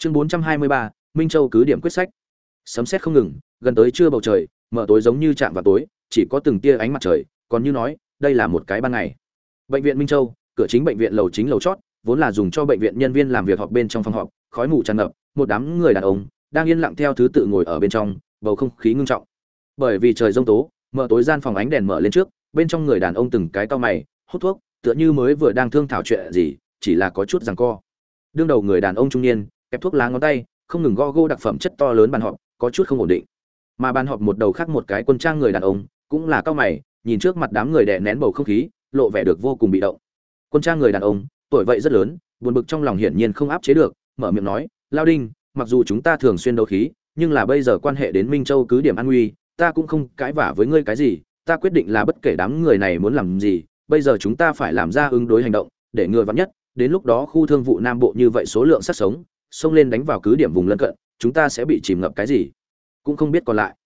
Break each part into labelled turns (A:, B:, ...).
A: chương bốn trăm hai mươi ba, minh châu cứ điểm quyết sách. Sấm xét không ngừng, gần tới trưa bầu trời, mở tối giống như chạm vào tối, chỉ có từng tia ánh mặt trời, còn như nói, đây là một cái ban ngày. Bệnh viện minh châu, cửa chính bệnh viện lầu chính lầu chót, vốn là dùng cho bệnh viện nhân viên làm việc họp bên trong phòng họp, khói mù tràn ngập, một đám người đàn ông đang yên lặng theo thứ tự ngồi ở bên trong, bầu không khí ngưng trọng. Bởi vì trời rông tố, mở tối gian phòng ánh đèn mở lên trước, bên trong người đàn ông từng cái to mày, hút thuốc, tựa như mới vừa đang thương thảo chuyện gì, chỉ là có chút rằng co. Đương đầu người đàn ông trung niên kẹp thuốc lá ngón tay, không ngừng go go đặc phẩm chất to lớn bàn họp, có chút không ổn định. Mà bàn họp một đầu khác một cái quân trang người đàn ông, cũng là cao mày, nhìn trước mặt đám người đè nén bầu không khí, lộ vẻ được vô cùng bị động. Quân trang người đàn ông, tuổi vậy rất lớn, buồn bực trong lòng hiển nhiên không áp chế được, mở miệng nói, lao đinh, mặc dù chúng ta thường xuyên đấu khí, nhưng là bây giờ quan hệ đến minh châu cứ điểm an nguy, ta cũng không cãi vả với ngươi cái gì, ta quyết định là bất kể đám người này muốn làm gì, bây giờ chúng ta phải làm ra ứng đối hành động, để ngừa vắn nhất, đến lúc đó khu thương vụ nam bộ như vậy số lượng sát sống xông lên đánh vào cứ điểm vùng lân cận, chúng ta sẽ bị chìm ngập cái gì? Cũng không biết còn lại.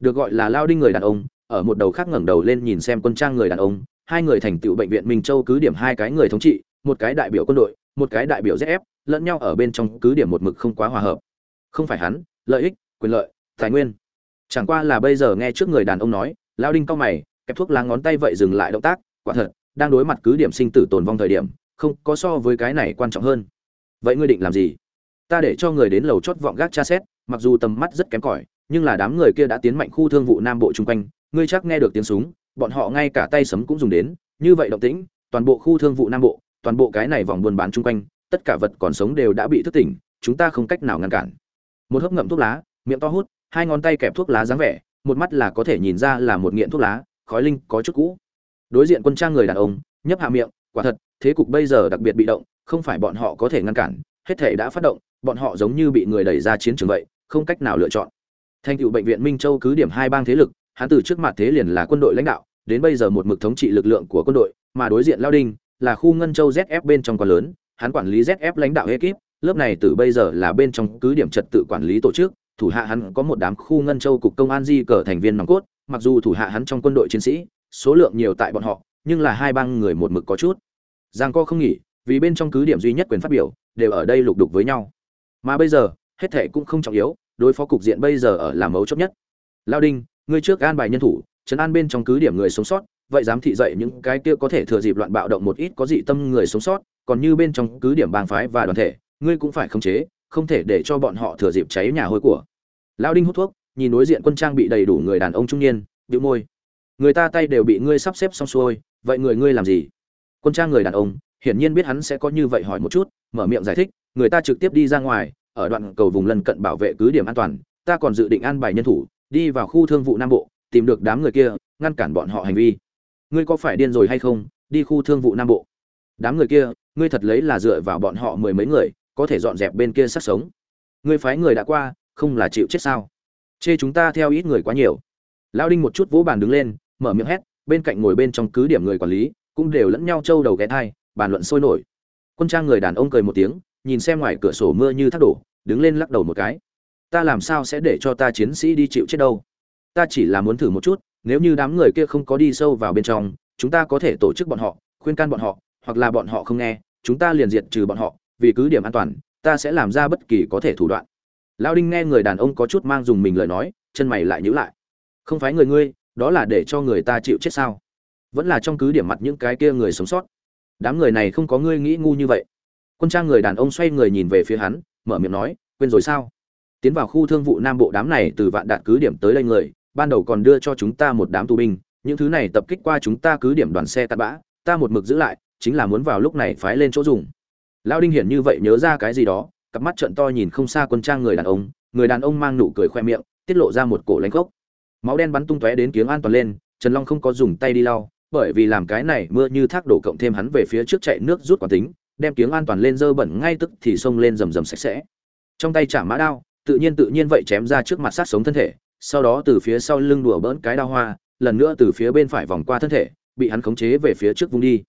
A: Được gọi là lao đinh người đàn ông, ở một đầu khác ngẩng đầu lên nhìn xem quân trang người đàn ông, hai người thành tựu bệnh viện minh châu cứ điểm hai cái người thống trị, một cái đại biểu quân đội, một cái đại biểu zf lẫn nhau ở bên trong cứ điểm một mực không quá hòa hợp. Không phải hắn, lợi ích, quyền lợi, tài nguyên. Chẳng qua là bây giờ nghe trước người đàn ông nói, lao đinh cao mày, kẹp thuốc lá ngón tay vậy dừng lại động tác, quả thật, đang đối mặt cứ điểm sinh tử tồn vong thời điểm, không có so với cái này quan trọng hơn. Vậy ngươi định làm gì? Ta để cho người đến lầu chót vọng gác tra xét, mặc dù tầm mắt rất kém cỏi, nhưng là đám người kia đã tiến mạnh khu thương vụ nam bộ chung quanh, ngươi chắc nghe được tiếng súng, bọn họ ngay cả tay sấm cũng dùng đến, như vậy động tĩnh, toàn bộ khu thương vụ nam bộ, toàn bộ cái này vòng buôn bán chung quanh, tất cả vật còn sống đều đã bị thức tỉnh, chúng ta không cách nào ngăn cản. Một hớp ngậm thuốc lá, miệng to hút, hai ngón tay kẹp thuốc lá dáng vẻ, một mắt là có thể nhìn ra là một nghiện thuốc lá, khói linh có chút cũ. Đối diện quân trang người đàn ông, nhấp hạ miệng, quả thật, thế cục bây giờ đặc biệt bị động, không phải bọn họ có thể ngăn cản, hết thể đã phát động bọn họ giống như bị người đẩy ra chiến trường vậy, không cách nào lựa chọn. Thành tựu bệnh viện minh châu cứ điểm hai bang thế lực, hắn từ trước mặt thế liền là quân đội lãnh đạo, đến bây giờ một mực thống trị lực lượng của quân đội, mà đối diện lao đinh là khu ngân châu zf bên trong quá lớn, hắn quản lý zf lãnh đạo ekip, lớp này từ bây giờ là bên trong cứ điểm trật tự quản lý tổ chức, thủ hạ hắn có một đám khu ngân châu cục công an di cờ thành viên nòng cốt, mặc dù thủ hạ hắn trong quân đội chiến sĩ, số lượng nhiều tại bọn họ, nhưng là hai bang người một mực có chút. Giang co không nghỉ, vì bên trong cứ điểm duy nhất quyền phát biểu, đều ở đây lục đục với nhau mà bây giờ, hết thệ cũng không trọng yếu, đối phó cục diện bây giờ ở là mấu chốt nhất. Lao đinh, ngươi trước an bài nhân thủ, trấn an bên trong cứ điểm người sống sót, vậy dám thị dậy những cái kia có thể thừa dịp loạn bạo động một ít có dị tâm người sống sót, còn như bên trong cứ điểm bang phái và đoàn thể, ngươi cũng phải khống chế, không thể để cho bọn họ thừa dịp cháy nhà hôi của. Lao đinh hút thuốc, nhìn đối diện quân trang bị đầy đủ người đàn ông trung niên, bĩu môi. Người ta tay đều bị ngươi sắp xếp xong xuôi, vậy người ngươi làm gì? Quân trang người đàn ông, hiển nhiên biết hắn sẽ có như vậy hỏi một chút, mở miệng giải thích người ta trực tiếp đi ra ngoài, ở đoạn cầu vùng lân cận bảo vệ cứ điểm an toàn, ta còn dự định an bài nhân thủ, đi vào khu thương vụ nam bộ, tìm được đám người kia, ngăn cản bọn họ hành vi. Ngươi có phải điên rồi hay không? Đi khu thương vụ nam bộ. Đám người kia, ngươi thật lấy là dựa vào bọn họ mười mấy người, có thể dọn dẹp bên kia sát sống. Ngươi phái người đã qua, không là chịu chết sao? Chê chúng ta theo ít người quá nhiều. Lao đinh một chút vỗ bàn đứng lên, mở miệng hét, bên cạnh ngồi bên trong cứ điểm người quản lý, cũng đều lẫn nhau trâu đầu ghé thai bàn luận sôi nổi. Quân trang người đàn ông cười một tiếng nhìn xem ngoài cửa sổ mưa như thác đổ, đứng lên lắc đầu một cái. Ta làm sao sẽ để cho ta chiến sĩ đi chịu chết đâu? Ta chỉ là muốn thử một chút, nếu như đám người kia không có đi sâu vào bên trong, chúng ta có thể tổ chức bọn họ, khuyên can bọn họ, hoặc là bọn họ không nghe, chúng ta liền diệt trừ bọn họ, vì cứ điểm an toàn, ta sẽ làm ra bất kỳ có thể thủ đoạn. Lao đinh nghe người đàn ông có chút mang dùng mình lời nói, chân mày lại nhíu lại. Không phải người ngươi, đó là để cho người ta chịu chết sao? Vẫn là trong cứ điểm mặt những cái kia người sống sót. Đám người này không có ngươi nghĩ ngu như vậy quân trang người đàn ông xoay người nhìn về phía hắn, mở miệng nói, quên rồi sao? Tiến vào khu thương vụ nam bộ đám này từ vạn đạt cứ điểm tới đây người, ban đầu còn đưa cho chúng ta một đám tù binh, những thứ này tập kích qua chúng ta cứ điểm đoàn xe tạt bã, ta một mực giữ lại, chính là muốn vào lúc này phái lên chỗ dùng. Lao đinh hiển như vậy nhớ ra cái gì đó, cặp mắt trận to nhìn không xa quân trang người đàn ông, người đàn ông mang nụ cười khoe miệng, tiết lộ ra một cổ lãnh gốc. Máu đen bắn tung tóe đến tiếng an toàn lên, trần long không có dùng tay đi lau, bởi vì làm cái này mưa như thác đổ cộng thêm hắn về phía trước chạy nước rút quả tính đem tiếng an toàn lên dơ bẩn ngay tức thì xông lên rầm rầm sạch sẽ. Trong tay chạm mã đao, tự nhiên tự nhiên vậy chém ra trước mặt sát sống thân thể, sau đó từ phía sau lưng đùa bỡn cái đao hoa, lần nữa từ phía bên phải vòng qua thân thể, bị hắn khống chế về phía trước vung đi.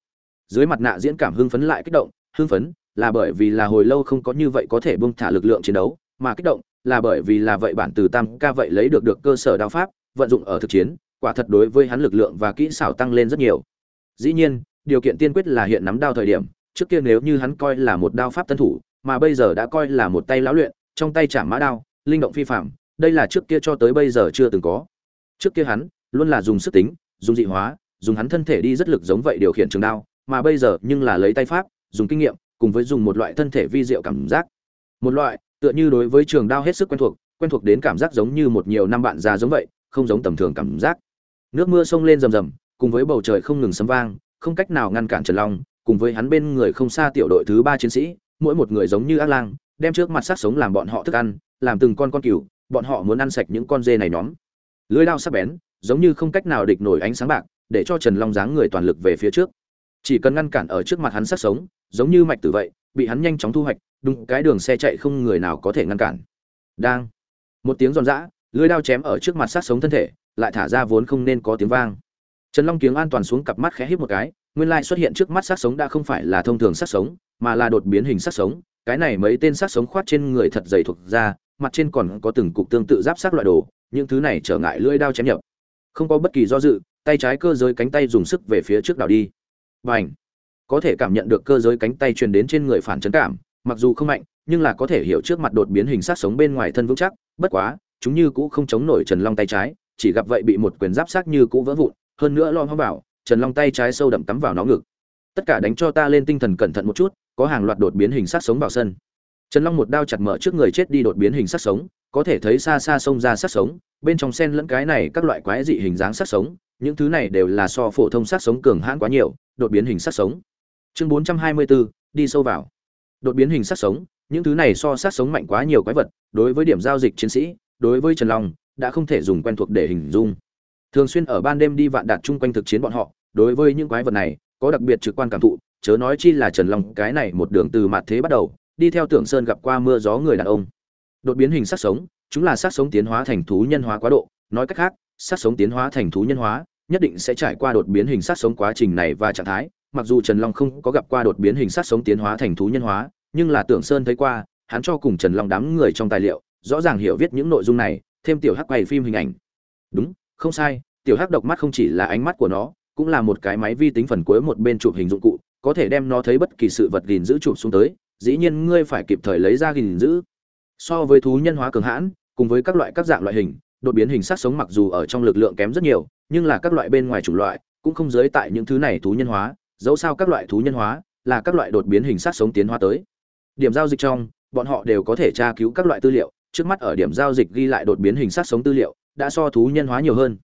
A: Dưới mặt nạ diễn cảm hưng phấn lại kích động, hưng phấn là bởi vì là hồi lâu không có như vậy có thể bung thả lực lượng chiến đấu, mà kích động là bởi vì là vậy bản từ tam ca vậy lấy được được cơ sở đao pháp, vận dụng ở thực chiến, quả thật đối với hắn lực lượng và kỹ xảo tăng lên rất nhiều. Dĩ nhiên, điều kiện tiên quyết là hiện nắm đao thời điểm trước kia nếu như hắn coi là một đao pháp tân thủ, mà bây giờ đã coi là một tay lão luyện, trong tay chạm mã đao, linh động phi phạm đây là trước kia cho tới bây giờ chưa từng có. Trước kia hắn luôn là dùng sức tính, dùng dị hóa, dùng hắn thân thể đi rất lực giống vậy điều khiển trường đao, mà bây giờ nhưng là lấy tay pháp, dùng kinh nghiệm, cùng với dùng một loại thân thể vi diệu cảm giác. Một loại, tựa như đối với trường đao hết sức quen thuộc quen thuộc đến cảm giác giống như một nhiều năm bạn già giống vậy, không giống tầm thường cảm giác. Nước mưa sông lên rầm rầm, cùng với bầu trời không ngừng sấm vang, không cách nào ngăn cản trần long cùng với hắn bên người không xa tiểu đội thứ ba chiến sĩ, mỗi một người giống như ác lang, đem trước mặt sát sống làm bọn họ thức ăn, làm từng con con cừu, bọn họ muốn ăn sạch những con dê này nhóm. Lưới lao sắc bén, giống như không cách nào địch nổi ánh sáng bạc, để cho trần long dáng người toàn lực về phía trước. Chỉ cần ngăn cản ở trước mặt hắn sát sống, giống như mạch tử vậy, bị hắn nhanh chóng thu hoạch, đúng cái đường xe chạy không người nào có thể ngăn cản. Đang. Một tiếng giòn giã, lưới đao chém ở trước mặt sát sống thân thể, lại thả ra vốn không nên có tiếng vang. Trần long kiếng an toàn xuống cặp mắt khẽ hít một cái nguyên lai xuất hiện trước mắt sát sống đã không phải là thông thường sát sống, mà là đột biến hình sát sống. Cái này mấy tên sát sống khoát trên người thật dày thuộc ra mặt trên còn có từng cục tương tự giáp sát loại đồ, những thứ này trở ngại lưỡi đao chém nhập. Không có bất kỳ do dự, tay trái cơ giới cánh tay dùng sức về phía trước đảo đi. Bành. có thể cảm nhận được cơ giới cánh tay truyền đến trên người phản chấn cảm, mặc dù không mạnh, nhưng là có thể hiểu trước mặt đột biến hình sát sống bên ngoài thân vững chắc. Bất quá, chúng như cũ không chống nổi trần long tay trái, chỉ gặp vậy bị một quyền giáp sát như cũ vỡ vụn, hơn nữa lo hóa bảo trần long tay trái sâu đậm cắm vào nó ngực. Tất cả đánh cho ta lên tinh thần cẩn thận một chút có hàng loạt đột biến hình sát sống vào sân. Trần long một đao chặt mở trước người chết đi đột biến hình sát sống có thể thấy xa xa sông ra sát sống bên trong sen lẫn cái này các loại quái dị hình dáng sát sống những thứ này đều là so phổ thông sát sống cường hãn quá nhiều đột biến hình sát sống. Chương 424, đi sâu vào. Đột biến hình sát sống những thứ này so sát sống mạnh quá nhiều quái vật đối với điểm giao dịch chiến sĩ đối với trần long đã không thể dùng quen thuộc để hình dung thường xuyên ở ban đêm đi vạn đạt chung quanh thực chiến bọn họ, đối với những quái vật này, có đặc biệt trực quan cảm thụ, chớ nói chi là trần long, cái này một đường từ mặt thế bắt đầu, đi theo tưởng sơn gặp qua mưa gió người đàn ông. Đột biến hình sát sống, chúng là sát sống tiến hóa thành thú nhân hóa quá độ, nói cách khác sát sống tiến hóa thành thú nhân hóa, nhất định sẽ trải qua đột biến hình sát sống quá trình này và trạng thái, mặc dù trần long không có gặp qua đột biến hình sát sống tiến hóa thành thú nhân hóa, nhưng là tưởng sơn thấy qua, hắn cho cùng trần long đám người trong tài liệu, rõ ràng hiểu viết những nội dung này, thêm tiểu hắc quay phim hình ảnh. Đúng không sai, tiểu hắc độc mắt không chỉ là ánh mắt của nó, cũng là một cái máy vi tính phần cuối một bên chụp hình dụng cụ, có thể đem nó thấy bất kỳ sự vật gìn giữ chụp xuống tới, dĩ nhiên ngươi phải kịp thời lấy ra gìn giữ. So với thú nhân hóa cường hãn, cùng với các loại các dạng loại hình, đột biến hình sát sống mặc dù ở trong lực lượng kém rất nhiều, nhưng là các loại bên ngoài chủng loại, cũng không giới tại những thứ này thú nhân hóa, dẫu sao các loại thú nhân hóa là các loại đột biến hình sát sống tiến hóa tới. Điểm giao dịch trong, bọn họ đều có thể tra cứu các loại tư liệu, trước mắt ở điểm giao dịch ghi lại đột biến hình sát sống tư liệu đã so thú nhân hóa nhiều hơn.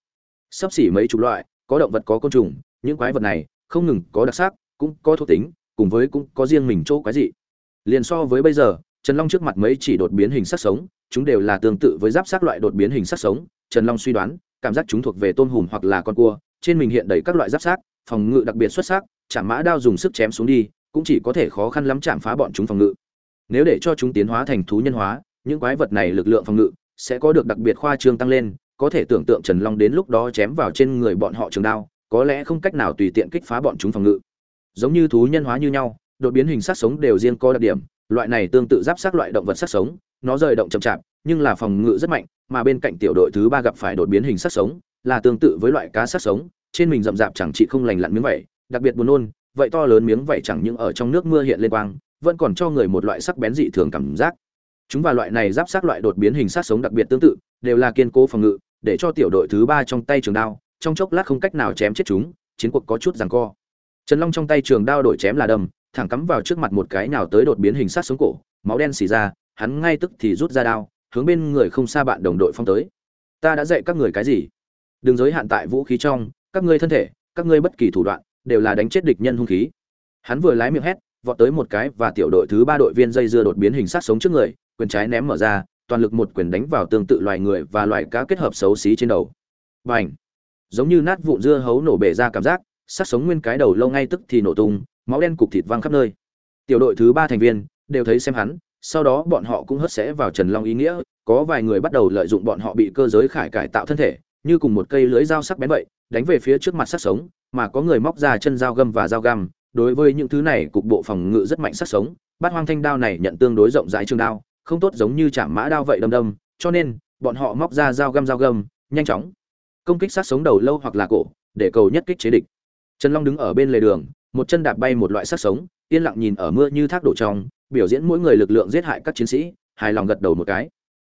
A: Sắp xỉ mấy chục loại, có động vật có côn trùng, những quái vật này không ngừng có đặc sắc, cũng có thuộc tính, cùng với cũng có riêng mình chỗ quái dị. Liền so với bây giờ, trần long trước mặt mấy chỉ đột biến hình sát sống, chúng đều là tương tự với giáp sát loại đột biến hình sát sống. Trần long suy đoán, cảm giác chúng thuộc về tôn hùm hoặc là con cua, trên mình hiện đầy các loại giáp sát, phòng ngự đặc biệt xuất sắc chạm mã đao dùng sức chém xuống đi, cũng chỉ có thể khó khăn lắm chạm phá bọn chúng phòng ngự. Nếu để cho chúng tiến hóa thành thú nhân hóa, những quái vật này lực lượng phòng ngự sẽ có được đặc biệt khoa trương tăng lên, có thể tưởng tượng trần long đến lúc đó chém vào trên người bọn họ trường đao, có lẽ không cách nào tùy tiện kích phá bọn chúng phòng ngự. Giống như thú nhân hóa như nhau, đột biến hình sát sống đều riêng có đặc điểm, loại này tương tự giáp sát loại động vật sát sống, nó rời động chậm chạp, nhưng là phòng ngự rất mạnh, mà bên cạnh tiểu đội thứ ba gặp phải đột biến hình sát sống, là tương tự với loại cá sát sống, trên mình rậm rạp chẳng chỉ không lành lặn miếng vẩy đặc biệt buồn nôn, vậy to lớn miếng vẩy chẳng những ở trong nước mưa hiện lên quang, vẫn còn cho người một loại sắc bén dị thường cảm giác chúng và loại này giáp sát loại đột biến hình sát sống đặc biệt tương tự, đều là kiên cố phòng ngự, để cho tiểu đội thứ ba trong tay trường đao, trong chốc lát không cách nào chém chết chúng, chiến cuộc có chút giằng co. Trần long trong tay trường đao đổi chém là đâm, thẳng cắm vào trước mặt một cái nào tới đột biến hình sát sống cổ, máu đen xì ra, hắn ngay tức thì rút ra đao, hướng bên người không xa bạn đồng đội phong tới. Ta đã dạy các người cái gì? Đừng giới hạn tại vũ khí trong, các ngươi thân thể, các ngươi bất kỳ thủ đoạn, đều là đánh chết địch nhân hung khí. Hắn vừa lái miệng hét, vọt tới một cái và tiểu đội thứ ba đội viên dây dưa đột biến hình sát sống trước người quyền trái ném mở ra, toàn lực một quyền đánh vào tương tự loài người và loài cá kết hợp xấu xí trên đầu Bành! giống như nát vụn dưa hấu nổ bể ra cảm giác sát sống nguyên cái đầu lâu ngay tức thì nổ tung, máu đen cục thịt văng khắp nơi tiểu đội thứ ba thành viên, đều thấy xem hắn, sau đó bọn họ cũng hất sẽ vào trần long ý nghĩa, có vài người bắt đầu lợi dụng bọn họ bị cơ giới khải cải tạo thân thể, như cùng một cây lưới dao sắc bén vậy, đánh về phía trước mặt sát sống, mà có người móc ra chân dao găm và dao găm, đối với những thứ này, cục bộ phòng ngự rất mạnh sát sống, bát hoang thanh đao này nhận tương đối rộng rãi trường đao không tốt giống như chạm mã đao vậy đâm đâm, cho nên, bọn họ móc ra dao găm dao găm, nhanh chóng. Công kích sát sống đầu lâu hoặc là cổ, để cầu nhất kích chế địch. Trần long đứng ở bên lề đường, một chân đạp bay một loại sát sống, yên lặng nhìn ở mưa như thác đổ trong, biểu diễn mỗi người lực lượng giết hại các chiến sĩ, hài lòng gật đầu một cái.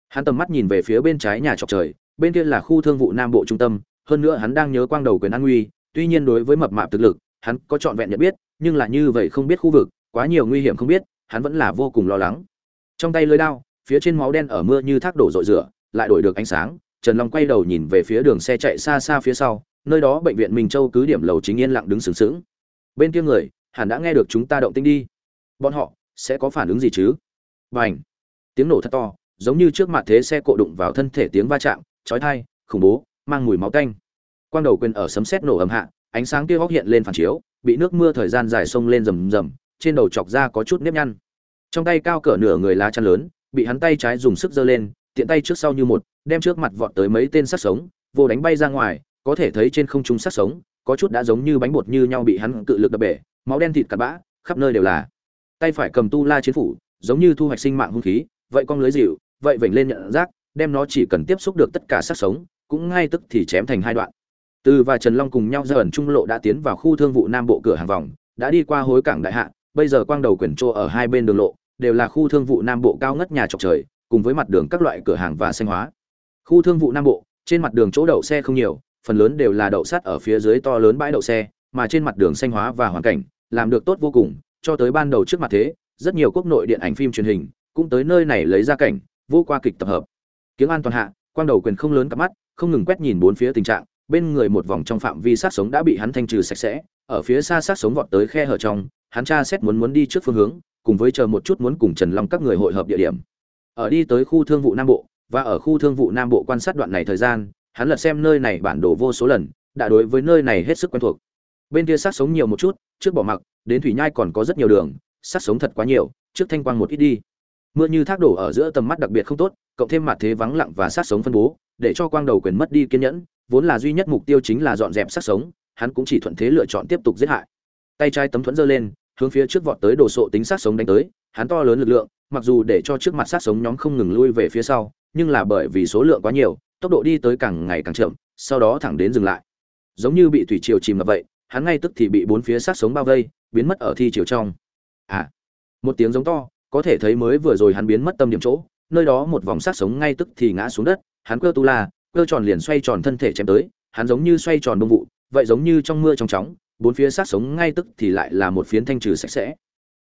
A: Hắn tầm mắt nhìn về phía bên trái nhà trọc trời, bên kia là khu thương vụ nam bộ trung tâm, hơn nữa hắn đang nhớ quang đầu quyền an nguy, tuy nhiên đối với mập mạp thực lực, hắn có trọn vẹn nhận biết, nhưng là như vậy không biết khu vực, quá nhiều nguy hiểm không biết, hắn vẫn là vô cùng lo lắng trong tay lưới đao, phía trên máu đen ở mưa như thác đổ rội rửa, lại đổi được ánh sáng. Trần long quay đầu nhìn về phía đường xe chạy xa xa phía sau, nơi đó bệnh viện minh châu cứ điểm lầu chính yên lặng đứng sướng sướng bên kia người, hẳn đã nghe được chúng ta động tinh đi. Bọn họ, sẽ có phản ứng gì chứ? B à n h tiếng nổ thật to, giống như trước mặt thế xe cộ đụng vào thân thể tiếng va chạm, chói thai khủng bố, mang mùi máu tanh. Quang đầu quyền ở sấm sét nổ ầm hạ, ánh sáng kia góc hiện lên phản chiếu, bị nước mưa thời gian dài sông lên rầm rầm, trên đầu chọc ra có chút nếp nhăn trong tay cao cỡ nửa người lá chắn lớn, bị hắn tay trái dùng sức giơ lên, tiện tay trước sau như một, đem trước mặt vọt tới mấy tên sát sống, vô đánh bay ra ngoài, có thể thấy trên không trung sát sống, có chút đã giống như bánh bột như nhau bị hắn cự lực đập bể, máu đen thịt cặn bã, khắp nơi đều là. Tay phải cầm tu la chiến phủ, giống như thu hoạch sinh mạng hung khí, vậy con lưới dịu, vậy vểnh lên nhận rác, đem nó chỉ cần tiếp xúc được tất cả sát sống, cũng ngay tức thì chém thành hai đoạn. Từ và trần long cùng nhau ra ẩn trung lộ đã tiến vào khu thương vụ nam bộ cửa hàng vòng, đã đi qua hối cảng đại hạ, bây giờ quang đầu quyển trô ở hai bên đường lộ đều là khu thương vụ nam bộ cao ngất nhà trọc trời, cùng với mặt đường các loại cửa hàng và xanh hóa. Khu thương vụ nam bộ, trên mặt đường chỗ đậu xe không nhiều, phần lớn đều là đậu sắt ở phía dưới to lớn bãi đậu xe, mà trên mặt đường xanh hóa và hoàn cảnh, làm được tốt vô cùng, cho tới ban đầu trước mặt thế, rất nhiều quốc nội điện ảnh phim truyền hình cũng tới nơi này lấy ra cảnh, vô qua kịch tập hợp. Kiếng an toàn hạ, quang đầu quyền không lớn cặp mắt, không ngừng quét nhìn bốn phía tình trạng, bên người một vòng trong phạm vi sát sống đã bị hắn thanh trừ sạch sẽ, ở phía xa sát sống vọt tới khe hở trong, hắn tra xét muốn muốn đi trước phương hướng cùng với chờ một chút muốn cùng trần long các người hội hợp địa điểm. Ở đi tới khu thương vụ nam bộ, và ở khu thương vụ nam bộ quan sát đoạn này thời gian, hắn lật xem nơi này bản đồ vô số lần, đã đối với nơi này hết sức quen thuộc. Bên kia sát sống nhiều một chút, trước bỏ mặc, đến thủy nhai còn có rất nhiều đường, sát sống thật quá nhiều, trước thanh quang một ít đi. Mưa như thác đổ ở giữa tầm mắt đặc biệt không tốt, cộng thêm mặt thế vắng lặng và sát sống phân bố, để cho quang đầu quyền mất đi kiên nhẫn, vốn là duy nhất mục tiêu chính là dọn dẹp sát sống, hắn cũng chỉ thuận thế lựa chọn tiếp tục giết hại. Tay trái tấm thuẫn giơ lên hướng phía trước vọt tới đồ sộ tính sát sống đánh tới, hắn to lớn lực lượng, mặc dù để cho trước mặt sát sống nhóm không ngừng lui về phía sau, nhưng là bởi vì số lượng quá nhiều, tốc độ đi tới càng ngày càng chậm, sau đó thẳng đến dừng lại. Giống như bị thủy triều chìm ngập vậy, hắn ngay tức thì bị bốn phía sát sống bao vây, biến mất ở thi chiều trong. À một tiếng giống to, có thể thấy mới vừa rồi hắn biến mất tâm điểm chỗ, nơi đó một vòng sát sống ngay tức thì ngã xuống đất, hắn cơ tu la, cơ tròn liền xoay tròn thân thể chém tới, hắn giống như xoay tròn đông vụ, vậy giống như trong mưa trong chóng bốn phía sát sống ngay tức thì lại là một phiến thanh trừ sạch sẽ.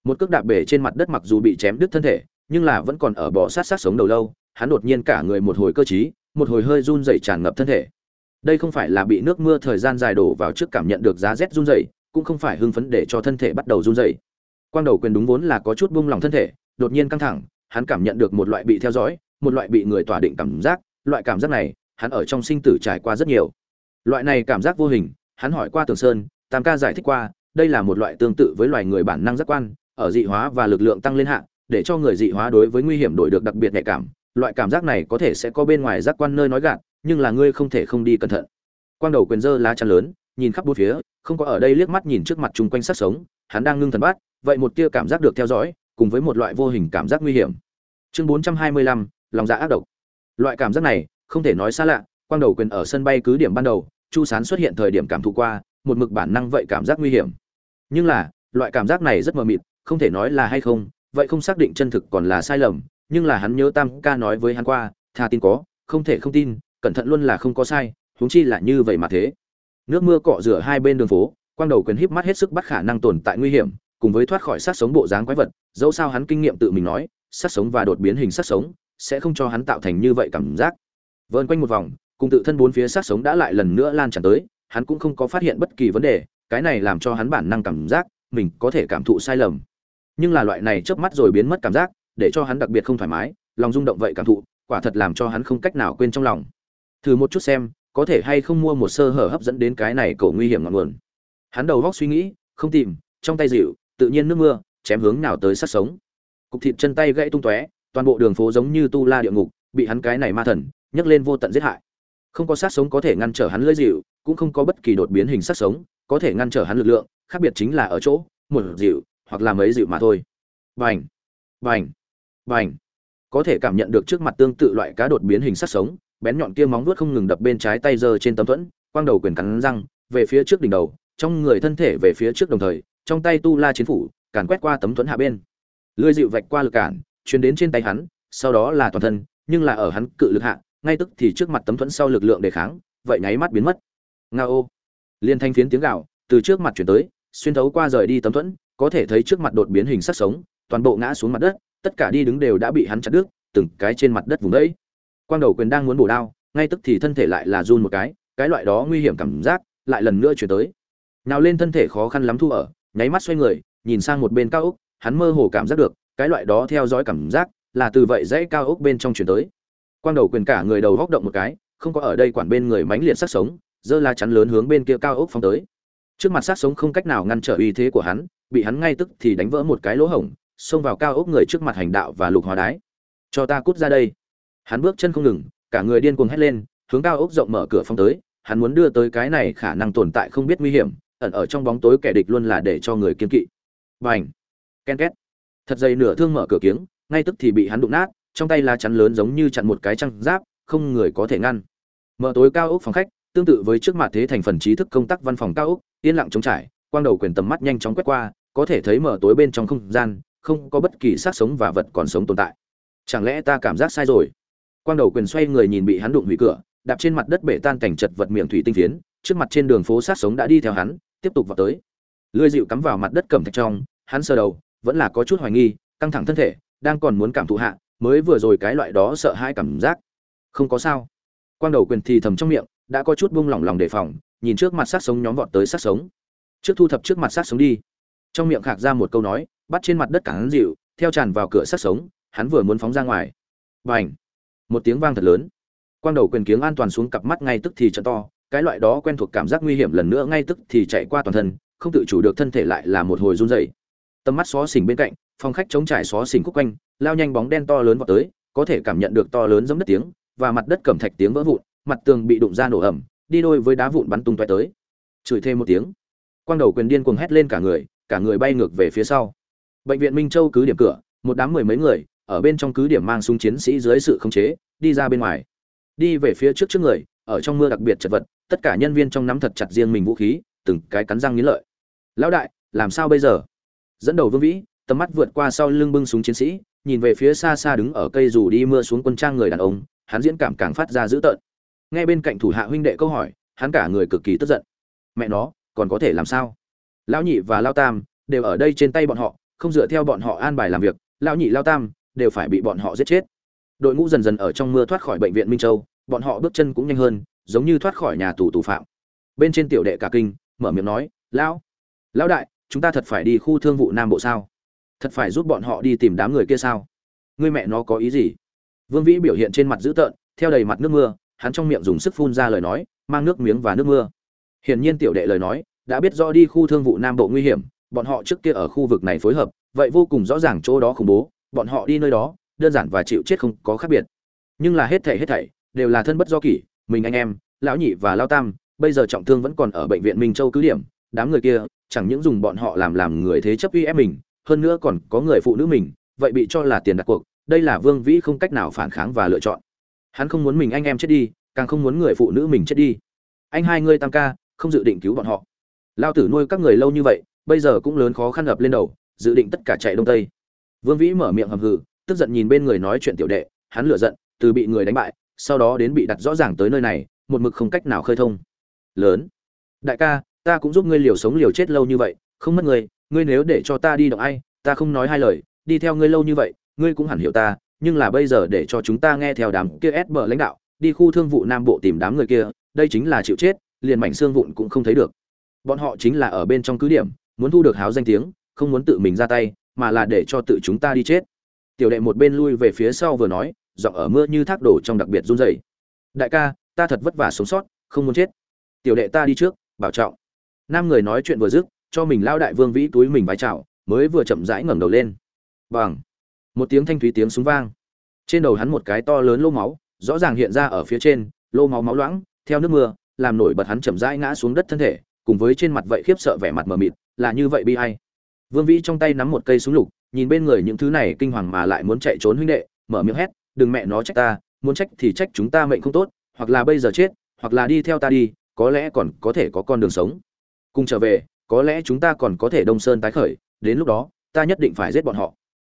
A: Một cước đạp bể trên mặt đất mặc dù bị chém đứt thân thể, nhưng là vẫn còn ở bò sát sát sống đầu lâu, hắn đột nhiên cả người một hồi cơ trí, một hồi hơi run rẩy tràn ngập thân thể. Đây không phải là bị nước mưa thời gian dài đổ vào trước cảm nhận được giá rét run rẩy, cũng không phải hưng phấn để cho thân thể bắt đầu run rẩy. Quang đầu quyền đúng vốn là có chút buông lỏng thân thể, đột nhiên căng thẳng, hắn cảm nhận được một loại bị theo dõi, một loại bị người tỏa định cảm giác, loại cảm giác này, hắn ở trong sinh tử trải qua rất nhiều. Loại này cảm giác vô hình, hắn hỏi qua tường sơn tam ca giải thích qua, đây là một loại tương tự với loài người bản năng giác quan, ở dị hóa và lực lượng tăng lên hạn để cho người dị hóa đối với nguy hiểm đổi được đặc biệt nhạy cảm. Loại cảm giác này có thể sẽ có bên ngoài giác quan nơi nói gạt, nhưng là ngươi không thể không đi cẩn thận. Quang đầu quyền dơ lá chắn lớn, nhìn khắp bốn phía, không có ở đây liếc mắt nhìn trước mặt chung quanh sát sống, hắn đang ngưng thần bắt vậy một tia cảm giác được theo dõi, cùng với một loại vô hình cảm giác nguy hiểm. Chương bốn trăm hai mươi lăm, lòng dạ ác độc. Loại cảm giác này, không thể nói xa lạ, quang đầu quyền ở sân bay cứ điểm ban đầu, chu sán xuất hiện thời điểm cảm thụ qua một mực bản năng vậy cảm giác nguy hiểm. Nhưng là, loại cảm giác này rất mờ mịt, không thể nói là hay không, vậy không xác định chân thực còn là sai lầm, nhưng là hắn nhớ tam ca nói với hắn qua, tha tin có, không thể không tin, cẩn thận luôn là không có sai, huống chi là như vậy mà thế. Nước mưa cọ rửa hai bên đường phố, quang đầu quyền híp mắt hết sức bắt khả năng tồn tại nguy hiểm, cùng với thoát khỏi sát sống bộ dáng quái vật, dẫu sao hắn kinh nghiệm tự mình nói, sát sống và đột biến hình sát sống, sẽ không cho hắn tạo thành như vậy cảm giác. Vơn quanh một vòng, cùng tự thân bốn phía sát sống đã lại lần nữa lan tràn tới hắn cũng không có phát hiện bất kỳ vấn đề, cái này làm cho hắn bản năng cảm giác mình có thể cảm thụ sai lầm. Nhưng là loại này chớp mắt rồi biến mất cảm giác, để cho hắn đặc biệt không thoải mái, lòng rung động vậy cảm thụ, quả thật làm cho hắn không cách nào quên trong lòng. Thử một chút xem, có thể hay không mua một sơ hở hấp dẫn đến cái này cầu nguy hiểm ngọn nguồn. Hắn đầu góc suy nghĩ, không tìm, trong tay dịu, tự nhiên nước mưa, chém hướng nào tới sát sống. Cục thịt chân tay gãy tung tóe, toàn bộ đường phố giống như tu la địa ngục, bị hắn cái này ma thần, nhấc lên vô tận giết hại không có sát sống có thể ngăn trở hắn lưỡi dịu, cũng không có bất kỳ đột biến hình sát sống có thể ngăn trở hắn lực lượng, khác biệt chính là ở chỗ, một dịu hoặc là mấy dịu mà thôi. Bành! Bành! Bành! Có thể cảm nhận được trước mặt tương tự loại cá đột biến hình sát sống, bén nhọn kia móng vuốt không ngừng đập bên trái tay giơ trên tấm thuẫn, quang đầu quyền cắn răng, về phía trước đỉnh đầu, trong người thân thể về phía trước đồng thời, trong tay tu la chiến phủ, càn quét qua tấm thuẫn hạ bên. Lưỡi dịu vạch qua lực cản, truyền đến trên tay hắn, sau đó là toàn thân, nhưng là ở hắn cự lực hạ ngay tức thì trước mặt tấm thuẫn sau lực lượng đề kháng, vậy nháy mắt biến mất. Nga ô. Liên thanh phiến tiếng gạo từ trước mặt chuyển tới, xuyên thấu qua rời đi tấm thuẫn, có thể thấy trước mặt đột biến hình sắc sống, toàn bộ ngã xuống mặt đất, tất cả đi đứng đều đã bị hắn chặt đứt, từng cái trên mặt đất vùng đẫy quang đầu quyền đang muốn bổ đao, ngay tức thì thân thể lại là run một cái cái loại đó nguy hiểm cảm giác lại lần nữa chuyển tới. Nào lên thân thể khó khăn lắm thu ở, nháy mắt xoay người, nhìn sang một bên cao ốc, hắn mơ hồ cảm giác được, cái loại đó theo dõi cảm giác là từ vậy dãy cao ốc bên trong chuyển tới quang đầu quyền cả người đầu góc động một cái, không có ở đây quản bên người mánh liệt sát sống, giơ la chắn lớn hướng bên kia cao ốc phóng tới. Trước mặt sát sống không cách nào ngăn trở uy thế của hắn, bị hắn ngay tức thì đánh vỡ một cái lỗ hổng, xông vào cao ốc người trước mặt hành đạo và lục hóa đái. Cho ta cút ra đây. Hắn bước chân không ngừng, cả người điên cuồng hét lên, hướng cao ốc rộng mở cửa phóng tới, hắn muốn đưa tới cái này khả năng tồn tại không biết nguy hiểm, ẩn ở trong bóng tối kẻ địch luôn là để cho người kiên kỵ. Bành! Ken két! Thật dày nửa thương mở cửa kiếng, ngay tức thì bị hắn đụng nát trong tay lá chắn lớn giống như chặn một cái trăng giáp, không người có thể ngăn. Mở tối cao ốc phòng khách, tương tự với trước mặt thế thành phần trí thức công tác văn phòng cao ốc, yên lặng trống trải, quang đầu quyền tầm mắt nhanh chóng quét qua, có thể thấy mở tối bên trong không gian, không có bất kỳ xác sống và vật còn sống tồn tại. Chẳng lẽ ta cảm giác sai rồi? Quang đầu quyền xoay người nhìn bị hắn đụng hủy cửa, đạp trên mặt đất bể tan cảnh chật vật miệng thủy tinh phiến, trước mặt trên đường phố sát sống đã đi theo hắn, tiếp tục vào tới. Lưỡi dịu cắm vào mặt đất cẩm thạch trong, hắn sờ đầu, vẫn là có chút hoài nghi, căng thẳng thân thể, đang còn muốn cảm thụ hạ mới vừa rồi cái loại đó sợ hãi cảm giác. Không có sao. Quang đầu quyền thì thầm trong miệng, đã có chút buông lỏng lòng đề phòng, nhìn trước mặt sát sống nhóm vọt tới sát sống. Trước thu thập trước mặt sát sống đi. Trong miệng khạc ra một câu nói, bắt trên mặt đất cả hắn dịu, theo tràn vào cửa sát sống, hắn vừa muốn phóng ra ngoài. Bành! Một tiếng vang thật lớn. Quang đầu quyền kiếng an toàn xuống cặp mắt ngay tức thì trận to, cái loại đó quen thuộc cảm giác nguy hiểm lần nữa ngay tức thì chạy qua toàn thân, không tự chủ được thân thể lại là một hồi run rẩy. Tầm mắt xó xỉnh bên cạnh, phòng khách chống trải xó xỉnh khúc quanh lao nhanh bóng đen to lớn vào tới, có thể cảm nhận được to lớn giống đất tiếng, và mặt đất cẩm thạch tiếng vỡ vụn, mặt tường bị đụng ra nổ ẩm, đi đôi với đá vụn bắn tung tóe tới. Chửi thêm một tiếng, quang đầu quyền điên cuồng hét lên cả người cả người bay ngược về phía sau. Bệnh viện minh châu cứ điểm cửa, một đám mười mấy người, ở bên trong cứ điểm mang súng chiến sĩ dưới sự khống chế, đi ra bên ngoài. Đi về phía trước trước người, ở trong mưa đặc biệt chật vật, tất cả nhân viên trong nắm thật chặt riêng mình vũ khí, từng cái cắn răng nghiến lợi. Lão đại, làm sao bây giờ? Dẫn đầu vương vĩ, tầm mắt vượt qua sau lưng bưng súng chiến sĩ nhìn về phía xa xa đứng ở cây dù đi mưa xuống quân trang người đàn ông, hắn diễn cảm càng phát ra dữ tợn. Nghe bên cạnh thủ hạ huynh đệ câu hỏi, hắn cả người cực kỳ tức giận. Mẹ nó, còn có thể làm sao? Lão nhị và lao tam đều ở đây trên tay bọn họ, không dựa theo bọn họ an bài làm việc, lão nhị, lao tam đều phải bị bọn họ giết chết. Đội ngũ dần dần ở trong mưa thoát khỏi bệnh viện minh châu, bọn họ bước chân cũng nhanh hơn, giống như thoát khỏi nhà tù tù phạm. Bên trên tiểu đệ cả kinh, mở miệng nói, lão lão đại, chúng ta thật phải đi khu thương vụ nam bộ sao? Thật phải giúp bọn họ đi tìm đám người kia sao? Người mẹ nó có ý gì? Vương vĩ biểu hiện trên mặt dữ tợn, theo đầy mặt nước mưa, hắn trong miệng dùng sức phun ra lời nói, mang nước miếng và nước mưa. Hiển nhiên tiểu đệ lời nói, đã biết rõ đi khu thương vụ nam bộ nguy hiểm, bọn họ trước kia ở khu vực này phối hợp, vậy vô cùng rõ ràng chỗ đó khủng bố, bọn họ đi nơi đó, đơn giản và chịu chết không có khác biệt. Nhưng là hết thảy hết thảy, đều là thân bất do kỷ, mình anh em, lão nhị và lao tam, bây giờ trọng thương vẫn còn ở bệnh viện minh châu cứ điểm, đám người kia, chẳng những dùng bọn họ làm làm người thế chấp uy ép mình hơn nữa còn có người phụ nữ mình, vậy bị cho là tiền đặt cuộc, đây là vương vĩ không cách nào phản kháng và lựa chọn. Hắn không muốn mình anh em chết đi, càng không muốn người phụ nữ mình chết đi. Anh hai ngươi tam ca, không dự định cứu bọn họ. Lao tử nuôi các người lâu như vậy, bây giờ cũng lớn khó khăn ập lên đầu, dự định tất cả chạy đông tây. Vương vĩ mở miệng hầm hừ, tức giận nhìn bên người nói chuyện tiểu đệ, hắn lửa giận, từ bị người đánh bại, sau đó đến bị đặt rõ ràng tới nơi này, một mực không cách nào khơi thông. Lớn. Đại ca, ta cũng giúp ngươi liều sống liều chết lâu như vậy, không mất người ngươi nếu để cho ta đi động ai, ta không nói hai lời, đi theo ngươi lâu như vậy, ngươi cũng hẳn hiểu ta, nhưng là bây giờ để cho chúng ta nghe theo đám kia ép bờ lãnh đạo, đi khu thương vụ nam bộ tìm đám người kia, đây chính là chịu chết, liền mảnh xương vụn cũng không thấy được. Bọn họ chính là ở bên trong cứ điểm, muốn thu được háo danh tiếng, không muốn tự mình ra tay, mà là để cho tự chúng ta đi chết. Tiểu đệ một bên lui về phía sau vừa nói, giọng ở mưa như thác đổ trong đặc biệt run rẩy. Đại ca, ta thật vất vả sống sót, không muốn chết. Tiểu đệ ta đi trước, bảo trọng. Nam người nói chuyện vừa dứt cho mình lao đại vương vĩ túi mình vái chào, mới vừa chậm rãi ngẩng đầu lên. Bằng. Một tiếng thanh thúy tiếng súng vang. Trên đầu hắn một cái to lớn lô máu, rõ ràng hiện ra ở phía trên, lô máu máu loãng, theo nước mưa, làm nổi bật hắn chậm rãi ngã xuống đất thân thể, cùng với trên mặt vậy khiếp sợ vẻ mặt mờ mịt, là như vậy bi ai. Vương vĩ trong tay nắm một cây súng lục, nhìn bên người những thứ này kinh hoàng mà lại muốn chạy trốn huynh đệ, mở miệng hét, đừng mẹ nó trách ta, muốn trách thì trách chúng ta mệnh không tốt, hoặc là bây giờ chết, hoặc là đi theo ta đi, có lẽ còn có thể có con đường sống. Cùng trở về có lẽ chúng ta còn có thể đông sơn tái khởi, đến lúc đó, ta nhất định phải giết bọn họ.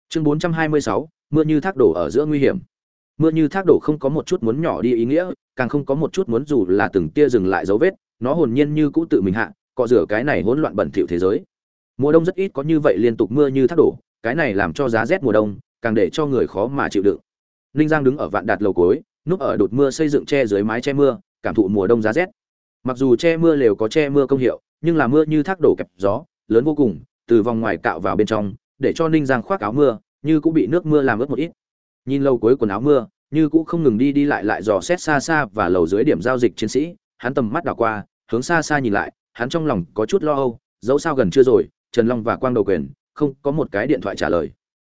A: Chương bốn trăm hai mươi sáu, mưa như thác đổ ở giữa nguy hiểm. Mưa như thác đổ không có một chút muốn nhỏ đi ý nghĩa, càng không có một chút muốn dù là từng tia dừng lại dấu vết, nó hồn nhiên như cũ tự mình hạ, cọ rửa cái này hỗn loạn bẩn thỉu thế giới. Mùa đông rất ít có như vậy liên tục mưa như thác đổ, cái này làm cho giá rét mùa đông, càng để cho người khó mà chịu đựng. Ninh giang đứng ở vạn đạt lầu cối núp ở đột mưa xây dựng che dưới mái che mưa, cảm thụ mùa đông giá rét mặc dù che mưa lều có che mưa công hiệu, nhưng là mưa như thác đổ kẹp gió, lớn vô cùng, từ vòng ngoài cạo vào bên trong, để cho ninh giang khoác áo mưa, như cũng bị nước mưa làm ướt một ít. Nhìn lâu cuối quần áo mưa, như cũng không ngừng đi đi lại lại dò xét xa xa và lầu dưới điểm giao dịch chiến sĩ, hắn tầm mắt đảo qua, hướng xa xa nhìn lại, hắn trong lòng có chút lo âu, dẫu sao gần chưa rồi, trần long và quang đầu quyền, không có một cái điện thoại trả lời.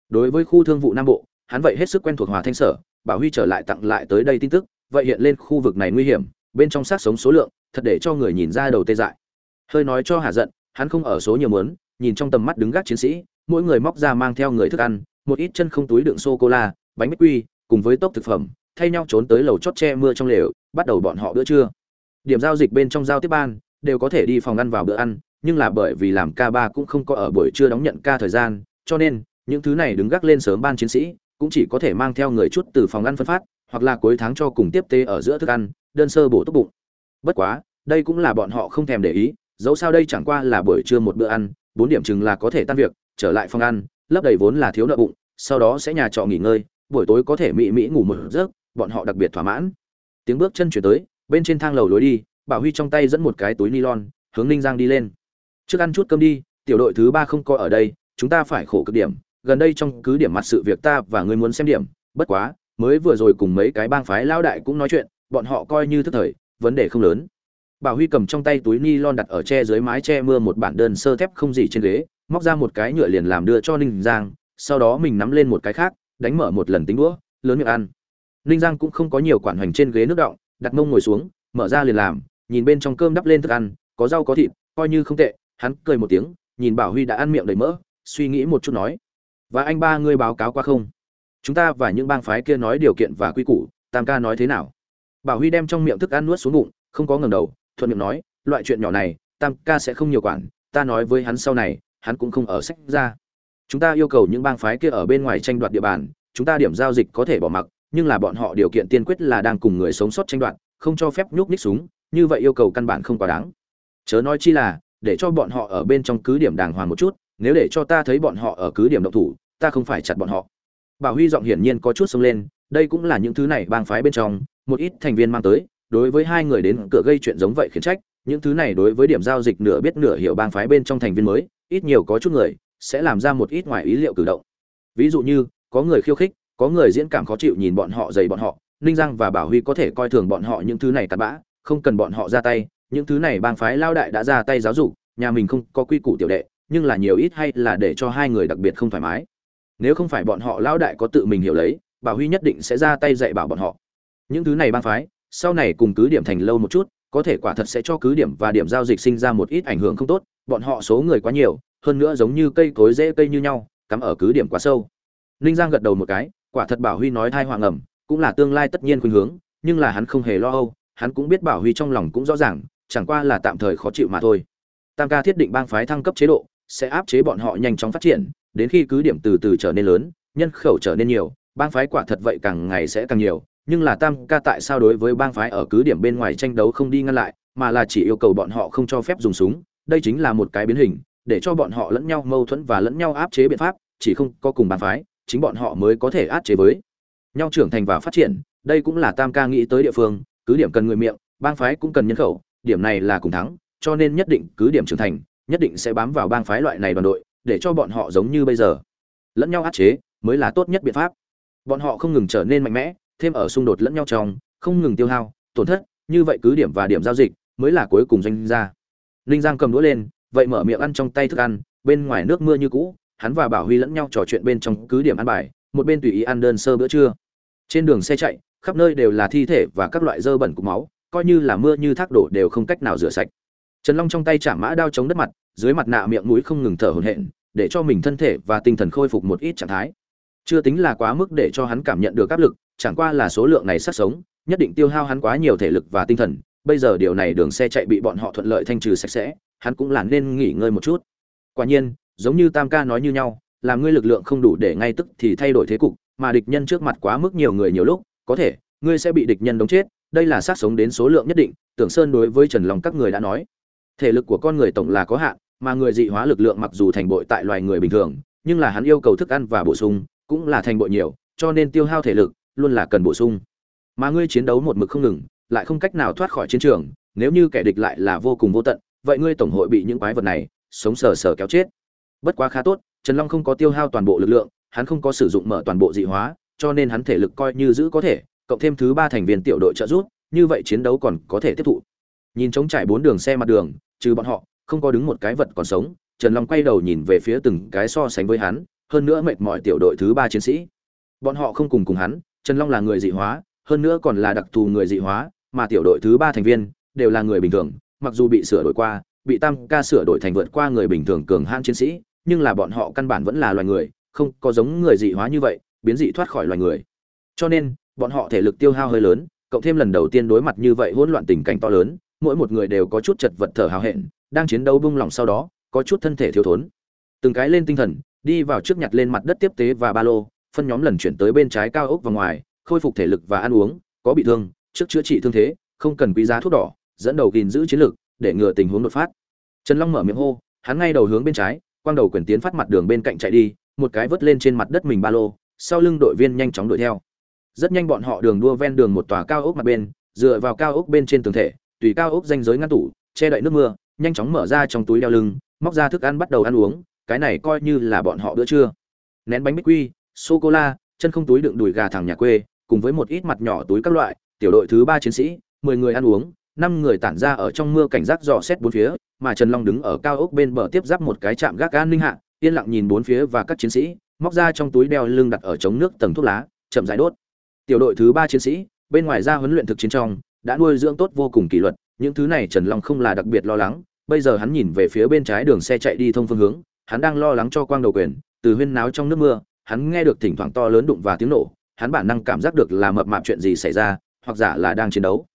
A: Đối với khu thương vụ nam bộ, hắn vậy hết sức quen thuộc hòa thanh sở bảo huy trở lại tặng lại tới đây tin tức, vậy hiện lên khu vực này nguy hiểm, bên trong sát sống số lượng thật để cho người nhìn ra đầu tê dại. Hơi nói cho hà giận, hắn không ở số nhiều mớn nhìn trong tầm mắt đứng gác chiến sĩ, mỗi người móc ra mang theo người thức ăn, một ít chân không túi đựng sô cô la bánh bích quy, cùng với tốc thực phẩm, thay nhau trốn tới lầu chót che mưa trong lều, bắt đầu bọn họ bữa trưa. Điểm giao dịch bên trong giao tiếp ban, đều có thể đi phòng ăn vào bữa ăn, nhưng là bởi vì làm ca ba cũng không có ở buổi trưa đóng nhận ca thời gian, cho nên, những thứ này đứng gác lên sớm ban chiến sĩ, cũng chỉ có thể mang theo người chút từ phòng ăn phân phát, hoặc là cuối tháng cho cùng tiếp tế ở giữa thức ăn, đơn sơ bổ túc bụng bất quá, đây cũng là bọn họ không thèm để ý, dẫu sao đây chẳng qua là buổi trưa một bữa ăn, bốn điểm chừng là có thể tan việc, trở lại phòng ăn lấp đầy vốn là thiếu nợ bụng, sau đó sẽ nhà trọ nghỉ ngơi, buổi tối có thể mị mỹ ngủ một giấc, bọn họ đặc biệt thỏa mãn. Tiếng bước chân chuyển tới, bên trên thang lầu lối đi, bảo huy trong tay dẫn một cái túi nylon, hướng ninh giang đi lên. Trước ăn chút cơm đi, tiểu đội thứ ba không coi ở đây, chúng ta phải khổ cực điểm, gần đây trong cứ điểm mặt sự việc ta và ngươi muốn xem điểm, bất quá, mới vừa rồi cùng mấy cái bang phái lao đại cũng nói chuyện, bọn họ coi như thức thời vấn đề không lớn. Bảo huy cầm trong tay túi ni lon đặt ở che dưới mái che mưa một bản đơn sơ thép không gì trên ghế, móc ra một cái nhựa liền làm đưa cho ninh giang, sau đó mình nắm lên một cái khác, đánh mở một lần tính đũa, lớn miệng ăn. Ninh giang cũng không có nhiều quản hoành trên ghế nước động đặt mông ngồi xuống, mở ra liền làm, nhìn bên trong cơm đắp lên thức ăn, có rau có thịt, coi như không tệ, hắn cười một tiếng, nhìn bảo huy đã ăn miệng đầy mỡ, suy nghĩ một chút nói, và anh ba ngươi báo cáo qua không? Chúng ta và những bang phái kia nói điều kiện và quy củ, tam ca nói thế nào? Bảo huy đem trong miệng thức ăn nuốt xuống bụng, không có ngẩng đầu, thuận miệng nói, loại chuyện nhỏ này, tam ca sẽ không nhiều quản, ta nói với hắn sau này, hắn cũng không ở sách ra. Chúng ta yêu cầu những bang phái kia ở bên ngoài tranh đoạt địa bàn, chúng ta điểm giao dịch có thể bỏ mặc, nhưng là bọn họ điều kiện tiên quyết là đang cùng người sống sót tranh đoạt, không cho phép nhúc ních súng, như vậy yêu cầu căn bản không quá đáng. Chớ nói chi là, để cho bọn họ ở bên trong cứ điểm đàng hoàng một chút, nếu để cho ta thấy bọn họ ở cứ điểm động thủ, ta không phải chặt bọn họ. Bảo huy giọng hiển nhiên có chút sưng lên, đây cũng là những thứ này bang phái bên trong một ít thành viên mang tới, đối với hai người đến cửa gây chuyện giống vậy khiến trách, những thứ này đối với điểm giao dịch nửa biết nửa hiểu bang phái bên trong thành viên mới, ít nhiều có chút người, sẽ làm ra một ít ngoài ý liệu cử động. Ví dụ như, có người khiêu khích, có người diễn cảm khó chịu nhìn bọn họ dày bọn họ, ninh giang và bảo huy có thể coi thường bọn họ những thứ này tạt bã, không cần bọn họ ra tay, những thứ này bang phái lao đại đã ra tay giáo dục, nhà mình không có quy củ tiểu đệ, nhưng là nhiều ít hay là để cho hai người đặc biệt không thoải mái. Nếu không phải bọn họ lao đại có tự mình hiểu lấy, bảo huy nhất định sẽ ra tay dạy bảo bọn họ những thứ này bang phái, sau này cùng cứ điểm thành lâu một chút, có thể quả thật sẽ cho cứ điểm và điểm giao dịch sinh ra một ít ảnh hưởng không tốt, bọn họ số người quá nhiều, hơn nữa giống như cây cối dễ cây như nhau, cắm ở cứ điểm quá sâu. Ninh giang gật đầu một cái, quả thật bảo huy nói thai hoàng ẩm, cũng là tương lai tất nhiên khuynh hướng, nhưng là hắn không hề lo âu, hắn cũng biết bảo huy trong lòng cũng rõ ràng, chẳng qua là tạm thời khó chịu mà thôi. Tam ca thiết định bang phái thăng cấp chế độ, sẽ áp chế bọn họ nhanh chóng phát triển, đến khi cứ điểm từ từ trở nên lớn, nhân khẩu trở nên nhiều, bang phái quả thật vậy càng ngày sẽ càng nhiều nhưng là tam ca tại sao đối với bang phái ở cứ điểm bên ngoài tranh đấu không đi ngăn lại, mà là chỉ yêu cầu bọn họ không cho phép dùng súng, đây chính là một cái biến hình, để cho bọn họ lẫn nhau mâu thuẫn và lẫn nhau áp chế biện pháp, chỉ không có cùng bang phái, chính bọn họ mới có thể áp chế với nhau trưởng thành và phát triển, đây cũng là tam ca nghĩ tới địa phương, cứ điểm cần người miệng, bang phái cũng cần nhân khẩu, điểm này là cùng thắng, cho nên nhất định cứ điểm trưởng thành, nhất định sẽ bám vào bang phái loại này đoàn đội, để cho bọn họ giống như bây giờ. Lẫn nhau áp chế mới là tốt nhất biện pháp. Bọn họ không ngừng trở nên mạnh mẽ thêm ở xung đột lẫn nhau trong, không ngừng tiêu hao, tổn thất, như vậy cứ điểm và điểm giao dịch mới là cuối cùng doanh ra ninh giang cầm đũa lên, vậy mở miệng ăn trong tay thức ăn, bên ngoài nước mưa như cũ, hắn và bảo huy lẫn nhau trò chuyện bên trong cứ điểm ăn bài, một bên tùy ý ăn đơn sơ bữa trưa. Trên đường xe chạy, khắp nơi đều là thi thể và các loại dơ bẩn cục máu, coi như là mưa như thác đổ đều không cách nào rửa sạch. Trần long trong tay chạm mã đao chống đất mặt, dưới mặt nạ miệng mũi không ngừng thở hổn hển, để cho mình thân thể và tinh thần khôi phục một ít trạng thái. Chưa tính là quá mức để cho hắn cảm nhận được áp lực chẳng qua là số lượng này sát sống, nhất định tiêu hao hắn quá nhiều thể lực và tinh thần, bây giờ điều này đường xe chạy bị bọn họ thuận lợi thanh trừ sạch sẽ, hắn cũng là nên nghỉ ngơi một chút. Quả nhiên, giống như tam ca nói như nhau, làm ngươi lực lượng không đủ để ngay tức thì thay đổi thế cục, mà địch nhân trước mặt quá mức nhiều người nhiều lúc, có thể, ngươi sẽ bị địch nhân đóng chết, đây là sát sống đến số lượng nhất định, tưởng sơn đối với trần long các người đã nói. Thể lực của con người tổng là có hạn, mà người dị hóa lực lượng mặc dù thành bội tại loài người bình thường, nhưng là hắn yêu cầu thức ăn và bổ sung, cũng là thành bội nhiều, cho nên tiêu hao thể lực luôn là cần bổ sung. Mà ngươi chiến đấu một mực không ngừng, lại không cách nào thoát khỏi chiến trường, nếu như kẻ địch lại là vô cùng vô tận, vậy ngươi tổng hội bị những quái vật này sống sờ sờ kéo chết. Bất quá khá tốt, trần long không có tiêu hao toàn bộ lực lượng, hắn không có sử dụng mở toàn bộ dị hóa, cho nên hắn thể lực coi như giữ có thể, cộng thêm thứ ba thành viên tiểu đội trợ giúp, như vậy chiến đấu còn có thể tiếp thụ. Nhìn trống trải bốn đường xe mặt đường, trừ bọn họ, không có đứng một cái vật còn sống, trần long quay đầu nhìn về phía từng cái so sánh với hắn, hơn nữa mệt mỏi tiểu đội thứ ba chiến sĩ. Bọn họ không cùng cùng hắn trần long là người dị hóa, hơn nữa còn là đặc thù người dị hóa, mà tiểu đội thứ ba thành viên đều là người bình thường. Mặc dù bị sửa đổi qua, bị tam ca sửa đổi thành vượt qua người bình thường cường hãn chiến sĩ, nhưng là bọn họ căn bản vẫn là loài người, không có giống người dị hóa như vậy, biến dị thoát khỏi loài người. Cho nên, bọn họ thể lực tiêu hao hơi lớn, cộng thêm lần đầu tiên đối mặt như vậy hỗn loạn tình cảnh to lớn, mỗi một người đều có chút chật vật thở hào hẹn, đang chiến đấu bung lòng sau đó, có chút thân thể thiếu thốn. Từng cái lên tinh thần, đi vào trước nhặt lên mặt đất tiếp tế và ba lô phân nhóm lần chuyển tới bên trái cao ốc và ngoài khôi phục thể lực và ăn uống có bị thương trước chữa trị thương thế không cần quý giá thuốc đỏ dẫn đầu gìn giữ chiến lực, để ngừa tình huống đột phát. Trần long mở miệng hô hắn ngay đầu hướng bên trái quang đầu quyền tiến phát mặt đường bên cạnh chạy đi một cái vớt lên trên mặt đất mình ba lô sau lưng đội viên nhanh chóng đuổi theo. Rất nhanh bọn họ đường đua ven đường một tòa cao ốc mặt bên dựa vào cao ốc bên trên tường thể tùy cao ốc danh giới ngăn tủ che đậy nước mưa nhanh chóng mở ra trong túi đeo lưng móc ra thức ăn bắt đầu ăn uống cái này coi như là bọn họ bữa trưa. Nén bánh bích quy sô cô la chân không túi đựng đùi gà thẳng nhà quê, cùng với một ít mặt nhỏ túi các loại, tiểu đội thứ ba chiến sĩ, mười người ăn uống, năm người tản ra ở trong mưa cảnh giác dò xét bốn phía, mà trần long đứng ở cao ốc bên bờ tiếp giáp một cái trạm gác an ninh hạ, yên lặng nhìn bốn phía và các chiến sĩ, móc ra trong túi đeo lưng đặt ở chống nước tầng thuốc lá, chậm rãi đốt. Tiểu đội thứ ba chiến sĩ, bên ngoài ra huấn luyện thực chiến trong, đã nuôi dưỡng tốt vô cùng kỷ luật, những thứ này trần long không là đặc biệt lo lắng, bây giờ hắn nhìn về phía bên trái đường xe chạy đi thông phương hướng, hắn đang lo lắng cho quang đầu quyền, từ huyên náo trong nước mưa hắn nghe được thỉnh thoảng to lớn đụng và tiếng nổ hắn bản năng cảm giác được là mập mạp chuyện gì xảy ra hoặc giả là đang chiến đấu.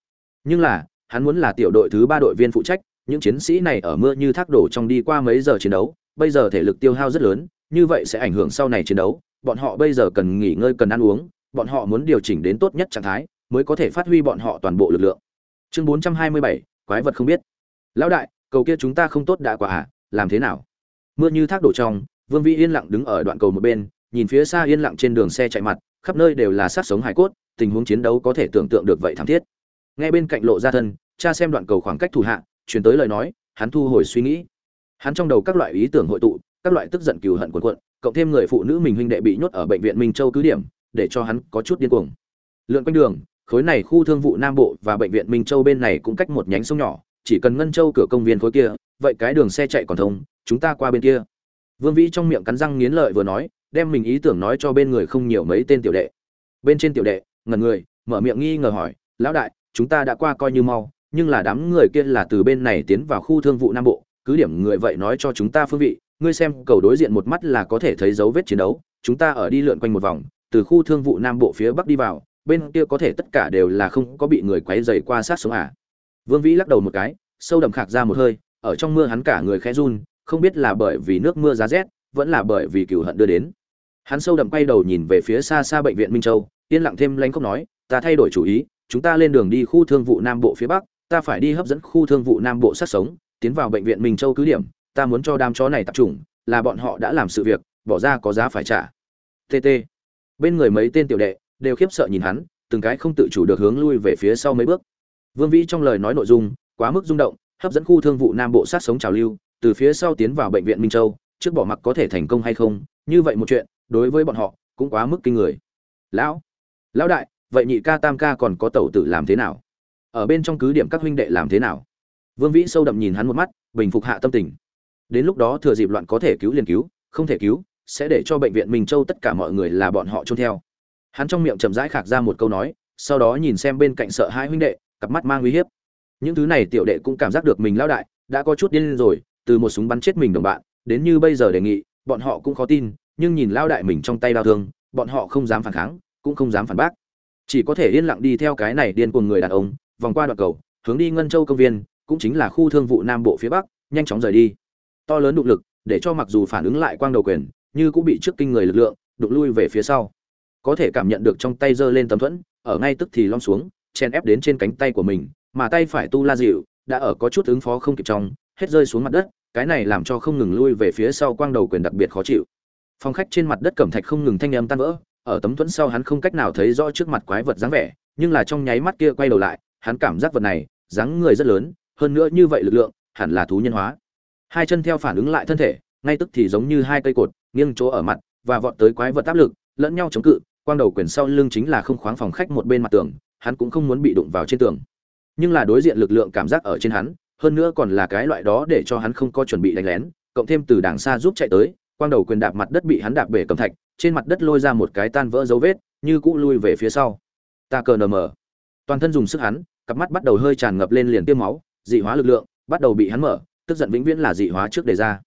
A: Nhưng là hắn muốn là tiểu đội thứ ba đội viên phụ trách những chiến sĩ này ở mưa như thác đổ trong đi qua mấy giờ chiến đấu bây giờ thể lực tiêu hao rất lớn như vậy sẽ ảnh hưởng sau này chiến đấu bọn họ bây giờ cần nghỉ ngơi cần ăn uống bọn họ muốn điều chỉnh đến tốt nhất trạng thái mới có thể phát huy bọn họ toàn bộ lực lượng. Chương 427, quái vật không biết. Lão đại cầu kia chúng ta không tốt đã quả à làm thế nào? Mưa như thác đổ trong vương vĩ yên lặng đứng ở đoạn cầu một bên nhìn phía xa yên lặng trên đường xe chạy mặt, khắp nơi đều là sát sống hải cốt, tình huống chiến đấu có thể tưởng tượng được vậy thảm thiết. Nghe bên cạnh lộ ra thân, cha xem đoạn cầu khoảng cách thủ hạ, truyền tới lời nói, hắn thu hồi suy nghĩ. Hắn trong đầu các loại ý tưởng hội tụ, các loại tức giận cừu hận cuộn cuộn, cộng thêm người phụ nữ mình huynh đệ bị nhốt ở bệnh viện minh châu cứ điểm, để cho hắn có chút điên cuồng. Lượn quanh đường, khối này khu thương vụ nam bộ và bệnh viện minh châu bên này cũng cách một nhánh sông nhỏ, chỉ cần ngân châu cửa công viên khối kia, vậy cái đường xe chạy còn thông, chúng ta qua bên kia. Vương vĩ trong miệng cắn răng nghiến lợi vừa nói đem mình ý tưởng nói cho bên người không nhiều mấy tên tiểu đệ. Bên trên tiểu đệ, ngẩn người, mở miệng nghi ngờ hỏi, lão đại, chúng ta đã qua coi như mau, nhưng là đám người kia là từ bên này tiến vào khu thương vụ nam bộ, cứ điểm người vậy nói cho chúng ta phương vị, ngươi xem, cầu đối diện một mắt là có thể thấy dấu vết chiến đấu, chúng ta ở đi lượn quanh một vòng, từ khu thương vụ nam bộ phía bắc đi vào, bên kia có thể tất cả đều là không có bị người quấy dày qua sát sống à. Vương vĩ lắc đầu một cái, sâu đậm khạc ra một hơi, ở trong mưa hắn cả người khẽ run, không biết là bởi vì nước mưa giá rét, vẫn là bởi vì cựu hận đưa đến hắn sâu đậm quay đầu nhìn về phía xa xa bệnh viện minh châu, yên lặng thêm lanh cốc nói, ta thay đổi chủ ý, chúng ta lên đường đi khu thương vụ nam bộ phía bắc, ta phải đi hấp dẫn khu thương vụ nam bộ sát sống, tiến vào bệnh viện minh châu cứ điểm, ta muốn cho đám chó này tập trung, là bọn họ đã làm sự việc, bỏ ra có giá phải trả. Tt bên người mấy tên tiểu đệ đều khiếp sợ nhìn hắn, từng cái không tự chủ được hướng lui về phía sau mấy bước. Vương vĩ trong lời nói nội dung quá mức rung động, hấp dẫn khu thương vụ nam bộ sát sống trào lưu, từ phía sau tiến vào bệnh viện minh châu, trước bỏ mặc có thể thành công hay không, như vậy một chuyện đối với bọn họ cũng quá mức kinh người. Lão lão đại, vậy nhị ca tam ca còn có tẩu tử làm thế nào? Ở bên trong cứ điểm các huynh đệ làm thế nào? Vương vĩ sâu đậm nhìn hắn một mắt, bình phục hạ tâm tình. Đến lúc đó thừa dịp loạn có thể cứu liền cứu, không thể cứu, sẽ để cho bệnh viện mình châu tất cả mọi người là bọn họ trôn theo. Hắn trong miệng chậm rãi khạc ra một câu nói, sau đó nhìn xem bên cạnh sợ hai huynh đệ, cặp mắt mang uy hiếp. Những thứ này tiểu đệ cũng cảm giác được mình lão đại, đã có chút điên rồi, từ một súng bắn chết mình đồng bạn, đến như bây giờ đề nghị, bọn họ cũng khó tin nhưng nhìn lao đại mình trong tay đau thương, bọn họ không dám phản kháng, cũng không dám phản bác. Chỉ có thể yên lặng đi theo cái này điên cuồng người đàn ông, vòng qua đoạn cầu, hướng đi ngân châu công viên, cũng chính là khu thương vụ nam bộ phía bắc, nhanh chóng rời đi. To lớn động lực, để cho mặc dù phản ứng lại quang đầu quyền, như cũng bị trước kinh người lực lượng, đụng lui về phía sau. Có thể cảm nhận được trong tay giơ lên tấm thuẫn, ở ngay tức thì lom xuống chen ép đến trên cánh tay của mình, mà tay phải tu la dịu đã ở có chút ứng phó không kịp trong, hết rơi xuống mặt đất, cái này làm cho không ngừng lui về phía sau quang đầu quyền đặc biệt khó chịu phòng khách trên mặt đất cẩm thạch không ngừng thanh âm tan vỡ, ở tấm thuẫn sau hắn không cách nào thấy rõ trước mặt quái vật dáng vẻ, nhưng là trong nháy mắt kia quay đầu lại, hắn cảm giác vật này, dáng người rất lớn, hơn nữa như vậy lực lượng, hẳn là thú nhân hóa. Hai chân theo phản ứng lại thân thể, ngay tức thì giống như hai cây cột, nghiêng chỗ ở mặt, và vọt tới quái vật áp lực, lẫn nhau chống cự, quang đầu quyền sau lưng chính là không khoáng phòng khách một bên mặt tường, hắn cũng không muốn bị đụng vào trên tường. Nhưng là đối diện lực lượng cảm giác ở trên hắn, hơn nữa còn là cái loại đó để cho hắn không có chuẩn bị đánh lén, cộng thêm từ đàng xa giúp chạy tới quang đầu quyền đạp mặt đất bị hắn đạp bể cầm thạch, trên mặt đất lôi ra một cái tan vỡ dấu vết, như cũ lui về phía sau. Ta cờ nờ mờ. Toàn thân dùng sức hắn, cặp mắt bắt đầu hơi tràn ngập lên liền tiêm máu, dị hóa lực lượng, bắt đầu bị hắn mở, tức giận vĩnh viễn là dị hóa trước đề ra.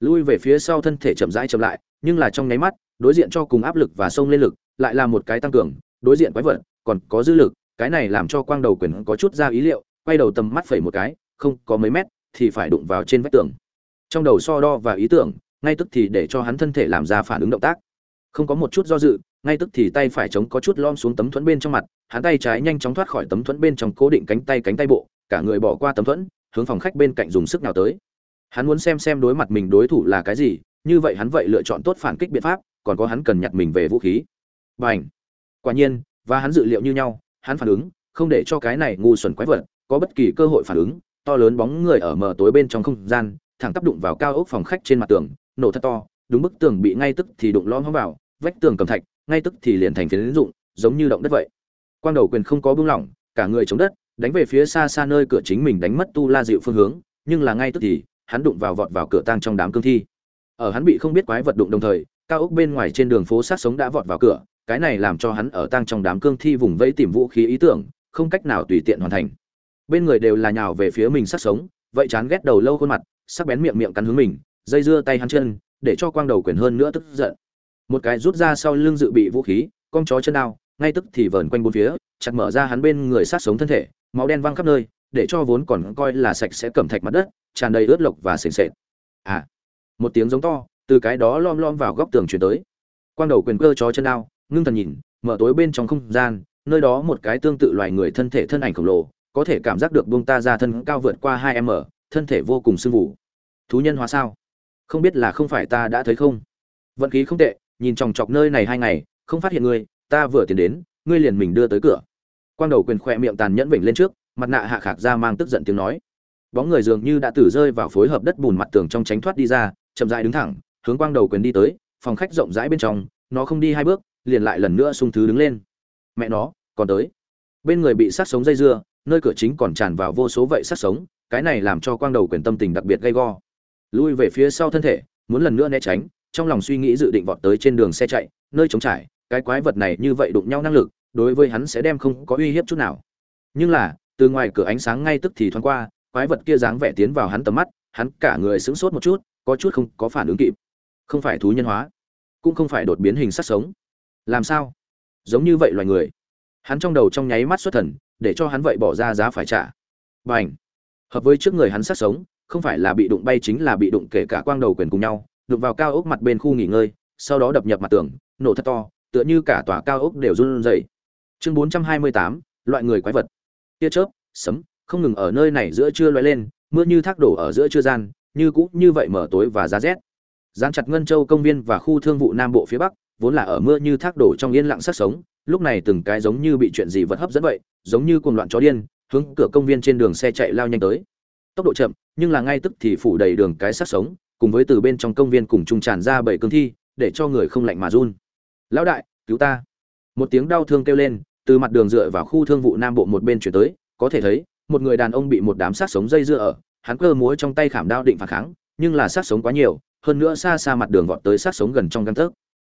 A: Lui về phía sau thân thể chậm rãi chậm lại, nhưng là trong nháy mắt, đối diện cho cùng áp lực và sông lên lực, lại là một cái tăng cường, đối diện quái vật, còn có dư lực, cái này làm cho quang đầu quyền có chút ra ý liệu, quay đầu tầm mắt phẩy một cái, không có mấy mét, thì phải đụng vào trên vách tường. Trong đầu so đo và ý tưởng ngay tức thì để cho hắn thân thể làm ra phản ứng động tác. Không có một chút do dự, ngay tức thì tay phải chống có chút lom xuống tấm thuẫn bên trong mặt, hắn tay trái nhanh chóng thoát khỏi tấm thuẫn bên trong cố định cánh tay cánh tay bộ, cả người bỏ qua tấm thuẫn, hướng phòng khách bên cạnh dùng sức nào tới. Hắn muốn xem xem đối mặt mình đối thủ là cái gì, như vậy hắn vậy lựa chọn tốt phản kích biện pháp, còn có hắn cần nhặt mình về vũ khí. B à n h quả nhiên, và hắn dự liệu như nhau, hắn phản ứng, không để cho cái này ngu xuẩn quái vật có bất kỳ cơ hội phản ứng, to lớn bóng người ở mờ tối bên trong không gian, thẳng tắp đụng vào cao ốc phòng khách trên mặt tường nổ thật to, đúng bức tường bị ngay tức thì đụng lõm hóng vào, vách tường cầm thạch, ngay tức thì liền thành phiến dụng, giống như động đất vậy. Quang đầu quyền không có buông lỏng, cả người chống đất, đánh về phía xa xa nơi cửa chính mình đánh mất tu la dịu phương hướng, nhưng là ngay tức thì, hắn đụng vào vọt vào cửa tang trong đám cương thi. Ở hắn bị không biết quái vật đụng đồng thời, cao ốc bên ngoài trên đường phố sát sống đã vọt vào cửa, cái này làm cho hắn ở tang trong đám cương thi vùng vẫy tìm vũ khí ý tưởng, không cách nào tùy tiện hoàn thành. Bên người đều là nhào về phía mình sát sống, vậy chán ghét đầu lâu khuôn mặt, sắc bén miệng miệng cắn hướng mình dây dưa tay hắn chân, để cho quang đầu quyền hơn nữa tức giận. Một cái rút ra sau lưng dự bị vũ khí, con chó chân đao, ngay tức thì vờn quanh bốn phía, chặt mở ra hắn bên người sát sống thân thể, máu đen văng khắp nơi, để cho vốn còn coi là sạch sẽ cẩm thạch mặt đất, tràn đầy ướt lộc và sền sệt. À một tiếng giống to, từ cái đó lom lom vào góc tường chuyển tới. Quang đầu quyền cơ chó chân đao, ngưng thần nhìn, mở tối bên trong không gian, nơi đó một cái tương tự loài người thân thể thân ảnh khổng lồ, có thể cảm giác được buông ta ra thân cao vượt qua hai m, thân thể vô cùng sưng vụ thú nhân hóa sao? Không biết là không phải ta đã thấy không? Vận khí không tệ, nhìn chòng chọc nơi này hai ngày, không phát hiện ngươi, ta vừa tiến đến, ngươi liền mình đưa tới cửa. Quang đầu quyền khỏe miệng tàn nhẫn vểnh lên trước, mặt nạ hạ khạc ra mang tức giận tiếng nói. Bóng người dường như đã tử rơi vào phối hợp đất bùn mặt tường trong tránh thoát đi ra, chậm rãi đứng thẳng, hướng quang đầu quyền đi tới, phòng khách rộng rãi bên trong, nó không đi hai bước, liền lại lần nữa sung thứ đứng lên. Mẹ nó, còn tới. Bên người bị sát sống dây dưa, nơi cửa chính còn tràn vào vô số vậy sát sống, cái này làm cho quang đầu quyền tâm tình đặc biệt gay go lui về phía sau thân thể, muốn lần nữa né tránh, trong lòng suy nghĩ dự định vọt tới trên đường xe chạy, nơi trống trải, cái quái vật này như vậy đụng nhau năng lực, đối với hắn sẽ đem không có uy hiếp chút nào. Nhưng là, từ ngoài cửa ánh sáng ngay tức thì thoáng qua, quái vật kia dáng vẻ tiến vào hắn tầm mắt, hắn cả người sững sốt một chút, có chút không có phản ứng kịp. Không phải thú nhân hóa, cũng không phải đột biến hình sắc sống. Làm sao? Giống như vậy loài người. Hắn trong đầu trong nháy mắt xuất thần, để cho hắn vậy bỏ ra giá phải trả. B à n h hợp với trước người hắn sắc sống không phải là bị đụng bay chính là bị đụng kể cả quang đầu quyền cùng nhau, đụng vào cao ốc mặt bên khu nghỉ ngơi, sau đó đập nhập mặt tường, nổ thật to, tựa như cả tòa cao ốc đều run rẩy. Chương bốn trăm hai mươi tám, loại người quái vật. Tia chớp, sấm, không ngừng ở nơi này giữa trưa loay lên, mưa như thác đổ ở giữa trưa gian, như cũ như vậy mở tối và giá rét. Giáng chặt ngân châu công viên và khu thương vụ nam bộ phía bắc, vốn là ở mưa như thác đổ trong yên lặng sát sống, lúc này từng cái giống như bị chuyện gì vật hấp dẫn vậy, giống như cuồng loạn chó điên, hướng cửa công viên trên đường xe chạy lao nhanh tới tốc độ chậm, nhưng là ngay tức thì phủ đầy đường cái sát sống, cùng với từ bên trong công viên cùng trung tràn ra bảy cương thi, để cho người không lạnh mà run. Lão đại, cứu ta. Một tiếng đau thương kêu lên, từ mặt đường dựa vào khu thương vụ nam bộ một bên chuyển tới, có thể thấy, một người đàn ông bị một đám sát sống dây dưa ở, hắn cơ múa trong tay khảm đao định phản kháng, nhưng là sát sống quá nhiều, hơn nữa xa xa mặt đường vọt tới sát sống gần trong găng tấc.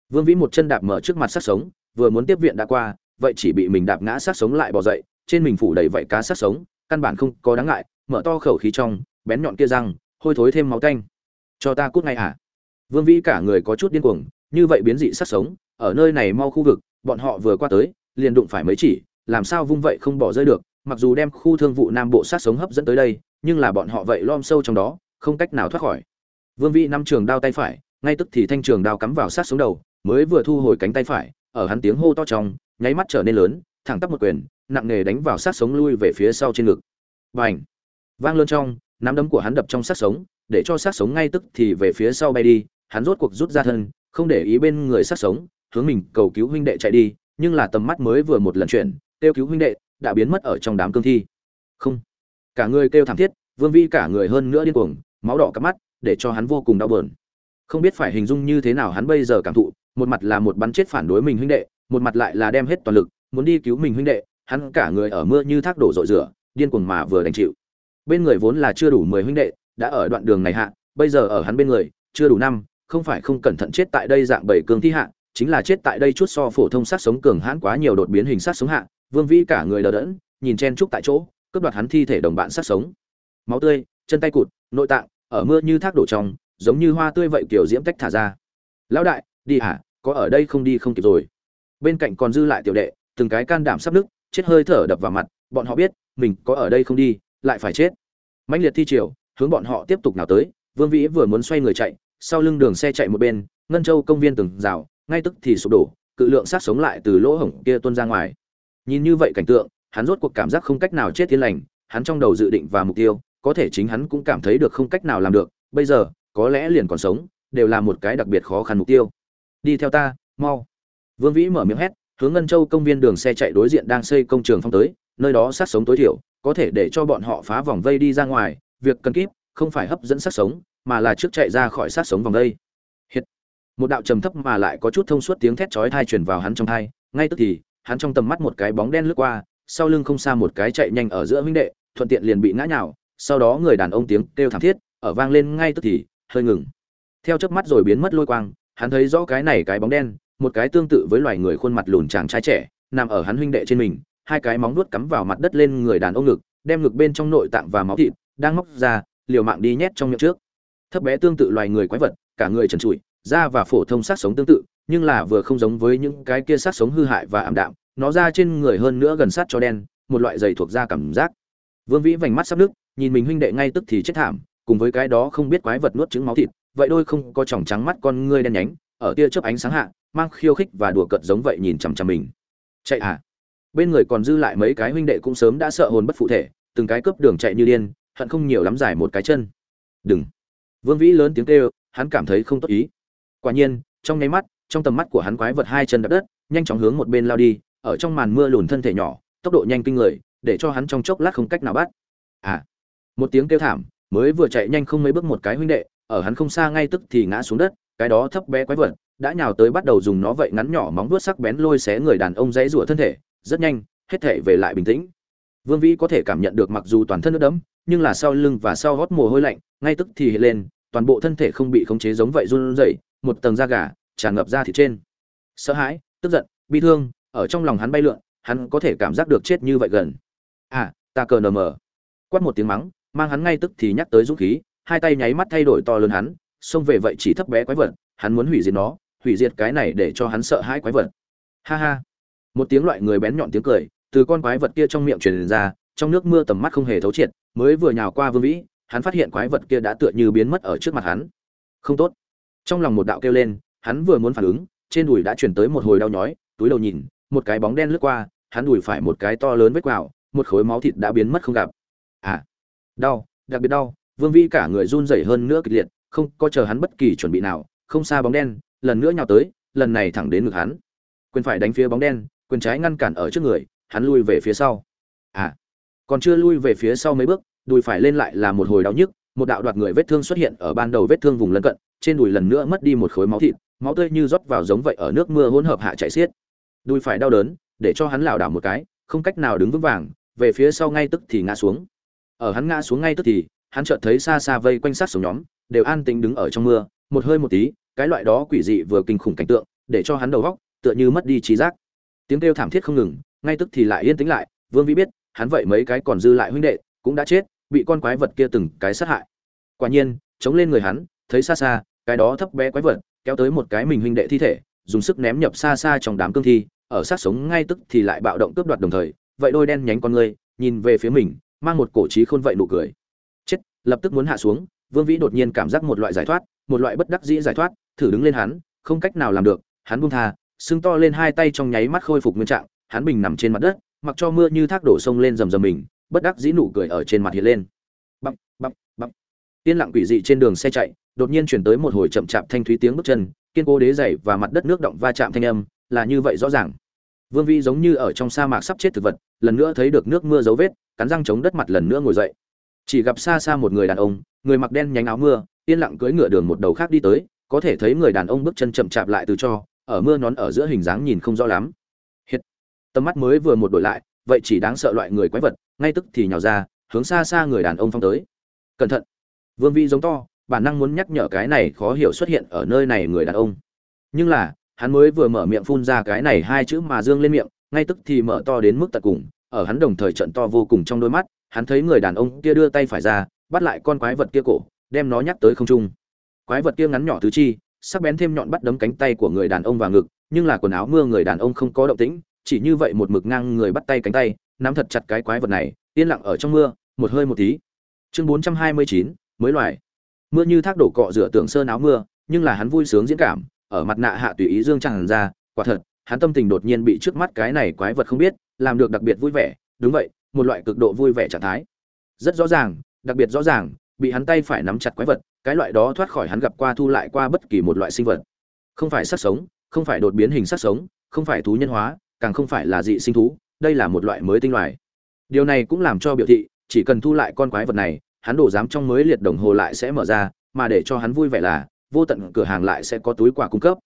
A: Vương vĩ một chân đạp mở trước mặt sát sống, vừa muốn tiếp viện đã qua, vậy chỉ bị mình đạp ngã sát sống lại bỏ dậy, trên mình phủ đầy vảy cá sát sống, căn bản không có đáng ngại mở to khẩu khí trong, bén nhọn kia răng, hôi thối thêm máu tanh. Cho ta cút ngay à vương vĩ cả người có chút điên cuồng, như vậy biến dị sát sống, ở nơi này mau khu vực, bọn họ vừa qua tới, liền đụng phải mấy chỉ, làm sao vung vậy không bỏ rơi được, mặc dù đem khu thương vụ nam bộ sát sống hấp dẫn tới đây, nhưng là bọn họ vậy lom sâu trong đó, không cách nào thoát khỏi. Vương vĩ năm trường đao tay phải, ngay tức thì thanh trường đao cắm vào sát sống đầu, mới vừa thu hồi cánh tay phải, ở hắn tiếng hô to trong, nháy mắt trở nên lớn, thẳng tắp một quyền, nặng nề đánh vào sát sống lui về phía sau trên ngực. Và vang lớn trong, nắm đấm của hắn đập trong sát sống, để cho sát sống ngay tức thì về phía sau bay đi, hắn rốt cuộc rút ra thân, không để ý bên người sát sống, hướng mình cầu cứu huynh đệ chạy đi, nhưng là tầm mắt mới vừa một lần chuyển, kêu cứu huynh đệ, đã biến mất ở trong đám cương thi. Không. Cả người kêu thảm thiết, vương vi cả người hơn nữa điên cuồng, máu đỏ cắp mắt, để cho hắn vô cùng đau bờn không biết phải hình dung như thế nào hắn bây giờ cảm thụ, một mặt là một bắn chết phản đối mình huynh đệ, một mặt lại là đem hết toàn lực, muốn đi cứu mình huynh đệ, hắn cả người ở mưa như thác đổ rội rửa, điên cuồng mà vừa đành chịu bên người vốn là chưa đủ mười huynh đệ đã ở đoạn đường này hạ bây giờ ở hắn bên người chưa đủ năm không phải không cẩn thận chết tại đây dạng bảy cường thi hạ chính là chết tại đây chút so phổ thông sát sống cường hãn quá nhiều đột biến hình sát sống hạ vương vĩ cả người đờ đẫn nhìn chen trúc tại chỗ cướp đoạt hắn thi thể đồng bạn sát sống. Máu tươi chân tay cụt nội tạng ở mưa như thác đổ trong giống như hoa tươi vậy kiểu diễm tách thả ra. Lão đại đi hả? Có ở đây không đi không kịp rồi. Bên cạnh còn dư lại tiểu đệ từng cái can đảm sắp nức, chết hơi thở đập vào mặt bọn họ biết mình có ở đây không đi lại phải chết. Mãnh liệt thi triều, hướng bọn họ tiếp tục nào tới, vương vĩ vừa muốn xoay người chạy, sau lưng đường xe chạy một bên, ngân châu công viên từng rào, ngay tức thì sụp đổ, cự lượng sát sống lại từ lỗ hổng kia tuôn ra ngoài. Nhìn như vậy cảnh tượng, hắn rốt cuộc cảm giác không cách nào chết tiến lành, hắn trong đầu dự định và mục tiêu, có thể chính hắn cũng cảm thấy được không cách nào làm được, bây giờ, có lẽ liền còn sống, đều là một cái đặc biệt khó khăn mục tiêu. Đi theo ta, mau. Vương vĩ mở miệng hét, hướng ngân châu công viên đường xe chạy đối diện đang xây công trường phong tới, nơi đó sát sống tối thiểu có thể để cho bọn họ phá vòng vây đi ra ngoài, việc cần kíp không phải hấp dẫn sát sống, mà là trước chạy ra khỏi sát sống vòng vây. Hiện một đạo trầm thấp mà lại có chút thông suốt tiếng thét chói tai truyền vào hắn trong tai, ngay tức thì, hắn trong tầm mắt một cái bóng đen lướt qua, sau lưng không xa một cái chạy nhanh ở giữa huynh đệ, thuận tiện liền bị ngã nhào, sau đó người đàn ông tiếng kêu thảm thiết ở vang lên ngay tức thì, hơi ngừng. Theo chớp mắt rồi biến mất lôi quang, hắn thấy rõ cái này cái bóng đen, một cái tương tự với loài người khuôn mặt lùn chàng trai trẻ, nằm ở hắn huynh đệ trên mình hai cái móng nuốt cắm vào mặt đất lên người đàn ông ngực, đem ngực bên trong nội tạng và máu thịt đang móc ra, liều mạng đi nhét trong miệng trước. Thấp bé tương tự loài người quái vật, cả người trần trụi, da và phổ thông sát sống tương tự, nhưng là vừa không giống với những cái kia sát sống hư hại và ảm đạm, nó ra trên người hơn nữa gần sát cho đen, một loại dày thuộc da cảm giác. Vương vĩ vành mắt sắp nước nhìn mình huynh đệ ngay tức thì chết thảm, cùng với cái đó không biết quái vật nuốt trứng máu thịt, vậy đôi không có tròng trắng mắt con ngươi đen nhánh, ở tia chớp ánh sáng hạ, mang khiêu khích và đùa cợt giống vậy nhìn chằm chằm mình. Chạy à? Bên người còn dư lại mấy cái huynh đệ cũng sớm đã sợ hồn bất phụ thể, từng cái cướp đường chạy như điên, hận không nhiều lắm dài một cái chân. Đừng. Vương vĩ lớn tiếng kêu, hắn cảm thấy không tốt ý. Quả nhiên, trong nháy mắt, trong tầm mắt của hắn quái vật hai chân đập đất, nhanh chóng hướng một bên lao đi, ở trong màn mưa lùn thân thể nhỏ, tốc độ nhanh kinh người, để cho hắn trong chốc lát không cách nào bắt. À. Một tiếng kêu thảm, mới vừa chạy nhanh không mấy bước một cái huynh đệ, ở hắn không xa ngay tức thì ngã xuống đất, cái đó thấp bé quái vật đã nhào tới bắt đầu dùng nó vậy ngắn nhỏ móng vuốt sắc bén lôi xé người đàn ông dãy rủa thân thể, rất nhanh, hết thể về lại bình tĩnh. Vương vĩ có thể cảm nhận được mặc dù toàn thân nước đẫm, nhưng là sau lưng và sau hót mồ hôi lạnh, ngay tức thì hiện lên, toàn bộ thân thể không bị khống chế giống vậy run rẩy, một tầng da gà tràn ngập ra thịt trên. Sợ hãi, tức giận, bi thương, ở trong lòng hắn bay lượn, hắn có thể cảm giác được chết như vậy gần. À ta cờ nờ mờ. Quát một tiếng mắng, mang hắn ngay tức thì nhắc tới dũng khí, hai tay nháy mắt thay đổi to lớn hắn, xông về vậy chỉ thấp bé quái vật, hắn muốn hủy diệt nó hủy diệt cái này để cho hắn sợ hãi quái vật. Ha ha. Một tiếng loại người bén nhọn tiếng cười, từ con quái vật kia trong miệng truyền ra, trong nước mưa tầm mắt không hề thấu triệt, mới vừa nhào qua vương vĩ, hắn phát hiện quái vật kia đã tựa như biến mất ở trước mặt hắn. Không tốt. Trong lòng một đạo kêu lên, hắn vừa muốn phản ứng, trên đùi đã chuyển tới một hồi đau nhói, túi đầu nhìn, một cái bóng đen lướt qua, hắn đùi phải một cái to lớn vết quào, một khối máu thịt đã biến mất không gặp. À. Đau, đặc biệt đau, vương vĩ cả người run rẩy hơn nữa kịch liệt, không có chờ hắn bất kỳ chuẩn bị nào, không xa bóng đen lần nữa nhào tới, lần này thẳng đến ngực hắn. Quyền phải đánh phía bóng đen, quyền trái ngăn cản ở trước người, hắn lui về phía sau. À còn chưa lui về phía sau mấy bước, đùi phải lên lại là một hồi đau nhức, một đạo đoạt người vết thương xuất hiện ở ban đầu vết thương vùng lân cận, trên đùi lần nữa mất đi một khối máu thịt, máu tươi như rót vào giống vậy ở nước mưa hỗn hợp hạ chảy xiết. Đùi phải đau đớn, để cho hắn lảo đảo một cái, không cách nào đứng vững vàng, về phía sau ngay tức thì ngã xuống. Ở hắn ngã xuống ngay tức thì, hắn chợt thấy xa xa vây quanh sát sống nhóm, đều an tĩnh đứng ở trong mưa, một hơi một tí cái loại đó quỷ dị vừa kinh khủng cảnh tượng, để cho hắn đầu góc tựa như mất đi trí giác. Tiếng kêu thảm thiết không ngừng, ngay tức thì lại yên tĩnh lại, vương vĩ biết, hắn vậy mấy cái còn dư lại huynh đệ, cũng đã chết, bị con quái vật kia từng cái sát hại. Quả nhiên, chống lên người hắn, thấy xa xa, cái đó thấp bé quái vật, kéo tới một cái mình huynh đệ thi thể, dùng sức ném nhập xa xa trong đám cương thi, ở sát sống ngay tức thì lại bạo động cướp đoạt đồng thời, vậy đôi đen nhánh con người, nhìn về phía mình, mang một cổ trí khôn vậy nụ cười. Chết, lập tức muốn hạ xuống, vương vĩ đột nhiên cảm giác một loại giải thoát, một loại bất đắc dĩ giải thoát thử đứng lên hắn, không cách nào làm được, hắn buông tha xương to lên hai tay trong nháy mắt khôi phục nguyên trạng, hắn bình nằm trên mặt đất, mặc cho mưa như thác đổ sông lên rầm rầm mình, bất đắc dĩ nụ cười ở trên mặt hiện lên. Bập bập bập. Yên lặng quỷ dị trên đường xe chạy, đột nhiên chuyển tới một hồi chậm chạp thanh thúy tiếng bước chân, kiên cố đế dày và mặt đất nước động va chạm thanh âm, là như vậy rõ ràng. Vương vĩ giống như ở trong sa mạc sắp chết thực vật, lần nữa thấy được nước mưa dấu vết, cắn răng chống đất mặt lần nữa ngồi dậy. Chỉ gặp xa xa một người đàn ông, người mặc đen nhánh áo mưa, yên lặng cưỡi ngựa đường một đầu khác đi tới có thể thấy người đàn ông bước chân chậm chạp lại từ cho, ở mưa nón ở giữa hình dáng nhìn không rõ lắm. Hiện tầm mắt mới vừa một đổi lại, vậy chỉ đáng sợ loại người quái vật, ngay tức thì nhào ra, hướng xa xa người đàn ông phong tới. Cẩn thận. Vương vi giống to, bản năng muốn nhắc nhở cái này khó hiểu xuất hiện ở nơi này người đàn ông. Nhưng là, hắn mới vừa mở miệng phun ra cái này hai chữ mà dương lên miệng, ngay tức thì mở to đến mức tận cùng, ở hắn đồng thời trận to vô cùng trong đôi mắt, hắn thấy người đàn ông kia đưa tay phải ra, bắt lại con quái vật kia cổ, đem nó nhắc tới không trung quái vật kia ngắn nhỏ tứ chi, sắc bén thêm nhọn bắt đấm cánh tay của người đàn ông vào ngực, nhưng là quần áo mưa người đàn ông không có động tĩnh, chỉ như vậy một mực ngang người bắt tay cánh tay, nắm thật chặt cái quái vật này, yên lặng ở trong mưa, một hơi một tí. Chương bốn trăm hai mươi chín, mới loài. Mưa như thác đổ cọ rửa tường sơn áo mưa, nhưng là hắn vui sướng diễn cảm, ở mặt nạ hạ tùy ý dương tràn ra, quả thật, hắn tâm tình đột nhiên bị trước mắt cái này quái vật không biết, làm được đặc biệt vui vẻ, đúng vậy, một loại cực độ vui vẻ trạng thái. Rất rõ ràng, đặc biệt rõ ràng bị hắn tay phải nắm chặt quái vật, cái loại đó thoát khỏi hắn gặp qua thu lại qua bất kỳ một loại sinh vật. Không phải sát sống, không phải đột biến hình sát sống, không phải thú nhân hóa, càng không phải là dị sinh thú, đây là một loại mới tinh loài. Điều này cũng làm cho biểu thị, chỉ cần thu lại con quái vật này, hắn đổ dám trong mới liệt đồng hồ lại sẽ mở ra, mà để cho hắn vui vẻ là, vô tận cửa hàng lại sẽ có túi quà cung cấp.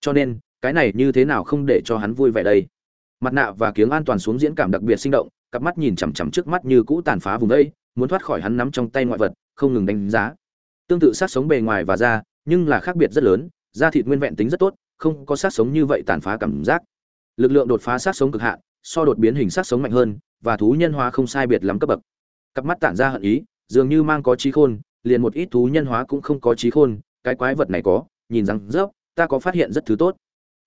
A: Cho nên, cái này như thế nào không để cho hắn vui vẻ đây? Mặt nạ và kiếng an toàn xuống diễn cảm đặc biệt sinh động, cặp mắt nhìn chằm chằm trước mắt như cũ tàn phá vùng đây, muốn thoát khỏi hắn nắm trong tay ngoại vật không ngừng đánh giá. Tương tự sát sống bề ngoài và da, nhưng là khác biệt rất lớn, da thịt nguyên vẹn tính rất tốt, không có sát sống như vậy tàn phá cảm giác. Lực lượng đột phá sát sống cực hạn, so đột biến hình sát sống mạnh hơn, và thú nhân hóa không sai biệt lắm cấp bậc. Cặp mắt tản ra hận ý, dường như mang có trí khôn, liền một ít thú nhân hóa cũng không có trí khôn, cái quái vật này có, nhìn rằng rớp ta có phát hiện rất thứ tốt.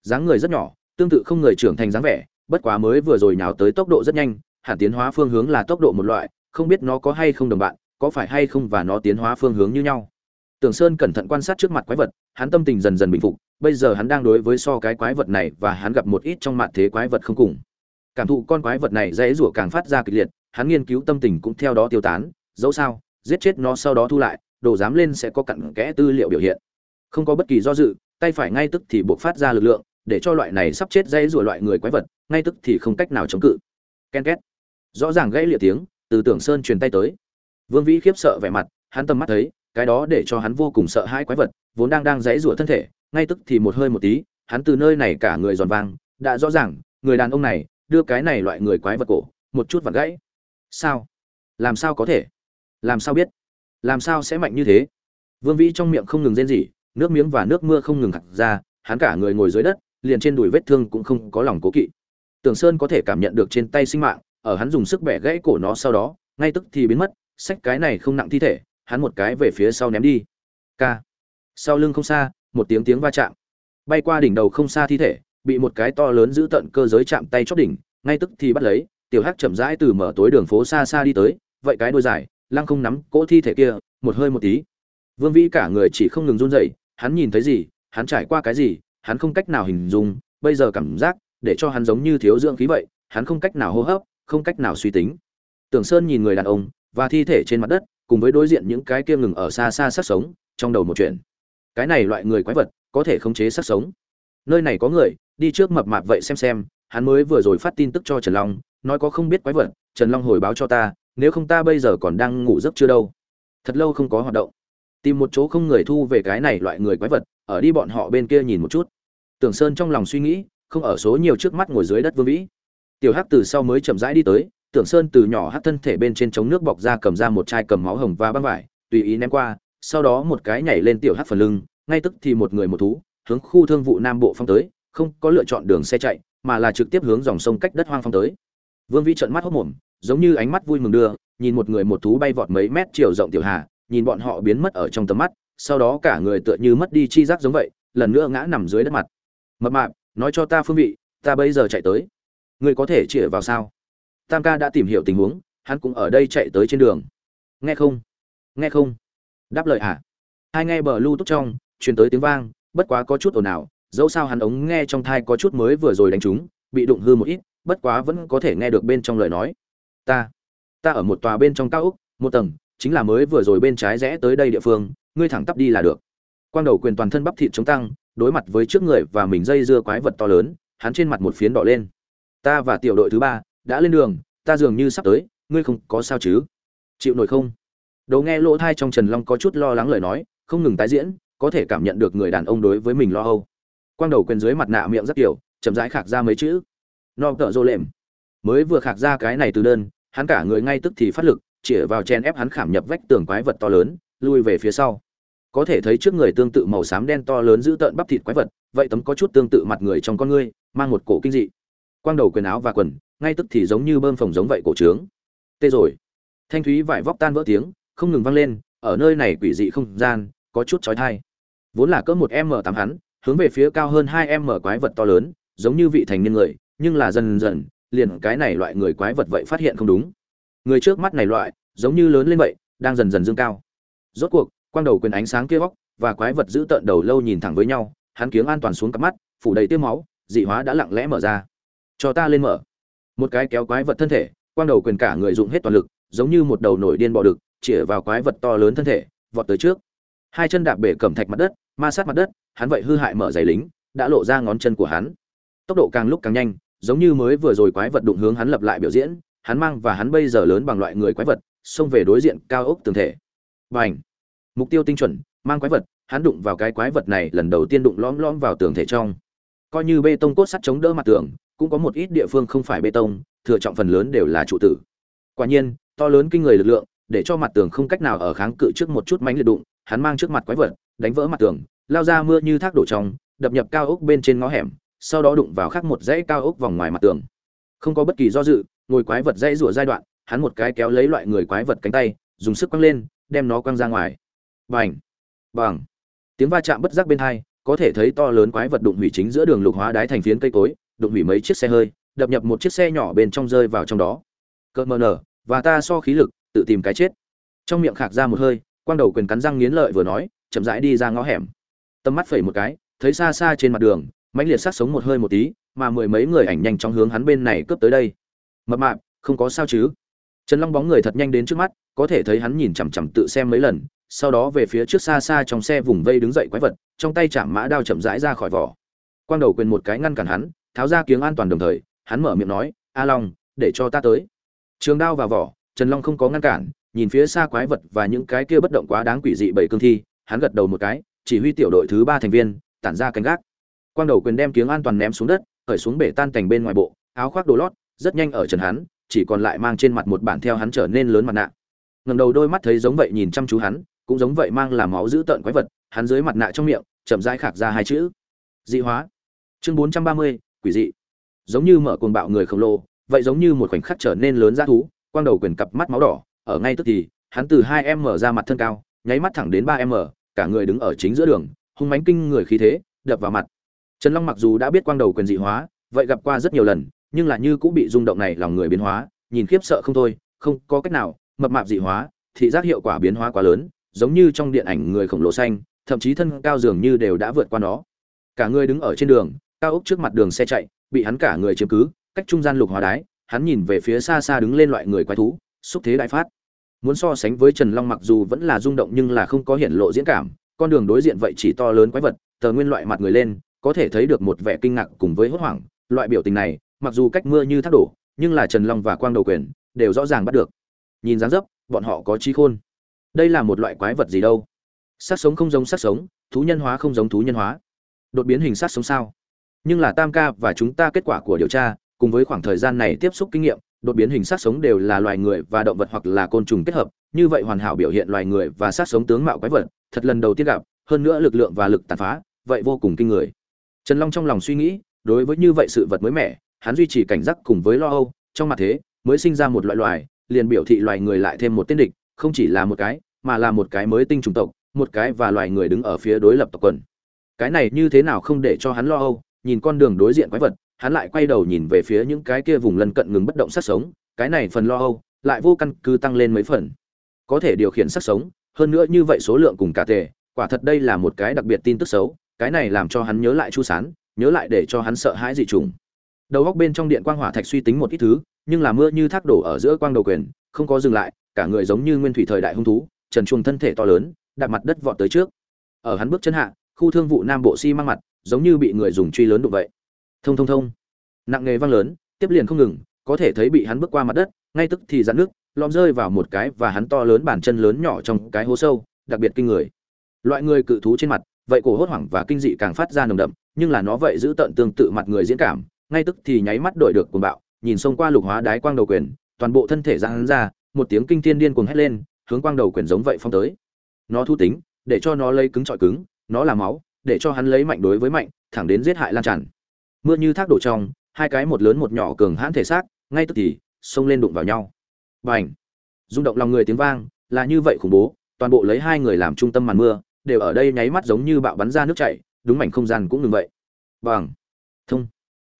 A: Dáng người rất nhỏ, tương tự không người trưởng thành dáng vẻ, bất quá mới vừa rồi nhào tới tốc độ rất nhanh, hẳn tiến hóa phương hướng là tốc độ một loại, không biết nó có hay không đồng bạn có phải hay không và nó tiến hóa phương hướng như nhau Tưởng Sơn cẩn thận quan sát trước mặt quái vật, hắn tâm tình dần dần bình phục, bây giờ hắn đang đối với so cái quái vật này và hắn gặp một ít trong mạng thế quái vật không cùng. Cảm thụ con quái vật này dễ rủa càng phát ra kịch liệt, hắn nghiên cứu tâm tình cũng theo đó tiêu tán, dẫu sao, giết chết nó sau đó thu lại, đồ dám lên sẽ có cặn kẽ tư liệu biểu hiện. Không có bất kỳ do dự, tay phải ngay tức thì buộc phát ra lực lượng, để cho loại này sắp chết dây rủa loại người quái vật, ngay tức thì không cách nào chống cự. Ken két. Rõ ràng gãy lịa tiếng, từ Tưởng Sơn truyền tay tới. Vương Vĩ khiếp sợ vẻ mặt, hắn tâm mắt thấy, cái đó để cho hắn vô cùng sợ hãi quái vật, vốn đang đang giãy giụa thân thể, ngay tức thì một hơi một tí, hắn từ nơi này cả người giòn vang, đã rõ ràng, người đàn ông này đưa cái này loại người quái vật cổ, một chút vặn gãy. Sao? Làm sao có thể? Làm sao biết? Làm sao sẽ mạnh như thế? Vương Vĩ trong miệng không ngừng rên rỉ, nước miếng và nước mưa không ngừng hạt ra, hắn cả người ngồi dưới đất, liền trên đùi vết thương cũng không có lòng cố kỵ. Tưởng Sơn có thể cảm nhận được trên tay sinh mạng, ở hắn dùng sức bẻ gãy cổ nó sau đó, ngay tức thì biến mất, xách cái này không nặng thi thể, hắn một cái về phía sau ném đi. K sau lưng không xa một tiếng tiếng va chạm. Bay qua đỉnh đầu không xa thi thể bị một cái to lớn giữ tận cơ giới chạm tay chót đỉnh ngay tức thì bắt lấy tiểu hắc chậm rãi từ mở tối đường phố xa xa đi tới vậy cái đôi dài lăng không nắm cỗ thi thể kia một hơi một tí. Vương vĩ cả người chỉ không ngừng run rẩy hắn nhìn thấy gì hắn trải qua cái gì hắn không cách nào hình dung bây giờ cảm giác để cho hắn giống như thiếu dưỡng khí vậy hắn không cách nào hô hấp không cách nào suy tính. Tưởng sơn nhìn người đàn ông và thi thể trên mặt đất, cùng với đối diện những cái kia ngừng ở xa xa sát sống, trong đầu một chuyện. Cái này loại người quái vật, có thể khống chế sát sống. Nơi này có người, đi trước mập mạp vậy xem xem, hắn mới vừa rồi phát tin tức cho trần long, nói có không biết quái vật, trần long hồi báo cho ta, nếu không ta bây giờ còn đang ngủ giấc chưa đâu. Thật lâu không có hoạt động. Tìm một chỗ không người thu về cái này loại người quái vật, ở đi bọn họ bên kia nhìn một chút. Tưởng sơn trong lòng suy nghĩ, không ở số nhiều trước mắt ngồi dưới đất vương vĩ. Tiểu hắc từ sau mới chậm rãi đi tới tưởng sơn từ nhỏ hát thân thể bên trên chống nước bọc ra cầm ra một chai cầm máu hồng và băng vải, tùy ý ném qua, sau đó một cái nhảy lên tiểu hát phần lưng, ngay tức thì một người một thú, hướng khu thương vụ nam bộ phong tới, không có lựa chọn đường xe chạy, mà là trực tiếp hướng dòng sông cách đất hoang phong tới. Vương vĩ trợn mắt hốc mồm, giống như ánh mắt vui mừng đưa, nhìn một người một thú bay vọt mấy mét chiều rộng tiểu hà, nhìn bọn họ biến mất ở trong tầm mắt, sau đó cả người tựa như mất đi chi giác giống vậy, lần nữa ngã nằm dưới đất mặt. Mập mạp, nói cho ta phương vị ta bây giờ chạy tới. Ngươi có thể chĩa vào sao? Tam ca đã tìm hiểu tình huống, hắn cũng ở đây chạy tới trên đường. Nghe không? Nghe không? Đáp lời à? Hai nghe bờ lưu túc trong, truyền tới tiếng vang, bất quá có chút ồn ào, dẫu sao hắn ống nghe trong thai có chút mới vừa rồi đánh trúng, bị đụng hư một ít, bất quá vẫn có thể nghe được bên trong lời nói. Ta ta ở một tòa bên trong cao úc một tầng, chính là mới vừa rồi bên trái rẽ tới đây địa phương, ngươi thẳng tắp đi là được. Quang đầu quyền toàn thân bắp thịt chống tăng, đối mặt với trước người và mình dây dưa quái vật to lớn, hắn trên mặt một phiến đỏ lên. Ta và tiểu đội thứ ba đã lên đường, ta dường như sắp tới, ngươi không có sao chứ? Chịu nổi không? Đồ nghe lỗ thai trong trần long có chút lo lắng lời nói, không ngừng tái diễn, có thể cảm nhận được người đàn ông đối với mình lo âu. Quang đầu quyền dưới mặt nạ miệng rất kiểu chậm rãi khạc ra mấy chữ. No, tợ dô lệm. Mới vừa khạc ra cái này từ đơn, hắn cả người ngay tức thì phát lực, chĩa vào chen ép hắn khảm nhập vách tường quái vật to lớn, lui về phía sau. Có thể thấy trước người tương tự màu xám đen to lớn giữ tợn bắp thịt quái vật, vậy tấm có chút tương tự mặt người trong con ngươi, mang một cổ kinh dị. Quang đầu quần áo và quần ngay tức thì giống như bơm phồng giống vậy cổ trướng. Tê rồi. Thanh thúy vải vóc tan vỡ tiếng, không ngừng vang lên, ở nơi này quỷ dị không gian, có chút chói tai. Vốn là cỡ một m tám hắn, hướng về phía cao hơn hai m quái vật to lớn, giống như vị thành niên người, nhưng là dần dần, liền cái này loại người quái vật vậy phát hiện không đúng. Người trước mắt này loại, giống như lớn lên vậy, đang dần dần dương cao. Rốt cuộc, quang đầu quyền ánh sáng kia vóc, và quái vật giữ tợn đầu lâu nhìn thẳng với nhau, hắn kiếng an toàn xuống cặp mắt, phủ đầy tiêu máu, dị hóa đã lặng lẽ mở ra. Cho ta lên mở một cái kéo quái vật thân thể quang đầu quyền cả người dụng hết toàn lực giống như một đầu nổi điên bò đực chĩa vào quái vật to lớn thân thể vọt tới trước. Hai chân đạp bể cẩm thạch mặt đất ma sát mặt đất hắn vậy hư hại mở giày lính đã lộ ra ngón chân của hắn. Tốc độ càng lúc càng nhanh giống như mới vừa rồi quái vật đụng hướng hắn lập lại biểu diễn hắn mang và hắn bây giờ lớn bằng loại người quái vật xông về đối diện cao ốc tường thể. Bành, mục tiêu tinh chuẩn mang quái vật hắn đụng vào cái quái vật này lần đầu tiên đụng lõm lõm vào tường thể trong. Coi như bê tông cốt sắt chống đỡ mặt tường cũng có một ít địa phương không phải bê tông, thừa trọng phần lớn đều là trụ tử. Quả nhiên, to lớn kinh người lực lượng, để cho mặt tường không cách nào ở kháng cự trước một chút mánh liệt đụng, hắn mang trước mặt quái vật, đánh vỡ mặt tường, lao ra mưa như thác đổ trong, đập nhập cao ốc bên trên ngõ hẻm, sau đó đụng vào khắc một dãy cao ốc vòng ngoài mặt tường. Không có bất kỳ do dự, ngồi quái vật dãy rủa giai đoạn, hắn một cái kéo lấy loại người quái vật cánh tay, dùng sức quăng lên, đem nó quăng ra ngoài. Bành! Bằng tiếng va chạm bất giác bên hai, có thể thấy to lớn quái vật đụng hủy chính giữa đường lục hóa đái thành phiến cây cối đụng hủy mấy chiếc xe hơi, đập nhập một chiếc xe nhỏ bên trong rơi vào trong đó. Cợt mờ nở, và ta so khí lực, tự tìm cái chết. Trong miệng khạc ra một hơi, quang đầu quyền cắn răng nghiến lợi vừa nói, chậm rãi đi ra ngõ hẻm. Tầm mắt phẩy một cái, thấy xa xa trên mặt đường, mãnh liệt sát sống một hơi một tí, mà mười mấy người ảnh nhanh trong hướng hắn bên này cướp tới đây. Mập mạp, không có sao chứ? Trần long bóng người thật nhanh đến trước mắt, có thể thấy hắn nhìn chằm chằm tự xem mấy lần, sau đó về phía trước xa xa trong xe vùng vây đứng dậy quái vật, trong tay chạm mã đao chậm rãi ra khỏi vỏ. Quang đầu quyền một cái ngăn cản hắn tháo ra kiếng an toàn đồng thời, hắn mở miệng nói, a long, để cho ta tới. Trường đao vào vỏ, trần long không có ngăn cản, nhìn phía xa quái vật và những cái kia bất động quá đáng quỷ dị bảy cương thi, hắn gật đầu một cái, chỉ huy tiểu đội thứ ba thành viên, tản ra canh gác. Quang đầu quyền đem kiếng an toàn ném xuống đất, khởi xuống bể tan cảnh bên ngoài bộ, áo khoác đồ lót, rất nhanh ở trần hắn, chỉ còn lại mang trên mặt một bản theo hắn trở nên lớn mặt nạ. Ngầm đầu đôi mắt thấy giống vậy nhìn chăm chú hắn, cũng giống vậy mang làm máu giữ tợn quái vật, hắn dưới mặt nạ trong miệng, chậm rãi khạc ra hai chữ. Dị hóa. Chương bốn trăm ba mươi quỷ dị. Giống như mở cuồng bạo người khổng lồ, vậy giống như một khoảnh khắc trở nên lớn ra thú, quang đầu quyền cặp mắt máu đỏ, ở ngay tức thì, hắn từ hai em mở ra mặt thân cao, nháy mắt thẳng đến ba em mở, cả người đứng ở chính giữa đường, hung mánh kinh người khí thế, đập vào mặt. Trần long mặc dù đã biết quang đầu quyền dị hóa, vậy gặp qua rất nhiều lần, nhưng là như cũng bị rung động này lòng người biến hóa, nhìn khiếp sợ không thôi, không có cách nào, mập mạp dị hóa, thị giác hiệu quả biến hóa quá lớn, giống như trong điện ảnh người khổng lồ xanh, thậm chí thân cao dường như đều đã vượt qua nó. Cả người đứng ở trên đường cao ốc trước mặt đường xe chạy, bị hắn cả người chiếm cứ, cách trung gian lục hóa đái, hắn nhìn về phía xa xa đứng lên loại người quái thú, xúc thế đại phát. Muốn so sánh với trần long mặc dù vẫn là rung động nhưng là không có hiện lộ diễn cảm, con đường đối diện vậy chỉ to lớn quái vật, tờ nguyên loại mặt người lên, có thể thấy được một vẻ kinh ngạc cùng với hốt hoảng. Loại biểu tình này, mặc dù cách mưa như thác đổ, nhưng là trần long và quang đầu quyền đều rõ ràng bắt được. Nhìn dáng dấp, bọn họ có trí khôn. Đây là một loại quái vật gì đâu? Sát sống không giống sát sống, thú nhân hóa không giống thú nhân hóa. Đột biến hình sát sống sao? Nhưng là tam ca và chúng ta kết quả của điều tra, cùng với khoảng thời gian này tiếp xúc kinh nghiệm, đột biến hình sát sống đều là loài người và động vật hoặc là côn trùng kết hợp. Như vậy hoàn hảo biểu hiện loài người và sát sống tướng mạo quái vật, thật lần đầu tiên gặp, hơn nữa lực lượng và lực tàn phá, vậy vô cùng kinh người. Trần long trong lòng suy nghĩ, đối với như vậy sự vật mới mẻ, hắn duy trì cảnh giác cùng với lo âu, trong mặt thế, mới sinh ra một loại loài, liền biểu thị loài người lại thêm một tên địch, không chỉ là một cái, mà là một cái mới tinh trùng tộc, một cái và loài người đứng ở phía đối lập tộc quần. Cái này như thế nào không để cho hắn lo âu? Nhìn con đường đối diện quái vật, hắn lại quay đầu nhìn về phía những cái kia vùng lân cận ngừng bất động sát sống, cái này phần lo âu, lại vô căn cứ tăng lên mấy phần. Có thể điều khiển sát sống, hơn nữa như vậy số lượng cùng cả tề, quả thật đây là một cái đặc biệt tin tức xấu, cái này làm cho hắn nhớ lại chu sán, nhớ lại để cho hắn sợ hãi dị trùng. Đầu góc bên trong điện quang hỏa thạch suy tính một ít thứ, nhưng là mưa như thác đổ ở giữa quang đầu quyền, không có dừng lại, cả người giống như nguyên thủy thời đại hung thú, trần chuồng thân thể to lớn, đạp mặt đất vọt tới trước. Ở hắn bước chân hạ, khu thương vụ nam bộ xi si mang mặt giống như bị người dùng truy lớn đụng vậy. Thông thông thông. Nặng nghề vang lớn, tiếp liền không ngừng, có thể thấy bị hắn bước qua mặt đất, ngay tức thì dạn nước lom rơi vào một cái và hắn to lớn bàn chân lớn nhỏ trong cái hố sâu, đặc biệt kinh người. Loại người cự thú trên mặt, vậy cổ hốt hoảng và kinh dị càng phát ra nồng đậm, nhưng là nó vậy giữ tận tương tự mặt người diễn cảm, ngay tức thì nháy mắt đổi được cuồng bạo, nhìn xông qua lục hóa đái quang đầu quyền, toàn bộ thân thể ra hắn ra, một tiếng kinh thiên điên cuồng hét lên, hướng quang đầu quyền giống vậy phong tới. Nó thu tính, để cho nó lấy cứng trọi cứng, nó là máu để cho hắn lấy mạnh đối với mạnh, thẳng đến giết hại lan tràn. Mưa như thác đổ trong, hai cái một lớn một nhỏ cường hãn thể xác, ngay tức thì, xông lên đụng vào nhau. Bành! Rung động lòng người tiếng vang, là như vậy khủng bố, toàn bộ lấy hai người làm trung tâm màn mưa, đều ở đây nháy mắt giống như bạo bắn ra nước chảy, đúng mảnh không gian cũng ngừng vậy. Bằng thông!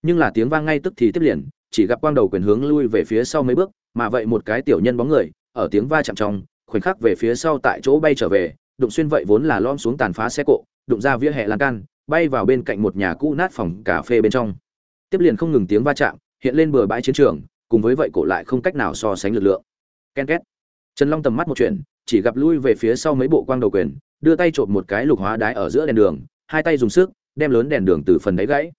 A: Nhưng là tiếng vang ngay tức thì tiếp liền, chỉ gặp quang đầu quyền hướng lui về phía sau mấy bước, mà vậy một cái tiểu nhân bóng người, ở tiếng va chạm trong, khoảnh khắc về phía sau tại chỗ bay trở về, đụng xuyên vậy vốn là lom xuống tàn phá xe cộ đụng ra vỉa hè lan can, bay vào bên cạnh một nhà cũ nát phòng cà phê bên trong. Tiếp liền không ngừng tiếng va chạm, hiện lên bờ bãi chiến trường, cùng với vậy cổ lại không cách nào so sánh lực lượng. Ken két. Trần long tầm mắt một chuyện chỉ gặp lui về phía sau mấy bộ quang đầu quyền, đưa tay trộm một cái lục hóa đái ở giữa đèn đường, hai tay dùng sức, đem lớn đèn đường từ phần đáy gãy.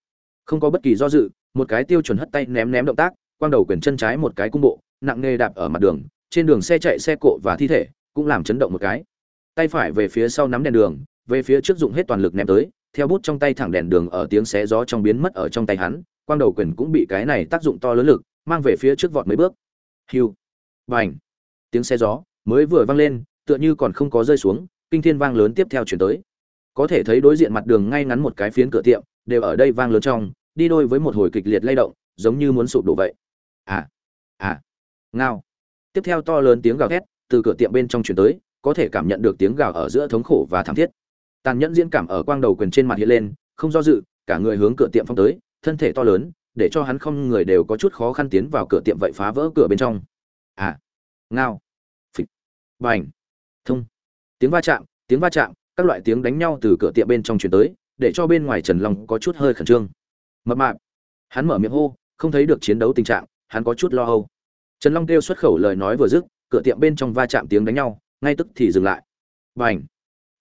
A: Không có bất kỳ do dự, một cái tiêu chuẩn hất tay ném ném động tác, quang đầu quyền chân trái một cái cung bộ, nặng nề đạp ở mặt đường, trên đường xe chạy xe cộ và thi thể, cũng làm chấn động một cái. Tay phải về phía sau nắm đèn đường về phía trước dụng hết toàn lực ném tới theo bút trong tay thẳng đèn đường ở tiếng xé gió trong biến mất ở trong tay hắn quang đầu quyền cũng bị cái này tác dụng to lớn lực mang về phía trước vọt mấy bước. Hưu, bành, tiếng xé gió mới vừa vang lên tựa như còn không có rơi xuống kinh thiên vang lớn tiếp theo chuyển tới. Có thể thấy đối diện mặt đường ngay ngắn một cái phiến cửa tiệm đều ở đây vang lớn trong đi đôi với một hồi kịch liệt lay động giống như muốn sụp đổ vậy. À à. Ngao. Tiếp theo to lớn tiếng gào thét từ cửa tiệm bên trong chuyển tới có thể cảm nhận được tiếng gào ở giữa thống khổ và thảm thiết tàn nhẫn diễn cảm ở quang đầu quyền trên mặt hiện lên, không do dự, cả người hướng cửa tiệm phong tới, thân thể to lớn, để cho hắn không người đều có chút khó khăn tiến vào cửa tiệm vậy phá vỡ cửa bên trong. À ngao, phịch, bành, thông. Tiếng va chạm, tiếng va chạm, các loại tiếng đánh nhau từ cửa tiệm bên trong chuyển tới, để cho bên ngoài trần long có chút hơi khẩn trương. Mập mạp, hắn mở miệng hô, không thấy được chiến đấu tình trạng, hắn có chút lo âu. Trần long kêu xuất khẩu lời nói vừa dứt, cửa tiệm bên trong va chạm tiếng đánh nhau, ngay tức thì dừng lại. Bành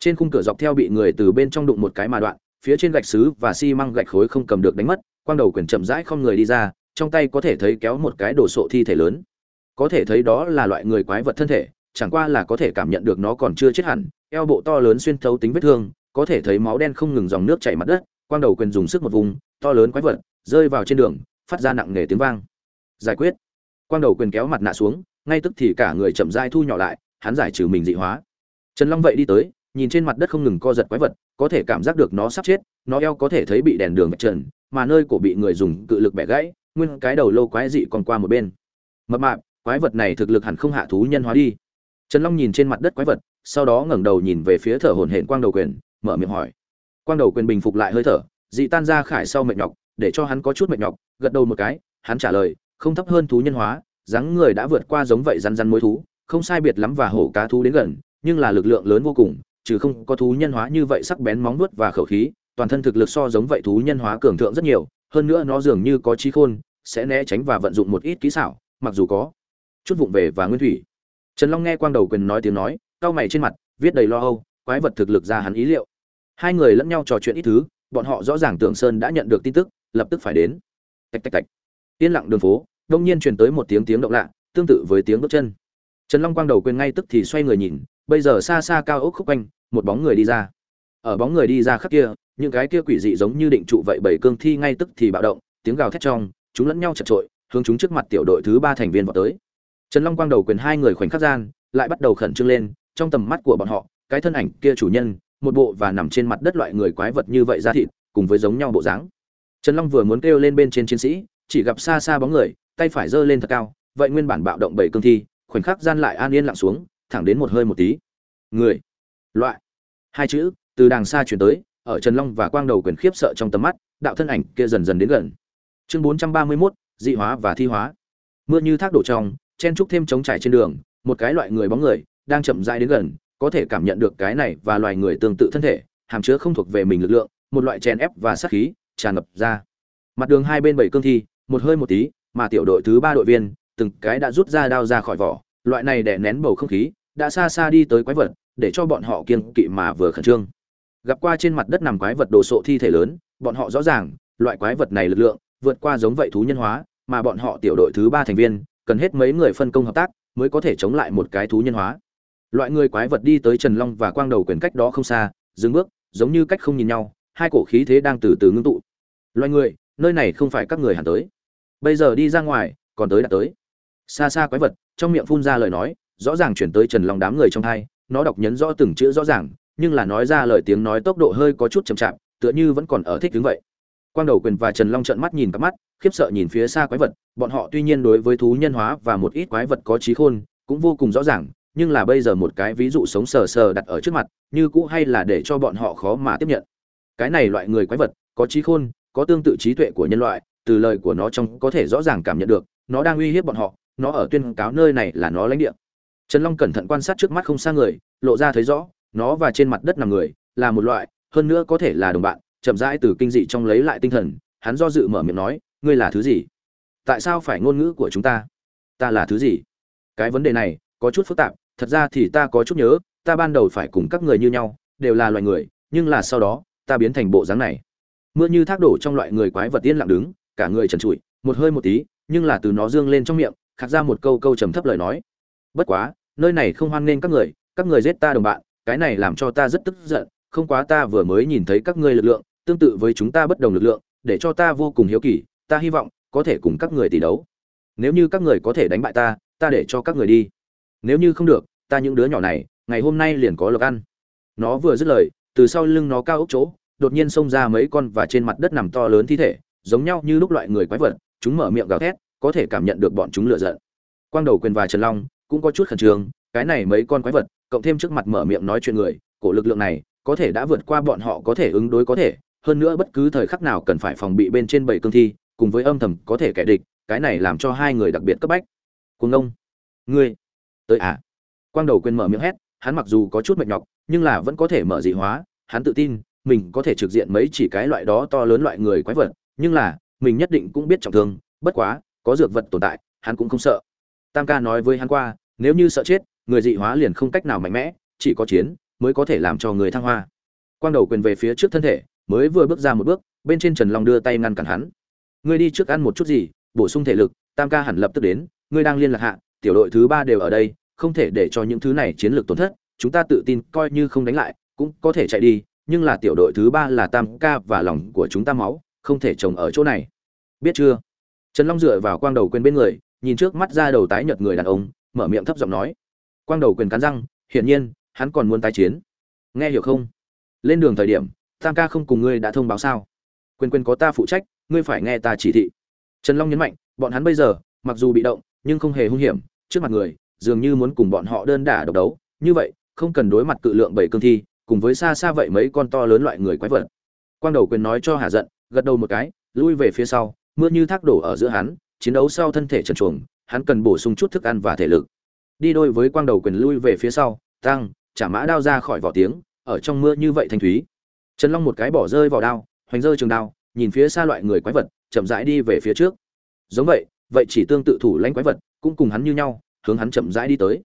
A: trên khung cửa dọc theo bị người từ bên trong đụng một cái mà đoạn, phía trên gạch xứ và xi măng gạch khối không cầm được đánh mất, quang đầu quyền chậm rãi không người đi ra, trong tay có thể thấy kéo một cái đồ sộ thi thể lớn. Có thể thấy đó là loại người quái vật thân thể, chẳng qua là có thể cảm nhận được nó còn chưa chết hẳn, eo bộ to lớn xuyên thấu tính vết thương, có thể thấy máu đen không ngừng dòng nước chảy mặt đất, quang đầu quyền dùng sức một vùng, to lớn quái vật, rơi vào trên đường, phát ra nặng nề tiếng vang. Giải quyết. Quang đầu quyền kéo mặt nạ xuống, ngay tức thì cả người chậm rãi thu nhỏ lại, hắn giải trừ mình dị hóa. Trần long vậy đi tới nhìn trên mặt đất không ngừng co giật quái vật, có thể cảm giác được nó sắp chết, nó eo có thể thấy bị đèn đường vạch trần, mà nơi cổ bị người dùng cự lực bẻ gãy, nguyên cái đầu lâu quái dị còn qua một bên. Mập mạp, quái vật này thực lực hẳn không hạ thú nhân hóa đi. Trần long nhìn trên mặt đất quái vật, sau đó ngẩng đầu nhìn về phía thở hổn hển quang đầu quyền, mở miệng hỏi. Quang đầu quyền bình phục lại hơi thở, dị tan ra khải sau mệt nhọc, để cho hắn có chút mệt nhọc, gật đầu một cái, hắn trả lời, không thấp hơn thú nhân hóa, dáng người đã vượt qua giống vậy rắn răn mối thú, không sai biệt lắm và hổ cá thú đến gần, nhưng là lực lượng lớn vô cùng trừ không có thú nhân hóa như vậy sắc bén móng vuốt và khẩu khí, toàn thân thực lực so giống vậy thú nhân hóa cường thượng rất nhiều, hơn nữa nó dường như có trí khôn, sẽ né tránh và vận dụng một ít kỹ xảo, mặc dù có chút vụng về và nguyên thủy. Trần long nghe quang đầu quyền nói tiếng nói, cau mày trên mặt, viết đầy lo âu, quái vật thực lực ra hắn ý liệu. Hai người lẫn nhau trò chuyện ít thứ, bọn họ rõ ràng tưởng sơn đã nhận được tin tức, lập tức phải đến. Tạch tạch tạch. Yên lặng đường phố, đông nhiên truyền tới một tiếng tiếng động lạ, tương tự với tiếng bước chân. Trần long quang đầu quyền ngay tức thì xoay người nhìn bây giờ xa xa cao ốc khúc quanh, một bóng người đi ra. Ở bóng người đi ra khắc kia, những cái kia quỷ dị giống như định trụ vậy bảy cương thi ngay tức thì bạo động, tiếng gào thét trong, chúng lẫn nhau chật trội, hướng chúng trước mặt tiểu đội thứ ba thành viên vào tới. Trần long quang đầu quyền hai người khoảnh khắc gian, lại bắt đầu khẩn trương lên, trong tầm mắt của bọn họ, cái thân ảnh kia chủ nhân, một bộ và nằm trên mặt đất loại người quái vật như vậy ra thịt, cùng với giống nhau bộ dáng. Trần long vừa muốn kêu lên bên trên chiến sĩ, chỉ gặp xa xa bóng người, tay phải giơ lên thật cao, vậy nguyên bản bạo động bảy cương thi, khoảnh khắc gian lại an yên lặng xuống thẳng đến một hơi một tí. Người loại hai chữ từ đàng xa chuyển tới ở trần long và quang đầu quyền khiếp sợ trong tầm mắt đạo thân ảnh kia dần dần đến gần. Chương bốn trăm ba mươi 431, dị hóa và thi hóa. Mưa như thác đổ trong chen trúc thêm trống trải trên đường một cái loại người bóng người đang chậm rãi đến gần có thể cảm nhận được cái này và loài người tương tự thân thể hàm chứa không thuộc về mình lực lượng một loại chèn ép và sát khí tràn ngập ra. Mặt đường hai bên bảy cương thi một hơi một tí mà tiểu đội thứ ba đội viên từng cái đã rút ra đao ra khỏi vỏ loại này để nén bầu không khí đã xa xa đi tới quái vật, để cho bọn họ kiên kỵ mà vừa khẩn trương. Gặp qua trên mặt đất nằm quái vật đồ sộ thi thể lớn, bọn họ rõ ràng, loại quái vật này lực lượng, vượt qua giống vậy thú nhân hóa, mà bọn họ tiểu đội thứ ba thành viên, cần hết mấy người phân công hợp tác, mới có thể chống lại một cái thú nhân hóa. Loại người quái vật đi tới trần long và quang đầu quyền cách đó không xa, dừng bước, giống như cách không nhìn nhau, hai cổ khí thế đang từ từ ngưng tụ. Loài người, nơi này không phải các người hẳn tới. Bây giờ đi ra ngoài, còn tới đã tới. Xa xa quái vật, trong miệng phun ra lời nói rõ ràng chuyển tới trần long đám người trong hai nó đọc nhấn rõ từng chữ rõ ràng, nhưng là nói ra lời tiếng nói tốc độ hơi có chút chậm chạp, tựa như vẫn còn ở thích đứng vậy. Quang đầu quyền và trần long trợn mắt nhìn cặp mắt, khiếp sợ nhìn phía xa quái vật, bọn họ tuy nhiên đối với thú nhân hóa và một ít quái vật có trí khôn, cũng vô cùng rõ ràng, nhưng là bây giờ một cái ví dụ sống sờ sờ đặt ở trước mặt, như cũ hay là để cho bọn họ khó mà tiếp nhận. Cái này loại người quái vật, có trí khôn, có tương tự trí tuệ của nhân loại, từ lời của nó trong có thể rõ ràng cảm nhận được, nó đang uy hiếp bọn họ, nó ở tuyên cáo nơi này là nó lãnh địa trần long cẩn thận quan sát trước mắt không xa người, lộ ra thấy rõ, nó và trên mặt đất nằm người, là một loại, hơn nữa có thể là đồng bạn, chậm rãi từ kinh dị trong lấy lại tinh thần, hắn do dự mở miệng nói, ngươi là thứ gì? Tại sao phải ngôn ngữ của chúng ta? Ta là thứ gì? Cái vấn đề này, có chút phức tạp, thật ra thì ta có chút nhớ, ta ban đầu phải cùng các người như nhau, đều là loài người, nhưng là sau đó, ta biến thành bộ dáng này. Mưa như thác đổ trong loại người quái vật tiên lặng đứng, cả người trần trụi, một hơi một tí, nhưng là từ nó dương lên trong miệng, khạc ra một câu câu trầm thấp lời nói. Bất quá nơi này không hoan nghênh các người các người giết ta đồng bạn, cái này làm cho ta rất tức giận, không quá ta vừa mới nhìn thấy các ngươi lực lượng, tương tự với chúng ta bất đồng lực lượng, để cho ta vô cùng hiếu kỳ, ta hy vọng, có thể cùng các người tỷ đấu. Nếu như các người có thể đánh bại ta ta để cho các người đi. Nếu như không được, ta những đứa nhỏ này, ngày hôm nay liền có lộc ăn. Nó vừa dứt lời, từ sau lưng nó cao ốc chỗ, đột nhiên xông ra mấy con và trên mặt đất nằm to lớn thi thể, giống nhau như lúc loại người quái vật, chúng mở miệng gào thét, có thể cảm nhận được bọn chúng lựa giận. Quang đầu quyền và trần long cũng có chút khẩn trương, cái này mấy con quái vật, cộng thêm trước mặt mở miệng nói chuyện người, cổ lực lượng này, có thể đã vượt qua bọn họ có thể ứng đối có thể, hơn nữa bất cứ thời khắc nào cần phải phòng bị bên trên bảy cương thi, cùng với âm thầm có thể kẻ địch, cái này làm cho hai người đặc biệt cấp bách. Cuồng ông ngươi. Tới à. Quang đầu quên mở miệng hét, hắn mặc dù có chút mệt nhọc, nhưng là vẫn có thể mở dị hóa, hắn tự tin, mình có thể trực diện mấy chỉ cái loại đó to lớn loại người quái vật, nhưng là, mình nhất định cũng biết trọng thương, bất quá, có dược vật tồn tại, hắn cũng không sợ tam ca nói với hắn qua, nếu như sợ chết, người dị hóa liền không cách nào mạnh mẽ, chỉ có chiến mới có thể làm cho người thăng hoa. Quang đầu quyền về phía trước thân thể, mới vừa bước ra một bước, bên trên trần long đưa tay ngăn cản hắn. Ngươi đi trước ăn một chút gì, bổ sung thể lực. Tam ca hẳn lập tức đến, ngươi đang liên lạc hạ, tiểu đội thứ ba đều ở đây, không thể để cho những thứ này chiến lược tổn thất, chúng ta tự tin coi như không đánh lại, cũng có thể chạy đi, nhưng là tiểu đội thứ ba là tam ca và lòng của chúng ta máu, không thể trồng ở chỗ này. Biết chưa? Trần long dựa vào quang đầu quên bên người nhìn trước mắt ra đầu tái nhợt người đàn ông, mở miệng thấp giọng nói. Quang đầu quyền cắn răng, hiển nhiên, hắn còn muốn tái chiến. Nghe hiểu không? Lên đường thời điểm, tam ca không cùng ngươi đã thông báo sao? Quyền quyền có ta phụ trách, ngươi phải nghe ta chỉ thị. Trần long nhấn mạnh, bọn hắn bây giờ, mặc dù bị động, nhưng không hề hung hiểm, trước mặt người, dường như muốn cùng bọn họ đơn đả độc đấu. Như vậy, không cần đối mặt cự lượng bảy cương thi, cùng với xa xa vậy mấy con to lớn loại người quái vật. Quang đầu quyền nói cho hà giận, gật đầu một cái, lui về phía sau, mưa như thác đổ ở giữa hắn chiến đấu sau thân thể trần chuồng, hắn cần bổ sung chút thức ăn và thể lực. Đi đôi với quang đầu quyền lui về phía sau, tăng, trả mã đao ra khỏi vỏ tiếng, ở trong mưa như vậy thanh thúy. Trần long một cái bỏ rơi vào đao, hoành rơi trường đao, nhìn phía xa loại người quái vật, chậm rãi đi về phía trước. Giống vậy vậy chỉ tương tự thủ lãnh quái vật, cũng cùng hắn như nhau, hướng hắn chậm rãi đi tới.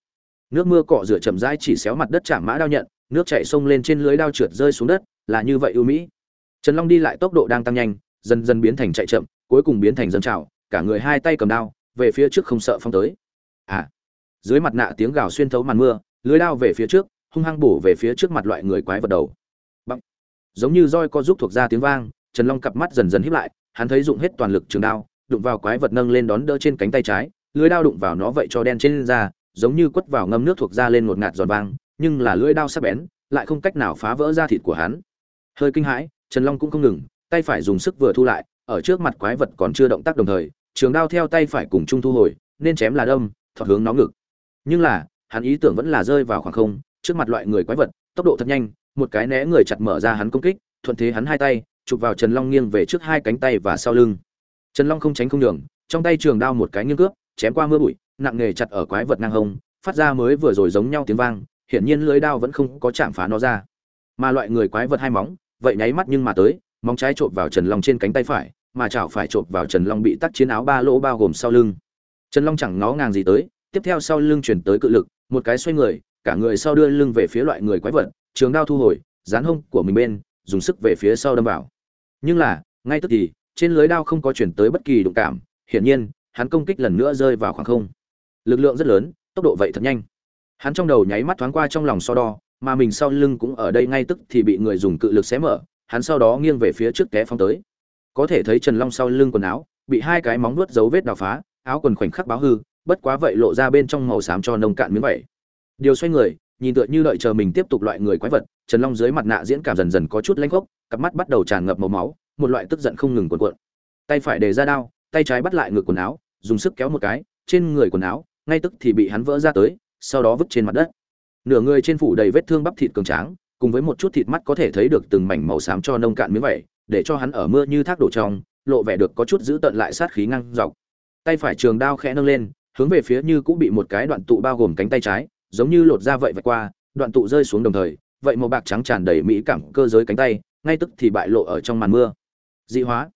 A: Nước mưa cọ rửa chậm rãi chỉ xéo mặt đất chạm mã đao nhận, nước chảy sông lên trên lưới đao trượt rơi xuống đất, là như vậy ưu mỹ. Trần long đi lại tốc độ đang tăng nhanh, dần dần biến thành chạy chậm, cuối cùng biến thành dân trào cả người hai tay cầm đao, về phía trước không sợ phong tới. À dưới mặt nạ tiếng gào xuyên thấu màn mưa, lưới đao về phía trước, hung hăng bổ về phía trước mặt loại người quái vật đầu. Bằng. giống như roi co giúp thuộc ra tiếng vang, trần long cặp mắt dần dần híp lại, hắn thấy dụng hết toàn lực trường đao, đụng vào quái vật nâng lên đón đỡ trên cánh tay trái, lưới đao đụng vào nó vậy cho đen trên da, giống như quất vào ngâm nước thuộc da lên một ngạt giòn vang, nhưng là lưỡi đao sắc bén, lại không cách nào phá vỡ da thịt của hắn. Hơi kinh hãi, trần long cũng không ngừng, tay phải dùng sức vừa thu lại ở trước mặt quái vật còn chưa động tác đồng thời, trường đao theo tay phải cùng chung thu hồi, nên chém là đâm thọt hướng nó ngực. Nhưng là, hắn ý tưởng vẫn là rơi vào khoảng không, trước mặt loại người quái vật, tốc độ thật nhanh, một cái né người chặt mở ra hắn công kích, thuận thế hắn hai tay, chụp vào trần long nghiêng về trước hai cánh tay và sau lưng. Trần long không tránh không đường trong tay trường đao một cái nghiêng cướp, chém qua mưa bụi, nặng nghề chặt ở quái vật ngang hông, phát ra mới vừa rồi giống nhau tiếng vang, hiển nhiên lưới đao vẫn không có chạm phá nó ra. Mà loại người quái vật hai móng, vậy nháy mắt nhưng mà tới móng trái trộm vào trần long trên cánh tay phải, mà chảo phải trộm vào trần long bị tắc chiến áo ba lỗ bao gồm sau lưng. Trần long chẳng ngó ngàng gì tới, tiếp theo sau lưng chuyển tới cự lực, một cái xoay người, cả người sau đưa lưng về phía loại người quái vật, trường đao thu hồi, dán hông của mình bên, dùng sức về phía sau đâm vào. Nhưng là, ngay tức thì, trên lưới đao không có chuyển tới bất kỳ đụng cảm, hiển nhiên, hắn công kích lần nữa rơi vào khoảng không. Lực lượng rất lớn, tốc độ vậy thật nhanh. Hắn trong đầu nháy mắt thoáng qua trong lòng so đo, mà mình sau lưng cũng ở đây ngay tức thì bị người dùng cự lực xé mở hắn sau đó nghiêng về phía trước té phong tới. Có thể thấy trần long sau lưng quần áo, bị hai cái móng vuốt dấu vết đào phá, áo quần khoảnh khắc báo hư, bất quá vậy lộ ra bên trong màu xám cho nông cạn miếng vẩy điều xoay người, nhìn tựa như đợi chờ mình tiếp tục loại người quái vật, trần long dưới mặt nạ diễn cảm dần dần có chút lanh gốc, cặp mắt bắt đầu tràn ngập màu máu, một loại tức giận không ngừng cuộn cuộn. Tay phải để ra đao, tay trái bắt lại ngực quần áo, dùng sức kéo một cái, trên người quần áo, ngay tức thì bị hắn vỡ ra tới, sau đó vứt trên mặt đất. Nửa người trên phủ đầy vết thương bắp thịt cường tráng cùng với một chút thịt mắt có thể thấy được từng mảnh màu xám cho nông cạn miếng vậy để cho hắn ở mưa như thác đổ trong, lộ vẻ được có chút giữ tận lại sát khí ngang dọc. Tay phải trường đao khẽ nâng lên, hướng về phía như cũng bị một cái đoạn tụ bao gồm cánh tay trái, giống như lột ra vậy vạch qua, đoạn tụ rơi xuống đồng thời, vậy màu bạc trắng tràn đầy mỹ cảm cơ giới cánh tay, ngay tức thì bại lộ ở trong màn mưa. Dị hóa.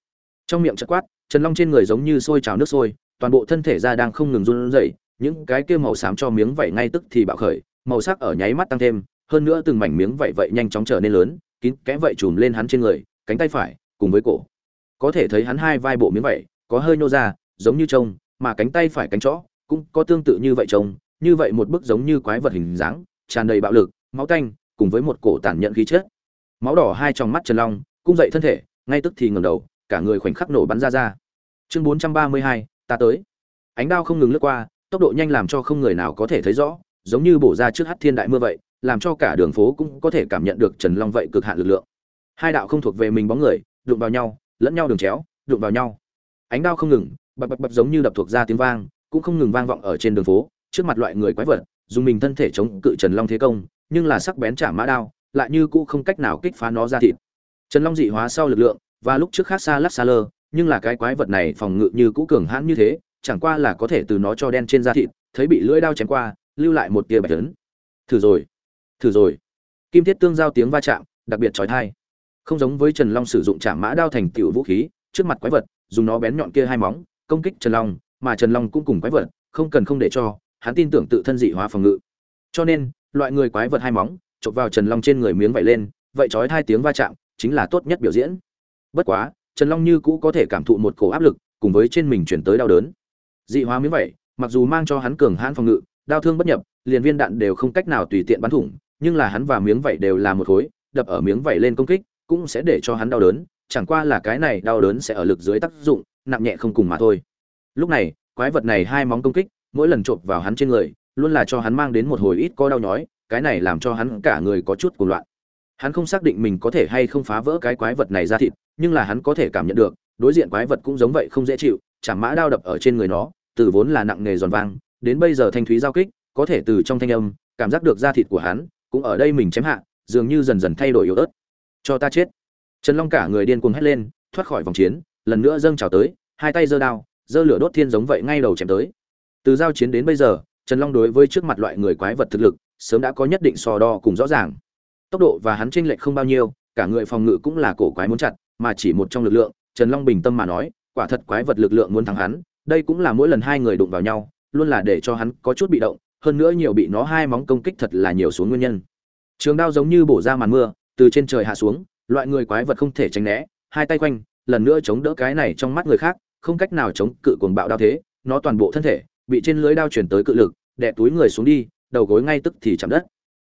A: Trong miệng chợt quát, trần long trên người giống như sôi trào nước sôi, toàn bộ thân thể ra đang không ngừng run rẩy, những cái kia màu xám cho miếng vảy ngay tức thì bạo khởi, màu sắc ở nháy mắt tăng thêm hơn nữa từng mảnh miếng vảy vậy nhanh chóng trở nên lớn, kín kẽ vậy chùm lên hắn trên người, cánh tay phải, cùng với cổ. Có thể thấy hắn hai vai bộ miếng vảy, có hơi nô ra, giống như trông, mà cánh tay phải cánh chó cũng có tương tự như vậy trông, như vậy một bức giống như quái vật hình dáng, tràn đầy bạo lực, máu tanh, cùng với một cổ tàn nhẫn khí chất. Máu đỏ hai trong mắt trần long, cung dậy thân thể, ngay tức thì ngẩng đầu, cả người khoảnh khắc nổ bắn ra ra. Chương bốn trăm ba mươi hai, ta tới. Ánh đao không ngừng lướt qua, tốc độ nhanh làm cho không người nào có thể thấy rõ, giống như bổ ra trước hát thiên đại mưa vậy làm cho cả đường phố cũng có thể cảm nhận được trần long vậy cực hạn lực lượng. Hai đạo không thuộc về mình bóng người, đụng vào nhau, lẫn nhau đường chéo, đụng vào nhau. Ánh đao không ngừng, bập bập bập giống như đập thuộc ra tiếng vang, cũng không ngừng vang vọng ở trên đường phố, trước mặt loại người quái vật, dùng mình thân thể chống cự trần long thế công, nhưng là sắc bén trả mã đao, lại như cũ không cách nào kích phá nó ra thịt. Trần long dị hóa sau lực lượng, và lúc trước khác xa lắc xa lơ, nhưng là cái quái vật này phòng ngự như cũ cường hãn như thế, chẳng qua là có thể từ nó cho đen trên da thịt, thấy bị lưỡi đao chém qua, lưu lại một tia bạch lớn thử rồi thử rồi. Kim thiết tương giao tiếng va chạm, đặc biệt trói thai không giống với trần long sử dụng trả mã đao thành tiểu vũ khí, trước mặt quái vật, dùng nó bén nhọn kia hai móng, công kích trần long, mà trần long cũng cùng quái vật, không cần không để cho, hắn tin tưởng tự thân dị hóa phòng ngự. Cho nên, loại người quái vật hai móng, chộp vào trần long trên người miếng vảy lên, vậy trói hai tiếng va chạm chính là tốt nhất biểu diễn. Bất quá, trần long như cũ có thể cảm thụ một cổ áp lực, cùng với trên mình chuyển tới đau đớn. Dị hóa miếng vảy, mặc dù mang cho hắn cường hãn phòng ngự, đau thương bất nhập, liền viên đạn đều không cách nào tùy tiện bắn thủng nhưng là hắn và miếng vảy đều là một khối, đập ở miếng vảy lên công kích, cũng sẽ để cho hắn đau đớn, chẳng qua là cái này đau đớn sẽ ở lực dưới tác dụng, nặng nhẹ không cùng mà thôi. Lúc này, quái vật này hai móng công kích, mỗi lần chộp vào hắn trên người, luôn là cho hắn mang đến một hồi ít có đau nhói, cái này làm cho hắn cả người có chút cuồng loạn. Hắn không xác định mình có thể hay không phá vỡ cái quái vật này ra thịt, nhưng là hắn có thể cảm nhận được, đối diện quái vật cũng giống vậy không dễ chịu chảm mã đao đập ở trên người nó, từ vốn là nặng nghề giòn vang, đến bây giờ thanh thúy giao kích, có thể từ trong thanh âm, cảm giác được da thịt của hắn cũng ở đây mình chém hạ, dường như dần dần thay đổi yếu ớt. Cho ta chết. Trần long cả người điên cuồng hét lên, thoát khỏi vòng chiến, lần nữa dâng trào tới, hai tay giơ đao, giơ lửa đốt thiên giống vậy ngay đầu chém tới. Từ giao chiến đến bây giờ, trần long đối với trước mặt loại người quái vật thực lực, sớm đã có nhất định so đo cùng rõ ràng. Tốc độ và hắn chênh lệch không bao nhiêu, cả người phòng ngự cũng là cổ quái muốn chặt, mà chỉ một trong lực lượng, trần long bình tâm mà nói, quả thật quái vật lực lượng muốn thắng hắn, đây cũng là mỗi lần hai người đụng vào nhau, luôn là để cho hắn có chút bị động hơn nữa nhiều bị nó hai móng công kích thật là nhiều xuống nguyên nhân. Trường đao giống như bổ ra màn mưa, từ trên trời hạ xuống, loại người quái vật không thể tránh né, hai tay quanh, lần nữa chống đỡ cái này trong mắt người khác, không cách nào chống cự cuồng bạo đao thế, nó toàn bộ thân thể bị trên lưới đao chuyển tới cự lực, đè túi người xuống đi, đầu gối ngay tức thì chạm đất.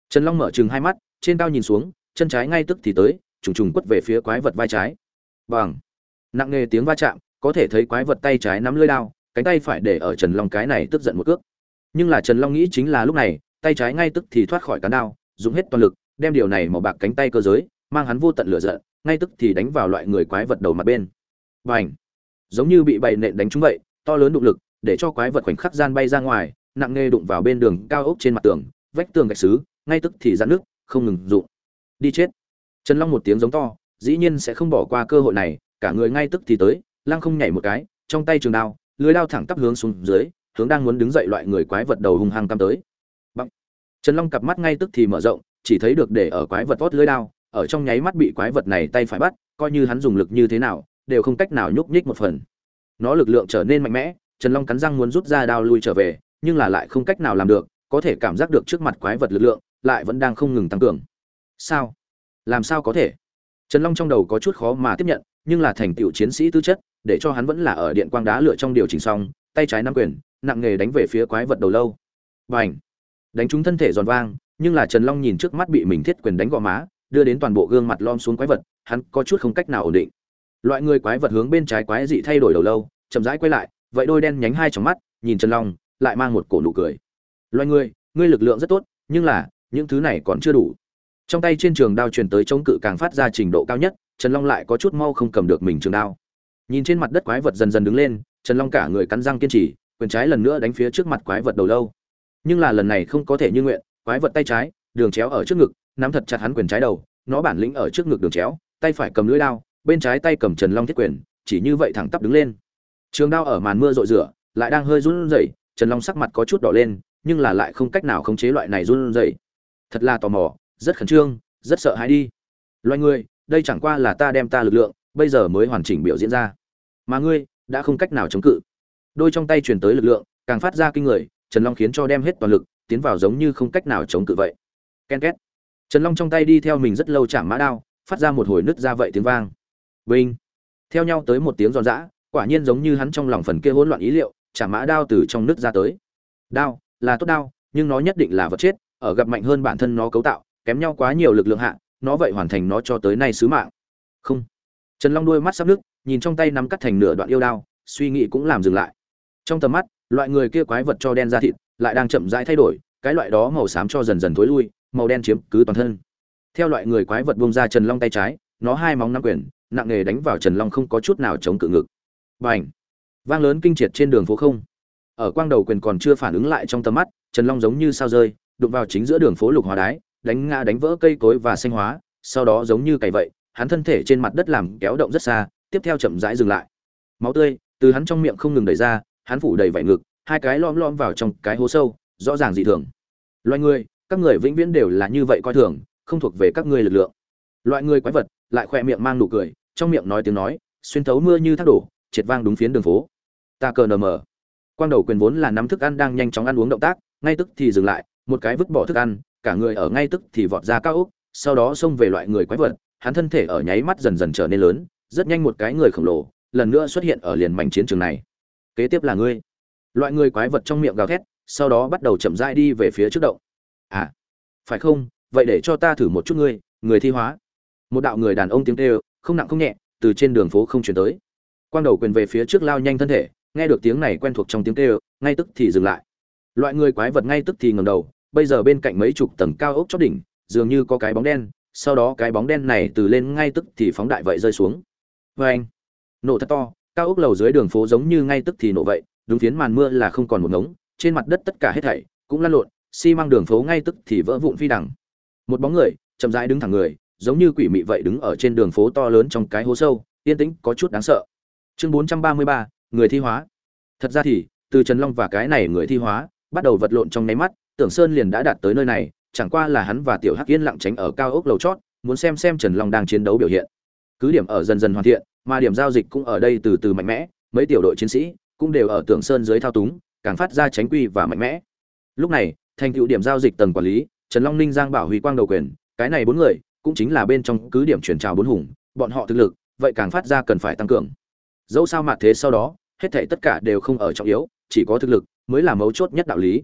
A: Trần long mở chừng hai mắt, trên cao nhìn xuống, chân trái ngay tức thì tới, trùng trùng quất về phía quái vật vai trái. Bằng nặng nề tiếng va chạm, có thể thấy quái vật tay trái nắm lưỡi đao, cánh tay phải để ở trần long cái này tức giận một cước nhưng là trần long nghĩ chính là lúc này, tay trái ngay tức thì thoát khỏi cán đao, dùng hết toàn lực, đem điều này màu bạc cánh tay cơ giới, mang hắn vô tận lửa giận, ngay tức thì đánh vào loại người quái vật đầu mặt bên. Và ảnh giống như bị bậy nện đánh trúng vậy, to lớn động lực, để cho quái vật khoảnh khắc gian bay ra ngoài, nặng nề đụng vào bên đường cao ốc trên mặt tường, vách tường gạch xứ, ngay tức thì dán nước, không ngừng rụng. Đi chết! Trần long một tiếng giống to, dĩ nhiên sẽ không bỏ qua cơ hội này, cả người ngay tức thì tới, lăng không nhảy một cái, trong tay trường đao, lưới lao thẳng tắp hướng xuống dưới hướng đang muốn đứng dậy loại người quái vật đầu hung hăng cam tới. Bằng. trần long cặp mắt ngay tức thì mở rộng, chỉ thấy được để ở quái vật vót lưới đao, ở trong nháy mắt bị quái vật này tay phải bắt, coi như hắn dùng lực như thế nào, đều không cách nào nhúc nhích một phần. Nó lực lượng trở nên mạnh mẽ, trần long cắn răng muốn rút ra đao lui trở về, nhưng là lại không cách nào làm được, có thể cảm giác được trước mặt quái vật lực lượng, lại vẫn đang không ngừng tăng cường. Sao? Làm sao có thể? Trần long trong đầu có chút khó mà tiếp nhận, nhưng là thành tựu chiến sĩ tư chất, để cho hắn vẫn là ở điện quang đá lửa trong điều chỉnh xong, tay trái nắm quyền nặng nghề đánh về phía quái vật đầu lâu. Bành! đánh trúng thân thể giòn vang, nhưng là trần long nhìn trước mắt bị mình thiết quyền đánh gò má, đưa đến toàn bộ gương mặt lom xuống quái vật, hắn có chút không cách nào ổn định. Loại người quái vật hướng bên trái quái dị thay đổi đầu lâu, chậm rãi quay lại, vậy đôi đen nhánh hai trong mắt, nhìn trần long, lại mang một cổ nụ cười. Loài người, ngươi lực lượng rất tốt, nhưng là, những thứ này còn chưa đủ. Trong tay trên trường đao truyền tới chống cự càng phát ra trình độ cao nhất, trần long lại có chút mau không cầm được mình trường đao. Nhìn trên mặt đất quái vật dần dần đứng lên, trần long cả người cắn răng kiên trì quyền trái lần nữa đánh phía trước mặt quái vật đầu lâu. Nhưng là lần này không có thể như nguyện, quái vật tay trái, đường chéo ở trước ngực, nắm thật chặt hắn quyền trái đầu, nó bản lĩnh ở trước ngực đường chéo, tay phải cầm lưỡi đao, bên trái tay cầm trần long thiết quyền, chỉ như vậy thẳng tắp đứng lên. Trường đao ở màn mưa rội rửa, lại đang hơi run rẩy, trần long sắc mặt có chút đỏ lên, nhưng là lại không cách nào khống chế loại này run rẩy. Thật là tò mò, rất khẩn trương, rất sợ hãi đi. Loài người, đây chẳng qua là ta đem ta lực lượng, bây giờ mới hoàn chỉnh biểu diễn ra. Mà ngươi, đã không cách nào chống cự đôi trong tay truyền tới lực lượng, càng phát ra kinh người, trần long khiến cho đem hết toàn lực, tiến vào giống như không cách nào chống cự vậy. Ken két. Trần long trong tay đi theo mình rất lâu chạm mã đao, phát ra một hồi nứt ra vậy tiếng vang. Vinh theo nhau tới một tiếng giòn giã, quả nhiên giống như hắn trong lòng phần kia hỗn loạn ý liệu, chạm mã đao từ trong nứt ra tới. Đao, là tốt đao, nhưng nó nhất định là vật chết, ở gặp mạnh hơn bản thân nó cấu tạo, kém nhau quá nhiều lực lượng hạ, nó vậy hoàn thành nó cho tới nay sứ mạng. Không. Trần long đuôi mắt sắp nước nhìn trong tay nắm cắt thành nửa đoạn yêu đao, suy nghĩ cũng làm dừng lại trong tầm mắt, loại người kia quái vật cho đen ra thịt, lại đang chậm rãi thay đổi, cái loại đó màu xám cho dần dần thối lui, màu đen chiếm cứ toàn thân. Theo loại người quái vật buông ra trần long tay trái, nó hai móng nắm quyền, nặng nề đánh vào trần long không có chút nào chống cự ngực. Bành! Vang lớn kinh triệt trên đường phố không. Ở quang đầu quyền còn chưa phản ứng lại trong tầm mắt, trần long giống như sao rơi, đụng vào chính giữa đường phố lục hóa đái, đánh ngã đánh vỡ cây cối và xanh hóa, sau đó giống như cày vậy, hắn thân thể trên mặt đất làm kéo động rất xa, tiếp theo chậm rãi dừng lại. Máu tươi từ hắn trong miệng không ngừng đẩy ra hắn phủ đầy vảy ngực, hai cái lom lom vào trong cái hố sâu, rõ ràng dị thường. Loài người, các người vĩnh viễn đều là như vậy coi thường, không thuộc về các ngươi lực lượng. Loại người quái vật, lại khoe miệng mang nụ cười, trong miệng nói tiếng nói, xuyên thấu mưa như thác đổ, triệt vang đúng phiến đường phố. Ta cờ nờ mờ. Quang đầu quyền vốn là nắm thức ăn đang nhanh chóng ăn uống động tác, ngay tức thì dừng lại, một cái vứt bỏ thức ăn, cả người ở ngay tức thì vọt ra cao ốc, sau đó xông về loại người quái vật, hắn thân thể ở nháy mắt dần dần trở nên lớn, rất nhanh một cái người khổng lồ, lần nữa xuất hiện ở liền mảnh chiến trường này kế tiếp là ngươi. Loại người quái vật trong miệng gào thét, sau đó bắt đầu chậm rãi đi về phía trước động. À phải không? Vậy để cho ta thử một chút ngươi, người thi hóa. Một đạo người đàn ông tiếng kêu, không nặng không nhẹ, từ trên đường phố không chuyển tới. Quang đầu quyền về phía trước lao nhanh thân thể, nghe được tiếng này quen thuộc trong tiếng kêu, ngay tức thì dừng lại. Loại người quái vật ngay tức thì ngầm đầu, bây giờ bên cạnh mấy chục tầng cao ốc chót đỉnh, dường như có cái bóng đen, sau đó cái bóng đen này từ lên ngay tức thì phóng đại vậy rơi xuống. Vê anh nổ thật to cao ốc lầu dưới đường phố giống như ngay tức thì nổ vậy, đúng phiến màn mưa là không còn một ngống, trên mặt đất tất cả hết thảy cũng lăn lộn, xi măng đường phố ngay tức thì vỡ vụn phi đằng. Một bóng người, chậm rãi đứng thẳng người, giống như quỷ mị vậy đứng ở trên đường phố to lớn trong cái hố sâu, yên tĩnh, có chút đáng sợ. Chương bốn trăm ba mươi ba, người thi hóa. Thật ra thì, từ trần long và cái này người thi hóa, bắt đầu vật lộn trong nháy mắt, tưởng sơn liền đã đạt tới nơi này, chẳng qua là hắn và tiểu hắc yên lặng tránh ở cao ốc lầu chót, muốn xem xem trần long đang chiến đấu biểu hiện. Cứ điểm ở dần dần hoàn thiện mà điểm giao dịch cũng ở đây từ từ mạnh mẽ, mấy tiểu đội chiến sĩ cũng đều ở tưởng sơn dưới thao túng, càng phát ra tránh quy và mạnh mẽ. Lúc này, thành tựu điểm giao dịch tầng quản lý, trần long ninh giang bảo huy quang đầu quyền, cái này bốn người cũng chính là bên trong cứ điểm chuyển trào bốn hùng, bọn họ thực lực, vậy càng phát ra cần phải tăng cường. Dẫu sao mặt thế sau đó, hết thảy tất cả đều không ở trọng yếu, chỉ có thực lực mới là mấu chốt nhất đạo lý.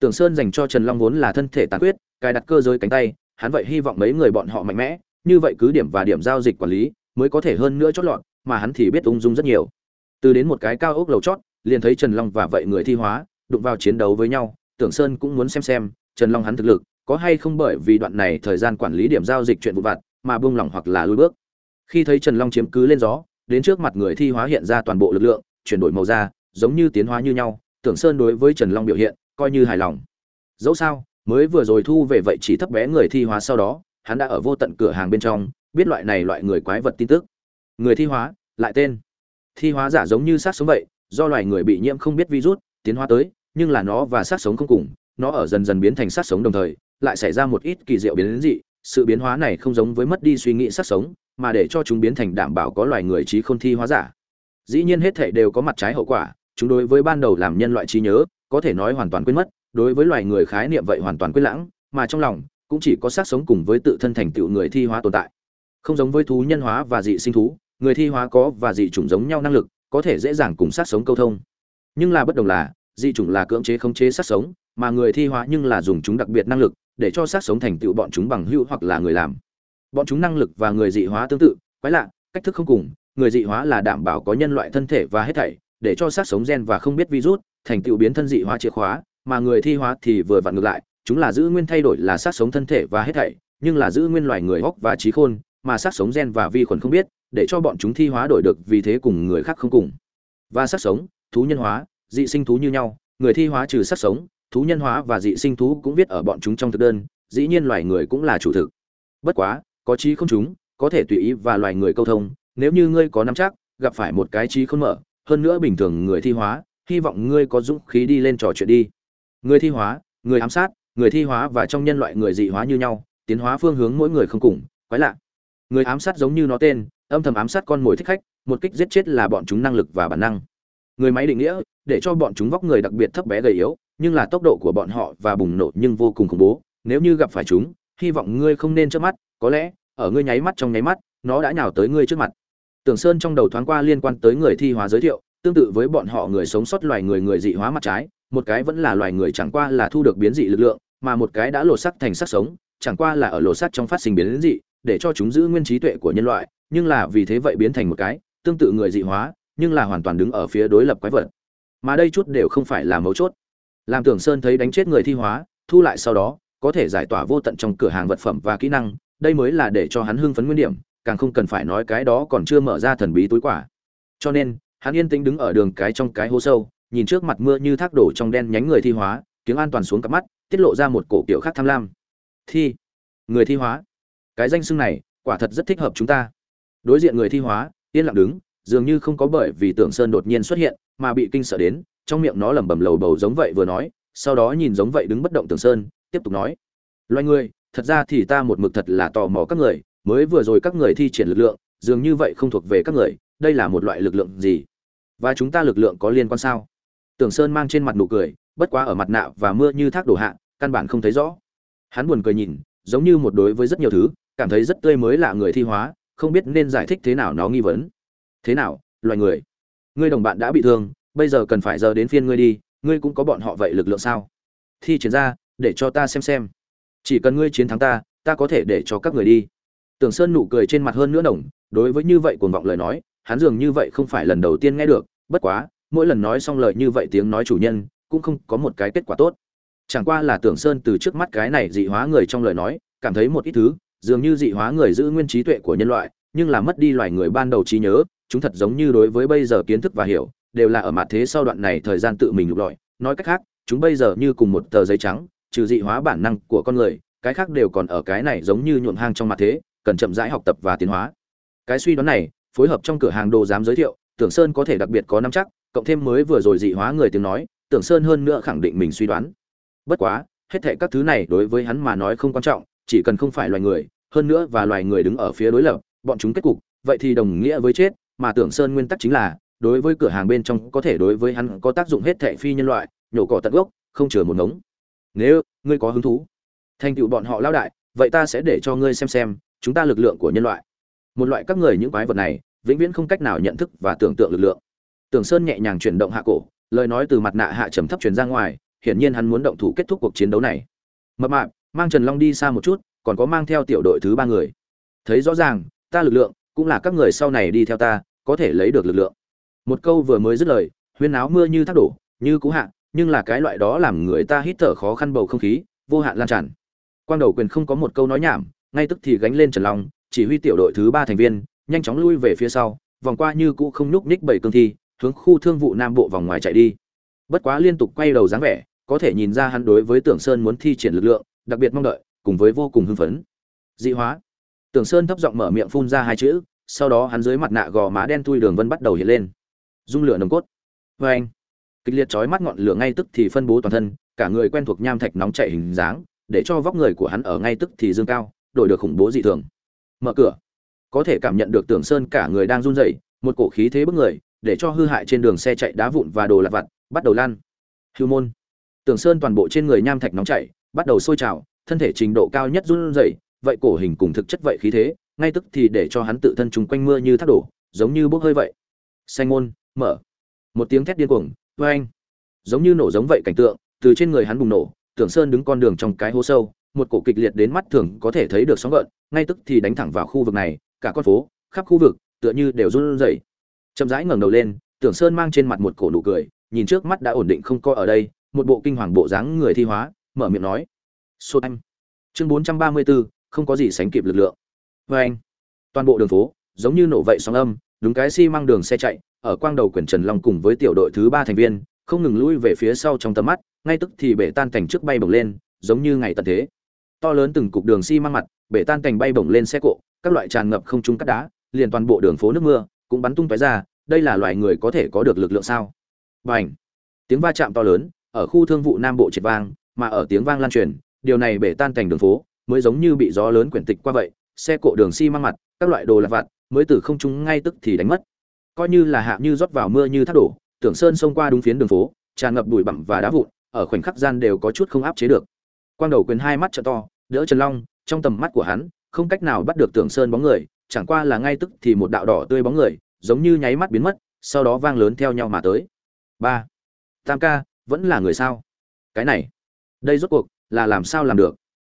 A: Tưởng sơn dành cho trần long vốn là thân thể tàn quyết cài đặt cơ giới cánh tay, hắn vậy hy vọng mấy người bọn họ mạnh mẽ, như vậy cứ điểm và điểm giao dịch quản lý mới có thể hơn nữa chót lọt, mà hắn thì biết ung dung rất nhiều. Từ đến một cái cao ốc lầu chót, liền thấy trần long và vậy người thi hóa, đụng vào chiến đấu với nhau, tưởng sơn cũng muốn xem xem, trần long hắn thực lực, có hay không bởi vì đoạn này thời gian quản lý điểm giao dịch chuyện vụ vặt, mà buông lỏng hoặc là lùi bước. Khi thấy trần long chiếm cứ lên gió, đến trước mặt người thi hóa hiện ra toàn bộ lực lượng, chuyển đổi màu da, giống như tiến hóa như nhau, tưởng sơn đối với trần long biểu hiện, coi như hài lòng. Dẫu sao, mới vừa rồi thu về vậy chỉ thấp bé người thi hóa sau đó, hắn đã ở vô tận cửa hàng bên trong biết loại này loại người quái vật tin tức. Người thi hóa, lại tên. Thi hóa giả giống như sát sống vậy, do loài người bị nhiễm không biết virus, tiến hóa tới, nhưng là nó và sát sống không cùng, nó ở dần dần biến thành sát sống đồng thời, lại xảy ra một ít kỳ diệu biến dị. Sự biến hóa này không giống với mất đi suy nghĩ sát sống, mà để cho chúng biến thành đảm bảo có loài người trí khôn thi hóa giả. Dĩ nhiên hết thể đều có mặt trái hậu quả, chúng đối với ban đầu làm nhân loại trí nhớ, có thể nói hoàn toàn quên mất, đối với loài người khái niệm vậy hoàn toàn quên lãng, mà trong lòng, cũng chỉ có sát sống cùng với tự thân thành tựu người thi hóa tồn tại không giống với thú nhân hóa và dị sinh thú, người thi hóa có và dị chủng giống nhau năng lực, có thể dễ dàng cùng sát sống câu thông. Nhưng là bất đồng là, dị chủng là cưỡng chế khống chế sát sống, mà người thi hóa nhưng là dùng chúng đặc biệt năng lực, để cho sát sống thành tựu bọn chúng bằng hữu hoặc là người làm. Bọn chúng năng lực và người dị hóa tương tự, quái lạ, cách thức không cùng, người dị hóa là đảm bảo có nhân loại thân thể và hết thảy, để cho sát sống gen và không biết virus thành tựu biến thân dị hóa chìa khóa, mà người thi hóa thì vừa vặn ngược lại, chúng là giữ nguyên thay đổi là sát sống thân thể và hết thảy, nhưng là giữ nguyên loài người hóc và trí khôn mà sát sống gen và vi khuẩn không biết, để cho bọn chúng thi hóa đổi được vì thế cùng người khác không cùng. Và sát sống, thú nhân hóa, dị sinh thú như nhau, người thi hóa trừ sát sống, thú nhân hóa và dị sinh thú cũng viết ở bọn chúng trong thực đơn, dĩ nhiên loài người cũng là chủ thực. Bất quá, có trí không chúng, có thể tùy ý và loài người câu thông, nếu như ngươi có nắm chắc, gặp phải một cái trí không mở, hơn nữa bình thường người thi hóa, hy vọng ngươi có dũng khí đi lên trò chuyện đi. Người thi hóa, người ám sát, người thi hóa và trong nhân loại người dị hóa như nhau, tiến hóa phương hướng mỗi người không cùng, quái lạ người ám sát giống như nó tên, âm thầm ám sát con mồi thích khách, một kích giết chết là bọn chúng năng lực và bản năng. Người máy định nghĩa, để cho bọn chúng vóc người đặc biệt thấp bé gầy yếu, nhưng là tốc độ của bọn họ và bùng nổ nhưng vô cùng khủng bố. Nếu như gặp phải chúng, hy vọng ngươi không nên trước mắt, có lẽ, ở ngươi nháy mắt trong nháy mắt, nó đã nhào tới ngươi trước mặt. Tưởng sơn trong đầu thoáng qua liên quan tới người thi hóa giới thiệu, tương tự với bọn họ người sống sót loài người người dị hóa mặt trái, một cái vẫn là loài người chẳng qua là thu được biến dị lực lượng, mà một cái đã lột sắc thành sắc sống, chẳng qua là ở lột sắc trong phát sinh biến dị để cho chúng giữ nguyên trí tuệ của nhân loại, nhưng là vì thế vậy biến thành một cái tương tự người dị hóa, nhưng là hoàn toàn đứng ở phía đối lập quái vật. Mà đây chút đều không phải là mấu chốt. Làm tưởng sơn thấy đánh chết người thi hóa, thu lại sau đó, có thể giải tỏa vô tận trong cửa hàng vật phẩm và kỹ năng, đây mới là để cho hắn hưng phấn nguyên điểm, càng không cần phải nói cái đó còn chưa mở ra thần bí túi quả cho nên, hắn yên tĩnh đứng ở đường cái trong cái hố sâu, nhìn trước mặt mưa như thác đổ trong đen nhánh người thi hóa tiếng an toàn xuống cặp mắt, tiết lộ ra một cổ kiểu khác tham lam. Thi, người thi hóa cái danh xưng này quả thật rất thích hợp chúng ta. Đối diện người thi hóa, yên lặng đứng, dường như không có bởi vì tưởng sơn đột nhiên xuất hiện mà bị kinh sợ đến, trong miệng nó lẩm bẩm lầu bầu giống vậy vừa nói, sau đó nhìn giống vậy đứng bất động tưởng sơn, tiếp tục nói. Loài người, thật ra thì ta một mực thật là tò mò các người, mới vừa rồi các người thi triển lực lượng, dường như vậy không thuộc về các người, đây là một loại lực lượng gì? Và chúng ta lực lượng có liên quan sao? Tưởng sơn mang trên mặt nụ cười, bất quá ở mặt nạ và mưa như thác đổ hạ, căn bản không thấy rõ. Hắn buồn cười nhìn, giống như một đối với rất nhiều thứ cảm thấy rất tươi mới lạ người thi hóa, không biết nên giải thích thế nào nó nghi vấn. Thế nào, loài người? Ngươi đồng bạn đã bị thương, bây giờ cần phải giờ đến phiên ngươi đi, ngươi cũng có bọn họ vậy lực lượng sao? Thi triển ra, để cho ta xem xem. Chỉ cần ngươi chiến thắng ta ta có thể để cho các người đi. Tưởng sơn nụ cười trên mặt hơn nữa đồng, đối với như vậy cuồng vọng lời nói, hắn dường như vậy không phải lần đầu tiên nghe được, bất quá, mỗi lần nói xong lời như vậy tiếng nói chủ nhân, cũng không có một cái kết quả tốt. Chẳng qua là tưởng sơn từ trước mắt cái này dị hóa người trong lời nói, cảm thấy một ít thứ dường như dị hóa người giữ nguyên trí tuệ của nhân loại, nhưng là mất đi loài người ban đầu trí nhớ, chúng thật giống như đối với bây giờ kiến thức và hiểu, đều là ở mặt thế sau đoạn này thời gian tự mình lục lọi. Nói cách khác, chúng bây giờ như cùng một tờ giấy trắng, trừ dị hóa bản năng của con người, cái khác đều còn ở cái này giống như nhuộm hang trong mặt thế, cần chậm rãi học tập và tiến hóa. Cái suy đoán này, phối hợp trong cửa hàng đồ dám giới thiệu, tưởng sơn có thể đặc biệt có năm chắc, cộng thêm mới vừa rồi dị hóa người tiếng nói, tưởng sơn hơn nữa khẳng định mình suy đoán. Bất quá, hết thệ các thứ này đối với hắn mà nói không quan trọng, chỉ cần không phải loài người hơn nữa và loài người đứng ở phía đối lập, bọn chúng kết cục, vậy thì đồng nghĩa với chết, mà tưởng sơn nguyên tắc chính là, đối với cửa hàng bên trong có thể đối với hắn có tác dụng hết thệ phi nhân loại, nhổ cỏ tận gốc, không chừa một ngống. Nếu, ngươi có hứng thú, thành tựu bọn họ lao đại, vậy ta sẽ để cho ngươi xem xem, chúng ta lực lượng của nhân loại. Một loại các người những quái vật này, vĩnh viễn không cách nào nhận thức và tưởng tượng lực lượng. Tưởng sơn nhẹ nhàng chuyển động hạ cổ, lời nói từ mặt nạ hạ trầm thấp truyền ra ngoài, hiển nhiên hắn muốn động thủ kết thúc cuộc chiến đấu này. Mập mạp, mang trần long đi xa một chút còn có mang theo tiểu đội thứ ba người. Thấy rõ ràng, ta lực lượng, cũng là các người sau này đi theo ta, có thể lấy được lực lượng. Một câu vừa mới dứt lời, huyên áo mưa như thác đổ, như cũ hạ, nhưng là cái loại đó làm người ta hít thở khó khăn bầu không khí, vô hạn lan tràn. Quang đầu quyền không có một câu nói nhảm, ngay tức thì gánh lên trần long, chỉ huy tiểu đội thứ ba thành viên, nhanh chóng lui về phía sau, vòng qua như cũ không nhúc ních bảy cương thi, hướng khu thương vụ nam bộ vòng ngoài chạy đi. Bất quá liên tục quay đầu dáng vẻ, có thể nhìn ra hắn đối với tưởng sơn muốn thi triển lực lượng, đặc biệt mong đợi cùng với vô cùng hưng phấn. Dị hóa. Tưởng sơn thấp giọng mở miệng phun ra hai chữ, sau đó hắn dưới mặt nạ gò má đen thui đường vân bắt đầu hiện lên. Dung lửa nồng cốt. Vê anh, kịch liệt chói mắt ngọn lửa ngay tức thì phân bố toàn thân, cả người quen thuộc nham thạch nóng chảy hình dáng, để cho vóc người của hắn ở ngay tức thì dương cao, đổi được khủng bố dị thường. Mở cửa. Có thể cảm nhận được tưởng sơn cả người đang run rẩy, một cổ khí thế bức người, để cho hư hại trên đường xe chạy đá vụn và đồ lặt vặt, bắt đầu lan. Hưu môn. Tưởng sơn toàn bộ trên người nham thạch nóng chảy, bắt đầu sôi trào thân thể trình độ cao nhất run rẩy, vậy cổ hình cùng thực chất vậy khí thế, ngay tức thì để cho hắn tự thân trùng quanh mưa như thác đổ, giống như bốc hơi vậy. Xanh môn, mở. Một tiếng thét điên cuồng, oeng. giống như nổ giống vậy cảnh tượng, từ trên người hắn bùng nổ, tưởng sơn đứng con đường trong cái hố sâu, một cổ kịch liệt đến mắt thường có thể thấy được sóng gợn, ngay tức thì đánh thẳng vào khu vực này, cả con phố, khắp khu vực, tựa như đều run rẩy. Chậm rãi ngẩng đầu lên, tưởng sơn mang trên mặt một cổ nụ cười, nhìn trước mắt đã ổn định không coi ở đây, một bộ kinh hoàng bộ dáng người thi hóa, mở miệng nói sô anh. Chương bốn trăm ba mươi bốn, không có gì sánh kịp lực lượng. Vê anh, toàn bộ đường phố, giống như nổ vậy sóng âm, đúng cái xi đường xe chạy, ở quang đầu quyển trần long cùng với tiểu đội thứ ba thành viên, không ngừng lui về phía sau trong tầm mắt, ngay tức thì bể tan cảnh trước bay bổng lên, giống như ngày tận thế. To lớn từng cục đường xi mặt, bể tan cảnh bay bổng lên xe cộ, các loại tràn ngập không trung cắt đá, liền toàn bộ đường phố nước mưa, cũng bắn tung tóe ra, đây là loài người có thể có được lực lượng sao? Bành tiếng va chạm to lớn, ở khu thương vụ nam bộ triệt vang, mà ở tiếng vang lan truyền điều này bể tan thành đường phố, mới giống như bị gió lớn quyển tịch qua vậy, xe cộ đường xi măng mặt, các loại đồ lặt vặt, mới từ không trung ngay tức thì đánh mất. Coi như là hạ như rót vào mưa như thác đổ, tưởng sơn xông qua đúng phiến đường phố, tràn ngập bụi bặm và đá vụn, ở khoảnh khắc gian đều có chút không áp chế được. Quang đầu quyền hai mắt trợ to, đỡ trần long, trong tầm mắt của hắn, không cách nào bắt được tưởng sơn bóng người, chẳng qua là ngay tức thì một đạo đỏ tươi bóng người, giống như nháy mắt biến mất, sau đó vang lớn theo nhau mà tới. Ba. Tam ca, vẫn là người sao? Cái này. Đây rốt cuộc là làm sao làm được?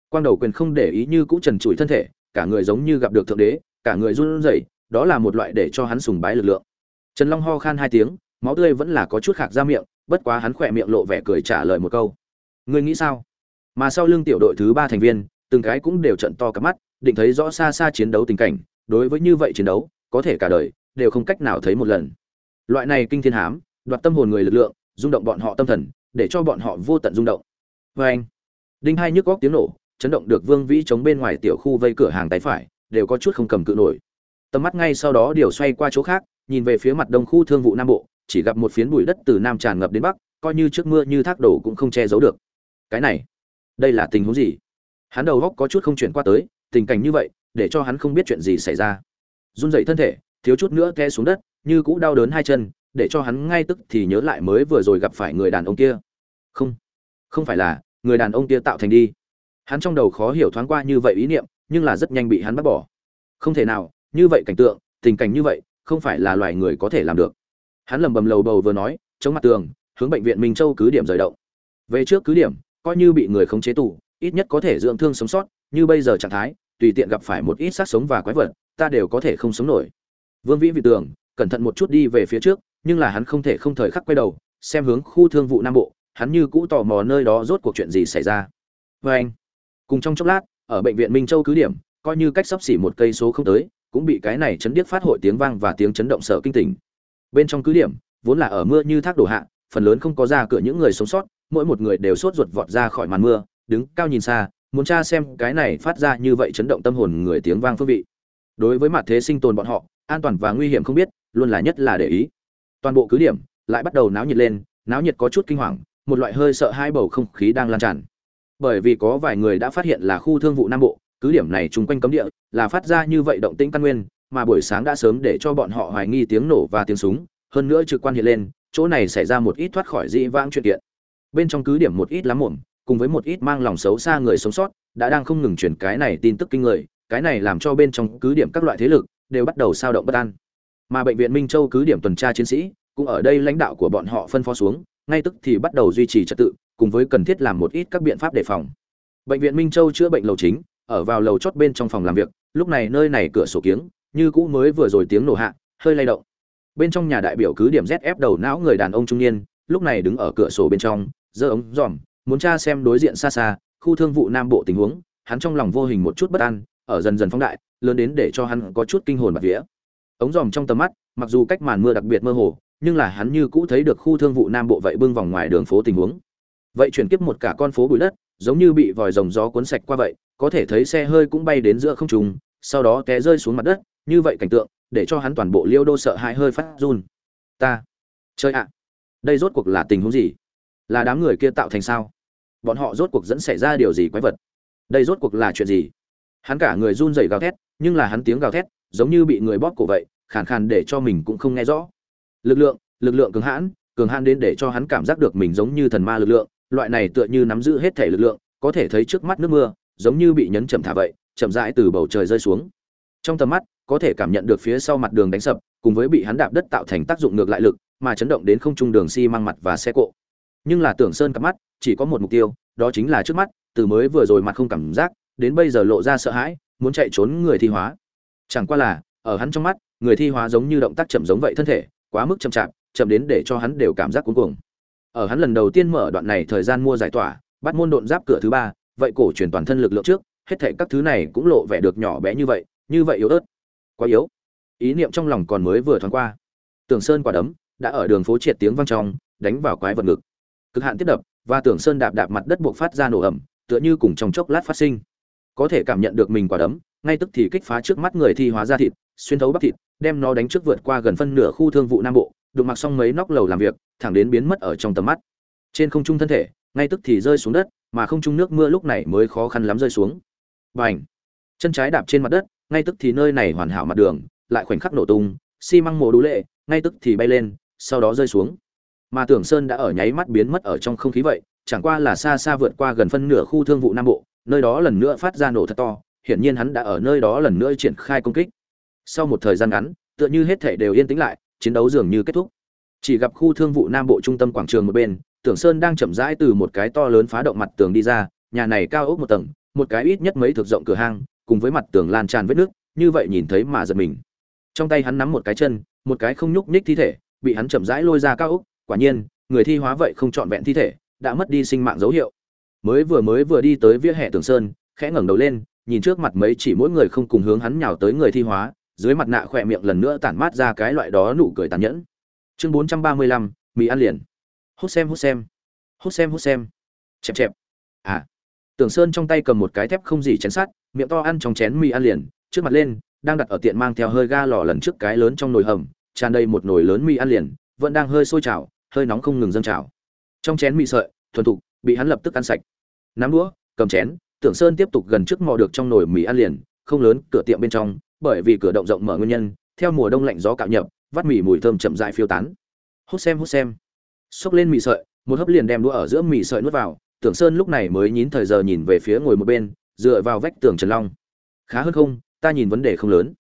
A: Quang đầu quyền không để ý như cũ trần trụi thân thể, cả người giống như gặp được thượng đế, cả người run rẩy, đó là một loại để cho hắn sùng bái lực lượng. Trần long ho khan hai tiếng, máu tươi vẫn là có chút khạc ra miệng, bất quá hắn khỏe miệng lộ vẻ cười trả lời một câu. Ngươi nghĩ sao? Mà sau lưng tiểu đội thứ ba thành viên, từng cái cũng đều trận to cả mắt, định thấy rõ xa xa chiến đấu tình cảnh, đối với như vậy chiến đấu, có thể cả đời, đều không cách nào thấy một lần. Loại này kinh thiên hám, đoạt tâm hồn người lực lượng, rung động bọn họ tâm thần, để cho bọn họ vô tận rung động. Vê anh đinh hai nhức góc tiếng nổ, chấn động được vương vĩ chống bên ngoài tiểu khu vây cửa hàng tay phải, đều có chút không cầm cự nổi. Tầm mắt ngay sau đó điều xoay qua chỗ khác, nhìn về phía mặt đông khu thương vụ nam bộ, chỉ gặp một phiến bụi đất từ nam tràn ngập đến bắc, coi như trước mưa như thác đổ cũng không che giấu được. Cái này, đây là tình huống gì? Hắn đầu góc có chút không chuyển qua tới, tình cảnh như vậy, để cho hắn không biết chuyện gì xảy ra. Run dậy thân thể, thiếu chút nữa té xuống đất, như cũ đau đớn hai chân, để cho hắn ngay tức thì nhớ lại mới vừa rồi gặp phải người đàn ông kia. Không không phải là người đàn ông kia tạo thành đi. Hắn trong đầu khó hiểu thoáng qua như vậy ý niệm, nhưng là rất nhanh bị hắn bắt bỏ. Không thể nào, như vậy cảnh tượng, tình cảnh như vậy, không phải là loài người có thể làm được. Hắn lầm bầm lầu bầu vừa nói, chống mặt tường, hướng bệnh viện minh châu cứ điểm rời động. Về trước cứ điểm, coi như bị người khống chế tù, ít nhất có thể dưỡng thương sống sót, như bây giờ trạng thái, tùy tiện gặp phải một ít xác sống và quái vật, ta đều có thể không sống nổi. Vương vĩ vị tường, cẩn thận một chút đi về phía trước, nhưng là hắn không thể không thời khắc quay đầu, xem hướng khu thương vụ nam bộ hắn như cũ tò mò nơi đó rốt cuộc chuyện gì xảy ra. Vê anh, cùng trong chốc lát, ở bệnh viện minh châu cứ điểm, coi như cách sắp xỉ một cây số không tới, cũng bị cái này chấn điếc phát hội tiếng vang và tiếng chấn động sợ kinh tỉnh. Bên trong cứ điểm, vốn là ở mưa như thác đổ hạ, phần lớn không có ra cửa những người sống sót, mỗi một người đều sốt ruột vọt ra khỏi màn mưa, đứng cao nhìn xa, muốn tra xem cái này phát ra như vậy chấn động tâm hồn người tiếng vang phương vị. Đối với mặt thế sinh tồn bọn họ, an toàn và nguy hiểm không biết, luôn là nhất là để ý. Toàn bộ cứ điểm, lại bắt đầu náo nhiệt lên, náo nhiệt có chút kinh hoàng một loại hơi sợ hai bầu không khí đang lan tràn. Bởi vì có vài người đã phát hiện là khu thương vụ nam bộ, cứ điểm này chung quanh cấm địa là phát ra như vậy động tĩnh căn nguyên, mà buổi sáng đã sớm để cho bọn họ hoài nghi tiếng nổ và tiếng súng, hơn nữa trực quan hiện lên, chỗ này xảy ra một ít thoát khỏi dị vãng chuyện kiện. Bên trong cứ điểm một ít lắm muộn cùng với một ít mang lòng xấu xa người sống sót, đã đang không ngừng truyền cái này tin tức kinh người, cái này làm cho bên trong cứ điểm các loại thế lực đều bắt đầu sao động bất an. Mà bệnh viện minh châu cứ điểm tuần tra chiến sĩ cũng ở đây lãnh đạo của bọn họ phân phó xuống ngay tức thì bắt đầu duy trì trật tự, cùng với cần thiết làm một ít các biện pháp đề phòng. Bệnh viện minh châu chữa bệnh lầu chính, ở vào lầu chót bên trong phòng làm việc, lúc này nơi này cửa sổ kiếng, như cũ mới vừa rồi tiếng nổ hạ, hơi lay động. Bên trong nhà đại biểu cứ điểm zf đầu não người đàn ông trung niên, lúc này đứng ở cửa sổ bên trong, giơ ống dòm muốn tra xem đối diện xa xa, khu thương vụ nam bộ tình huống, hắn trong lòng vô hình một chút bất an, ở dần dần phóng đại, lớn đến để cho hắn có chút kinh hồn bạt vía. Ống dòm trong tầm mắt, mặc dù cách màn mưa đặc biệt mơ hồ nhưng là hắn như cũ thấy được khu thương vụ nam bộ vậy bưng vòng ngoài đường phố tình huống. Vậy chuyển kiếp một cả con phố bụi đất, giống như bị vòi rồng gió cuốn sạch qua vậy, có thể thấy xe hơi cũng bay đến giữa không trung, sau đó té rơi xuống mặt đất, như vậy cảnh tượng, để cho hắn toàn bộ liêu đô sợ hãi hơi phát run. Ta chơi ạ, đây rốt cuộc là tình huống gì? Là đám người kia tạo thành sao? Bọn họ rốt cuộc dẫn xảy ra điều gì quái vật? Đây rốt cuộc là chuyện gì? Hắn cả người run rẩy gào thét, nhưng là hắn tiếng gào thét, giống như bị người bóp cổ vậy, khàn khàn để cho mình cũng không nghe rõ lực lượng lực lượng cường hãn cường hãn đến để cho hắn cảm giác được mình giống như thần ma lực lượng, loại này tựa như nắm giữ hết thể lực lượng, có thể thấy trước mắt nước mưa, giống như bị nhấn chậm thả vậy, chậm rãi từ bầu trời rơi xuống. Trong tầm mắt, có thể cảm nhận được phía sau mặt đường đánh sập, cùng với bị hắn đạp đất tạo thành tác dụng ngược lại lực, mà chấn động đến không trung đường xi si măng mặt và xe cộ. Nhưng là tưởng sơn cặp mắt, chỉ có một mục tiêu, đó chính là trước mắt, từ mới vừa rồi mặt không cảm giác, đến bây giờ lộ ra sợ hãi, muốn chạy trốn người thi hóa. Chẳng qua là, ở hắn trong mắt, người thi hóa giống như động tác chậm giống vậy thân thể quá mức chậm chạp, chậm đến để cho hắn đều cảm giác cuống cuồng. Ở hắn lần đầu tiên mở đoạn này thời gian mua giải tỏa, bắt môn độn giáp cửa thứ ba, vậy cổ truyền toàn thân lực lượng trước, hết thảy các thứ này cũng lộ vẻ được nhỏ bé như vậy như vậy yếu ớt, quá yếu. Ý niệm trong lòng còn mới vừa thoáng qua. Tường sơn quả đấm đã ở đường phố triệt tiếng vang trong, đánh vào quái vật ngực. Cực hạn tiếp đập, và tường sơn đạp đạp mặt đất buộc phát ra nổ ẩm tựa như cùng trong chốc lát phát sinh. Có thể cảm nhận được mình quả đấm, ngay tức thì kích phá trước mắt người thi hóa ra thịt xuyên thấu bắp thịt, đem nó đánh trước vượt qua gần phân nửa khu thương vụ nam bộ, đụng mặc xong mấy nóc lầu làm việc, thẳng đến biến mất ở trong tầm mắt. Trên không trung thân thể, ngay tức thì rơi xuống đất, mà không trung nước mưa lúc này mới khó khăn lắm rơi xuống. Bành! Chân trái đạp trên mặt đất, ngay tức thì nơi này hoàn hảo mặt đường, lại khoảnh khắc nổ tung, xi măng mồ đủ lệ, ngay tức thì bay lên, sau đó rơi xuống. Mà tưởng sơn đã ở nháy mắt biến mất ở trong không khí vậy, chẳng qua là xa xa vượt qua gần phân nửa khu thương vụ nam bộ, nơi đó lần nữa phát ra nổ thật to, hiển nhiên hắn đã ở nơi đó lần nữa triển khai công kích sau một thời gian ngắn, tựa như hết thể đều yên tĩnh lại, chiến đấu dường như kết thúc. Chỉ gặp khu thương vụ nam bộ trung tâm quảng trường một bên, tưởng sơn đang chậm rãi từ một cái to lớn phá động mặt tường đi ra, nhà này cao ốc một tầng, một cái ít nhất mấy thực rộng cửa hang, cùng với mặt tường lan tràn vết nước, như vậy nhìn thấy mà giật mình. Trong tay hắn nắm một cái chân, một cái không nhúc nhích thi thể, bị hắn chậm rãi lôi ra cao ốc, quả nhiên, người thi hóa vậy không trọn vẹn thi thể, đã mất đi sinh mạng dấu hiệu. Mới vừa mới vừa đi tới vỉa hè tường sơn, khẽ ngẩng đầu lên, nhìn trước mặt mấy chỉ mỗi người không cùng hướng hắn nhào tới người thi hóa dưới mặt nạ khỏe miệng lần nữa tản mát ra cái loại đó nụ cười tàn nhẫn. Chương bốn trăm ba mươi lăm mì ăn liền. Hút xem hút xem. Hút xem hút xem. Chẹp chẹp. À. Tưởng sơn trong tay cầm một cái thép không gì chén sắt, miệng to ăn trong chén mì ăn liền. Trước mặt lên, đang đặt ở tiện mang theo hơi ga lò lần trước cái lớn trong nồi hầm, tràn đầy một nồi lớn mì ăn liền, vẫn đang hơi sôi trào, hơi nóng không ngừng dâng trào. Trong chén mì sợi, thuần thục, bị hắn lập tức ăn sạch. Nắm đũa, cầm chén, tưởng sơn tiếp tục gần trước mò được trong nồi mì ăn liền, không lớn, cửa tiệm bên trong bởi vì cửa động rộng mở nguyên nhân, theo mùa đông lạnh gió cạo nhập, vắt mì mùi thơm chậm dại phiêu tán. Hút xem hút xem. Xốc lên mì sợi, một hấp liền đem đũa ở giữa mì sợi nuốt vào, tưởng sơn lúc này mới nhín thời giờ nhìn về phía ngồi một bên, dựa vào vách tường trần long. Khá hơn không, ta nhìn vấn đề không lớn.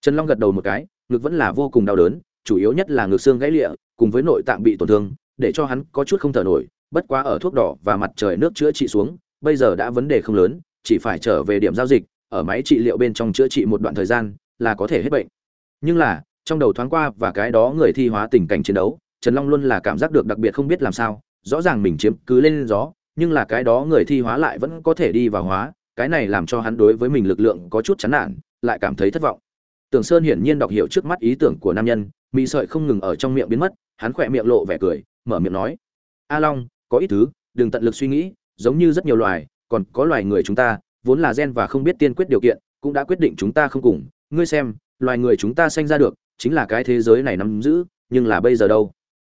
A: Trần long gật đầu một cái, ngực vẫn là vô cùng đau đớn, chủ yếu nhất là ngực xương gãy lịa, cùng với nội tạng bị tổn thương, để cho hắn có chút không thở nổi, bất quá ở thuốc đỏ và mặt trời nước chữa trị xuống, bây giờ đã vấn đề không lớn, chỉ phải trở về điểm giao dịch ở máy trị liệu bên trong chữa trị một đoạn thời gian là có thể hết bệnh. Nhưng là, trong đầu thoáng qua và cái đó người thi hóa tình cảnh chiến đấu, trần long luôn là cảm giác được đặc biệt không biết làm sao, rõ ràng mình chiếm cứ lên gió, nhưng là cái đó người thi hóa lại vẫn có thể đi vào hóa, cái này làm cho hắn đối với mình lực lượng có chút chán nản, lại cảm thấy thất vọng. Tưởng sơn hiển nhiên đọc hiểu trước mắt ý tưởng của nam nhân, mị sợi không ngừng ở trong miệng biến mất, hắn khỏe miệng lộ vẻ cười, mở miệng nói, a long, có ít thứ, đừng tận lực suy nghĩ, giống như rất nhiều loài, còn có loài người chúng ta vốn là gen và không biết tiên quyết điều kiện, cũng đã quyết định chúng ta không cùng. Ngươi xem, loài người chúng ta sanh ra được, chính là cái thế giới này nắm giữ, nhưng là bây giờ đâu?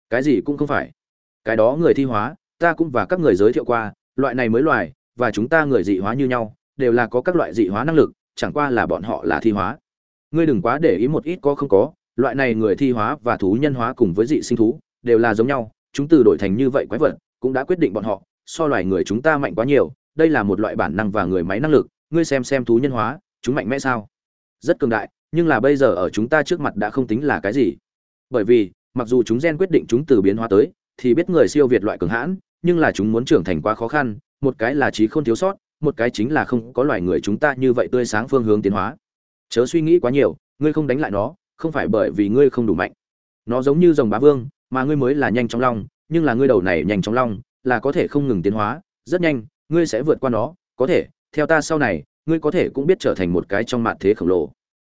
A: Cái gì cũng không phải. Cái đó người thi hóa, ta cũng và các người giới thiệu qua, loại này mới loài, và chúng ta người dị hóa như nhau, đều là có các loại dị hóa năng lực, chẳng qua là bọn họ là thi hóa. Ngươi đừng quá để ý một ít có không có, loại này người thi hóa và thú nhân hóa cùng với dị sinh thú, đều là giống nhau, chúng từ đổi thành như vậy quái vật, cũng đã quyết định bọn họ, so loài người chúng ta mạnh quá nhiều đây là một loại bản năng và người máy năng lực, ngươi xem xem thú nhân hóa, chúng mạnh mẽ sao? Rất cường đại, nhưng là bây giờ ở chúng ta trước mặt đã không tính là cái gì. Bởi vì, mặc dù chúng gen quyết định chúng từ biến hóa tới, thì biết người siêu việt loại cường hãn, nhưng là chúng muốn trưởng thành quá khó khăn, một cái là trí không thiếu sót, một cái chính là không có loài người chúng ta như vậy tươi sáng phương hướng tiến hóa. Chớ suy nghĩ quá nhiều, ngươi không đánh lại nó, không phải bởi vì ngươi không đủ mạnh. Nó giống như dòng bá vương, mà ngươi mới là nhanh chóng long, nhưng là ngươi đầu này nhanh chóng long, là có thể không ngừng tiến hóa, rất nhanh ngươi sẽ vượt qua nó, có thể, theo ta sau này, ngươi có thể cũng biết trở thành một cái trong mạn thế khổng lồ.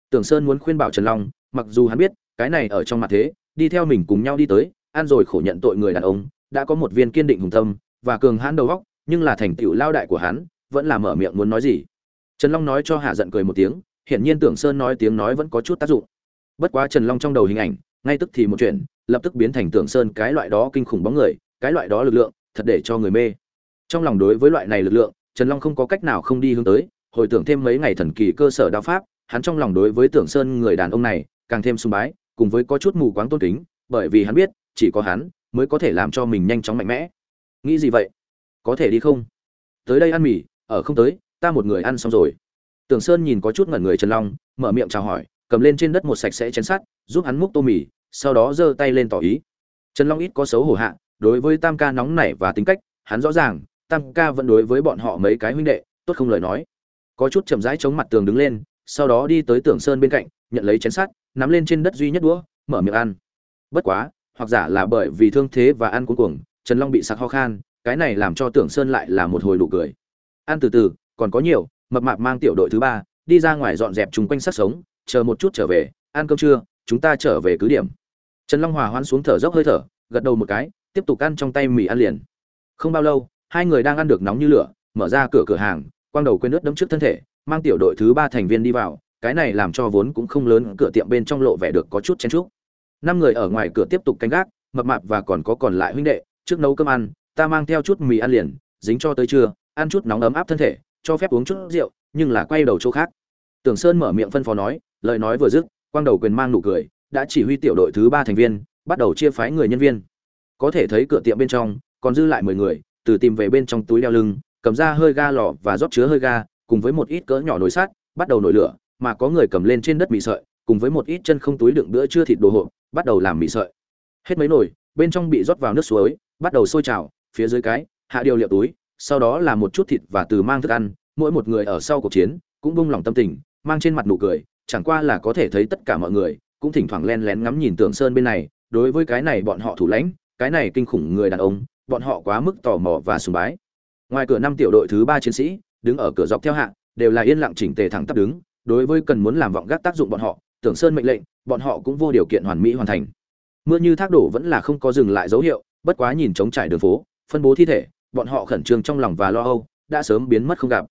A: Tưởng sơn muốn khuyên bảo trần long, mặc dù hắn biết, cái này ở trong mạn thế, đi theo mình cùng nhau đi tới, ăn rồi khổ nhận tội người đàn ông, đã có một viên kiên định hùng tâm, và cường hãn đầu óc, nhưng là thành tựu lao đại của hắn, vẫn là mở miệng muốn nói gì. Trần long nói cho hạ giận cười một tiếng, hiển nhiên tưởng sơn nói tiếng nói vẫn có chút tác dụng. Bất quá trần long trong đầu hình ảnh, ngay tức thì một chuyện, lập tức biến thành tưởng sơn cái loại đó kinh khủng bóng người, cái loại đó lực lượng, thật để cho người mê trong lòng đối với loại này lực lượng, trần long không có cách nào không đi hướng tới, hồi tưởng thêm mấy ngày thần kỳ cơ sở đao pháp, hắn trong lòng đối với tưởng sơn người đàn ông này, càng thêm sùng bái, cùng với có chút mù quáng tôn kính, bởi vì hắn biết, chỉ có hắn, mới có thể làm cho mình nhanh chóng mạnh mẽ. Nghĩ gì vậy? Có thể đi không? Tới đây ăn mì, ở không tới, ta một người ăn xong rồi. Tưởng sơn nhìn có chút ngẩn người trần long, mở miệng chào hỏi, cầm lên trên đất một sạch sẽ chén sắt, giúp hắn múc tô mì, sau đó giơ tay lên tỏ ý. Trần long ít có xấu hổ hạ, đối với tam ca nóng nảy và tính cách, hắn rõ ràng tam ca vẫn đối với bọn họ mấy cái huynh đệ, tốt không lời nói. Có chút chậm rãi chống mặt tường đứng lên, sau đó đi tới tường sơn bên cạnh, nhận lấy chén sắt, nắm lên trên đất duy nhất đũa, mở miệng ăn. Bất quá, hoặc giả là bởi vì thương thế và ăn cuống cuồng, trần long bị sặc ho khan, cái này làm cho tưởng sơn lại là một hồi nụ cười. Ăn từ từ, còn có nhiều, mập mạp mang tiểu đội thứ ba, đi ra ngoài dọn dẹp chung quanh sát sống, chờ một chút trở về, ăn cơm trưa, chúng ta trở về cứ điểm. Trần long hòa hoan xuống thở dốc hơi thở, gật đầu một cái, tiếp tục ăn trong tay mì ăn liền. Không bao lâu hai người đang ăn được nóng như lửa, mở ra cửa cửa hàng, quang đầu quên nước đấm trước thân thể, mang tiểu đội thứ ba thành viên đi vào, cái này làm cho vốn cũng không lớn, cửa tiệm bên trong lộ vẻ được có chút chen chúc. Năm người ở ngoài cửa tiếp tục canh gác, mập mạp và còn có còn lại huynh đệ, trước nấu cơm ăn, ta mang theo chút mì ăn liền, dính cho tới trưa, ăn chút nóng ấm áp thân thể, cho phép uống chút rượu, nhưng là quay đầu chỗ khác. Tưởng sơn mở miệng phân phó nói, lời nói vừa dứt, quang đầu quyền mang nụ cười, đã chỉ huy tiểu đội thứ ba thành viên, bắt đầu chia phái người nhân viên. Có thể thấy cửa tiệm bên trong, còn dư lại mười người từ tìm về bên trong túi đeo lưng, cầm ra hơi ga lò và rót chứa hơi ga, cùng với một ít cỡ nhỏ nồi sát bắt đầu nổi lửa, mà có người cầm lên trên đất mì sợi, cùng với một ít chân không túi đựng bữa trưa thịt đồ hộp, bắt đầu làm mì sợi. Hết mấy nồi, bên trong bị rót vào nước suối, bắt đầu sôi trào, phía dưới cái, hạ điều liệu túi, sau đó là một chút thịt và từ mang thức ăn, mỗi một người ở sau cuộc chiến, cũng bung lòng tâm tình, mang trên mặt nụ cười, chẳng qua là có thể thấy tất cả mọi người, cũng thỉnh thoảng len lén ngắm nhìn tưởng sơn bên này, đối với cái này bọn họ thủ lãnh, cái này kinh khủng người đàn ông bọn họ quá mức tò mò và sùng bái. Ngoài cửa năm tiểu đội thứ ba chiến sĩ, đứng ở cửa dọc theo hạng đều là yên lặng chỉnh tề thẳng tắp đứng, đối với cần muốn làm vọng gác tác dụng bọn họ, tưởng sơn mệnh lệnh, bọn họ cũng vô điều kiện hoàn mỹ hoàn thành. Mưa như thác đổ vẫn là không có dừng lại dấu hiệu, bất quá nhìn trống trải đường phố, phân bố thi thể, bọn họ khẩn trương trong lòng và lo âu, đã sớm biến mất không gặp.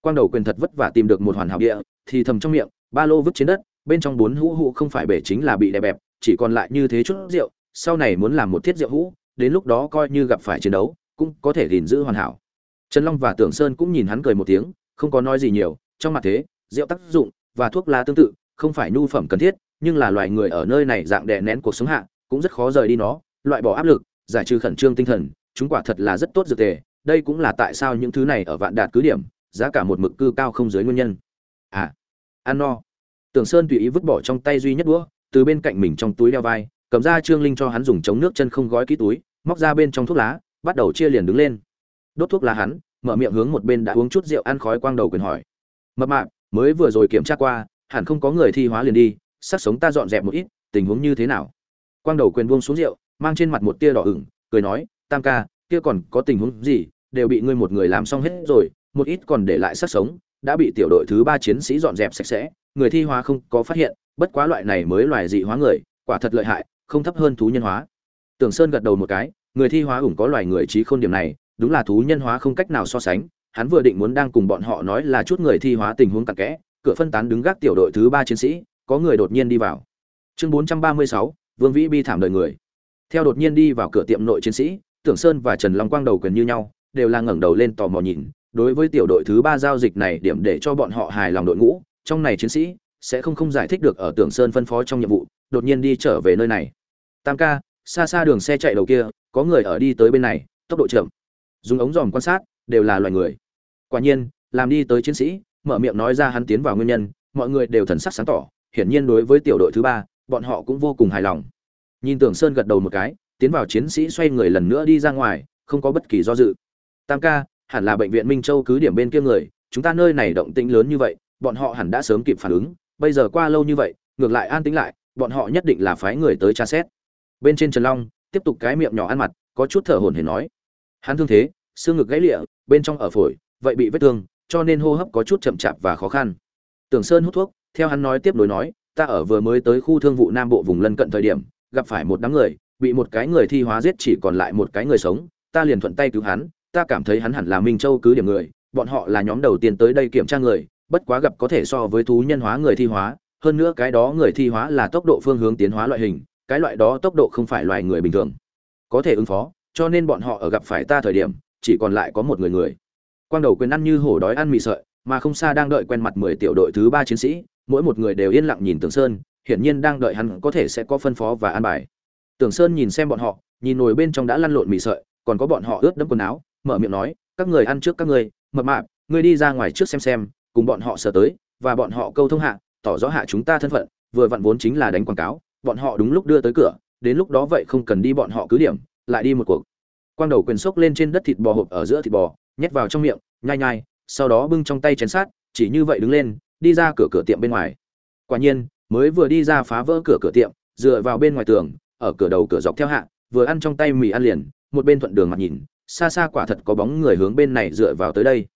A: Quang đầu quyền thật vất vả tìm được một hoàn hảo địa, thì thầm trong miệng, ba lô vứt trên đất, bên trong bốn hũ hũ không phải bể chính là bị đè bẹp, chỉ còn lại như thế chút rượu, sau này muốn làm một thiết rượu hũ đến lúc đó coi như gặp phải chiến đấu, cũng có thể gìn giữ hoàn hảo. Trần long và tưởng sơn cũng nhìn hắn cười một tiếng, không có nói gì nhiều, trong mặt thế, rượu tác dụng và thuốc lá tương tự, không phải nhu phẩm cần thiết, nhưng là loài người ở nơi này dạng đè nén cuộc sống hạ, cũng rất khó rời đi nó, loại bỏ áp lực, giải trừ khẩn trương tinh thần, chúng quả thật là rất tốt dược tề, đây cũng là tại sao những thứ này ở vạn đạt cứ điểm, giá cả một mực cư cao không dưới nguyên nhân. À ăn no. Tưởng sơn tùy ý vứt bỏ trong tay duy nhất đũa, từ bên cạnh mình trong túi đeo vai cầm ra trương linh cho hắn dùng chống nước chân không gói kỹ túi, móc ra bên trong thuốc lá, bắt đầu chia liền đứng lên. Đốt thuốc lá hắn, mở miệng hướng một bên đã uống chút rượu ăn khói quang đầu quyền hỏi. Mập mạp, mới vừa rồi kiểm tra qua, hẳn không có người thi hóa liền đi, sắc sống ta dọn dẹp một ít, tình huống như thế nào? Quang đầu quyền buông xuống rượu, mang trên mặt một tia đỏ ửng, cười nói, tam ca, kia còn có tình huống gì? Đều bị ngươi một người làm xong hết rồi, một ít còn để lại sắc sống, đã bị tiểu đội thứ ba chiến sĩ dọn dẹp sạch sẽ, người thi hóa không có phát hiện, bất quá loại này mới loài dị hóa người, quả thật lợi hại không thấp hơn thú nhân hóa. Tưởng sơn gật đầu một cái, người thi hóa ủng có loài người trí khôn điểm này, đúng là thú nhân hóa không cách nào so sánh, hắn vừa định muốn đang cùng bọn họ nói là chút người thi hóa tình huống cặn kẽ, cửa phân tán đứng gác tiểu đội thứ ba chiến sĩ, có người đột nhiên đi vào. Chương bốn trăm ba mươi sáu, vương vĩ bi thảm đời người. Theo đột nhiên đi vào cửa tiệm nội chiến sĩ, tưởng sơn và trần long quang đầu quyền như nhau, đều là ngẩng đầu lên tò mò nhìn, đối với tiểu đội thứ ba giao dịch này điểm để cho bọn họ hài lòng đội ngũ, trong này chiến sĩ sẽ không không giải thích được ở tưởng sơn phân phó trong nhiệm vụ, đột nhiên đi trở về nơi này. Tam ca, xa xa đường xe chạy đầu kia, có người ở đi tới bên này, tốc độ chậm. Dùng ống dòm quan sát, đều là loài người. Quả nhiên, làm đi tới chiến sĩ, mở miệng nói ra hắn tiến vào nguyên nhân, mọi người đều thần sắc sáng tỏ, hiển nhiên đối với tiểu đội thứ ba, bọn họ cũng vô cùng hài lòng. Nhìn tưởng sơn gật đầu một cái, tiến vào chiến sĩ xoay người lần nữa đi ra ngoài, không có bất kỳ do dự. Tam ca, hẳn là bệnh viện minh châu cứ điểm bên kia người, chúng ta nơi này động tĩnh lớn như vậy, bọn họ hẳn đã sớm kịp phản ứng bây giờ qua lâu như vậy, ngược lại an tĩnh lại, bọn họ nhất định là phái người tới tra xét. Bên trên trần long tiếp tục cái miệng nhỏ ăn mặt, có chút thở hổn hển nói. Hắn thương thế, xương ngực gãy lịa, bên trong ở phổi, vậy bị vết thương, cho nên hô hấp có chút chậm chạp và khó khăn. Tưởng sơn hút thuốc, theo hắn nói tiếp nối nói, ta ở vừa mới tới khu thương vụ nam bộ vùng lân cận thời điểm, gặp phải một đám người, bị một cái người thi hóa giết chỉ còn lại một cái người sống, ta liền thuận tay cứu hắn, ta cảm thấy hắn hẳn là minh châu cứ điểm người, bọn họ là nhóm đầu tiên tới đây kiểm tra người bất quá gặp có thể so với thú nhân hóa người thi hóa, hơn nữa cái đó người thi hóa là tốc độ phương hướng tiến hóa loại hình, cái loại đó tốc độ không phải loài người bình thường. Có thể ứng phó, cho nên bọn họ ở gặp phải ta thời điểm, chỉ còn lại có một người người. Quang đầu quyền ăn như hổ đói ăn mì sợi, mà không xa đang đợi quen mặt mười tiểu đội thứ ba chiến sĩ, mỗi một người đều yên lặng nhìn tưởng sơn, hiển nhiên đang đợi hắn có thể sẽ có phân phó và an bài. Tưởng sơn nhìn xem bọn họ, nhìn nồi bên trong đã lăn lộn mì sợi, còn có bọn họ ướt đẫm quần áo, mở miệng nói, các người ăn trước các người mập mạp, ngươi đi ra ngoài trước xem xem cùng bọn họ sờ tới, và bọn họ câu thông hạ, tỏ rõ hạ chúng ta thân phận, vừa vặn vốn chính là đánh quảng cáo, bọn họ đúng lúc đưa tới cửa, đến lúc đó vậy không cần đi bọn họ cứ điểm, lại đi một cuộc. Quang đầu quyền xốc lên trên đất thịt bò hộp ở giữa thịt bò, nhét vào trong miệng, nhai nhai, sau đó bưng trong tay chén sát chỉ như vậy đứng lên, đi ra cửa cửa tiệm bên ngoài. Quả nhiên, mới vừa đi ra phá vỡ cửa cửa tiệm, dựa vào bên ngoài tường, ở cửa đầu cửa dọc theo hạ, vừa ăn trong tay mì ăn liền, một bên thuận đường mặt nhìn, xa xa quả thật có bóng người hướng bên này dựa vào tới đây.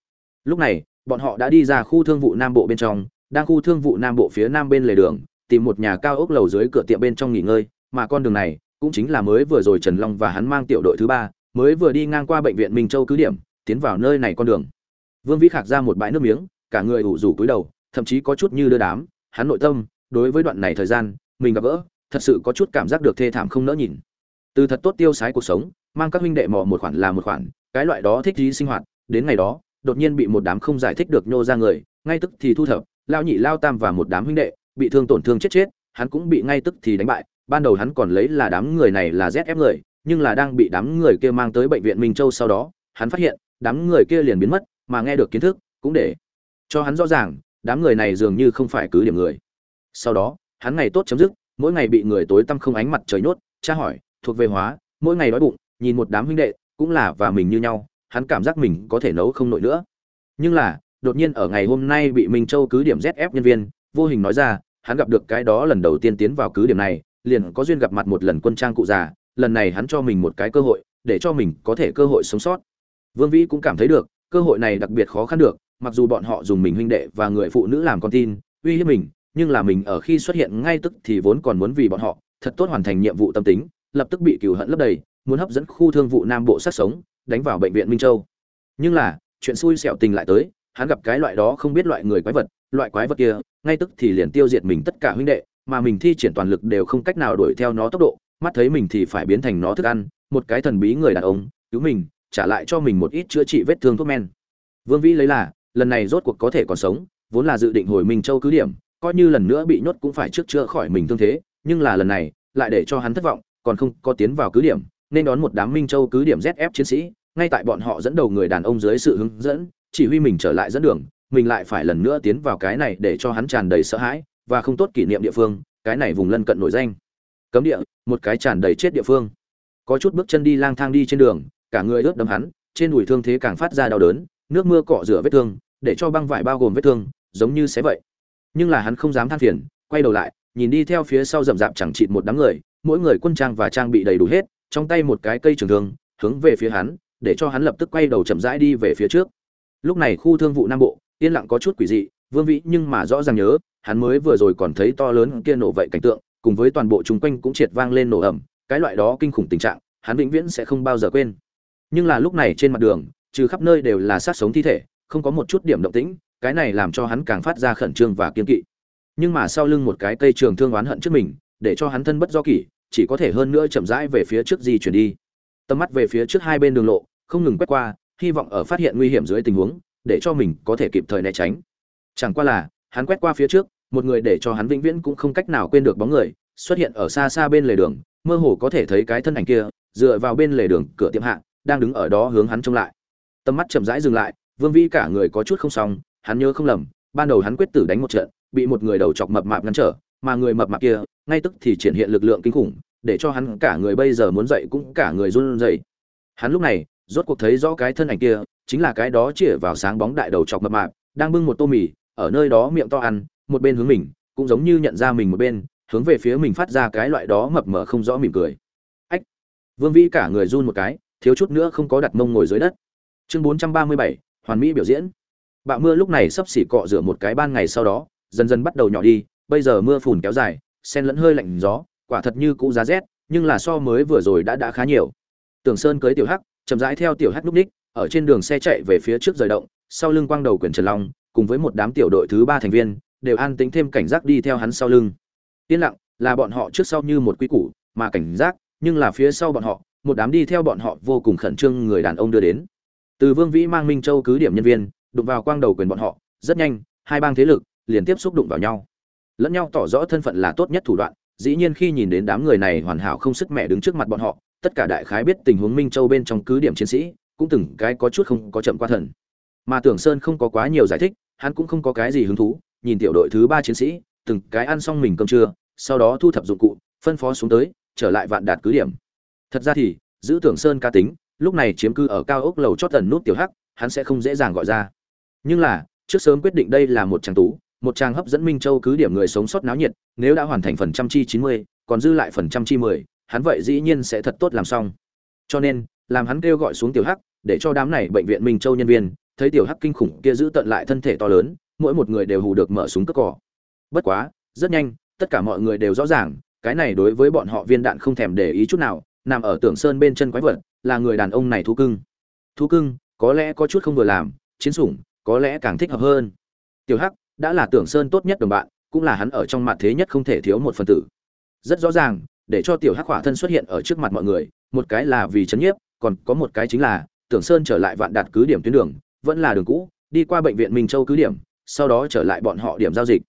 A: Lúc này bọn họ đã đi ra khu thương vụ nam bộ bên trong, đang khu thương vụ nam bộ phía nam bên lề đường, tìm một nhà cao ốc lầu dưới cửa tiệm bên trong nghỉ ngơi, mà con đường này cũng chính là mới vừa rồi trần long và hắn mang tiểu đội thứ ba, mới vừa đi ngang qua bệnh viện minh châu cứ điểm, tiến vào nơi này con đường. Vương vĩ khạc ra một bãi nước miếng, cả người ủ rủ cúi đầu, thậm chí có chút như đưa đám, hắn nội tâm, đối với đoạn này thời gian, mình gặp gỡ, thật sự có chút cảm giác được thê thảm không nỡ nhìn. Từ thật tốt tiêu sái cuộc sống, mang các huynh đệ mò một khoản là một khoản, cái loại đó thích gì sinh hoạt, đến ngày đó đột nhiên bị một đám không giải thích được nhô ra người, ngay tức thì thu thập lao nhị lao tam và một đám huynh đệ bị thương tổn thương chết chết, hắn cũng bị ngay tức thì đánh bại, ban đầu hắn còn lấy là đám người này là ép người, nhưng là đang bị đám người kia mang tới bệnh viện minh châu sau đó, hắn phát hiện, đám người kia liền biến mất, mà nghe được kiến thức, cũng để cho hắn rõ ràng, đám người này dường như không phải cứ điểm người. Sau đó, hắn ngày tốt chấm dứt, mỗi ngày bị người tối tăm không ánh mặt trời nhốt, tra hỏi, thuộc về hóa, mỗi ngày đói bụng, nhìn một đám huynh đệ, cũng là và mình như nhau hắn cảm giác mình có thể nấu không nổi nữa. Nhưng là, đột nhiên ở ngày hôm nay bị minh châu cứ điểm zf nhân viên, vô hình nói ra, hắn gặp được cái đó lần đầu tiên tiến vào cứ điểm này, liền có duyên gặp mặt một lần quân trang cụ già, lần này hắn cho mình một cái cơ hội, để cho mình có thể cơ hội sống sót. Vương vĩ cũng cảm thấy được, cơ hội này đặc biệt khó khăn được, mặc dù bọn họ dùng mình huynh đệ và người phụ nữ làm con tin, uy hiếp mình, nhưng là mình ở khi xuất hiện ngay tức thì vốn còn muốn vì bọn họ, thật tốt hoàn thành nhiệm vụ tâm tính, lập tức bị cừu hận lấp đầy, muốn hấp dẫn khu thương vụ nam bộ sát sống đánh vào bệnh viện minh châu. Nhưng là, chuyện xui xẻo tình lại tới, hắn gặp cái loại đó không biết loại người quái vật, loại quái vật kia, ngay tức thì liền tiêu diệt mình tất cả huynh đệ, mà mình thi triển toàn lực đều không cách nào đuổi theo nó tốc độ, mắt thấy mình thì phải biến thành nó thức ăn, một cái thần bí người đàn ông, cứu mình, trả lại cho mình một ít chữa trị vết thương thuốc men. Vương vĩ lấy là, lần này rốt cuộc có thể còn sống, vốn là dự định hồi minh châu cứ điểm, coi như lần nữa bị nhốt cũng phải trước chữa khỏi mình thương thế, nhưng là lần này, lại để cho hắn thất vọng, còn không có tiến vào cứ điểm, nên đón một đám minh châu cứ điểm zf chiến sĩ ngay tại bọn họ dẫn đầu người đàn ông dưới sự hướng dẫn, chỉ huy mình trở lại dẫn đường, mình lại phải lần nữa tiến vào cái này để cho hắn tràn đầy sợ hãi và không tốt kỷ niệm địa phương, cái này vùng lân cận nổi danh. Cấm địa, một cái tràn đầy chết địa phương. Có chút bước chân đi lang thang đi trên đường, cả người ướt đấm hắn, trên đùi thương thế càng phát ra đau đớn, nước mưa cọ rửa vết thương, để cho băng vải bao gồm vết thương, giống như xé vậy. Nhưng là hắn không dám than phiền, quay đầu lại, nhìn đi theo phía sau rậm rạp chẳng chịt một đám người, mỗi người quân trang và trang bị đầy đủ hết, trong tay một cái cây trường thương, hướng về phía hắn để cho hắn lập tức quay đầu chậm rãi đi về phía trước. Lúc này khu thương vụ nam bộ, yên lặng có chút quỷ dị, vương vĩ nhưng mà rõ ràng nhớ, hắn mới vừa rồi còn thấy to lớn kia nổ vậy cảnh tượng, cùng với toàn bộ chung quanh cũng triệt vang lên nổ ẩm cái loại đó kinh khủng tình trạng, hắn vĩnh viễn sẽ không bao giờ quên. Nhưng là lúc này trên mặt đường, trừ khắp nơi đều là sát sống thi thể, không có một chút điểm động tĩnh, cái này làm cho hắn càng phát ra khẩn trương và kiên kỵ. Nhưng mà sau lưng một cái cây trường thương oán hận trước mình, để cho hắn thân bất do kỷ, chỉ có thể hơn nữa chậm rãi về phía trước di chuyển đi tầm mắt về phía trước hai bên đường lộ, không ngừng quét qua, hy vọng ở phát hiện nguy hiểm dưới tình huống, để cho mình có thể kịp thời né tránh. Chẳng qua là, hắn quét qua phía trước, một người để cho hắn vĩnh viễn cũng không cách nào quên được bóng người, xuất hiện ở xa xa bên lề đường, mơ hồ có thể thấy cái thân ảnh kia, dựa vào bên lề đường, cửa tiệm hạng đang đứng ở đó hướng hắn trông lại. Tầm mắt chậm rãi dừng lại, vương vĩ cả người có chút không xong, hắn nhớ không lầm, ban đầu hắn quyết tử đánh một trận, bị một người đầu chọc mập mạp ngăn trở, mà người mập mạp kia, ngay tức thì triển hiện lực lượng kinh khủng để cho hắn cả người bây giờ muốn dậy cũng cả người run rẩy. Hắn lúc này, rốt cuộc thấy rõ cái thân ảnh kia, chính là cái đó chĩa vào sáng bóng đại đầu chọc mập mạp, đang bưng một tô mì, ở nơi đó miệng to ăn, một bên hướng mình, cũng giống như nhận ra mình một bên, hướng về phía mình phát ra cái loại đó mập mờ không rõ mỉm cười. Ách! Vương vĩ cả người run một cái, thiếu chút nữa không có đặt mông ngồi dưới đất. Chương bốn trăm ba mươi bảy, hoàn mỹ biểu diễn. Bạo mưa lúc này sắp xỉ cọ rửa một cái ban ngày sau đó, dần dần bắt đầu nhỏ đi, bây giờ mưa phùn kéo dài xen lẫn hơi lạnh gió quả thật như cũ giá rét, nhưng là so mới vừa rồi đã đã khá nhiều. Tường sơn cưới tiểu hắc, chậm rãi theo tiểu hắc núp ních, ở trên đường xe chạy về phía trước rời động, sau lưng quang đầu quyền trần long, cùng với một đám tiểu đội thứ ba thành viên, đều an tính thêm cảnh giác đi theo hắn sau lưng. Yên lặng, là bọn họ trước sau như một quý củ, mà cảnh giác, nhưng là phía sau bọn họ, một đám đi theo bọn họ vô cùng khẩn trương người đàn ông đưa đến. Từ vương vĩ mang minh châu cứ điểm nhân viên, đụng vào quang đầu quyền bọn họ, rất nhanh, hai bang thế lực, liền tiếp xúc đụng vào nhau. Lẫn nhau tỏ rõ thân phận là tốt nhất thủ đoạn dĩ nhiên khi nhìn đến đám người này hoàn hảo không sức mẹ đứng trước mặt bọn họ, tất cả đại khái biết tình huống minh châu bên trong cứ điểm chiến sĩ, cũng từng cái có chút không có chậm qua thần. Mà tưởng sơn không có quá nhiều giải thích, hắn cũng không có cái gì hứng thú, nhìn tiểu đội thứ ba chiến sĩ, từng cái ăn xong mình cơm trưa, sau đó thu thập dụng cụ, phân phó xuống tới, trở lại vạn đạt cứ điểm. Thật ra thì, giữ tưởng sơn ca tính, lúc này chiếm cư ở cao ốc lầu chót tần nút tiểu hắc, hắn sẽ không dễ dàng gọi ra. Nhưng là, trước sớm quyết định đây là một trang tú một trang hấp dẫn minh châu cứ điểm người sống sót náo nhiệt, nếu đã hoàn thành phần trăm chi chín mươi, còn dư lại phần trăm chi mười, hắn vậy dĩ nhiên sẽ thật tốt làm xong. Cho nên, làm hắn kêu gọi xuống tiểu hắc, để cho đám này bệnh viện minh châu nhân viên, thấy tiểu hắc kinh khủng kia giữ tận lại thân thể to lớn, mỗi một người đều hù được mở súng cất cỏ. Bất quá, rất nhanh, tất cả mọi người đều rõ ràng, cái này đối với bọn họ viên đạn không thèm để ý chút nào, nằm ở tưởng sơn bên chân quái vật, là người đàn ông này thú cưng. Thú cưng, có lẽ có chút không vừa làm, chiến sủng, có lẽ càng thích hợp hơn. Tiểu hắc đã là tưởng sơn tốt nhất đồng bạn, cũng là hắn ở trong mặt thế nhất không thể thiếu một phần tử. Rất rõ ràng, để cho tiểu hắc hỏa thân xuất hiện ở trước mặt mọi người, một cái là vì chấn nhiếp, còn có một cái chính là, tưởng sơn trở lại vạn đạt cứ điểm tuyến đường, vẫn là đường cũ, đi qua bệnh viện minh châu cứ điểm, sau đó trở lại bọn họ điểm giao dịch.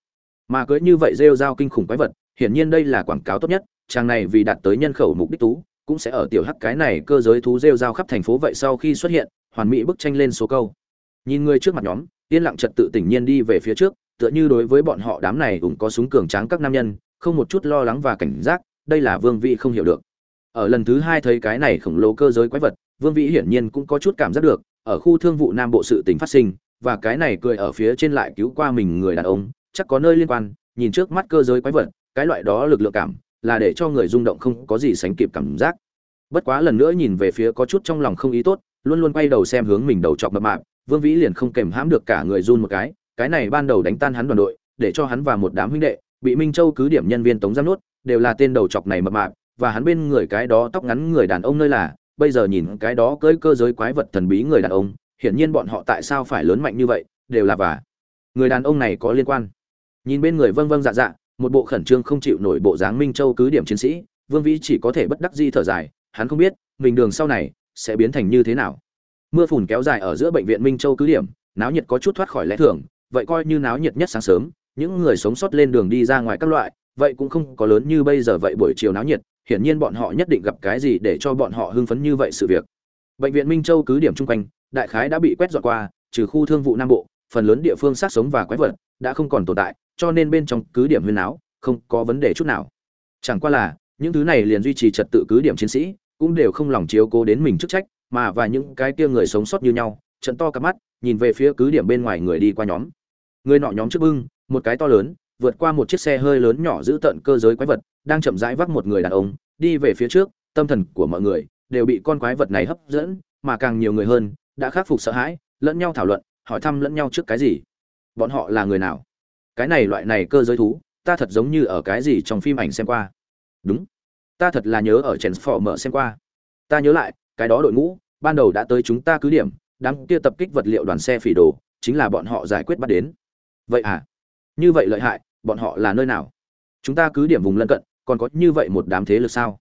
A: Mà cưới như vậy rêu giao kinh khủng quái vật, hiển nhiên đây là quảng cáo tốt nhất trang này vì đạt tới nhân khẩu mục đích tú, cũng sẽ ở tiểu hắc cái này cơ giới thú rêu giao khắp thành phố vậy sau khi xuất hiện, hoàn mỹ bức tranh lên số câu. Nhìn người trước mặt nhóm yên lặng trật tự tỉnh nhiên đi về phía trước, tựa như đối với bọn họ đám này cũng có súng cường tráng các nam nhân, không một chút lo lắng và cảnh giác, đây là vương vị không hiểu được. Ở lần thứ hai thấy cái này khổng lồ cơ giới quái vật, vương vĩ hiển nhiên cũng có chút cảm giác được, ở khu thương vụ nam bộ sự tình phát sinh, và cái này cười ở phía trên lại cứu qua mình người đàn ông, chắc có nơi liên quan, nhìn trước mắt cơ giới quái vật, cái loại đó lực lượng cảm, là để cho người rung động không có gì sánh kịp cảm giác. Bất quá lần nữa nhìn về phía có chút trong lòng không ý tốt, luôn luôn quay đầu xem hướng mình đầu chọc mập mạp vương vĩ liền không kềm hãm được cả người run một cái cái này ban đầu đánh tan hắn đoàn đội, để cho hắn và một đám huynh đệ, bị minh châu cứ điểm nhân viên tống giam nốt, đều là tên đầu chọc này mập mạp, và hắn bên người cái đó tóc ngắn người đàn ông nơi là, bây giờ nhìn cái đó cưỡi cơ giới quái vật thần bí người đàn ông, hiển nhiên bọn họ tại sao phải lớn mạnh như vậy, đều là và. Người đàn ông này có liên quan. Nhìn bên người vâng vâng dạ dạ một bộ khẩn trương không chịu nổi bộ dáng minh châu cứ điểm chiến sĩ, vương vĩ chỉ có thể bất đắc dĩ thở dài, hắn không biết, mình đường sau này sẽ biến thành như thế nào mưa phùn kéo dài ở giữa bệnh viện minh châu cứ điểm, náo nhiệt có chút thoát khỏi lẽ thường, vậy coi như náo nhiệt nhất sáng sớm, những người sống sót lên đường đi ra ngoài các loại, vậy cũng không có lớn như bây giờ vậy buổi chiều náo nhiệt, hiển nhiên bọn họ nhất định gặp cái gì để cho bọn họ hưng phấn như vậy sự việc. Bệnh viện minh châu cứ điểm chung quanh, đại khái đã bị quét dọn qua, trừ khu thương vụ nam bộ, phần lớn địa phương sát sống và quái vật đã không còn tồn tại, cho nên bên trong cứ điểm huyên áo không có vấn đề chút nào. Chẳng qua là, những thứ này liền duy trì trật tự cứ điểm chiến sĩ, cũng đều không lòng chiếu cố đến mình chức trách mà và những cái kia người sống sót như nhau, trận to cả mắt, nhìn về phía cứ điểm bên ngoài người đi qua nhóm. Người nọ nhóm trước bưng, một cái to lớn, vượt qua một chiếc xe hơi lớn nhỏ giữ tận cơ giới quái vật, đang chậm rãi vác một người đàn ông, đi về phía trước, tâm thần của mọi người đều bị con quái vật này hấp dẫn, mà càng nhiều người hơn đã khắc phục sợ hãi, lẫn nhau thảo luận, hỏi thăm lẫn nhau trước cái gì. Bọn họ là người nào? Cái này loại này cơ giới thú, ta thật giống như ở cái gì trong phim ảnh xem qua. Đúng. Ta thật là nhớ ở mở xem qua. Ta nhớ lại cái đó đội ngũ, ban đầu đã tới chúng ta cứ điểm, đám kia tập kích vật liệu đoàn xe phỉ đồ, chính là bọn họ giải quyết bắt đến. Vậy à? Như vậy lợi hại, bọn họ là nơi nào? Chúng ta cứ điểm vùng lân cận, còn có như vậy một đám thế lực sao?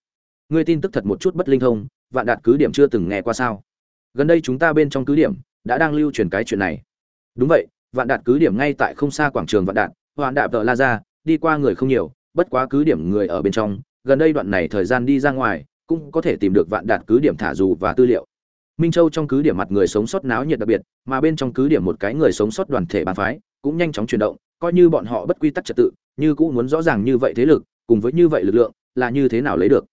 A: Ngươi tin tức thật một chút bất linh thông, vạn đạt cứ điểm chưa từng nghe qua sao? Gần đây chúng ta bên trong cứ điểm, đã đang lưu truyền cái chuyện này. Đúng vậy, vạn đạt cứ điểm ngay tại không xa quảng trường vạn đạt hoàn đạp vợ la ra, đi qua người không nhiều, bất quá cứ điểm người ở bên trong, gần đây đoạn này thời gian đi ra ngoài cũng có thể tìm được vạn đạt cứ điểm thả dù và tư liệu. Minh châu trong cứ điểm mặt người sống sót náo nhiệt đặc biệt, mà bên trong cứ điểm một cái người sống sót đoàn thể bàn phái, cũng nhanh chóng chuyển động, coi như bọn họ bất quy tắc trật tự, như cũng muốn rõ ràng như vậy thế lực, cùng với như vậy lực lượng, là như thế nào lấy được.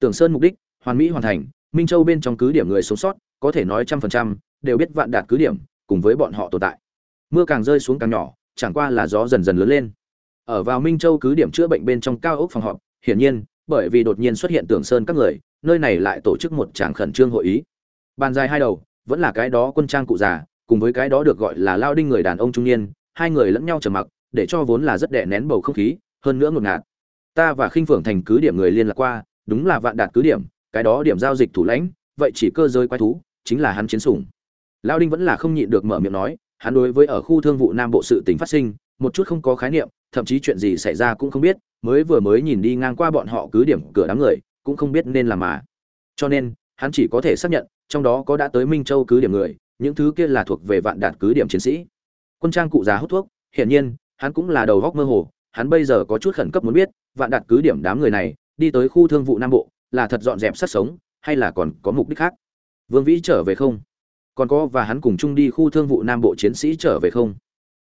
A: Tưởng sơn mục đích, hoàn mỹ hoàn thành, minh châu bên trong cứ điểm người sống sót, có thể nói trăm phần trăm, đều biết vạn đạt cứ điểm, cùng với bọn họ tồn tại. Mưa càng rơi xuống càng nhỏ, chẳng qua là gió dần dần lớn lên. Ở vào minh châu cứ điểm chữa bệnh bên trong cao ốc phòng họp, hiển nhiên bởi vì đột nhiên xuất hiện tưởng sơn các người, nơi này lại tổ chức một tràng khẩn trương hội ý. Bàn dài hai đầu, vẫn là cái đó quân trang cụ già, cùng với cái đó được gọi là lao đinh người đàn ông trung niên, hai người lẫn nhau trầm mặc, để cho vốn là rất đè nén bầu không khí, hơn nữa ngột ngạt. Ta và khinh phượng thành cứ điểm người liên lạc qua, đúng là vạn đạt cứ điểm, cái đó điểm giao dịch thủ lãnh, vậy chỉ cơ giới quái thú, chính là hắn chiến sủng. Lao đinh vẫn là không nhịn được mở miệng nói, hắn đối với ở khu thương vụ nam bộ sự tình phát sinh, một chút không có khái niệm, thậm chí chuyện gì xảy ra cũng không biết mới vừa mới nhìn đi ngang qua bọn họ cứ điểm cửa đám người, cũng không biết nên làm mà. Cho nên, hắn chỉ có thể xác nhận, trong đó có đã tới minh châu cứ điểm người, những thứ kia là thuộc về vạn đạt cứ điểm chiến sĩ. Quân trang cụ già hút thuốc, hiển nhiên, hắn cũng là đầu góc mơ hồ, hắn bây giờ có chút khẩn cấp muốn biết, vạn đạt cứ điểm đám người này, đi tới khu thương vụ nam bộ, là thật dọn dẹp sát sống, hay là còn có mục đích khác? Vương vĩ trở về không? Còn có và hắn cùng chung đi khu thương vụ nam bộ chiến sĩ trở về không?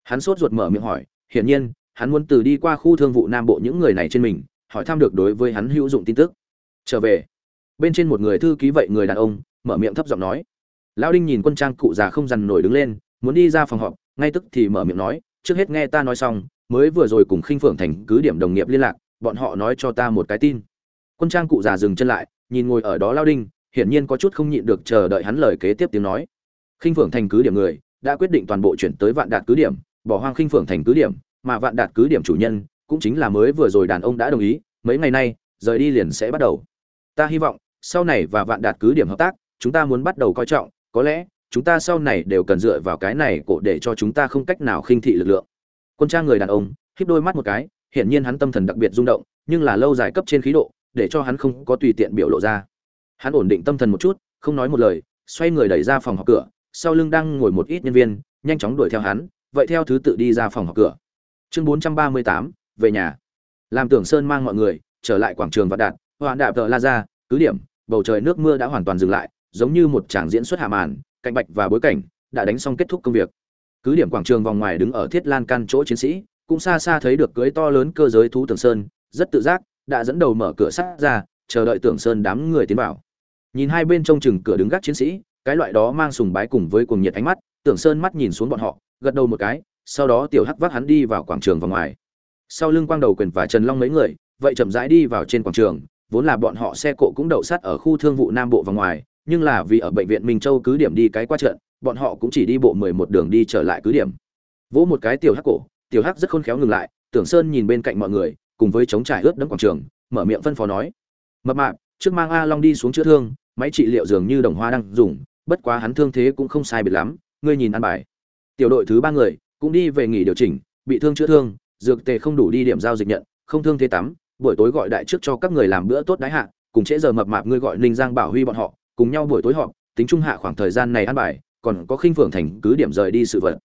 A: Hắn sốt ruột mở miệng hỏi, hiển nhiên hắn muốn từ đi qua khu thương vụ nam bộ những người này trên mình, hỏi thăm được đối với hắn hữu dụng tin tức. Trở về. Bên trên một người thư ký vậy người đàn ông, mở miệng thấp giọng nói. Lão đinh nhìn quân trang cụ già không dằn nổi đứng lên, muốn đi ra phòng họp, ngay tức thì mở miệng nói, trước hết nghe ta nói xong, mới vừa rồi cùng khinh phượng thành cứ điểm đồng nghiệp liên lạc, bọn họ nói cho ta một cái tin. Quân trang cụ già dừng chân lại, nhìn ngồi ở đó lao đinh, hiển nhiên có chút không nhịn được chờ đợi hắn lời kế tiếp tiếng nói. Khinh phượng thành cứ điểm người, đã quyết định toàn bộ chuyển tới vạn đạt cứ điểm, bỏ hoang khinh phượng thành cứ điểm mà vạn đạt cứ điểm chủ nhân, cũng chính là mới vừa rồi đàn ông đã đồng ý, mấy ngày nay, rời đi liền sẽ bắt đầu. Ta hy vọng, sau này và vạn đạt cứ điểm hợp tác, chúng ta muốn bắt đầu coi trọng, có lẽ, chúng ta sau này đều cần dựa vào cái này cổ để cho chúng ta không cách nào khinh thị lực lượng. Quân trang người đàn ông, híp đôi mắt một cái, hiển nhiên hắn tâm thần đặc biệt rung động, nhưng là lâu dài cấp trên khí độ, để cho hắn không có tùy tiện biểu lộ ra. Hắn ổn định tâm thần một chút, không nói một lời, xoay người đẩy ra phòng học cửa, sau lưng đang ngồi một ít nhân viên, nhanh chóng đuổi theo hắn, vậy theo thứ tự đi ra phòng học cửa chương 438, về nhà. Làm tưởng sơn mang mọi người trở lại quảng trường vạn đạt hoàn đạp tờ la ra cứ điểm bầu trời nước mưa đã hoàn toàn dừng lại giống như một tràng diễn xuất hạ màn cạnh bạch và bối cảnh đã đánh xong kết thúc công việc. Cứ điểm quảng trường vòng ngoài đứng ở thiết lan căn chỗ chiến sĩ cũng xa xa thấy được cưới to lớn cơ giới thú tưởng sơn rất tự giác đã dẫn đầu mở cửa sắt ra chờ đợi tưởng sơn đám người tiến vào. Nhìn hai bên trông chừng cửa đứng gác chiến sĩ cái loại đó mang sùng bái cùng với cuồng nhiệt ánh mắt tưởng sơn mắt nhìn xuống bọn họ gật đầu một cái sau đó tiểu hắc vác hắn đi vào quảng trường và ngoài sau lưng quang đầu quyền và trần long mấy người vậy chậm rãi đi vào trên quảng trường vốn là bọn họ xe cộ cũng đậu sát ở khu thương vụ nam bộ và ngoài nhưng là vì ở bệnh viện Minh Châu cứ điểm đi cái qua trận, bọn họ cũng chỉ đi bộ 11 đường đi trở lại cứ điểm. Vỗ một cái tiểu hắc cổ, tiểu hắc rất khôn khéo ngừng lại, Tưởng Sơn nhìn bên cạnh mọi người, cùng với chống trải ướt đẫm quảng trường, mở miệng phân phó nói: "Mập mạp, trước mang A Long đi xuống chữa thương, máy trị liệu dường như đồng hoa đang dùng, bất quá hắn thương thế cũng không sai biệt lắm, ngươi nhìn ăn bài." Tiểu đội thứ ba người cũng đi về nghỉ điều chỉnh, bị thương chữa thương, dược tề không đủ đi điểm giao dịch nhận, không thương thế tắm, buổi tối gọi đại trước cho các người làm bữa tốt đái hạ, cùng trễ giờ mập mạp ngươi gọi Ninh Giang Bảo Huy bọn họ, cùng nhau buổi tối họp tính trung hạ khoảng thời gian này ăn bài còn có khinh phường thành cứ điểm rời đi sự vật.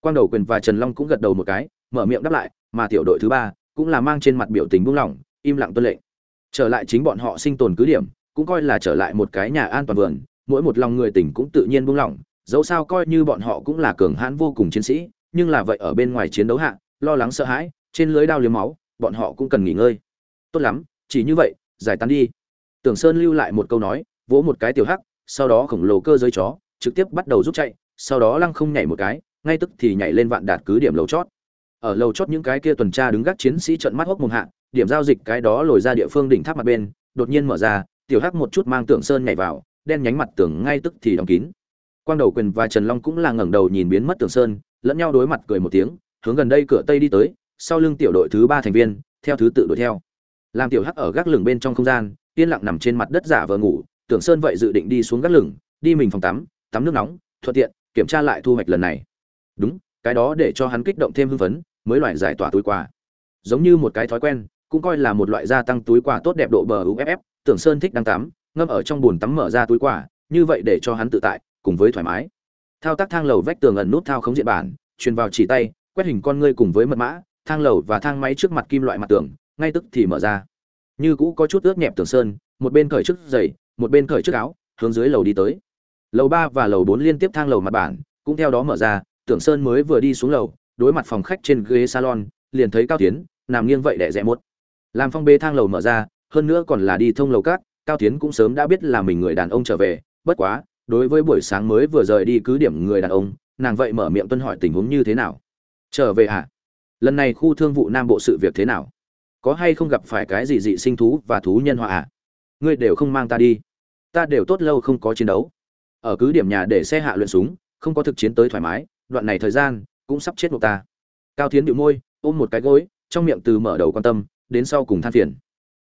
A: Quang đầu quyền và trần long cũng gật đầu một cái mở miệng đáp lại mà tiểu đội thứ ba cũng là mang trên mặt biểu tình buông lỏng im lặng tuân lệnh. Trở lại chính bọn họ sinh tồn cứ điểm cũng coi là trở lại một cái nhà an toàn vườn mỗi một lòng người tỉnh cũng tự nhiên buông lỏng dẫu sao coi như bọn họ cũng là cường hãn vô cùng chiến sĩ nhưng là vậy ở bên ngoài chiến đấu hạ lo lắng sợ hãi trên lưới đao liếm máu bọn họ cũng cần nghỉ ngơi tốt lắm chỉ như vậy giải tán đi tưởng sơn lưu lại một câu nói vỗ một cái tiểu hắc, sau đó khổng lồ cơ giới chó trực tiếp bắt đầu rút chạy, sau đó lăng không nhảy một cái, ngay tức thì nhảy lên vạn đạt cứ điểm lầu chót. Ở lầu chót những cái kia tuần tra đứng gác chiến sĩ trợn mắt hốc mồm hạ, điểm giao dịch cái đó lồi ra địa phương đỉnh tháp mặt bên, đột nhiên mở ra, tiểu hắc một chút mang tưởng sơn nhảy vào, đen nhánh mặt tưởng ngay tức thì đóng kín. Quang đầu quyền và Trần Long cũng là ngẩng đầu nhìn biến mất tưởng sơn, lẫn nhau đối mặt cười một tiếng, hướng gần đây cửa tây đi tới, sau lưng tiểu đội thứ ba thành viên, theo thứ tự đuổi theo. Làm tiểu hắc ở gác lửng bên trong không gian, yên lặng nằm trên mặt đất giả vờ ngủ, tưởng sơn vậy dự định đi xuống gác lửng đi mình phòng tắm tắm nước nóng thuận tiện kiểm tra lại thu hoạch lần này. Đúng cái đó để cho hắn kích động thêm hưng phấn mới loại giải tỏa túi quà. Giống như một cái thói quen cũng coi là một loại gia tăng túi quà tốt đẹp độ bờ uff tưởng sơn thích đang tắm ngâm ở trong bồn tắm mở ra túi quà như vậy để cho hắn tự tại cùng với thoải mái thao tác thang lầu vách tường ẩn nút thao khống diện bản, truyền vào chỉ tay, quét hình con ngươi cùng với mật mã, thang lầu và thang máy trước mặt kim loại mặt tường, ngay tức thì mở ra. Như cũ có chút ướt nhẹp tường sơn, một bên cởi trước giày, một bên cởi trước áo, hướng dưới lầu đi tới. Lầu ba và lầu bốn liên tiếp thang lầu mặt bản, cũng theo đó mở ra tưởng sơn mới vừa đi xuống lầu, đối mặt phòng khách trên ghế salon, liền thấy cao tiến, nằm nghiêng vậy đẻ rẽ muốt làm phong bê thang lầu mở ra, hơn nữa còn là đi thông lầu cát cao tiến cũng sớm đã biết là mình người đàn ông trở về, bất quá đối với buổi sáng mới vừa rời đi cứ điểm người đàn ông, nàng vậy mở miệng tuân hỏi tình huống như thế nào? Trở về à? Lần này khu thương vụ nam bộ sự việc thế nào? Có hay không gặp phải cái gì dị sinh thú và thú nhân họa à? Ngươi đều không mang ta đi. Ta đều tốt lâu không có chiến đấu. Ở cứ điểm nhà để xe hạ luyện súng, không có thực chiến tới thoải mái, đoạn này thời gian cũng sắp chết một ta. Cao tiến điệu môi, ôm một cái gối, trong miệng từ mở đầu quan tâm, đến sau cùng than phiền.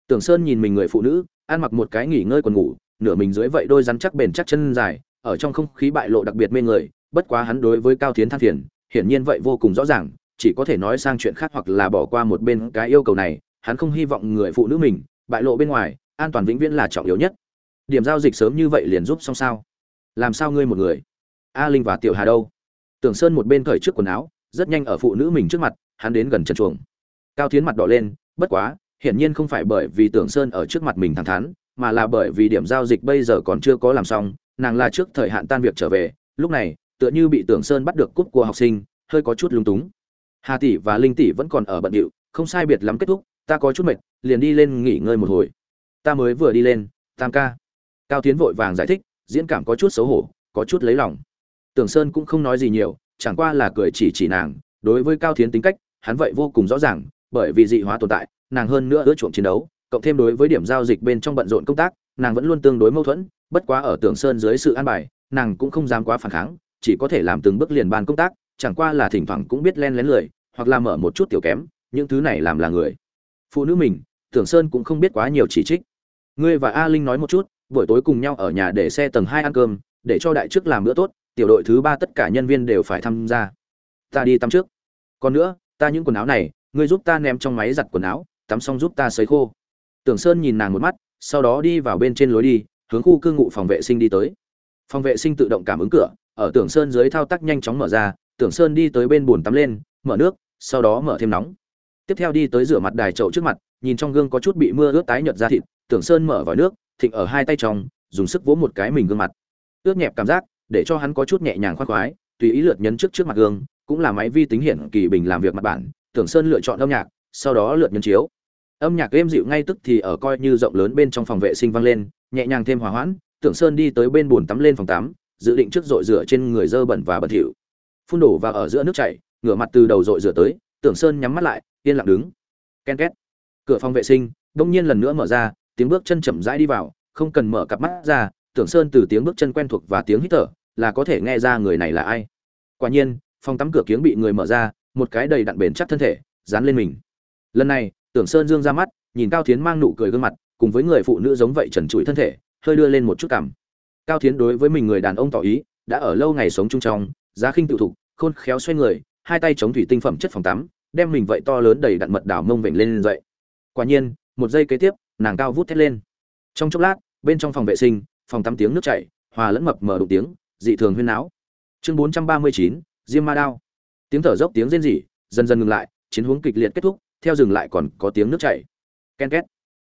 A: Tưởng sơn nhìn mình người phụ nữ, ăn mặc một cái nghỉ ngơi quần ngủ nửa mình dưới vậy đôi rắn chắc bền chắc chân dài, ở trong không khí bại lộ đặc biệt mê người, bất quá hắn đối với cao Thiến than phiền, hiển nhiên vậy vô cùng rõ ràng, chỉ có thể nói sang chuyện khác hoặc là bỏ qua một bên cái yêu cầu này, hắn không hy vọng người phụ nữ mình, bại lộ bên ngoài, an toàn vĩnh viễn là trọng yếu nhất. Điểm giao dịch sớm như vậy liền giúp xong sao? Làm sao ngươi một người? A linh và tiểu hà đâu? Tưởng sơn một bên cởi trước quần áo, rất nhanh ở phụ nữ mình trước mặt, hắn đến gần chân chuồng. Cao Thiến mặt đỏ lên, bất quá, hiển nhiên không phải bởi vì tưởng sơn ở trước mặt mình thẳng thắn mà là bởi vì điểm giao dịch bây giờ còn chưa có làm xong, nàng là trước thời hạn tan việc trở về, lúc này, tựa như bị tưởng sơn bắt được cúp của học sinh, hơi có chút lung túng. Hà tỷ và linh tỷ vẫn còn ở bận điệu, không sai biệt lắm kết thúc, ta có chút mệt, liền đi lên nghỉ ngơi một hồi. Ta mới vừa đi lên, tam ca. Cao tiến vội vàng giải thích, diễn cảm có chút xấu hổ, có chút lấy lòng. Tưởng sơn cũng không nói gì nhiều, chẳng qua là cười chỉ chỉ nàng, đối với cao tiến tính cách, hắn vậy vô cùng rõ ràng, bởi vì dị hóa tồn tại, nàng hơn nữa ưa chuộng chiến đấu cộng thêm đối với điểm giao dịch bên trong bận rộn công tác, nàng vẫn luôn tương đối mâu thuẫn, bất quá ở tưởng sơn dưới sự an bài, nàng cũng không dám quá phản kháng, chỉ có thể làm từng bước liền ban công tác, chẳng qua là thỉnh thoảng cũng biết len lén lười, hoặc là mở một chút tiểu kém, những thứ này làm là người. Phụ nữ mình, tưởng sơn cũng không biết quá nhiều chỉ trích. Ngươi và a linh nói một chút, buổi tối cùng nhau ở nhà để xe tầng hai ăn cơm, để cho đại chức làm bữa tốt, tiểu đội thứ ba tất cả nhân viên đều phải tham gia. Ta đi tắm trước. Còn nữa, ta những quần áo này, ngươi giúp ta ném trong máy giặt quần áo, tắm xong giúp ta sấy khô tưởng sơn nhìn nàng một mắt, sau đó đi vào bên trên lối đi, hướng khu cư ngụ phòng vệ sinh đi tới. Phòng vệ sinh tự động cảm ứng cửa, ở tưởng sơn dưới thao tác nhanh chóng mở ra, tưởng sơn đi tới bên bồn tắm lên, mở nước, sau đó mở thêm nóng. Tiếp theo đi tới rửa mặt đài chậu trước mặt, nhìn trong gương có chút bị mưa ướt tái nhợt da thịt, tưởng sơn mở vòi nước, thịnh ở hai tay trong, dùng sức vỗ một cái mình gương mặt. Ướt nhẹp cảm giác, để cho hắn có chút nhẹ nhàng khoan khoái, tùy ý lượt nhấn trước trước mặt gương, cũng là máy vi tính hiển kỳ bình làm việc mặt bản. Tưởng sơn lựa chọn âm nhạc, sau đó lượt nhấn chiếu âm nhạc êm dịu ngay tức thì ở coi như rộng lớn bên trong phòng vệ sinh vang lên, nhẹ nhàng thêm hòa hoãn, tưởng sơn đi tới bên bồn tắm lên phòng tắm, dự định trước dội rửa trên người dơ bẩn và bẩn thỉu. Phun đổ vào ở giữa nước chảy, ngửa mặt từ đầu dội rửa tới, tưởng sơn nhắm mắt lại, yên lặng đứng. Ken két. Cửa phòng vệ sinh đông nhiên lần nữa mở ra, tiếng bước chân chậm rãi đi vào, không cần mở cặp mắt ra, tưởng sơn từ tiếng bước chân quen thuộc và tiếng hít thở, là có thể nghe ra người này là ai. Quả nhiên, phòng tắm cửa kiếng bị người mở ra, một cái đầy đặn bền chắc thân thể, dán lên mình. Lần này tưởng sơn dương ra mắt, nhìn cao thiến mang nụ cười gương mặt, cùng với người phụ nữ giống vậy trần trụi thân thể, hơi đưa lên một chút cảm. Cao thiến đối với mình người đàn ông tỏ ý, đã ở lâu ngày sống chung trong, giá khinh tự thục, khôn khéo xoay người, hai tay chống thủy tinh phẩm chất phòng tắm, đem mình vậy to lớn đầy đặn mật đảo mông vểnh lên dậy. Quả nhiên, một giây kế tiếp, nàng cao vút thét lên. Trong chốc lát, bên trong phòng vệ sinh, phòng tắm tiếng nước chảy, hòa lẫn mập mờ đụng tiếng, dị thường huyên náo. Chương bốn trăm ba mươi chín, diêm ma đao. Tiếng thở dốc tiếng rên rỉ, dần dần ngừng lại, chiến hướng kịch liệt kết thúc theo dừng lại còn có tiếng nước chảy. Ken két.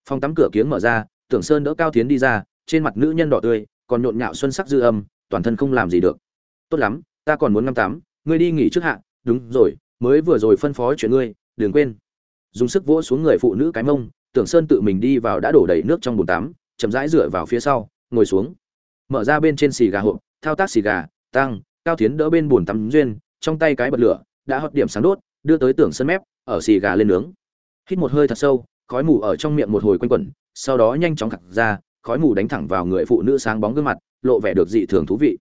A: Phòng tắm cửa kiếng mở ra, tưởng sơn đỡ cao tiến đi ra, trên mặt nữ nhân đỏ tươi, còn nhộn nhạo xuân sắc dư âm, toàn thân không làm gì được. Tốt lắm, ta còn muốn ngâm tắm, ngươi đi nghỉ trước hạ, đúng rồi, mới vừa rồi phân phó chuyện ngươi, đừng quên. Dùng sức vỗ xuống người phụ nữ cái mông, tưởng sơn tự mình đi vào đã đổ đầy nước trong bồn tắm, chậm rãi dựa vào phía sau, ngồi xuống. Mở ra bên trên xì gà hộp, thao tác xì gà, tăng, cao tiến đỡ bên bồn tắm duyên, trong tay cái bật lửa, đã hót điểm sáng đốt, đưa tới tưởng sơn mép ở xì gà lên nướng. Hít một hơi thật sâu, khói mù ở trong miệng một hồi quanh quẩn, sau đó nhanh chóng khặt ra, khói mù đánh thẳng vào người phụ nữ sáng bóng gương mặt, lộ vẻ được dị thường thú vị.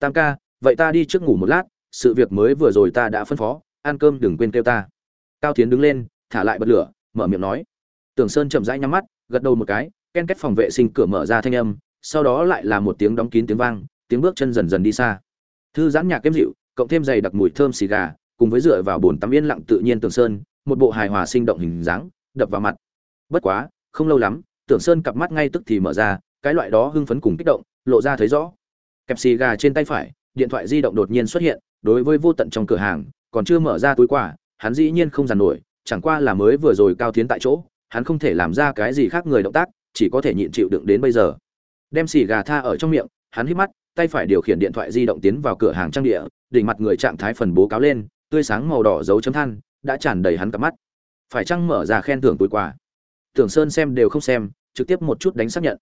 A: Tam ca, vậy ta đi trước ngủ một lát, sự việc mới vừa rồi ta đã phân phó, ăn cơm đừng quên kêu ta. Cao tiến đứng lên, thả lại bật lửa, mở miệng nói. Tưởng sơn chậm rãi nhắm mắt, gật đầu một cái, ken kết phòng vệ sinh cửa mở ra thanh âm, sau đó lại là một tiếng đóng kín tiếng vang, tiếng bước chân dần dần đi xa. Thư giãn nhạc kém dịu, cộng thêm dày đặc mùi thơm xì gà cùng với dựa vào bồn tắm yên lặng tự nhiên tưởng sơn, một bộ hài hòa sinh động hình dáng, đập vào mặt. Bất quá, không lâu lắm tưởng sơn cặp mắt ngay tức thì mở ra, cái loại đó hưng phấn cùng kích động, lộ ra thấy rõ. Kẹp xì gà trên tay phải, điện thoại di động đột nhiên xuất hiện, đối với vô tận trong cửa hàng, còn chưa mở ra túi quà, hắn dĩ nhiên không dàn nổi, chẳng qua là mới vừa rồi cao tiến tại chỗ, hắn không thể làm ra cái gì khác người động tác, chỉ có thể nhịn chịu đựng đến bây giờ. Đem xì gà tha ở trong miệng, hắn hít mắt, tay phải điều khiển điện thoại di động tiến vào cửa hàng trang địa, đỉnh mặt người trạng thái phần bố cáo lên tươi sáng màu đỏ dấu chấm than, đã tràn đầy hắn cặp mắt. Phải chăng mở ra khen thưởng túi quà? Tưởng sơn xem đều không xem, trực tiếp một chút đánh xác nhận.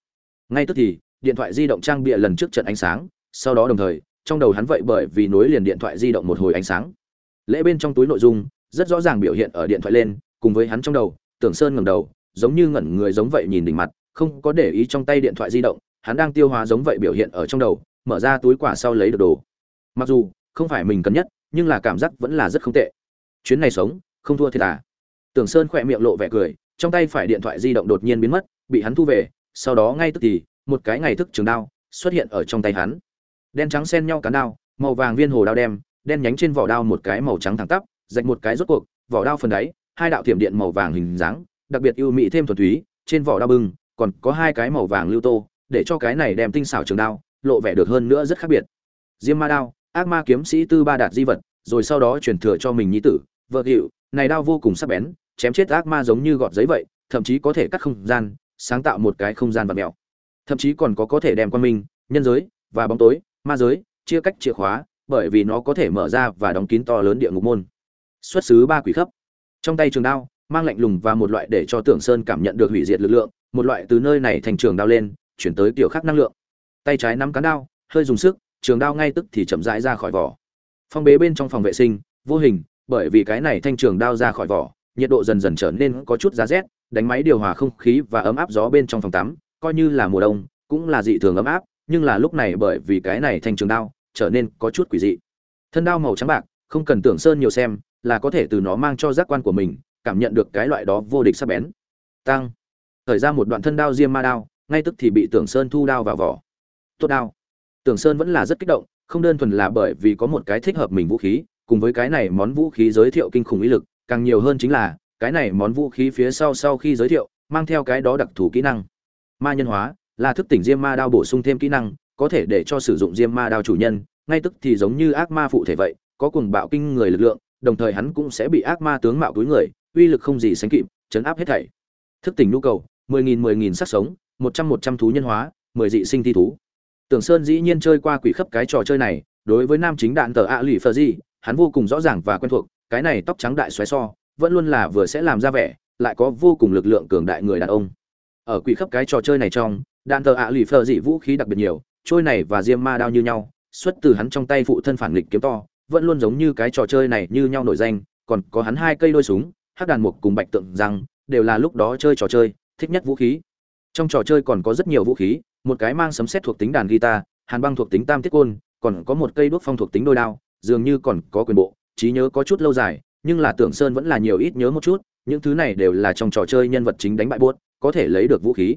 A: Ngay tức thì, điện thoại di động trang bịa lần trước trận ánh sáng, sau đó đồng thời, trong đầu hắn vậy bởi vì nối liền điện thoại di động một hồi ánh sáng. Lễ bên trong túi nội dung, rất rõ ràng biểu hiện ở điện thoại lên, cùng với hắn trong đầu, tưởng sơn ngẩng đầu, giống như ngẩn người giống vậy nhìn đỉnh mặt, không có để ý trong tay điện thoại di động, hắn đang tiêu hóa giống vậy biểu hiện ở trong đầu, mở ra túi quả sau lấy được đồ. Mặc dù, không phải mình cần nhất nhưng là cảm giác vẫn là rất không tệ. Chuyến này sống, không thua thiệt à? Tưởng sơn khỏe miệng lộ vẻ cười, trong tay phải điện thoại di động đột nhiên biến mất, bị hắn thu về, sau đó ngay tức thì, một cái ngày thức trường đao xuất hiện ở trong tay hắn. Đen trắng xen nhau cán đao, màu vàng viên hồ đao đem, đen nhánh trên vỏ đao một cái màu trắng thẳng tắp, rạch một cái rốt cuộc, vỏ đao phần đáy, hai đạo thiểm điện màu vàng hình dáng, đặc biệt ưu mỹ thêm thuần túy, trên vỏ đao bưng còn có hai cái màu vàng lưu tô, để cho cái này đem tinh xảo trường đao, lộ vẻ được hơn nữa rất khác biệt. Diêm ma đao ác ma kiếm sĩ tư ba đạt di vật, rồi sau đó truyền thừa cho mình nhi tử, vợ hiệu, này đao vô cùng sắc bén, chém chết ác ma giống như gọt giấy vậy, thậm chí có thể cắt không gian, sáng tạo một cái không gian vật mèo. Thậm chí còn có có thể đem quan minh, nhân giới và bóng tối, ma giới chia cách chìa khóa, bởi vì nó có thể mở ra và đóng kín to lớn địa ngục môn. Xuất xứ ba quỷ khắp. Trong tay trường đao, mang lạnh lùng và một loại để cho tưởng sơn cảm nhận được hủy diệt lực lượng, một loại từ nơi này thành trường đao lên, chuyển tới kiểu khác năng lượng. Tay trái nắm cán đao, hơi dùng sức trường đao ngay tức thì chậm rãi ra khỏi vỏ. Phong bế bên trong phòng vệ sinh, vô hình, bởi vì cái này thanh trường đao ra khỏi vỏ, nhiệt độ dần dần trở nên có chút giá rét, đánh máy điều hòa không khí và ấm áp gió bên trong phòng tắm, coi như là mùa đông, cũng là dị thường ấm áp, nhưng là lúc này bởi vì cái này thanh trường đao, trở nên có chút quỷ dị. Thân đao màu trắng bạc, không cần tưởng sơn nhiều xem, là có thể từ nó mang cho giác quan của mình, cảm nhận được cái loại đó vô địch sắc bén. Tăng. Thời ra một đoạn thân đao diêm ma đao, ngay tức thì bị tưởng sơn thu đao vào vỏ. Tốt đao tưởng sơn vẫn là rất kích động, không đơn thuần là bởi vì có một cái thích hợp mình vũ khí, cùng với cái này món vũ khí giới thiệu kinh khủng ý lực, càng nhiều hơn chính là, cái này món vũ khí phía sau sau khi giới thiệu, mang theo cái đó đặc thù kỹ năng. Ma nhân hóa, là thức tỉnh diêm ma đao bổ sung thêm kỹ năng, có thể để cho sử dụng diêm ma đao chủ nhân, ngay tức thì giống như ác ma phụ thể vậy, có cuồng bạo kinh người lực lượng, đồng thời hắn cũng sẽ bị ác ma tướng mạo túi người, uy lực không gì sánh kịp, chấn áp hết thảy. Thức tỉnh nhu cầu, mười nghìn mười nghìn sắc sống, một trăm một trăm thú nhân hóa, mười dị sinh thi thú tưởng sơn dĩ nhiên chơi qua quỷ khắp cái trò chơi này, đối với nam chính đạn tờ ạ lì phờ di hắn vô cùng rõ ràng và quen thuộc, cái này tóc trắng đại xoé so, vẫn luôn là vừa sẽ làm ra vẻ, lại có vô cùng lực lượng cường đại người đàn ông. Ở quỷ khắp cái trò chơi này trong, đạn tờ ạ lì phờ dị vũ khí đặc biệt nhiều, trôi này và diêm ma đao như nhau, xuất từ hắn trong tay phụ thân phản nghịch kiếm to, vẫn luôn giống như cái trò chơi này như nhau nổi danh, còn có hắn hai cây đôi súng, hắc đàn mục cùng bạch tượng rằng đều là lúc đó chơi trò chơi, thích nhất vũ khí. Trong trò chơi còn có rất nhiều vũ khí một cái mang sấm sét thuộc tính đàn guitar, hàn băng thuộc tính tam tiết côn, còn có một cây đuốc phong thuộc tính đôi đao, dường như còn có quyền bộ, trí nhớ có chút lâu dài, nhưng là tưởng sơn vẫn là nhiều ít nhớ một chút, những thứ này đều là trong trò chơi nhân vật chính đánh bại buốt, có thể lấy được vũ khí.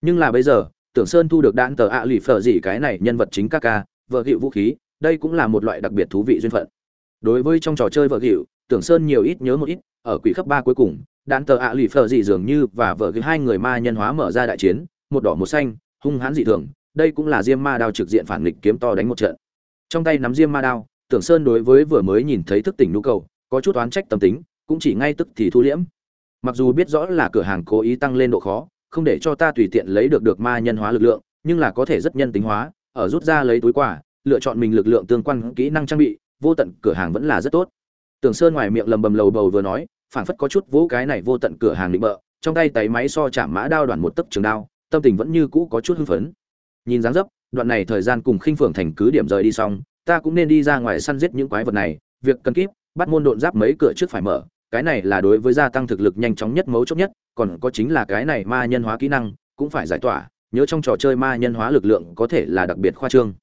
A: Nhưng là bây giờ, tưởng sơn thu được đạn tờ ạ lì phở gì cái này nhân vật chính ca ca, vợ hiệu vũ khí, đây cũng là một loại đặc biệt thú vị duyên phận. Đối với trong trò chơi vợ hiệu tưởng sơn nhiều ít nhớ một ít, ở quỷ khắp ba cuối cùng, đạn tờ ạ lì phở gì dường như và vợ hai người ma nhân hóa mở ra đại chiến, một đỏ một xanh hung hãn dị thường, đây cũng là diêm ma đao trực diện phản nghịch kiếm to đánh một trận. Trong tay nắm diêm ma đao, tưởng sơn đối với vừa mới nhìn thấy thức tỉnh nhu cầu, có chút oán trách tâm tính, cũng chỉ ngay tức thì thu liễm. Mặc dù biết rõ là cửa hàng cố ý tăng lên độ khó, không để cho ta tùy tiện lấy được được ma nhân hóa lực lượng, nhưng là có thể rất nhân tính hóa, ở rút ra lấy túi quà, lựa chọn mình lực lượng tương quan kỹ năng trang bị, vô tận cửa hàng vẫn là rất tốt. Tưởng sơn ngoài miệng lầm bầm lầu bầu vừa nói, phảng phất có chút vỗ cái này vô tận cửa hàng định bợ, trong tay tay máy so chạm mã đao đoàn một tấc trường đao tâm tình vẫn như cũ có chút hưng phấn. Nhìn dáng dấp, đoạn này thời gian cùng khinh phượng thành cứ điểm rời đi xong, ta cũng nên đi ra ngoài săn giết những quái vật này. Việc cần kíp, bắt môn độn giáp mấy cửa trước phải mở. Cái này là đối với gia tăng thực lực nhanh chóng nhất mấu chốt nhất, còn có chính là cái này ma nhân hóa kỹ năng, cũng phải giải tỏa. Nhớ trong trò chơi ma nhân hóa lực lượng có thể là đặc biệt khoa trương.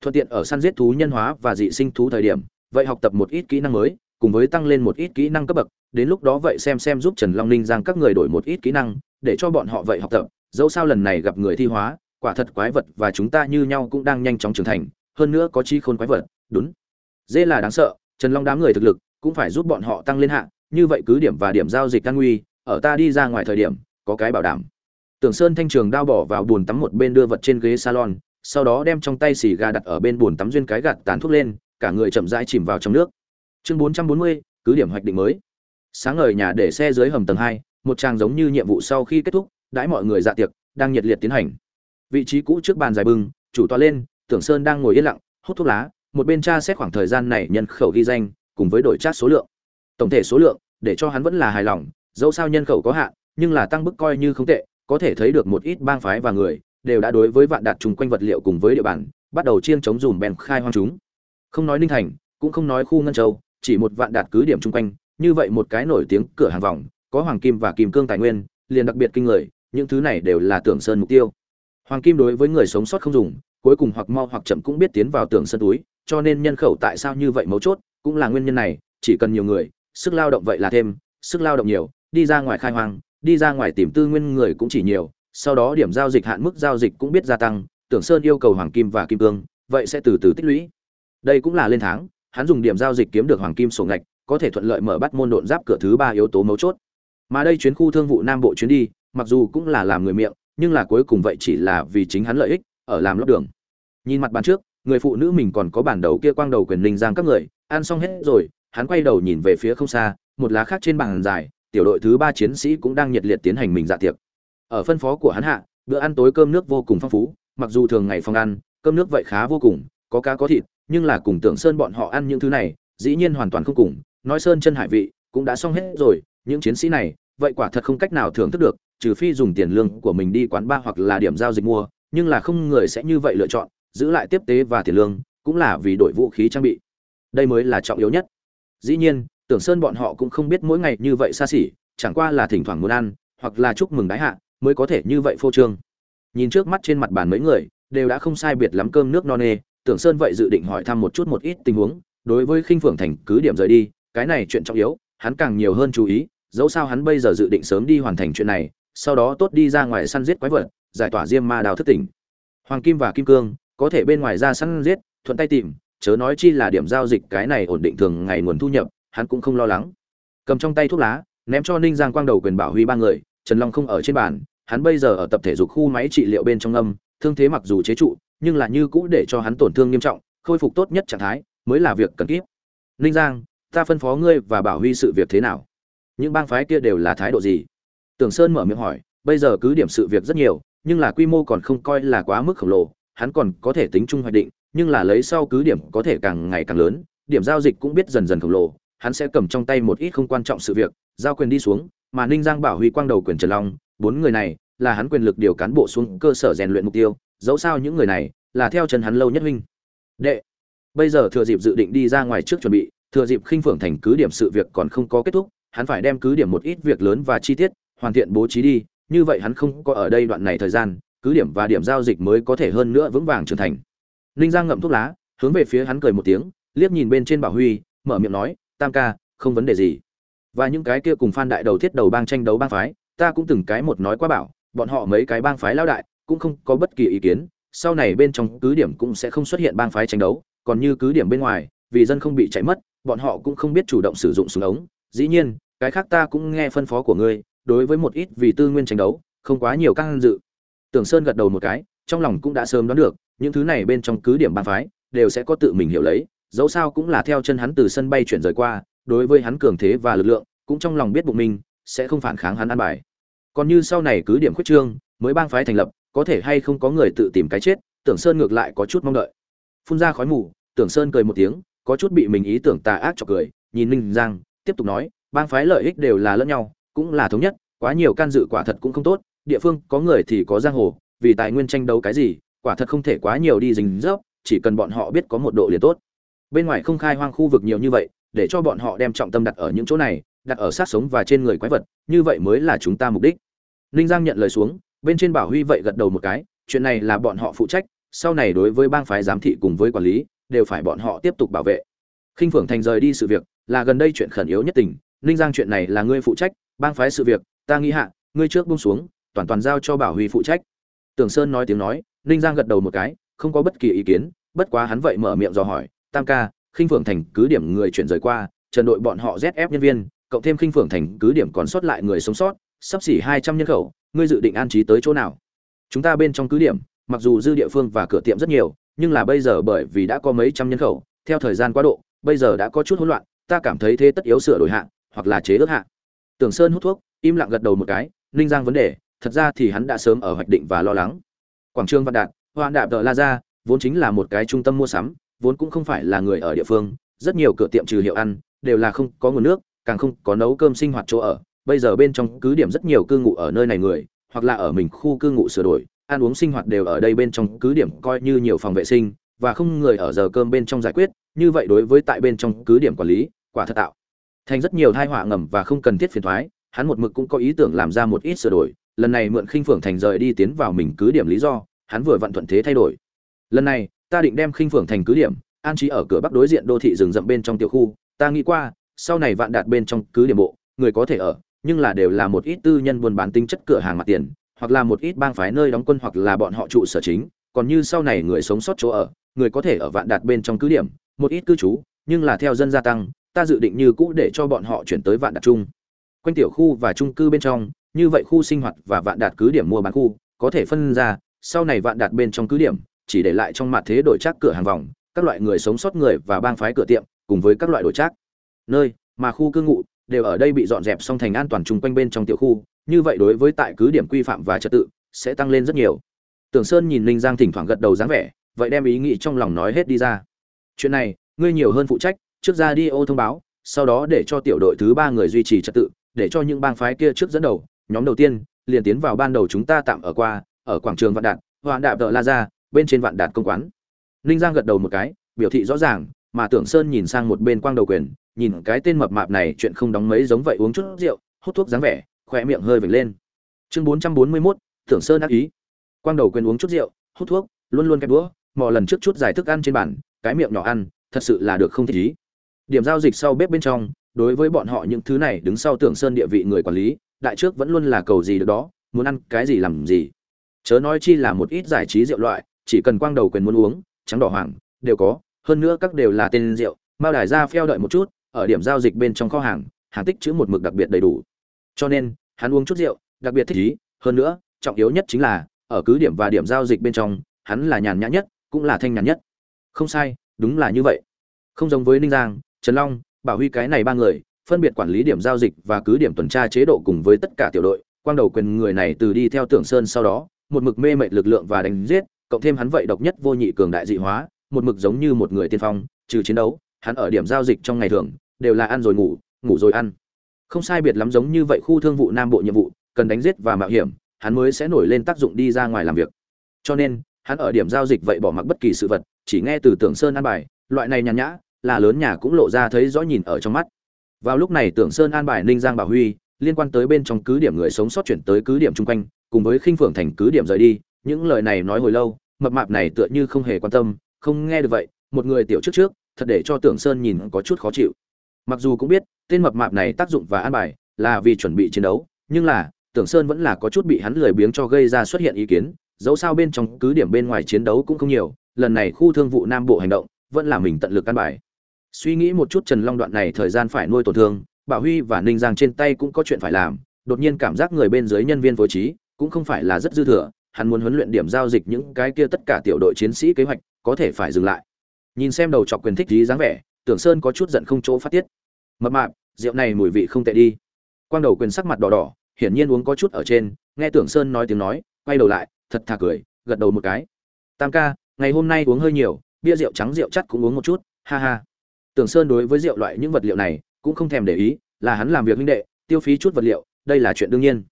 A: Thuận tiện ở săn giết thú nhân hóa và dị sinh thú thời điểm, vậy học tập một ít kỹ năng mới, cùng với tăng lên một ít kỹ năng cấp bậc. Đến lúc đó vậy xem xem giúp trần long ninh giang các người đổi một ít kỹ năng, để cho bọn họ vậy học tập dẫu sao lần này gặp người thi hóa, quả thật quái vật và chúng ta như nhau cũng đang nhanh chóng trưởng thành, hơn nữa có chi khôn quái vật, đúng. Dê là đáng sợ, trần long đám người thực lực cũng phải giúp bọn họ tăng lên hạng như vậy cứ điểm và điểm giao dịch căn nguy, ở ta đi ra ngoài thời điểm, có cái bảo đảm. Tưởng sơn thanh trường đao bỏ vào bùn tắm một bên đưa vật trên ghế salon, sau đó đem trong tay xì gà đặt ở bên bùn tắm duyên cái gạt tàn thuốc lên, cả người chậm rãi chìm vào trong nước. Chương bốn trăm bốn mươi, cứ điểm hoạch định mới. Sáng ngời nhà để xe dưới hầm tầng hai, một trang giống như nhiệm vụ sau khi kết thúc đãi mọi người dạ tiệc, đang nhiệt liệt tiến hành. Vị trí cũ trước bàn dài bưng, chủ tọa lên, tưởng sơn đang ngồi yên lặng, hút thuốc lá, một bên tra xét khoảng thời gian này nhân khẩu ghi danh, cùng với đổi trát số lượng. Tổng thể số lượng, để cho hắn vẫn là hài lòng, dẫu sao nhân khẩu có hạn, nhưng là tăng bức coi như không tệ, có thể thấy được một ít bang phái và người, đều đã đối với vạn đạt chung quanh vật liệu cùng với địa bàn, bắt đầu chiên chống dùm bèn khai hoang chúng. Không nói ninh thành, cũng không nói khu ngân châu, chỉ một vạn đạt cứ điểm chung quanh, như vậy một cái nổi tiếng cửa hàng vòng, có hoàng kim và kim cương tài nguyên, liền đặc biệt kinh người những thứ này đều là tưởng sơn mục tiêu. Hoàng kim đối với người sống sót không dùng, cuối cùng hoặc mau hoặc chậm cũng biết tiến vào tưởng sơn túi, cho nên nhân khẩu tại sao như vậy mấu chốt, cũng là nguyên nhân này, chỉ cần nhiều người, sức lao động vậy là thêm, sức lao động nhiều, đi ra ngoài khai hoang, đi ra ngoài tìm tư nguyên người cũng chỉ nhiều, sau đó điểm giao dịch hạn mức giao dịch cũng biết gia tăng, tưởng sơn yêu cầu hoàng kim và kim cương, vậy sẽ từ từ tích lũy. Đây cũng là lên tháng, hắn dùng điểm giao dịch kiếm được hoàng kim sổ ngạch, có thể thuận lợi mở bắt môn độn giáp cửa thứ ba yếu tố mấu chốt. Mà đây chuyến khu thương vụ nam bộ chuyến đi mặc dù cũng là làm người miệng, nhưng là cuối cùng vậy chỉ là vì chính hắn lợi ích, ở làm lót đường. Nhìn mặt bàn trước, người phụ nữ mình còn có bản đầu kia quang đầu quyền linh giang các người, ăn xong hết rồi, hắn quay đầu nhìn về phía không xa, một lá khác trên bàn dài, tiểu đội thứ ba chiến sĩ cũng đang nhiệt liệt tiến hành mình dạ tiệc. Ở phân phó của hắn hạ, bữa ăn tối cơm nước vô cùng phong phú, mặc dù thường ngày phòng ăn, cơm nước vậy khá vô cùng, có cá có thịt, nhưng là cùng tưởng sơn bọn họ ăn những thứ này, dĩ nhiên hoàn toàn không cùng. Nói sơn chân hải vị, cũng đã xong hết rồi, những chiến sĩ này, vậy quả thật không cách nào thưởng thức được trừ phi dùng tiền lương của mình đi quán bar hoặc là điểm giao dịch mua, nhưng là không người sẽ như vậy lựa chọn, giữ lại tiếp tế và tiền lương, cũng là vì đổi vũ khí trang bị. Đây mới là trọng yếu nhất. Dĩ nhiên, tưởng sơn bọn họ cũng không biết mỗi ngày như vậy xa xỉ, chẳng qua là thỉnh thoảng muốn ăn, hoặc là chúc mừng đái hạ, mới có thể như vậy phô trương. Nhìn trước mắt trên mặt bàn mấy người, đều đã không sai biệt lắm cơm nước non nê, tưởng sơn vậy dự định hỏi thăm một chút một ít tình huống, đối với khinh phượng thành cứ điểm rời đi, cái này chuyện trọng yếu, hắn càng nhiều hơn chú ý, dẫu sao hắn bây giờ dự định sớm đi hoàn thành chuyện này sau đó tốt đi ra ngoài săn giết quái vật, giải tỏa diêm ma đào thất tỉnh. Hoàng kim và kim cương, có thể bên ngoài ra săn giết, thuận tay tìm, chớ nói chi là điểm giao dịch cái này ổn định thường ngày nguồn thu nhập, hắn cũng không lo lắng. Cầm trong tay thuốc lá, ném cho ninh giang quang đầu quyền bảo huy ba người, trần long không ở trên bàn, hắn bây giờ ở tập thể dục khu máy trị liệu bên trong âm, thương thế mặc dù chế trụ, nhưng là như cũ để cho hắn tổn thương nghiêm trọng, khôi phục tốt nhất trạng thái, mới là việc cần kiếp. Ninh giang, ta phân phó ngươi và bảo huy sự việc thế nào? Những bang phái kia đều là thái độ gì? Tưởng sơn mở miệng hỏi, bây giờ cứ điểm sự việc rất nhiều, nhưng là quy mô còn không coi là quá mức khổng lồ, hắn còn có thể tính chung hoạch định, nhưng là lấy sau cứ điểm có thể càng ngày càng lớn, điểm giao dịch cũng biết dần dần khổng lồ, hắn sẽ cầm trong tay một ít không quan trọng sự việc, giao quyền đi xuống, mà ninh giang bảo huy quang đầu quyền trần long, bốn người này, là hắn quyền lực điều cán bộ xuống cơ sở rèn luyện mục tiêu, dẫu sao những người này, là theo chân hắn lâu nhất huynh. Đệ, bây giờ thừa dịp dự định đi ra ngoài trước chuẩn bị, thừa dịp khinh phượng thành cứ điểm sự việc còn không có kết thúc, hắn phải đem cứ điểm một ít việc lớn và chi tiết hoàn thiện bố trí đi, như vậy hắn không có ở đây đoạn này thời gian, cứ điểm và điểm giao dịch mới có thể hơn nữa vững vàng trưởng thành. Ninh giang ngậm thuốc lá, hướng về phía hắn cười một tiếng, liếc nhìn bên trên bảo huy, mở miệng nói, tam ca, không vấn đề gì. Và những cái kia cùng phan đại đầu thiết đầu bang tranh đấu bang phái, ta cũng từng cái một nói qua bảo, bọn họ mấy cái bang phái lao đại, cũng không có bất kỳ ý kiến, sau này bên trong cứ điểm cũng sẽ không xuất hiện bang phái tranh đấu, còn như cứ điểm bên ngoài, vì dân không bị chạy mất, bọn họ cũng không biết chủ động sử dụng súng ống. Dĩ nhiên, cái khác ta cũng nghe phân phó của ngươi đối với một ít vì tư nguyên tranh đấu, không quá nhiều căng dự. Tưởng sơn gật đầu một cái, trong lòng cũng đã sớm đoán được, những thứ này bên trong cứ điểm bang phái, đều sẽ có tự mình hiểu lấy, dẫu sao cũng là theo chân hắn từ sân bay chuyển rời qua, đối với hắn cường thế và lực lượng, cũng trong lòng biết bụng mình, sẽ không phản kháng hắn ăn bài. Còn như sau này cứ điểm khuyết trương, mới bang phái thành lập, có thể hay không có người tự tìm cái chết, tưởng sơn ngược lại có chút mong đợi. Phun ra khói mù, tưởng sơn cười một tiếng, có chút bị mình ý tưởng tà ác cho cười, nhìn ninh giang, tiếp tục nói, bang phái lợi ích đều là lẫn nhau cũng là thống nhất, quá nhiều can dự quả thật cũng không tốt, địa phương có người thì có giang hồ, vì tài nguyên tranh đấu cái gì, quả thật không thể quá nhiều đi rình rớp chỉ cần bọn họ biết có một độ liền tốt. Bên ngoài không khai hoang khu vực nhiều như vậy, để cho bọn họ đem trọng tâm đặt ở những chỗ này, đặt ở sát sống và trên người quái vật, như vậy mới là chúng ta mục đích. Ninh giang nhận lời xuống, bên trên bảo huy vậy gật đầu một cái, chuyện này là bọn họ phụ trách, sau này đối với bang phái giám thị cùng với quản lý, đều phải bọn họ tiếp tục bảo vệ. Khinh phượng thành rời đi sự việc, là gần đây chuyện khẩn yếu nhất tình, ninh giang chuyện này là ngươi phụ trách bang phái sự việc, ta nghĩ hạ, ngươi trước buông xuống, toàn toàn giao cho bảo huy phụ trách. Tưởng sơn nói tiếng nói, ninh giang gật đầu một cái, không có bất kỳ ý kiến, bất quá hắn vậy mở miệng dò hỏi, tam ca, khinh phượng thành cứ điểm người chuyển rời qua, trần đội bọn họ zf nhân viên, cộng thêm khinh phượng thành cứ điểm còn sót lại người sống sót, sắp xỉ hai trăm nhân khẩu, ngươi dự định an trí tới chỗ nào? Chúng ta bên trong cứ điểm, mặc dù dư địa phương và cửa tiệm rất nhiều, nhưng là bây giờ bởi vì đã có mấy trăm nhân khẩu, theo thời gian quá độ, bây giờ đã có chút hỗn loạn, ta cảm thấy thế tất yếu sửa đổi hạn hoặc là chế ước hạn tưởng sơn hút thuốc, im lặng gật đầu một cái, ninh giang vấn đề, thật ra thì hắn đã sớm ở hoạch định và lo lắng. Quảng trường văn đạt, hoa đạp đờ la ra vốn chính là một cái trung tâm mua sắm, vốn cũng không phải là người ở địa phương, rất nhiều cửa tiệm trừ hiệu ăn, đều là không có nguồn nước, càng không có nấu cơm sinh hoạt chỗ ở. Bây giờ bên trong cứ điểm rất nhiều cư ngụ ở nơi này người, hoặc là ở mình khu cư ngụ sửa đổi, ăn uống sinh hoạt đều ở đây bên trong cứ điểm coi như nhiều phòng vệ sinh, và không người ở giờ cơm bên trong giải quyết, như vậy đối với tại bên trong cứ điểm quản lý, quả thật tạo thành rất nhiều thai họa ngầm và không cần thiết phiền thoái, hắn một mực cũng có ý tưởng làm ra một ít sửa đổi, lần này mượn khinh phượng thành rời đi tiến vào mình cứ điểm lý do, hắn vừa vặn thuận thế thay đổi. Lần này, ta định đem khinh phượng thành cứ điểm, an trí ở cửa bắc đối diện đô thị rừng rậm bên trong tiểu khu, ta nghĩ qua, sau này vạn đạt bên trong cứ điểm bộ, người có thể ở, nhưng là đều là một ít tư nhân buôn bán tính chất cửa hàng mặt tiền, hoặc là một ít bang phái nơi đóng quân hoặc là bọn họ trụ sở chính, còn như sau này người sống sót chỗ ở, người có thể ở vạn đạt bên trong cứ điểm, một ít cư trú, nhưng là theo dân gia tăng ta dự định như cũ để cho bọn họ chuyển tới vạn đạt chung quanh tiểu khu và trung cư bên trong, như vậy khu sinh hoạt và vạn đạt cứ điểm mua bán khu, có thể phân ra, sau này vạn đạt bên trong cứ điểm, chỉ để lại trong mặt thế đổi trác cửa hàng vòng, các loại người sống sót người và bang phái cửa tiệm, cùng với các loại đổi trác. Nơi mà khu cư ngụ đều ở đây bị dọn dẹp xong thành an toàn chung quanh bên trong tiểu khu, như vậy đối với tại cứ điểm quy phạm và trật tự sẽ tăng lên rất nhiều. Tưởng sơn nhìn linh giang thỉnh thoảng gật đầu dáng vẻ, vậy đem ý nghĩ trong lòng nói hết đi ra. Chuyện này, ngươi nhiều hơn phụ trách trước ra đi ô thông báo, sau đó để cho tiểu đội thứ ba người duy trì trật tự, để cho những bang phái kia trước dẫn đầu, nhóm đầu tiên, liền tiến vào ban đầu chúng ta tạm ở qua, ở quảng trường vạn đạt, hoạn đạp đợ la ra bên trên vạn đạt công quán. Ninh giang gật đầu một cái, biểu thị rõ ràng, mà tưởng sơn nhìn sang một bên quang đầu quyền, nhìn cái tên mập mạp này chuyện không đóng mấy giống vậy uống chút rượu, hút thuốc dáng vẻ, khỏe miệng hơi vểnh lên. Chương bốn trăm bốn mươi mốt, tưởng sơn ác ý. Quang đầu quyền uống chút rượu, hút thuốc, luôn luôn kẹp đũa, mò lần trước chút giải thức ăn trên bàn, cái miệng nhỏ ăn, thật sự là được không thích ý điểm giao dịch sau bếp bên trong, đối với bọn họ những thứ này đứng sau tưởng sơn địa vị người quản lý, đại trước vẫn luôn là cầu gì được đó, muốn ăn cái gì làm gì. Chớ nói chi là một ít giải trí rượu loại, chỉ cần quang đầu quyền muốn uống, trắng đỏ hoàng, đều có, hơn nữa các đều là tên rượu, mao đài ra pheo đợi một chút, ở điểm giao dịch bên trong kho hàng hàng tích chữ một mực đặc biệt đầy đủ. Cho nên, hắn uống chút rượu, đặc biệt thích ý, hơn nữa, trọng yếu nhất chính là, ở cứ điểm và điểm giao dịch bên trong, hắn là nhàn nhã nhất, cũng là thanh nhàn nhất. Không sai, đúng là như vậy. Không giống với ninh giang trần long, bảo huy cái này ba người, phân biệt quản lý điểm giao dịch và cứ điểm tuần tra chế độ cùng với tất cả tiểu đội, quang đầu quyền người này từ đi theo tưởng sơn sau đó, một mực mê mệt lực lượng và đánh giết, cộng thêm hắn vậy độc nhất vô nhị cường đại dị hóa, một mực giống như một người tiên phong, trừ chiến đấu, hắn ở điểm giao dịch trong ngày thường, đều là ăn rồi ngủ ngủ rồi ăn. Không sai biệt lắm giống như vậy khu thương vụ nam bộ nhiệm vụ, cần đánh giết và mạo hiểm, hắn mới sẽ nổi lên tác dụng đi ra ngoài làm việc. Cho nên, hắn ở điểm giao dịch vậy bỏ mặc bất kỳ sự vật, chỉ nghe từ tưởng sơn an bài, loại này nhàn nhã là lớn nhà cũng lộ ra thấy rõ nhìn ở trong mắt. Vào lúc này tưởng sơn an bài ninh giang bảo huy, liên quan tới bên trong cứ điểm người sống sót chuyển tới cứ điểm chung quanh, cùng với khinh phượng thành cứ điểm rời đi, những lời này nói hồi lâu, mập mạp này tựa như không hề quan tâm, không nghe được vậy, một người tiểu trước trước, thật để cho tưởng sơn nhìn có chút khó chịu. Mặc dù cũng biết, tên mập mạp này tác dụng và an bài là vì chuẩn bị chiến đấu, nhưng là, tưởng sơn vẫn là có chút bị hắn lười biếng cho gây ra xuất hiện ý kiến, dẫu sao bên trong cứ điểm bên ngoài chiến đấu cũng không nhiều, lần này khu thương vụ nam bộ hành động, vẫn là mình tận lực an bài suy nghĩ một chút trần long đoạn này thời gian phải nuôi tổn thương, bảo huy và ninh giang trên tay cũng có chuyện phải làm, đột nhiên cảm giác người bên dưới nhân viên phối trí, cũng không phải là rất dư thừa, hắn muốn huấn luyện điểm giao dịch những cái kia tất cả tiểu đội chiến sĩ kế hoạch, có thể phải dừng lại. Nhìn xem đầu chọc quyền thích trí dáng vẻ, tưởng sơn có chút giận không chỗ phát tiết. Mập mạp, rượu này mùi vị không tệ đi. Quang đầu quyền sắc mặt đỏ đỏ, hiển nhiên uống có chút ở trên, nghe tưởng sơn nói tiếng nói, quay đầu lại, thật thà cười, gật đầu một cái. Tam ca, ngày hôm nay uống hơi nhiều, bia rượu trắng rượu chắt cũng uống một chút, ha ha tưởng sơn đối với rượu loại những vật liệu này cũng không thèm để ý, là hắn làm việc huynh đệ, tiêu phí chút vật liệu, đây là chuyện đương nhiên.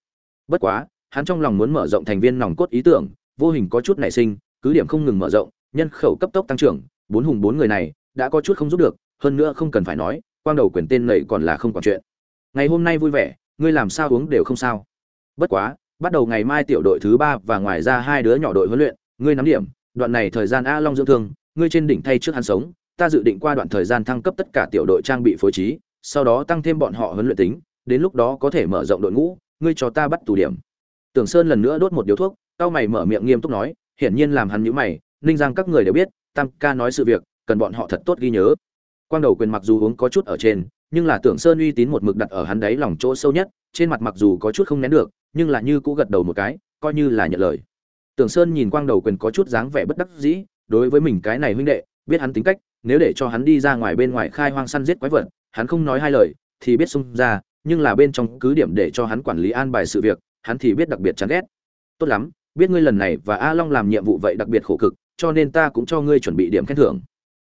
A: Bất quá, hắn trong lòng muốn mở rộng thành viên nòng cốt ý tưởng, vô hình có chút nảy sinh, cứ điểm không ngừng mở rộng, nhân khẩu cấp tốc tăng trưởng, bốn hùng bốn người này đã có chút không giúp được, hơn nữa không cần phải nói, quang đầu quyền tên này còn là không còn chuyện. Ngày hôm nay vui vẻ, ngươi làm sao uống đều không sao. Bất quá, bắt đầu ngày mai tiểu đội thứ ba và ngoài ra hai đứa nhỏ đội huấn luyện, ngươi nắm điểm, đoạn này thời gian a long dưỡng thương, ngươi trên đỉnh thay trước hắn sống ta dự định qua đoạn thời gian thăng cấp tất cả tiểu đội trang bị phối trí, sau đó tăng thêm bọn họ huấn luyện tính, đến lúc đó có thể mở rộng đội ngũ, ngươi cho ta bắt tù điểm. Tưởng sơn lần nữa đốt một điếu thuốc tao mày mở miệng nghiêm túc nói, hiển nhiên làm hắn nhíu mày, ninh giang các người đều biết, tam ca nói sự việc, cần bọn họ thật tốt ghi nhớ. Quang đầu quyền mặc dù uống có chút ở trên, nhưng là tưởng sơn uy tín một mực đặt ở hắn đáy lòng chỗ sâu nhất, trên mặt mặc dù có chút không nén được, nhưng là như cũ gật đầu một cái, coi như là nhận lời. Tưởng sơn nhìn quang đầu quyền có chút dáng vẻ bất đắc dĩ, đối với mình cái này huynh đệ, biết hắn tính cách nếu để cho hắn đi ra ngoài bên ngoài khai hoang săn giết quái vật, hắn không nói hai lời, thì biết xung ra, nhưng là bên trong cứ điểm để cho hắn quản lý an bài sự việc, hắn thì biết đặc biệt chán ghét. Tốt lắm, biết ngươi lần này và a long làm nhiệm vụ vậy đặc biệt khổ cực, cho nên ta cũng cho ngươi chuẩn bị điểm khen thưởng.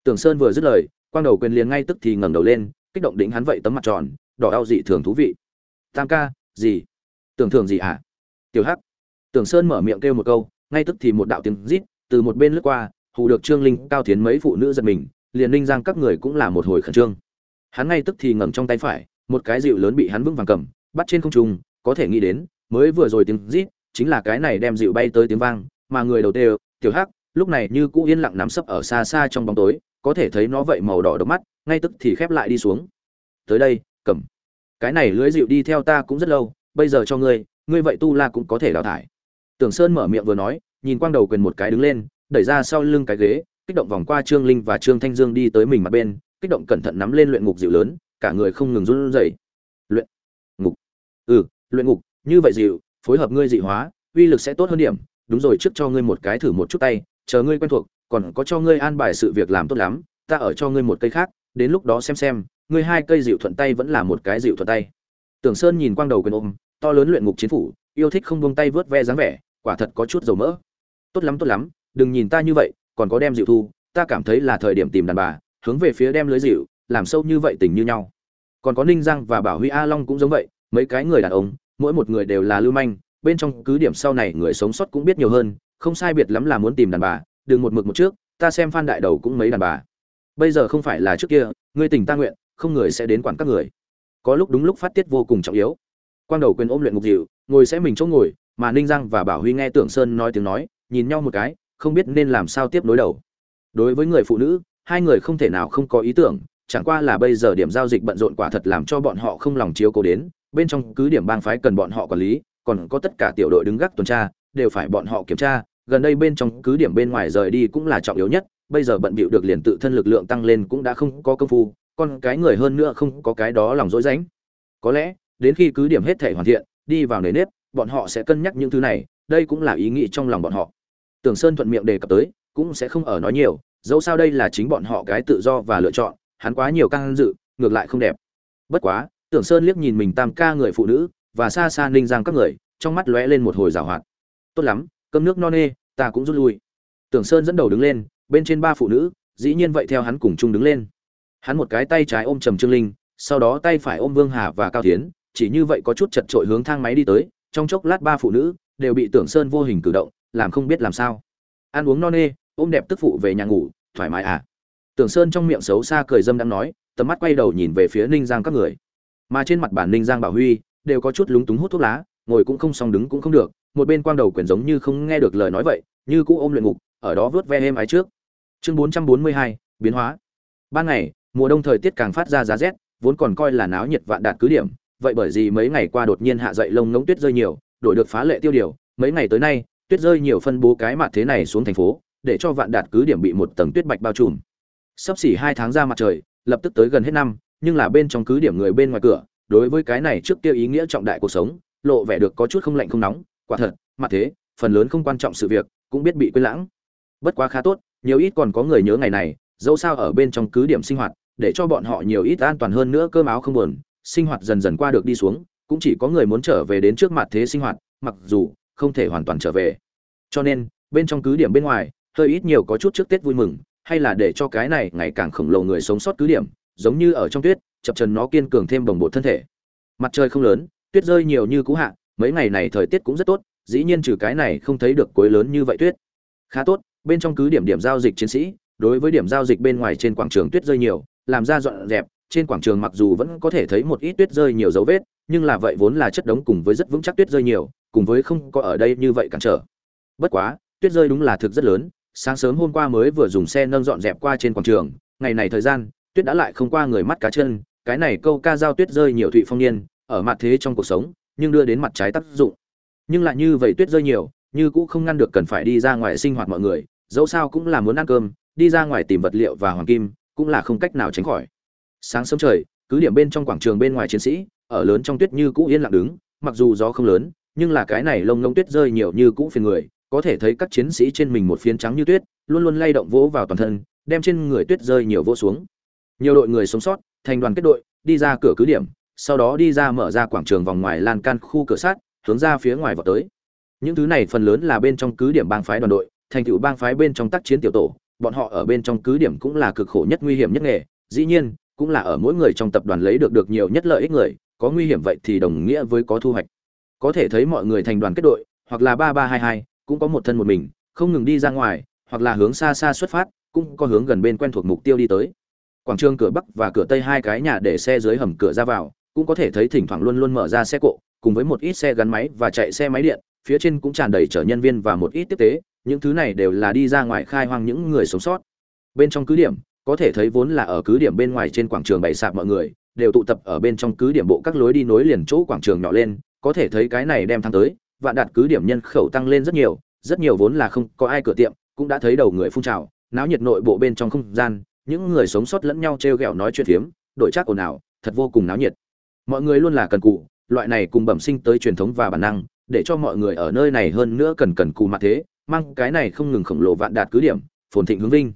A: Tưởng sơn vừa dứt lời, quang đầu quyền liền ngay tức thì ngẩng đầu lên, kích động đỉnh hắn vậy tấm mặt tròn, đỏ đau dị thường thú vị. Tam ca, gì? Tưởng thường gì hả? Tiểu hắc. Tưởng sơn mở miệng kêu một câu, ngay tức thì một đạo tiếng rít từ một bên lướt qua, hù được trương linh cao thiến mấy phụ nữ giật mình liền ninh giang các người cũng là một hồi khẩn trương. Hắn ngay tức thì ngẩng trong tay phải, một cái dịu lớn bị hắn vững vàng cầm, bắt trên không trung, có thể nghĩ đến, mới vừa rồi tiếng rít, chính là cái này đem dịu bay tới tiếng vang, mà người đầu tiên tiểu hắc, lúc này như cũ yên lặng nắm sấp ở xa xa trong bóng tối, có thể thấy nó vậy màu đỏ độc mắt, ngay tức thì khép lại đi xuống. Tới đây, cầm. Cái này lưới dịu đi theo ta cũng rất lâu, bây giờ cho ngươi ngươi vậy tu la cũng có thể đào thải. Tưởng sơn mở miệng vừa nói, nhìn quang đầu quyền một cái đứng lên, đẩy ra sau lưng cái ghế kích động vòng qua trương linh và trương thanh dương đi tới mình mặt bên, kích động cẩn thận nắm lên luyện ngục dịu lớn, cả người không ngừng run rẩy. Luyện ngục. Ừ luyện ngục, như vậy dịu, phối hợp ngươi dị hóa, uy lực sẽ tốt hơn điểm. Đúng rồi, trước cho ngươi một cái thử một chút tay, chờ ngươi quen thuộc, còn có cho ngươi an bài sự việc làm tốt lắm, ta ở cho ngươi một cây khác, đến lúc đó xem xem, ngươi hai cây dịu thuận tay vẫn là một cái dịu thuận tay. Tưởng sơn nhìn quang đầu quyền ôm, to lớn luyện ngục chiến phủ, yêu thích không buông tay vớt ve dáng vẻ, quả thật có chút dầu mỡ. Tốt lắm tốt lắm, đừng nhìn ta như vậy còn có đem dịu thu, ta cảm thấy là thời điểm tìm đàn bà, hướng về phía đem lưới dịu, làm sâu như vậy tình như nhau. Còn có ninh giang và bảo huy a long cũng giống vậy, mấy cái người đàn ông, mỗi một người đều là lưu manh, bên trong cứ điểm sau này người sống sót cũng biết nhiều hơn, không sai biệt lắm là muốn tìm đàn bà, đừng một mực một trước, ta xem phan đại đầu cũng mấy đàn bà. Bây giờ không phải là trước kia, ngươi tình ta nguyện, không người sẽ đến quản các người. Có lúc đúng lúc phát tiết vô cùng trọng yếu. Quang đầu quyền ôm luyện ngục dịu, ngồi sẽ mình chỗ ngồi, mà ninh giang và bảo huy nghe tưởng sơn nói tiếng nói, nhìn nhau một cái không biết nên làm sao tiếp nối đầu đối với người phụ nữ, hai người không thể nào không có ý tưởng, chẳng qua là bây giờ điểm giao dịch bận rộn quả thật làm cho bọn họ không lòng chiếu cố đến, bên trong cứ điểm bang phái cần bọn họ quản lý, còn có tất cả tiểu đội đứng gác tuần tra, đều phải bọn họ kiểm tra, gần đây bên trong cứ điểm bên ngoài rời đi cũng là trọng yếu nhất, bây giờ bận bịu được liền tự thân lực lượng tăng lên cũng đã không có công phu còn cái người hơn nữa không có cái đó lòng dối ránh. có lẽ, đến khi cứ điểm hết thể hoàn thiện, đi vào nề nếp, bọn họ sẽ cân nhắc những thứ này, đây cũng là ý nghĩ trong lòng bọn họ tưởng sơn thuận miệng đề cập tới, cũng sẽ không ở nói nhiều, dẫu sao đây là chính bọn họ cái tự do và lựa chọn, hắn quá nhiều căng dự, ngược lại không đẹp. Bất quá, tưởng sơn liếc nhìn mình tam ca người phụ nữ, và xa xa ninh giang các người, trong mắt lóe lên một hồi rào hoạt. Tốt lắm, cơm nước no nê, ta cũng rút lui. Tưởng sơn dẫn đầu đứng lên, bên trên ba phụ nữ, dĩ nhiên vậy theo hắn cùng chung đứng lên. Hắn một cái tay trái ôm trầm trương linh, sau đó tay phải ôm vương hà và cao tiến, chỉ như vậy có chút chật trội hướng thang máy đi tới, trong chốc lát ba phụ nữ đều bị tưởng sơn vô hình cử động làm không biết làm sao. Ăn uống no nê, ôm đẹp tức phụ về nhà ngủ, thoải mái à. Tưởng sơn trong miệng xấu xa cười dâm đang nói, tầm mắt quay đầu nhìn về phía ninh giang các người. Mà trên mặt bản ninh giang bảo huy đều có chút lúng túng hút thuốc lá, ngồi cũng không xong đứng cũng không được, một bên quang đầu quyển giống như không nghe được lời nói vậy, như cũ ôm luyện ngục, ở đó vớt ve êm ái trước. Chương bốn trăm bốn mươi hai, biến hóa. Ban ngày, mùa đông thời tiết càng phát ra giá rét, vốn còn coi là náo nhiệt vạn đạt cứ điểm, vậy bởi vì mấy ngày qua đột nhiên hạ dậy lông ngỗng tuyết rơi nhiều, đổi được phá lệ tiêu điều, mấy ngày tới nay tuyết rơi nhiều phân bố cái mặt thế này xuống thành phố, để cho vạn đạt cứ điểm bị một tầng tuyết bạch bao trùm. Sắp xỉ hai tháng ra mặt trời, lập tức tới gần hết năm, nhưng là bên trong cứ điểm người bên ngoài cửa, đối với cái này trước kia ý nghĩa trọng đại cuộc sống, lộ vẻ được có chút không lạnh không nóng, quả thật, mặt thế, phần lớn không quan trọng sự việc, cũng biết bị quên lãng. Bất quá khá tốt, nhiều ít còn có người nhớ ngày này, dẫu sao ở bên trong cứ điểm sinh hoạt, để cho bọn họ nhiều ít an toàn hơn nữa cơm áo không buồn, sinh hoạt dần dần qua được đi xuống, cũng chỉ có người muốn trở về đến trước mặt thế sinh hoạt, mặc dù không thể hoàn toàn trở về. Cho nên, bên trong cứ điểm bên ngoài, hơi ít nhiều có chút trước tết vui mừng, hay là để cho cái này ngày càng khổng lồ người sống sót cứ điểm, giống như ở trong tuyết, chập trần nó kiên cường thêm đồng bộ thân thể. Mặt trời không lớn, tuyết rơi nhiều như cũ hạ, mấy ngày này thời tiết cũng rất tốt, dĩ nhiên trừ cái này không thấy được cuối lớn như vậy tuyết. Khá tốt, bên trong cứ điểm điểm giao dịch chiến sĩ, đối với điểm giao dịch bên ngoài trên quảng trường tuyết rơi nhiều, làm ra dọn dẹp, trên quảng trường mặc dù vẫn có thể thấy một ít tuyết rơi nhiều dấu vết, nhưng là vậy vốn là chất đống cùng với rất vững chắc tuyết rơi nhiều cùng với không có ở đây như vậy cản trở. Bất quá, tuyết rơi đúng là thực rất lớn, sáng sớm hôm qua mới vừa dùng xe nâng dọn dẹp qua trên quảng trường, ngày này thời gian, tuyết đã lại không qua người mắt cá chân, cái này câu ca giao tuyết rơi nhiều thụy phong niên, ở mặt thế trong cuộc sống, nhưng đưa đến mặt trái tác dụng. Nhưng lại như vậy tuyết rơi nhiều, như cũng không ngăn được cần phải đi ra ngoài sinh hoạt mọi người, dẫu sao cũng là muốn ăn cơm, đi ra ngoài tìm vật liệu và hoàng kim, cũng là không cách nào tránh khỏi. Sáng sớm trời, cứ điểm bên trong quảng trường bên ngoài chiến sĩ, ở lớn trong tuyết như cũ yên lặng đứng, mặc dù gió không lớn nhưng là cái này lông lông tuyết rơi nhiều như cũ phiền người, có thể thấy các chiến sĩ trên mình một phiến trắng như tuyết, luôn luôn lay động vỗ vào toàn thân, đem trên người tuyết rơi nhiều vỗ xuống. Nhiều đội người sống sót, thành đoàn kết đội, đi ra cửa cứ điểm, sau đó đi ra mở ra quảng trường vòng ngoài lan can khu cửa sát hướng ra phía ngoài vào tới. Những thứ này phần lớn là bên trong cứ điểm bang phái đoàn đội, thành tựu bang phái bên trong tác chiến tiểu tổ, bọn họ ở bên trong cứ điểm cũng là cực khổ nhất nguy hiểm nhất nghề, dĩ nhiên, cũng là ở mỗi người trong tập đoàn lấy được được nhiều nhất lợi ích người, có nguy hiểm vậy thì đồng nghĩa với có thu hoạch có thể thấy mọi người thành đoàn kết đội, hoặc là ba ba hai hai, cũng có một thân một mình, không ngừng đi ra ngoài, hoặc là hướng xa xa xuất phát, cũng có hướng gần bên quen thuộc mục tiêu đi tới. Quảng trường cửa bắc và cửa tây hai cái nhà để xe dưới hầm cửa ra vào, cũng có thể thấy thỉnh thoảng luôn luôn mở ra xe cộ, cùng với một ít xe gắn máy và chạy xe máy điện, phía trên cũng tràn đầy chở nhân viên và một ít tiếp tế, những thứ này đều là đi ra ngoài khai hoang những người sống sót. Bên trong cứ điểm, có thể thấy vốn là ở cứ điểm bên ngoài trên quảng trường bày sạp mọi người, đều tụ tập ở bên trong cứ điểm bộ các lối đi nối liền chỗ quảng trường nhỏ lên có thể thấy cái này đem thăng tới, vạn đạt cứ điểm nhân khẩu tăng lên rất nhiều rất nhiều vốn là không có ai cửa tiệm, cũng đã thấy đầu người phun trào, náo nhiệt nội bộ bên trong không gian, những người sống sót lẫn nhau trêu ghẹo nói chuyện phiếm, đổi chắc ồn ào, thật vô cùng náo nhiệt. Mọi người luôn là cần cụ loại này cùng bẩm sinh tới truyền thống và bản năng, để cho mọi người ở nơi này hơn nữa cần cần cù mặt thế, mang cái này không ngừng khổng lồ vạn đạt cứ điểm, phồn thịnh hướng vinh.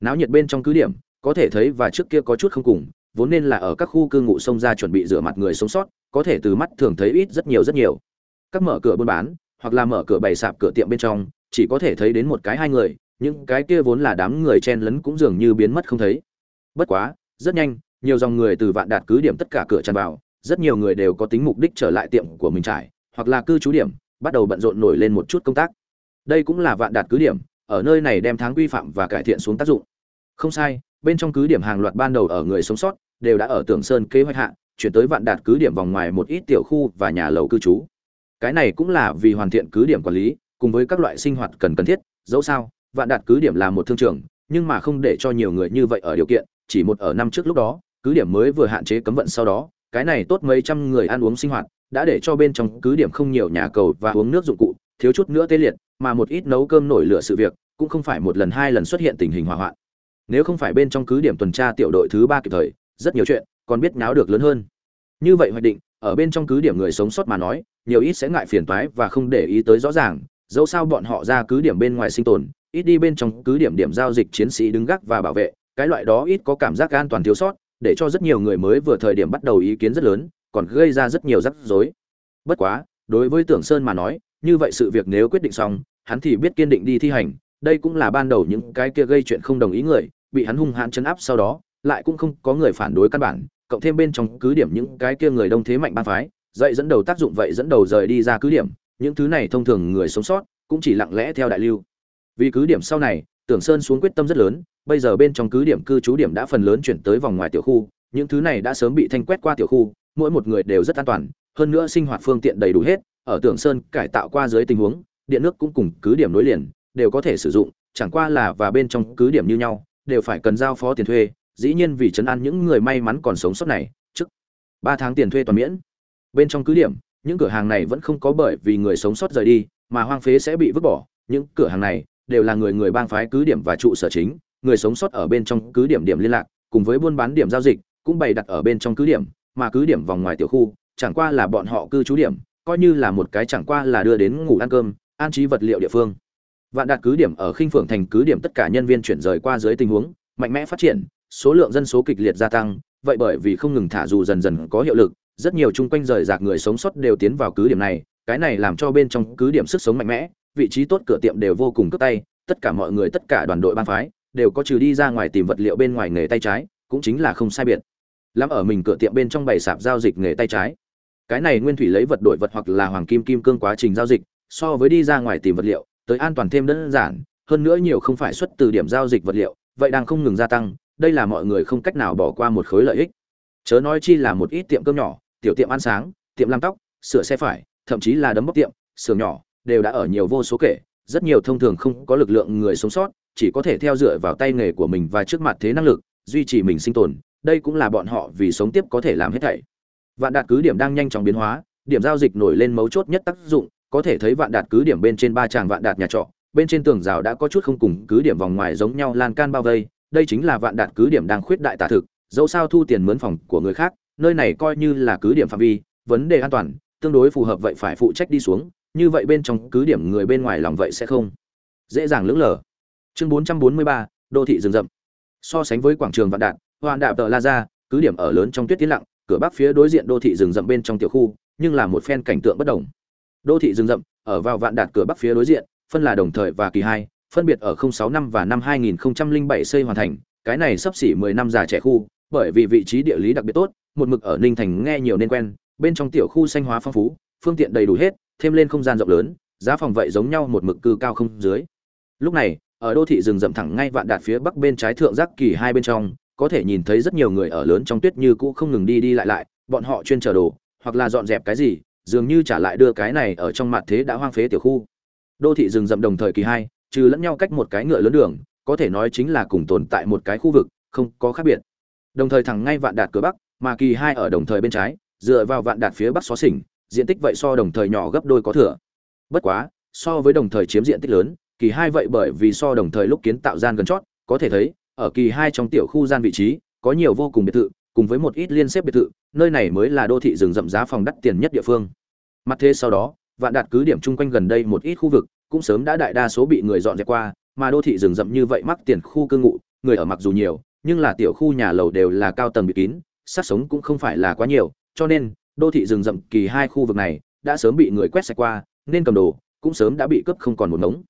A: Náo nhiệt bên trong cứ điểm, có thể thấy và trước kia có chút không cùng, vốn nên là ở các khu cư ngụ sông ra chuẩn bị rửa mặt người sống sót có thể từ mắt thường thấy ít rất nhiều rất nhiều. Các mở cửa buôn bán, hoặc là mở cửa bày sạp cửa tiệm bên trong, chỉ có thể thấy đến một cái hai người, những cái kia vốn là đám người chen lấn cũng dường như biến mất không thấy. Bất quá, rất nhanh, nhiều dòng người từ vạn đạt cứ điểm tất cả cửa tràn vào, rất nhiều người đều có tính mục đích trở lại tiệm của mình trải, hoặc là cư trú điểm, bắt đầu bận rộn nổi lên một chút công tác. Đây cũng là vạn đạt cứ điểm, ở nơi này đem tháng quy phạm và cải thiện xuống tác dụng. Không sai, bên trong cứ điểm hàng loạt ban đầu ở người sống sót, đều đã ở tưởng sơn kế hoạch hạ chuyển tới vạn đạt cứ điểm vòng ngoài một ít tiểu khu và nhà lầu cư trú. Cái này cũng là vì hoàn thiện cứ điểm quản lý, cùng với các loại sinh hoạt cần cần thiết, dẫu sao, vạn đạt cứ điểm là một thương trường, nhưng mà không để cho nhiều người như vậy ở điều kiện, chỉ một ở năm trước lúc đó, cứ điểm mới vừa hạn chế cấm vận sau đó, cái này tốt mấy trăm người ăn uống sinh hoạt, đã để cho bên trong cứ điểm không nhiều nhà cầu và uống nước dụng cụ, thiếu chút nữa tê liệt, mà một ít nấu cơm nổi lửa sự việc, cũng không phải một lần hai lần xuất hiện tình hình hỏa hoạn. Nếu không phải bên trong cứ điểm tuần tra tiểu đội thứ ba kịp thời, rất nhiều chuyện còn biết náo được lớn hơn. Như vậy hoạch định, ở bên trong cứ điểm người sống sót mà nói, nhiều ít sẽ ngại phiền toái và không để ý tới rõ ràng, dẫu sao bọn họ ra cứ điểm bên ngoài sinh tồn, ít đi bên trong cứ điểm điểm giao dịch chiến sĩ đứng gác và bảo vệ, cái loại đó ít có cảm giác an toàn thiếu sót, để cho rất nhiều người mới vừa thời điểm bắt đầu ý kiến rất lớn, còn gây ra rất nhiều rắc rối. Bất quá, đối với tưởng sơn mà nói, như vậy sự việc nếu quyết định xong, hắn thì biết kiên định đi thi hành, đây cũng là ban đầu những cái kia gây chuyện không đồng ý người, bị hắn hung hãn chấn áp sau đó, lại cũng không có người phản đối căn bản cộng thêm bên trong cứ điểm những cái kia người đông thế mạnh ban phái dậy dẫn đầu tác dụng vậy dẫn đầu rời đi ra cứ điểm, những thứ này thông thường người sống sót cũng chỉ lặng lẽ theo đại lưu. Vì cứ điểm sau này, tưởng sơn xuống quyết tâm rất lớn, bây giờ bên trong cứ điểm cư trú điểm đã phần lớn chuyển tới vòng ngoài tiểu khu, những thứ này đã sớm bị thanh quét qua tiểu khu, mỗi một người đều rất an toàn, hơn nữa sinh hoạt phương tiện đầy đủ hết, ở tưởng sơn cải tạo qua dưới tình huống, điện nước cũng cùng cứ điểm nối liền, đều có thể sử dụng, chẳng qua là và bên trong cứ điểm như nhau, đều phải cần giao phó tiền thuê dĩ nhiên vì chấn an những người may mắn còn sống sót này, trước ba tháng tiền thuê toàn miễn. Bên trong cứ điểm, những cửa hàng này vẫn không có bởi vì người sống sót rời đi, mà hoang phế sẽ bị vứt bỏ. Những cửa hàng này đều là người người bang phái cứ điểm và trụ sở chính, người sống sót ở bên trong cứ điểm điểm liên lạc, cùng với buôn bán điểm giao dịch, cũng bày đặt ở bên trong cứ điểm, mà cứ điểm vòng ngoài tiểu khu, chẳng qua là bọn họ cư trú điểm, coi như là một cái chẳng qua là đưa đến ngủ ăn cơm, an trí vật liệu địa phương. Vạn đạt cứ điểm ở khinh phượng thành cứ điểm tất cả nhân viên chuyển rời qua dưới tình huống, mạnh mẽ phát triển số lượng dân số kịch liệt gia tăng, vậy bởi vì không ngừng thả dù dần dần có hiệu lực, rất nhiều chung quanh rời rạc người sống sót đều tiến vào cứ điểm này, cái này làm cho bên trong cứ điểm sức sống mạnh mẽ, vị trí tốt cửa tiệm đều vô cùng cấp tay, tất cả mọi người, tất cả đoàn đội ban phái đều có trừ đi ra ngoài tìm vật liệu bên ngoài nghề tay trái, cũng chính là không sai biệt. Lắm ở mình cửa tiệm bên trong bày sạp giao dịch nghề tay trái. Cái này nguyên thủy lấy vật đổi vật hoặc là hoàng kim kim cương quá trình giao dịch, so với đi ra ngoài tìm vật liệu, tới an toàn thêm đơn giản, hơn nữa nhiều không phải xuất từ điểm giao dịch vật liệu, vậy đang không ngừng gia tăng đây là mọi người không cách nào bỏ qua một khối lợi ích. Chớ nói chi là một ít tiệm cơm nhỏ, tiểu tiệm ăn sáng, tiệm làm tóc, sửa xe phải, thậm chí là đấm bóc tiệm xưởng nhỏ, đều đã ở nhiều vô số kể. Rất nhiều thông thường không có lực lượng người sống sót, chỉ có thể theo dựa vào tay nghề của mình và trước mặt thế năng lực, duy trì mình sinh tồn. Đây cũng là bọn họ vì sống tiếp có thể làm hết thảy. Vạn đạt cứ điểm đang nhanh chóng biến hóa, điểm giao dịch nổi lên mấu chốt nhất tác dụng, có thể thấy vạn đạt cứ điểm bên trên ba tràng vạn đạt nhà trọ, bên trên tường rào đã có chút không cùng cứ điểm vòng ngoài giống nhau lan can bao vây đây chính là vạn đạt cứ điểm đang khuyết đại tả thực dẫu sao thu tiền mướn phòng của người khác nơi này coi như là cứ điểm phạm vi vấn đề an toàn tương đối phù hợp vậy phải phụ trách đi xuống như vậy bên trong cứ điểm người bên ngoài lòng vậy sẽ không dễ dàng lưỡng lờ. Chương 443, đô thị rừng rậm. So sánh với quảng trường vạn đạt hoàn đạo tờ la ra cứ điểm ở lớn trong tuyết tiến lặng cửa bắc phía đối diện đô thị rừng rậm bên trong tiểu khu nhưng là một phen cảnh tượng bất đồng. Đô thị rừng rậm ở vào vạn đạt cửa bắc phía đối diện phân là đồng thời và kỳ hai phân biệt ở 06 năm và năm 2007 xây hoàn thành, cái này sắp xỉ 10 năm già trẻ khu, bởi vì vị trí địa lý đặc biệt tốt, một mực ở ninh thành nghe nhiều nên quen, bên trong tiểu khu xanh hóa phong phú, phương tiện đầy đủ hết, thêm lên không gian rộng lớn, giá phòng vậy giống nhau một mực cư cao không dưới. Lúc này, ở đô thị rừng rậm thẳng ngay vạn đạt phía bắc bên trái thượng giác kỳ hai bên trong, có thể nhìn thấy rất nhiều người ở lớn trong tuyết như cũ không ngừng đi đi lại lại, bọn họ chuyên chờ đồ, hoặc là dọn dẹp cái gì, dường như trả lại đưa cái này ở trong mặt thế đã hoang phế tiểu khu. Đô thị rừng rậm đồng thời kỳ hai trừ lẫn nhau cách một cái ngựa lớn đường, có thể nói chính là cùng tồn tại một cái khu vực, không có khác biệt. Đồng thời thẳng ngay vạn đạt cửa bắc, mà kỳ hai ở đồng thời bên trái, dựa vào vạn đạt phía bắc xó xỉnh, diện tích vậy so đồng thời nhỏ gấp đôi có thừa. Bất quá, so với đồng thời chiếm diện tích lớn, kỳ hai vậy bởi vì so đồng thời lúc kiến tạo gian gần chót, có thể thấy, ở kỳ hai trong tiểu khu gian vị trí, có nhiều vô cùng biệt thự, cùng với một ít liên xếp biệt thự, nơi này mới là đô thị rừng rậm giá phòng đắt tiền nhất địa phương. Mặt thế sau đó, vạn đạt cứ điểm chung quanh gần đây một ít khu vực cũng sớm đã đại đa số bị người dọn dẹp qua, mà đô thị rừng rậm như vậy mắc tiền khu cư ngụ, người ở mặc dù nhiều, nhưng là tiểu khu nhà lầu đều là cao tầng bị kín, sát sống cũng không phải là quá nhiều, cho nên, đô thị rừng rậm kỳ hai khu vực này đã sớm bị người quét sạch qua, nên cầm đồ cũng sớm đã bị cướp không còn một ngống.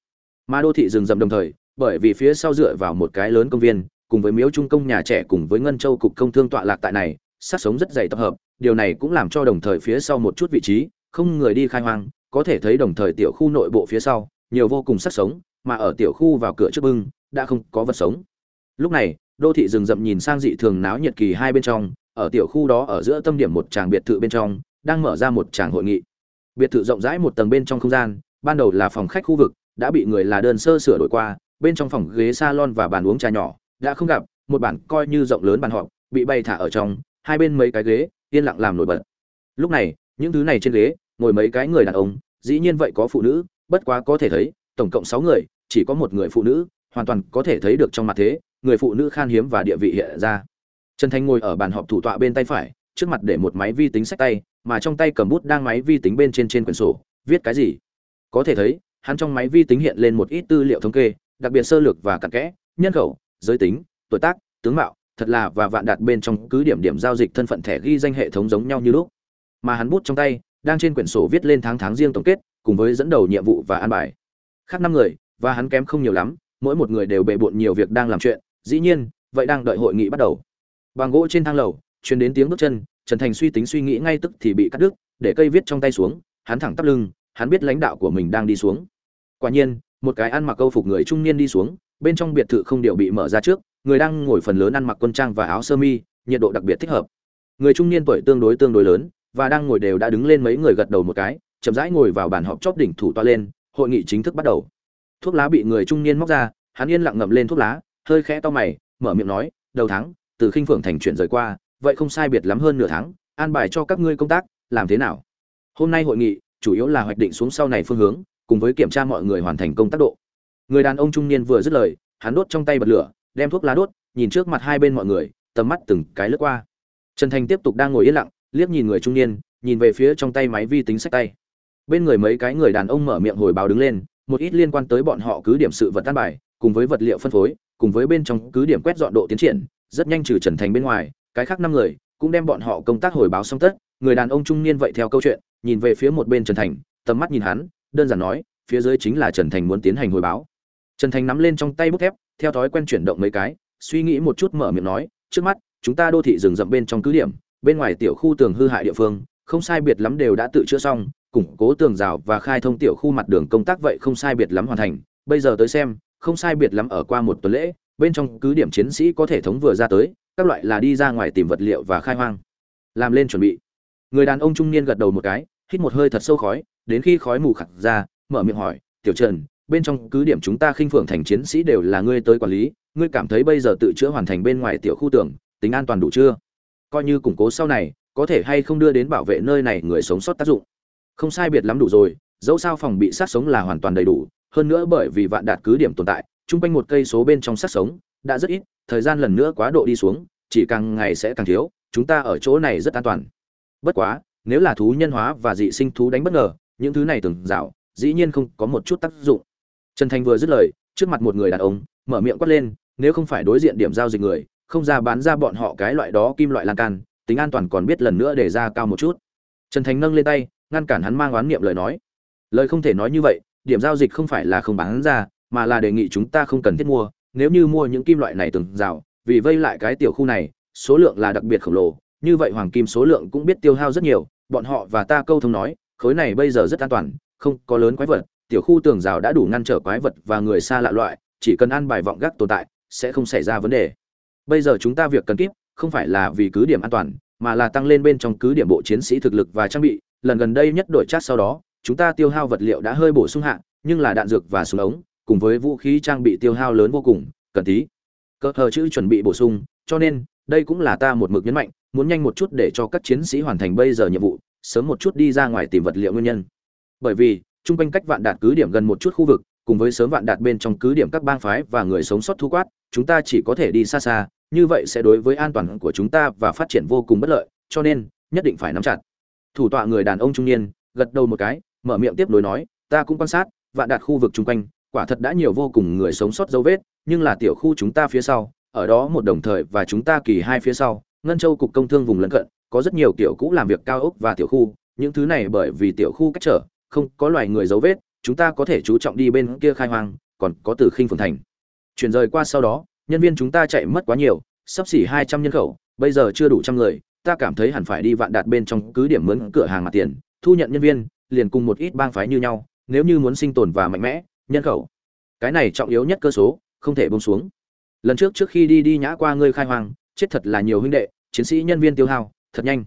A: Mà đô thị rừng rậm đồng thời, bởi vì phía sau dựa vào một cái lớn công viên, cùng với miếu trung công nhà trẻ cùng với ngân châu cục công thương tọa lạc tại này, sát sống rất dày tập hợp, điều này cũng làm cho đồng thời phía sau một chút vị trí, không người đi khai hoang có thể thấy đồng thời tiểu khu nội bộ phía sau, nhiều vô cùng sát sống, mà ở tiểu khu vào cửa trước bưng, đã không có vật sống. Lúc này, đô thị rừng rậm nhìn sang dị thường náo nhiệt kỳ hai bên trong, ở tiểu khu đó ở giữa tâm điểm một tràng biệt thự bên trong, đang mở ra một tràng hội nghị. Biệt thự rộng rãi một tầng bên trong không gian, ban đầu là phòng khách khu vực, đã bị người là đơn sơ sửa đổi qua, bên trong phòng ghế salon và bàn uống trà nhỏ, đã không gặp, một bản coi như rộng lớn bàn họp, bị bay thả ở trong, hai bên mấy cái ghế, yên lặng làm nổi bật. Lúc này, những thứ này trên ghế ngồi mấy cái người đàn ông, dĩ nhiên vậy có phụ nữ, bất quá có thể thấy, tổng cộng sáu người, chỉ có một người phụ nữ, hoàn toàn có thể thấy được trong mặt thế, người phụ nữ khan hiếm và địa vị hiện ra. Trần thanh ngồi ở bàn họp thủ tọa bên tay phải, trước mặt để một máy vi tính sách tay, mà trong tay cầm bút đang máy vi tính bên trên trên quyển sổ, viết cái gì? Có thể thấy, hắn trong máy vi tính hiện lên một ít tư liệu thống kê, đặc biệt sơ lược và cặn kẽ, nhân khẩu, giới tính, tuổi tác, tướng mạo, thật là và vạn đạt bên trong cứ điểm điểm giao dịch thân phận thẻ ghi danh hệ thống giống nhau như lúc. Mà hắn bút trong tay đang trên quyển sổ viết lên tháng tháng riêng tổng kết, cùng với dẫn đầu nhiệm vụ và an bài. Khác năm người, và hắn kém không nhiều lắm, mỗi một người đều bề bộn nhiều việc đang làm chuyện, dĩ nhiên, vậy đang đợi hội nghị bắt đầu. Bằng gỗ trên thang lầu, truyền đến tiếng bước chân, trần thành suy tính suy nghĩ ngay tức thì bị cắt đứt, để cây viết trong tay xuống, hắn thẳng tắp lưng, hắn biết lãnh đạo của mình đang đi xuống. Quả nhiên, một cái ăn mặc câu phục người trung niên đi xuống, bên trong biệt thự không điều bị mở ra trước, người đang ngồi phần lớn ăn mặc quân trang và áo sơ mi, nhiệt độ đặc biệt thích hợp. Người trung niên tuổi tương đối tương đối lớn và đang ngồi đều đã đứng lên mấy người gật đầu một cái, chậm rãi ngồi vào bàn họp chóp đỉnh thủ toa lên, hội nghị chính thức bắt đầu. Thuốc lá bị người trung niên móc ra, hắn yên lặng ngậm lên thuốc lá, hơi khẽ to mày, mở miệng nói, đầu tháng, từ khinh phượng thành chuyển rời qua, vậy không sai biệt lắm hơn nửa tháng, an bài cho các ngươi công tác, làm thế nào? Hôm nay hội nghị, chủ yếu là hoạch định xuống sau này phương hướng, cùng với kiểm tra mọi người hoàn thành công tác độ. Người đàn ông trung niên vừa dứt lời, hắn đốt trong tay bật lửa, đem thuốc lá đốt, nhìn trước mặt hai bên mọi người, tầm mắt từng cái lướt qua. Trần thành tiếp tục đang ngồi yên lặng liếc nhìn người trung niên, nhìn về phía trong tay máy vi tính sách tay. Bên người mấy cái người đàn ông mở miệng hồi báo đứng lên, một ít liên quan tới bọn họ cứ điểm sự vật tan bài, cùng với vật liệu phân phối, cùng với bên trong cứ điểm quét dọn độ tiến triển, rất nhanh trừ trần thành bên ngoài, cái khác năm người cũng đem bọn họ công tác hồi báo xong tất. Người đàn ông trung niên vậy theo câu chuyện, nhìn về phía một bên trần thành, tầm mắt nhìn hắn, đơn giản nói, phía dưới chính là trần thành muốn tiến hành hồi báo. Trần thành nắm lên trong tay bút thép, theo thói quen chuyển động mấy cái, suy nghĩ một chút mở miệng nói, trước mắt, chúng ta đô thị rừng rậm bên trong cứ điểm bên ngoài tiểu khu tường hư hại địa phương, không sai biệt lắm đều đã tự chữa xong, củng cố tường rào và khai thông tiểu khu mặt đường công tác vậy không sai biệt lắm hoàn thành. Bây giờ tới xem, không sai biệt lắm ở qua một tuần lễ, bên trong cứ điểm chiến sĩ có thể thống vừa ra tới, các loại là đi ra ngoài tìm vật liệu và khai hoang. Làm lên chuẩn bị. Người đàn ông trung niên gật đầu một cái, hít một hơi thật sâu khói, đến khi khói mù khặt ra, mở miệng hỏi, tiểu trần, bên trong cứ điểm chúng ta khinh phượng thành chiến sĩ đều là ngươi tới quản lý, ngươi cảm thấy bây giờ tự chữa hoàn thành bên ngoài tiểu khu tưởng tính an toàn đủ chưa? Coi như củng cố sau này, có thể hay không đưa đến bảo vệ nơi này người sống sót tác dụng. Không sai biệt lắm đủ rồi, dẫu sao phòng bị sát sống là hoàn toàn đầy đủ, hơn nữa bởi vì vạn đạt cứ điểm tồn tại, chung quanh một cây số bên trong sát sống đã rất ít, thời gian lần nữa quá độ đi xuống, chỉ càng ngày sẽ càng thiếu, chúng ta ở chỗ này rất an toàn. Bất quá, nếu là thú nhân hóa và dị sinh thú đánh bất ngờ, những thứ này từng dạo, dĩ nhiên không có một chút tác dụng. Trần thành vừa dứt lời, trước mặt một người đàn ông, mở miệng quát lên, nếu không phải đối diện điểm giao dịch người không ra bán ra bọn họ cái loại đó kim loại lan can, tính an toàn còn biết lần nữa để ra cao một chút. Trần thành nâng lên tay, ngăn cản hắn mang oán niệm lời nói. Lời không thể nói như vậy, điểm giao dịch không phải là không bán ra, mà là đề nghị chúng ta không cần thiết mua, nếu như mua những kim loại này từng rào, vì vây lại cái tiểu khu này, số lượng là đặc biệt khổng lồ, như vậy hoàng kim số lượng cũng biết tiêu hao rất nhiều, bọn họ và ta câu thông nói, khối này bây giờ rất an toàn, không có lớn quái vật, tiểu khu tường rào đã đủ ngăn trở quái vật và người xa lạ loại, chỉ cần ăn bài vọng gác tồn tại, sẽ không xảy ra vấn đề bây giờ chúng ta việc cần kíp, không phải là vì cứ điểm an toàn, mà là tăng lên bên trong cứ điểm bộ chiến sĩ thực lực và trang bị. Lần gần đây nhất đổi chat sau đó, chúng ta tiêu hao vật liệu đã hơi bổ sung hạ, nhưng là đạn dược và súng ống, cùng với vũ khí trang bị tiêu hao lớn vô cùng, cần tí. Cơ hờ chữ chuẩn bị bổ sung, cho nên, đây cũng là ta một mực nhấn mạnh, muốn nhanh một chút để cho các chiến sĩ hoàn thành bây giờ nhiệm vụ, sớm một chút đi ra ngoài tìm vật liệu nguyên nhân. Bởi vì, chung quanh cách vạn đạt cứ điểm gần một chút khu vực, cùng với sớm vạn đạt bên trong cứ điểm các bang phái và người sống sót thu quát, chúng ta chỉ có thể đi xa xa như vậy sẽ đối với an toàn của chúng ta và phát triển vô cùng bất lợi, cho nên, nhất định phải nắm chặt. Thủ tọa người đàn ông trung niên, gật đầu một cái, mở miệng tiếp nối nói, ta cũng quan sát, vạn đạt khu vực chung quanh, quả thật đã nhiều vô cùng người sống sót dấu vết, nhưng là tiểu khu chúng ta phía sau, ở đó một đồng thời và chúng ta kỳ hai phía sau, ngân châu cục công thương vùng lân cận, có rất nhiều kiểu cũ làm việc cao ốc và tiểu khu, những thứ này bởi vì tiểu khu cách trở, không có loài người dấu vết, chúng ta có thể chú trọng đi bên kia khai hoang, còn có từ khinh phường thành. Chuyển rời qua sau đó nhân viên chúng ta chạy mất quá nhiều, sắp xỉ hai trăm nhân khẩu, bây giờ chưa đủ trăm người, ta cảm thấy hẳn phải đi vạn đạt bên trong cứ điểm mướn cửa hàng mặt tiền, thu nhận nhân viên, liền cùng một ít bang phái như nhau, nếu như muốn sinh tồn và mạnh mẽ, nhân khẩu. Cái này trọng yếu nhất cơ số, không thể bông xuống. Lần trước trước khi đi đi nhã qua ngươi khai hoang, chết thật là nhiều huynh đệ, chiến sĩ nhân viên tiêu hao, thật nhanh.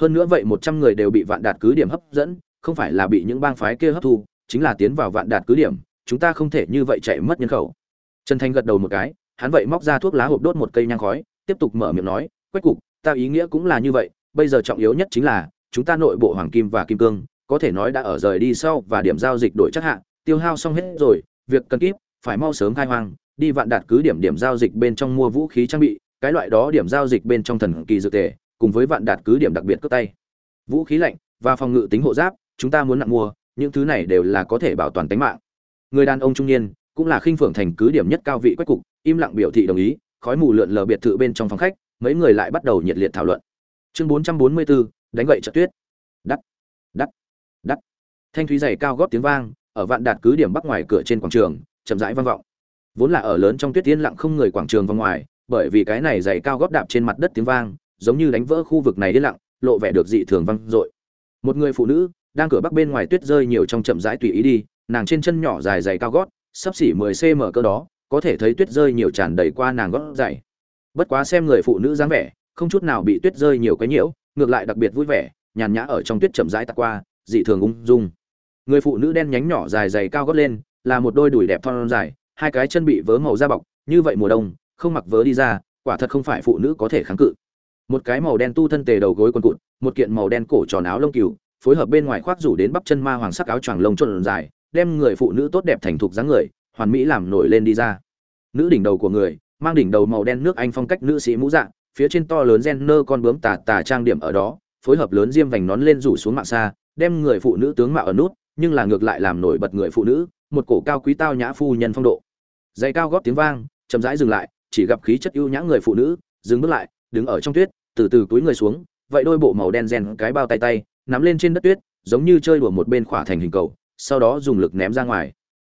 A: Hơn nữa vậy một trăm người đều bị vạn đạt cứ điểm hấp dẫn, không phải là bị những bang phái kia hấp thu, chính là tiến vào vạn đạt cứ điểm, chúng ta không thể như vậy chạy mất nhân khẩu. Trần thanh gật đầu một cái hắn vậy móc ra thuốc lá hộp đốt một cây nhang khói, tiếp tục mở miệng nói, quách cục, ta ý nghĩa cũng là như vậy, bây giờ trọng yếu nhất chính là, chúng ta nội bộ hoàng kim và kim cương, có thể nói đã ở rời đi sau và điểm giao dịch đổi chắc hạ, tiêu hao xong hết rồi, việc cần kíp, phải mau sớm khai hoang, đi vạn đạt cứ điểm điểm giao dịch bên trong mua vũ khí trang bị, cái loại đó điểm giao dịch bên trong thần kỳ dự tề, cùng với vạn đạt cứ điểm đặc biệt cướp tay. Vũ khí lạnh và phòng ngự tính hộ giáp, chúng ta muốn nặng mua, những thứ này đều là có thể bảo toàn tính mạng. Người đàn ông trung niên cũng là khinh phượng thành cứ điểm nhất cao vị quách cục im lặng biểu thị đồng ý khói mù lượn lờ biệt thự bên trong phòng khách mấy người lại bắt đầu nhiệt liệt thảo luận. Chương 444, đánh gậy trợ tuyết. Đắt đắt đắt. Thanh thúy dày cao góp tiếng vang ở vạn đạt cứ điểm bắc ngoài cửa trên quảng trường chậm rãi vang vọng. Vốn là ở lớn trong tuyết tiên lặng không người quảng trường vòng ngoài bởi vì cái này dày cao góp đạp trên mặt đất tiếng vang giống như đánh vỡ khu vực này đi lặng lộ vẻ được dị thường vang dội. Một người phụ nữ đang cửa bắc bên ngoài tuyết rơi nhiều trong chậm rãi tùy ý đi nàng trên chân nhỏ dài dày cao gót sắp xỉ 10 cm cơ đó, có thể thấy tuyết rơi nhiều tràn đầy qua nàng gót dày bất quá xem người phụ nữ dáng vẻ, không chút nào bị tuyết rơi nhiều cái nhiễu, ngược lại đặc biệt vui vẻ, nhàn nhã ở trong tuyết chậm rãi tạt qua, dị thường ung dung. Người phụ nữ đen nhánh nhỏ dài dày cao gót lên, là một đôi đùi đẹp thon dài, hai cái chân bị vớ màu da bọc, như vậy mùa đông, không mặc vớ đi ra, quả thật không phải phụ nữ có thể kháng cự. Một cái màu đen tu thân tề đầu gối quần cụt, một kiện màu đen cổ tròn áo lông cừu, phối hợp bên ngoài khoác rủ đến bắp chân ma hoàng sắc áo choàng lông tròn dài đem người phụ nữ tốt đẹp thành thục dáng người, hoàn mỹ làm nổi lên đi ra. Nữ đỉnh đầu của người, mang đỉnh đầu màu đen nước anh phong cách nữ sĩ mũ dạng phía trên to lớn gen nơ con bướm tà tà trang điểm ở đó, phối hợp lớn diêm vành nón lên rủ xuống mạng xa, đem người phụ nữ tướng mạo ở nút, nhưng là ngược lại làm nổi bật người phụ nữ, một cổ cao quý tao nhã phu nhân phong độ. Giày cao góp tiếng vang, chậm rãi dừng lại, chỉ gặp khí chất ưu nhã người phụ nữ, dừng bước lại, đứng ở trong tuyết, từ từ túi người xuống, vậy đôi bộ màu đen rèn cái bao tay tay, nắm lên trên đất tuyết, giống như chơi đùa một bên khỏa thành hình cầu sau đó dùng lực ném ra ngoài.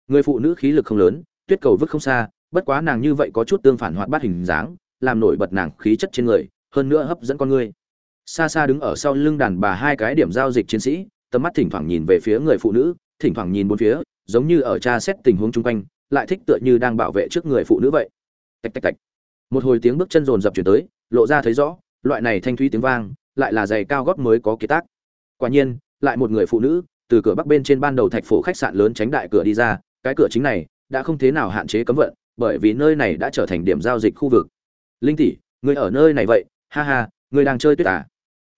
A: Người phụ nữ khí lực không lớn, tuyết cầu vứt không xa, bất quá nàng như vậy có chút tương phản hoạt bát hình dáng, làm nổi bật nàng khí chất trên người, hơn nữa hấp dẫn con người. Xa xa đứng ở sau lưng đàn bà hai cái điểm giao dịch chiến sĩ, tầm mắt thỉnh thoảng nhìn về phía người phụ nữ, thỉnh thoảng nhìn bốn phía, giống như ở tra xét tình huống chung quanh, lại thích tựa như đang bảo vệ trước người phụ nữ vậy. Tạch tạch tạch. Một hồi tiếng bước chân rồn rập chuyển tới, lộ ra thấy rõ, loại này thanh thúy tiếng vang, lại là giày cao gót mới có kiệt tác. Quả nhiên, lại một người phụ nữ từ cửa bắc bên trên ban đầu thạch phổ khách sạn lớn tránh đại cửa đi ra, cái cửa chính này đã không thế nào hạn chế cấm vận, bởi vì nơi này đã trở thành điểm giao dịch khu vực. Linh tỷ người ở nơi này vậy? Ha ha người đang chơi tuyết à?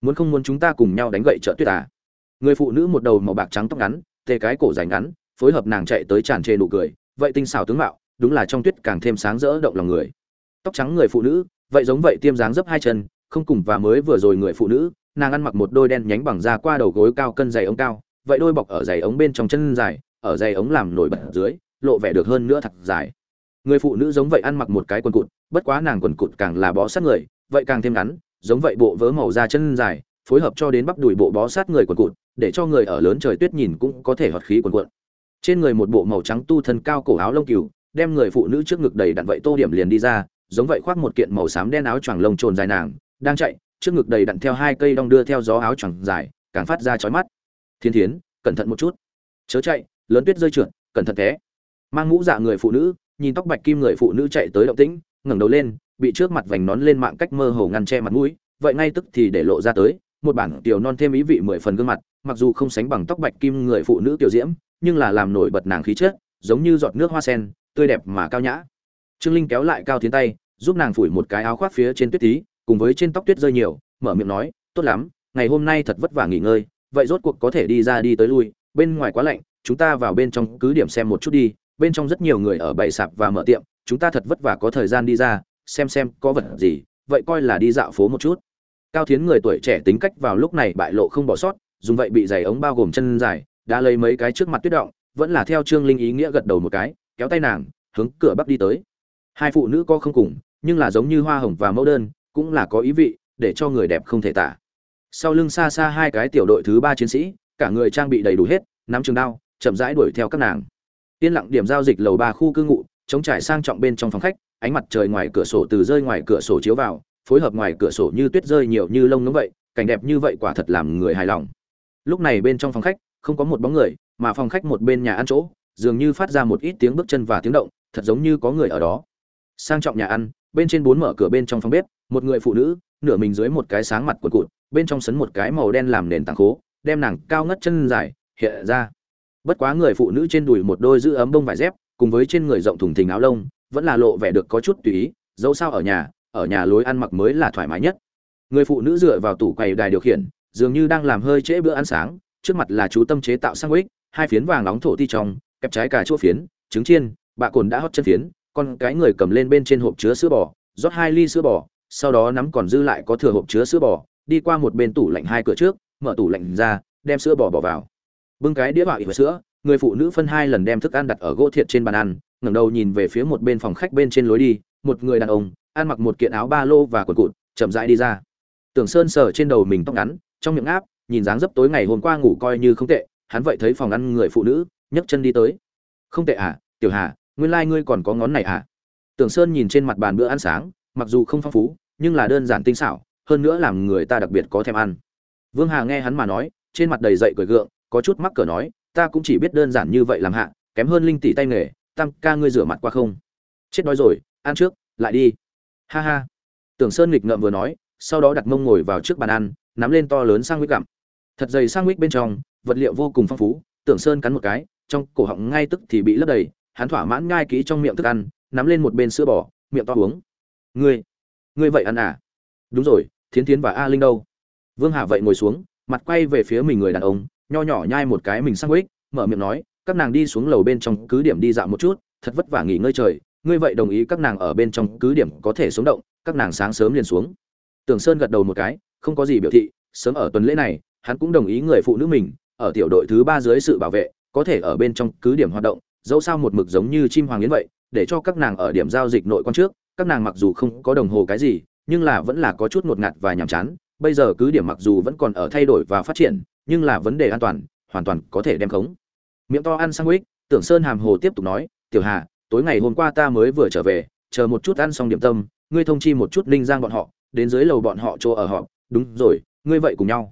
A: Muốn không muốn chúng ta cùng nhau đánh gậy chợ tuyết à? Người phụ nữ một đầu màu bạc trắng tóc ngắn tê cái cổ dài ngắn, phối hợp nàng chạy tới tràn trề nụ cười, vậy tinh xảo tướng mạo, đúng là trong tuyết càng thêm sáng rỡ động lòng người. Tóc trắng người phụ nữ, vậy giống vậy tiêm dáng dấp hai chân, không cùng và mới vừa rồi người phụ nữ, nàng ăn mặc một đôi đen nhánh bằng da qua đầu gối cao cân dày ống cao vậy đôi bọc ở giày ống bên trong chân dài, ở giày ống làm nổi bật dưới, lộ vẻ được hơn nữa thật dài. Người phụ nữ giống vậy ăn mặc một cái quần cụt, bất quá nàng quần cụt càng là bó sát người, vậy càng thêm ngắn, giống vậy bộ vớ màu da chân dài, phối hợp cho đến bắp đùi bộ bó sát người quần cụt, để cho người ở lớn trời tuyết nhìn cũng có thể hoạt khí quần cuộn. Trên người một bộ màu trắng tu thân cao cổ áo lông cừu, đem người phụ nữ trước ngực đầy đặn vậy tô điểm liền đi ra, giống vậy khoác một kiện màu xám đen áo choàng lông trồn dài nàng, đang chạy, trước ngực đầy đặn theo hai cây đong đưa theo gió áo choàng dài, càng phát ra chói mắt thiên thiến, cẩn thận một chút. Chớ chạy, lớn tuyết rơi trượt, cẩn thận té. Mang mũ dạ người phụ nữ, nhìn tóc bạch kim người phụ nữ chạy tới động tĩnh, ngẩng đầu lên, bị trước mặt vành nón lên mạng cách mơ hồ ngăn che mặt mũi, vậy ngay tức thì để lộ ra tới, một bản tiểu non thêm ý vị mười phần gương mặt, mặc dù không sánh bằng tóc bạch kim người phụ nữ tiểu diễm, nhưng là làm nổi bật nàng khí chất, giống như giọt nước hoa sen, tươi đẹp mà cao nhã. Trương linh kéo lại cao tiến tay, giúp nàng phủi một cái áo khoác phía trên tuyết tí, cùng với trên tóc tuyết rơi nhiều, mở miệng nói, tốt lắm, ngày hôm nay thật vất vả nghỉ ngơi vậy rốt cuộc có thể đi ra đi tới lui, bên ngoài quá lạnh, chúng ta vào bên trong cứ điểm xem một chút đi, bên trong rất nhiều người ở bày sạp và mở tiệm, chúng ta thật vất vả có thời gian đi ra, xem xem có vật gì, vậy coi là đi dạo phố một chút. Cao thiến người tuổi trẻ tính cách vào lúc này bại lộ không bỏ sót, dùng vậy bị giày ống bao gồm chân dài, đã lấy mấy cái trước mặt tuyết động, vẫn là theo trương linh ý nghĩa gật đầu một cái, kéo tay nàng, hướng cửa bắc đi tới. Hai phụ nữ có không cùng, nhưng là giống như hoa hồng và mẫu đơn, cũng là có ý vị, để cho người đẹp không thể tả sau lưng xa xa hai cái tiểu đội thứ ba chiến sĩ, cả người trang bị đầy đủ hết, nắm trường đao, chậm rãi đuổi theo các nàng. Yên lặng điểm giao dịch lầu ba khu cư ngụ, chống trải sang trọng bên trong phòng khách, ánh mặt trời ngoài cửa sổ từ rơi ngoài cửa sổ chiếu vào, phối hợp ngoài cửa sổ như tuyết rơi nhiều như lông ngấm vậy, cảnh đẹp như vậy quả thật làm người hài lòng. Lúc này bên trong phòng khách, không có một bóng người, mà phòng khách một bên nhà ăn chỗ, dường như phát ra một ít tiếng bước chân và tiếng động, thật giống như có người ở đó. Sang trọng nhà ăn, bên trên bốn mở cửa bên trong phòng bếp, một người phụ nữ, nửa mình dưới một cái sáng mặt quần cụt bên trong sấn một cái màu đen làm nền tảng khố, đem nàng cao ngất chân dài, hiện ra. Bất quá người phụ nữ trên đùi một đôi giữ ấm bông vải dép, cùng với trên người rộng thùng thình áo lông, vẫn là lộ vẻ được có chút tùy ý, dẫu sao ở nhà ở nhà lối ăn mặc mới là thoải mái nhất. Người phụ nữ dựa vào tủ quầy đài điều khiển, dường như đang làm hơi trễ bữa ăn sáng, trước mặt là chú tâm chế tạo sang sandwich, hai phiến vàng nóng thổ ti trong, kẹp trái cà chua phiến, trứng chiên, bạ cồn đã hót chân phiến, con cái người cầm lên bên trên hộp chứa sữa bò, rót hai ly sữa bò, sau đó nắm còn dư lại có thừa hộp chứa sữa bò đi qua một bên tủ lạnh hai cửa trước, mở tủ lạnh ra, đem sữa bò bỏ vào. Bưng cái đĩa bạo và sữa, người phụ nữ phân hai lần đem thức ăn đặt ở gỗ thiệt trên bàn ăn, ngẩng đầu nhìn về phía một bên phòng khách bên trên lối đi, một người đàn ông, ăn mặc một kiện áo ba lô và quần cụt, chậm rãi đi ra. Tưởng sơn sờ trên đầu mình tóc ngắn, trong miệng áp nhìn dáng dấp tối ngày hôm qua ngủ coi như không tệ, hắn vậy thấy phòng ăn người phụ nữ, nhấc chân đi tới. Không tệ à tiểu hà, nguyên lai ngươi còn có ngón này à? Tưởng sơn nhìn trên mặt bàn bữa ăn sáng, mặc dù không phong phú, nhưng là đơn giản tinh xảo hơn nữa làm người ta đặc biệt có thèm ăn. Vương hà nghe hắn mà nói, trên mặt đầy dậy cười gượng, có chút mắc cỡ nói, ta cũng chỉ biết đơn giản như vậy làm hạ, kém hơn linh tỷ tay nghề, tam ca ngươi rửa mặt qua không? Chết đói rồi, ăn trước, lại đi. Ha ha. Tưởng sơn nghịch ngợm vừa nói, sau đó đặt mông ngồi vào trước bàn ăn, nắm lên to lớn sang huyết gặm. Thật dày sang huyết bên trong, vật liệu vô cùng phong phú, tưởng sơn cắn một cái, trong cổ họng ngay tức thì bị lấp đầy, hắn thỏa mãn ngai kỹ trong miệng thức ăn, nắm lên một bên sữa bò, miệng to uống. Ngươi ngươi vậy ăn à? Đúng rồi thiến thiến và a linh đâu? Vương hà vậy ngồi xuống mặt quay về phía mình người đàn ông nho nhỏ nhai một cái mình sang huyết mở miệng nói các nàng đi xuống lầu bên trong cứ điểm đi dạo một chút thật vất vả nghỉ ngơi trời ngươi vậy đồng ý các nàng ở bên trong cứ điểm có thể sống động các nàng sáng sớm liền xuống. Tưởng Sơn gật đầu một cái, không có gì biểu thị, sớm ở tuần lễ này, hắn cũng đồng ý người phụ nữ mình, ở tiểu đội thứ ba dưới sự bảo vệ, có thể ở bên trong cứ điểm hoạt động, dẫu sao một mực giống như chim hoàng yến vậy, để cho các nàng ở điểm giao dịch nội quan trước, các nàng mặc dù không có đồng hồ cái gì, nhưng là vẫn là có chút ngột ngạt và nhàm chán, bây giờ cứ điểm mặc dù vẫn còn ở thay đổi và phát triển, nhưng là vấn đề an toàn, hoàn toàn có thể đem khống. Miệng to ăn sandwich, Tưởng Sơn hàm hồ tiếp tục nói, "Tiểu Hà, tối ngày hôm qua ta mới vừa trở về, chờ một chút ăn xong điểm tâm, ngươi thông chi một chút Ninh Giang bọn họ, đến dưới lầu bọn họ chỗ ở họ đúng rồi ngươi vậy cùng nhau.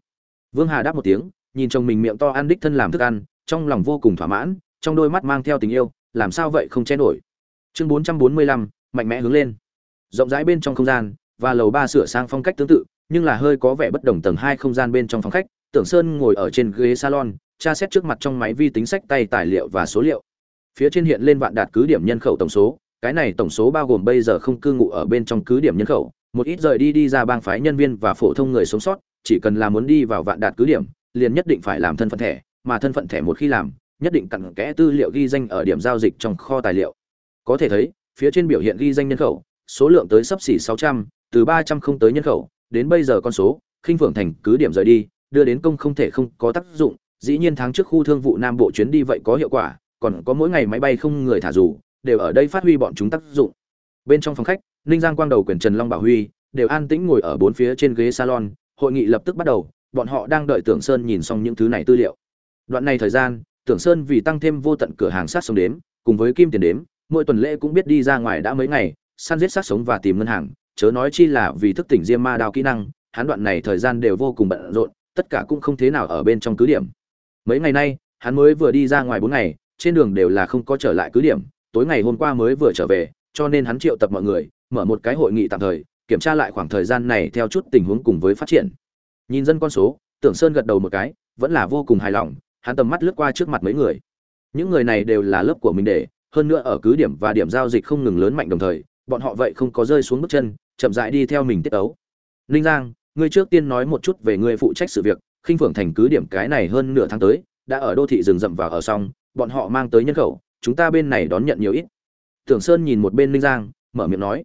A: Vương hà đáp một tiếng nhìn chồng mình miệng to ăn đích thân làm thức ăn trong lòng vô cùng thỏa mãn trong đôi mắt mang theo tình yêu làm sao vậy không che nổi? Chương bốn trăm bốn mươi lăm mạnh mẽ hướng lên. Rộng rãi bên trong không gian và lầu ba sửa sang phong cách tương tự nhưng là hơi có vẻ bất đồng tầng hai không gian bên trong phòng khách. Tưởng sơn ngồi ở trên ghế salon tra xét trước mặt trong máy vi tính sách tay tài liệu và số liệu. Phía trên hiện lên vạn đạt cứ điểm nhân khẩu tổng số cái này tổng số bao gồm bây giờ không cư ngụ ở bên trong cứ điểm nhân khẩu một ít rời đi đi ra bang phái nhân viên và phổ thông người sống sót chỉ cần là muốn đi vào vạn đạt cứ điểm liền nhất định phải làm thân phận thẻ mà thân phận thẻ một khi làm nhất định cặn kẽ tư liệu ghi danh ở điểm giao dịch trong kho tài liệu. Có thể thấy phía trên biểu hiện ghi danh nhân khẩu số lượng tới sấp xỉ 600, từ 300 không tới nhân khẩu, đến bây giờ con số khinh phượng thành cứ điểm rời đi, đưa đến công không thể không có tác dụng. Dĩ nhiên tháng trước khu thương vụ nam bộ chuyến đi vậy có hiệu quả, còn có mỗi ngày máy bay không người thả dù, đều ở đây phát huy bọn chúng tác dụng. Bên trong phòng khách, ninh giang quang đầu quyền trần long bảo huy, đều an tĩnh ngồi ở bốn phía trên ghế salon, hội nghị lập tức bắt đầu, bọn họ đang đợi tưởng sơn nhìn xong những thứ này tư liệu. Đoạn này thời gian, tưởng sơn vì tăng thêm vô tận cửa hàng sát sống đếm, cùng với kim tiền đếm, mỗi tuần lễ cũng biết đi ra ngoài đã mấy ngày, săn giết sát sống và tìm ngân hàng chớ nói chi là vì thức tỉnh diêm ma đao kỹ năng, hắn đoạn này thời gian đều vô cùng bận rộn, tất cả cũng không thế nào ở bên trong cứ điểm. Mấy ngày nay, hắn mới vừa đi ra ngoài bốn ngày, trên đường đều là không có trở lại cứ điểm, tối ngày hôm qua mới vừa trở về, cho nên hắn triệu tập mọi người, mở một cái hội nghị tạm thời, kiểm tra lại khoảng thời gian này theo chút tình huống cùng với phát triển. Nhìn dân con số, tưởng sơn gật đầu một cái, vẫn là vô cùng hài lòng, hắn tầm mắt lướt qua trước mặt mấy người. Những người này đều là lớp của mình để, hơn nữa ở cứ điểm và điểm giao dịch không ngừng lớn mạnh đồng thời, bọn họ vậy không có rơi xuống bước chân chậm rãi đi theo mình tiết ấu. Ninh giang, ngươi trước tiên nói một chút về ngươi phụ trách sự việc, khinh phượng thành cứ điểm cái này hơn nửa tháng tới, đã ở đô thị rừng rậm và ở xong, bọn họ mang tới nhân khẩu, chúng ta bên này đón nhận nhiều ít. Tưởng sơn nhìn một bên ninh giang, mở miệng nói.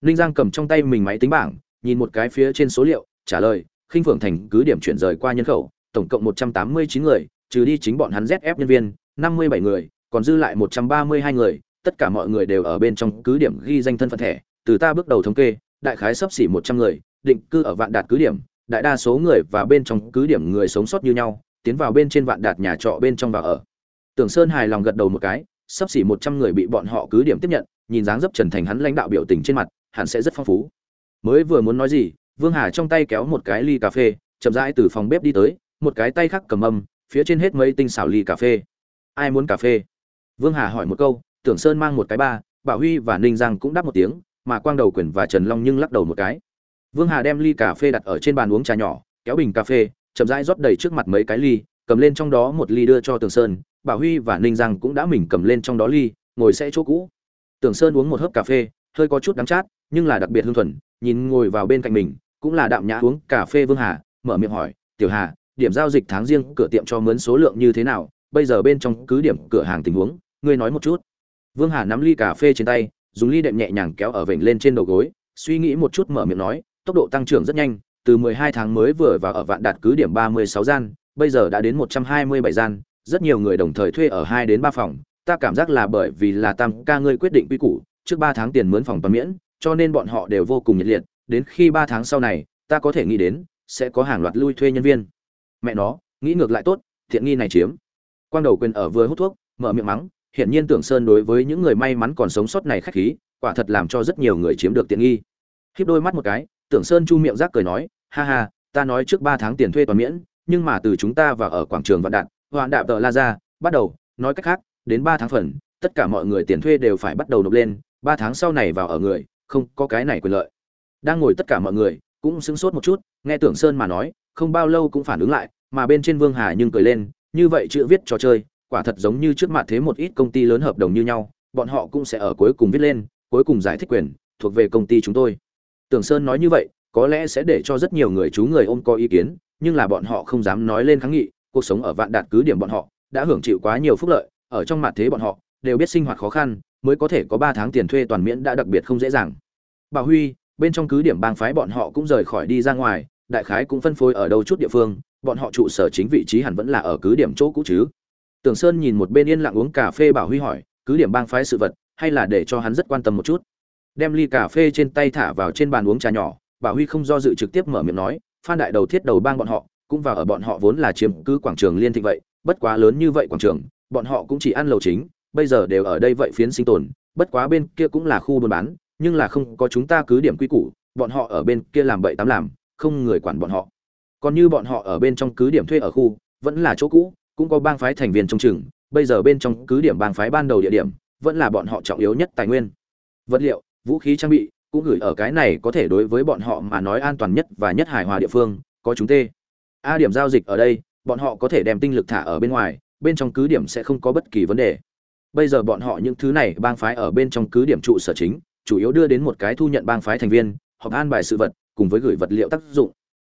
A: Ninh giang cầm trong tay mình máy tính bảng, nhìn một cái phía trên số liệu, trả lời, khinh phượng thành cứ điểm chuyển rời qua nhân khẩu, tổng cộng một trăm tám mươi chín người, trừ đi chính bọn hắn zf nhân viên, năm mươi bảy người, còn dư lại một trăm ba mươi hai người, tất cả mọi người đều ở bên trong cứ điểm ghi danh thân phận thẻ, từ ta bước đầu thống kê đại khái sấp xỉ một trăm người, định cư ở vạn đạt cứ điểm, đại đa số người và bên trong cứ điểm người sống sót như nhau, tiến vào bên trên vạn đạt nhà trọ bên trong và ở. Tưởng sơn hài lòng gật đầu một cái, sấp xỉ một trăm người bị bọn họ cứ điểm tiếp nhận, nhìn dáng dấp trần thành hắn lãnh đạo biểu tình trên mặt hẳn sẽ rất phong phú. Mới vừa muốn nói gì, vương hà trong tay kéo một cái ly cà phê, chậm rãi từ phòng bếp đi tới, một cái tay khác cầm âm, phía trên hết mấy tinh xảo ly cà phê. Ai muốn cà phê? Vương hà hỏi một câu, tưởng sơn mang một cái ba, bảo huy và ninh giang cũng đáp một tiếng mà quang đầu quyền và trần long nhưng lắc đầu một cái. Vương hà đem ly cà phê đặt ở trên bàn uống trà nhỏ, kéo bình cà phê, chậm rãi rót đầy trước mặt mấy cái ly, cầm lên trong đó một ly đưa cho tường sơn, bảo huy và ninh giang cũng đã mình cầm lên trong đó ly, ngồi sẽ chỗ cũ. Tường sơn uống một hớp cà phê, hơi có chút đắng chát, nhưng là đặc biệt hương thuần, nhìn ngồi vào bên cạnh mình, cũng là đạm nhã uống cà phê vương hà, mở miệng hỏi, tiểu hà, điểm giao dịch tháng riêng cửa tiệm cho mướn số lượng như thế nào? Bây giờ bên trong cứ điểm cửa hàng tình huống, ngươi nói một chút. Vương hà nắm ly cà phê trên tay dùng ly đệm nhẹ nhàng kéo ở vểnh lên trên đầu gối, suy nghĩ một chút mở miệng nói, tốc độ tăng trưởng rất nhanh, từ 12 tháng mới vừa vào ở vạn đạt cứ điểm 36 gian, bây giờ đã đến 127 gian, rất nhiều người đồng thời thuê ở 2 đến 3 phòng, ta cảm giác là bởi vì là tam ca ngươi quyết định quy củ, trước 3 tháng tiền mướn phòng toàn miễn, cho nên bọn họ đều vô cùng nhiệt liệt, đến khi 3 tháng sau này, ta có thể nghĩ đến, sẽ có hàng loạt lui thuê nhân viên. Mẹ nó, nghĩ ngược lại tốt, thiện nghi này chiếm. Quang đầu quyền ở vừa hút thuốc, mở miệng mắng hiển nhiên tưởng sơn đối với những người may mắn còn sống sót này khách khí, quả thật làm cho rất nhiều người chiếm được tiện nghi. Khiếp đôi mắt một cái, tưởng sơn chu miệng rác cười nói, ha ha, ta nói trước ba tháng tiền thuê toàn miễn, nhưng mà từ chúng ta vào ở quảng trường vạn đạn hoạn đạp tờ la ra bắt đầu, nói cách khác, đến ba tháng phần, tất cả mọi người tiền thuê đều phải bắt đầu nộp lên, ba tháng sau này vào ở người, không có cái này quyền lợi. Đang ngồi tất cả mọi người cũng sững sốt một chút, nghe tưởng sơn mà nói, không bao lâu cũng phản ứng lại, mà bên trên vương hà nhưng cười lên, như vậy chữ viết trò chơi quả thật giống như trước mặt thế một ít công ty lớn hợp đồng như nhau, bọn họ cũng sẽ ở cuối cùng viết lên, cuối cùng giải thích quyền, thuộc về công ty chúng tôi. Tưởng sơn nói như vậy, có lẽ sẽ để cho rất nhiều người chú người ôm có ý kiến, nhưng là bọn họ không dám nói lên kháng nghị, cuộc sống ở vạn đạt cứ điểm bọn họ, đã hưởng chịu quá nhiều phúc lợi, ở trong mặt thế bọn họ, đều biết sinh hoạt khó khăn, mới có thể có ba tháng tiền thuê toàn miễn đã đặc biệt không dễ dàng. Bà huy, bên trong cứ điểm bang phái bọn họ cũng rời khỏi đi ra ngoài, đại khái cũng phân phối ở đâu chút địa phương, bọn họ trụ sở chính vị trí hẳn vẫn là ở cứ điểm chỗ cũ chứ tưởng sơn nhìn một bên yên lặng uống cà phê bảo huy hỏi, cứ điểm bang phái sự vật, hay là để cho hắn rất quan tâm một chút? Đem ly cà phê trên tay thả vào trên bàn uống trà nhỏ, bảo huy không do dự trực tiếp mở miệng nói, phan đại đầu thiết đầu bang bọn họ, cũng vào ở bọn họ vốn là chiếm cứ quảng trường liên thịnh vậy, bất quá lớn như vậy quảng trường, bọn họ cũng chỉ ăn lầu chính, bây giờ đều ở đây vậy phiến sinh tồn, bất quá bên kia cũng là khu buôn bán, nhưng là không có chúng ta cứ điểm quy củ, bọn họ ở bên kia làm bậy tám làm, không người quản bọn họ. Còn như bọn họ ở bên trong cứ điểm thuê ở khu, vẫn là chỗ cũ cũng có bang phái thành viên trong trường, bây giờ bên trong cứ điểm bang phái ban đầu địa điểm vẫn là bọn họ trọng yếu nhất tài nguyên. Vật liệu vũ khí trang bị cũng gửi ở cái này có thể đối với bọn họ mà nói an toàn nhất và nhất hài hòa địa phương có chúng tê. A điểm giao dịch ở đây bọn họ có thể đem tinh lực thả ở bên ngoài bên trong cứ điểm sẽ không có bất kỳ vấn đề. Bây giờ bọn họ những thứ này bang phái ở bên trong cứ điểm trụ sở chính chủ yếu đưa đến một cái thu nhận bang phái thành viên hoặc an bài sự vật cùng với gửi vật liệu tác dụng.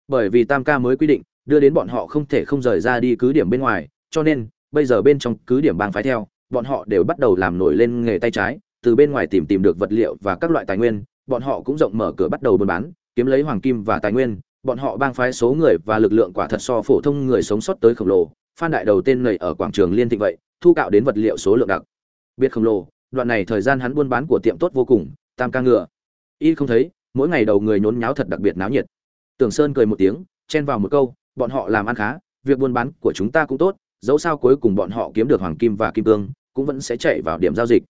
A: Bởi vì tam ca mới quy định đưa đến bọn họ không thể không rời ra đi cứ điểm bên ngoài, cho nên, bây giờ bên trong cứ điểm bang phái theo, bọn họ đều bắt đầu làm nổi lên nghề tay trái, từ bên ngoài tìm tìm được vật liệu và các loại tài nguyên, bọn họ cũng rộng mở cửa bắt đầu buôn bán, kiếm lấy hoàng kim và tài nguyên, bọn họ bang phái số người và lực lượng quả thật so phổ thông người sống sót tới khổng lồ, phan đại đầu tên này ở quảng trường liên thịnh vậy, thu cạo đến vật liệu số lượng đặc biệt khổng lồ, đoạn này thời gian hắn buôn bán của tiệm tốt vô cùng, tam ca ngựa. Y không thấy, mỗi ngày đầu người nhốn nháo thật đặc biệt náo nhiệt. Tưởng sơn cười một tiếng, chen vào một câu bọn họ làm ăn khá, việc buôn bán của chúng ta cũng tốt, dẫu sao cuối cùng bọn họ kiếm được hoàng kim và kim cương, cũng vẫn sẽ chạy vào điểm giao dịch.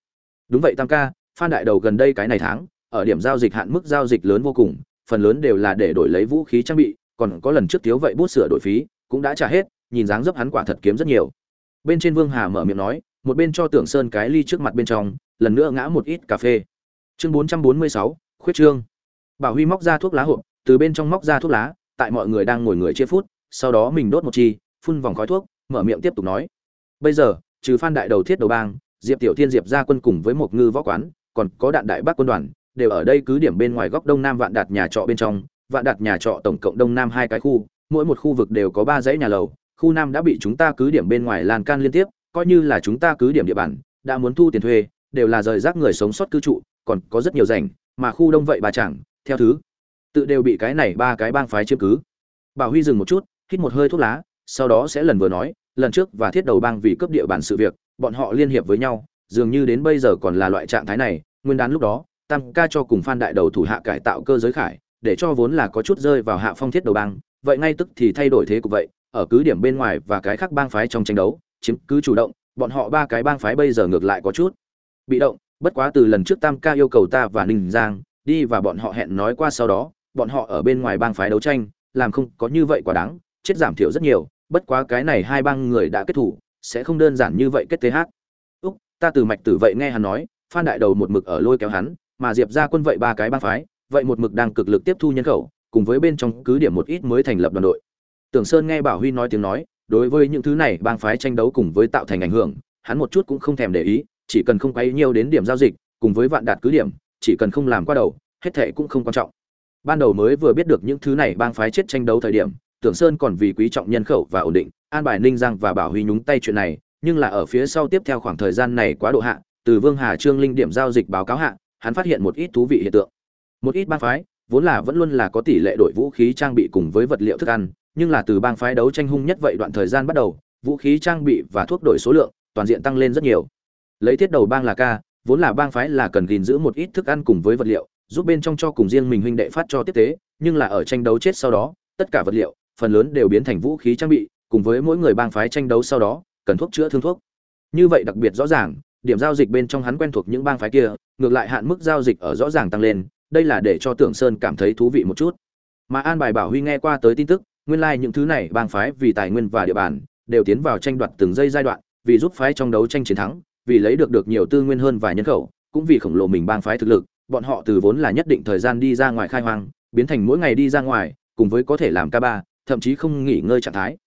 A: Đúng vậy tam ca, phan đại đầu gần đây cái này tháng, ở điểm giao dịch hạn mức giao dịch lớn vô cùng, phần lớn đều là để đổi lấy vũ khí trang bị, còn có lần trước thiếu vậy bút sửa đổi phí, cũng đã trả hết, nhìn dáng dấp hắn quả thật kiếm rất nhiều. Bên trên vương hà mở miệng nói, một bên cho tưởng sơn cái ly trước mặt bên trong, lần nữa ngã một ít cà phê. Chương bốn trăm bốn mươi sáu, khuyết trương. Bảo huy móc ra thuốc lá hộp, từ bên trong móc ra thuốc lá, tại mọi người đang ngồi người chia phút sau đó mình đốt một chi, phun vòng khói thuốc, mở miệng tiếp tục nói. Bây giờ, trừ phan đại đầu thiết đầu bang, diệp tiểu thiên, diệp ra quân cùng với một ngư võ quán, còn có đạn đại bác quân đoàn, đều ở đây cứ điểm bên ngoài góc đông nam vạn đạt nhà trọ bên trong. Vạn đạt nhà trọ tổng cộng đông nam hai cái khu, mỗi một khu vực đều có ba dãy nhà lầu. Khu nam đã bị chúng ta cứ điểm bên ngoài lan can liên tiếp, coi như là chúng ta cứ điểm địa bàn, đã muốn thu tiền thuê, đều là rời rác người sống sót cư trụ, còn có rất nhiều rảnh, mà khu đông vậy bà chẳng, theo thứ, tự đều bị cái này ba cái bang phái chiếm cứ. Bảo huy dừng một chút hít một hơi thuốc lá, sau đó sẽ lần vừa nói, lần trước và thiết đầu bang vì cướp địa bàn sự việc, bọn họ liên hiệp với nhau, dường như đến bây giờ còn là loại trạng thái này, nguyên đán lúc đó, tam ca cho cùng phan đại đầu thủ hạ cải tạo cơ giới khải, để cho vốn là có chút rơi vào hạ phong thiết đầu bang, vậy ngay tức thì thay đổi thế cục vậy, ở cứ điểm bên ngoài và cái khác bang phái trong tranh đấu, chiếm cứ chủ động, bọn họ ba cái bang phái bây giờ ngược lại có chút bị động, bất quá từ lần trước tam ca yêu cầu ta và ninh giang đi và bọn họ hẹn nói qua sau đó, bọn họ ở bên ngoài bang phái đấu tranh, làm không có như vậy quá đáng chết giảm thiểu rất nhiều, bất quá cái này hai bang người đã kết thủ, sẽ không đơn giản như vậy kết thế hát. Úc, ta từ mạch tử vậy nghe hắn nói, phan đại đầu một mực ở lôi kéo hắn, mà diệp ra quân vậy ba cái bang phái, vậy một mực đang cực lực tiếp thu nhân khẩu, cùng với bên trong cứ điểm một ít mới thành lập đoàn đội. Tưởng sơn nghe bảo huy nói tiếng nói, đối với những thứ này bang phái tranh đấu cùng với tạo thành ảnh hưởng, hắn một chút cũng không thèm để ý, chỉ cần không quấy nhiều đến điểm giao dịch, cùng với vạn đạt cứ điểm, chỉ cần không làm qua đầu, hết thệ cũng không quan trọng. Ban đầu mới vừa biết được những thứ này bang phái chết tranh đấu thời điểm tưởng sơn còn vì quý trọng nhân khẩu và ổn định, an bài ninh giang và bảo huy nhúng tay chuyện này, nhưng là ở phía sau tiếp theo khoảng thời gian này quá độ hạ, từ vương hà trương linh điểm giao dịch báo cáo hạ, hắn phát hiện một ít thú vị hiện tượng. Một ít bang phái, vốn là vẫn luôn là có tỷ lệ đội vũ khí trang bị cùng với vật liệu thức ăn, nhưng là từ bang phái đấu tranh hung nhất vậy đoạn thời gian bắt đầu, vũ khí trang bị và thuốc đổi số lượng toàn diện tăng lên rất nhiều. Lấy thiết đầu bang là ca, vốn là bang phái là cần gìn giữ một ít thức ăn cùng với vật liệu, giúp bên trong cho cùng riêng mình huynh đệ phát cho tiếp tế, nhưng là ở tranh đấu chết sau đó, tất cả vật liệu phần lớn đều biến thành vũ khí trang bị, cùng với mỗi người bang phái tranh đấu sau đó, cần thuốc chữa thương thuốc. Như vậy đặc biệt rõ ràng, điểm giao dịch bên trong hắn quen thuộc những bang phái kia, ngược lại hạn mức giao dịch ở rõ ràng tăng lên, đây là để cho tưởng sơn cảm thấy thú vị một chút. Mà an bài bảo huy nghe qua tới tin tức, nguyên lai like những thứ này bang phái vì tài nguyên và địa bàn, đều tiến vào tranh đoạt từng giây giai đoạn, vì giúp phái trong đấu tranh chiến thắng, vì lấy được được nhiều tư nguyên hơn và nhân khẩu, cũng vì khổng lồ mình bang phái thực lực, bọn họ từ vốn là nhất định thời gian đi ra ngoài khai hoang, biến thành mỗi ngày đi ra ngoài, cùng với có thể làm ca ba thậm chí không nghỉ ngơi trạng thái.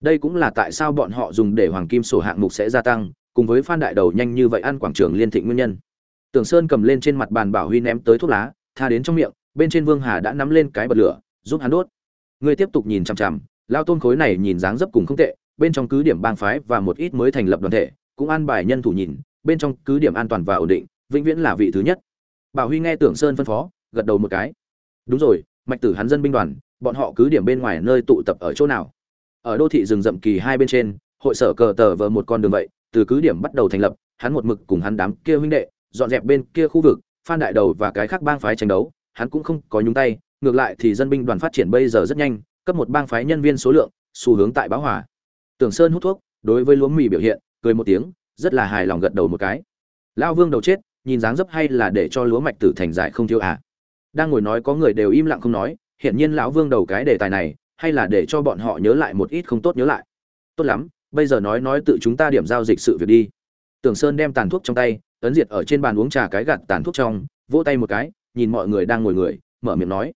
A: Đây cũng là tại sao bọn họ dùng để hoàng kim sổ hạng mục sẽ gia tăng, cùng với phan đại đầu nhanh như vậy ăn quảng trường liên thịnh nguyên nhân. Tưởng sơn cầm lên trên mặt bàn bảo huy ném tới thuốc lá, tha đến trong miệng, bên trên vương hà đã nắm lên cái bật lửa, giúp hắn đốt. Ngươi tiếp tục nhìn chằm chằm, lao tôn khối này nhìn dáng dấp cùng không tệ, bên trong cứ điểm bang phái và một ít mới thành lập đoàn thể, cũng an bài nhân thủ nhìn, bên trong cứ điểm an toàn và ổn định, vĩnh viễn là vị thứ nhất. Bảo huy nghe tưởng sơn phân phó, gật đầu một cái. Đúng rồi, mạch tử hắn dân binh đoàn bọn họ cứ điểm bên ngoài nơi tụ tập ở chỗ nào? Ở đô thị rừng rậm kỳ hai bên trên, hội sở cờ tờ vờ một con đường vậy, từ cứ điểm bắt đầu thành lập, hắn một mực cùng hắn đám kia huynh đệ, dọn dẹp bên kia khu vực, phan đại đầu và cái khác bang phái tranh đấu, hắn cũng không có nhúng tay, ngược lại thì dân binh đoàn phát triển bây giờ rất nhanh, cấp một bang phái nhân viên số lượng, xu hướng tại báo hòa. Tưởng sơn hút thuốc, đối với lúa mì biểu hiện, cười một tiếng, rất là hài lòng gật đầu một cái. Lao vương đầu chết, nhìn dáng dấp hay là để cho lúa mạch tử thành giải không thiếu à? Đang ngồi nói có người đều im lặng không nói hiện nhiên lão vương đầu cái đề tài này, hay là để cho bọn họ nhớ lại một ít không tốt nhớ lại. Tốt lắm, bây giờ nói nói tự chúng ta điểm giao dịch sự việc đi. Tưởng sơn đem tàn thuốc trong tay, ấn diệt ở trên bàn uống trà cái gạt tàn thuốc trong, vỗ tay một cái, nhìn mọi người đang ngồi người, mở miệng nói.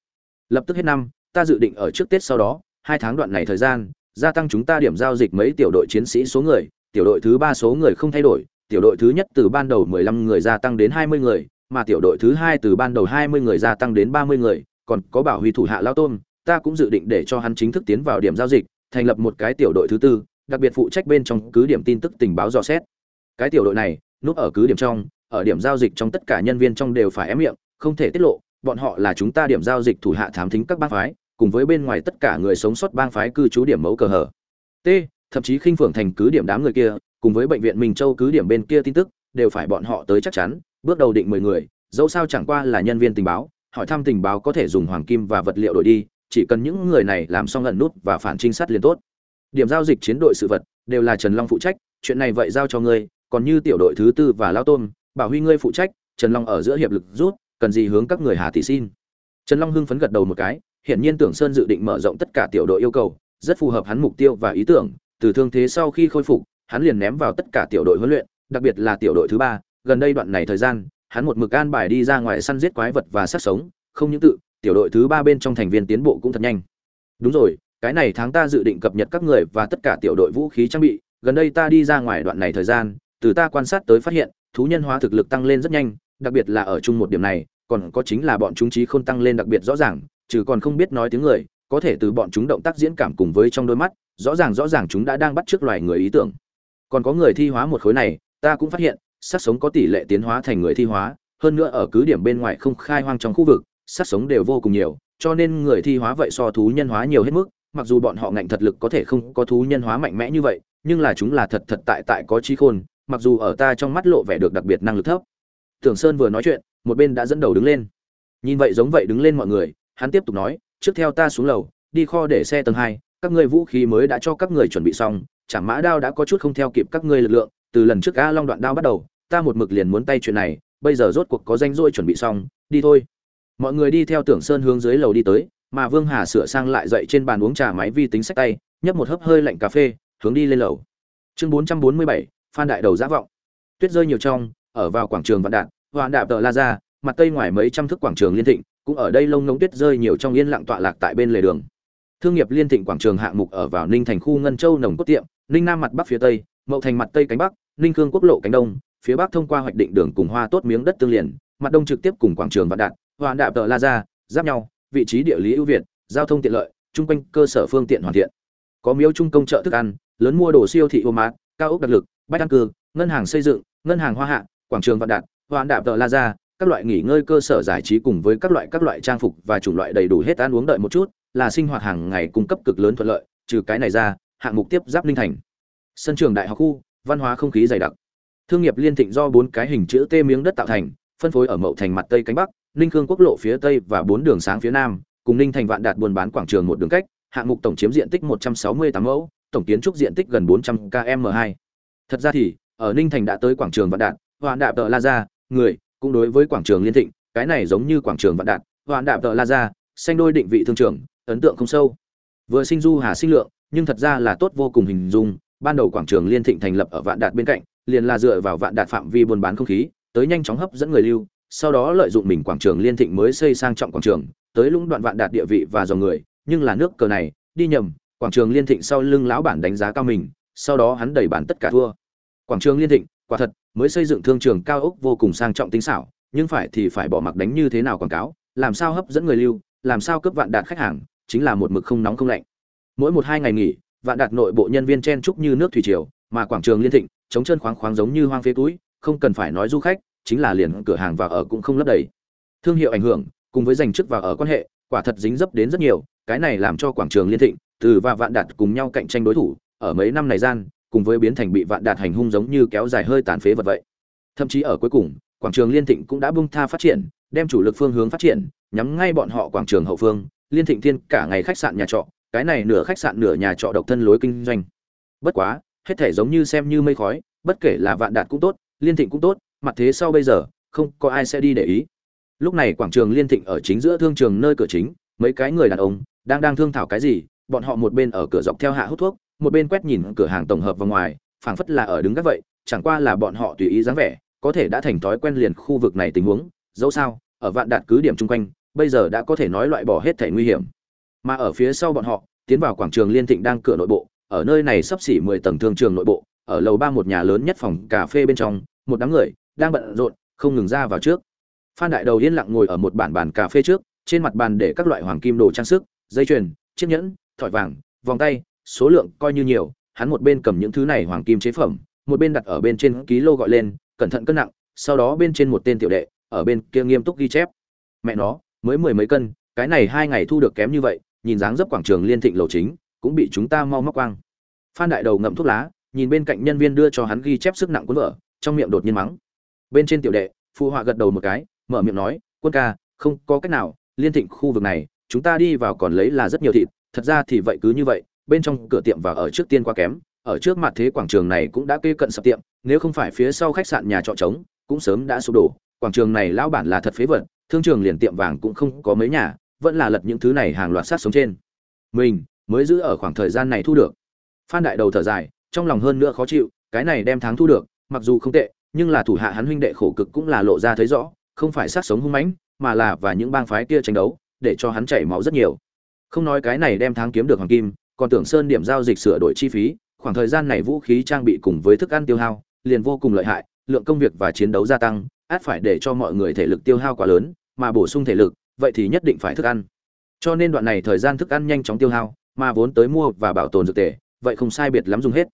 A: Lập tức hết năm, ta dự định ở trước tết sau đó, hai tháng đoạn này thời gian, gia tăng chúng ta điểm giao dịch mấy tiểu đội chiến sĩ số người, tiểu đội thứ ba số người không thay đổi, tiểu đội thứ nhất từ ban đầu 15 người gia tăng đến 20 người, mà tiểu đội thứ hai từ ban đầu 20 người gia tăng đến 30 người còn có bảo huy thủ hạ lao tôm, ta cũng dự định để cho hắn chính thức tiến vào điểm giao dịch, thành lập một cái tiểu đội thứ tư, đặc biệt phụ trách bên trong cứ điểm tin tức tình báo dò xét. Cái tiểu đội này, núp ở cứ điểm trong, ở điểm giao dịch trong tất cả nhân viên trong đều phải ém miệng, không thể tiết lộ, bọn họ là chúng ta điểm giao dịch thủ hạ thám thính các bang phái, cùng với bên ngoài tất cả người sống sót bang phái cư trú điểm mẫu cờ hở. T, thậm chí khinh phượng thành cứ điểm đám người kia, cùng với bệnh viện Minh Châu cứ điểm bên kia tin tức, đều phải bọn họ tới chắc chắn, bước đầu định mười người, dẫu sao chẳng qua là nhân viên tình báo hỏi thăm tình báo có thể dùng hoàng kim và vật liệu đổi đi, chỉ cần những người này làm xong ẩn nút và phản trinh sát liền tốt. Điểm giao dịch chiến đội sự vật đều là trần long phụ trách, chuyện này vậy giao cho ngươi, còn như tiểu đội thứ tư và lao tôn, bảo huy ngươi phụ trách, trần long ở giữa hiệp lực rút, cần gì hướng các người hà tỷ xin. Trần long hưng phấn gật đầu một cái, hiển nhiên tưởng sơn dự định mở rộng tất cả tiểu đội yêu cầu, rất phù hợp hắn mục tiêu và ý tưởng, từ thương thế sau khi khôi phục, hắn liền ném vào tất cả tiểu đội huấn luyện, đặc biệt là tiểu đội thứ ba, gần đây đoạn này thời gian hắn một mực an bài đi ra ngoài săn giết quái vật và sát sống, không những tự, tiểu đội thứ ba bên trong thành viên tiến bộ cũng thật nhanh. Đúng rồi, cái này tháng ta dự định cập nhật các người và tất cả tiểu đội vũ khí trang bị, gần đây ta đi ra ngoài đoạn này thời gian, từ ta quan sát tới phát hiện, thú nhân hóa thực lực tăng lên rất nhanh, đặc biệt là ở chung một điểm này, còn có chính là bọn chúng trí không tăng lên đặc biệt rõ ràng, trừ còn không biết nói tiếng người, có thể từ bọn chúng động tác diễn cảm cùng với trong đôi mắt, rõ ràng rõ ràng chúng đã đang bắt trước loài người ý tưởng. Còn có người thi hóa một khối này, ta cũng phát hiện sát sống có tỷ lệ tiến hóa thành người thi hóa, hơn nữa ở cứ điểm bên ngoài không khai hoang trong khu vực, sát sống đều vô cùng nhiều, cho nên người thi hóa vậy so thú nhân hóa nhiều hết mức, mặc dù bọn họ ngạnh thật lực có thể không có thú nhân hóa mạnh mẽ như vậy, nhưng là chúng là thật thật tại tại có trí khôn, mặc dù ở ta trong mắt lộ vẻ được đặc biệt năng lực thấp. Tưởng sơn vừa nói chuyện, một bên đã dẫn đầu đứng lên. Nhìn vậy giống vậy đứng lên mọi người, hắn tiếp tục nói, trước theo ta xuống lầu, đi kho để xe tầng hai, các ngươi vũ khí mới đã cho các người chuẩn bị xong, chả mã đao đã có chút không theo kịp các ngươi lực lượng, từ lần trước a long đoạn đao bắt đầu ta một mực liền muốn tay chuyện này, bây giờ rốt cuộc có danh rỗi chuẩn bị xong, đi thôi. Mọi người đi theo tưởng sơn hướng dưới lầu đi tới, mà vương hà sửa sang lại dậy trên bàn uống trà máy vi tính sách tay, nhấp một hớp hơi lạnh cà phê, hướng đi lên lầu. Chương bốn trăm bốn mươi bảy, phan đại đầu giã vọng. Tuyết rơi nhiều trong, ở vào quảng trường vạn đạn hoạn đạp tờ la ra mặt tây ngoài mấy trăm thước quảng trường liên thịnh, cũng ở đây lông ngống tuyết rơi nhiều trong yên lặng tọa lạc tại bên lề đường. Thương nghiệp liên thịnh quảng trường hạng mục ở vào ninh thành khu ngân châu nồng cốt tiệm, ninh nam mặt bắc phía tây, mậu thành mặt tây cánh bắc, ninh cương quốc lộ cánh đông phía bắc thông qua hoạch định đường cùng hoa tốt miếng đất tương liền mặt đông trực tiếp cùng quảng trường vạn Đạt, hoạn đạp tờ la ra giáp nhau vị trí địa lý ưu việt giao thông tiện lợi trung quanh cơ sở phương tiện hoàn thiện. Có miếu trung công chợ thức ăn lớn mua đồ siêu thị ô mát cao ốc đặc lực bách đăng cư ngân hàng xây dựng ngân hàng hoa hạ quảng trường vạn Đạt, hoạn đạp tờ la ra các loại nghỉ ngơi cơ sở giải trí cùng với các loại các loại trang phục và chủng loại đầy đủ hết ăn uống đợi một chút là sinh hoạt hàng ngày cung cấp cực lớn thuận lợi trừ cái này ra hạng mục tiếp giáp linh thành. Sân trường đại học khu văn hóa không khí dày đặc thương nghiệp liên thịnh do bốn cái hình chữ t miếng đất tạo thành, phân phối ở mậu thành mặt tây cánh bắc, ninh khương quốc lộ phía tây và bốn đường sáng phía nam, cùng ninh thành vạn đạt buôn bán quảng trường một đường cách, hạng mục tổng chiếm diện tích 168 mẫu, tổng kiến trúc diện tích gần 400 km 2 thật ra thì, ở ninh thành đã tới quảng trường vạn đạt, vạn đạp tờ la ra người cũng đối với quảng trường liên thịnh, cái này giống như quảng trường vạn đạt, vạn đạp tờ la ra xanh đôi định vị thương trường, ấn tượng không sâu. Vừa sinh du hà sinh lượng, nhưng thật ra là tốt vô cùng hình dung, ban đầu quảng trường liên thịnh thành lập ở vạn đạt bên cạnh liền là dựa vào vạn đạt phạm vi buôn bán không khí, tới nhanh chóng hấp dẫn người lưu, sau đó lợi dụng mình quảng trường liên thịnh mới xây sang trọng quảng trường, tới lũng đoạn vạn đạt địa vị và dòng người, nhưng là nước cờ này, đi nhầm, quảng trường liên thịnh sau lưng lão bản đánh giá cao mình, sau đó hắn đẩy bản tất cả thua. Quảng trường liên thịnh, quả thật, mới xây dựng thương trường cao ốc vô cùng sang trọng tinh xảo, nhưng phải thì phải bỏ mặc đánh như thế nào quảng cáo, làm sao hấp dẫn người lưu, làm sao cướp vạn đạt khách hàng, chính là một mực không nóng không lạnh. Mỗi một hai ngày nghỉ, vạn đạt nội bộ nhân viên chen chúc như nước thủy triều, mà quảng trường liên thịnh chống chân khoáng khoáng giống như hoang phế túi, không cần phải nói du khách, chính là liền cửa hàng vào ở cũng không lấp đầy. Thương hiệu ảnh hưởng, cùng với giành chức vào ở quan hệ, quả thật dính dấp đến rất nhiều, cái này làm cho quảng trường liên thịnh, từ và vạn đạt cùng nhau cạnh tranh đối thủ, ở mấy năm này gian, cùng với biến thành bị vạn đạt hành hung giống như kéo dài hơi tàn phế vật vậy. Thậm chí ở cuối cùng, quảng trường liên thịnh cũng đã bung tha phát triển, đem chủ lực phương hướng phát triển, nhắm ngay bọn họ quảng trường hậu phương, liên thịnh thiên cả ngày khách sạn nhà trọ, cái này nửa khách sạn nửa nhà trọ độc thân lối kinh doanh. Bất quá hết thể giống như xem như mây khói, bất kể là vạn đạt cũng tốt, liên thịnh cũng tốt, mặt thế sau bây giờ, không có ai sẽ đi để ý. Lúc này quảng trường liên thịnh ở chính giữa thương trường nơi cửa chính, mấy cái người đàn ông đang đang thương thảo cái gì, bọn họ một bên ở cửa dọc theo hạ hút thuốc, một bên quét nhìn cửa hàng tổng hợp vào ngoài, phảng phất là ở đứng các vậy, chẳng qua là bọn họ tùy ý dáng vẻ, có thể đã thành thói quen liền khu vực này tình huống, dẫu sao, ở vạn đạt cứ điểm chung quanh, bây giờ đã có thể nói loại bỏ hết thể nguy hiểm. Mà ở phía sau bọn họ, tiến vào quảng trường liên thịnh đang cửa nội bộ ở nơi này sắp xỉ mười tầng thương trường nội bộ, ở lầu ba một nhà lớn nhất phòng cà phê bên trong, một đám người đang bận rộn, không ngừng ra vào trước. Phan đại đầu yên lặng ngồi ở một bản bàn cà phê trước, trên mặt bàn để các loại hoàng kim đồ trang sức, dây chuyền, chiếc nhẫn, thỏi vàng, vòng tay, số lượng coi như nhiều, hắn một bên cầm những thứ này hoàng kim chế phẩm, một bên đặt ở bên trên ký lô gọi lên, cẩn thận cân nặng. Sau đó bên trên một tên tiểu đệ, ở bên kia nghiêm túc ghi chép, mẹ nó, mới mười mấy cân, cái này hai ngày thu được kém như vậy, nhìn dáng dấp quảng trường liên thịnh lầu chính cũng bị chúng ta mau móc quang. Phan đại đầu ngậm thuốc lá, nhìn bên cạnh nhân viên đưa cho hắn ghi chép sức nặng cuốn vợ trong miệng đột nhiên mắng. Bên trên tiểu đệ, phụ họa gật đầu một cái, mở miệng nói, quân ca, không có cách nào, liên thịnh khu vực này, chúng ta đi vào còn lấy là rất nhiều thịt, thật ra thì vậy cứ như vậy, bên trong cửa tiệm và ở trước tiên quá kém, ở trước mặt thế quảng trường này cũng đã kê cận sập tiệm, nếu không phải phía sau khách sạn nhà trọ trống, cũng sớm đã sụp đổ. Quảng trường này lão bản là thật phế vật, thương trường liền tiệm vàng cũng không có mấy nhà, vẫn là lật những thứ này hàng loạt sát sống trên. Mình mới giữ ở khoảng thời gian này thu được. Phan đại đầu thở dài, trong lòng hơn nữa khó chịu, cái này đem tháng thu được, mặc dù không tệ, nhưng là thủ hạ hắn huynh đệ khổ cực cũng là lộ ra thấy rõ, không phải sát sống hung mãnh, mà là và những bang phái kia tranh đấu, để cho hắn chảy máu rất nhiều. Không nói cái này đem tháng kiếm được hoàng kim, còn tưởng sơn điểm giao dịch sửa đổi chi phí, khoảng thời gian này vũ khí trang bị cùng với thức ăn tiêu hao, liền vô cùng lợi hại, lượng công việc và chiến đấu gia tăng, át phải để cho mọi người thể lực tiêu hao quá lớn, mà bổ sung thể lực, vậy thì nhất định phải thức ăn. Cho nên đoạn này thời gian thức ăn nhanh chóng tiêu hao mà vốn tới mua và bảo tồn dược tề, vậy không sai biệt lắm dùng hết.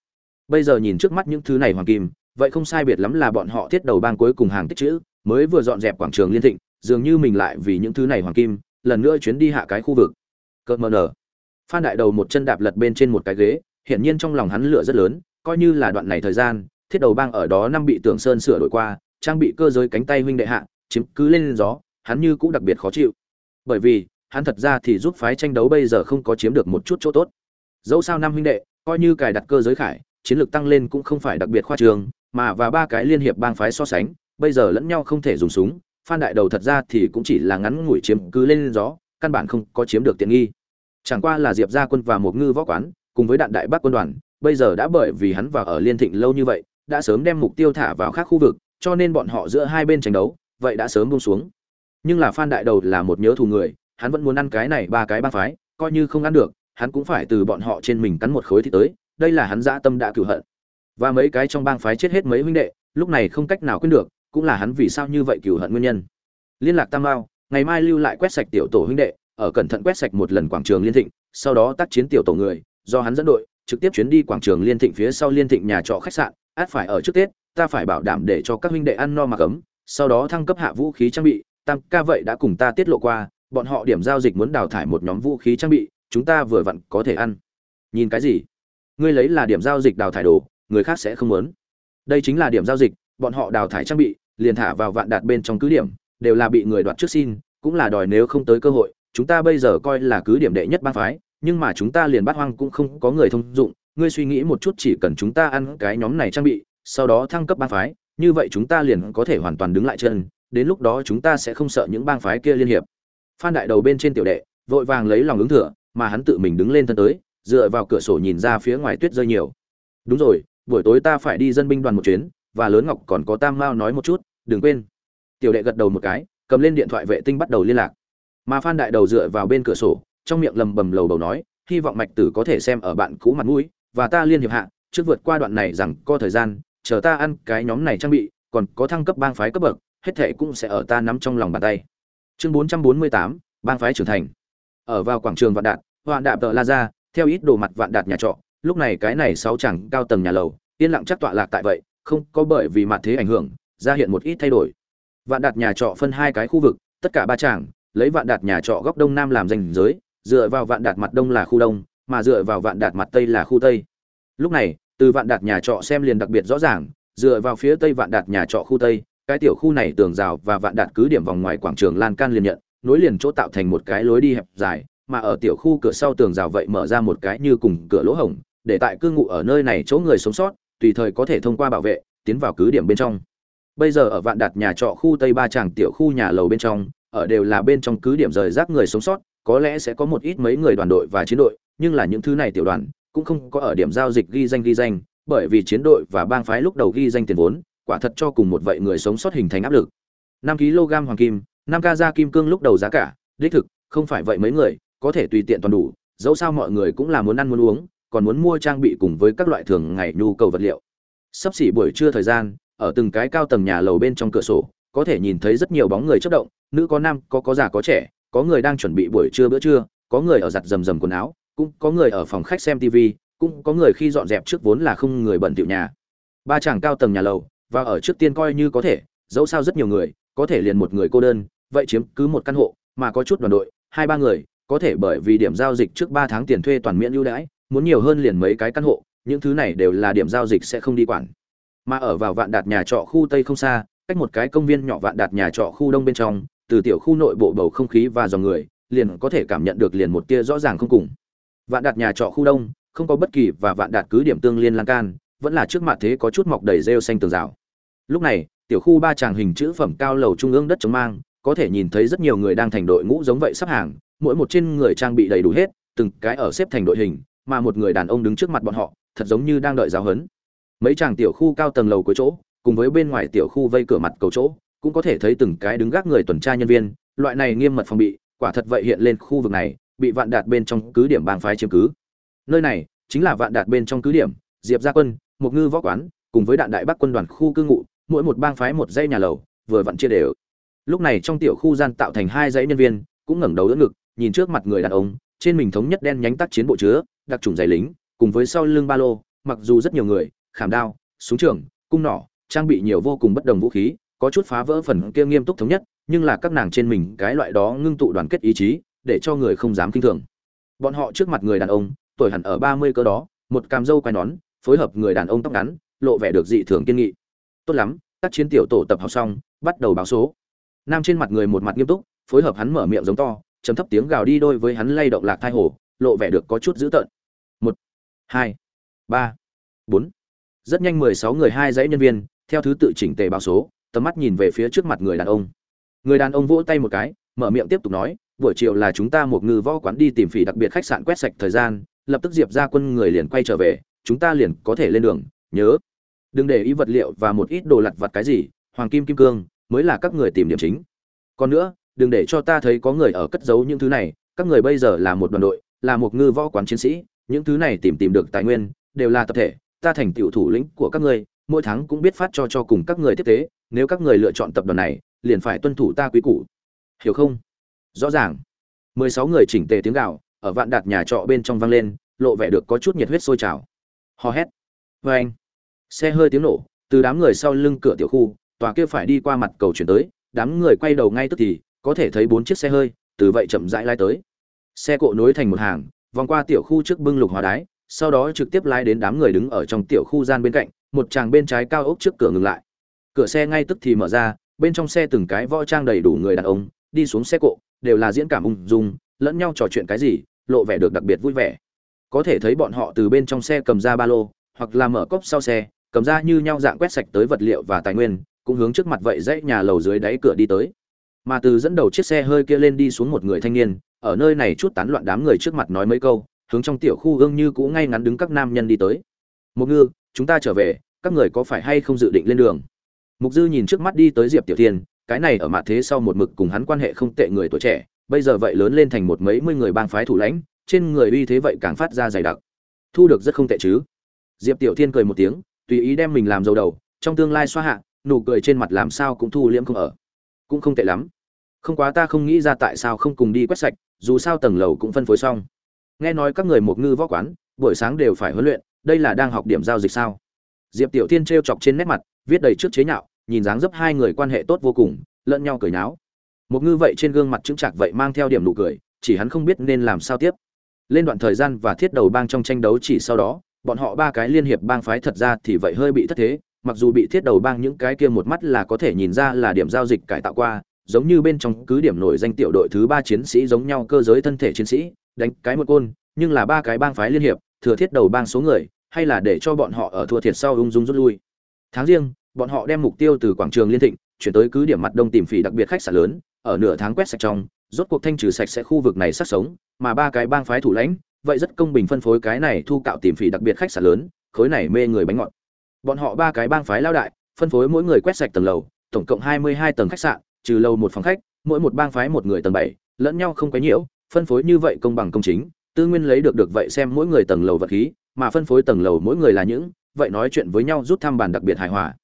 A: Bây giờ nhìn trước mắt những thứ này hoàng kim, vậy không sai biệt lắm là bọn họ thiết đầu bang cuối cùng hàng tích chữ, mới vừa dọn dẹp quảng trường liên thịnh, dường như mình lại vì những thứ này hoàng kim, lần nữa chuyến đi hạ cái khu vực. Cợt mờ nở. Phan đại đầu một chân đạp lật bên trên một cái ghế, hiển nhiên trong lòng hắn lửa rất lớn, coi như là đoạn này thời gian, thiết đầu bang ở đó năm bị tưởng sơn sửa đổi qua, trang bị cơ giới cánh tay huynh đệ hạ, chiếm cứ lên gió, hắn như cũng đặc biệt khó chịu. Bởi vì hắn thật ra thì giúp phái tranh đấu bây giờ không có chiếm được một chút chỗ tốt. Dẫu sao năm huynh đệ, coi như cài đặt cơ giới khải, chiến lược tăng lên cũng không phải đặc biệt khoa trường, mà và ba cái liên hiệp bang phái so sánh, bây giờ lẫn nhau không thể dùng súng, phan đại đầu thật ra thì cũng chỉ là ngắn ngủi chiếm cứ lên gió, căn bản không có chiếm được tiện nghi. Chẳng qua là diệp gia quân và một ngư võ quán, cùng với đạn đại bắc quân đoàn, bây giờ đã bởi vì hắn vào ở liên thịnh lâu như vậy, đã sớm đem mục tiêu thả vào khác khu vực, cho nên bọn họ giữa hai bên tranh đấu, vậy đã sớm buông xuống. Nhưng là phan đại đầu là một nhớ thù người hắn vẫn muốn ăn cái này ba cái ba phái, coi như không ăn được, hắn cũng phải từ bọn họ trên mình cắn một khối thì tới, đây là hắn dã tâm đã cửu hận. Và mấy cái trong bang phái chết hết mấy huynh đệ, lúc này không cách nào quên được, cũng là hắn vì sao như vậy cửu hận nguyên nhân. Liên lạc tam mao, ngày mai lưu lại quét sạch tiểu tổ huynh đệ, ở cẩn thận quét sạch một lần quảng trường liên thịnh, sau đó tác chiến tiểu tổ người, do hắn dẫn đội, trực tiếp chuyến đi quảng trường liên thịnh phía sau liên thịnh nhà trọ khách sạn, át phải ở trước tết, ta phải bảo đảm để cho các huynh đệ ăn no mặc ấm, sau đó thăng cấp hạ vũ khí trang bị, tam ca vậy đã cùng ta tiết lộ qua bọn họ điểm giao dịch muốn đào thải một nhóm vũ khí trang bị, chúng ta vừa vặn có thể ăn. Nhìn cái gì? Ngươi lấy là điểm giao dịch đào thải đồ, người khác sẽ không muốn. Đây chính là điểm giao dịch, bọn họ đào thải trang bị, liền thả vào vạn đạt bên trong cứ điểm, đều là bị người đoạt trước xin, cũng là đòi nếu không tới cơ hội, chúng ta bây giờ coi là cứ điểm đệ nhất bang phái, nhưng mà chúng ta liền bắt hoang cũng không có người thông dụng, ngươi suy nghĩ một chút chỉ cần chúng ta ăn cái nhóm này trang bị, sau đó thăng cấp bang phái, như vậy chúng ta liền có thể hoàn toàn đứng lại chân, đến lúc đó chúng ta sẽ không sợ những bang phái kia liên hiệp phan đại đầu bên trên tiểu đệ, vội vàng lấy lòng ứng thừa, mà hắn tự mình đứng lên thân tới, dựa vào cửa sổ nhìn ra phía ngoài tuyết rơi nhiều. Đúng rồi, buổi tối ta phải đi dân binh đoàn một chuyến, và lớn ngọc còn có tam mao nói một chút, đừng quên. Tiểu đệ gật đầu một cái, cầm lên điện thoại vệ tinh bắt đầu liên lạc. Mà phan đại đầu dựa vào bên cửa sổ, trong miệng lầm bầm lầu bầu nói, hy vọng mạch tử có thể xem ở bạn cũ mặt mũi, và ta liên hiệp hạ, trước vượt qua đoạn này rằng có thời gian, chờ ta ăn cái nhóm này trang bị, còn có thăng cấp bang phái cấp bậc, hết thệ cũng sẽ ở ta nắm trong lòng bàn tay chương 448, bang phái trưởng thành. Ở vào quảng trường vạn đạt vạn đạp tờ la ra theo ít đồ mặt vạn đạt nhà trọ lúc này cái này sáu chẳng cao tầng nhà lầu yên lặng chắc tọa lạc tại vậy không có bởi vì mặt thế ảnh hưởng ra hiện một ít thay đổi. Vạn đạt nhà trọ phân hai cái khu vực tất cả ba chẳng lấy vạn đạt nhà trọ góc đông nam làm danh giới dựa vào vạn đạt mặt đông là khu đông mà dựa vào vạn đạt mặt tây là khu tây. Lúc này từ vạn đạt nhà trọ xem liền đặc biệt rõ ràng dựa vào phía tây vạn đạt nhà trọ khu tây cái tiểu khu này tường rào và vạn đạt cứ điểm vòng ngoài quảng trường lan can liền nhận, nối liền chỗ tạo thành một cái lối đi hẹp dài, mà ở tiểu khu cửa sau tường rào vậy mở ra một cái như cùng cửa lỗ hổng, để tại cư ngụ ở nơi này chỗ người sống sót, tùy thời có thể thông qua bảo vệ, tiến vào cứ điểm bên trong. Bây giờ ở vạn đạt nhà trọ khu tây ba tràng tiểu khu nhà lầu bên trong, ở đều là bên trong cứ điểm rời rác người sống sót, có lẽ sẽ có một ít mấy người đoàn đội và chiến đội, nhưng là những thứ này tiểu đoàn, cũng không có ở điểm giao dịch ghi danh ghi danh, bởi vì chiến đội và bang phái lúc đầu ghi danh tiền vốn quả thật cho cùng một vậy người sống sót hình thành áp lực. năm kg hoàng kim, năm ca gia kim cương lúc đầu giá cả, đích thực, không phải vậy mấy người, có thể tùy tiện toàn đủ, dẫu sao mọi người cũng là muốn ăn muốn uống, còn muốn mua trang bị cùng với các loại thường ngày nhu cầu vật liệu. Sắp xỉ buổi trưa thời gian, ở từng cái cao tầng nhà lầu bên trong cửa sổ, có thể nhìn thấy rất nhiều bóng người chất động, nữ có nam, có có già có trẻ, có người đang chuẩn bị buổi trưa bữa trưa, có người ở giặt rầm rầm quần áo, cũng có người ở phòng khách xem tv cũng có người khi dọn dẹp trước vốn là không người bận tiểu nhà. Ba chàng cao tầng nhà lầu và ở trước tiên coi như có thể, dẫu sao rất nhiều người, có thể liền một người cô đơn, vậy chiếm cứ một căn hộ, mà có chút đoàn đội, hai ba người, có thể bởi vì điểm giao dịch trước ba tháng tiền thuê toàn miễn ưu đãi, muốn nhiều hơn liền mấy cái căn hộ, những thứ này đều là điểm giao dịch sẽ không đi quản. Mà ở vào vạn đạt nhà trọ khu tây không xa, cách một cái công viên nhỏ vạn đạt nhà trọ khu đông bên trong, từ tiểu khu nội bộ bầu không khí và dòng người, liền có thể cảm nhận được liền một tia rõ ràng không cùng. Vạn đạt nhà trọ khu đông, không có bất kỳ và vạn đạt cứ điểm tương liên lan can vẫn là trước mặt thế có chút mọc đầy rêu xanh tường rào. Lúc này, tiểu khu ba tràng hình chữ phẩm cao lầu trung ương đất chống mang, có thể nhìn thấy rất nhiều người đang thành đội ngũ giống vậy sắp hàng, mỗi một trên người trang bị đầy đủ hết, từng cái ở xếp thành đội hình, mà một người đàn ông đứng trước mặt bọn họ, thật giống như đang đợi giáo huấn. Mấy chàng tiểu khu cao tầng lầu cuối chỗ, cùng với bên ngoài tiểu khu vây cửa mặt cầu chỗ, cũng có thể thấy từng cái đứng gác người tuần tra nhân viên, loại này nghiêm mật phòng bị, quả thật vậy hiện lên khu vực này, bị vạn đạt bên trong cứ điểm bang phái chiếm cứ. Nơi này chính là vạn đạt bên trong cứ điểm, diệp gia quân một ngư võ quán, cùng với đạn đại bắc quân đoàn khu cư ngụ, mỗi một bang phái một dãy nhà lầu, vừa vặn chia đều. Lúc này trong tiểu khu gian tạo thành hai dãy nhân viên, cũng ngẩng đầu đỡ ngực, nhìn trước mặt người đàn ông, trên mình thống nhất đen nhánh tác chiến bộ chứa, đặc trùng giày lính, cùng với sau lưng ba lô, mặc dù rất nhiều người, khảm đao, súng trường, cung nỏ, trang bị nhiều vô cùng bất đồng vũ khí, có chút phá vỡ phần kia nghiêm túc thống nhất, nhưng là các nàng trên mình cái loại đó ngưng tụ đoàn kết ý chí, để cho người không dám kinh thường. Bọn họ trước mặt người đàn ông, tuổi hẳn ở ba mươi cơ đó, một càm râu quai nón phối hợp người đàn ông tóc ngắn, lộ vẻ được dị thường kiên nghị. Tốt lắm, các chiến tiểu tổ tập học xong, bắt đầu báo số. Nam trên mặt người một mặt nghiêm túc, phối hợp hắn mở miệng giống to chấm thấp tiếng gào đi đôi với hắn lay động lạc thai hồ, lộ vẻ được có chút dữ tợn. Một, hai, ba, bốn. Rất nhanh mười sáu người hai dãy nhân viên, theo thứ tự chỉnh tề báo số, tầm mắt nhìn về phía trước mặt người đàn ông. Người đàn ông vỗ tay một cái, mở miệng tiếp tục nói, buổi chiều là chúng ta một ngư võ quán đi tìm phỉ đặc biệt khách sạn quét sạch thời gian, lập tức diệp ra quân người liền quay trở về chúng ta liền có thể lên đường, nhớ. Đừng để ý vật liệu và một ít đồ lặt vặt cái gì, hoàng kim kim cương, mới là các người tìm điểm chính. Còn nữa, đừng để cho ta thấy có người ở cất giấu những thứ này, các người bây giờ là một đoàn đội, là một ngư võ quán chiến sĩ, những thứ này tìm tìm được tài nguyên, đều là tập thể, ta thành tiểu thủ lĩnh của các ngươi, mỗi tháng cũng biết phát cho cho cùng các người tiếp tế, nếu các người lựa chọn tập đoàn này, liền phải tuân thủ ta quý củ. Hiểu không? Rõ ràng. Mười sáu người chỉnh tề tiếng gạo ở vạn đạt nhà trọ bên trong vang lên, lộ vẻ được có chút nhiệt huyết sôi trào hò hét. Vê anh. Xe hơi tiếng nổ, từ đám người sau lưng cửa tiểu khu, tòa kia phải đi qua mặt cầu chuyển tới, đám người quay đầu ngay tức thì, có thể thấy bốn chiếc xe hơi, từ vậy chậm rãi lái tới. Xe cộ nối thành một hàng, vòng qua tiểu khu trước bưng lục hóa đái, sau đó trực tiếp lái đến đám người đứng ở trong tiểu khu gian bên cạnh, một chàng bên trái cao ốc trước cửa ngừng lại. Cửa xe ngay tức thì mở ra, bên trong xe từng cái võ trang đầy đủ người đàn ông, đi xuống xe cộ, đều là diễn cảm ung dung, lẫn nhau trò chuyện cái gì, lộ vẻ được đặc biệt vui vẻ có thể thấy bọn họ từ bên trong xe cầm ra ba lô, hoặc là mở cốc sau xe, cầm ra như nhau dạng quét sạch tới vật liệu và tài nguyên, cũng hướng trước mặt vậy dãy nhà lầu dưới đáy cửa đi tới. Mà từ dẫn đầu chiếc xe hơi kia lên đi xuống một người thanh niên, ở nơi này chút tán loạn đám người trước mặt nói mấy câu, hướng trong tiểu khu ương như cũ ngay ngắn đứng các nam nhân đi tới. Mục ngư, chúng ta trở về, các người có phải hay không dự định lên đường? Mục dư nhìn trước mắt đi tới diệp tiểu thiên, cái này ở mặt thế sau một mực cùng hắn quan hệ không tệ người tuổi trẻ, bây giờ vậy lớn lên thành một mấy mươi người bang phái thủ lãnh trên người uy thế vậy càng phát ra dày đặc. Thu được rất không tệ chứ? Diệp tiểu thiên cười một tiếng, tùy ý đem mình làm dầu đầu, trong tương lai xoa hạ, nụ cười trên mặt làm sao cũng thu liễm không ở. Cũng không tệ lắm. Không quá ta không nghĩ ra tại sao không cùng đi quét sạch, dù sao tầng lầu cũng phân phối xong. Nghe nói các người một ngư võ quán, buổi sáng đều phải huấn luyện, đây là đang học điểm giao dịch sao? Diệp tiểu thiên t chọc trên nét mặt, viết đầy trước chế nhạo, nhìn dáng dấp hai người quan hệ tốt vô cùng, lẫn nhau cười náo một ngư vậy trên gương mặt chứng chạc vậy mang theo điểm nụ cười, chỉ hắn không biết nên làm sao tiếp lên đoạn thời gian và thiết đầu bang trong tranh đấu chỉ sau đó, bọn họ ba cái liên hiệp bang phái thật ra thì vậy hơi bị thất thế, mặc dù bị thiết đầu bang những cái kia một mắt là có thể nhìn ra là điểm giao dịch cải tạo qua, giống như bên trong cứ điểm nổi danh tiểu đội thứ ba chiến sĩ giống nhau cơ giới thân thể chiến sĩ, đánh cái một côn, nhưng là ba cái bang phái liên hiệp, thừa thiết đầu bang số người, hay là để cho bọn họ ở thua thiệt sau ung dung rút lui. Tháng riêng, bọn họ đem mục tiêu từ quảng trường liên thịnh chuyển tới cứ điểm mặt đông tìm phỉ đặc biệt khách sạn lớn, ở nửa tháng quét sạch trong rốt cuộc thanh trừ sạch sẽ khu vực này sát sống, mà ba cái bang phái thủ lãnh, vậy rất công bình phân phối cái này thu cạo tìm phỉ đặc biệt khách sạn lớn, khối này mê người bánh ngọt. Bọn họ ba cái bang phái lao đại, phân phối mỗi người quét sạch tầng lầu, tổng cộng hai mươi hai tầng khách sạn, trừ lầu một phòng khách, mỗi một bang phái một người tầng bảy, lẫn nhau không quấy nhiễu, phân phối như vậy công bằng công chính, tư nguyên lấy được được vậy xem mỗi người tầng lầu vật khí, mà phân phối tầng lầu mỗi người là những, vậy nói chuyện với nhau rút thăm bàn đặc biệt hài hòa.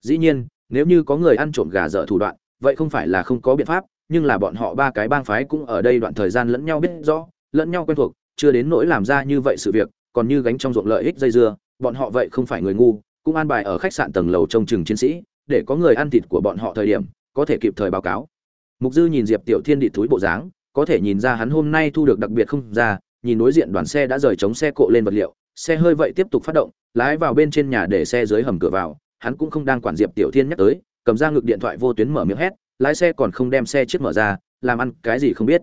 A: Dĩ nhiên, nếu như có người ăn trộm gà dở thủ đoạn, vậy không phải là không có biện pháp nhưng là bọn họ ba cái bang phái cũng ở đây đoạn thời gian lẫn nhau biết rõ, lẫn nhau quen thuộc, chưa đến nỗi làm ra như vậy sự việc, còn như gánh trong ruộng lợi ích dây dưa, bọn họ vậy không phải người ngu, cũng an bài ở khách sạn tầng lầu trông chừng chiến sĩ, để có người ăn thịt của bọn họ thời điểm, có thể kịp thời báo cáo. Mục dư nhìn diệp tiểu thiên đi túi bộ dáng, có thể nhìn ra hắn hôm nay thu được đặc biệt không ra, nhìn đối diện đoàn xe đã rời chống xe cộ lên vật liệu, xe hơi vậy tiếp tục phát động, lái vào bên trên nhà để xe dưới hầm cửa vào, hắn cũng không đang quản diệp tiểu thiên nhắc tới, cầm ra ngực điện thoại vô tuyến mở miệng hét lái xe còn không đem xe trước mở ra làm ăn cái gì không biết.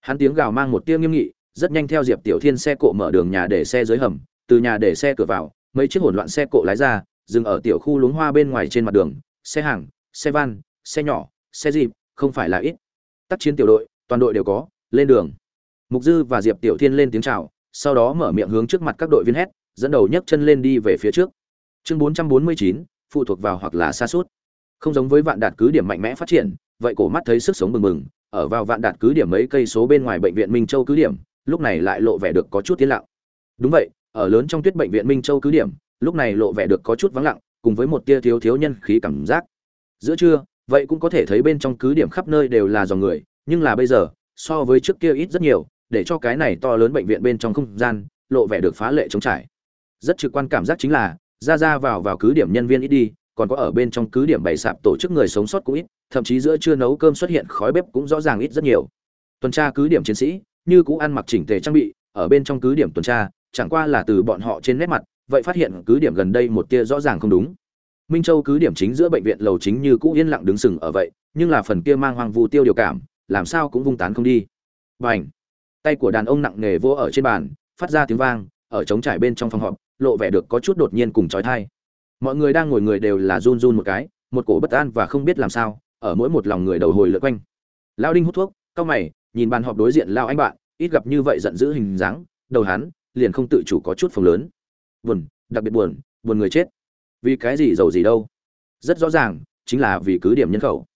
A: Hắn tiếng gào mang một tiếng nghiêm nghị rất nhanh theo diệp tiểu thiên xe cộ mở đường nhà để xe dưới hầm từ nhà để xe cửa vào mấy chiếc hỗn loạn xe cộ lái ra dừng ở tiểu khu luống hoa bên ngoài trên mặt đường xe hàng xe van xe nhỏ xe dịp không phải là ít. Tác chiến tiểu đội toàn đội đều có lên đường. Mục dư và diệp tiểu thiên lên tiếng chào sau đó mở miệng hướng trước mặt các đội viên hét dẫn đầu nhấc chân lên đi về phía trước. Chương 449, phụ thuộc vào hoặc là xa suốt không giống với vạn đạt cứ điểm mạnh mẽ phát triển, vậy cổ mắt thấy sức sống bừng bừng, ở vào vạn đạt cứ điểm mấy cây số bên ngoài bệnh viện minh châu cứ điểm, lúc này lại lộ vẻ được có chút tiến lặng. Đúng vậy, ở lớn trong tuyết bệnh viện minh châu cứ điểm, lúc này lộ vẻ được có chút vắng lặng, cùng với một tia thiếu thiếu nhân khí cảm giác. Giữa trưa, vậy cũng có thể thấy bên trong cứ điểm khắp nơi đều là dòng người, nhưng là bây giờ, so với trước kia ít rất nhiều, để cho cái này to lớn bệnh viện bên trong không gian, lộ vẻ được phá lệ trống trải. Rất trực quan cảm giác chính là, ra ra vào vào cứ điểm nhân viên ít đi còn có ở bên trong cứ điểm bày sạp tổ chức người sống sót cũng ít, thậm chí giữa trưa nấu cơm xuất hiện khói bếp cũng rõ ràng ít rất nhiều. Tuần tra cứ điểm chiến sĩ, như cũ ăn mặc chỉnh tề trang bị, ở bên trong cứ điểm tuần tra, chẳng qua là từ bọn họ trên nét mặt, vậy phát hiện cứ điểm gần đây một tia rõ ràng không đúng. Minh châu cứ điểm chính giữa bệnh viện lầu chính như cũ yên lặng đứng sừng ở vậy, nhưng là phần kia mang hoang vu tiêu điều cảm, làm sao cũng vung tán không đi. Và ảnh tay của đàn ông nặng nề vỗ ở trên bàn, phát ra tiếng vang, ở trống trải bên trong phòng họp, lộ vẻ được có chút đột nhiên cùng trói thai mọi người đang ngồi người đều là run run một cái, một cổ bất an và không biết làm sao, ở mỗi một lòng người đầu hồi lượt quanh. Lao đinh hút thuốc, cau mày, nhìn bàn họp đối diện lao anh bạn, ít gặp như vậy giận dữ hình dáng, đầu hắn liền không tự chủ có chút phồng lớn. Buồn, đặc biệt buồn buồn người chết. Vì cái gì giàu gì đâu? Rất rõ ràng, chính là vì cứ điểm nhân khẩu.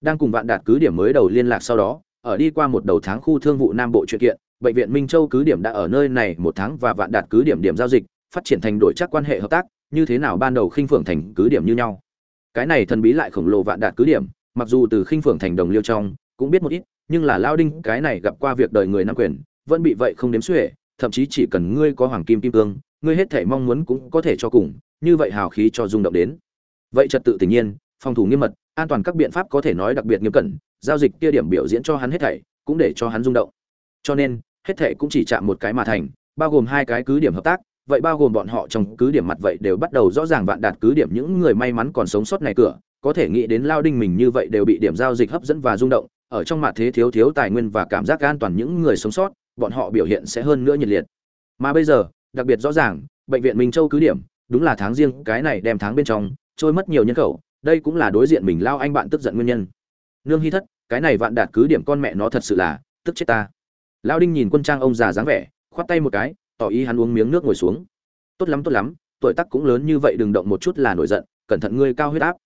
A: Đang cùng vạn đạt cứ điểm mới đầu liên lạc sau đó, ở đi qua một đầu tháng khu thương vụ nam bộ chuyện kiện, bệnh viện minh châu cứ điểm đã ở nơi này một tháng và vạn đạt cứ điểm điểm giao dịch, phát triển thành đổi chắc quan hệ hợp tác như thế nào ban đầu khinh phượng thành cứ điểm như nhau. Cái này thần bí lại khổng lồ vạn đạt cứ điểm, mặc dù từ khinh phượng thành đồng liêu trong, cũng biết một ít, nhưng là lao đinh cái này gặp qua việc đời người nam quyền, vẫn bị vậy không đếm xuể, thậm chí chỉ cần ngươi có hoàng kim kim cương, ngươi hết thể mong muốn cũng có thể cho cùng, như vậy hào khí cho rung động đến. Vậy trật tự tự nhiên, phòng thủ nghiêm mật, an toàn các biện pháp có thể nói đặc biệt nghiêm cẩn, giao dịch kia điểm biểu diễn cho hắn hết thảy, cũng để cho hắn rung động. Cho nên, hết thảy cũng chỉ chạm một cái mà thành, bao gồm hai cái cứ điểm hợp tác vậy bao gồm bọn họ trong cứ điểm mặt vậy đều bắt đầu rõ ràng vạn đạt cứ điểm những người may mắn còn sống sót này cửa, có thể nghĩ đến lao đinh mình như vậy đều bị điểm giao dịch hấp dẫn và rung động, ở trong mặt thế thiếu thiếu tài nguyên và cảm giác an toàn những người sống sót, bọn họ biểu hiện sẽ hơn nữa nhiệt liệt. Mà bây giờ, đặc biệt rõ ràng, bệnh viện minh châu cứ điểm, đúng là tháng riêng, cái này đem tháng bên trong, trôi mất nhiều nhân khẩu, đây cũng là đối diện mình lao anh bạn tức giận nguyên nhân. Nương hy thất, cái này vạn đạt cứ điểm con mẹ nó thật sự là, tức chết ta. Lao đinh nhìn quân trang ông già dáng vẻ, khoát tay một cái tỏ ý hắn uống miếng nước ngồi xuống. Tốt lắm tốt lắm, tuổi tác cũng lớn như vậy đừng động một chút là nổi giận, cẩn thận ngươi cao huyết áp.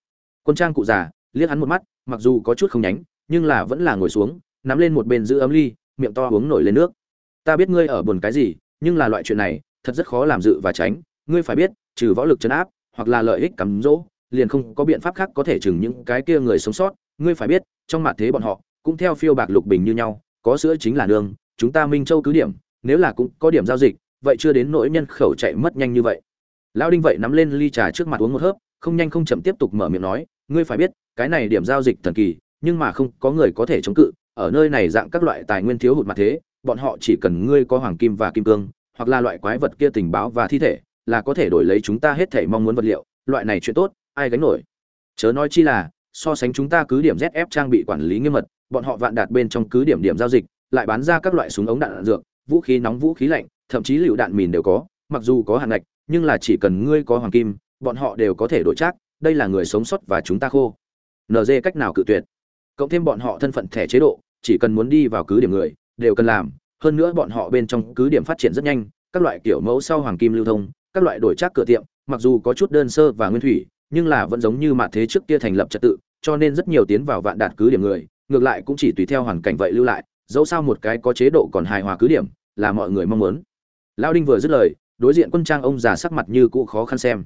A: Quân trang cụ già, liếc hắn một mắt, mặc dù có chút không nhánh, nhưng là vẫn là ngồi xuống, nắm lên một bên giữ ấm ly, miệng to uống nổi lên nước. Ta biết ngươi ở buồn cái gì, nhưng là loại chuyện này, thật rất khó làm dự và tránh. Ngươi phải biết, trừ võ lực chấn áp, hoặc là lợi ích cắm dỗ liền không có biện pháp khác có thể chừng những cái kia người sống sót. Ngươi phải biết, trong mặt thế bọn họ, cũng theo phiêu bạc lục bình như nhau, có sữa chính là nương, chúng ta minh châu cứ điểm nếu là cũng có điểm giao dịch vậy chưa đến nỗi nhân khẩu chạy mất nhanh như vậy. Lão đinh vậy nắm lên ly trà trước mặt uống một hớp không nhanh không chậm tiếp tục mở miệng nói ngươi phải biết cái này điểm giao dịch thần kỳ nhưng mà không có người có thể chống cự ở nơi này dạng các loại tài nguyên thiếu hụt mặt thế bọn họ chỉ cần ngươi có hoàng kim và kim cương hoặc là loại quái vật kia tình báo và thi thể là có thể đổi lấy chúng ta hết thể mong muốn vật liệu loại này chuyện tốt ai gánh nổi? Chớ nói chi là so sánh chúng ta cứ điểm zf trang bị quản lý nghiêm mật bọn họ vạn đạt bên trong cứ điểm điểm giao dịch lại bán ra các loại súng ống đạn, đạn dược vũ khí nóng vũ khí lạnh, thậm chí lựu đạn mìn đều có, mặc dù có hạn ngạch, nhưng là chỉ cần ngươi có hoàng kim, bọn họ đều có thể đổi trác, đây là người sống sót và chúng ta khô. Nd cách nào cự tuyệt? Cộng thêm bọn họ thân phận thẻ chế độ, chỉ cần muốn đi vào cứ điểm người, đều cần làm. Hơn nữa bọn họ bên trong cứ điểm phát triển rất nhanh, các loại kiểu mẫu sau hoàng kim lưu thông, các loại đổi trác cửa tiệm, mặc dù có chút đơn sơ và nguyên thủy, nhưng là vẫn giống như mạ thế trước kia thành lập trật tự, cho nên rất nhiều tiến vào vạn đạt cứ điểm người, ngược lại cũng chỉ tùy theo hoàn cảnh vậy lưu lại dẫu sao một cái có chế độ còn hài hòa cứ điểm, là mọi người mong muốn. Lao đinh vừa dứt lời, đối diện quân trang ông già sắc mặt như cũ khó khăn xem.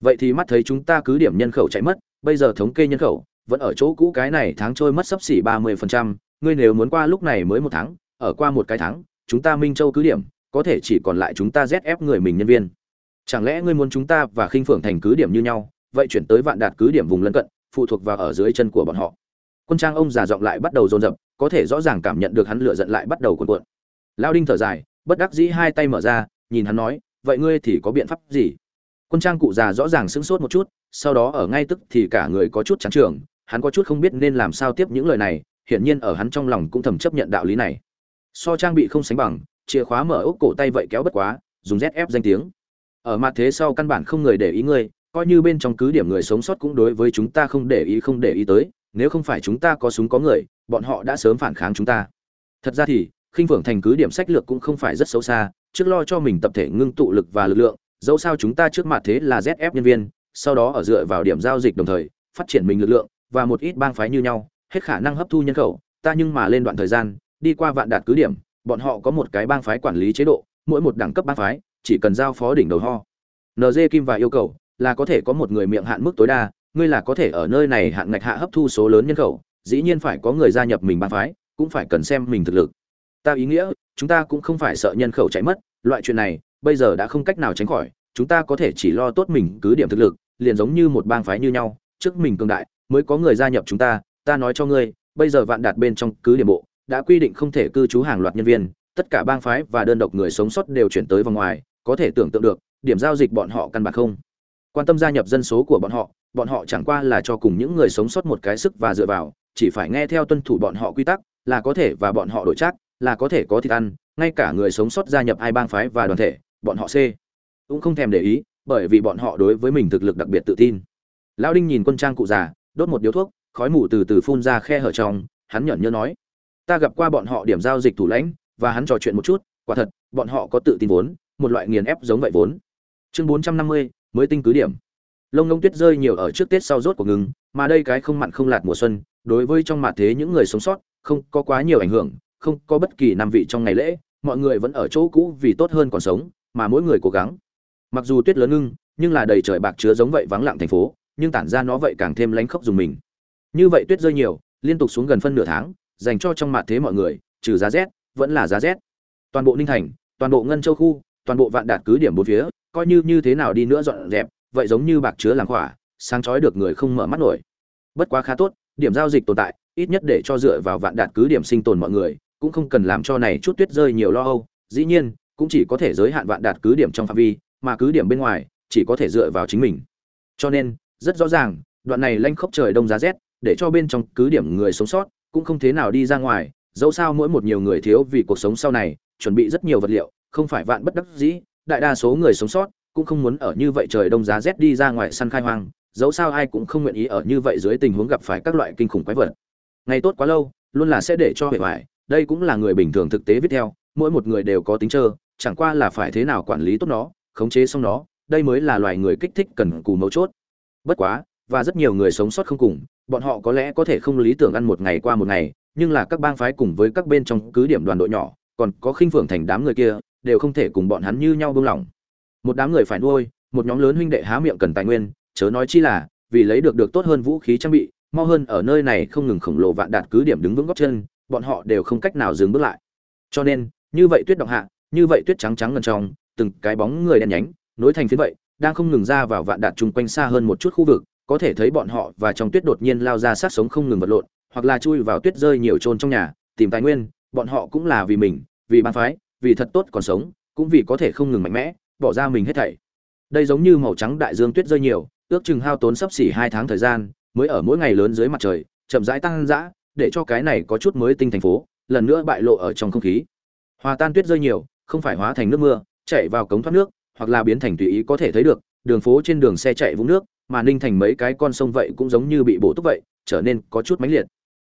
A: Vậy thì mắt thấy chúng ta cứ điểm nhân khẩu chạy mất, bây giờ thống kê nhân khẩu, vẫn ở chỗ cũ cái này tháng trôi mất sấp xỉ ba mươi phần trăm, ngươi nếu muốn qua lúc này mới một tháng, ở qua một cái tháng, chúng ta minh châu cứ điểm, có thể chỉ còn lại chúng ta zf người mình nhân viên. Chẳng lẽ ngươi muốn chúng ta và khinh phượng thành cứ điểm như nhau, vậy chuyển tới vạn đạt cứ điểm vùng lân cận, phụ thuộc vào ở dưới chân của bọn họ quân trang ông già giọng lại bắt đầu dồn dập, có thể rõ ràng cảm nhận được hắn lựa giận lại bắt đầu cuộn cuộn. Lao đinh thở dài, bất đắc dĩ hai tay mở ra, nhìn hắn nói, vậy ngươi thì có biện pháp gì? Quân trang cụ già rõ ràng sững sốt một chút, sau đó ở ngay tức thì cả người có chút chán trường, hắn có chút không biết nên làm sao tiếp những lời này, hiển nhiên ở hắn trong lòng cũng thầm chấp nhận đạo lý này. So trang bị không sánh bằng, chìa khóa mở ốc cổ tay vậy kéo bất quá, dùng rét ép danh tiếng. Ở mặt thế sau căn bản không người để ý ngươi, coi như bên trong cứ điểm người sống sót cũng đối với chúng ta không để ý không để ý tới nếu không phải chúng ta có súng có người, bọn họ đã sớm phản kháng chúng ta. Thật ra thì, khinh phượng thành cứ điểm sách lược cũng không phải rất xấu xa, trước lo cho mình tập thể ngưng tụ lực và lực lượng, dẫu sao chúng ta trước mặt thế là zf nhân viên, sau đó ở dựa vào điểm giao dịch đồng thời, phát triển mình lực lượng, và một ít bang phái như nhau, hết khả năng hấp thu nhân khẩu, ta nhưng mà lên đoạn thời gian, đi qua vạn đạt cứ điểm, bọn họ có một cái bang phái quản lý chế độ, mỗi một đẳng cấp bang phái, chỉ cần giao phó đỉnh đầu ho. Nd kim và yêu cầu là có thể có một người miệng hạn mức tối đa ngươi là có thể ở nơi này hạn ngạch hạ hấp thu số lớn nhân khẩu, dĩ nhiên phải có người gia nhập mình bang phái, cũng phải cần xem mình thực lực. Ta ý nghĩa, chúng ta cũng không phải sợ nhân khẩu chạy mất, loại chuyện này, bây giờ đã không cách nào tránh khỏi, chúng ta có thể chỉ lo tốt mình cứ điểm thực lực, liền giống như một bang phái như nhau, trước mình cường đại, mới có người gia nhập chúng ta ta nói cho ngươi, bây giờ vạn đạt bên trong cứ điểm bộ, đã quy định không thể cư trú hàng loạt nhân viên, tất cả bang phái và đơn độc người sống sót đều chuyển tới vòng ngoài, có thể tưởng tượng được, điểm giao dịch bọn họ căn bản không. Quan tâm gia nhập dân số của bọn họ bọn họ chẳng qua là cho cùng những người sống sót một cái sức và dựa vào, chỉ phải nghe theo tuân thủ bọn họ quy tắc, là có thể và bọn họ đổi chắc là có thể có thịt ăn, ngay cả người sống sót gia nhập hai bang phái và đoàn thể, bọn họ c. Cũng không thèm để ý, bởi vì bọn họ đối với mình thực lực đặc biệt tự tin. Lão đinh nhìn quân trang cụ già, đốt một điếu thuốc, khói mù từ từ phun ra khe hở trong, hắn nhẫn nhơ nói, ta gặp qua bọn họ điểm giao dịch thủ lãnh, và hắn trò chuyện một chút, quả thật, bọn họ có tự tin vốn, một loại nghiền ép giống vậy vốn. Chương bốn trăm năm mươi, mới tinh cứ điểm lông ngông tuyết rơi nhiều ở trước tết sau rốt của ngừng, mà đây cái không mặn không lạt mùa xuân, đối với trong mặt thế những người sống sót, không có quá nhiều ảnh hưởng, không có bất kỳ năm vị trong ngày lễ, mọi người vẫn ở chỗ cũ vì tốt hơn còn sống, mà mỗi người cố gắng. Mặc dù tuyết lớn ngưng, nhưng là đầy trời bạc chứa giống vậy vắng lặng thành phố, nhưng tản ra nó vậy càng thêm lánh khóc dùng mình. Như vậy tuyết rơi nhiều, liên tục xuống gần phân nửa tháng, dành cho trong mặt thế mọi người, trừ giá rét, vẫn là giá rét. Toàn bộ ninh thành, toàn bộ ngân châu khu, toàn bộ vạn đạt cứ điểm bốn phía, coi như như thế nào đi nữa dọn dẹp vậy giống như bạc chứa làm khỏa, sáng chói được người không mở mắt nổi. Bất quá khá tốt, điểm giao dịch tồn tại, ít nhất để cho dựa vào vạn đạt cứ điểm sinh tồn mọi người, cũng không cần làm cho này chút tuyết rơi nhiều lo âu. Dĩ nhiên, cũng chỉ có thể giới hạn vạn đạt cứ điểm trong phạm vi, mà cứ điểm bên ngoài, chỉ có thể dựa vào chính mình. Cho nên, rất rõ ràng, đoạn này lanh khốc trời đông giá rét, để cho bên trong cứ điểm người sống sót, cũng không thế nào đi ra ngoài, dẫu sao mỗi một nhiều người thiếu vì cuộc sống sau này, chuẩn bị rất nhiều vật liệu, không phải vạn bất đắc dĩ, đại đa số người sống sót cũng không muốn ở như vậy trời đông giá rét đi ra ngoài săn khai hoang, dẫu sao ai cũng không nguyện ý ở như vậy dưới tình huống gặp phải các loại kinh khủng quái vật. Ngày tốt quá lâu, luôn là sẽ để cho hệ hoại đây cũng là người bình thường thực tế viết theo, mỗi một người đều có tính trơ, chẳng qua là phải thế nào quản lý tốt nó, khống chế xong nó, đây mới là loài người kích thích cần cù mấu chốt. Bất quá, và rất nhiều người sống sót không cùng, bọn họ có lẽ có thể không lý tưởng ăn một ngày qua một ngày, nhưng là các bang phái cùng với các bên trong cứ điểm đoàn đội nhỏ, còn có khinh phượng thành đám người kia, đều không thể cùng bọn hắn như nhau buông lỏng một đám người phải nuôi, một nhóm lớn huynh đệ há miệng cần tài nguyên, chớ nói chi là, vì lấy được được tốt hơn vũ khí trang bị, mau hơn ở nơi này không ngừng khổng lồ vạn đạt cứ điểm đứng vững góc chân, bọn họ đều không cách nào dừng bước lại. Cho nên, như vậy tuyết động hạ, như vậy tuyết trắng trắng ngần trong, từng cái bóng người đen nhánh, nối thành phiến vậy, đang không ngừng ra vào vạn đạt chung quanh xa hơn một chút khu vực, có thể thấy bọn họ và trong tuyết đột nhiên lao ra sát sống không ngừng vật lộn, hoặc là chui vào tuyết rơi nhiều trôn trong nhà, tìm tài nguyên, bọn họ cũng là vì mình, vì ban phái, vì thật tốt còn sống, cũng vì có thể không ngừng mạnh mẽ bỏ ra mình hết thảy. Đây giống như màu trắng đại dương tuyết rơi nhiều, ước chừng hao tốn sắp xỉ hai tháng thời gian, mới ở mỗi ngày lớn dưới mặt trời, chậm rãi tăng dã, để cho cái này có chút mới tinh thành phố, lần nữa bại lộ ở trong không khí. Hòa tan tuyết rơi nhiều, không phải hóa thành nước mưa chạy vào cống thoát nước, hoặc là biến thành tùy ý có thể thấy được, đường phố trên đường xe chạy vũng nước, mà ninh thành mấy cái con sông vậy cũng giống như bị bổ túc vậy, trở nên có chút mãnh liệt.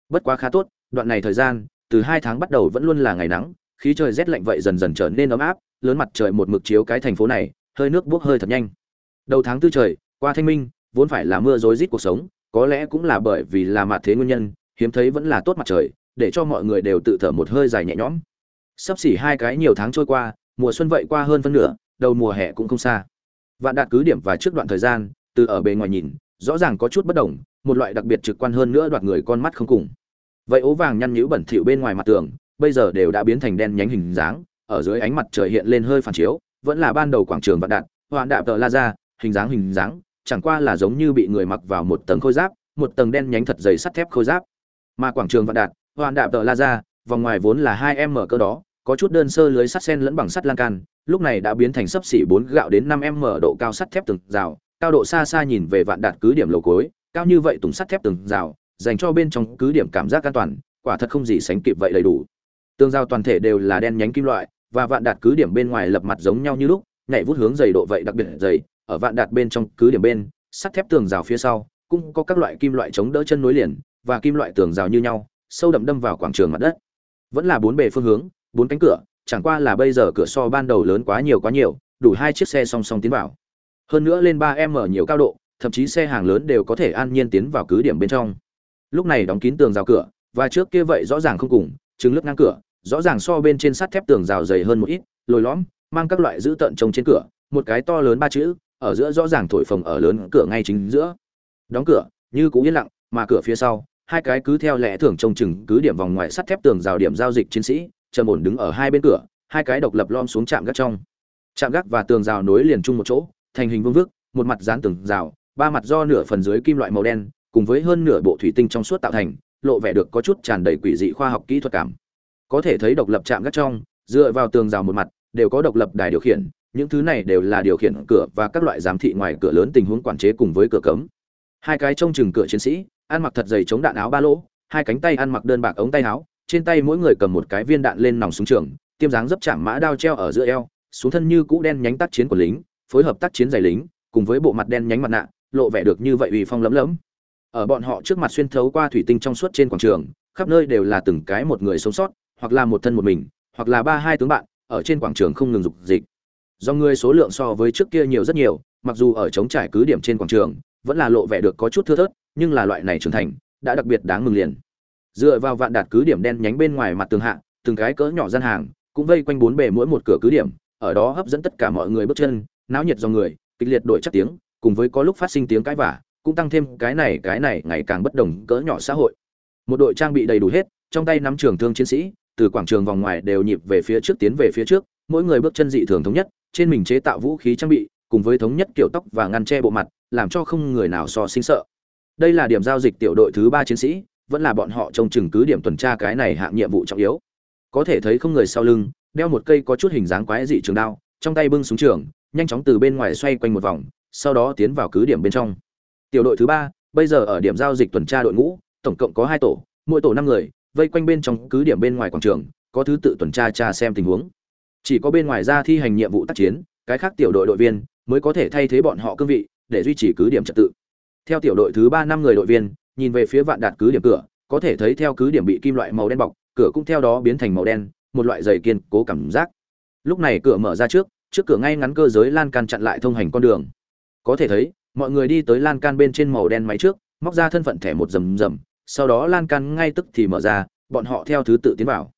A: Bất quá khá tốt, đoạn này thời gian, từ hai tháng bắt đầu vẫn luôn là ngày nắng, khí trời rét lạnh vậy dần dần trở nên ấm áp lớn mặt trời một mực chiếu cái thành phố này, hơi nước bốc hơi thật nhanh. Đầu tháng tư trời, qua thanh minh, vốn phải là mưa rối rít cuộc sống, có lẽ cũng là bởi vì là mặt thế nguyên nhân, hiếm thấy vẫn là tốt mặt trời, để cho mọi người đều tự thở một hơi dài nhẹ nhõm. Sắp xỉ hai cái nhiều tháng trôi qua, mùa xuân vậy qua hơn phân nửa, đầu mùa hè cũng không xa. Vạn đạt cứ điểm và trước đoạn thời gian, từ ở bề ngoài nhìn, rõ ràng có chút bất đồng, một loại đặc biệt trực quan hơn nữa đoạt người con mắt không cùng. Vậy ố vàng nhăn nhữ bẩn thỉu bên ngoài mặt tường, bây giờ đều đã biến thành đen nhánh hình dáng ở dưới ánh mặt trời hiện lên hơi phản chiếu, vẫn là ban đầu quảng trường vạn đạn hoạn đạp tờ la ra, hình dáng hình dáng, chẳng qua là giống như bị người mặc vào một tầng khôi giáp, một tầng đen nhánh thật dày sắt thép khôi giáp. Mà quảng trường vạn đạn hoạn đạp tờ la ra, vòng ngoài vốn là hai em mở cơ đó, có chút đơn sơ lưới sắt sen lẫn bằng sắt lan can, lúc này đã biến thành sấp xỉ bốn gạo đến năm em mở độ cao sắt thép từng rào, cao độ xa xa nhìn về vạn đạt cứ điểm lầu cối cao như vậy tùng sắt thép từng rào, dành cho bên trong cứ điểm cảm giác an toàn, quả thật không gì sánh kịp vậy đầy đủ tường giao toàn thể đều là đen nhánh kim loại, và vạn đạt cứ điểm bên ngoài lập mặt giống nhau như lúc, nhảy vút hướng dày độ vậy đặc biệt dày, ở vạn đạt bên trong cứ điểm bên, sắt thép tường rào phía sau, cũng có các loại kim loại chống đỡ chân nối liền, và kim loại tường rào như nhau, sâu đậm đâm vào quảng trường mặt đất. Vẫn là bốn bề phương hướng, bốn cánh cửa, chẳng qua là bây giờ cửa so ban đầu lớn quá nhiều quá nhiều, đủ hai chiếc xe song song tiến vào. Hơn nữa lên ba m nhiều cao độ, thậm chí xe hàng lớn đều có thể an nhiên tiến vào cứ điểm bên trong. Lúc này đóng kín tường rào cửa, và trước kia vậy rõ ràng không cùng trứng lướt ngang cửa, rõ ràng so bên trên sắt thép tường rào dày hơn một ít, lồi lõm, mang các loại giữ tận trông trên cửa, một cái to lớn ba chữ, ở giữa rõ ràng thổi phồng ở lớn cửa ngay chính giữa. Đóng cửa, như cũ yên lặng, mà cửa phía sau, hai cái cứ theo lẽ thường trông chừng cứ điểm vòng ngoài sắt thép tường rào điểm giao dịch chiến sĩ, trầm ổn đứng ở hai bên cửa, hai cái độc lập lom xuống chạm gác trong. Chạm gác và tường rào nối liền chung một chỗ, thành hình vương vức, một mặt dán tường rào, ba mặt do nửa phần dưới kim loại màu đen, cùng với hơn nửa bộ thủy tinh trong suốt tạo thành lộ vẻ được có chút tràn đầy quỷ dị khoa học kỹ thuật cảm. Có thể thấy độc lập chạm gác trong, dựa vào tường rào một mặt, đều có độc lập đài điều khiển, những thứ này đều là điều khiển cửa và các loại giám thị ngoài cửa lớn tình huống quản chế cùng với cửa cấm. Hai cái trông chừng cửa chiến sĩ, ăn mặc thật dày chống đạn áo ba lỗ, hai cánh tay ăn mặc đơn bạc ống tay áo, trên tay mỗi người cầm một cái viên đạn lên nòng súng trường, tiêm dáng dấp chạm mã đao treo ở giữa eo, xuống thân như cũ đen nhánh tác chiến của lính, phối hợp tác chiến giày lính, cùng với bộ mặt đen nhánh mặt nạ, lộ vẻ được như vậy uy phong lấm lấm ở bọn họ trước mặt xuyên thấu qua thủy tinh trong suốt trên quảng trường, khắp nơi đều là từng cái một người sống sót, hoặc là một thân một mình, hoặc là ba hai tướng bạn, ở trên quảng trường không ngừng dục dịch. Do người số lượng so với trước kia nhiều rất nhiều, mặc dù ở chống trải cứ điểm trên quảng trường, vẫn là lộ vẻ được có chút thưa thớt, nhưng là loại này trưởng thành, đã đặc biệt đáng mừng liền. Dựa vào vạn đạt cứ điểm đen nhánh bên ngoài mặt tường hạ, từng cái cỡ nhỏ gian hàng, cũng vây quanh bốn bề mỗi một cửa cứ điểm, ở đó hấp dẫn tất cả mọi người bước chân, náo nhiệt do người, kịch liệt đổi chắc tiếng, cùng với có lúc phát sinh tiếng cãi vả cũng tăng thêm cái này cái này ngày càng bất đồng cỡ nhỏ xã hội. Một đội trang bị đầy đủ hết, trong tay nắm trường thương chiến sĩ, từ quảng trường vòng ngoài đều nhịp về phía trước tiến về phía trước, mỗi người bước chân dị thường thống nhất, trên mình chế tạo vũ khí trang bị, cùng với thống nhất kiểu tóc và ngăn che bộ mặt, làm cho không người nào so sinh sợ. Đây là điểm giao dịch tiểu đội thứ ba chiến sĩ, vẫn là bọn họ trông chừng cứ điểm tuần tra cái này hạng nhiệm vụ trọng yếu. Có thể thấy không người sau lưng, đeo một cây có chút hình dáng quái dị trường đao, trong tay bưng súng trường, nhanh chóng từ bên ngoài xoay quanh một vòng, sau đó tiến vào cứ điểm bên trong tiểu đội thứ ba, bây giờ ở điểm giao dịch tuần tra đội ngũ, tổng cộng có hai tổ, mỗi tổ năm người, vây quanh bên trong cứ điểm bên ngoài quảng trường, có thứ tự tuần tra tra xem tình huống. Chỉ có bên ngoài ra thi hành nhiệm vụ tác chiến, cái khác tiểu đội đội viên mới có thể thay thế bọn họ cương vị để duy trì cứ điểm trật tự. Theo tiểu đội thứ ba năm người đội viên, nhìn về phía vạn đạt cứ điểm cửa, có thể thấy theo cứ điểm bị kim loại màu đen bọc, cửa cũng theo đó biến thành màu đen, một loại dày kiên cố cảm giác. Lúc này cửa mở ra trước trước cửa ngay ngắn cơ giới lan can chặn lại thông hành con đường. Có thể thấy mọi người đi tới lan can bên trên màu đen máy trước móc ra thân phận thẻ một rầm rầm sau đó lan can ngay tức thì mở ra bọn họ theo thứ tự tiến vào.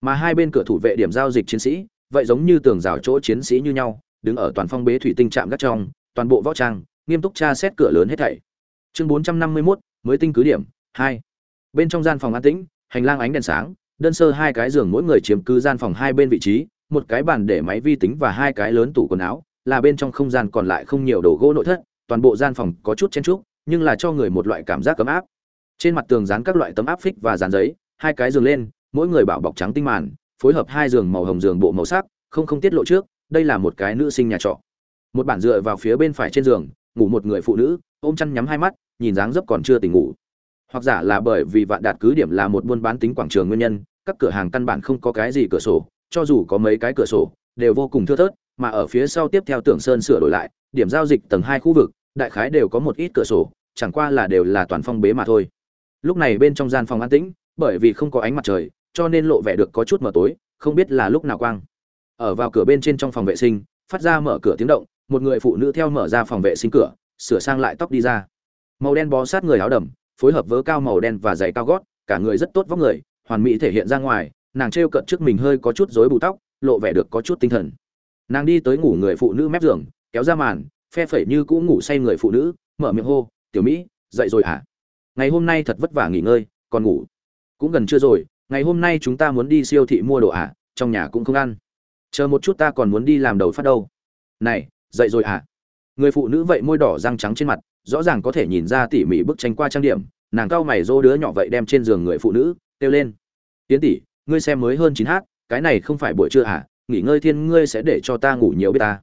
A: Mà hai bên cửa thủ vệ điểm giao dịch chiến sĩ vậy giống như tường rào chỗ chiến sĩ như nhau đứng ở toàn phong bế thủy tinh chạm gác trong toàn bộ võ trang nghiêm túc tra xét cửa lớn hết thảy. Chương bốn trăm năm mươi 451, mới tinh cứ điểm hai. Bên trong gian phòng an tĩnh hành lang ánh đèn sáng đơn sơ hai cái giường mỗi người chiếm cứ gian phòng hai bên vị trí một cái bàn để máy vi tính và hai cái lớn tủ quần áo là bên trong không gian còn lại không nhiều đồ gỗ nội thất toàn bộ gian phòng có chút chen trúc nhưng là cho người một loại cảm giác ấm áp. Trên mặt tường dán các loại tấm áp phích và dán giấy, hai cái giường lên, mỗi người bảo bọc trắng tinh màn, phối hợp hai giường màu hồng giường bộ màu sắc, không không tiết lộ trước, đây là một cái nữ sinh nhà trọ. Một bản dựa vào phía bên phải trên giường, ngủ một người phụ nữ, ôm chăn nhắm hai mắt, nhìn dáng dấp còn chưa tỉnh ngủ. Hoặc giả là bởi vì vạn đạt cứ điểm là một buôn bán tính quảng trường nguyên nhân, các cửa hàng căn bản không có cái gì cửa sổ, cho dù có mấy cái cửa sổ, đều vô cùng thưa thớt, mà ở phía sau tiếp theo tưởng sơn sửa đổi lại, điểm giao dịch tầng hai khu vực đại khái đều có một ít cửa sổ, chẳng qua là đều là toàn phong bế mà thôi. Lúc này bên trong gian phòng an tĩnh, bởi vì không có ánh mặt trời, cho nên lộ vẻ được có chút mờ tối, không biết là lúc nào quang. Ở vào cửa bên trên trong phòng vệ sinh, phát ra mở cửa tiếng động, một người phụ nữ theo mở ra phòng vệ sinh cửa, sửa sang lại tóc đi ra. Màu đen bó sát người áo đầm, phối hợp với cao màu đen và giày cao gót, cả người rất tốt vóc người, hoàn mỹ thể hiện ra ngoài, nàng trêu cận trước mình hơi có chút rối bù tóc, lộ vẻ được có chút tinh thần. Nàng đi tới ngủ người phụ nữ mép giường, kéo ra màn phe phẩy như cũ ngủ say người phụ nữ, mở miệng hô, tiểu mỹ, dậy rồi hả? Ngày hôm nay thật vất vả nghỉ ngơi, còn ngủ? Cũng gần chưa rồi, ngày hôm nay chúng ta muốn đi siêu thị mua đồ ạ, trong nhà cũng không ăn. Chờ một chút ta còn muốn đi làm đầu phát đâu. Này, dậy rồi à người phụ nữ vậy môi đỏ răng trắng trên mặt, rõ ràng có thể nhìn ra tỉ mỉ bức tranh qua trang điểm, nàng cao mày dô đứa nhỏ vậy đem trên giường người phụ nữ, kêu lên. Tiến tỷ, ngươi xem mới hơn chín h cái này không phải buổi trưa à nghỉ ngơi thiên ngươi sẽ để cho ta ngủ nhiều biết ta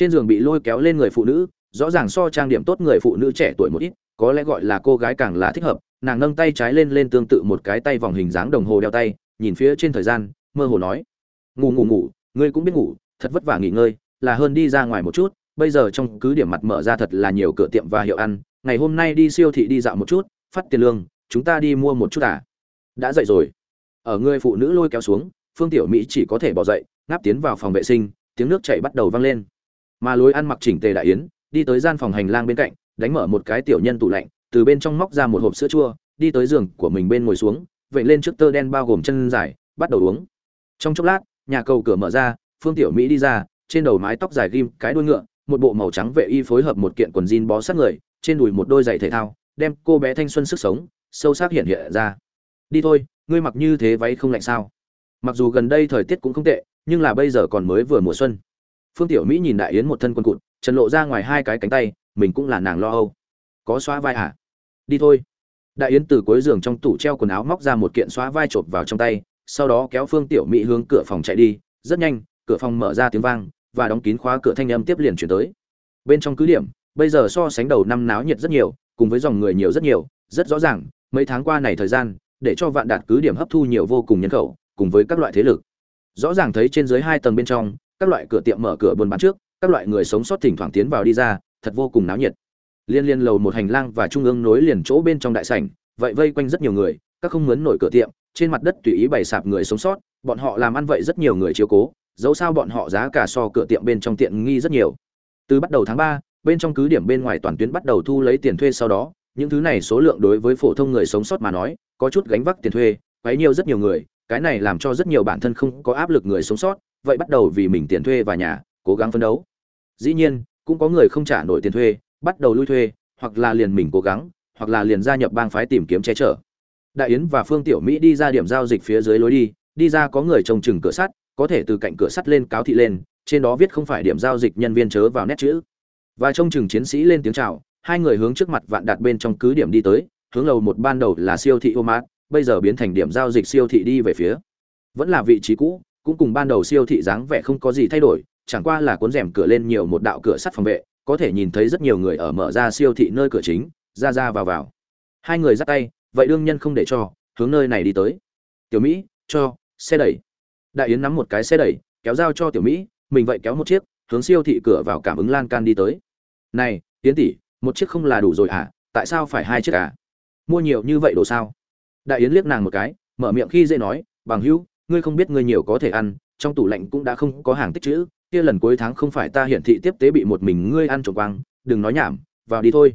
A: trên giường bị lôi kéo lên người phụ nữ, rõ ràng so trang điểm tốt người phụ nữ trẻ tuổi một ít, có lẽ gọi là cô gái càng là thích hợp. Nàng nâng tay trái lên lên tương tự một cái tay vòng hình dáng đồng hồ đeo tay, nhìn phía trên thời gian, mơ hồ nói, ngủ ngủ ngủ, ngươi cũng biết ngủ, thật vất vả nghỉ ngơi, là hơn đi ra ngoài một chút, bây giờ trong cứ điểm mặt mở ra thật là nhiều cửa tiệm và hiệu ăn, ngày hôm nay đi siêu thị đi dạo một chút, phát tiền lương, chúng ta đi mua một chút à? Đã dậy rồi. Ở người phụ nữ lôi kéo xuống, phương tiểu mỹ chỉ có thể bỏ dậy, ngáp tiến vào phòng vệ sinh, tiếng nước chảy bắt đầu vang lên mà lối ăn mặc chỉnh tề đại yến, đi tới gian phòng hành lang bên cạnh, đánh mở một cái tiểu nhân tủ lạnh, từ bên trong móc ra một hộp sữa chua, đi tới giường của mình bên ngồi xuống vậy lên trước tơ đen bao gồm chân dài, bắt đầu uống. Trong chốc lát, nhà cầu cửa mở ra, phương tiểu mỹ đi ra, trên đầu mái tóc dài ghim, cái đuôi ngựa, một bộ màu trắng vệ y phối hợp một kiện quần jean bó sát người, trên đùi một đôi giày thể thao, đem cô bé thanh xuân sức sống, sâu sắc hiện hiện ra. Đi thôi, ngươi mặc như thế váy không lạnh sao? Mặc dù gần đây thời tiết cũng không tệ, nhưng là bây giờ còn mới vừa mùa xuân phương tiểu mỹ nhìn đại yến một thân quần cụt, trần lộ ra ngoài hai cái cánh tay, mình cũng là nàng lo âu. Có xóa vai à đi thôi. Đại yến từ cuối giường trong tủ treo quần áo móc ra một kiện xóa vai chộp vào trong tay, sau đó kéo phương tiểu mỹ hướng cửa phòng chạy đi. Rất nhanh, cửa phòng mở ra tiếng vang, và đóng kín khóa cửa thanh âm tiếp liền chuyển tới. Bên trong cứ điểm, bây giờ so sánh đầu năm náo nhiệt rất nhiều, cùng với dòng người nhiều rất nhiều, rất rõ ràng, mấy tháng qua này thời gian, để cho vạn đạt cứ điểm hấp thu nhiều vô cùng nhân khẩu, cùng với các loại thế lực. Rõ ràng thấy trên dưới hai tầng bên trong các loại cửa tiệm mở cửa buôn bán trước, các loại người sống sót thỉnh thoảng tiến vào đi ra, thật vô cùng náo nhiệt. Liên liên lầu một hành lang và trung ương nối liền chỗ bên trong đại sảnh, vậy vây quanh rất nhiều người, các không mướn nổi cửa tiệm, trên mặt đất tùy ý bày sạp người sống sót, bọn họ làm ăn vậy rất nhiều người chiếu cố, dẫu sao bọn họ giá cả so cửa tiệm bên trong tiện nghi rất nhiều. Từ bắt đầu tháng ba, bên trong cứ điểm bên ngoài toàn tuyến bắt đầu thu lấy tiền thuê sau đó, những thứ này số lượng đối với phổ thông người sống sót mà nói, có chút gánh vác tiền thuê, quấy nhiều rất nhiều người, cái này làm cho rất nhiều bản thân không có áp lực người sống sót vậy bắt đầu vì mình tiền thuê và nhà, cố gắng phấn đấu. Dĩ nhiên, cũng có người không trả nổi tiền thuê, bắt đầu lui thuê, hoặc là liền mình cố gắng, hoặc là liền gia nhập bang phái tìm kiếm che chở. Đại yến và phương tiểu mỹ đi ra điểm giao dịch phía dưới lối đi đi ra có người trông chừng cửa sắt, có thể từ cạnh cửa sắt lên cáo thị lên, trên đó viết không phải điểm giao dịch nhân viên chớ vào nét chữ. Và trông chừng chiến sĩ lên tiếng chào, hai người hướng trước mặt vạn đạt bên trong cứ điểm đi tới, hướng lầu một ban đầu là siêu thị ô mát bây giờ biến thành điểm giao dịch siêu thị đi về phía. Vẫn là vị trí cũ cũng cùng ban đầu siêu thị dáng vẻ không có gì thay đổi, chẳng qua là cuốn rèm cửa lên nhiều một đạo cửa sắt phòng vệ, có thể nhìn thấy rất nhiều người ở mở ra siêu thị nơi cửa chính, ra ra vào vào. Hai người dắt tay, vậy đương nhân không để cho, hướng nơi này đi tới. Tiểu mỹ, cho, xe đẩy. Đại yến nắm một cái xe đẩy, kéo dao cho tiểu mỹ, mình vậy kéo một chiếc, hướng siêu thị cửa vào cảm ứng lan can đi tới. Này, yến tỷ, một chiếc không là đủ rồi à tại sao phải hai chiếc à? Mua nhiều như vậy đồ sao? Đại yến liếc nàng một cái, mở miệng khi dễ nói, bằng hữu ngươi không biết ngươi nhiều có thể ăn, trong tủ lạnh cũng đã không có hàng tích chữ, kia lần cuối tháng không phải ta hiển thị tiếp tế bị một mình ngươi ăn trộm quang, đừng nói nhảm, vào đi thôi.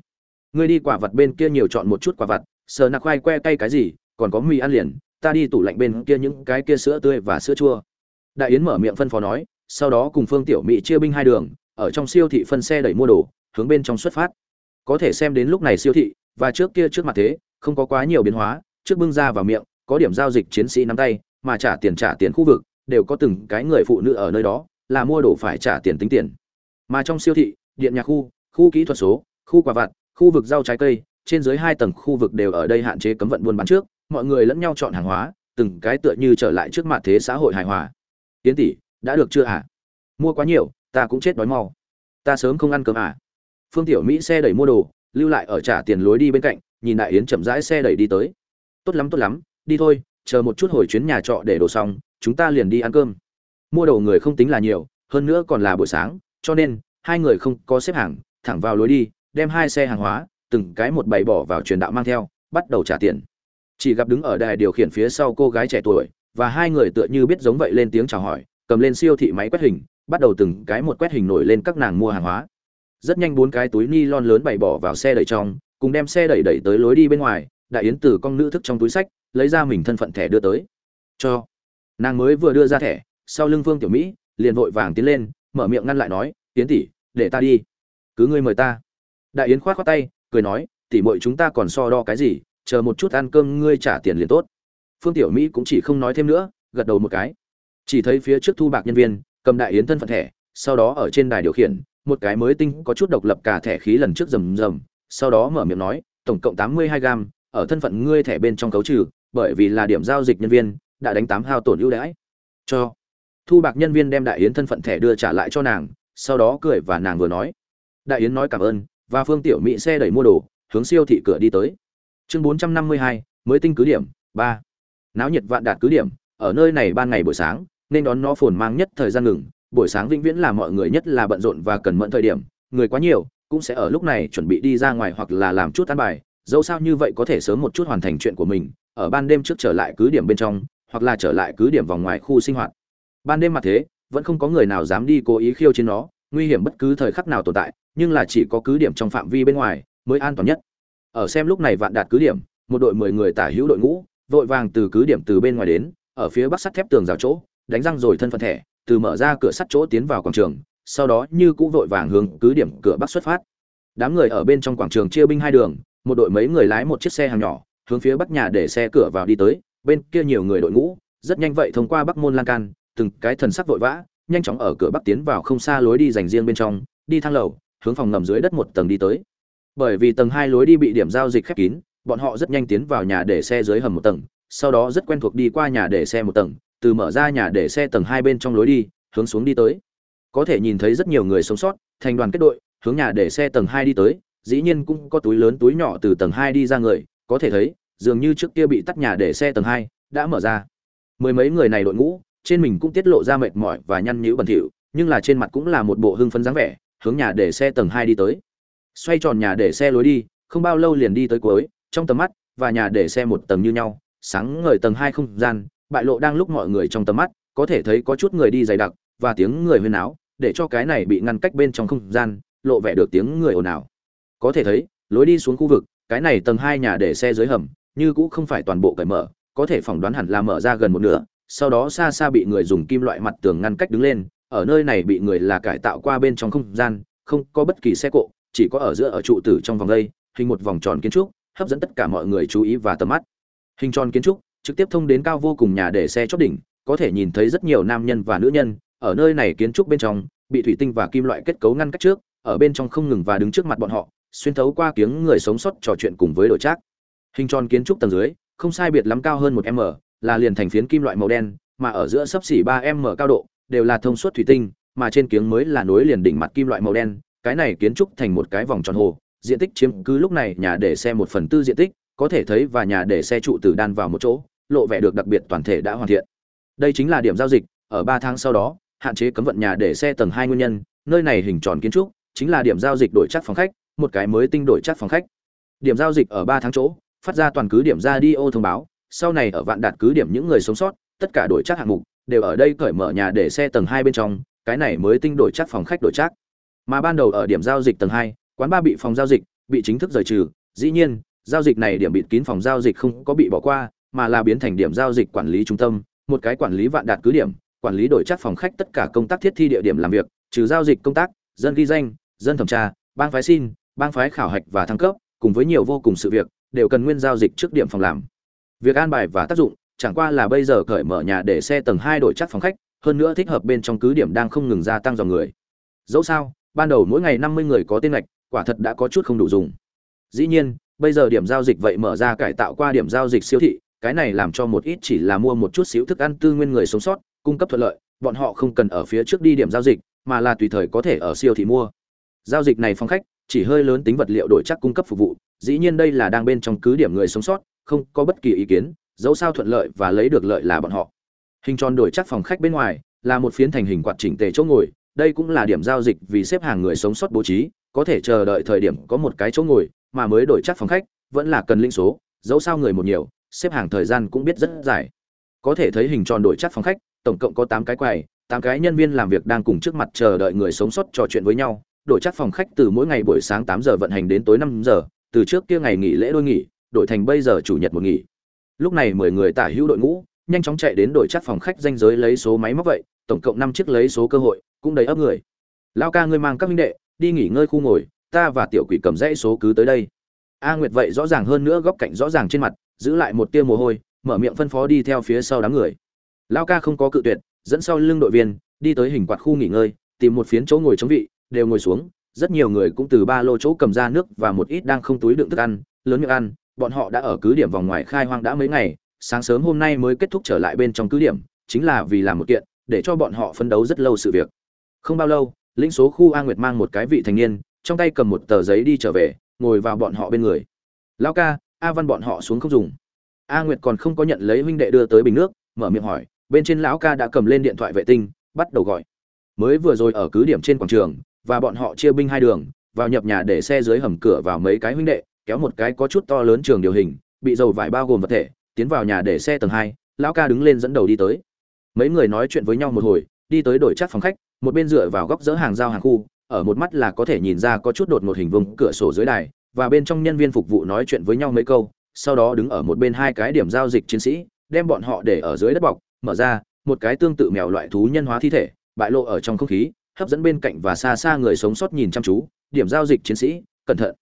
A: Ngươi đi quả vật bên kia nhiều chọn một chút quả vật sờ nạc khoai que cay cái gì, còn có mì ăn liền, ta đi tủ lạnh bên kia những cái kia sữa tươi và sữa chua. Đại yến mở miệng phân phó nói, sau đó cùng phương tiểu mỹ chia binh hai đường, ở trong siêu thị phân xe đẩy mua đồ, hướng bên trong xuất phát. Có thể xem đến lúc này siêu thị, và trước kia trước mặt thế, không có quá nhiều biến hóa, trước bưng ra vào miệng, có điểm giao dịch chiến sĩ nắm tay mà trả tiền trả tiền khu vực, đều có từng cái người phụ nữ ở nơi đó, là mua đồ phải trả tiền tính tiền. Mà trong siêu thị, điện nhà khu khu kỹ thuật số, khu quà vặt, khu vực rau trái cây, trên dưới hai tầng khu vực đều ở đây hạn chế cấm vận buôn bán trước, mọi người lẫn nhau chọn hàng hóa, từng cái tựa như trở lại trước mặt thế xã hội hài hòa. Tiến tỷ, đã được chưa hả? À? mua quá nhiều, ta cũng chết đói mau. Ta sớm không ăn cơm à? Phương tiểu mỹ xe đẩy mua đồ, lưu lại ở trả tiền lối đi bên cạnh, nhìn đại yến chậm rãi xe đẩy đi tới. Tốt lắm tốt lắm, đi thôi chờ một chút hồi chuyến nhà trọ để đồ xong, chúng ta liền đi ăn cơm. Mua đồ người không tính là nhiều, hơn nữa còn là buổi sáng, cho nên, hai người không có xếp hàng, thẳng vào lối đi, đem hai xe hàng hóa, từng cái một bày bỏ vào truyền đạo mang theo, bắt đầu trả tiền. Chỉ gặp đứng ở đài điều khiển phía sau cô gái trẻ tuổi, và hai người tựa như biết giống vậy lên tiếng chào hỏi, cầm lên siêu thị máy quét hình, bắt đầu từng cái một quét hình nổi lên các nàng mua hàng hóa. Rất nhanh bốn cái túi ni lon lớn bày bỏ vào xe đẩy trong, cùng đem xe đẩy đẩy tới lối đi bên ngoài, đại yến từ con nữ thức trong túi sách lấy ra mình thân phận thẻ đưa tới. Cho. Nàng mới vừa đưa ra thẻ, sau lưng Vương tiểu mỹ liền vội vàng tiến lên, mở miệng ngăn lại nói tiến tỷ, để ta đi. Cứ ngươi mời ta. Đại yến khoát khoát tay, cười nói, tỷ muội chúng ta còn so đo cái gì, chờ một chút ăn cơm ngươi trả tiền liền tốt. Phương tiểu mỹ cũng chỉ không nói thêm nữa, gật đầu một cái. Chỉ thấy phía trước thu bạc nhân viên, cầm đại yến thân phận thẻ, sau đó ở trên đài điều khiển, một cái mới tinh có chút độc lập cả thẻ khí lần trước rầm rầm, sau đó mở miệng nói, tổng cộng tám mươi hai gam, ở thân phận ngươi thẻ bên trong cấu trừ bởi vì là điểm giao dịch nhân viên, đã đánh tám hao tổn ưu đãi. Cho thu bạc nhân viên đem đại yến thân phận thẻ đưa trả lại cho nàng, sau đó cười và nàng vừa nói. Đại yến nói cảm ơn, và phương tiểu mỹ xe đẩy mua đồ, hướng siêu thị cửa đi tới. Chương bốn trăm năm mươi hai, mới tinh cứ điểm, ba. Náo nhiệt vạn đạt cứ điểm, ở nơi này ban ngày buổi sáng, nên đón nó phồn mang nhất thời gian ngừng. Buổi sáng vĩnh viễn là mọi người nhất là bận rộn và cần mẫn thời điểm, người quá nhiều, cũng sẽ ở lúc này chuẩn bị đi ra ngoài hoặc là làm chút ăn bài. Dẫu sao như vậy có thể sớm một chút hoàn thành chuyện của mình ở ban đêm trước trở lại cứ điểm bên trong, hoặc là trở lại cứ điểm vòng ngoài khu sinh hoạt. Ban đêm mà thế, vẫn không có người nào dám đi cố ý khiêu chiến nó, nguy hiểm bất cứ thời khắc nào tồn tại, nhưng là chỉ có cứ điểm trong phạm vi bên ngoài mới an toàn nhất. Ở xem lúc này vạn đạt cứ điểm, một đội mười người tả hữu đội ngũ, vội vàng từ cứ điểm từ bên ngoài đến, ở phía bắc sắt thép tường rào chỗ, đánh răng rồi thân phận thẻ, từ mở ra cửa sắt chỗ tiến vào quảng trường, sau đó như cũ vội vàng hướng cứ điểm cửa bắc xuất phát. Đám người ở bên trong quảng trường chia binh hai đường, một đội mấy người lái một chiếc xe hàng nhỏ hướng phía bắc nhà để xe cửa vào đi tới, bên kia nhiều người đội ngũ, rất nhanh vậy thông qua bắc môn lan can, từng cái thần sắc vội vã, nhanh chóng ở cửa bắc tiến vào không xa lối đi dành riêng bên trong, đi thang lầu, hướng phòng ngầm dưới đất một tầng đi tới. Bởi vì tầng hai lối đi bị điểm giao dịch khép kín, bọn họ rất nhanh tiến vào nhà để xe dưới hầm một tầng, sau đó rất quen thuộc đi qua nhà để xe một tầng, từ mở ra nhà để xe tầng hai bên trong lối đi, hướng xuống đi tới. Có thể nhìn thấy rất nhiều người sống sót, thành đoàn kết đội, hướng nhà để xe tầng hai đi tới, dĩ nhiên cũng có túi lớn túi nhỏ từ tầng hai đi ra người có thể thấy, dường như trước kia bị tắt nhà để xe tầng hai đã mở ra. Mười mấy người này đội ngũ, trên mình cũng tiết lộ ra mệt mỏi và nhăn nhữ bẩn thỉu, nhưng là trên mặt cũng là một bộ hưng phấn dáng vẻ, hướng nhà để xe tầng hai đi tới. Xoay tròn nhà để xe lối đi, không bao lâu liền đi tới cuối, trong tầm mắt, và nhà để xe một tầng như nhau, sáng ngời tầng hai không gian, bại lộ đang lúc mọi người trong tầm mắt, có thể thấy có chút người đi dày đặc, và tiếng người huyên áo để cho cái này bị ngăn cách bên trong không gian, lộ vẻ được tiếng người ồn ào. Có thể thấy, lối đi xuống khu vực cái này tầng hai nhà để xe dưới hầm, như cũng không phải toàn bộ cởi mở, có thể phỏng đoán hẳn là mở ra gần một nửa, sau đó xa xa bị người dùng kim loại mặt tường ngăn cách đứng lên, ở nơi này bị người là cải tạo qua bên trong không gian, không có bất kỳ xe cộ, chỉ có ở giữa ở trụ tử trong vòng đây, hình một vòng tròn kiến trúc, hấp dẫn tất cả mọi người chú ý và tầm mắt. Hình tròn kiến trúc, trực tiếp thông đến cao vô cùng nhà để xe chót đỉnh, có thể nhìn thấy rất nhiều nam nhân và nữ nhân, ở nơi này kiến trúc bên trong, bị thủy tinh và kim loại kết cấu ngăn cách trước, ở bên trong không ngừng và đứng trước mặt bọn họ xuyên thấu qua kiếng người sống sót trò chuyện cùng với đội trác. Hình tròn kiến trúc tầng dưới, không sai biệt lắm cao hơn một m, là liền thành phiến kim loại màu đen, mà ở giữa sấp xỉ ba m cao độ, đều là thông suốt thủy tinh, mà trên kiếng mới là nối liền đỉnh mặt kim loại màu đen, cái này kiến trúc thành một cái vòng tròn hồ, diện tích chiếm cứ lúc này nhà để xe một phần tư diện tích, có thể thấy và nhà để xe trụ từ đan vào một chỗ, lộ vẻ được đặc biệt toàn thể đã hoàn thiện. Đây chính là điểm giao dịch, ở ba tháng sau đó, hạn chế cấm vận nhà để xe tầng hai nguyên nhân, nơi này hình tròn kiến trúc chính là điểm giao dịch đổi chắc phòng khách một cái mới tinh đổi chắc phòng khách. Điểm giao dịch ở ba tháng chỗ, phát ra toàn cứ điểm ra đi ô thông báo, sau này ở vạn đạt cứ điểm những người sống sót, tất cả đổi chắc hạng mục đều ở đây cởi mở nhà để xe tầng hai bên trong, cái này mới tinh đổi chắc phòng khách đổi chắc. Mà ban đầu ở điểm giao dịch tầng hai, quán ba bị phòng giao dịch, bị chính thức rời trừ, dĩ nhiên, giao dịch này điểm bịt kín phòng giao dịch không có bị bỏ qua, mà là biến thành điểm giao dịch quản lý trung tâm, một cái quản lý vạn đạt cứ điểm, quản lý đổi chắc phòng khách tất cả công tác thiết thi địa điểm làm việc, trừ giao dịch công tác, dân ghi danh, dân thẩm tra, ban phái xin bang phái khảo hạch và thăng cấp, cùng với nhiều vô cùng sự việc, đều cần nguyên giao dịch trước điểm phòng làm. Việc an bài và tác dụng, chẳng qua là bây giờ cởi mở nhà để xe tầng hai đổi chắc phòng khách, hơn nữa thích hợp bên trong cứ điểm đang không ngừng gia tăng dòng người. Dẫu sao, ban đầu mỗi ngày năm mươi người có tên lệch, quả thật đã có chút không đủ dùng. Dĩ nhiên, bây giờ điểm giao dịch vậy mở ra cải tạo qua điểm giao dịch siêu thị, cái này làm cho một ít chỉ là mua một chút xíu thức ăn tư nguyên người sống sót, cung cấp thuận lợi, bọn họ không cần ở phía trước đi điểm giao dịch, mà là tùy thời có thể ở siêu thị mua. Giao dịch này phong khách chỉ hơi lớn tính vật liệu đổi chắc cung cấp phục vụ, dĩ nhiên đây là đang bên trong cứ điểm người sống sót, không có bất kỳ ý kiến, dẫu sao thuận lợi và lấy được lợi là bọn họ. Hình tròn đổi chắc phòng khách bên ngoài là một phiến thành hình quạt chỉnh tề chỗ ngồi, đây cũng là điểm giao dịch vì xếp hàng người sống sót bố trí, có thể chờ đợi thời điểm có một cái chỗ ngồi, mà mới đổi chắc phòng khách vẫn là cần linh số, dẫu sao người một nhiều, xếp hàng thời gian cũng biết rất dài. Có thể thấy hình tròn đổi chắc phòng khách, tổng cộng có tám cái quầy, tám cái nhân viên làm việc đang cùng trước mặt chờ đợi người sống sót trò chuyện với nhau đổi chắc phòng khách từ mỗi ngày buổi sáng tám giờ vận hành đến tối năm giờ, từ trước kia ngày nghỉ lễ đôi nghỉ, đổi thành bây giờ chủ nhật một nghỉ. Lúc này mười người tả hữu đội ngũ, nhanh chóng chạy đến đổi chắc phòng khách danh giới lấy số máy móc vậy, tổng cộng năm chiếc lấy số cơ hội, cũng đầy ấp người. Lao ca, ngươi mang các minh đệ, đi nghỉ ngơi khu ngồi, ta và tiểu quỷ cầm dãy số cứ tới đây. A nguyệt vậy rõ ràng hơn nữa góc cạnh rõ ràng trên mặt, giữ lại một tia mồ hôi, mở miệng phân phó đi theo phía sau đám người. Lao ca không có cự tuyệt, dẫn sau lưng đội viên, đi tới hình quạt khu nghỉ ngơi, tìm một phiến chỗ ngồi chống vị đều ngồi xuống, rất nhiều người cũng từ ba lô chỗ cầm ra nước và một ít đang không túi đựng thức ăn, lớn miệng ăn, bọn họ đã ở cứ điểm vòng ngoài khai hoang đã mấy ngày, sáng sớm hôm nay mới kết thúc trở lại bên trong cứ điểm, chính là vì làm một kiện, để cho bọn họ phấn đấu rất lâu sự việc. Không bao lâu, lĩnh số khu a nguyệt mang một cái vị thành niên, trong tay cầm một tờ giấy đi trở về, ngồi vào bọn họ bên người. Lao ca, a văn bọn họ xuống không dùng. A nguyệt còn không có nhận lấy huynh đệ đưa tới bình nước, mở miệng hỏi, bên trên lão ca đã cầm lên điện thoại vệ tinh, bắt đầu gọi. Mới vừa rồi ở cứ điểm trên quảng trường và bọn họ chia binh hai đường, vào nhập nhà để xe dưới hầm cửa vào mấy cái huynh đệ, kéo một cái có chút to lớn trường điều hình, bị dầu vải bao gồm vật thể, tiến vào nhà để xe tầng hai, lão ca đứng lên dẫn đầu đi tới. Mấy người nói chuyện với nhau một hồi, đi tới đổi chắc phòng khách, một bên dựa vào góc dỡ hàng giao hàng khu, ở một mắt là có thể nhìn ra có chút đột một hình vùng cửa sổ dưới đài, và bên trong nhân viên phục vụ nói chuyện với nhau mấy câu, sau đó đứng ở một bên hai cái điểm giao dịch chiến sĩ, đem bọn họ để ở dưới đất bọc, mở ra, một cái tương tự mèo loại thú nhân hóa thi thể, bại lộ ở trong không khí hấp dẫn bên cạnh và xa xa người sống sót nhìn chăm chú, điểm giao dịch chiến sĩ, cẩn thận.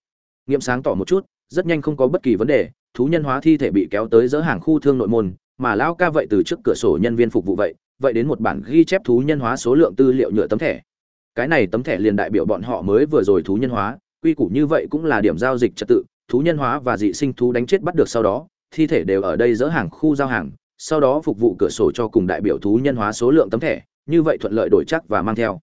A: Nghiệm sáng tỏ một chút, rất nhanh không có bất kỳ vấn đề, thú nhân hóa thi thể bị kéo tới dỡ hàng khu thương nội môn, mà lão ca vậy từ trước cửa sổ nhân viên phục vụ vậy vậy đến một bản ghi chép thú nhân hóa số lượng tư liệu nhựa tấm thẻ. Cái này tấm thẻ liền đại biểu bọn họ mới vừa rồi thú nhân hóa, quy củ như vậy cũng là điểm giao dịch trật tự, thú nhân hóa và dị sinh thú đánh chết bắt được sau đó, thi thể đều ở đây dỡ hàng khu giao hàng, sau đó phục vụ cửa sổ cho cùng đại biểu thú nhân hóa số lượng tấm thẻ, như vậy thuận lợi đổi chắc và mang theo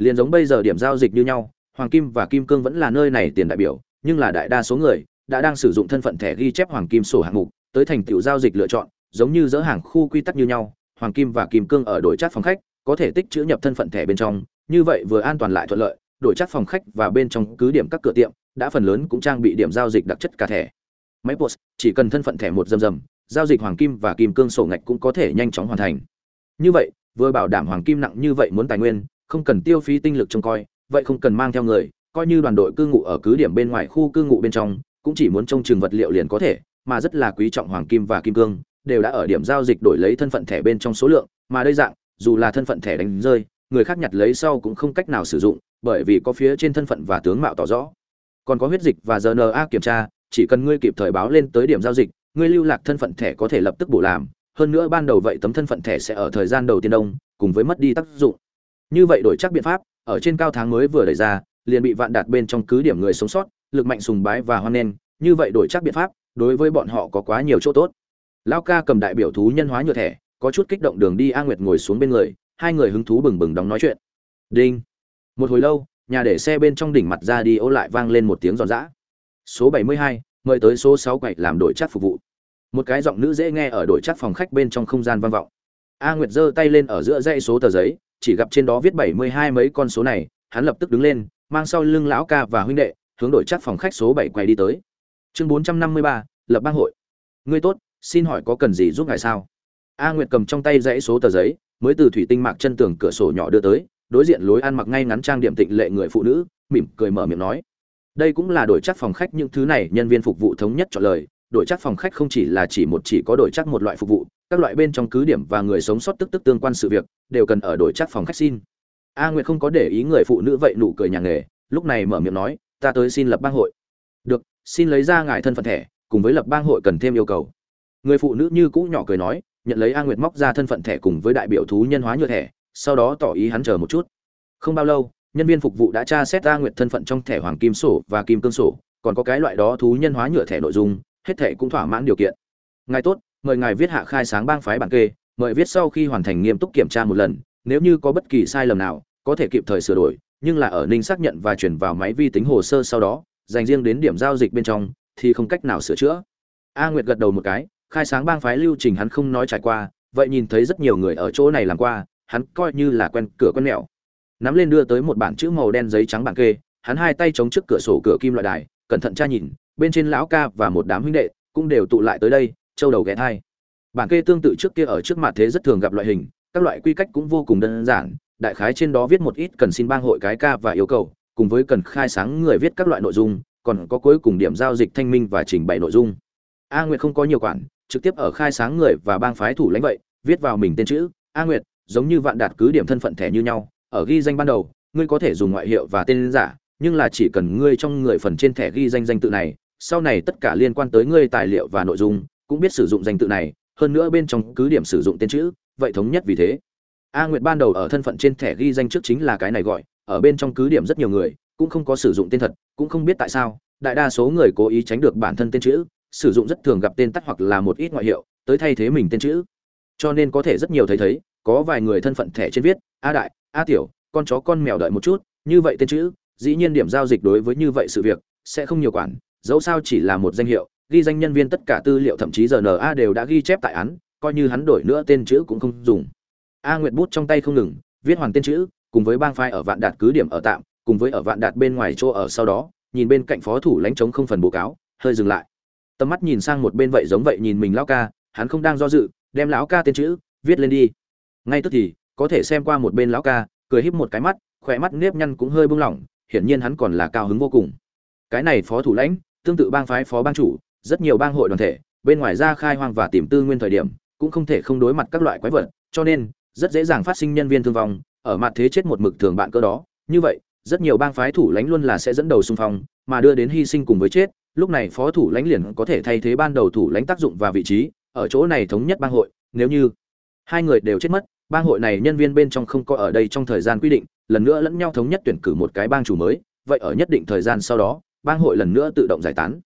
A: liền giống bây giờ điểm giao dịch như nhau, hoàng kim và kim cương vẫn là nơi này tiền đại biểu, nhưng là đại đa số người đã đang sử dụng thân phận thẻ ghi chép hoàng kim sổ hạng mục, tới thành tựu giao dịch lựa chọn, giống như dỡ hàng khu quy tắc như nhau, hoàng kim và kim cương ở đổi chát phòng khách, có thể tích chữ nhập thân phận thẻ bên trong, như vậy vừa an toàn lại thuận lợi, đổi chát phòng khách và bên trong cứ điểm các cửa tiệm, đã phần lớn cũng trang bị điểm giao dịch đặc chất cả thẻ. Máy post, chỉ cần thân phận thẻ một dầm dầm, giao dịch hoàng kim và kim cương sổ ngạch cũng có thể nhanh chóng hoàn thành. Như vậy, vừa bảo đảm hoàng kim nặng như vậy muốn tài nguyên không cần tiêu phí tinh lực trông coi, vậy không cần mang theo người, coi như đoàn đội cư ngụ ở cứ điểm bên ngoài khu cư ngụ bên trong, cũng chỉ muốn trông chừng vật liệu liền có thể, mà rất là quý trọng hoàng kim và kim cương, đều đã ở điểm giao dịch đổi lấy thân phận thẻ bên trong số lượng, mà đây dạng, dù là thân phận thẻ đánh rơi, người khác nhặt lấy sau cũng không cách nào sử dụng, bởi vì có phía trên thân phận và tướng mạo tỏ rõ. Còn có huyết dịch và rna kiểm tra, chỉ cần ngươi kịp thời báo lên tới điểm giao dịch, ngươi lưu lạc thân phận thẻ có thể lập tức bổ làm, hơn nữa ban đầu vậy tấm thân phận thẻ sẽ ở thời gian đầu tiên đông, cùng với mất đi tác dụng như vậy đổi chắc biện pháp, ở trên cao tháng mới vừa đẩy ra, liền bị vạn đạt bên trong cứ điểm người sống sót, lực mạnh sùng bái và hoan nghênh. Như vậy đổi chắc biện pháp, đối với bọn họ có quá nhiều chỗ tốt. Lao ca cầm đại biểu thú nhân hóa nhựa thẻ, có chút kích động đường đi a nguyệt ngồi xuống bên người, hai người hứng thú bừng bừng đóng nói chuyện. Đinh. Một hồi lâu, nhà để xe bên trong đỉnh mặt ra đi ô lại vang lên một tiếng giòn giã. Số bảy mươi hai, mời tới số sáu quậy làm đổi chắc phục vụ. Một cái giọng nữ dễ nghe ở đổi chắc phòng khách bên trong không gian vang vọng. A nguyệt giơ tay lên ở giữa dãy số tờ giấy chỉ gặp trên đó viết bảy mươi hai mấy con số này, hắn lập tức đứng lên, mang sau lưng lão ca và huynh đệ, hướng đổi chắc phòng khách số bảy quay đi tới. Chương bốn trăm năm mươi ba, lập bang hội. Ngươi tốt, xin hỏi có cần gì giúp ngài sao? A nguyệt cầm trong tay dãy số tờ giấy, mới từ thủy tinh mạc chân tường cửa sổ nhỏ đưa tới, đối diện lối ăn mặc ngay ngắn trang điểm tịnh lệ người phụ nữ, mỉm cười mở miệng nói. Đây cũng là đổi chắc phòng khách những thứ này nhân viên phục vụ thống nhất chọn lời đổi chắc phòng khách không chỉ là chỉ một chỉ có đổi chắc một loại phục vụ, các loại bên trong cứ điểm và người sống sót tức tức tương quan sự việc, đều cần ở đổi chắc phòng khách xin. A nguyệt không có để ý người phụ nữ vậy nụ cười nhà nghề, lúc này mở miệng nói, ta tới xin lập bang hội. Được, xin lấy ra ngài thân phận thẻ, cùng với lập bang hội cần thêm yêu cầu. Người phụ nữ như cũ nhỏ cười nói, nhận lấy a nguyệt móc ra thân phận thẻ cùng với đại biểu thú nhân hóa nhựa thẻ, sau đó tỏ ý hắn chờ một chút. Không bao lâu, nhân viên phục vụ đã tra xét a nguyệt thân phận trong thẻ hoàng kim sổ và kim cương sổ, còn có cái loại đó thú nhân hóa nhựa thẻ nội dung hết thệ cũng thỏa mãn điều kiện. Ngài tốt, mời ngài viết hạ khai sáng bang phái bản kê, mời viết sau khi hoàn thành nghiêm túc kiểm tra một lần, nếu như có bất kỳ sai lầm nào, có thể kịp thời sửa đổi, nhưng là ở ninh xác nhận và chuyển vào máy vi tính hồ sơ sau đó, dành riêng đến điểm giao dịch bên trong, thì không cách nào sửa chữa. A nguyệt gật đầu một cái, khai sáng bang phái lưu trình hắn không nói trải qua, vậy nhìn thấy rất nhiều người ở chỗ này làm qua, hắn coi như là quen cửa quen mẹo. Nắm lên đưa tới một bản chữ màu đen giấy trắng bản kê, hắn hai tay chống trước cửa sổ cửa kim loại đài, cẩn thận tra nhìn bên trên lão ca và một đám huynh đệ cũng đều tụ lại tới đây, châu đầu ghé thai. Bản kê tương tự trước kia ở trước mặt thế rất thường gặp loại hình, các loại quy cách cũng vô cùng đơn giản, đại khái trên đó viết một ít cần xin bang hội cái ca và yêu cầu, cùng với cần khai sáng người viết các loại nội dung, còn có cuối cùng điểm giao dịch thanh minh và trình bày nội dung. A nguyệt không có nhiều quản, trực tiếp ở khai sáng người và bang phái thủ lãnh vậy, viết vào mình tên chữ, a nguyệt, giống như vạn đạt cứ điểm thân phận thẻ như nhau, ở ghi danh ban đầu, ngươi có thể dùng ngoại hiệu và tên giả, nhưng là chỉ cần ngươi trong người phần trên thẻ ghi danh danh tự này sau này tất cả liên quan tới ngươi tài liệu và nội dung, cũng biết sử dụng danh tự này, hơn nữa bên trong cứ điểm sử dụng tên chữ, vậy thống nhất vì thế. A nguyệt ban đầu ở thân phận trên thẻ ghi danh trước chính là cái này gọi, ở bên trong cứ điểm rất nhiều người, cũng không có sử dụng tên thật, cũng không biết tại sao, đại đa số người cố ý tránh được bản thân tên chữ, sử dụng rất thường gặp tên tắt hoặc là một ít ngoại hiệu, tới thay thế mình tên chữ. Cho nên có thể rất nhiều thấy thấy, có vài người thân phận thẻ trên viết, a đại, a tiểu, con chó con mèo đợi một chút, như vậy tên chữ, dĩ nhiên điểm giao dịch đối với như vậy sự việc, sẽ không nhiều quản dẫu sao chỉ là một danh hiệu, ghi danh nhân viên tất cả tư liệu thậm chí giờ rna đều đã ghi chép tại án, coi như hắn đổi nữa tên chữ cũng không dùng. A nguyệt bút trong tay không ngừng, viết hoàn tên chữ, cùng với bang phái ở vạn đạt cứ điểm ở tạm, cùng với ở vạn đạt bên ngoài chỗ ở sau đó, nhìn bên cạnh phó thủ lãnh chống không phần bố cáo, hơi dừng lại. Tầm mắt nhìn sang một bên vậy giống vậy nhìn mình lão ca, hắn không đang do dự, đem lão ca tên chữ, viết lên đi. Ngay tức thì, có thể xem qua một bên lão ca, cười híp một cái mắt, khỏe mắt nếp nhăn cũng hơi bung lỏng, hiển nhiên hắn còn là cao hứng vô cùng. Cái này phó thủ lãnh tương tự bang phái phó bang chủ, rất nhiều bang hội đoàn thể, bên ngoài ra khai hoang và tìm tư nguyên thời điểm, cũng không thể không đối mặt các loại quái vật, cho nên, rất dễ dàng phát sinh nhân viên thương vong, ở mặt thế chết một mực thường bạn cơ đó. Như vậy, rất nhiều bang phái thủ lãnh luôn là sẽ dẫn đầu xung phong, mà đưa đến hy sinh cùng với chết, lúc này phó thủ lãnh liền có thể thay thế ban đầu thủ lãnh tác dụng và vị trí, ở chỗ này thống nhất bang hội, nếu như hai người đều chết mất, bang hội này nhân viên bên trong không có ở đây trong thời gian quy định, lần nữa lẫn nhau thống nhất tuyển cử một cái bang chủ mới, vậy ở nhất định thời gian sau đó bang hội lần nữa tự động giải tán.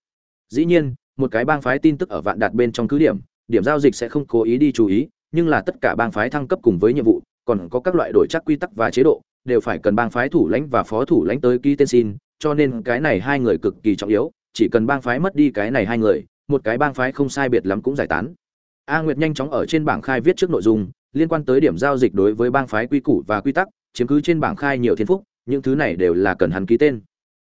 A: Dĩ nhiên, một cái bang phái tin tức ở vạn đạt bên trong cứ điểm điểm giao dịch sẽ không cố ý đi chú ý, nhưng là tất cả bang phái thăng cấp cùng với nhiệm vụ, còn có các loại đổi chắc quy tắc và chế độ, đều phải cần bang phái thủ lãnh và phó thủ lãnh tới ký tên xin, cho nên cái này hai người cực kỳ trọng yếu, chỉ cần bang phái mất đi cái này hai người, một cái bang phái không sai biệt lắm cũng giải tán. A nguyệt nhanh chóng ở trên bảng khai viết trước nội dung, liên quan tới điểm giao dịch đối với bang phái quy củ và quy tắc, chiếm cứ trên bảng khai nhiều thiên phúc, những thứ này đều là cần hắn ký tên.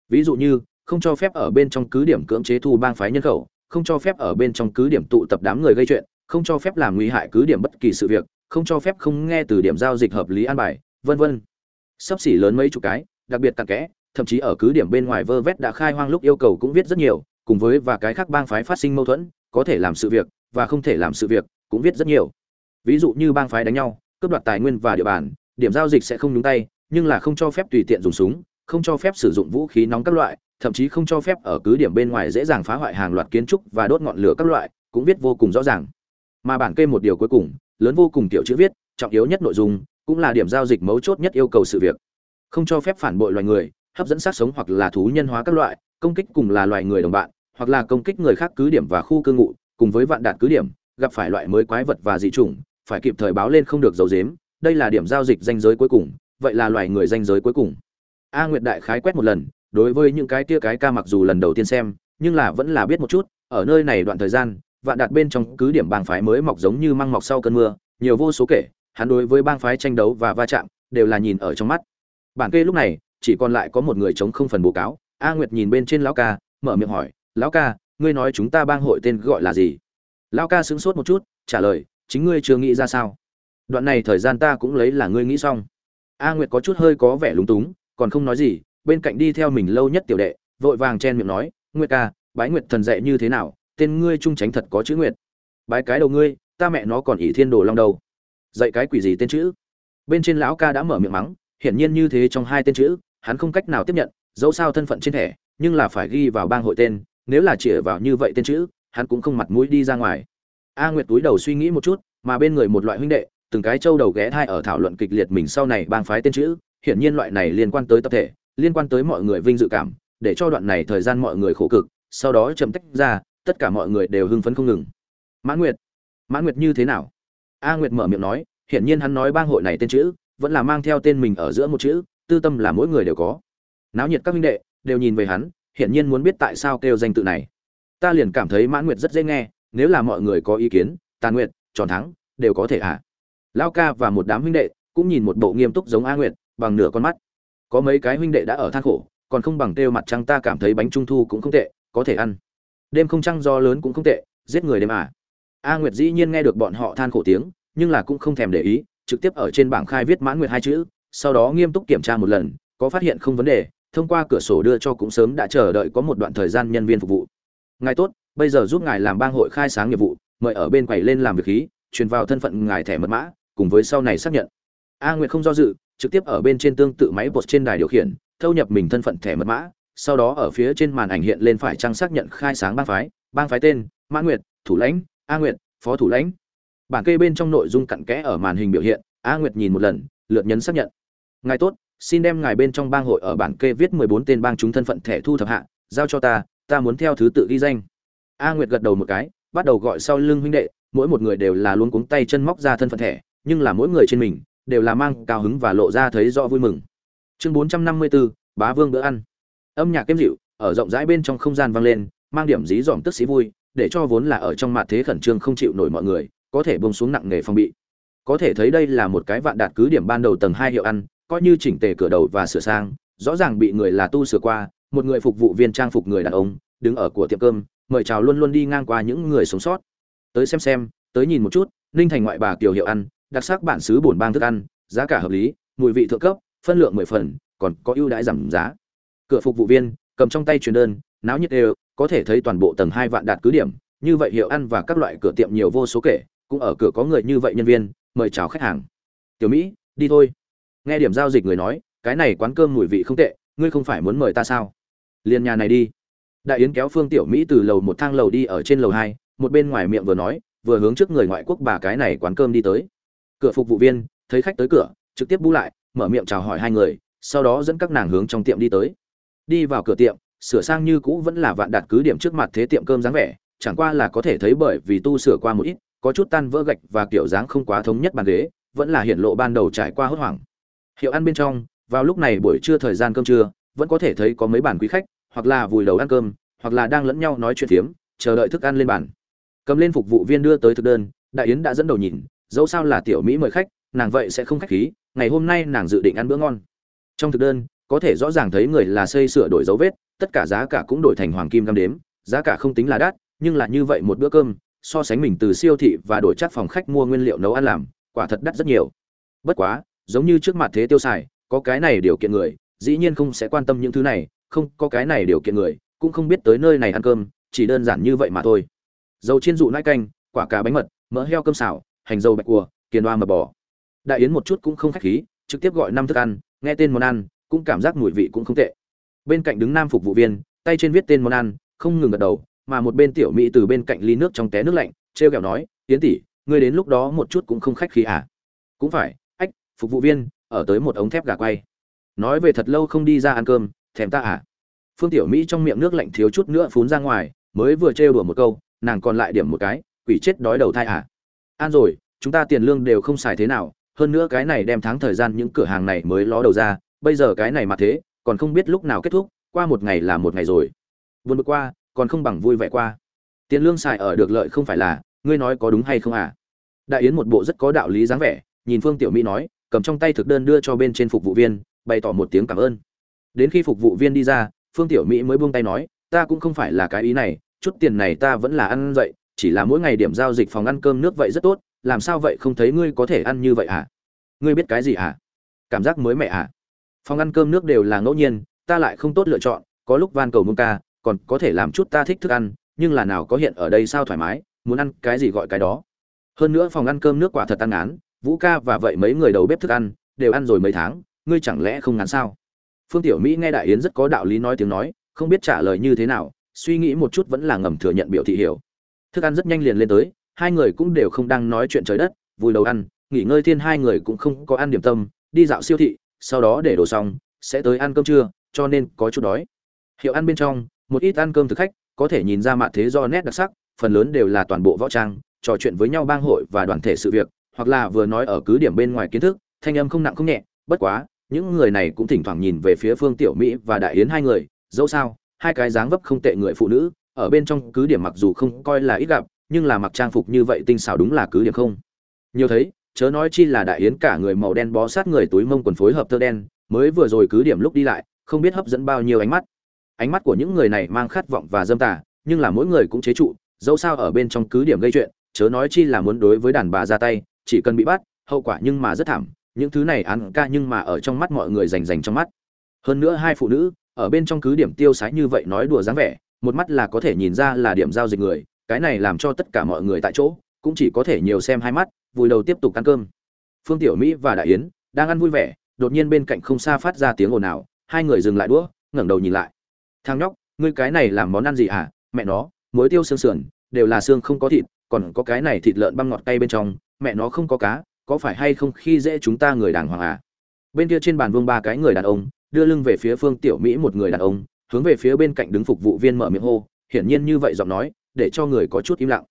A: Ví dụ như không cho phép ở bên trong cứ điểm cưỡng chế thu bang phái nhân khẩu, không cho phép ở bên trong cứ điểm tụ tập đám người gây chuyện, không cho phép làm nguy hại cứ điểm bất kỳ sự việc, không cho phép không nghe từ điểm giao dịch hợp lý an bài, vân vân. Sắp xỉ lớn mấy chục cái, đặc biệt tặc kẽ, thậm chí ở cứ điểm bên ngoài vơ vét đã khai hoang lúc yêu cầu cũng viết rất nhiều, cùng với và cái khác bang phái phát sinh mâu thuẫn, có thể làm sự việc và không thể làm sự việc cũng viết rất nhiều. Ví dụ như bang phái đánh nhau, cướp đoạt tài nguyên và địa bàn, điểm giao dịch sẽ không nhúng tay, nhưng là không cho phép tùy tiện dùng súng, không cho phép sử dụng vũ khí nóng các loại thậm chí không cho phép ở cứ điểm bên ngoài dễ dàng phá hoại hàng loạt kiến trúc và đốt ngọn lửa các loại, cũng viết vô cùng rõ ràng. Mà bản kê một điều cuối cùng, lớn vô cùng tiểu chữ viết, trọng yếu nhất nội dung, cũng là điểm giao dịch mấu chốt nhất yêu cầu sự việc. Không cho phép phản bội loài người, hấp dẫn sát sống hoặc là thú nhân hóa các loại, công kích cùng là loài người đồng bạn, hoặc là công kích người khác cứ điểm và khu cư ngụ, cùng với vạn đạt cứ điểm, gặp phải loại mới quái vật và dị chủng, phải kịp thời báo lên không được giấu giếm, đây là điểm giao dịch danh giới cuối cùng, vậy là loài người danh giới cuối cùng. A nguyệt đại khái quét một lần đối với những cái tia cái ca mặc dù lần đầu tiên xem, nhưng là vẫn là biết một chút, ở nơi này đoạn thời gian, vạn đạt bên trong cứ điểm bang phái mới mọc giống như măng mọc sau cơn mưa, nhiều vô số kể, hắn đối với bang phái tranh đấu và va chạm, đều là nhìn ở trong mắt. Bản kê lúc này, chỉ còn lại có một người chống không phần bố cáo, a nguyệt nhìn bên trên lão ca, mở miệng hỏi, lão ca, ngươi nói chúng ta bang hội tên gọi là gì? Lão ca sững sốt một chút, trả lời, chính ngươi chưa nghĩ ra sao? Đoạn này thời gian ta cũng lấy là ngươi nghĩ xong. A nguyệt có chút hơi có vẻ lúng túng, còn không nói gì bên cạnh đi theo mình lâu nhất tiểu đệ, vội vàng chen miệng nói, nguyệt ca, bái nguyệt thần dạy như thế nào, tên ngươi trung tránh thật có chữ nguyệt. Bái cái đầu ngươi, ta mẹ nó còn ỷ thiên đồ long đầu dạy cái quỷ gì tên chữ? Bên trên lão ca đã mở miệng mắng, hiển nhiên như thế trong hai tên chữ, hắn không cách nào tiếp nhận, dẫu sao thân phận trên thẻ, nhưng là phải ghi vào bang hội tên, nếu là chỉ vào như vậy tên chữ, hắn cũng không mặt mũi đi ra ngoài. A nguyệt túi đầu suy nghĩ một chút, mà bên người một loại huynh đệ, từng cái châu đầu ghé thai ở thảo luận kịch liệt mình sau này bang phái tên chữ, hiển nhiên loại này liên quan tới tập thể liên quan tới mọi người vinh dự cảm, để cho đoạn này thời gian mọi người khổ cực, sau đó chậm tách ra, tất cả mọi người đều hưng phấn không ngừng. Mãn nguyệt mãn nguyệt như thế nào? A nguyệt mở miệng nói, hiển nhiên hắn nói bang hội này tên chữ, vẫn là mang theo tên mình ở giữa một chữ, tư tâm là mỗi người đều có. Náo nhiệt các huynh đệ, đều nhìn về hắn, hiển nhiên muốn biết tại sao kêu danh tự này. Ta liền cảm thấy mãn nguyệt rất dễ nghe, nếu là mọi người có ý kiến tàn nguyệt, tròn thắng, đều có thể ạ à. lao ca và một đám huynh đệ, cũng nhìn một bộ nghiêm túc giống a nguyệt, bằng nửa con mắt có mấy cái huynh đệ đã ở than khổ, còn không bằng têu mặt trăng ta cảm thấy bánh trung thu cũng không tệ, có thể ăn. Đêm không trăng do lớn cũng không tệ, giết người đêm à. A nguyệt dĩ nhiên nghe được bọn họ than khổ tiếng, nhưng là cũng không thèm để ý, trực tiếp ở trên bảng khai viết mãn nguyệt hai chữ, sau đó nghiêm túc kiểm tra một lần, có phát hiện không vấn đề, thông qua cửa sổ đưa cho cũng sớm đã chờ đợi có một đoạn thời gian nhân viên phục vụ. Ngài tốt, bây giờ giúp ngài làm bang hội khai sáng nghiệp vụ, mời ở bên quầy lên làm việc khí, truyền vào thân phận ngài thẻ mật mã, cùng với sau này xác nhận. A nguyệt không do dự trực tiếp ở bên trên tương tự máy bột trên đài điều khiển, thâu nhập mình thân phận thẻ mật mã, sau đó ở phía trên màn ảnh hiện lên phải trang xác nhận khai sáng bang phái bang phái tên, mã nguyệt, thủ lãnh, a nguyệt, phó thủ lãnh. Bản kê bên trong nội dung cặn kẽ ở màn hình biểu hiện, a nguyệt nhìn một lần, lượt nhấn xác nhận. Ngài tốt, xin đem ngài bên trong bang hội ở bản kê viết mười bốn tên bang chúng thân phận thẻ thu thập hạ, giao cho ta ta muốn theo thứ tự ghi danh. A nguyệt gật đầu một cái, bắt đầu gọi sau lưng huynh đệ, mỗi một người đều là luôn cuống tay chân móc ra thân phận thẻ, nhưng là mỗi người trên mình đều là mang cao hứng và lộ ra thấy rõ vui mừng. Chương bốn trăm năm mươi bốn bá vương bữa ăn. Âm nhạc kiếm dịu, ở rộng rãi bên trong không gian vang lên, mang điểm dí dỏm tức xí vui, để cho vốn là ở trong mặt thế khẩn trương không chịu nổi mọi người, có thể buông xuống nặng nghề phòng bị. Có thể thấy đây là một cái vạn đạt cứ điểm ban đầu tầng hai hiệu ăn, coi như chỉnh tề cửa đầu và sửa sang, rõ ràng bị người là tu sửa qua, một người phục vụ viên trang phục người đàn ông, đứng ở của tiệm cơm, mời chào luôn luôn đi ngang qua những người sống sót. Tới xem xem, tới nhìn một chút, ninh thành ngoại bà kiều hiệu ăn đặc sắc bản xứ bổn bang thức ăn, giá cả hợp lý, mùi vị thượng cấp, phân lượng mười phần, còn có ưu đãi giảm giá. Cửa phục vụ viên, cầm trong tay truyền đơn, náo nhiệt đều, có thể thấy toàn bộ tầng hai vạn đạt cứ điểm, như vậy hiệu ăn và các loại cửa tiệm nhiều vô số kể, cũng ở cửa có người như vậy nhân viên, mời chào khách hàng. Tiểu mỹ, đi thôi. Nghe điểm giao dịch người nói, cái này quán cơm mùi vị không tệ, ngươi không phải muốn mời ta sao? Liên nhà này đi. Đại yến kéo phương tiểu mỹ từ lầu một thang lầu đi ở trên lầu hai, một bên ngoài miệng vừa nói, vừa hướng trước người ngoại quốc bà cái này quán cơm đi tới cửa phục vụ viên, thấy khách tới cửa, trực tiếp bú lại, mở miệng chào hỏi hai người, sau đó dẫn các nàng hướng trong tiệm đi tới. Đi vào cửa tiệm, sửa sang như cũ vẫn là vạn đạt cứ điểm trước mặt thế tiệm cơm dáng vẻ, chẳng qua là có thể thấy bởi vì tu sửa qua một ít, có chút tan vỡ gạch và kiểu dáng không quá thống nhất bàn ghế, vẫn là hiện lộ ban đầu trải qua hốt hoảng. Hiệu ăn bên trong, vào lúc này buổi trưa thời gian cơm trưa, vẫn có thể thấy có mấy bàn quý khách, hoặc là vùi đầu ăn cơm, hoặc là đang lẫn nhau nói chuyện phiếm, chờ đợi thức ăn lên bàn. Cầm lên phục vụ viên đưa tới thực đơn, đại yến đã dẫn đầu nhìn dẫu sao là tiểu mỹ mời khách, nàng vậy sẽ không khách khí, ngày hôm nay nàng dự định ăn bữa ngon. Trong thực đơn, có thể rõ ràng thấy người là xây sửa đổi dấu vết, tất cả giá cả cũng đổi thành hoàng kim găm đếm, giá cả không tính là đắt, nhưng là như vậy một bữa cơm, so sánh mình từ siêu thị và đổi chắc phòng khách mua nguyên liệu nấu ăn làm, quả thật đắt rất nhiều. Bất quá, giống như trước mặt thế tiêu xài, có cái này điều kiện người, dĩ nhiên không sẽ quan tâm những thứ này, không, có cái này điều kiện người, cũng không biết tới nơi này ăn cơm, chỉ đơn giản như vậy mà thôi. Dầu chiên dụ nãi canh, quả cà bánh mật, mỡ heo cơm xào hành dâu bạch cua, kiền đoa mập bò. Đại yến một chút cũng không khách khí, trực tiếp gọi năm thức ăn, nghe tên món ăn, cũng cảm giác mùi vị cũng không tệ. Bên cạnh đứng nam phục vụ viên, tay trên viết tên món ăn, không ngừng gật đầu, mà một bên tiểu mỹ từ bên cạnh ly nước trong té nước lạnh, trêu kẹo nói tiến tỷ, ngươi đến lúc đó một chút cũng không khách khí à? Cũng phải, ách, phục vụ viên, ở tới một ống thép gà quay. Nói về thật lâu không đi ra ăn cơm, thèm ta à? Phương tiểu mỹ trong miệng nước lạnh thiếu chút nữa phún ra ngoài, mới vừa trêu đùa một câu, nàng còn lại điểm một cái, quỷ chết đói đầu thai à? An rồi, chúng ta tiền lương đều không xài thế nào, hơn nữa cái này đem tháng thời gian những cửa hàng này mới ló đầu ra, bây giờ cái này mà thế, còn không biết lúc nào kết thúc, qua một ngày là một ngày rồi. Vượt qua, còn không bằng vui vẻ qua. Tiền lương xài ở được lợi không phải là, ngươi nói có đúng hay không à? Đại yến một bộ rất có đạo lý dáng vẻ, nhìn phương tiểu mỹ nói, cầm trong tay thực đơn đưa cho bên trên phục vụ viên, bày tỏ một tiếng cảm ơn. Đến khi phục vụ viên đi ra, phương tiểu mỹ mới buông tay nói, ta cũng không phải là cái ý này, chút tiền này ta vẫn là ăn dậy chỉ là mỗi ngày điểm giao dịch phòng ăn cơm nước vậy rất tốt, làm sao vậy không thấy ngươi có thể ăn như vậy hả? Ngươi biết cái gì hả? Cảm giác mới mẹ hả? Phòng ăn cơm nước đều là ngẫu nhiên, ta lại không tốt lựa chọn, có lúc van cầu mông ca, còn có thể làm chút ta thích thức ăn, nhưng là nào có hiện ở đây sao thoải mái, muốn ăn cái gì gọi cái đó. Hơn nữa phòng ăn cơm nước quả thật ăn ngán, vũ ca và vậy mấy người đầu bếp thức ăn, đều ăn rồi mấy tháng, ngươi chẳng lẽ không ngán sao? Phương tiểu mỹ nghe đại yến rất có đạo lý nói tiếng nói, không biết trả lời như thế nào, suy nghĩ một chút vẫn là ngầm thừa nhận biểu thị hiểu thức ăn rất nhanh liền lên tới, hai người cũng đều không đang nói chuyện trời đất vui đầu ăn, nghỉ ngơi thiên hai người cũng không có ăn điểm tâm, đi dạo siêu thị, sau đó để đồ xong, sẽ tới ăn cơm trưa, cho nên có chút đói. Hiệu ăn bên trong, một ít ăn cơm thực khách, có thể nhìn ra mạ thế do nét đặc sắc, phần lớn đều là toàn bộ võ trang, trò chuyện với nhau bang hội và đoàn thể sự việc, hoặc là vừa nói ở cứ điểm bên ngoài kiến thức, thanh âm không nặng không nhẹ, bất quá, những người này cũng thỉnh thoảng nhìn về phía phương tiểu mỹ và đại yến hai người, dẫu sao, hai cái dáng vấp không tệ người phụ nữ ở bên trong cứ điểm mặc dù không coi là ít gặp, nhưng là mặc trang phục như vậy tinh xảo đúng là cứ điểm không. Nhiều thấy, chớ nói chi là đại yến cả người màu đen bó sát người túi mông quần phối hợp tơ đen, mới vừa rồi cứ điểm lúc đi lại, không biết hấp dẫn bao nhiêu ánh mắt. Ánh mắt của những người này mang khát vọng và dâm tà, nhưng là mỗi người cũng chế trụ, dẫu sao ở bên trong cứ điểm gây chuyện, chớ nói chi là muốn đối với đàn bà ra tay, chỉ cần bị bắt, hậu quả nhưng mà rất thảm, những thứ này ăn ca nhưng mà ở trong mắt mọi người rành rành trong mắt. Hơn nữa hai phụ nữ, ở bên trong cứ điểm tiêu sái như vậy nói đùa dáng vẻ một mắt là có thể nhìn ra là điểm giao dịch người, cái này làm cho tất cả mọi người tại chỗ cũng chỉ có thể nhiều xem hai mắt, vùi đầu tiếp tục ăn cơm. Phương tiểu mỹ và đại yến đang ăn vui vẻ, đột nhiên bên cạnh không xa phát ra tiếng ồn ào, hai người dừng lại đũa, ngẩng đầu nhìn lại. Thang nhóc, ngươi cái này làm món ăn gì à mẹ nó, muối tiêu xương sườn, đều là xương không có thịt, còn có cái này thịt lợn băm ngọt cay bên trong, mẹ nó không có cá, có phải hay không khi dễ chúng ta người đàng hoàng à? Bên kia trên bàn vương ba cái người đàn ông, đưa lưng về phía phương tiểu mỹ một người đàn ông hướng về phía bên cạnh đứng phục vụ viên mở miệng hô, hiển nhiên như vậy giọng nói, để cho người có chút im lặng.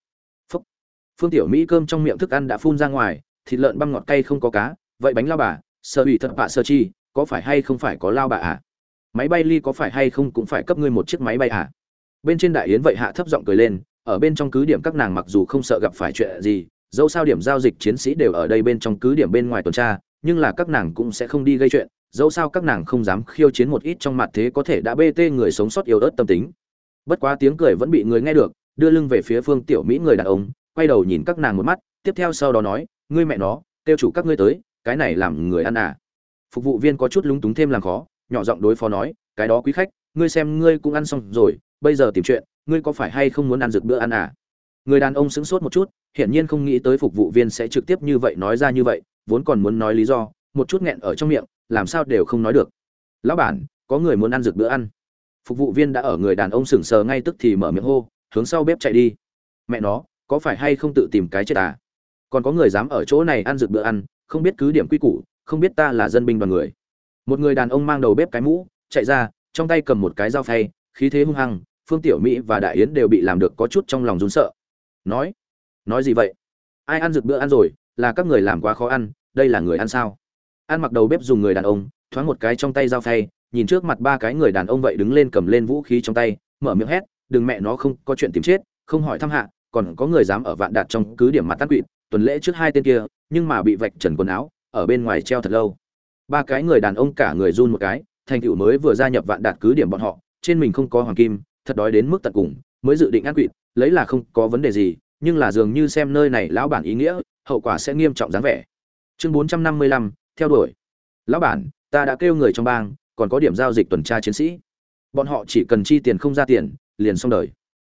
A: Phúc. phương tiểu mỹ cơm trong miệng thức ăn đã phun ra ngoài, thịt lợn băm ngọt cay không có cá, vậy bánh lao bà sợ ủy thật bạ sơ chi, có phải hay không phải có lao bà à? Máy bay ly có phải hay không cũng phải cấp ngươi một chiếc máy bay à? Bên trên đại yến vậy hạ thấp giọng cười lên, ở bên trong cứ điểm các nàng mặc dù không sợ gặp phải chuyện gì, dẫu sao điểm giao dịch chiến sĩ đều ở đây bên trong cứ điểm bên ngoài tuần tra nhưng là các nàng cũng sẽ không đi gây chuyện, dẫu sao các nàng không dám khiêu chiến một ít trong mặt thế có thể đã bê tê người sống sót yếu ớt tâm tính. Bất quá tiếng cười vẫn bị người nghe được, đưa lưng về phía phương tiểu mỹ người đàn ông, quay đầu nhìn các nàng một mắt, tiếp theo sau đó nói, ngươi mẹ nó, kêu chủ các ngươi tới, cái này làm người ăn à? Phục vụ viên có chút lúng túng thêm làm khó, nhỏ giọng đối phó nói, cái đó quý khách, ngươi xem ngươi cũng ăn xong rồi, bây giờ tìm chuyện, ngươi có phải hay không muốn ăn rực bữa ăn à? Người đàn ông sững sốt một chút hiển nhiên không nghĩ tới phục vụ viên sẽ trực tiếp như vậy nói ra như vậy, vốn còn muốn nói lý do, một chút nghẹn ở trong miệng, làm sao đều không nói được. Lão bản, có người muốn ăn rực bữa ăn. Phục vụ viên đã ở người đàn ông sững sờ ngay tức thì mở miệng hô, hướng sau bếp chạy đi. Mẹ nó, có phải hay không tự tìm cái chết à? Còn có người dám ở chỗ này ăn rực bữa ăn, không biết cứ điểm quy củ, không biết ta là dân binh đoàn người. Một người đàn ông mang đầu bếp cái mũ, chạy ra, trong tay cầm một cái dao phay, khí thế hung hăng, phương tiểu mỹ và đại yến đều bị làm được có chút trong lòng run sợ. Nói nói gì vậy? Ai ăn rực bữa ăn rồi, là các người làm quá khó ăn, đây là người ăn sao? Ăn mặc đầu bếp dùng người đàn ông, thoáng một cái trong tay dao phay, nhìn trước mặt ba cái người đàn ông vậy đứng lên cầm lên vũ khí trong tay, mở miệng hét, đừng mẹ nó không có chuyện tìm chết, không hỏi thăm hạ, còn có người dám ở vạn đạt trong cứ điểm mặt tắt quỵt tuần lễ trước hai tên kia, nhưng mà bị vạch trần quần áo, ở bên ngoài treo thật lâu. Ba cái người đàn ông cả người run một cái, thành tựu mới vừa gia nhập vạn đạt cứ điểm bọn họ, trên mình không có hoàng kim, thật đói đến mức tận cùng, mới dự định ăn quỵt lấy là không có vấn đề gì nhưng là dường như xem nơi này lão bản ý nghĩa, hậu quả sẽ nghiêm trọng dáng vẻ. Chương bốn trăm năm mươi lăm, theo đuổi. Lão bản, ta đã kêu người trong bang, còn có điểm giao dịch tuần tra chiến sĩ. Bọn họ chỉ cần chi tiền không ra tiền, liền xong đời.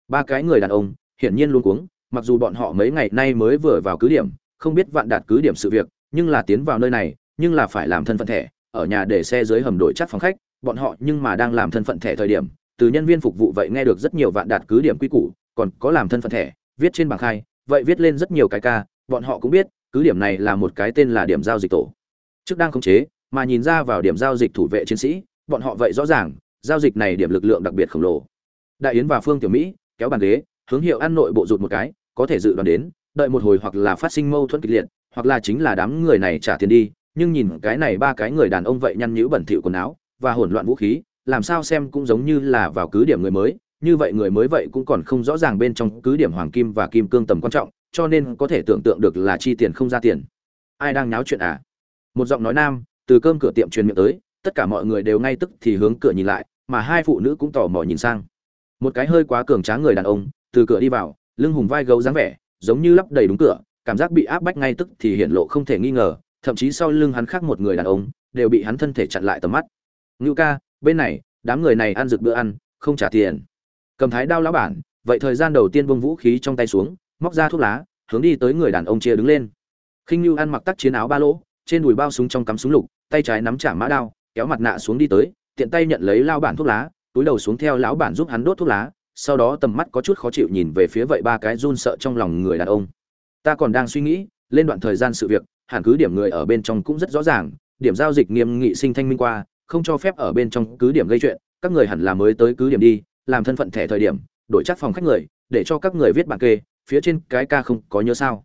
A: Ba cái người đàn ông, hiển nhiên luôn cuống, mặc dù bọn họ mấy ngày nay mới vừa vào cứ điểm, không biết vạn đạt cứ điểm sự việc, nhưng là tiến vào nơi này, nhưng là phải làm thân phận thẻ, ở nhà để xe dưới hầm đổi chắc phòng khách, bọn họ nhưng mà đang làm thân phận thẻ thời điểm, từ nhân viên phục vụ vậy nghe được rất nhiều vạn đạt cứ điểm quy củ, còn có làm thân phận thẻ viết trên bảng khai, vậy viết lên rất nhiều cái ca, bọn họ cũng biết, cứ điểm này là một cái tên là điểm giao dịch tổ. Trước đang khống chế, mà nhìn ra vào điểm giao dịch thủ vệ chiến sĩ, bọn họ vậy rõ ràng, giao dịch này điểm lực lượng đặc biệt khổng lồ. Đại yến và phương tiểu mỹ, kéo bàn ghế, hướng hiệu ăn nội bộ rụt một cái, có thể dự đoán đến, đợi một hồi hoặc là phát sinh mâu thuẫn kịch liệt, hoặc là chính là đám người này trả tiền đi, nhưng nhìn cái này ba cái người đàn ông vậy nhăn nhữ bẩn thỉu quần áo, và hỗn loạn vũ khí, làm sao xem cũng giống như là vào cứ điểm người mới như vậy người mới vậy cũng còn không rõ ràng bên trong cứ điểm hoàng kim và kim cương tầm quan trọng, cho nên có thể tưởng tượng được là chi tiền không ra tiền. Ai đang náo chuyện à? Một giọng nói nam, từ cơm cửa tiệm truyền miệng tới, tất cả mọi người đều ngay tức thì hướng cửa nhìn lại, mà hai phụ nữ cũng tò mò nhìn sang. Một cái hơi quá cường tráng người đàn ông, từ cửa đi vào, lưng hùng vai gấu dáng vẻ, giống như lắp đầy đúng cửa, cảm giác bị áp bách ngay tức thì hiện lộ không thể nghi ngờ, thậm chí sau lưng hắn khác một người đàn ông, đều bị hắn thân thể chặn lại tầm mắt. Ngưu ca, bên này, đám người này ăn rực bữa ăn, không trả tiền cầm thái đao lão bản, vậy thời gian đầu tiên bông vũ khí trong tay xuống, móc ra thuốc lá, hướng đi tới người đàn ông chia đứng lên. Khinh lưu ăn mặc tắc chiến áo ba lỗ, trên đùi bao súng trong cắm súng lục, tay trái nắm trả mã đao, kéo mặt nạ xuống đi tới, tiện tay nhận lấy lao bản thuốc lá, túi đầu xuống theo lão bản giúp hắn đốt thuốc lá, sau đó tầm mắt có chút khó chịu nhìn về phía vậy ba cái run sợ trong lòng người đàn ông. Ta còn đang suy nghĩ, lên đoạn thời gian sự việc, hẳn cứ điểm người ở bên trong cũng rất rõ ràng, điểm giao dịch nghiêm nghị sinh thanh minh qua, không cho phép ở bên trong cứ điểm gây chuyện, các người hẳn là mới tới cứ điểm đi làm thân phận thẻ thời điểm, đổi chắc phòng khách người, để cho các người viết bản kê, phía trên cái ca không có nhớ sao.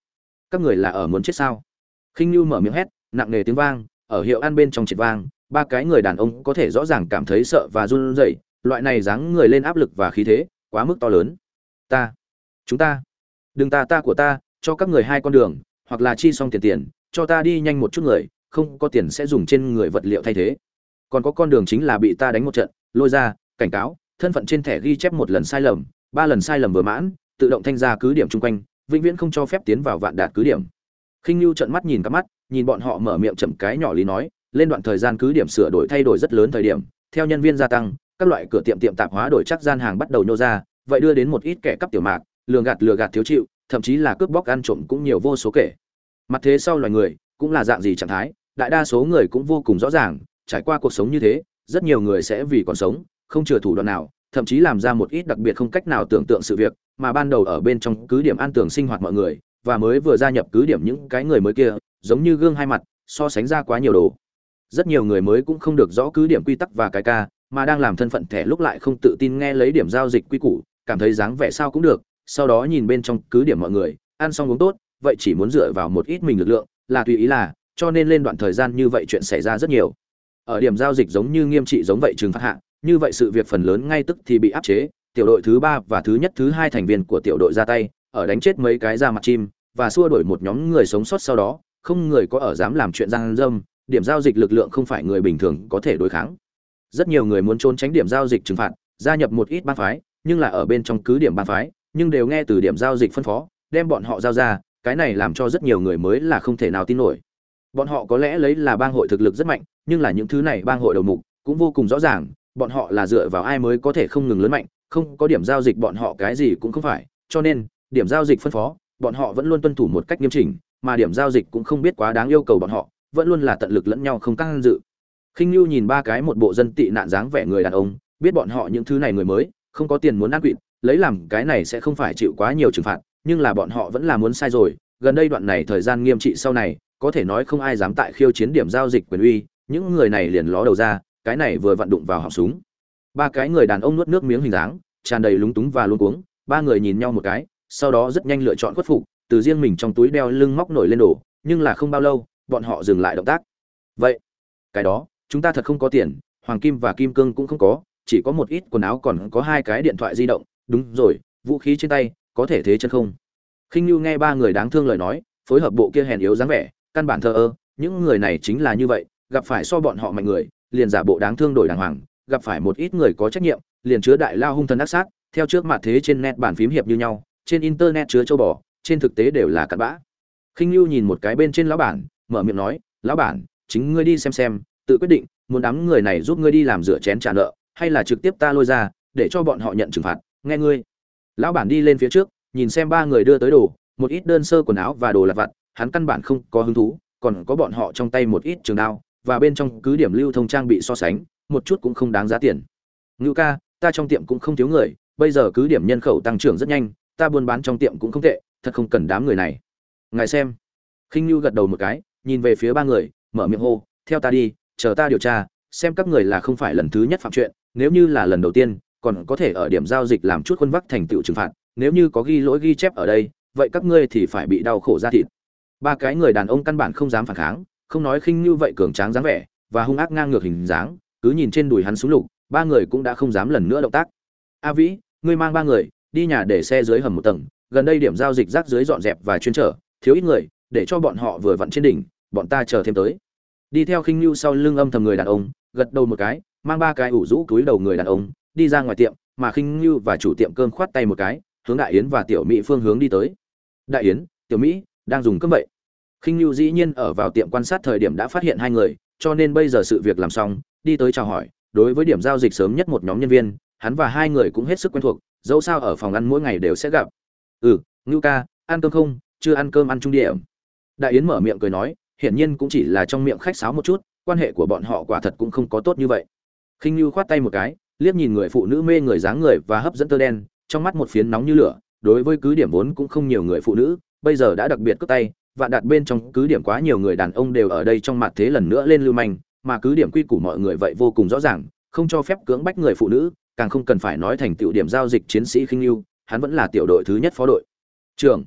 A: Các người là ở muốn chết sao? Khinh như mở miệng hét, nặng nề tiếng vang, ở hiệu ăn bên trong triệt vang, ba cái người đàn ông có thể rõ ràng cảm thấy sợ và run rẩy, loại này dáng người lên áp lực và khí thế, quá mức to lớn. Ta, chúng ta, đừng ta ta của ta, cho các người hai con đường, hoặc là chi xong tiền tiền, cho ta đi nhanh một chút người, không có tiền sẽ dùng trên người vật liệu thay thế. Còn có con đường chính là bị ta đánh một trận, lôi ra, cảnh cáo thân phận trên thẻ ghi chép một lần sai lầm, ba lần sai lầm vừa mãn, tự động thanh ra cứ điểm chung quanh, vĩnh viễn không cho phép tiến vào vạn đạt cứ điểm. Khinh lưu trận mắt nhìn các mắt, nhìn bọn họ mở miệng chậm cái nhỏ lý nói, lên đoạn thời gian cứ điểm sửa đổi thay đổi rất lớn thời điểm, theo nhân viên gia tăng, các loại cửa tiệm tiệm tạp hóa đổi chắc gian hàng bắt đầu nhô ra, vậy đưa đến một ít kẻ cắp tiểu mạc, lừa gạt lừa gạt thiếu chịu, thậm chí là cướp bóc ăn trộm cũng nhiều vô số kể. Mặt thế sau loài người, cũng là dạng gì trạng thái, đại đa số người cũng vô cùng rõ ràng, trải qua cuộc sống như thế, rất nhiều người sẽ vì còn sống không chừa thủ đoạn nào, thậm chí làm ra một ít đặc biệt không cách nào tưởng tượng sự việc, mà ban đầu ở bên trong cứ điểm an tường sinh hoạt mọi người, và mới vừa gia nhập cứ điểm những cái người mới kia, giống như gương hai mặt, so sánh ra quá nhiều đồ. Rất nhiều người mới cũng không được rõ cứ điểm quy tắc và cái ca, mà đang làm thân phận thẻ lúc lại không tự tin nghe lấy điểm giao dịch quy củ, cảm thấy dáng vẻ sao cũng được, sau đó nhìn bên trong cứ điểm mọi người, ăn xong uống tốt, vậy chỉ muốn dựa vào một ít mình lực lượng, là tùy ý là, cho nên lên đoạn thời gian như vậy chuyện xảy ra rất nhiều. Ở điểm giao dịch giống như nghiêm trị giống vậy trừng phạt hạ như vậy sự việc phần lớn ngay tức thì bị áp chế, tiểu đội thứ ba và thứ nhất, thứ hai thành viên của tiểu đội ra tay, ở đánh chết mấy cái ra mặt chim và xua đuổi một nhóm người sống sót sau đó, không người có ở dám làm chuyện gian dâm, điểm giao dịch lực lượng không phải người bình thường có thể đối kháng. Rất nhiều người muốn trốn tránh điểm giao dịch trừng phạt, gia nhập một ít bang phái, nhưng là ở bên trong cứ điểm bang phái, nhưng đều nghe từ điểm giao dịch phân phó, đem bọn họ giao ra, cái này làm cho rất nhiều người mới là không thể nào tin nổi. Bọn họ có lẽ lấy là bang hội thực lực rất mạnh, nhưng là những thứ này bang hội đầu mục cũng vô cùng rõ ràng bọn họ là dựa vào ai mới có thể không ngừng lớn mạnh, không có điểm giao dịch bọn họ cái gì cũng không phải, cho nên, điểm giao dịch phân phó, bọn họ vẫn luôn tuân thủ một cách nghiêm chỉnh, mà điểm giao dịch cũng không biết quá đáng yêu cầu bọn họ, vẫn luôn là tận lực lẫn nhau không căng dự. Khinh lưu nhìn ba cái một bộ dân tị nạn dáng vẻ người đàn ông, biết bọn họ những thứ này người mới, không có tiền muốn ăn quỵt, lấy làm cái này sẽ không phải chịu quá nhiều trừng phạt, nhưng là bọn họ vẫn là muốn sai rồi, gần đây đoạn này thời gian nghiêm trị sau này, có thể nói không ai dám tại khiêu chiến điểm giao dịch quyền uy, những người này liền ló đầu ra cái này vừa vặn đụng vào họng súng. Ba cái người đàn ông nuốt nước miếng hình dáng, tràn đầy lúng túng và luống cuống, ba người nhìn nhau một cái, sau đó rất nhanh lựa chọn khuất phục, từ riêng mình trong túi đeo lưng móc nổi lên đổ nhưng là không bao lâu, bọn họ dừng lại động tác. Vậy, cái đó, chúng ta thật không có tiền, hoàng kim và kim cương cũng không có, chỉ có một ít quần áo còn có hai cái điện thoại di động. Đúng rồi, vũ khí trên tay, có thể thế chân không? Khinh nhu nghe ba người đáng thương lời nói, phối hợp bộ kia hèn yếu dáng vẻ, căn bản thờ ơ, những người này chính là như vậy, gặp phải so bọn họ mạnh người liền giả bộ đáng thương đổi đàng hoàng, gặp phải một ít người có trách nhiệm, liền chứa đại lao hung thần ác sát, theo trước mặt thế trên net bàn phím hiệp như nhau, trên internet chứa châu bò, trên thực tế đều là cặn bã. Khinh lưu nhìn một cái bên trên lão bản, mở miệng nói, lão bản, chính ngươi đi xem xem, tự quyết định, muốn đám người này giúp ngươi đi làm rửa chén trả nợ, hay là trực tiếp ta lôi ra, để cho bọn họ nhận trừng phạt, nghe ngươi. Lão bản đi lên phía trước, nhìn xem ba người đưa tới đồ, một ít đơn sơ quần áo và đồ lặt vặt, hắn căn bản không có hứng thú, còn có bọn họ trong tay một ít trường đao và bên trong cứ điểm lưu thông trang bị so sánh, một chút cũng không đáng giá tiền. Ngưu ca, ta trong tiệm cũng không thiếu người, bây giờ cứ điểm nhân khẩu tăng trưởng rất nhanh, ta buôn bán trong tiệm cũng không tệ, thật không cần đám người này. Ngài xem. Khinh ngưu gật đầu một cái, nhìn về phía ba người, mở miệng hô, theo ta đi, chờ ta điều tra, xem các người là không phải lần thứ nhất phạm chuyện, nếu như là lần đầu tiên, còn có thể ở điểm giao dịch làm chút khuôn vắc thành tựu trừng phạt, nếu như có ghi lỗi ghi chép ở đây, vậy các ngươi thì phải bị đau khổ ra thịt. Ba cái người đàn ông căn bản không dám phản kháng không nói khinh như vậy cường tráng dáng vẻ và hung ác ngang ngược hình dáng, cứ nhìn trên đùi hắn xuống lục, ba người cũng đã không dám lần nữa động tác. A vĩ, ngươi mang ba người, đi nhà để xe dưới hầm một tầng, gần đây điểm giao dịch rác dưới dọn dẹp và chuyên trở thiếu ít người, để cho bọn họ vừa vặn trên đỉnh, bọn ta chờ thêm tới. Đi theo khinh lưu sau lưng âm thầm người đàn ông, gật đầu một cái, mang ba cái ủ rũ túi đầu người đàn ông, đi ra ngoài tiệm, mà khinh lưu và chủ tiệm cơm khoát tay một cái, hướng đại yến và tiểu mỹ phương hướng đi tới. Đại yến, tiểu mỹ, đang dùng cơm vậy? Khinh lưu dĩ nhiên ở vào tiệm quan sát thời điểm đã phát hiện hai người, cho nên bây giờ sự việc làm xong, đi tới chào hỏi. Đối với điểm giao dịch sớm nhất một nhóm nhân viên, hắn và hai người cũng hết sức quen thuộc, dẫu sao ở phòng ăn mỗi ngày đều sẽ gặp. Ừ ngưu ca, ăn cơm không? Chưa ăn cơm ăn trung điểm. Đại yến mở miệng cười nói, hiển nhiên cũng chỉ là trong miệng khách sáo một chút, quan hệ của bọn họ quả thật cũng không có tốt như vậy. Khinh Lưu khoát tay một cái, liếc nhìn người phụ nữ mê người dáng người và hấp dẫn tơ đen, trong mắt một phiến nóng như lửa, đối với cứ điểm vốn cũng không nhiều người phụ nữ, bây giờ đã đặc biệt cất tay và đặt bên trong cứ điểm quá nhiều người đàn ông đều ở đây trong mặt thế lần nữa lên lưu manh, mà cứ điểm quy củ mọi người vậy vô cùng rõ ràng, không cho phép cưỡng bách người phụ nữ, càng không cần phải nói thành tiểu điểm giao dịch chiến sĩ khinh lưu hắn vẫn là tiểu đội thứ nhất phó đội. Trưởng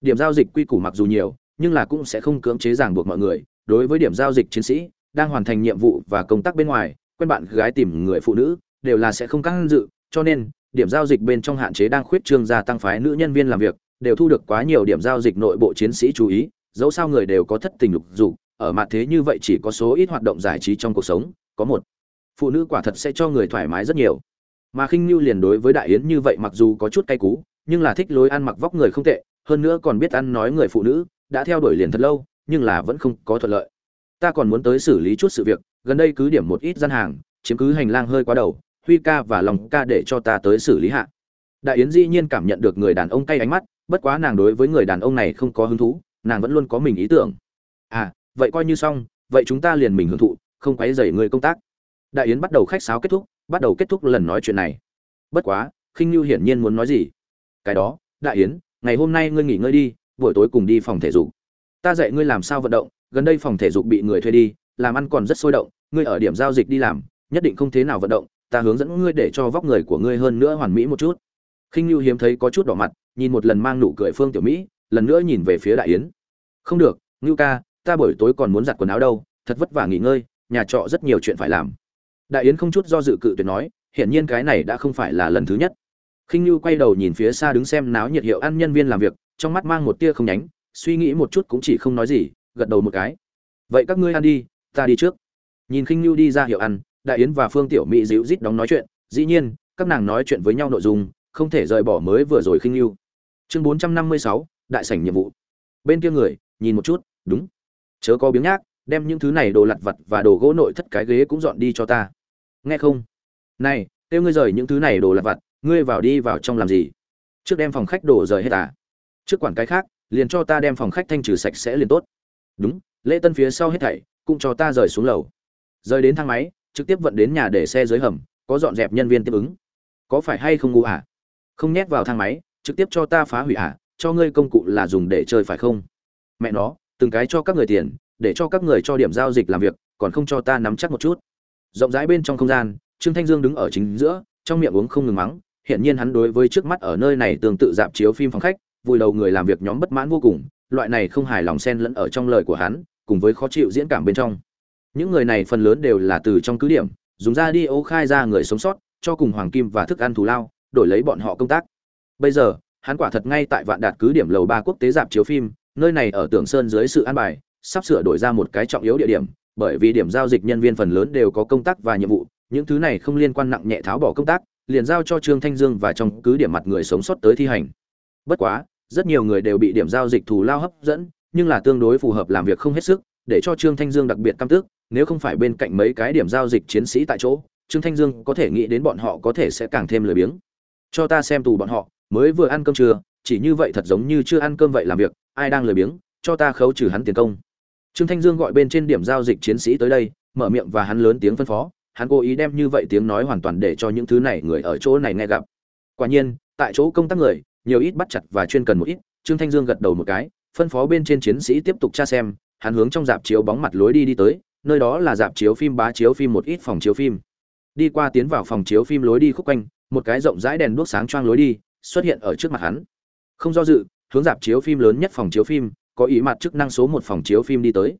A: điểm giao dịch quy củ mặc dù nhiều, nhưng là cũng sẽ không cưỡng chế ràng buộc mọi người, đối với điểm giao dịch chiến sĩ, đang hoàn thành nhiệm vụ và công tác bên ngoài, quen bạn gái tìm người phụ nữ, đều là sẽ không căng dự, cho nên, điểm giao dịch bên trong hạn chế đang khuyết trương gia tăng phái nữ nhân viên làm việc đều thu được quá nhiều điểm giao dịch nội bộ chiến sĩ chú ý, dẫu sao người đều có thất tình lục dục, ở mặt thế như vậy chỉ có số ít hoạt động giải trí trong cuộc sống, có một. Phụ nữ quả thật sẽ cho người thoải mái rất nhiều. Mà khinh nhu liền đối với đại yến như vậy mặc dù có chút cay cú, nhưng là thích lối ăn mặc vóc người không tệ, hơn nữa còn biết ăn nói người phụ nữ, đã theo đuổi liền thật lâu, nhưng là vẫn không có thuận lợi. Ta còn muốn tới xử lý chút sự việc, gần đây cứ điểm một ít gian hàng, chiếm cứ hành lang hơi quá đầu, huy ca và lòng ca để cho ta tới xử lý hạ. Đại yến dĩ nhiên cảm nhận được người đàn ông cay ánh mắt bất quá nàng đối với người đàn ông này không có hứng thú, nàng vẫn luôn có mình ý tưởng. À vậy coi như xong, vậy chúng ta liền mình hưởng thụ, không quấy dày người công tác. Đại yến bắt đầu khách sáo kết thúc, bắt đầu kết thúc lần nói chuyện này. Bất quá, khinh lưu hiển nhiên muốn nói gì? Cái đó, đại yến, ngày hôm nay ngươi nghỉ ngơi đi, buổi tối cùng đi phòng thể dục. Ta dạy ngươi làm sao vận động, gần đây phòng thể dục bị người thuê đi, làm ăn còn rất sôi động, ngươi ở điểm giao dịch đi làm, nhất định không thế nào vận động, ta hướng dẫn ngươi để cho vóc người của ngươi hơn nữa hoàn mỹ một chút. Khinh lưu hiếm thấy có chút đỏ mặt nhìn một lần mang nụ cười phương tiểu mỹ, lần nữa nhìn về phía đại yến. Không được, ngưu ca, ta buổi tối còn muốn giặt quần áo đâu, thật vất vả nghỉ ngơi, nhà trọ rất nhiều chuyện phải làm. Đại yến không chút do dự cự tuyệt nói, hiển nhiên cái này đã không phải là lần thứ nhất. Khinh ngưu quay đầu nhìn phía xa đứng xem náo nhiệt hiệu ăn nhân viên làm việc, trong mắt mang một tia không nhánh, suy nghĩ một chút cũng chỉ không nói gì, gật đầu một cái. Vậy các ngươi ăn đi, ta đi trước. Nhìn khinh ngưu đi ra hiệu ăn, đại yến và phương tiểu mỹ dịu rít đóng nói chuyện, dĩ nhiên, các nàng nói chuyện với nhau nội dung không thể rời bỏ mới vừa rồi khinh nhu chương bốn trăm năm mươi sáu, đại sảnh nhiệm vụ. Bên kia người, nhìn một chút, đúng. Chớ có biếng nhác, đem những thứ này đồ lặt vặt và đồ gỗ nội thất cái ghế cũng dọn đi cho ta. Nghe không? Này, kêu ngươi rời những thứ này đồ lặt vặt, ngươi vào đi vào trong làm gì? Trước đem phòng khách đổ rời hết à? Trước quản cái khác, liền cho ta đem phòng khách thanh trừ sạch sẽ liền tốt. Đúng, lễ tân phía sau hết thảy, cũng cho ta rời xuống lầu. Rời đến thang máy, trực tiếp vận đến nhà để xe dưới hầm, có dọn dẹp nhân viên tiếp ứng. Có phải hay không ngu à? Không nhét vào thang máy, trực tiếp cho ta phá hủy à? Cho ngươi công cụ là dùng để chơi phải không? Mẹ nó, từng cái cho các người tiền, để cho các người cho điểm giao dịch làm việc, còn không cho ta nắm chắc một chút. Rộng rãi bên trong không gian, trương thanh dương đứng ở chính giữa, trong miệng uống không ngừng mắng hiện nhiên hắn đối với trước mắt ở nơi này tương tự dạp chiếu phim phòng khách, vùi đầu người làm việc nhóm bất mãn vô cùng, loại này không hài lòng xen lẫn ở trong lời của hắn, cùng với khó chịu diễn cảm bên trong. Những người này phần lớn đều là từ trong cứ điểm, dùng ra đi ô khai ra người sống sót, cho cùng hoàng kim và thức ăn thù lao đổi lấy bọn họ công tác. Bây giờ, hắn quả thật ngay tại vạn đạt cứ điểm lầu ba quốc tế dạp chiếu phim, nơi này ở tưởng sơn dưới sự an bài, sắp sửa đổi ra một cái trọng yếu địa điểm, bởi vì điểm giao dịch nhân viên phần lớn đều có công tác và nhiệm vụ, những thứ này không liên quan nặng nhẹ tháo bỏ công tác, liền giao cho trương thanh dương và trong cứ điểm mặt người sống sót tới thi hành. Bất quá, rất nhiều người đều bị điểm giao dịch thù lao hấp dẫn, nhưng là tương đối phù hợp làm việc không hết sức, để cho trương thanh dương đặc biệt căm tức, nếu không phải bên cạnh mấy cái điểm giao dịch chiến sĩ tại chỗ, trương thanh dương có thể nghĩ đến bọn họ có thể sẽ càng thêm lười biếng cho ta xem tù bọn họ, mới vừa ăn cơm trưa, chỉ như vậy thật giống như chưa ăn cơm vậy làm việc, ai đang lười biếng, cho ta khấu trừ hắn tiền công. Trương thanh dương gọi bên trên điểm giao dịch chiến sĩ tới đây, mở miệng và hắn lớn tiếng phân phó, hắn cố ý đem như vậy tiếng nói hoàn toàn để cho những thứ này người ở chỗ này nghe gặp. Quả nhiên, tại chỗ công tác người, nhiều ít bắt chặt và chuyên cần một ít, trương thanh dương gật đầu một cái, phân phó bên trên chiến sĩ tiếp tục tra xem, hắn hướng trong dạp chiếu bóng mặt lối đi đi tới, nơi đó là dạp chiếu phim bá chiếu phim một ít phòng chiếu phim. Đi qua tiến vào phòng chiếu phim lối đi khúc quanh một cái rộng rãi đèn đuốc sáng choang lối đi, xuất hiện ở trước mặt hắn. Không do dự, hướng dạp chiếu phim lớn nhất phòng chiếu phim, có ý mặt chức năng số một phòng chiếu phim đi tới.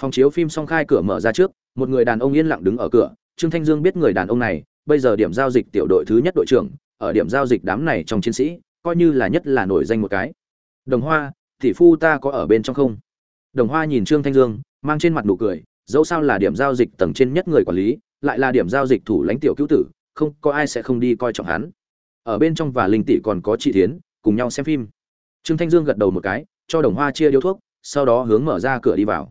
A: Phòng chiếu phim song khai cửa mở ra trước, một người đàn ông yên lặng đứng ở cửa. Trương thanh dương biết người đàn ông này, bây giờ điểm giao dịch tiểu đội thứ nhất đội trưởng, ở điểm giao dịch đám này trong chiến sĩ, coi như là nhất là nổi danh một cái. Đồng hoa, tỷ phu ta có ở bên trong không? Đồng hoa nhìn trương thanh dương, mang trên mặt nụ cười, dẫu sao là điểm giao dịch tầng trên nhất người quản lý, lại là điểm giao dịch thủ lãnh tiểu cứu tử không có ai sẽ không đi coi trọng hắn. Ở bên trong và linh tỷ còn có chị thiến, cùng nhau xem phim. Trương thanh dương gật đầu một cái, cho đồng hoa chia điếu thuốc, sau đó hướng mở ra cửa đi vào.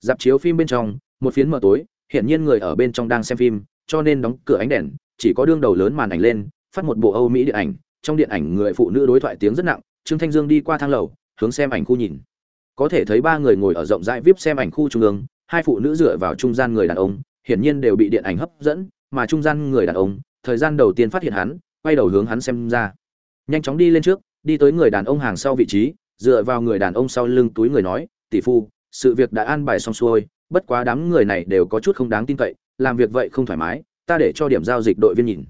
A: Dạp chiếu phim bên trong, một phiến mờ tối hiện nhiên người ở bên trong đang xem phim, cho nên đóng cửa ánh đèn, chỉ có đương đầu lớn màn ảnh lên, phát một bộ âu mỹ điện ảnh. Trong điện ảnh người phụ nữ đối thoại tiếng rất nặng, trương thanh dương đi qua thang lầu, hướng xem ảnh khu nhìn. Có thể thấy ba người ngồi ở rộng rãi vip xem ảnh khu trung ương, hai phụ nữ dựa vào trung gian người đàn ông, hiển nhiên đều bị điện ảnh hấp dẫn mà trung gian người đàn ông, thời gian đầu tiên phát hiện hắn, quay đầu hướng hắn xem ra. Nhanh chóng đi lên trước, đi tới người đàn ông hàng sau vị trí, dựa vào người đàn ông sau lưng túi người nói, tỷ phu, sự việc đã an bài xong xuôi, bất quá đám người này đều có chút không đáng tin cậy, làm việc vậy không thoải mái, ta để cho điểm giao dịch đội viên nhìn.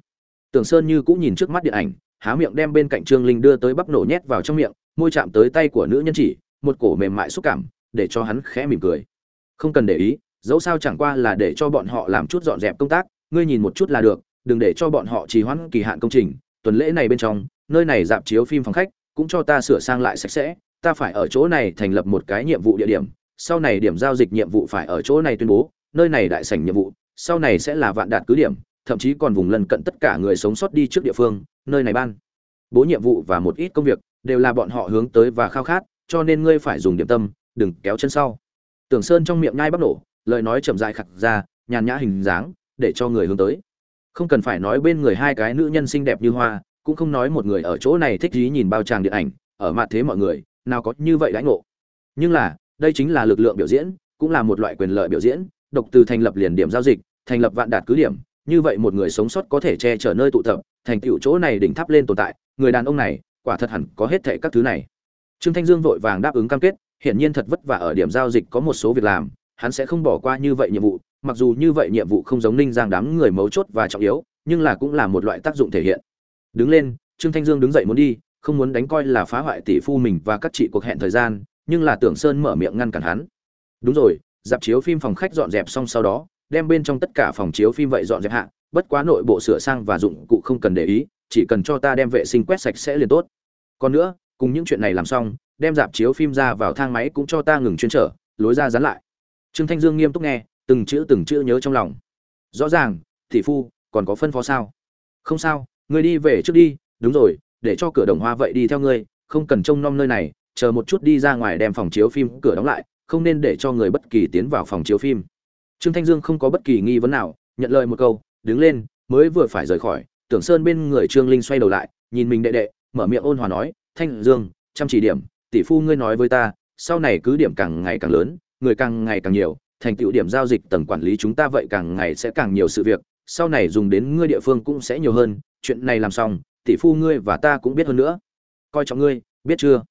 A: Tưởng sơn như cũng nhìn trước mắt điện ảnh, há miệng đem bên cạnh trương linh đưa tới bắp nổ nhét vào trong miệng, môi chạm tới tay của nữ nhân chỉ, một cổ mềm mại xúc cảm, để cho hắn khẽ mỉm cười. Không cần để ý, dẫu sao chẳng qua là để cho bọn họ làm chút dọn dẹp công tác ngươi nhìn một chút là được, đừng để cho bọn họ trì hoãn kỳ hạn công trình, tuần lễ này bên trong, nơi này dạp chiếu phim phòng khách, cũng cho ta sửa sang lại sạch sẽ, ta phải ở chỗ này thành lập một cái nhiệm vụ địa điểm, sau này điểm giao dịch nhiệm vụ phải ở chỗ này tuyên bố, nơi này đại sảnh nhiệm vụ, sau này sẽ là vạn đạt cứ điểm, thậm chí còn vùng lân cận tất cả người sống sót đi trước địa phương, nơi này ban. Bố nhiệm vụ và một ít công việc, đều là bọn họ hướng tới và khao khát, cho nên ngươi phải dùng điểm tâm, đừng kéo chân sau. Tưởng sơn trong miệng nhai bắp nổ, lời nói chậm dại khặt ra, nhàn nhã hình dáng để cho người hướng tới. Không cần phải nói bên người hai cái nữ nhân xinh đẹp như hoa, cũng không nói một người ở chỗ này thích ý nhìn bao tràng điện ảnh, ở mặt thế mọi người, nào có như vậy đãi ngộ. Nhưng là, đây chính là lực lượng biểu diễn, cũng là một loại quyền lợi biểu diễn, độc từ thành lập liền điểm giao dịch, thành lập vạn đạt cứ điểm, như vậy một người sống sót có thể che chở nơi tụ tập, thành tựu chỗ này đỉnh tháp lên tồn tại, người đàn ông này, quả thật hẳn có hết thệ các thứ này. Trương thanh dương vội vàng đáp ứng cam kết, hiển nhiên thật vất vả ở điểm giao dịch có một số việc làm, hắn sẽ không bỏ qua như vậy nhiệm vụ mặc dù như vậy nhiệm vụ không giống ninh giang đám người mấu chốt và trọng yếu, nhưng là cũng là một loại tác dụng thể hiện. Đứng lên, trương thanh dương đứng dậy muốn đi, không muốn đánh coi là phá hoại tỷ phu mình và các chị cuộc hẹn thời gian, nhưng là tưởng sơn mở miệng ngăn cản hắn. Đúng rồi, dạp chiếu phim phòng khách dọn dẹp xong sau đó, đem bên trong tất cả phòng chiếu phim vậy dọn dẹp hạ, bất quá nội bộ sửa sang và dụng cụ không cần để ý, chỉ cần cho ta đem vệ sinh quét sạch sẽ liền tốt. Còn nữa, cùng những chuyện này làm xong, đem dạp chiếu phim ra vào thang máy cũng cho ta ngừng chuyên trở, lối ra dán lại. Trương thanh dương nghiêm túc nghe từng chữ từng chữ nhớ trong lòng. Rõ ràng thị phu, còn có phân phó sao? Không sao, ngươi đi về trước đi, đúng rồi, để cho cửa đồng hoa vậy đi theo ngươi, không cần trông nom nơi này, chờ một chút đi ra ngoài đem phòng chiếu phim cửa đóng lại, không nên để cho người bất kỳ tiến vào phòng chiếu phim. Trương thanh dương không có bất kỳ nghi vấn nào, nhận lời một câu, đứng lên, mới vừa phải rời khỏi, tưởng sơn bên người trương linh xoay đầu lại, nhìn mình đệ đệ, mở miệng ôn hòa nói, thanh dương, chăm chỉ điểm, tỷ phu ngươi nói với ta, sau này cứ điểm càng ngày càng lớn, người càng ngày càng nhiều thành tựu điểm giao dịch tầng quản lý chúng ta vậy càng ngày sẽ càng nhiều sự việc, sau này dùng đến ngươi địa phương cũng sẽ nhiều hơn, chuyện này làm xong, tỷ phu ngươi và ta cũng biết hơn nữa. Coi trọng ngươi, biết chưa?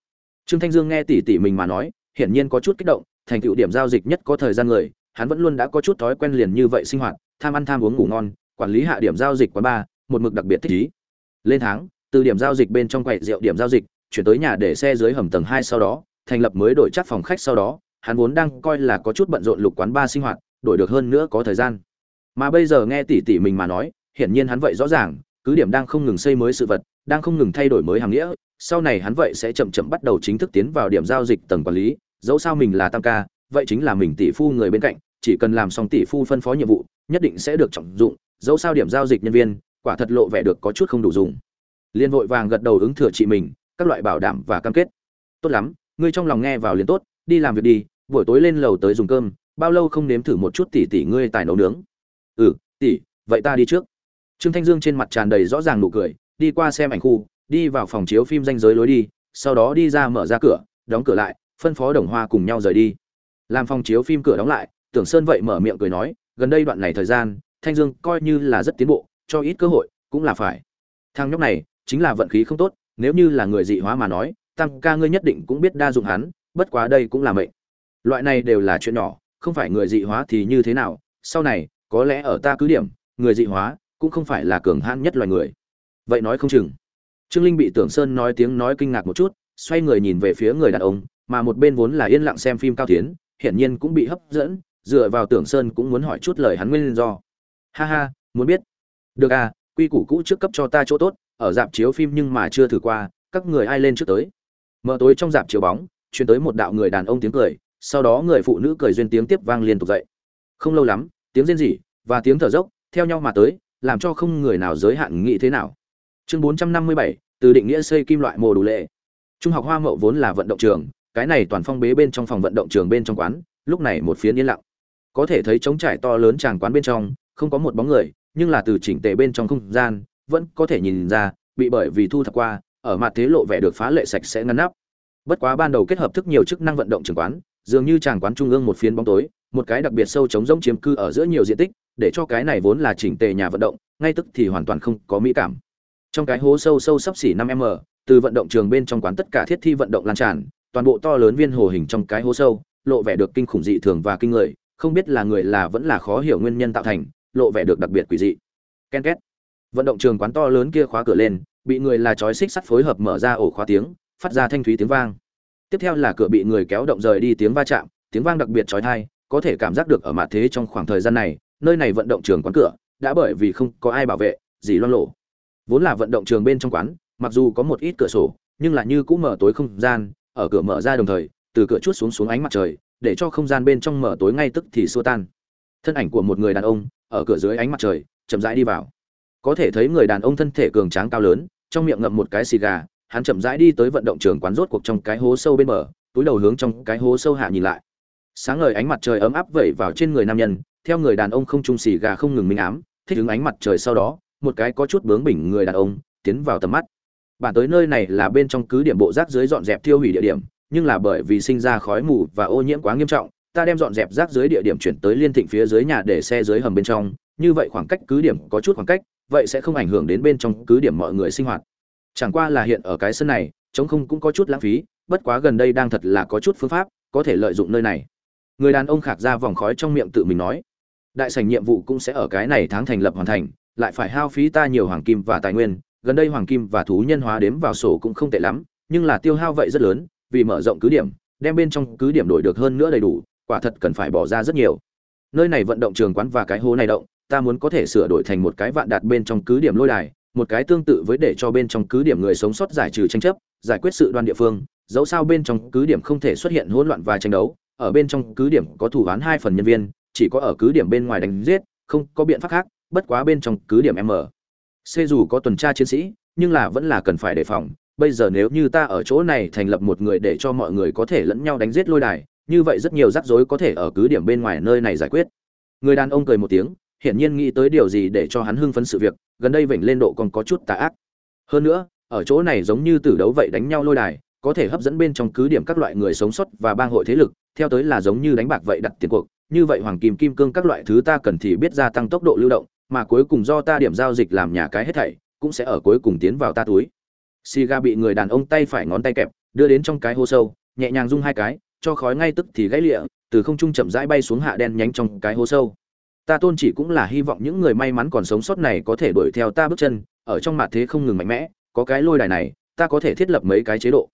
A: Trương thanh dương nghe tỷ tỷ mình mà nói, hiển nhiên có chút kích động, thành tựu điểm giao dịch nhất có thời gian người, hắn vẫn luôn đã có chút thói quen liền như vậy sinh hoạt, tham ăn tham uống ngủ ngon, quản lý hạ điểm giao dịch quán ba, một mực đặc biệt thích ý. Lên tháng, từ điểm giao dịch bên trong quầy rượu điểm giao dịch, chuyển tới nhà để xe dưới hầm tầng hai sau đó, thành lập mới đổi chắc phòng khách sau đó hắn vốn đang coi là có chút bận rộn lục quán ba sinh hoạt, đổi được hơn nữa có thời gian. Mà bây giờ nghe tỷ tỷ mình mà nói, hiển nhiên hắn vậy rõ ràng, cứ điểm đang không ngừng xây mới sự vật, đang không ngừng thay đổi mới hàng nghĩa, sau này hắn vậy sẽ chậm chậm bắt đầu chính thức tiến vào điểm giao dịch tầng quản lý, dẫu sao mình là tam ca, vậy chính là mình tỷ phu người bên cạnh, chỉ cần làm xong tỷ phu phân phó nhiệm vụ, nhất định sẽ được trọng dụng, dẫu sao điểm giao dịch nhân viên, quả thật lộ vẻ được có chút không đủ dùng. Liên vội vàng gật đầu ứng thừa chị mình, các loại bảo đảm và cam kết. Tốt lắm, ngươi trong lòng nghe vào liền tốt, đi làm việc đi buổi tối lên lầu tới dùng cơm, bao lâu không nếm thử một chút tỷ tỷ ngươi tài nấu nướng. Ừ tỷ vậy ta đi trước. Trương thanh dương trên mặt tràn đầy rõ ràng nụ cười, đi qua xem ảnh khu, đi vào phòng chiếu phim danh giới lối đi, sau đó đi ra mở ra cửa, đóng cửa lại, phân phó đồng hoa cùng nhau rời đi. Làm phòng chiếu phim cửa đóng lại, tưởng sơn vậy mở miệng cười nói, gần đây đoạn này thời gian, thanh dương coi như là rất tiến bộ, cho ít cơ hội, cũng là phải. Thằng nhóc này, chính là vận khí không tốt, nếu như là người dị hóa mà nói, tăng ca ngươi nhất định cũng biết đa dụng hắn, bất quá đây cũng là mệnh loại này đều là chuyện nhỏ, không phải người dị hóa thì như thế nào, sau này, có lẽ ở ta cứ điểm, người dị hóa cũng không phải là cường hãn nhất loài người. Vậy nói không chừng. Trương linh bị tưởng sơn nói tiếng nói kinh ngạc một chút, xoay người nhìn về phía người đàn ông, mà một bên vốn là yên lặng xem phim cao tiến, hiển nhiên cũng bị hấp dẫn, dựa vào tưởng sơn cũng muốn hỏi chút lời hắn nguyên do. Ha ha, muốn biết. Được à quy củ cũ trước cấp cho ta chỗ tốt, ở dạp chiếu phim nhưng mà chưa thử qua, các người ai lên trước tới. Mở tối trong dạp chiếu bóng chuyển tới một đạo người đàn ông tiếng cười sau đó người phụ nữ cười duyên tiếng tiếp vang liên tục dậy. Không lâu lắm tiếng rên rỉ và tiếng thở dốc theo nhau mà tới làm cho không người nào giới hạn nghĩ thế nào. Chương 457, từ định nghĩa xây kim loại mồ đủ lệ. Trung học hoa mậu vốn là vận động trường cái này toàn phong bế bên trong phòng vận động trường bên trong quán lúc này một phiến yên lặng. Có thể thấy trống trải to lớn tràng quán bên trong không có một bóng người nhưng là từ chỉnh tề bên trong không gian vẫn có thể nhìn ra bị bởi vì thu thập qua ở mặt thế lộ vẻ được phá lệ sạch sẽ ngăn nắp. Bất quá ban đầu kết hợp thức nhiều chức năng vận động trường quán dường như tràng quán trung ương một phiến bóng tối, một cái đặc biệt sâu trống rỗng chiếm cư ở giữa nhiều diện tích, để cho cái này vốn là chỉnh tề nhà vận động, ngay tức thì hoàn toàn không có mỹ cảm. Trong cái hố sâu sâu sấp xỉ 5 m, từ vận động trường bên trong quán tất cả thiết thi vận động lan tràn, toàn bộ to lớn viên hồ hình trong cái hố sâu, lộ vẻ được kinh khủng dị thường và kinh người, không biết là người là vẫn là khó hiểu nguyên nhân tạo thành, lộ vẻ được đặc biệt quỷ dị. Ken két. Vận động trường quán to lớn kia khóa cửa lên, bị người là trói xích sắt phối hợp mở ra ổ khóa tiếng, phát ra thanh thúy tiếng vang tiếp theo là cửa bị người kéo động rời đi tiếng va chạm, tiếng vang đặc biệt trói thai có thể cảm giác được ở mặt thế trong khoảng thời gian này, nơi này vận động trường quán cửa đã bởi vì không có ai bảo vệ gì loan lộ. Vốn là vận động trường bên trong quán, mặc dù có một ít cửa sổ, nhưng là như cũng mở tối không gian, ở cửa mở ra đồng thời, từ cửa chút xuống xuống ánh mặt trời, để cho không gian bên trong mở tối ngay tức thì xua tan. Thân ảnh của một người đàn ông, ở cửa dưới ánh mặt trời, chậm rãi đi vào. Có thể thấy người đàn ông thân thể cường tráng cao lớn, trong miệng ngậm một cái xì gà hắn chậm rãi đi tới vận động trường quán rốt cuộc trong cái hố sâu bên bờ, túi đầu hướng trong cái hố sâu hạ nhìn lại. Sáng ngời ánh mặt trời ấm áp vẩy vào trên người nam nhân, theo người đàn ông không trung xì gà không ngừng minh ám, thích ứng ánh mặt trời sau đó, một cái có chút bướng bỉnh người đàn ông tiến vào tầm mắt. Bản tới nơi này là bên trong cứ điểm bộ rác dưới dọn dẹp tiêu hủy địa điểm, nhưng là bởi vì sinh ra khói mù và ô nhiễm quá nghiêm trọng, ta đem dọn dẹp rác dưới địa điểm chuyển tới liên thịnh phía dưới nhà để xe dưới hầm bên trong, như vậy khoảng cách cứ điểm có chút khoảng cách, vậy sẽ không ảnh hưởng đến bên trong cứ điểm mọi người sinh hoạt chẳng qua là hiện ở cái sân này chống không cũng có chút lãng phí, bất quá gần đây đang thật là có chút phương pháp, có thể lợi dụng nơi này. Người đàn ông khạc ra vòng khói trong miệng tự mình nói, đại sảnh nhiệm vụ cũng sẽ ở cái này tháng thành lập hoàn thành, lại phải hao phí ta nhiều hoàng kim và tài nguyên, gần đây hoàng kim và thú nhân hóa đếm vào sổ cũng không tệ lắm, nhưng là tiêu hao vậy rất lớn, vì mở rộng cứ điểm, đem bên trong cứ điểm đổi được hơn nữa đầy đủ, quả thật cần phải bỏ ra rất nhiều. Nơi này vận động trường quán và cái hố này động, ta muốn có thể sửa đổi thành một cái vạn đạt bên trong cứ điểm lôi đài một cái tương tự với để cho bên trong cứ điểm người sống sót giải trừ tranh chấp, giải quyết sự đoan địa phương, dẫu sao bên trong cứ điểm không thể xuất hiện hỗn loạn và tranh đấu, ở bên trong cứ điểm có thủ án hai phần nhân viên, chỉ có ở cứ điểm bên ngoài đánh giết, không có biện pháp khác, bất quá bên trong cứ điểm m. C dù có tuần tra chiến sĩ, nhưng là vẫn là cần phải đề phòng. Bây giờ nếu như ta ở chỗ này thành lập một người để cho mọi người có thể lẫn nhau đánh giết lôi đài, như vậy rất nhiều rắc rối có thể ở cứ điểm bên ngoài nơi này giải quyết. Người đàn ông cười một tiếng hiển nhiên nghĩ tới điều gì để cho hắn hưng phấn sự việc, gần đây vểnh lên độ còn có chút tà ác. Hơn nữa, ở chỗ này giống như tử đấu vậy đánh nhau lôi đài, có thể hấp dẫn bên trong cứ điểm các loại người sống sót và bang hội thế lực, theo tới là giống như đánh bạc vậy đặt tiền cuộc. Như vậy hoàng kim kim cương các loại thứ ta cần thì biết gia tăng tốc độ lưu động, mà cuối cùng do ta điểm giao dịch làm nhà cái hết thảy, cũng sẽ ở cuối cùng tiến vào ta túi. Siga ga bị người đàn ông tay phải ngón tay kẹp, đưa đến trong cái hô sâu, nhẹ nhàng rung hai cái, cho khói ngay tức thì gãy lịa, từ không trung chậm rãi bay xuống hạ đen nhánh trong cái hố sâu ta tôn chỉ cũng là hy vọng những người may mắn còn sống sót này có thể đuổi theo ta bước chân, ở trong mặt thế không ngừng mạnh mẽ, có cái lôi đài này, ta có thể thiết lập mấy cái chế độ.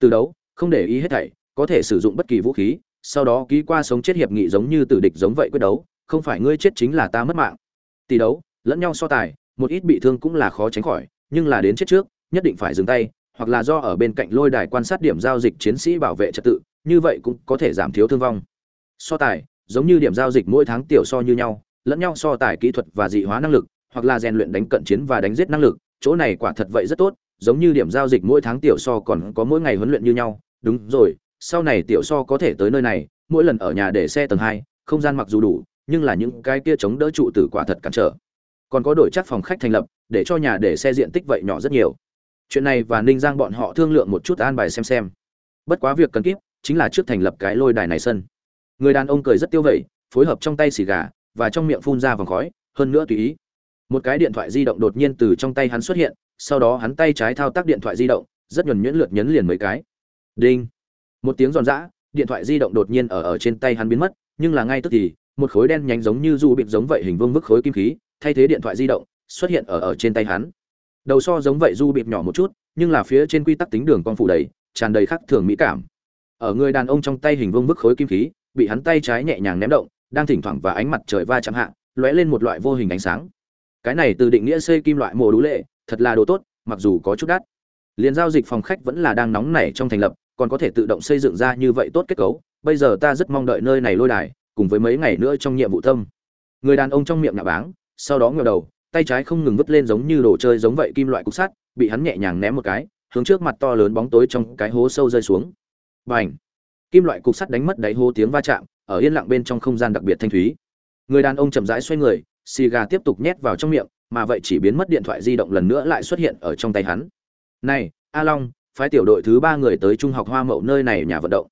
A: Từ đấu, không để ý hết thảy, có thể sử dụng bất kỳ vũ khí, sau đó ký qua sống chết hiệp nghị giống như tử địch giống vậy quyết đấu, không phải ngươi chết chính là ta mất mạng. Tỷ đấu, lẫn nhau so tài, một ít bị thương cũng là khó tránh khỏi, nhưng là đến chết trước, nhất định phải dừng tay, hoặc là do ở bên cạnh lôi đài quan sát điểm giao dịch chiến sĩ bảo vệ trật tự, như vậy cũng có thể giảm thiếu thương vong. So tài giống như điểm giao dịch mỗi tháng tiểu so như nhau, lẫn nhau so tài kỹ thuật và dị hóa năng lực, hoặc là rèn luyện đánh cận chiến và đánh giết năng lực, chỗ này quả thật vậy rất tốt, giống như điểm giao dịch mỗi tháng tiểu so còn có mỗi ngày huấn luyện như nhau. Đúng rồi, sau này tiểu so có thể tới nơi này, mỗi lần ở nhà để xe tầng hai, không gian mặc dù đủ, nhưng là những cái kia chống đỡ trụ tử quả thật cản trở. Còn có đổi chắc phòng khách thành lập, để cho nhà để xe diện tích vậy nhỏ rất nhiều. Chuyện này và ninh giang bọn họ thương lượng một chút an bài xem xem. Bất quá việc cần kíp, chính là trước thành lập cái lôi đài này sân người đàn ông cười rất tiêu vẩy, phối hợp trong tay xì gà, và trong miệng phun ra vòng khói, hơn nữa tùy ý. Một cái điện thoại di động đột nhiên từ trong tay hắn xuất hiện, sau đó hắn tay trái thao tác điện thoại di động, rất nhuẩn nhuyễn lượt nhấn liền mấy cái. Đinh. Một tiếng giòn giã, điện thoại di động đột nhiên ở ở trên tay hắn biến mất, nhưng là ngay tức thì, một khối đen nhánh giống như du bịt giống vậy hình vương bức khối kim khí, thay thế điện thoại di động, xuất hiện ở ở trên tay hắn. Đầu so giống vậy du bịt nhỏ một chút, nhưng là phía trên quy tắc tính đường con phủ đầy, tràn đầy khắc thường mỹ cảm. Ở người đàn ông trong tay hình vương bức khối kim khí bị hắn tay trái nhẹ nhàng ném động, đang thỉnh thoảng và ánh mặt trời va chạm hạ, lóe lên một loại vô hình ánh sáng. Cái này từ định nghĩa xây kim loại mồ đũ lệ, thật là đồ tốt, mặc dù có chút đắt. Liền giao dịch phòng khách vẫn là đang nóng nảy trong thành lập, còn có thể tự động xây dựng ra như vậy tốt kết cấu, bây giờ ta rất mong đợi nơi này lôi đài, cùng với mấy ngày nữa trong nhiệm vụ tâm người đàn ông trong miệng nạ báng, sau đó ngửa đầu, tay trái không ngừng vứt lên giống như đồ chơi giống vậy kim loại cục sắt, bị hắn nhẹ nhàng ném một cái, hướng trước mặt to lớn bóng tối trong cái hố sâu rơi xuống. Bành! Kim loại cục sắt đánh mất đáy hố tiếng va chạm, ở yên lặng bên trong không gian đặc biệt thanh thúy. Người đàn ông chậm rãi xoay người, xì gà tiếp tục nhét vào trong miệng, mà vậy chỉ biến mất điện thoại di động lần nữa lại xuất hiện ở trong tay hắn. Này, a long, phái tiểu đội thứ ba người tới trung học hoa mậu nơi này nhà vận động.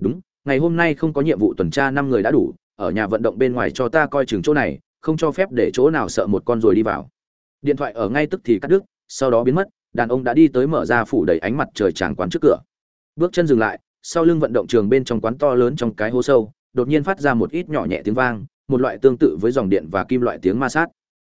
A: Đúng, ngày hôm nay không có nhiệm vụ tuần tra năm người đã đủ, ở nhà vận động bên ngoài cho ta coi chừng chỗ này, không cho phép để chỗ nào sợ một con rồi đi vào. Điện thoại ở ngay tức thì cắt đứt, sau đó biến mất, đàn ông đã đi tới mở ra phủ đầy ánh mặt trời tràng quán trước cửa. Bước chân dừng lại sau lưng vận động trường bên trong quán to lớn trong cái hố sâu, đột nhiên phát ra một ít nhỏ nhẹ tiếng vang, một loại tương tự với dòng điện và kim loại tiếng ma sát.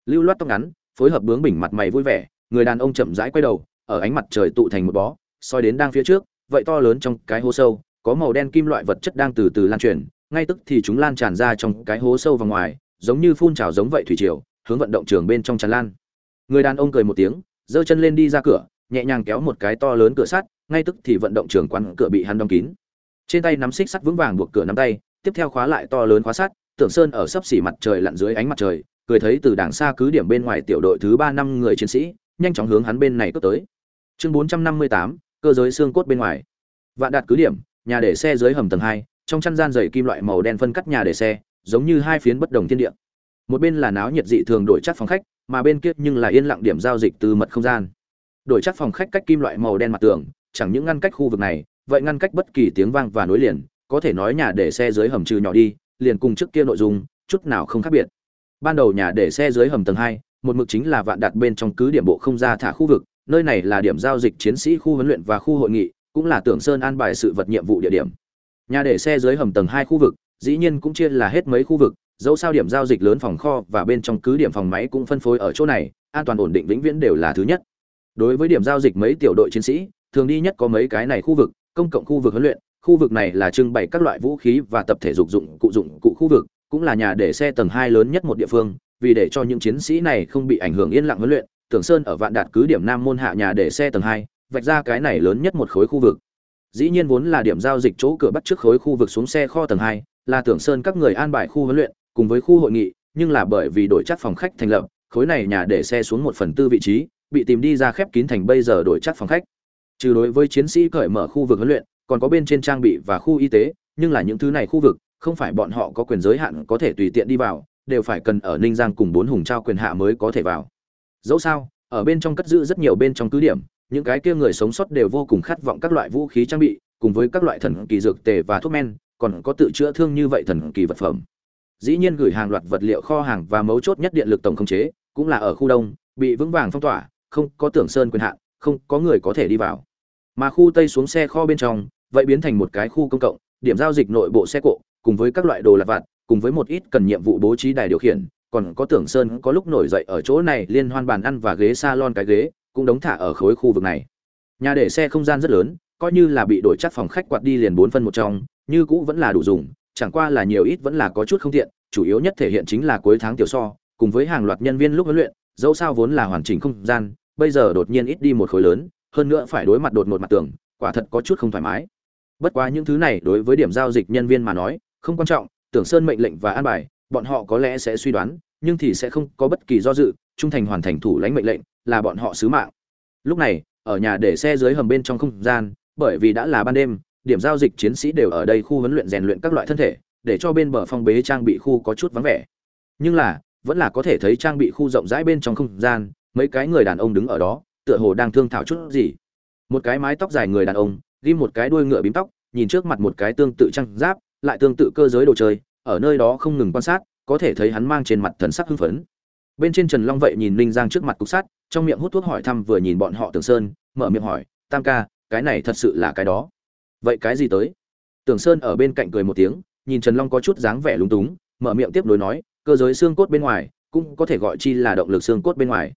A: Lưu loát tóc ngắn, phối hợp bướng bỉnh mặt mày vui vẻ, người đàn ông chậm rãi quay đầu, ở ánh mặt trời tụ thành một bó, soi đến đang phía trước, vậy to lớn trong cái hố sâu, có màu đen kim loại vật chất đang từ từ lan truyền, ngay tức thì chúng lan tràn ra trong cái hố sâu và ngoài, giống như phun trào giống vậy thủy triều, hướng vận động trường bên trong tràn lan. Người đàn ông cười một tiếng, giơ chân lên đi ra cửa nhẹ nhàng kéo một cái to lớn cửa sắt, ngay tức thì vận động trường quán cửa bị hắn đóng kín. Trên tay nắm xích sắt vững vàng buộc cửa nắm tay, tiếp theo khóa lại to lớn khóa sắt, tưởng sơn ở sấp xỉ mặt trời lặn dưới ánh mặt trời, cười thấy từ đằng xa cứ điểm bên ngoài tiểu đội thứ ba năm người chiến sĩ, nhanh chóng hướng hắn bên này cướp tới. Chương bốn trăm năm mươi tám, cơ giới xương cốt bên ngoài. Vạn đạt cứ điểm, nhà để xe dưới hầm tầng hai, trong chăn gian dày kim loại màu đen phân cắt nhà để xe, giống như hai phiến bất đồng thiên địa. Một bên là náo nhiệt dị thường đổi chắc phòng khách, mà bên kia nhưng là yên lặng điểm giao dịch từ mật không gian đổi chắc phòng khách cách kim loại màu đen mặt tường, chẳng những ngăn cách khu vực này, vậy ngăn cách bất kỳ tiếng vang và nối liền, có thể nói nhà để xe dưới hầm trừ nhỏ đi, liền cùng trước kia nội dung, chút nào không khác biệt. Ban đầu nhà để xe dưới hầm tầng hai, một mực chính là vạn đặt bên trong cứ điểm bộ không ra thả khu vực, nơi này là điểm giao dịch chiến sĩ khu huấn luyện và khu hội nghị, cũng là tưởng sơn an bài sự vật nhiệm vụ địa điểm. Nhà để xe dưới hầm tầng hai khu vực, dĩ nhiên cũng chia là hết mấy khu vực, dẫu sao điểm giao dịch lớn phòng kho và bên trong cứ điểm phòng máy cũng phân phối ở chỗ này, an toàn ổn định vĩnh viễn đều là thứ nhất đối với điểm giao dịch mấy tiểu đội chiến sĩ, thường đi nhất có mấy cái này khu vực, công cộng khu vực huấn luyện, khu vực này là trưng bày các loại vũ khí và tập thể dục dụng cụ dụng cụ khu vực, cũng là nhà để xe tầng hai lớn nhất một địa phương, vì để cho những chiến sĩ này không bị ảnh hưởng yên lặng huấn luyện, tưởng sơn ở vạn đạt cứ điểm nam môn hạ nhà để xe tầng hai, vạch ra cái này lớn nhất một khối khu vực. Dĩ nhiên vốn là điểm giao dịch chỗ cửa bắt trước khối khu vực xuống xe kho tầng hai, là tưởng sơn các người an bài khu huấn luyện, cùng với khu hội nghị, nhưng là bởi vì đổi chắc phòng khách thành lập, khối này nhà để xe xuống một phần tư vị trí bị tìm đi ra khép kín thành bây giờ đổi chắc phòng khách. Trừ đối với chiến sĩ cởi mở khu vực huấn luyện, còn có bên trên trang bị và khu y tế, nhưng là những thứ này khu vực, không phải bọn họ có quyền giới hạn có thể tùy tiện đi vào, đều phải cần ở ninh giang cùng bốn hùng trao quyền hạ mới có thể vào. Dẫu sao, ở bên trong cất giữ rất nhiều bên trong cứ điểm, những cái kia người sống sót đều vô cùng khát vọng các loại vũ khí trang bị, cùng với các loại thần kỳ dược tề và thuốc men, còn có tự chữa thương như vậy thần kỳ vật phẩm. Dĩ nhiên gửi hàng loạt vật liệu kho hàng và mấu chốt nhất điện lực tổng khống chế, cũng là ở khu đông, bị vững vàng phong tỏa không có tưởng sơn quyền hạn, không có người có thể đi vào. Mà khu tây xuống xe kho bên trong, vậy biến thành một cái khu công cộng, điểm giao dịch nội bộ xe cộ, cùng với các loại đồ lặt vặt, cùng với một ít cần nhiệm vụ bố trí đài điều khiển, còn có tưởng sơn có lúc nổi dậy ở chỗ này liên hoan bàn ăn và ghế salon cái ghế, cũng đóng thả ở khối khu vực này. Nhà để xe không gian rất lớn, coi như là bị đổi chắc phòng khách quạt đi liền bốn phân một trong, như cũ vẫn là đủ dùng, chẳng qua là nhiều ít vẫn là có chút không tiện, chủ yếu nhất thể hiện chính là cuối tháng tiểu so, cùng với hàng loạt nhân viên lúc huấn luyện dẫu sao vốn là hoàn chỉnh không gian, bây giờ đột nhiên ít đi một khối lớn, hơn nữa phải đối mặt đột một mặt tường, quả thật có chút không thoải mái. Bất quá những thứ này đối với điểm giao dịch nhân viên mà nói, không quan trọng, tưởng sơn mệnh lệnh và an bài, bọn họ có lẽ sẽ suy đoán, nhưng thì sẽ không có bất kỳ do dự, trung thành hoàn thành thủ lãnh mệnh lệnh là bọn họ sứ mạng. Lúc này, ở nhà để xe dưới hầm bên trong không gian, bởi vì đã là ban đêm, điểm giao dịch chiến sĩ đều ở đây khu huấn luyện rèn luyện các loại thân thể, để cho bên bờ phong bế trang bị khu có chút vắng vẻ. Nhưng là vẫn là có thể thấy trang bị khu rộng rãi bên trong không gian, mấy cái người đàn ông đứng ở đó, tựa hồ đang thương thảo chút gì. Một cái mái tóc dài người đàn ông ghi một cái đuôi ngựa bím tóc, nhìn trước mặt một cái tương tự trang giáp, lại tương tự cơ giới đồ chơi, ở nơi đó không ngừng quan sát, có thể thấy hắn mang trên mặt thần sắc hưng phấn. Bên trên trần long vậy nhìn linh giang trước mặt cục sắt, trong miệng hút thuốc hỏi thăm vừa nhìn bọn họ tưởng sơn, mở miệng hỏi, tam ca, cái này thật sự là cái đó. Vậy cái gì tới? Tưởng sơn ở bên cạnh cười một tiếng, nhìn trần long có chút dáng vẻ lúng túng, mở miệng tiếp nối nói cơ giới xương cốt bên ngoài, cũng có thể gọi chi là động lực xương cốt bên ngoài.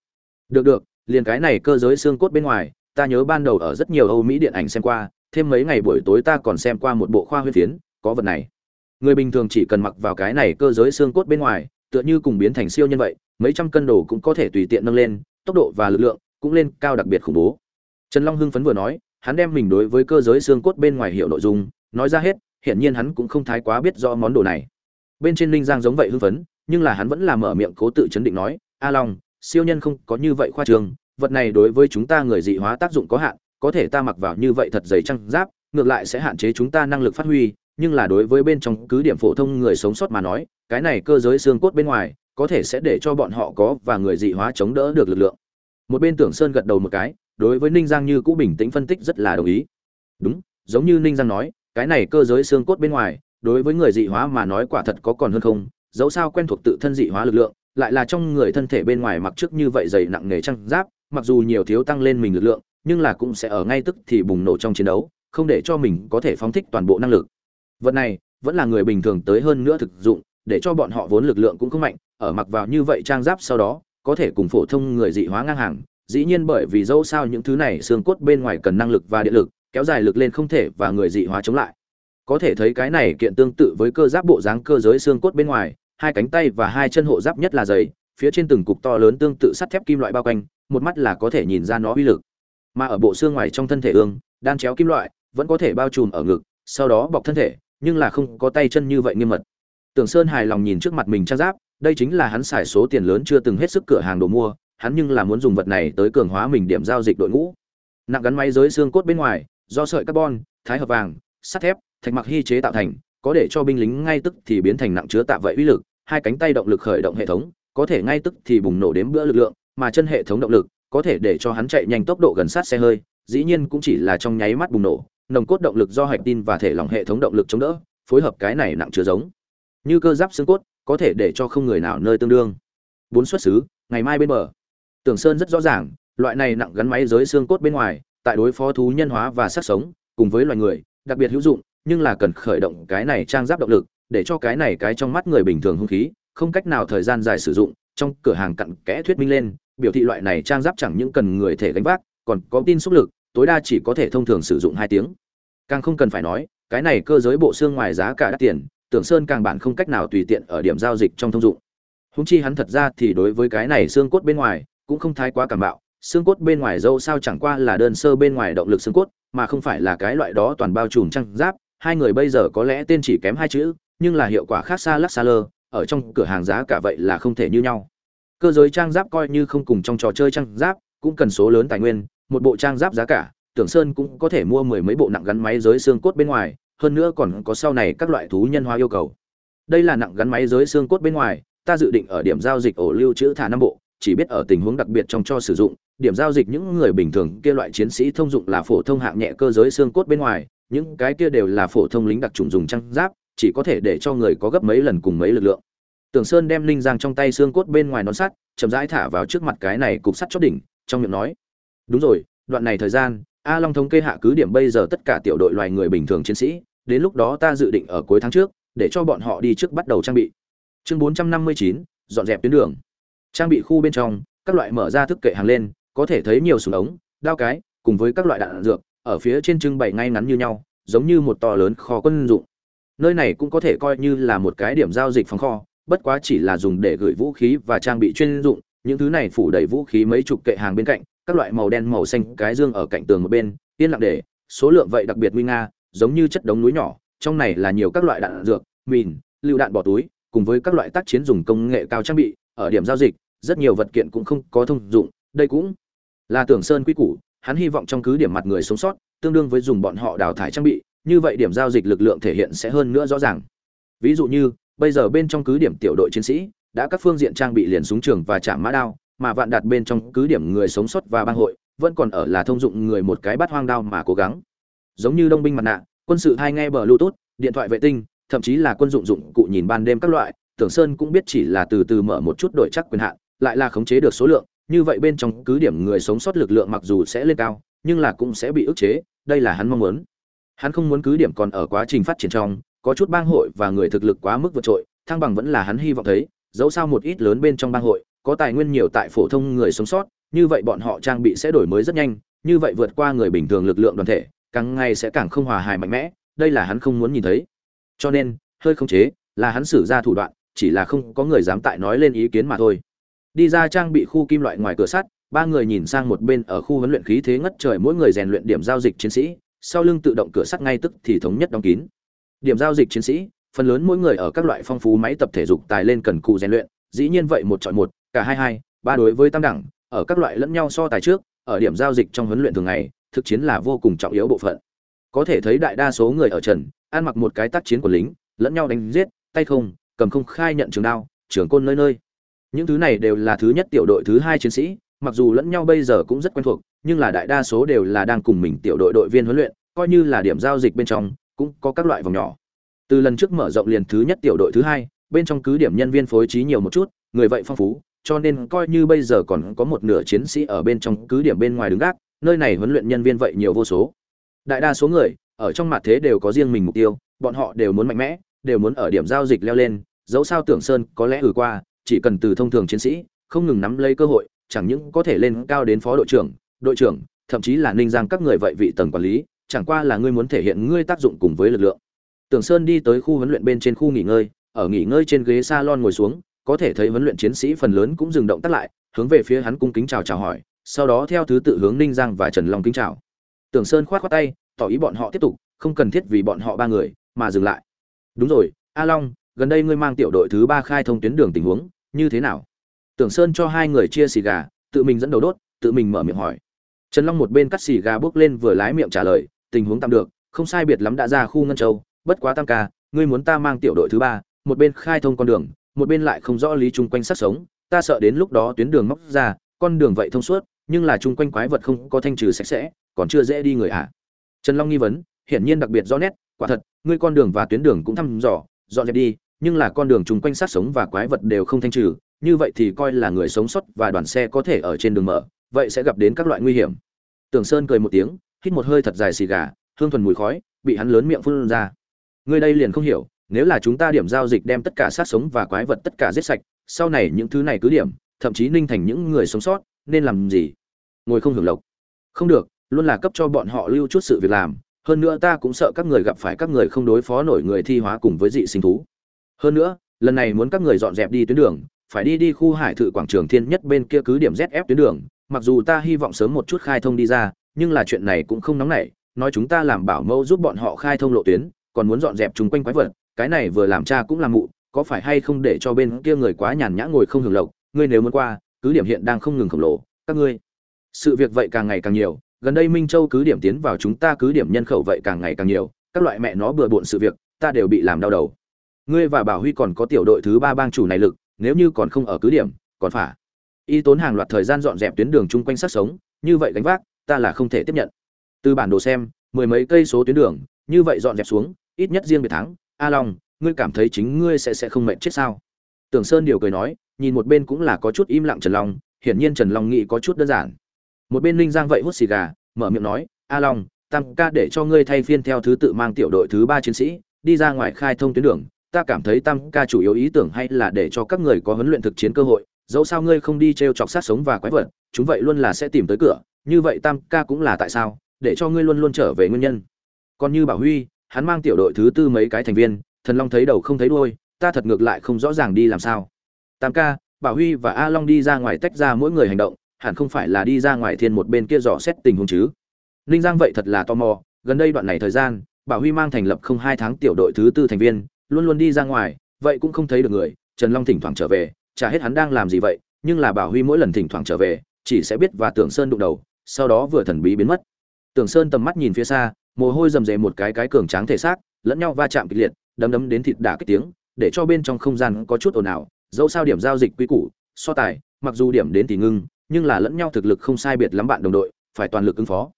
A: Được được, liền cái này cơ giới xương cốt bên ngoài, ta nhớ ban đầu ở rất nhiều âu mỹ điện ảnh xem qua, thêm mấy ngày buổi tối ta còn xem qua một bộ khoa huyết phiến, có vật này. Người bình thường chỉ cần mặc vào cái này cơ giới xương cốt bên ngoài, tựa như cùng biến thành siêu nhân vậy, mấy trăm cân đồ cũng có thể tùy tiện nâng lên, tốc độ và lực lượng cũng lên cao đặc biệt khủng bố. Trần long hưng phấn vừa nói, hắn đem mình đối với cơ giới xương cốt bên ngoài hiểu nội dung, nói ra hết, hiển nhiên hắn cũng không thái quá biết rõ món đồ này. Bên trên linh giang giống vậy hưng phấn nhưng là hắn vẫn là mở miệng cố tự chấn định nói, a long, siêu nhân không có như vậy khoa trường, vật này đối với chúng ta người dị hóa tác dụng có hạn, có thể ta mặc vào như vậy thật dày trăng giáp, ngược lại sẽ hạn chế chúng ta năng lực phát huy, nhưng là đối với bên trong cứ điểm phổ thông người sống sót mà nói, cái này cơ giới xương cốt bên ngoài, có thể sẽ để cho bọn họ có và người dị hóa chống đỡ được lực lượng. Một bên tưởng sơn gật đầu một cái, đối với ninh giang như cũ bình tĩnh phân tích rất là đồng ý. Đúng, giống như ninh giang nói, cái này cơ giới xương cốt bên ngoài, đối với người dị hóa mà nói quả thật có còn hơn không dẫu sao quen thuộc tự thân dị hóa lực lượng, lại là trong người thân thể bên ngoài mặc trước như vậy dày nặng nề trang giáp, mặc dù nhiều thiếu tăng lên mình lực lượng, nhưng là cũng sẽ ở ngay tức thì bùng nổ trong chiến đấu, không để cho mình có thể phóng thích toàn bộ năng lực. Vật này vẫn là người bình thường tới hơn nữa thực dụng, để cho bọn họ vốn lực lượng cũng không mạnh, ở mặc vào như vậy trang giáp sau đó, có thể cùng phổ thông người dị hóa ngang hàng. Dĩ nhiên bởi vì dẫu sao những thứ này xương cốt bên ngoài cần năng lực và điện lực, kéo dài lực lên không thể và người dị hóa chống lại. Có thể thấy cái này kiện tương tự với cơ giáp bộ dáng cơ giới xương cốt bên ngoài hai cánh tay và hai chân hộ giáp nhất là dày phía trên từng cục to lớn tương tự sắt thép kim loại bao quanh, một mắt là có thể nhìn ra nó uy lực. Mà ở bộ xương ngoài trong thân thể ương, đan chéo kim loại, vẫn có thể bao trùm ở ngực, sau đó bọc thân thể, nhưng là không có tay chân như vậy nghiêm mật. Tưởng sơn hài lòng nhìn trước mặt mình trang giáp, đây chính là hắn xài số tiền lớn chưa từng hết sức cửa hàng đồ mua, hắn nhưng là muốn dùng vật này tới cường hóa mình điểm giao dịch đội ngũ. Nặng gắn máy dưới xương cốt bên ngoài, do sợi carbon, thái hợp vàng, sắt thép, thạch mặc hy chế tạo thành, có để cho binh lính ngay tức thì biến thành nặng chứa tạ vậy uy lực hai cánh tay động lực khởi động hệ thống, có thể ngay tức thì bùng nổ đến bữa lực lượng, mà chân hệ thống động lực có thể để cho hắn chạy nhanh tốc độ gần sát xe hơi, dĩ nhiên cũng chỉ là trong nháy mắt bùng nổ, nồng cốt động lực do hạch tin và thể lỏng hệ thống động lực chống đỡ, phối hợp cái này nặng chứa giống. Như cơ giáp xương cốt, có thể để cho không người nào nơi tương đương. Bốn xuất xứ, ngày mai bên bờ. Tưởng sơn rất rõ ràng, loại này nặng gắn máy giới xương cốt bên ngoài, tại đối phó thú nhân hóa và sát sống, cùng với loài người, đặc biệt hữu dụng nhưng là cần khởi động cái này trang giáp động lực, để cho cái này cái trong mắt người bình thường hung khí, không cách nào thời gian dài sử dụng, trong cửa hàng cặn kẽ thuyết minh lên, biểu thị loại này trang giáp chẳng những cần người thể gánh vác, còn có tin xúc lực, tối đa chỉ có thể thông thường sử dụng hai tiếng. Càng không cần phải nói, cái này cơ giới bộ xương ngoài giá cả đắt tiền, tưởng sơn càng bản không cách nào tùy tiện ở điểm giao dịch trong thông dụng. Húng chi hắn thật ra thì đối với cái này xương cốt bên ngoài, cũng không thái quá cảm bạo, xương cốt bên ngoài dâu sao chẳng qua là đơn sơ bên ngoài động lực xương cốt, mà không phải là cái loại đó toàn bao trùm trang giáp hai người bây giờ có lẽ tên chỉ kém hai chữ, nhưng là hiệu quả khác xa lắc xa lơ, ở trong cửa hàng giá cả vậy là không thể như nhau. Cơ giới trang giáp coi như không cùng trong trò chơi trang giáp, cũng cần số lớn tài nguyên, một bộ trang giáp giá cả, tưởng sơn cũng có thể mua mười mấy bộ nặng gắn máy giới xương cốt bên ngoài, hơn nữa còn có sau này các loại thú nhân hóa yêu cầu. Đây là nặng gắn máy giới xương cốt bên ngoài, ta dự định ở điểm giao dịch ổ lưu trữ thả năm bộ, chỉ biết ở tình huống đặc biệt trong cho sử dụng, điểm giao dịch những người bình thường kia loại chiến sĩ thông dụng là phổ thông hạng nhẹ cơ giới xương cốt bên ngoài những cái kia đều là phổ thông lính đặc trùng dùng trang giáp chỉ có thể để cho người có gấp mấy lần cùng mấy lực lượng. Tưởng sơn đem linh giang trong tay xương cốt bên ngoài nón sắt chậm rãi thả vào trước mặt cái này cục sắt chót đỉnh trong miệng nói đúng rồi đoạn này thời gian a long thống kê hạ cứ điểm bây giờ tất cả tiểu đội loài người bình thường chiến sĩ đến lúc đó ta dự định ở cuối tháng trước để cho bọn họ đi trước bắt đầu trang bị. Chương 459, dọn dẹp tuyến đường. Trang bị khu bên trong các loại mở ra thức kệ hàng lên có thể thấy nhiều súng ống đao cái cùng với các loại đạn dược ở phía trên trưng bày ngay ngắn như nhau, giống như một to lớn kho quân dụng. Nơi này cũng có thể coi như là một cái điểm giao dịch phòng kho, bất quá chỉ là dùng để gửi vũ khí và trang bị chuyên dụng, những thứ này phủ đầy vũ khí mấy chục kệ hàng bên cạnh, các loại màu đen màu xanh, cái dương ở cạnh tường một bên, yên lặng để, số lượng vậy đặc biệt nguy nga, giống như chất đống núi nhỏ, trong này là nhiều các loại đạn dược, mìn lưu đạn bỏ túi, cùng với các loại tác chiến dùng công nghệ cao trang bị, ở điểm giao dịch, rất nhiều vật kiện cũng không có thông dụng, đây cũng là tưởng sơn quy củ hắn hy vọng trong cứ điểm mặt người sống sót, tương đương với dùng bọn họ đào thải trang bị, như vậy điểm giao dịch lực lượng thể hiện sẽ hơn nữa rõ ràng. Ví dụ như, bây giờ bên trong cứ điểm tiểu đội chiến sĩ, đã các phương diện trang bị liền súng trường và chạm mã đao, mà vạn đặt bên trong cứ điểm người sống sót và bang hội, vẫn còn ở là thông dụng người một cái bắt hoang đao mà cố gắng. Giống như đông binh mặt nạ, quân sự hay nghe bờ bluetooth, điện thoại vệ tinh, thậm chí là quân dụng dụng cụ nhìn ban đêm các loại, tưởng sơn cũng biết chỉ là từ từ mở một chút đổi chắc quyền hạn, lại là khống chế được số lượng như vậy bên trong cứ điểm người sống sót lực lượng mặc dù sẽ lên cao, nhưng là cũng sẽ bị ức chế, đây là hắn mong muốn. Hắn không muốn cứ điểm còn ở quá trình phát triển trong, có chút bang hội và người thực lực quá mức vượt trội, thăng bằng vẫn là hắn hy vọng thấy, dẫu sao một ít lớn bên trong bang hội, có tài nguyên nhiều tại phổ thông người sống sót, như vậy bọn họ trang bị sẽ đổi mới rất nhanh, như vậy vượt qua người bình thường lực lượng đoàn thể, càng ngày sẽ càng không hòa hài mạnh mẽ, đây là hắn không muốn nhìn thấy. Cho nên, hơi không chế, là hắn sử ra thủ đoạn, chỉ là không có người dám tại nói lên ý kiến mà thôi đi ra trang bị khu kim loại ngoài cửa sắt, ba người nhìn sang một bên ở khu huấn luyện khí thế ngất trời mỗi người rèn luyện điểm giao dịch chiến sĩ, sau lưng tự động cửa sắt ngay tức thì thống nhất đóng kín. Điểm giao dịch chiến sĩ, phần lớn mỗi người ở các loại phong phú máy tập thể dục tài lên cần cù rèn luyện, dĩ nhiên vậy một chọn một, cả hai hai, ba đối với tam đẳng, ở các loại lẫn nhau so tài trước, ở điểm giao dịch trong huấn luyện thường ngày, thực chiến là vô cùng trọng yếu bộ phận. Có thể thấy đại đa số người ở trần, ăn mặc một cái tác chiến của lính, lẫn nhau đánh giết, tay không, cầm không khai nhận trường đao, trường côn nơi nơi những thứ này đều là thứ nhất tiểu đội thứ hai chiến sĩ, mặc dù lẫn nhau bây giờ cũng rất quen thuộc, nhưng là đại đa số đều là đang cùng mình tiểu đội đội viên huấn luyện, coi như là điểm giao dịch bên trong, cũng có các loại vòng nhỏ. Từ lần trước mở rộng liền thứ nhất tiểu đội thứ hai, bên trong cứ điểm nhân viên phối trí nhiều một chút, người vậy phong phú, cho nên coi như bây giờ còn có một nửa chiến sĩ ở bên trong cứ điểm bên ngoài đứng gác, nơi này huấn luyện nhân viên vậy nhiều vô số. Đại đa số người, ở trong mặt thế đều có riêng mình mục tiêu, bọn họ đều muốn mạnh mẽ, đều muốn ở điểm giao dịch leo lên, dẫu sao tưởng sơn có lẽ ừ qua chỉ cần từ thông thường chiến sĩ, không ngừng nắm lấy cơ hội, chẳng những có thể lên cao đến phó đội trưởng đội trưởng, thậm chí là ninh giang các người vậy vị tầng quản lý, chẳng qua là ngươi muốn thể hiện ngươi tác dụng cùng với lực lượng. Tưởng sơn đi tới khu huấn luyện bên trên khu nghỉ ngơi, ở nghỉ ngơi trên ghế salon ngồi xuống, có thể thấy huấn luyện chiến sĩ phần lớn cũng dừng động tác lại, hướng về phía hắn cung kính chào chào hỏi, sau đó theo thứ tự hướng ninh giang và trần long kính chào. Tưởng sơn khoát khoát tay, tỏ ý bọn họ tiếp tục, không cần thiết vì bọn họ ba người mà dừng lại. Đúng rồi, a long gần đây ngươi mang tiểu đội thứ ba khai thông tuyến đường tình huống, như thế nào tưởng sơn cho hai người chia xì gà, tự mình dẫn đầu đốt, tự mình mở miệng hỏi trần long một bên cắt xì gà bước lên vừa lái miệng trả lời, tình huống tạm được, không sai biệt lắm đã ra khu ngân châu, bất quá tam ca, ngươi muốn ta mang tiểu đội thứ ba, một bên khai thông con đường, một bên lại không rõ lý chung quanh sát sống, ta sợ đến lúc đó tuyến đường móc ra, con đường vậy thông suốt, nhưng là chung quanh quái vật không có thanh trừ sạch sẽ, còn chưa dễ đi người ạ à. trần long nghi vấn, hiển nhiên đặc biệt rõ nét, quả thật, ngươi con đường và tuyến đường cũng thăm dò dọn dẹp đi, nhưng là con đường chung quanh sát sống và quái vật đều không thanh trừ, như vậy thì coi là người sống sót và đoàn xe có thể ở trên đường mở, vậy sẽ gặp đến các loại nguy hiểm. Tưởng sơn cười một tiếng, hít một hơi thật dài xì gà, hương thuần mùi khói, bị hắn lớn miệng phun ra. Người đây liền không hiểu, nếu là chúng ta điểm giao dịch đem tất cả sát sống và quái vật tất cả giết sạch, sau này những thứ này cứ điểm, thậm chí ninh thành những người sống sót, nên làm gì? Ngồi không hưởng lộc. Không được, luôn là cấp cho bọn họ lưu chút sự việc làm hơn nữa ta cũng sợ các người gặp phải các người không đối phó nổi người thi hóa cùng với dị sinh thú. Hơn nữa, lần này muốn các người dọn dẹp đi tuyến đường, phải đi đi khu hải thự quảng trường thiên nhất bên kia cứ điểm zf tuyến đường. Mặc dù ta hy vọng sớm một chút khai thông đi ra, nhưng là chuyện này cũng không nóng nảy. Nói chúng ta làm bảo mẫu giúp bọn họ khai thông lộ tuyến, còn muốn dọn dẹp chung quanh quái vật, cái này vừa làm cha cũng làm mụ, có phải hay không để cho bên kia người quá nhàn nhã ngồi không hưởng lộc? Ngươi nếu muốn qua, cứ điểm hiện đang không ngừng khổng lồ, các ngươi. Sự việc vậy càng ngày càng nhiều gần đây minh châu cứ điểm tiến vào chúng ta cứ điểm nhân khẩu vậy càng ngày càng nhiều, các loại mẹ nó bừa bộn sự việc, ta đều bị làm đau đầu. Ngươi và bảo huy còn có tiểu đội thứ ba bang chủ này lực, nếu như còn không ở cứ điểm, còn phải y tốn hàng loạt thời gian dọn dẹp tuyến đường chung quanh sát sống, như vậy gánh vác, ta là không thể tiếp nhận. Từ bản đồ xem, mười mấy cây số tuyến đường, như vậy dọn dẹp xuống, ít nhất riêng biệt thắng, a long, ngươi cảm thấy chính ngươi sẽ sẽ không mệt chết sao? Tưởng sơn điều cười nói, nhìn một bên cũng là có chút im lặng trần long, hiển nhiên trần long nghĩ có chút đơn giản một bên linh giang vậy hút xì gà, mở miệng nói, a long, tam ca để cho ngươi thay phiên theo thứ tự mang tiểu đội thứ ba chiến sĩ, đi ra ngoài khai thông tuyến đường. Ta cảm thấy tam ca chủ yếu ý tưởng hay là để cho các người có huấn luyện thực chiến cơ hội. Dẫu sao ngươi không đi t r e o chọc sát sống và quái vật, chúng vậy luôn là sẽ tìm tới cửa. Như vậy tam ca cũng là tại sao? Để cho ngươi luôn luôn trở về nguyên nhân. Còn như bảo huy, hắn mang tiểu đội thứ tư mấy cái thành viên, thần long thấy đầu không thấy đuôi, ta thật ngược lại không rõ ràng đi làm sao. Tam ca, bảo huy và a long đi ra ngoài tách ra mỗi người hành động hẳn không phải là đi ra ngoài thiên một bên kia dò xét tình huống chứ. Ninh giang vậy thật là tò mò, gần đây đoạn này thời gian, bảo huy mang thành lập không hai tháng tiểu đội thứ tư thành viên, luôn luôn đi ra ngoài, vậy cũng không thấy được người, trần long thỉnh thoảng trở về, chả hết hắn đang làm gì vậy, nhưng là bảo huy mỗi lần thỉnh thoảng trở về, chỉ sẽ biết và tưởng sơn đụng đầu, sau đó vừa thần bí biến mất. Tưởng sơn tầm mắt nhìn phía xa, mồ hôi rầm rề một cái cái cường tráng thể xác, lẫn nhau va chạm kịch liệt, đấm đấm đến thịt đả kích tiếng, để cho bên trong không gian có chút ồn ào, dẫu sao điểm giao dịch quy củ, so tài, mặc dù điểm đến thì ngưng nhưng là lẫn nhau thực lực không sai biệt lắm bạn đồng đội, phải toàn lực ứng phó.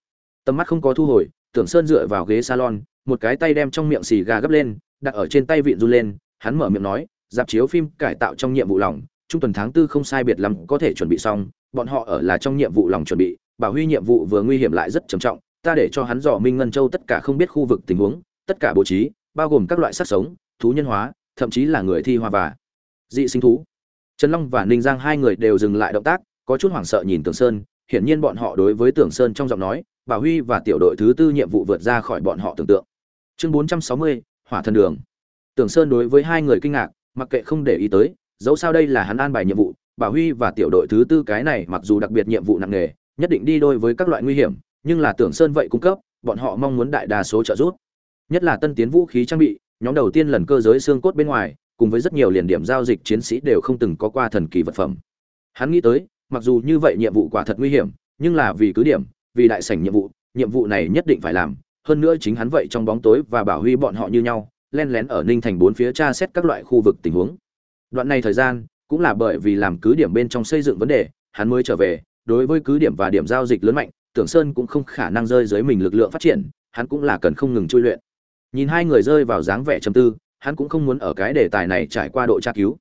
A: Tầm mắt không có thu hồi, tưởng sơn dựa vào ghế salon, một cái tay đem trong miệng xì gà gấp lên, đặt ở trên tay vịn run lên, hắn mở miệng nói, dạp chiếu phim cải tạo trong nhiệm vụ lòng, trung tuần tháng tư không sai biệt lắm có thể chuẩn bị xong, bọn họ ở là trong nhiệm vụ lòng chuẩn bị, bảo huy nhiệm vụ vừa nguy hiểm lại rất trầm trọng, ta để cho hắn dò minh ngân châu tất cả không biết khu vực tình huống, tất cả bố trí, bao gồm các loại sát sống, thú nhân hóa, thậm chí là người thi hoa và dị sinh thú. Trần long và ninh giang hai người đều dừng lại động tác có chút hoảng sợ nhìn tưởng sơn, hiển nhiên bọn họ đối với tưởng sơn trong giọng nói, bảo huy và tiểu đội thứ tư nhiệm vụ vượt ra khỏi bọn họ tưởng tượng. Chương bốn trăm sáu mươi, hỏa thần đường. Tưởng sơn đối với hai người kinh ngạc, mặc kệ không để ý tới, dẫu sao đây là hắn an bài nhiệm vụ, bảo huy và tiểu đội thứ tư cái này mặc dù đặc biệt nhiệm vụ nặng nề, nhất định đi đôi với các loại nguy hiểm, nhưng là tưởng sơn vậy cung cấp, bọn họ mong muốn đại đa số trợ giúp. Nhất là tân tiến vũ khí trang bị, nhóm đầu tiên lần cơ giới xương cốt bên ngoài, cùng với rất nhiều liền điểm giao dịch chiến sĩ đều không từng có qua thần kỳ vật phẩm. Hắn nghĩ tới mặc dù như vậy nhiệm vụ quả thật nguy hiểm, nhưng là vì cứ điểm, vì đại sảnh nhiệm vụ nhiệm vụ này nhất định phải làm. Hơn nữa chính hắn vậy trong bóng tối và bảo huy bọn họ như nhau, len lén ở ninh thành bốn phía tra xét các loại khu vực tình huống. Đoạn này thời gian cũng là bởi vì làm cứ điểm bên trong xây dựng vấn đề, hắn mới trở về. Đối với cứ điểm và điểm giao dịch lớn mạnh, tưởng sơn cũng không khả năng rơi dưới mình lực lượng phát triển, hắn cũng là cần không ngừng chui luyện. Nhìn hai người rơi vào dáng vẻ trầm tư, hắn cũng không muốn ở cái đề tài này trải qua độ tra cứu.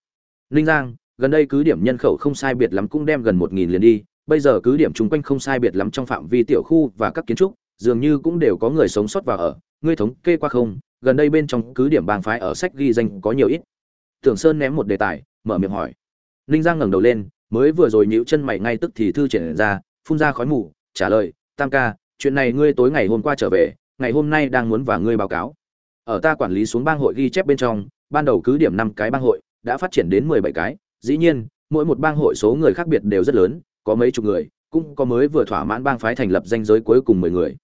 A: Ninh giang gần đây cứ điểm nhân khẩu không sai biệt lắm cũng đem gần một nghìn liền đi, bây giờ cứ điểm chung quanh không sai biệt lắm trong phạm vi tiểu khu và các kiến trúc, dường như cũng đều có người sống sót vào ở. Ngươi thống kê qua không? Gần đây bên trong cứ điểm bang phái ở sách ghi danh có nhiều ít. Tưởng sơn ném một đề tài, mở miệng hỏi. Ninh giang ngẩng đầu lên, mới vừa rồi nhíu chân mày ngay tức thì thư triển ra, phun ra khói mù, trả lời, tam ca, chuyện này ngươi tối ngày hôm qua trở về, ngày hôm nay đang muốn và ngươi báo cáo. Ở ta quản lý xuống bang hội ghi chép bên trong, ban đầu cứ điểm năm cái bang hội, đã phát triển đến mười bảy cái dĩ nhiên, mỗi một bang hội số người khác biệt đều rất lớn, có mấy chục người, cũng có mới vừa thỏa mãn bang phái thành lập danh giới cuối cùng mười người.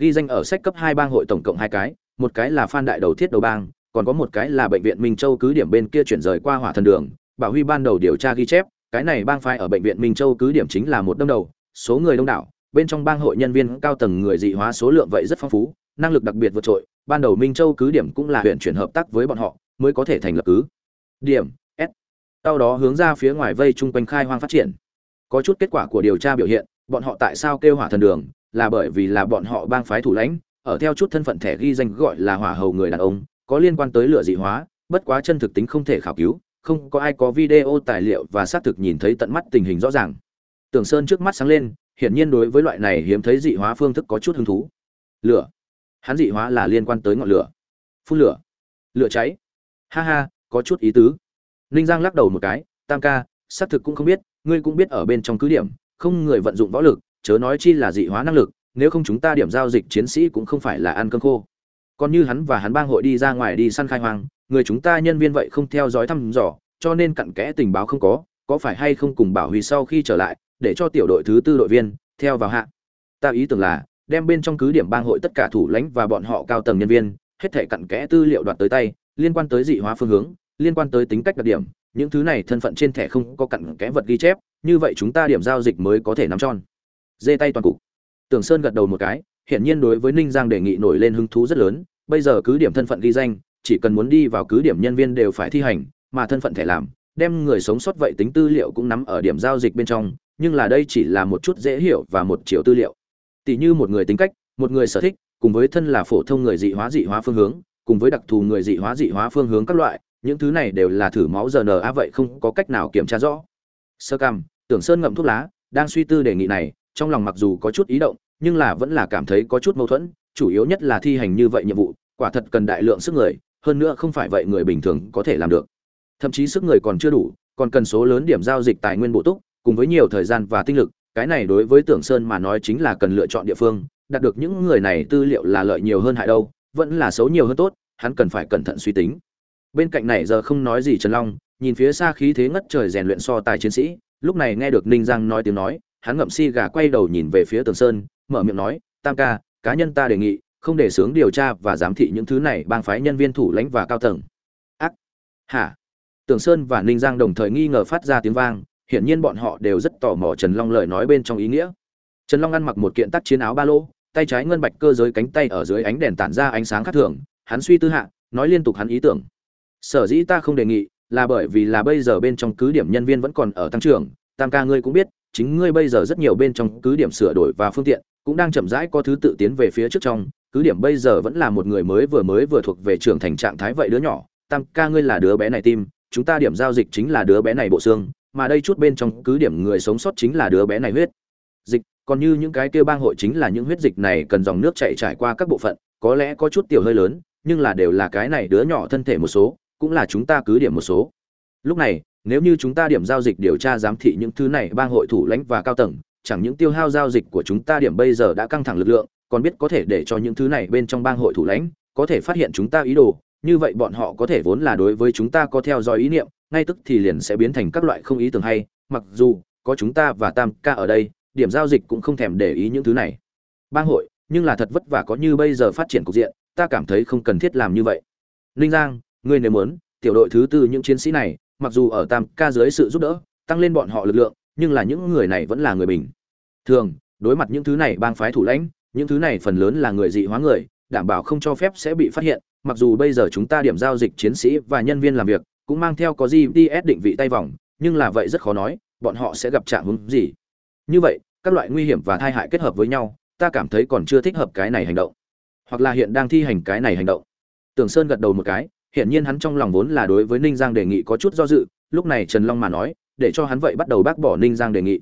A: Ghi danh ở sách cấp hai bang hội tổng cộng hai cái, một cái là phan đại đầu thiết đầu bang, còn có một cái là bệnh viện minh châu cứ điểm bên kia chuyển rời qua hỏa thần đường, bảo huy ban đầu điều tra ghi chép, cái này bang phái ở bệnh viện minh châu cứ điểm chính là một đông đầu, số người đông đảo, bên trong bang hội nhân viên cao tầng người dị hóa số lượng vậy rất phong phú, năng lực đặc biệt vượt trội, ban đầu minh châu cứ điểm cũng là huyện chuyển hợp tác với bọn họ, mới có thể thành lập cứ điểm sau đó hướng ra phía ngoài vây chung quanh khai hoang phát triển. Có chút kết quả của điều tra biểu hiện, bọn họ tại sao kêu hỏa thần đường? Là bởi vì là bọn họ bang phái thủ lãnh, ở theo chút thân phận thẻ ghi danh gọi là hỏa hầu người đàn ông, có liên quan tới lửa dị hóa, bất quá chân thực tính không thể khảo cứu, không có ai có video tài liệu và xác thực nhìn thấy tận mắt tình hình rõ ràng. Tưởng sơn trước mắt sáng lên, hiển nhiên đối với loại này hiếm thấy dị hóa phương thức có chút hứng thú. Lửa. Hắn dị hóa là liên quan tới ngọn lửa. Phun lửa. Lửa cháy. Ha ha, có chút ý tứ ninh giang lắc đầu một cái, tam ca, xác thực cũng không biết, ngươi cũng biết ở bên trong cứ điểm, không người vận dụng võ lực, chớ nói chi là dị hóa năng lực, nếu không chúng ta điểm giao dịch chiến sĩ cũng không phải là ăn cơm khô. Còn như hắn và hắn bang hội đi ra ngoài đi săn khai hoang, người chúng ta nhân viên vậy không theo dõi thăm dò, cho nên cặn kẽ tình báo không có có phải hay không cùng bảo huy sau khi trở lại, để cho tiểu đội thứ tư đội viên theo vào hạ. Ta ý tưởng là, đem bên trong cứ điểm bang hội tất cả thủ lãnh và bọn họ cao tầng nhân viên, hết thể cặn kẽ tư liệu đoạt tới tay, liên quan tới dị hóa phương hướng liên quan tới tính cách đặc điểm, những thứ này thân phận trên thẻ không có cặn kẽ vật ghi chép, như vậy chúng ta điểm giao dịch mới có thể nắm tròn. Dê tay toàn cục. Tưởng sơn gật đầu một cái, hiển nhiên đối với ninh giang đề nghị nổi lên hứng thú rất lớn, bây giờ cứ điểm thân phận ghi danh, chỉ cần muốn đi vào cứ điểm nhân viên đều phải thi hành, mà thân phận thẻ làm, đem người sống sót vậy tính tư liệu cũng nắm ở điểm giao dịch bên trong, nhưng là đây chỉ là một chút dễ hiểu và một chiều tư liệu. Tỷ như một người tính cách, một người sở thích, cùng với thân là phổ thông người dị hóa dị hóa phương hướng, cùng với đặc thù người dị hóa dị hóa phương hướng các loại những thứ này đều là thử máu giờ rna vậy không có cách nào kiểm tra rõ. Sơ cằm, tưởng sơn ngậm thuốc lá, đang suy tư đề nghị này, trong lòng mặc dù có chút ý động, nhưng là vẫn là cảm thấy có chút mâu thuẫn, chủ yếu nhất là thi hành như vậy nhiệm vụ, quả thật cần đại lượng sức người, hơn nữa không phải vậy người bình thường có thể làm được. Thậm chí sức người còn chưa đủ, còn cần số lớn điểm giao dịch tài nguyên bổ túc, cùng với nhiều thời gian và tinh lực, cái này đối với tưởng sơn mà nói chính là cần lựa chọn địa phương, đạt được những người này tư liệu là lợi nhiều hơn hại đâu, vẫn là xấu nhiều hơn tốt, hắn cần phải cẩn thận suy tính bên cạnh này giờ không nói gì trần long, nhìn phía xa khí thế ngất trời rèn luyện so tài chiến sĩ, lúc này nghe được ninh giang nói tiếng nói, hắn ngậm si gà quay đầu nhìn về phía tường sơn, mở miệng nói, tam ca, cá nhân ta đề nghị, không để sướng điều tra và giám thị những thứ này, bang phái nhân viên thủ lãnh và cao tầng. Ác? Hả? Tường sơn và ninh giang đồng thời nghi ngờ phát ra tiếng vang, hiển nhiên bọn họ đều rất tò mò trần long lời nói bên trong ý nghĩa. Trần long ăn mặc một kiện tắc chiến áo ba lô, tay trái ngân bạch cơ giới cánh tay ở dưới ánh đèn tản ra ánh sáng khác thường, hắn suy tư hạ, nói liên tục hắn ý tưởng sở dĩ ta không đề nghị là bởi vì là bây giờ bên trong cứ điểm nhân viên vẫn còn ở tăng trưởng. Tam ca ngươi cũng biết, chính ngươi bây giờ rất nhiều bên trong cứ điểm sửa đổi và phương tiện cũng đang chậm rãi có thứ tự tiến về phía trước trong. Cứ điểm bây giờ vẫn là một người mới vừa mới vừa thuộc về trưởng thành trạng thái vậy đứa nhỏ. Tam ca ngươi là đứa bé này tim, chúng ta điểm giao dịch chính là đứa bé này bộ xương, mà đây chút bên trong cứ điểm người sống sót chính là đứa bé này huyết dịch. Còn như những cái kia bang hội chính là những huyết dịch này cần dòng nước chạy trải qua các bộ phận, có lẽ có chút tiểu hơi lớn, nhưng là đều là cái này đứa nhỏ thân thể một số cũng là chúng ta cứ điểm một số. Lúc này, nếu như chúng ta điểm giao dịch điều tra giám thị những thứ này, bang hội thủ lãnh và cao tầng, chẳng những tiêu hao giao dịch của chúng ta điểm bây giờ đã căng thẳng lực lượng, còn biết có thể để cho những thứ này bên trong bang hội thủ lãnh, có thể phát hiện chúng ta ý đồ, như vậy bọn họ có thể vốn là đối với chúng ta có theo dõi ý niệm, ngay tức thì liền sẽ biến thành các loại không ý tưởng hay, mặc dù, có chúng ta và tam ca ở đây, điểm giao dịch cũng không thèm để ý những thứ này. Bang hội, nhưng là thật vất vả có như bây giờ phát triển cục diện, ta cảm thấy không cần thiết làm như vậy. Ninh giang ngươi nếu muốn, tiểu đội thứ tư những chiến sĩ này, mặc dù ở tam ca dưới sự giúp đỡ, tăng lên bọn họ lực lượng, nhưng là những người này vẫn là người bình. Thường, đối mặt những thứ này bang phái thủ lãnh, những thứ này phần lớn là người dị hóa người, đảm bảo không cho phép sẽ bị phát hiện. Mặc dù bây giờ chúng ta điểm giao dịch chiến sĩ và nhân viên làm việc, cũng mang theo có gps định vị tay vòng, nhưng là vậy rất khó nói, bọn họ sẽ gặp trạng hướng gì. Như vậy, các loại nguy hiểm và tai hại kết hợp với nhau, ta cảm thấy còn chưa thích hợp cái này hành động. Hoặc là hiện đang thi hành cái này hành động. Tưởng sơn gật đầu một cái hiển nhiên hắn trong lòng vốn là đối với ninh giang đề nghị có chút do dự, lúc này trần long mà nói, để cho hắn vậy bắt đầu bác bỏ ninh giang đề nghị.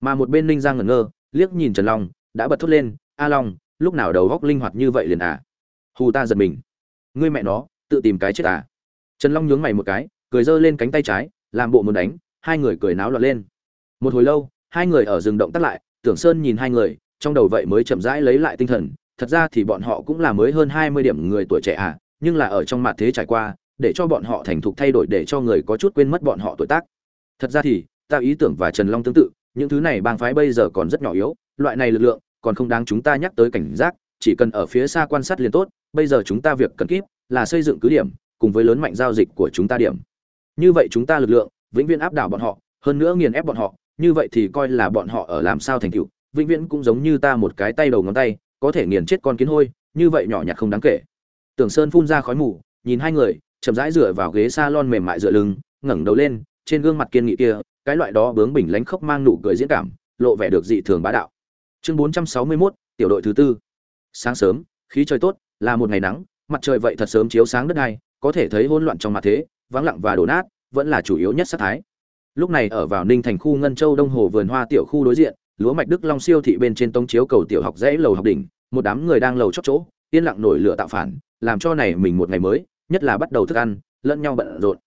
A: Mà một bên ninh giang ngẩn ngơ, liếc nhìn trần long, đã bật thốt lên, a long, lúc nào đầu góc linh hoạt như vậy liền à? Hù ta giật mình. Ngươi mẹ nó, tự tìm cái chết à? Trần long nhướng mày một cái, cười giơ lên cánh tay trái, làm bộ muốn đánh, hai người cười náo loạn lên. Một hồi lâu, hai người ở rừng động tắt lại, tưởng sơn nhìn hai người, trong đầu vậy mới chậm rãi lấy lại tinh thần, thật ra thì bọn họ cũng là mới hơn hai mươi điểm người tuổi trẻ à? Nhưng là ở trong mặt thế trải qua, để cho bọn họ thành thục thay đổi để cho người có chút quên mất bọn họ tuổi tác. Thật ra thì, ta ý tưởng và trần long tương tự, những thứ này bang phái bây giờ còn rất nhỏ yếu, loại này lực lượng, còn không đáng chúng ta nhắc tới cảnh giác, chỉ cần ở phía xa quan sát liền tốt, bây giờ chúng ta việc cần kíp là xây dựng cứ điểm, cùng với lớn mạnh giao dịch của chúng ta điểm. Như vậy chúng ta lực lượng, vĩnh viễn áp đảo bọn họ, hơn nữa nghiền ép bọn họ, như vậy thì coi là bọn họ ở làm sao thành cựu vĩnh viễn cũng giống như ta một cái tay đầu ngón tay, có thể nghiền chết con kiến hôi, như vậy nhỏ nhặt không đáng kể tưởng sơn phun ra khói mù nhìn hai người chậm rãi dựa vào ghế salon mềm mại dựa lưng ngẩng đầu lên trên gương mặt kiên nghị kia cái loại đó bướng bỉnh lánh khóc mang nụ cười diễn cảm lộ vẻ được dị thường bá đạo. Chương 461, tiểu đội thứ tư. Sáng sớm khí trời tốt là một ngày nắng mặt trời vậy thật sớm chiếu sáng đất này có thể thấy hỗn loạn trong mặt thế vắng lặng và đổ nát vẫn là chủ yếu nhất sát thái. Lúc này ở vào ninh thành khu ngân châu đông hồ vườn hoa tiểu khu đối diện lúa mạch đức long siêu thị bên trên tông chiếu cầu tiểu học dãy lầu học đỉnh một đám người đang lầu chót chỗ yên lặng nổi lửa tạo phản làm cho này mình một ngày mới, nhất là bắt đầu thức ăn, lẫn nhau bận rộn.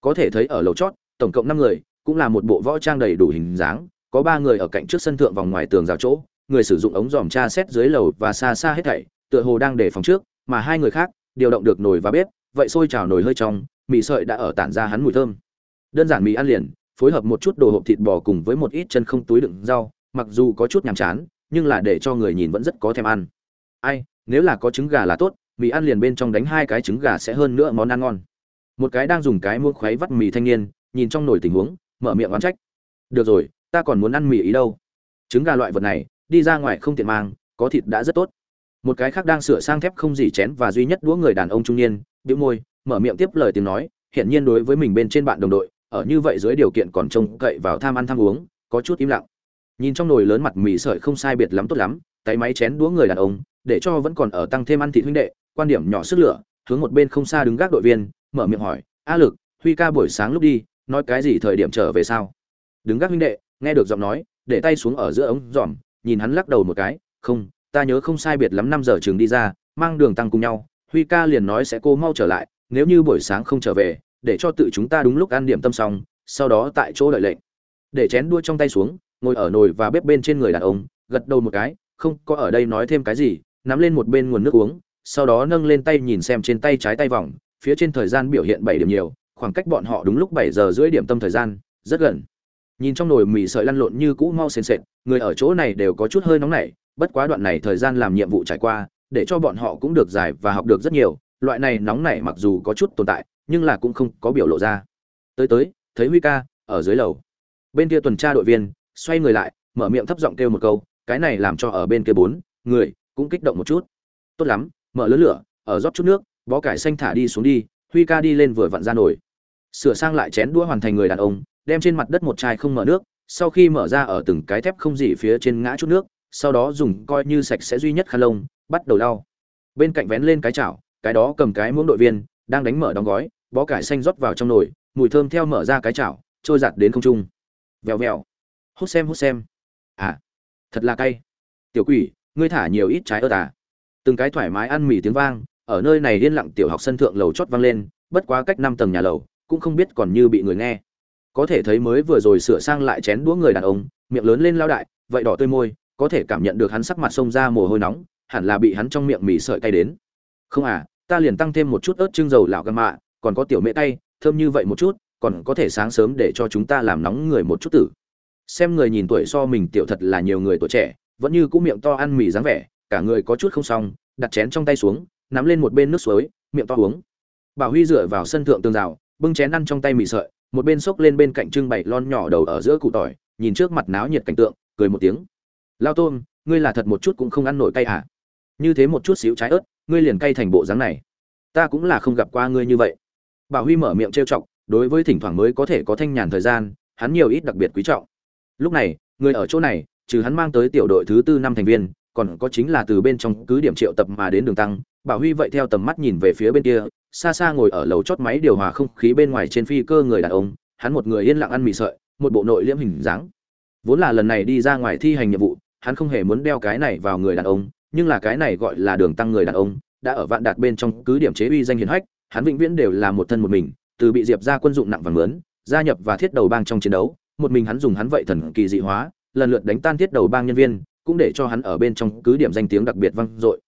A: Có thể thấy ở lầu chót, tổng cộng năm người, cũng là một bộ võ trang đầy đủ hình dáng, có ba người ở cạnh trước sân thượng vòng ngoài tường rào chỗ, người sử dụng ống dòm tra xét dưới lầu và xa xa hết thảy, tựa hồ đang để phòng trước, mà hai người khác, điều động được nồi và bếp, vậy sôi trào nồi hơi trong, mì sợi đã ở tản ra hắn mùi thơm. Đơn giản mì ăn liền, phối hợp một chút đồ hộp thịt bò cùng với một ít chân không túi đựng rau, mặc dù có chút nhàm chán, nhưng là để cho người nhìn vẫn rất có thèm ăn. Ai, nếu là có trứng gà là tốt mì ăn liền bên trong đánh hai cái trứng gà sẽ hơn nữa món ăn ngon. Một cái đang dùng cái muỗng khuấy vắt mì thanh niên, nhìn trong nồi tình huống, mở miệng oán trách. Được rồi, ta còn muốn ăn mì ý đâu. Trứng gà loại vật này, đi ra ngoài không tiện mang, có thịt đã rất tốt. Một cái khác đang sửa sang thép không gì chén và duy nhất đũa người đàn ông trung niên, bĩu môi, mở miệng tiếp lời tiếng nói hiện nhiên đối với mình bên trên bạn đồng đội, ở như vậy dưới điều kiện còn trông cậy vào tham ăn tham uống, có chút im lặng. Nhìn trong nồi lớn mặt mì sợi không sai biệt lắm tốt lắm, tay máy chén đũa người đàn ông để cho vẫn còn ở tăng thêm ăn thịt huynh đệ, quan điểm nhỏ sức lửa, hướng một bên không xa đứng gác đội viên, mở miệng hỏi, a lực, huy ca buổi sáng lúc đi, nói cái gì thời điểm trở về sao? Đứng gác huynh đệ, nghe được giọng nói, để tay xuống ở giữa ống dòm nhìn hắn lắc đầu một cái, không, ta nhớ không sai biệt lắm năm giờ trường đi ra, mang đường tăng cùng nhau, huy ca liền nói sẽ cô mau trở lại, nếu như buổi sáng không trở về, để cho tự chúng ta đúng lúc ăn điểm tâm xong, sau đó tại chỗ đợi lệnh. Để chén đua trong tay xuống, ngồi ở nồi và bếp bên trên người đàn ông, gật đầu một cái, không, có ở đây nói thêm cái gì nắm lên một bên nguồn nước uống, sau đó nâng lên tay nhìn xem trên tay trái tay vòng, phía trên thời gian biểu hiện bảy điểm nhiều, khoảng cách bọn họ đúng lúc bảy giờ rưỡi điểm tâm thời gian, rất gần. Nhìn trong nồi mì sợi lăn lộn như cũ mau sền sệt, người ở chỗ này đều có chút hơi nóng nảy, bất quá đoạn này thời gian làm nhiệm vụ trải qua, để cho bọn họ cũng được giải và học được rất nhiều, loại này nóng nảy mặc dù có chút tồn tại, nhưng là cũng không có biểu lộ ra. Tới tới, thấy huy ca, ở dưới lầu. Bên kia tuần tra đội viên, xoay người lại, mở miệng thấp giọng kêu một câu, cái này làm cho ở bên kia bốn, người cũng kích động một chút. Tốt lắm, mở lớn lửa, ở rót chút nước, bó cải xanh thả đi xuống đi, huy ca đi lên vừa vặn ra nổi sửa sang lại chén đũa hoàn thành người đàn ông, đem trên mặt đất một chai không mở nước, sau khi mở ra ở từng cái thép không gì phía trên ngã chút nước, sau đó dùng coi như sạch sẽ duy nhất khăn lông, bắt đầu lau. Bên cạnh vén lên cái chảo, cái đó cầm cái muỗng đội viên, đang đánh mở đóng gói, bó cải xanh rót vào trong nồi, mùi thơm theo mở ra cái chảo, trôi giặt đến không trung. Vèo vèo. Hút xem hút xem. À thật là cay. Tiểu quỷ ngươi thả nhiều ít trái ớt à. Từng cái thoải mái ăn mì tiếng vang, ở nơi này yên lặng tiểu học sân thượng lầu chót vang lên, bất quá cách năm tầng nhà lầu, cũng không biết còn như bị người nghe. Có thể thấy mới vừa rồi sửa sang lại chén đũa người đàn ông, miệng lớn lên lao đại, vậy đỏ tươi môi, có thể cảm nhận được hắn sắc mặt xông ra mồ hôi nóng, hẳn là bị hắn trong miệng mì sợi cay đến. Không à ta liền tăng thêm một chút ớt trưng dầu lão găm mạ còn có tiểu mễ tay, thơm như vậy một chút, còn có thể sáng sớm để cho chúng ta làm nóng người một chút tử. Xem người nhìn tuổi so mình tiểu thật là nhiều người tuổi trẻ vẫn như cũng miệng to ăn mì dáng vẻ, cả người có chút không xong, đặt chén trong tay xuống, nắm lên một bên nước suối, miệng to uống. Bảo huy dựa vào sân thượng tường rào, bưng chén ăn trong tay mì sợi, một bên xốc lên bên cạnh trưng bày lon nhỏ đầu ở giữa cụ tỏi, nhìn trước mặt náo nhiệt cảnh tượng, cười một tiếng. Lao tôm ngươi là thật một chút cũng không ăn nổi cay à? Như thế một chút xíu trái ớt, ngươi liền cay thành bộ dáng này. Ta cũng là không gặp qua ngươi như vậy. Bảo huy mở miệng trêu chọc, đối với thỉnh thoảng mới có thể có thanh nhàn thời gian, hắn nhiều ít đặc biệt quý trọng. Lúc này, người ở chỗ này trừ hắn mang tới tiểu đội thứ tư năm thành viên, còn có chính là từ bên trong cứ điểm triệu tập mà đến đường tăng. Bảo huy vậy theo tầm mắt nhìn về phía bên kia, xa xa ngồi ở lầu chót máy điều hòa không khí bên ngoài trên phi cơ người đàn ông, hắn một người yên lặng ăn mì sợi, một bộ nội liễm hình dáng. Vốn là lần này đi ra ngoài thi hành nhiệm vụ, hắn không hề muốn đeo cái này vào người đàn ông, nhưng là cái này gọi là đường tăng người đàn ông, đã ở vạn đạt bên trong cứ điểm chế uy danh hiển hách, hắn vĩnh viễn đều là một thân một mình, từ bị diệp ra quân dụng nặng và mướn, gia nhập và thiết đầu bang trong chiến đấu, một mình hắn dùng hắn vậy thần kỳ dị hóa lần lượt đánh tan thiết đầu bang nhân viên, cũng để cho hắn ở bên trong cứ điểm danh tiếng đặc biệt vang dội.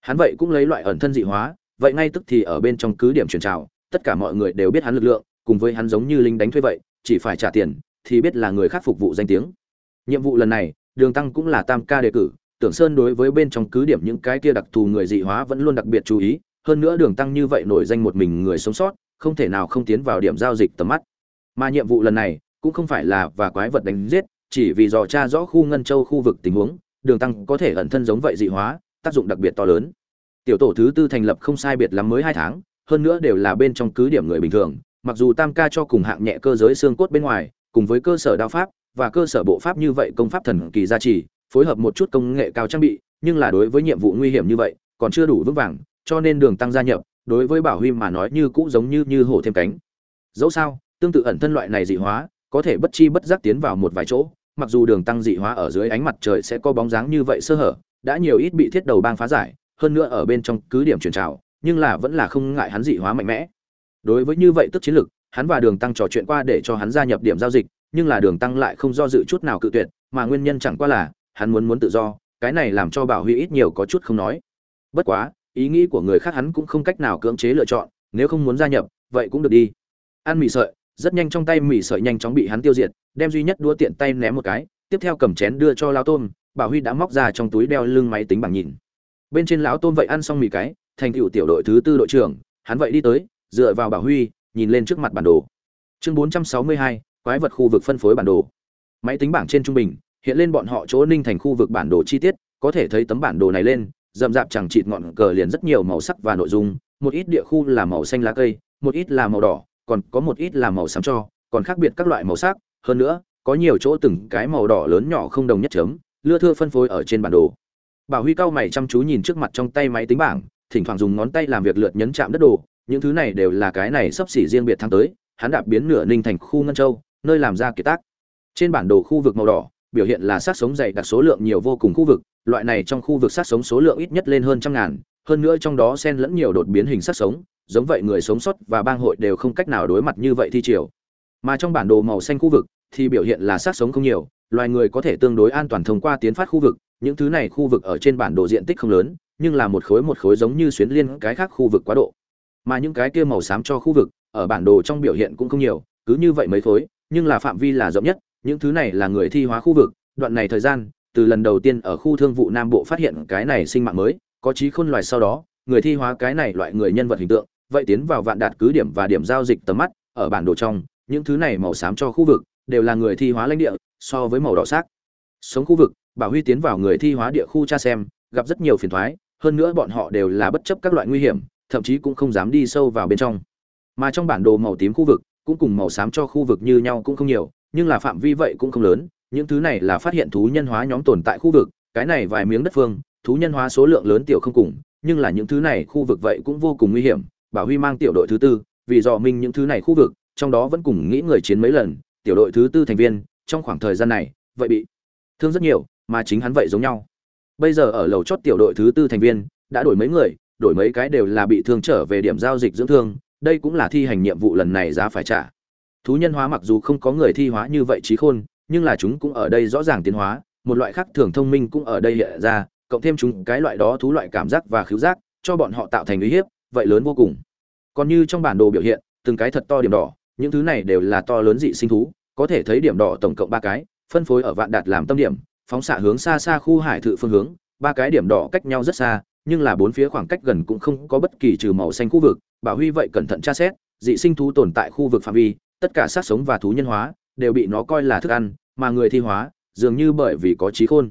A: Hắn vậy cũng lấy loại ẩn thân dị hóa, vậy ngay tức thì ở bên trong cứ điểm truyền trào, tất cả mọi người đều biết hắn lực lượng, cùng với hắn giống như lính đánh thuê vậy, chỉ phải trả tiền, thì biết là người khác phục vụ danh tiếng. Nhiệm vụ lần này, đường tăng cũng là tam ca đề cử, tưởng sơn đối với bên trong cứ điểm những cái kia đặc thù người dị hóa vẫn luôn đặc biệt chú ý, hơn nữa đường tăng như vậy nổi danh một mình người sống sót, không thể nào không tiến vào điểm giao dịch tầm mắt. Mà nhiệm vụ lần này, cũng không phải là và quái vật đánh giết chỉ vì dò tra rõ khu ngân châu khu vực tình huống, đường tăng có thể ẩn thân giống vậy dị hóa, tác dụng đặc biệt to lớn. Tiểu tổ thứ tư thành lập không sai biệt lắm mới hai tháng, hơn nữa đều là bên trong cứ điểm người bình thường, mặc dù tam ca cho cùng hạng nhẹ cơ giới xương cốt bên ngoài, cùng với cơ sở đao pháp và cơ sở bộ pháp như vậy công pháp thần kỳ gia trì, phối hợp một chút công nghệ cao trang bị, nhưng là đối với nhiệm vụ nguy hiểm như vậy, còn chưa đủ vững vàng, cho nên đường tăng gia nhập, đối với bảo huy mà nói như cũ giống như như hổ thêm cánh. Dẫu sao, tương tự ẩn thân loại này dị hóa, có thể bất chi bất giác tiến vào một vài chỗ mặc dù đường tăng dị hóa ở dưới ánh mặt trời sẽ có bóng dáng như vậy sơ hở, đã nhiều ít bị thiết đầu bang phá giải, hơn nữa ở bên trong cứ điểm truyền trào, nhưng là vẫn là không ngại hắn dị hóa mạnh mẽ. Đối với như vậy tức chiến lực, hắn và đường tăng trò chuyện qua để cho hắn gia nhập điểm giao dịch, nhưng là đường tăng lại không do dự chút nào cự tuyệt, mà nguyên nhân chẳng qua là, hắn muốn muốn tự do, cái này làm cho bảo huy ít nhiều có chút không nói. Bất quá, ý nghĩ của người khác hắn cũng không cách nào cưỡng chế lựa chọn, nếu không muốn gia nhập, vậy cũng được đi. Ăn mì sợi rất nhanh trong tay mì sợi nhanh chóng bị hắn tiêu diệt đem duy nhất đua tiện tay ném một cái tiếp theo cầm chén đưa cho lao tôm bảo huy đã móc ra trong túi đeo lưng máy tính bảng nhìn. Bên trên lão tôm vậy ăn xong mì cái thành cựu tiểu đội thứ tư đội trưởng hắn vậy đi tới dựa vào bảo huy nhìn lên trước mặt bản đồ. Chương 462, quái vật khu vực phân phối bản đồ. Máy tính bảng trên trung bình hiện lên bọn họ chỗ ninh thành khu vực bản đồ chi tiết có thể thấy tấm bản đồ này lên rậm rạp chẳng chịt ngọn cờ liền rất nhiều màu sắc và nội dung một ít địa khu là màu xanh lá cây một ít là màu đỏ còn có một ít là màu xám cho, còn khác biệt các loại màu sắc. Hơn nữa, có nhiều chỗ từng cái màu đỏ lớn nhỏ không đồng nhất chấm, lưa thưa phân phối ở trên bản đồ. Bảo huy cao mày chăm chú nhìn trước mặt trong tay máy tính bảng, thỉnh thoảng dùng ngón tay làm việc lượt nhấn chạm đất đồ, những thứ này đều là cái này sắp xỉ riêng biệt tháng tới, hắn đạp biến nửa ninh thành khu ngân châu, nơi làm ra kỳ tác. Trên bản đồ khu vực màu đỏ, biểu hiện là sát sống dày đặc số lượng nhiều vô cùng khu vực, loại này trong khu vực sát sống số lượng ít nhất lên hơn trăm ngàn, hơn nữa trong đó xen lẫn nhiều đột biến hình sát sống giống vậy người sống sót và bang hội đều không cách nào đối mặt như vậy thi triều. Mà trong bản đồ màu xanh khu vực, thì biểu hiện là sát sống không nhiều, loài người có thể tương đối an toàn thông qua tiến phát khu vực, những thứ này khu vực ở trên bản đồ diện tích không lớn, nhưng là một khối một khối giống như xuyến liên cái khác khu vực quá độ. Mà những cái kia màu xám cho khu vực, ở bản đồ trong biểu hiện cũng không nhiều, cứ như vậy mấy khối, nhưng là phạm vi là rộng nhất, những thứ này là người thi hóa khu vực, đoạn này thời gian, từ lần đầu tiên ở khu thương vụ nam bộ phát hiện cái này sinh mạng mới, có trí khôn loài sau đó, người thi hóa cái này loại người nhân vật hình tượng vậy tiến vào vạn đạt cứ điểm và điểm giao dịch tầm mắt, ở bản đồ trong, những thứ này màu xám cho khu vực, đều là người thi hóa lãnh địa, so với màu đỏ sắc. Sống khu vực, bảo huy tiến vào người thi hóa địa khu tra xem, gặp rất nhiều phiền thoái, hơn nữa bọn họ đều là bất chấp các loại nguy hiểm, thậm chí cũng không dám đi sâu vào bên trong. Mà trong bản đồ màu tím khu vực, cũng cùng màu xám cho khu vực như nhau cũng không nhiều, nhưng là phạm vi vậy cũng không lớn, những thứ này là phát hiện thú nhân hóa nhóm tồn tại khu vực, cái này vài miếng đất phương, thú nhân hóa số lượng lớn tiểu không cùng, nhưng là những thứ này khu vực vậy cũng vô cùng nguy hiểm bảo huy mang tiểu đội thứ tư, vì dò minh những thứ này khu vực, trong đó vẫn cùng nghĩ người chiến mấy lần, tiểu đội thứ tư thành viên, trong khoảng thời gian này, vậy bị thương rất nhiều, mà chính hắn vậy giống nhau. Bây giờ ở lầu chót tiểu đội thứ tư thành viên, đã đổi mấy người, đổi mấy cái đều là bị thương trở về điểm giao dịch dưỡng thương, đây cũng là thi hành nhiệm vụ lần này giá phải trả. Thú nhân hóa mặc dù không có người thi hóa như vậy trí khôn, nhưng là chúng cũng ở đây rõ ràng tiến hóa, một loại khác thường thông minh cũng ở đây hiện ra, cộng thêm chúng cái loại đó thú loại cảm giác và khứu giác, cho bọn họ tạo thành uy hiếp vậy lớn vô cùng. Còn như trong bản đồ biểu hiện, từng cái thật to điểm đỏ, những thứ này đều là to lớn dị sinh thú, có thể thấy điểm đỏ tổng cộng ba cái, phân phối ở vạn đạt làm tâm điểm, phóng xạ hướng xa xa khu hải thự phương hướng, ba cái điểm đỏ cách nhau rất xa, nhưng là bốn phía khoảng cách gần cũng không có bất kỳ trừ màu xanh khu vực, bảo huy vậy cẩn thận tra xét, dị sinh thú tồn tại khu vực phạm vi, tất cả sát sống và thú nhân hóa, đều bị nó coi là thức ăn, mà người thi hóa, dường như bởi vì có trí khôn.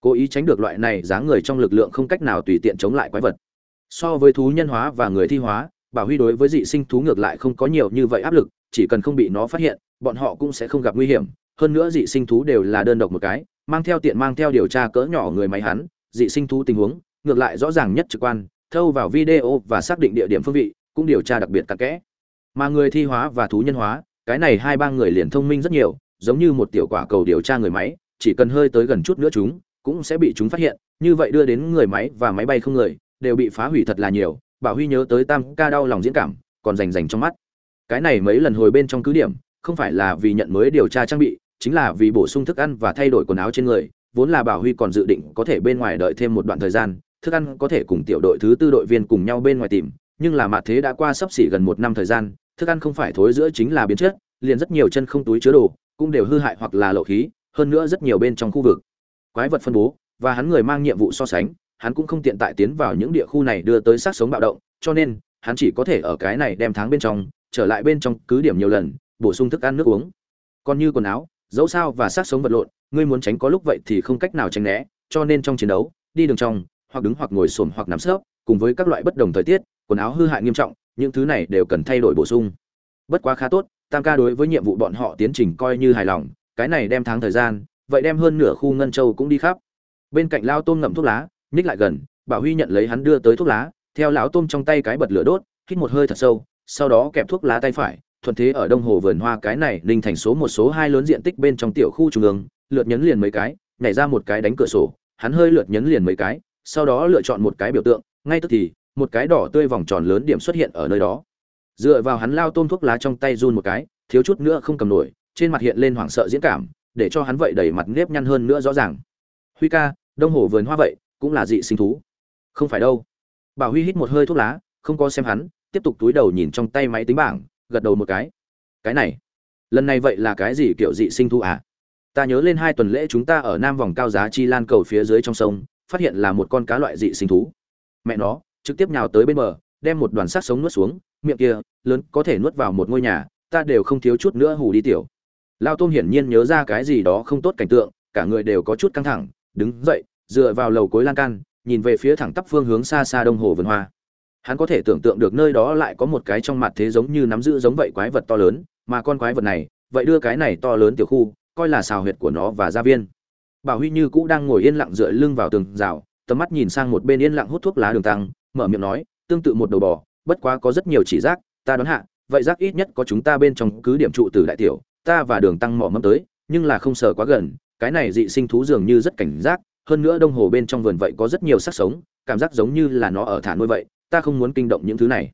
A: Cố ý tránh được loại này dáng người trong lực lượng không cách nào tùy tiện chống lại quái vật so với thú nhân hóa và người thi hóa, bảo huy đối với dị sinh thú ngược lại không có nhiều như vậy áp lực, chỉ cần không bị nó phát hiện, bọn họ cũng sẽ không gặp nguy hiểm. Hơn nữa dị sinh thú đều là đơn độc một cái, mang theo tiện mang theo điều tra cỡ nhỏ người máy hắn, dị sinh thú tình huống, ngược lại rõ ràng nhất trực quan, thâu vào video và xác định địa điểm phương vị, cũng điều tra đặc biệt cặn kẽ. Mà người thi hóa và thú nhân hóa, cái này hai ba người liền thông minh rất nhiều, giống như một tiểu quả cầu điều tra người máy, chỉ cần hơi tới gần chút nữa chúng, cũng sẽ bị chúng phát hiện. Như vậy đưa đến người máy và máy bay không người đều bị phá hủy thật là nhiều, bảo huy nhớ tới tam ca đau lòng diễn cảm, còn rành rành trong mắt. Cái này mấy lần hồi bên trong cứ điểm, không phải là vì nhận mới điều tra trang bị, chính là vì bổ sung thức ăn và thay đổi quần áo trên người, vốn là bảo huy còn dự định có thể bên ngoài đợi thêm một đoạn thời gian, thức ăn có thể cùng tiểu đội thứ tư đội viên cùng nhau bên ngoài tìm, nhưng là mạ thế đã qua sắp xỉ gần một năm thời gian, thức ăn không phải thối giữa chính là biến chất, liền rất nhiều chân không túi chứa đồ, cũng đều hư hại hoặc là lộ khí, hơn nữa rất nhiều bên trong khu vực. Quái vật phân bố, và hắn người mang nhiệm vụ so sánh hắn cũng không tiện tại tiến vào những địa khu này đưa tới sát sống bạo động, cho nên, hắn chỉ có thể ở cái này đem tháng bên trong, trở lại bên trong cứ điểm nhiều lần, bổ sung thức ăn nước uống. Còn như quần áo, dẫu sao và sát sống vật lộn, ngươi muốn tránh có lúc vậy thì không cách nào tránh né, cho nên trong chiến đấu, đi đường trong, hoặc đứng hoặc ngồi xổm hoặc nằm sấp, cùng với các loại bất đồng thời tiết, quần áo hư hại nghiêm trọng, những thứ này đều cần thay đổi bổ sung. Bất quá khá tốt, tam ca đối với nhiệm vụ bọn họ tiến trình coi như hài lòng, cái này đem tháng thời gian, vậy đem hơn nửa khu ngân châu cũng đi khắp. Bên cạnh lao tôm ngậm thuốc lá nhích lại gần bảo huy nhận lấy hắn đưa tới thuốc lá, theo lão tôm trong tay cái bật lửa đốt, hít một hơi thật sâu, sau đó kẹp thuốc lá tay phải, thuận thế ở đông hồ vườn hoa cái này, ninh thành số một số hai lớn diện tích bên trong tiểu khu trung ương, lượt nhấn liền mấy cái, nhảy ra một cái đánh cửa sổ, hắn hơi lượt nhấn liền mấy cái, sau đó lựa chọn một cái biểu tượng, ngay tức thì, một cái đỏ tươi vòng tròn lớn điểm xuất hiện ở nơi đó. Dựa vào hắn lao tôm thuốc lá trong tay run một cái, thiếu chút nữa không cầm nổi, trên mặt hiện lên hoảng sợ diễn cảm, để cho hắn vậy đẩy mặt nếp nhăn hơn nữa rõ ràng. Huy ca, đông hồ vườn hoa vậy cũng là dị sinh thú. Không phải đâu. Bảo huy hít một hơi thuốc lá, không có xem hắn, tiếp tục túi đầu nhìn trong tay máy tính bảng, gật đầu một cái. Cái này, lần này vậy là cái gì kiểu dị sinh thú à? Ta nhớ lên hai tuần lễ chúng ta ở nam vòng cao giá chi lan cầu phía dưới trong sông, phát hiện là một con cá loại dị sinh thú. Mẹ nó, trực tiếp nhào tới bên bờ, đem một đoàn xác sống nuốt xuống, miệng kia, lớn, có thể nuốt vào một ngôi nhà, ta đều không thiếu chút nữa hù đi tiểu. Lao tôm hiển nhiên nhớ ra cái gì đó không tốt cảnh tượng, cả người đều có chút căng thẳng, đứng dậy dựa vào lầu cối lan can, nhìn về phía thẳng tắp phương hướng xa xa đông hồ vườn hoa. Hắn có thể tưởng tượng được nơi đó lại có một cái trong mặt thế giống như nắm giữ giống vậy quái vật to lớn, mà con quái vật này, vậy đưa cái này to lớn tiểu khu, coi là xào huyệt của nó và gia viên. Bảo huy như cũ đang ngồi yên lặng dựa lưng vào tường rào, tầm mắt nhìn sang một bên yên lặng hút thuốc lá đường tăng, mở miệng nói, tương tự một đầu bò, bất quá có rất nhiều chỉ rác, ta đoán hạ, vậy rác ít nhất có chúng ta bên trong cứ điểm trụ từ đại tiểu, ta và đường tăng mỏ mâm tới, nhưng là không sờ quá gần, cái này dị sinh thú dường như rất cảnh giác hơn nữa đông hồ bên trong vườn vậy có rất nhiều sắc sống, cảm giác giống như là nó ở thả nuôi vậy, ta không muốn kinh động những thứ này.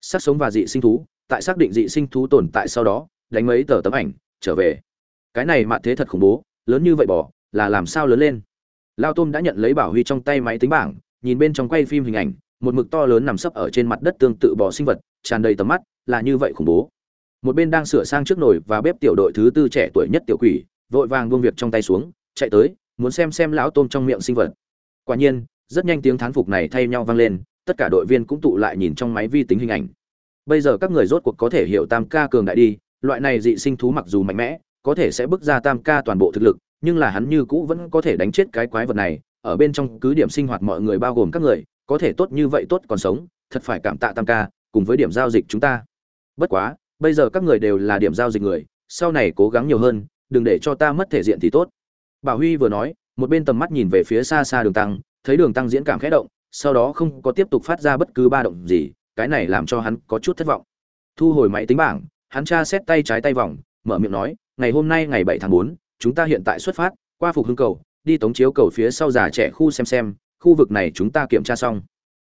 A: Sắc sống và dị sinh thú, tại xác định dị sinh thú tồn tại sau đó, đánh mấy tờ tấm ảnh, trở về. Cái này mạ thế thật khủng bố, lớn như vậy bỏ, là làm sao lớn lên? Lao tôm đã nhận lấy bảo huy trong tay máy tính bảng, nhìn bên trong quay phim hình ảnh, một mực to lớn nằm sấp ở trên mặt đất tương tự bò sinh vật, tràn đầy tầm mắt, là như vậy khủng bố. Một bên đang sửa sang trước nồi và bếp tiểu đội thứ tư trẻ tuổi nhất tiểu quỷ, vội vàng buông việc trong tay xuống, chạy tới muốn xem xem lão tôm trong miệng sinh vật. Quả nhiên, rất nhanh tiếng thán phục này thay nhau vang lên, tất cả đội viên cũng tụ lại nhìn trong máy vi tính hình ảnh. Bây giờ các người rốt cuộc có thể hiểu tam ca cường đại đi, loại này dị sinh thú mặc dù mạnh mẽ, có thể sẽ bước ra tam ca toàn bộ thực lực, nhưng là hắn như cũ vẫn có thể đánh chết cái quái vật này. Ở bên trong cứ điểm sinh hoạt mọi người bao gồm các người, có thể tốt như vậy tốt còn sống, thật phải cảm tạ tam ca, cùng với điểm giao dịch chúng ta. Bất quá, bây giờ các người đều là điểm giao dịch người, sau này cố gắng nhiều hơn, đừng để cho ta mất thể diện thì tốt bảo huy vừa nói, một bên tầm mắt nhìn về phía xa xa đường tăng, thấy đường tăng diễn cảm khẽ động, sau đó không có tiếp tục phát ra bất cứ ba động gì, cái này làm cho hắn có chút thất vọng. Thu hồi máy tính bảng, hắn tra xét tay trái tay vòng, mở miệng nói, ngày hôm nay ngày bảy tháng bốn, chúng ta hiện tại xuất phát, qua phục hưng cầu, đi tống chiếu cầu phía sau già trẻ khu xem xem, khu vực này chúng ta kiểm tra xong.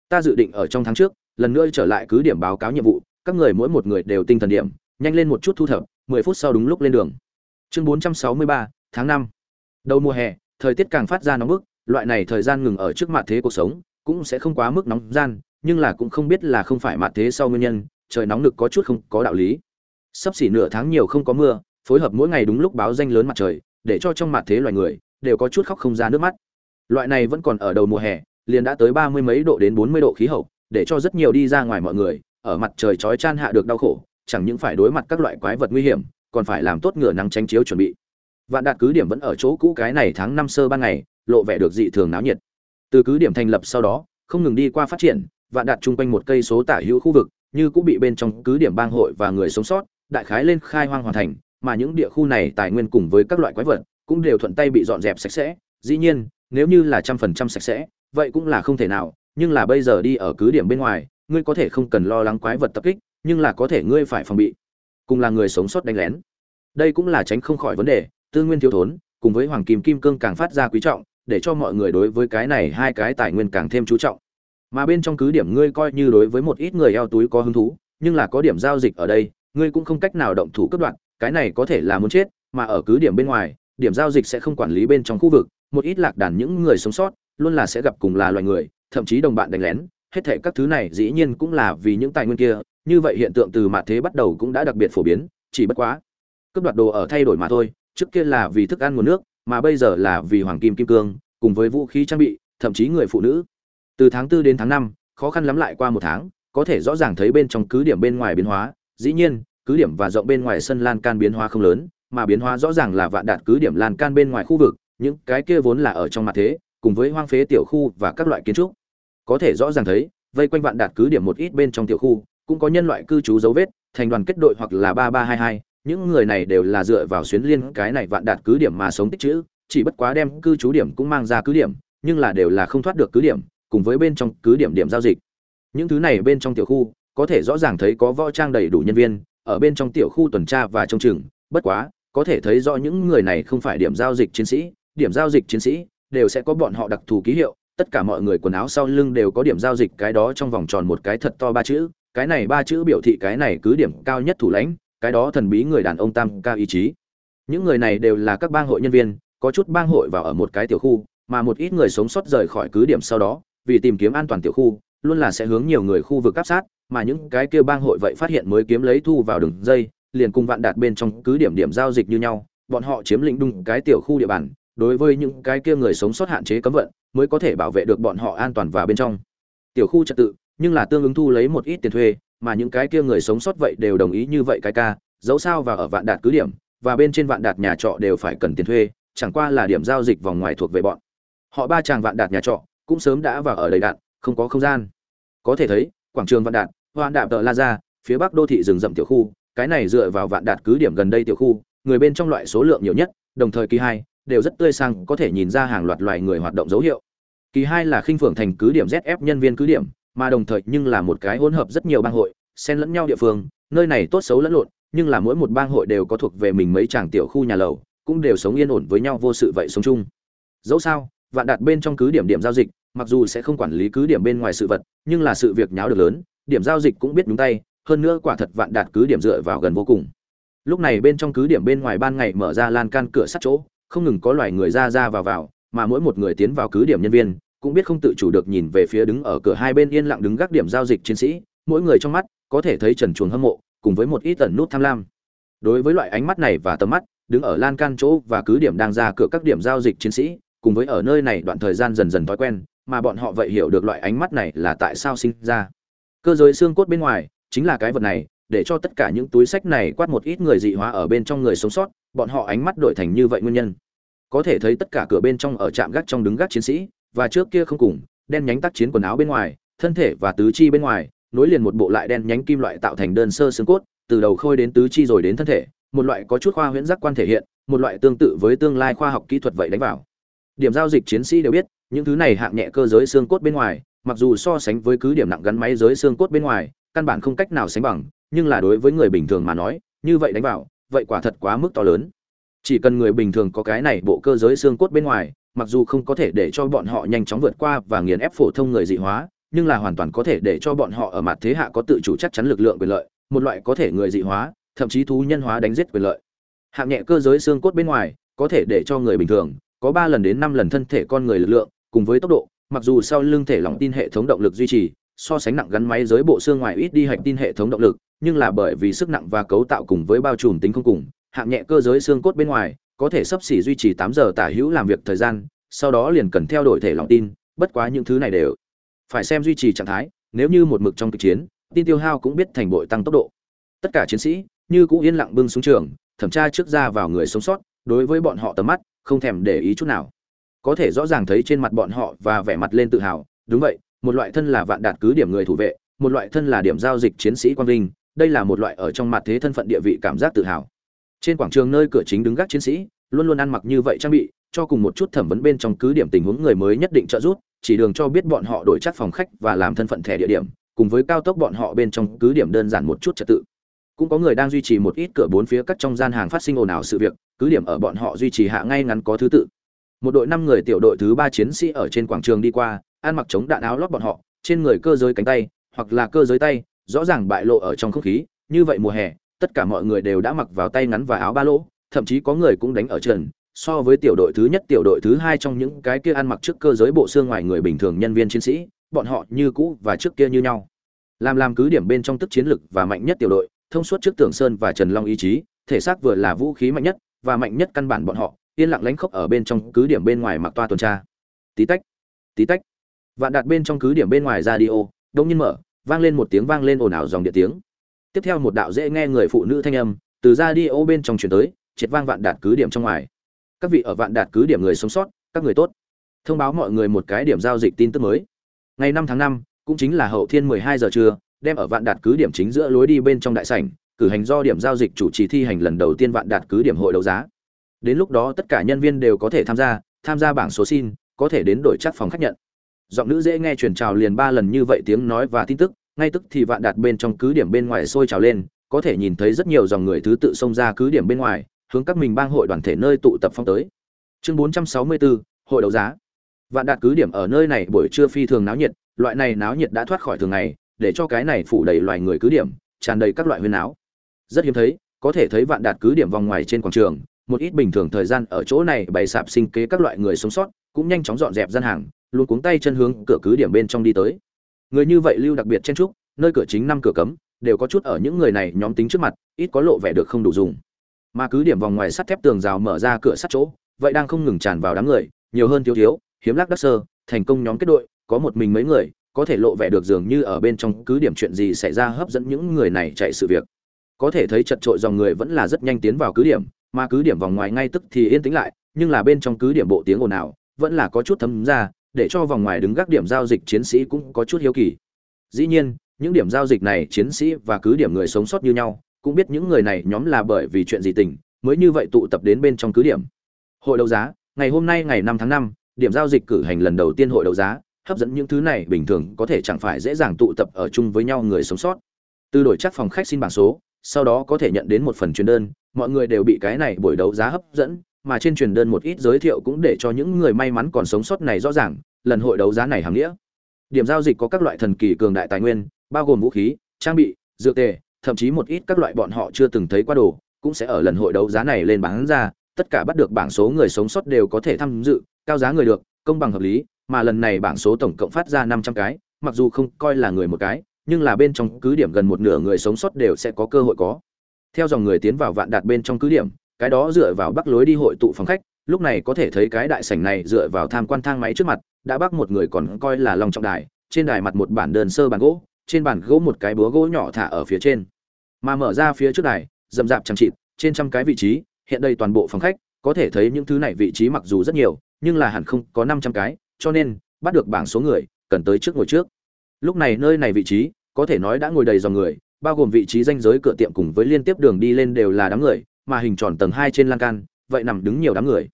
A: Ta dự định ở trong tháng trước, lần nữa trở lại cứ điểm báo cáo nhiệm vụ, các người mỗi một người đều tinh thần điểm, nhanh lên một chút thu thập, mười phút sau đúng lúc lên đường. Chương bốn trăm sáu mươi ba, tháng năm đầu mùa hè, thời tiết càng phát ra nóng bức, loại này thời gian ngừng ở trước mặt thế cuộc sống cũng sẽ không quá mức nóng gian, nhưng là cũng không biết là không phải mặt thế sau nguyên nhân, trời nóng nực có chút không có đạo lý. Sắp xỉ nửa tháng nhiều không có mưa, phối hợp mỗi ngày đúng lúc báo danh lớn mặt trời, để cho trong mặt thế loài người đều có chút khóc không ra nước mắt. Loại này vẫn còn ở đầu mùa hè, liền đã tới ba mươi mấy độ đến bốn mươi độ khí hậu, để cho rất nhiều đi ra ngoài mọi người, ở mặt trời chói chan hạ được đau khổ, chẳng những phải đối mặt các loại quái vật nguy hiểm, còn phải làm tốt ngửa nắng tránh chiếu chuẩn bị vạn đạt cứ điểm vẫn ở chỗ cũ cái này tháng năm sơ ban ngày, lộ vẻ được dị thường náo nhiệt. Từ cứ điểm thành lập sau đó, không ngừng đi qua phát triển, vạn đạt chung quanh một cây số tả hữu khu vực, như cũng bị bên trong cứ điểm bang hội và người sống sót, đại khái lên khai hoang hoàn thành, mà những địa khu này tài nguyên cùng với các loại quái vật, cũng đều thuận tay bị dọn dẹp sạch sẽ. Dĩ nhiên, nếu như là trăm phần trăm sạch sẽ, vậy cũng là không thể nào, nhưng là bây giờ đi ở cứ điểm bên ngoài, ngươi có thể không cần lo lắng quái vật tập kích, nhưng là có thể ngươi phải phòng bị, cùng là người sống sót đánh lén. Đây cũng là tránh không khỏi vấn đề tư nguyên thiếu thốn, cùng với hoàng kim kim cương càng phát ra quý trọng, để cho mọi người đối với cái này hai cái tài nguyên càng thêm chú trọng. Mà bên trong cứ điểm ngươi coi như đối với một ít người eo túi có hứng thú, nhưng là có điểm giao dịch ở đây, ngươi cũng không cách nào động thủ cấp đoạn cái này có thể là muốn chết, mà ở cứ điểm bên ngoài, điểm giao dịch sẽ không quản lý bên trong khu vực, một ít lạc đàn những người sống sót, luôn là sẽ gặp cùng là loài người, thậm chí đồng bạn đánh lén, hết thể các thứ này dĩ nhiên cũng là vì những tài nguyên kia, như vậy hiện tượng từ mạt thế bắt đầu cũng đã đặc biệt phổ biến, chỉ bất quá, cướp đoạt đồ ở thay đổi mà thôi trước kia là vì thức ăn nguồn nước mà bây giờ là vì hoàng kim kim cương cùng với vũ khí trang bị thậm chí người phụ nữ. Từ tháng 4 đến tháng 5, khó khăn lắm lại qua một tháng có thể rõ ràng thấy bên trong cứ điểm bên ngoài biến hóa. Dĩ nhiên cứ điểm và rộng bên ngoài sân lan can biến hóa không lớn mà biến hóa rõ ràng là vạn đạt cứ điểm lan can bên ngoài khu vực những cái kia vốn là ở trong mặt thế cùng với hoang phế tiểu khu và các loại kiến trúc. Có thể rõ ràng thấy vây quanh vạn đạt cứ điểm một ít bên trong tiểu khu cũng có nhân loại cư trú dấu vết thành đoàn kết đội hoặc là ba ba hai hai những người này đều là dựa vào xuyến liên cái này vạn đạt cứ điểm mà sống tích chữ, chỉ bất quá đem cư trú điểm cũng mang ra cứ điểm, nhưng là đều là không thoát được cứ điểm, cùng với bên trong cứ điểm điểm giao dịch. Những thứ này bên trong tiểu khu, có thể rõ ràng thấy có võ trang đầy đủ nhân viên, ở bên trong tiểu khu tuần tra và trông chừng, bất quá, có thể thấy rõ những người này không phải điểm giao dịch chiến sĩ, điểm giao dịch chiến sĩ đều sẽ có bọn họ đặc thù ký hiệu, tất cả mọi người quần áo sau lưng đều có điểm giao dịch cái đó trong vòng tròn một cái thật to ba chữ, cái này ba chữ biểu thị cái này cứ điểm cao nhất thủ lãnh cái đó thần bí người đàn ông tam cao ý chí. Những người này đều là các bang hội nhân viên, có chút bang hội vào ở một cái tiểu khu, mà một ít người sống sót rời khỏi cứ điểm sau đó, vì tìm kiếm an toàn tiểu khu, luôn là sẽ hướng nhiều người khu vực áp sát, mà những cái kia bang hội vậy phát hiện mới kiếm lấy thu vào đường dây, liền cùng vạn đạt bên trong cứ điểm điểm giao dịch như nhau, bọn họ chiếm lĩnh đúng cái tiểu khu địa bàn, đối với những cái kia người sống sót hạn chế cấm vận, mới có thể bảo vệ được bọn họ an toàn và bên trong. Tiểu khu trật tự, nhưng là tương ứng thu lấy một ít tiền thuê mà những cái kia người sống sót vậy đều đồng ý như vậy cái ca, dẫu sao và ở vạn đạt cứ điểm, và bên trên vạn đạt nhà trọ đều phải cần tiền thuê, chẳng qua là điểm giao dịch vòng ngoài thuộc về bọn. Họ ba chàng vạn đạt nhà trọ cũng sớm đã vào ở đầy đạn, không có không gian. Có thể thấy, quảng trường vạn đạt, hoạn đạp tợ la ra phía bắc đô thị rừng rậm tiểu khu, cái này dựa vào vạn đạt cứ điểm gần đây tiểu khu, người bên trong loại số lượng nhiều nhất, đồng thời kỳ hai đều rất tươi sang có thể nhìn ra hàng loạt loài người hoạt động dấu hiệu. Kỳ hai là khinh phượng thành cứ điểm zf nhân viên cứ điểm mà đồng thời nhưng là một cái hỗn hợp rất nhiều bang hội, xen lẫn nhau địa phương, nơi này tốt xấu lẫn lộn, nhưng là mỗi một bang hội đều có thuộc về mình mấy chàng tiểu khu nhà lầu, cũng đều sống yên ổn với nhau vô sự vậy sống chung. Dẫu sao, vạn đạt bên trong cứ điểm điểm giao dịch, mặc dù sẽ không quản lý cứ điểm bên ngoài sự vật, nhưng là sự việc nháo được lớn, điểm giao dịch cũng biết đúng tay, hơn nữa quả thật vạn đạt cứ điểm dựa vào gần vô cùng. Lúc này bên trong cứ điểm bên ngoài ban ngày mở ra lan can cửa sắt chỗ, không ngừng có loài người ra ra vào vào, mà mỗi một người tiến vào cứ điểm nhân viên cũng biết không tự chủ được nhìn về phía đứng ở cửa hai bên yên lặng đứng gác điểm giao dịch chiến sĩ, mỗi người trong mắt có thể thấy trần chuồng hâm mộ, cùng với một ít tẩn nút tham lam. Đối với loại ánh mắt này và tầm mắt, đứng ở lan can chỗ và cứ điểm đang ra cửa các điểm giao dịch chiến sĩ, cùng với ở nơi này đoạn thời gian dần dần thói quen, mà bọn họ vậy hiểu được loại ánh mắt này là tại sao sinh ra. Cơ giới xương cốt bên ngoài, chính là cái vật này, để cho tất cả những túi sách này quát một ít người dị hóa ở bên trong người sống sót, bọn họ ánh mắt đổi thành như vậy nguyên nhân. Có thể thấy tất cả cửa bên trong ở trạm gác trong đứng gác chiến sĩ và trước kia không cùng, đen nhánh tác chiến quần áo bên ngoài, thân thể và tứ chi bên ngoài, nối liền một bộ lại đen nhánh kim loại tạo thành đơn sơ xương cốt, từ đầu khôi đến tứ chi rồi đến thân thể, một loại có chút khoa huyễn giác quan thể hiện, một loại tương tự với tương lai khoa học kỹ thuật vậy đánh vào. Điểm giao dịch chiến sĩ đều biết, những thứ này hạng nhẹ cơ giới xương cốt bên ngoài, mặc dù so sánh với cứ điểm nặng gắn máy giới xương cốt bên ngoài, căn bản không cách nào sánh bằng, nhưng là đối với người bình thường mà nói, như vậy đánh vào, vậy quả thật quá mức to lớn chỉ cần người bình thường có cái này bộ cơ giới xương cốt bên ngoài, mặc dù không có thể để cho bọn họ nhanh chóng vượt qua và nghiền ép phổ thông người dị hóa, nhưng là hoàn toàn có thể để cho bọn họ ở mặt thế hạ có tự chủ chắc chắn lực lượng quyền lợi, một loại có thể người dị hóa, thậm chí thú nhân hóa đánh giết quyền lợi. Hạng nhẹ cơ giới xương cốt bên ngoài, có thể để cho người bình thường, có ba lần đến năm lần thân thể con người lực lượng, cùng với tốc độ, mặc dù sau lưng thể lỏng tin hệ thống động lực duy trì, so sánh nặng gắn máy giới bộ xương ngoài ít đi hạch tin hệ thống động lực, nhưng là bởi vì sức nặng và cấu tạo cùng với bao trùm tính không cùng hạng nhẹ cơ giới xương cốt bên ngoài, có thể sấp xỉ duy trì tám giờ tả hữu làm việc thời gian, sau đó liền cần theo đổi thể lỏng tin, bất quá những thứ này đều phải xem duy trì trạng thái, nếu như một mực trong kịch chiến, tin tiêu hao cũng biết thành bội tăng tốc độ. Tất cả chiến sĩ như cũng yên lặng bưng xuống trường, thẩm tra trước ra vào người sống sót, đối với bọn họ tầm mắt không thèm để ý chút nào. Có thể rõ ràng thấy trên mặt bọn họ và vẻ mặt lên tự hào, đúng vậy, một loại thân là vạn đạt cứ điểm người thủ vệ, một loại thân là điểm giao dịch chiến sĩ quang vinh, đây là một loại ở trong mặt thế thân phận địa vị cảm giác tự hào trên quảng trường nơi cửa chính đứng gác chiến sĩ, luôn luôn ăn mặc như vậy trang bị, cho cùng một chút thẩm vấn bên trong cứ điểm tình huống người mới nhất định trợ giúp, chỉ đường cho biết bọn họ đổi chắc phòng khách và làm thân phận thẻ địa điểm, cùng với cao tốc bọn họ bên trong cứ điểm đơn giản một chút trật tự. Cũng có người đang duy trì một ít cửa bốn phía cắt trong gian hàng phát sinh ồn ào sự việc, cứ điểm ở bọn họ duy trì hạ ngay ngắn có thứ tự. Một đội năm người tiểu đội thứ ba chiến sĩ ở trên quảng trường đi qua, ăn mặc chống đạn áo lót bọn họ, trên người cơ giới cánh tay, hoặc là cơ giới tay, rõ ràng bại lộ ở trong không khí, như vậy mùa hè tất cả mọi người đều đã mặc vào tay ngắn và áo ba lỗ, thậm chí có người cũng đánh ở trần. So với tiểu đội thứ nhất, tiểu đội thứ hai trong những cái kia ăn mặc trước cơ giới bộ xương ngoài người bình thường nhân viên chiến sĩ, bọn họ như cũ và trước kia như nhau. Làm làm cứ điểm bên trong tức chiến lực và mạnh nhất tiểu đội, thông suốt trước tưởng sơn và trần long ý chí, thể xác vừa là vũ khí mạnh nhất và mạnh nhất căn bản bọn họ, yên lặng lánh khốc ở bên trong cứ điểm bên ngoài mặc toa tuần tra. Tí tách tí tách. Vạn đặt bên trong cứ điểm bên ngoài radio, đông nhiên mở, vang lên một tiếng vang lên ồn ào dòng điện tiếng tiếp theo một đạo dễ nghe người phụ nữ thanh âm, từ ra đi ô bên trong truyền tới, triệt vang vạn đạt cứ điểm trong ngoài. Các vị ở vạn đạt cứ điểm người sống sót, các người tốt. Thông báo mọi người một cái điểm giao dịch tin tức mới. Ngày năm tháng năm, cũng chính là hậu thiên mười hai giờ trưa, đem ở vạn đạt cứ điểm chính giữa lối đi bên trong đại sảnh, cử hành do điểm giao dịch chủ trì thi hành lần đầu tiên vạn đạt cứ điểm hội đấu giá. Đến lúc đó tất cả nhân viên đều có thể tham gia tham gia bảng số xin, có thể đến đổi chắc phòng khách nhận. Giọng nữ dễ nghe truyền trào liền ba lần như vậy tiếng nói và tin tức ngay tức thì vạn đạt bên trong cứ điểm bên ngoài sôi trào lên có thể nhìn thấy rất nhiều dòng người thứ tự xông ra cứ điểm bên ngoài hướng các mình bang hội đoàn thể nơi tụ tập phong tới. Chương 464, hội đấu giá. Vạn đạt cứ điểm ở nơi này buổi trưa phi thường náo nhiệt loại này náo nhiệt đã thoát khỏi thường ngày để cho cái này phủ đầy loài người cứ điểm tràn đầy các loại huyên áo rất hiếm thấy có thể thấy vạn đạt cứ điểm vòng ngoài trên quảng trường một ít bình thường thời gian ở chỗ này bày sạp sinh kế các loại người sống sót cũng nhanh chóng dọn dẹp gian hàng luôn cuống tay chân hướng cửa cứ điểm bên trong đi tới người như vậy lưu đặc biệt chen trúc nơi cửa chính năm cửa cấm, đều có chút ở những người này nhóm tính trước mặt, ít có lộ vẻ được không đủ dùng. Mà cứ điểm vòng ngoài sắt thép tường rào mở ra cửa sắt chỗ, vậy đang không ngừng tràn vào đám người, nhiều hơn thiếu thiếu, hiếm lắc đắc sơ, thành công nhóm kết đội, có một mình mấy người, có thể lộ vẻ được dường như ở bên trong cứ điểm chuyện gì xảy ra hấp dẫn những người này chạy sự việc. Có thể thấy chật trội dòng người vẫn là rất nhanh tiến vào cứ điểm, mà cứ điểm vòng ngoài ngay tức thì yên tĩnh lại, nhưng là bên trong cứ điểm bộ tiếng ồn ào, vẫn là có chút thấm ra để cho vòng ngoài đứng gác điểm giao dịch chiến sĩ cũng có chút hiếu kỳ. Dĩ nhiên, những điểm giao dịch này chiến sĩ và cứ điểm người sống sót như nhau, cũng biết những người này nhóm là bởi vì chuyện gì tình, mới như vậy tụ tập đến bên trong cứ điểm. Hội đấu giá, ngày hôm nay ngày năm tháng năm, điểm giao dịch cử hành lần đầu tiên hội đấu giá, hấp dẫn những thứ này bình thường có thể chẳng phải dễ dàng tụ tập ở chung với nhau người sống sót. Từ đổi chắc phòng khách xin bảng số, sau đó có thể nhận đến một phần truyền đơn, mọi người đều bị cái này buổi đấu giá hấp dẫn mà trên truyền đơn một ít giới thiệu cũng để cho những người may mắn còn sống sót này rõ ràng, lần hội đấu giá này hàng nghĩa. Điểm giao dịch có các loại thần kỳ cường đại tài nguyên, bao gồm vũ khí, trang bị, dược tề, thậm chí một ít các loại bọn họ chưa từng thấy qua đồ, cũng sẽ ở lần hội đấu giá này lên bán ra. Tất cả bắt được bảng số người sống sót đều có thể tham dự, cao giá người được, công bằng hợp lý, mà lần này bảng số tổng cộng phát ra năm trăm cái, mặc dù không coi là người một cái, nhưng là bên trong cứ điểm gần một nửa người sống sót đều sẽ có cơ hội có. Theo dòng người tiến vào vạn đạt bên trong cứ điểm cái đó dựa vào bắc lối đi hội tụ phòng khách, lúc này có thể thấy cái đại sảnh này dựa vào tham quan thang máy trước mặt, đã bắc một người còn coi là lòng trọng đài, trên đài mặt một bản đơn sơ bàn gỗ, trên bàn gỗ một cái búa gỗ nhỏ thả ở phía trên. Mà mở ra phía trước đài, rậm rạp chẳng chịt, trên trăm cái vị trí, hiện đây toàn bộ phòng khách, có thể thấy những thứ này vị trí mặc dù rất nhiều, nhưng là hẳn không có năm trăm cái, cho nên, bắt được bảng số người, cần tới trước ngồi trước. Lúc này nơi này vị trí, có thể nói đã ngồi đầy dòng người, bao gồm vị trí danh giới cửa tiệm cùng với liên tiếp đường đi lên đều là đám người mà hình tròn tầng hai trên lan can, vậy nằm đứng nhiều đám người.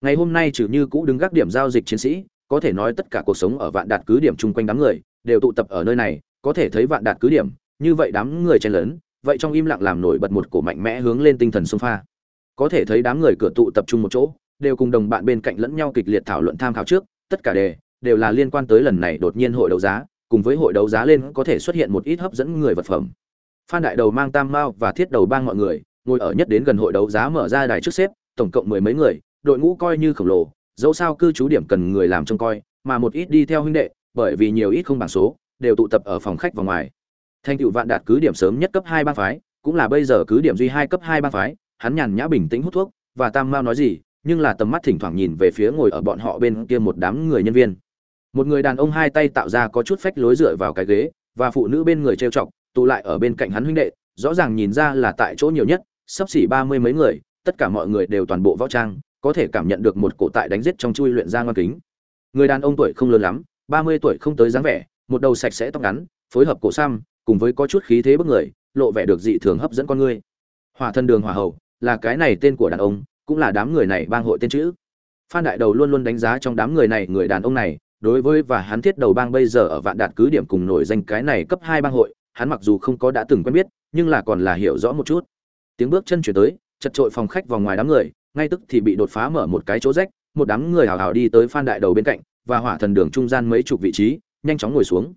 A: Ngày hôm nay trừ như cũ đứng gác điểm giao dịch chiến sĩ, có thể nói tất cả cuộc sống ở vạn đạt cứ điểm chung quanh đám người, đều tụ tập ở nơi này, có thể thấy vạn đạt cứ điểm, như vậy đám người chen lớn vậy trong im lặng làm nổi bật một cổ mạnh mẽ hướng lên tinh thần sông pha. Có thể thấy đám người cửa tụ tập trung một chỗ, đều cùng đồng bạn bên cạnh lẫn nhau kịch liệt thảo luận tham khảo trước, tất cả đề, đều là liên quan tới lần này đột nhiên hội đấu giá, cùng với hội đấu giá lên có thể xuất hiện một ít hấp dẫn người vật phẩm. Phan đại đầu mang tam mao và thiết đầu bang mọi người ngồi ở nhất đến gần hội đấu giá mở ra đài trước xếp, tổng cộng mười mấy người, đội ngũ coi như khổng lồ, dẫu sao cư trú điểm cần người làm trông coi, mà một ít đi theo huynh đệ, bởi vì nhiều ít không bảng số, đều tụ tập ở phòng khách và ngoài. Thành tựu vạn đạt cứ điểm sớm nhất cấp hai bang phái, cũng là bây giờ cứ điểm duy hai cấp hai bang phái, hắn nhàn nhã bình tĩnh hút thuốc, và tam mao nói gì, nhưng là tầm mắt thỉnh thoảng nhìn về phía ngồi ở bọn họ bên kia một đám người nhân viên. Một người đàn ông hai tay tạo ra có chút phách lối dựa vào cái ghế, và phụ nữ bên người trêu chọc, tụ lại ở bên cạnh hắn huynh đệ, rõ ràng nhìn ra là tại chỗ nhiều nhất sắp xỉ ba mươi mấy người, tất cả mọi người đều toàn bộ võ trang, có thể cảm nhận được một cổ tại đánh giết trong chui luyện ra ngoan kính. Người đàn ông tuổi không lớn lắm, ba mươi tuổi không tới dáng vẻ, một đầu sạch sẽ tóc ngắn, phối hợp cổ sam cùng với có chút khí thế bức người, lộ vẻ được dị thường hấp dẫn con người. Hỏa thân đường hỏa hậu là cái này tên của đàn ông, cũng là đám người này bang hội tên chữ. Phan đại đầu luôn luôn đánh giá trong đám người này người đàn ông này, đối với và hắn thiết đầu bang bây giờ ở vạn đạt cứ điểm cùng nổi danh cái này cấp hai bang hội, hắn mặc dù không có đã từng quen biết, nhưng là còn là hiểu rõ một chút tiếng bước chân chuyển tới, chật trội phòng khách vào ngoài đám người, ngay tức thì bị đột phá mở một cái chỗ rách, một đám người hào hào đi tới phan đại đầu bên cạnh, và hỏa thần đường trung gian mấy chục vị trí, nhanh chóng ngồi xuống.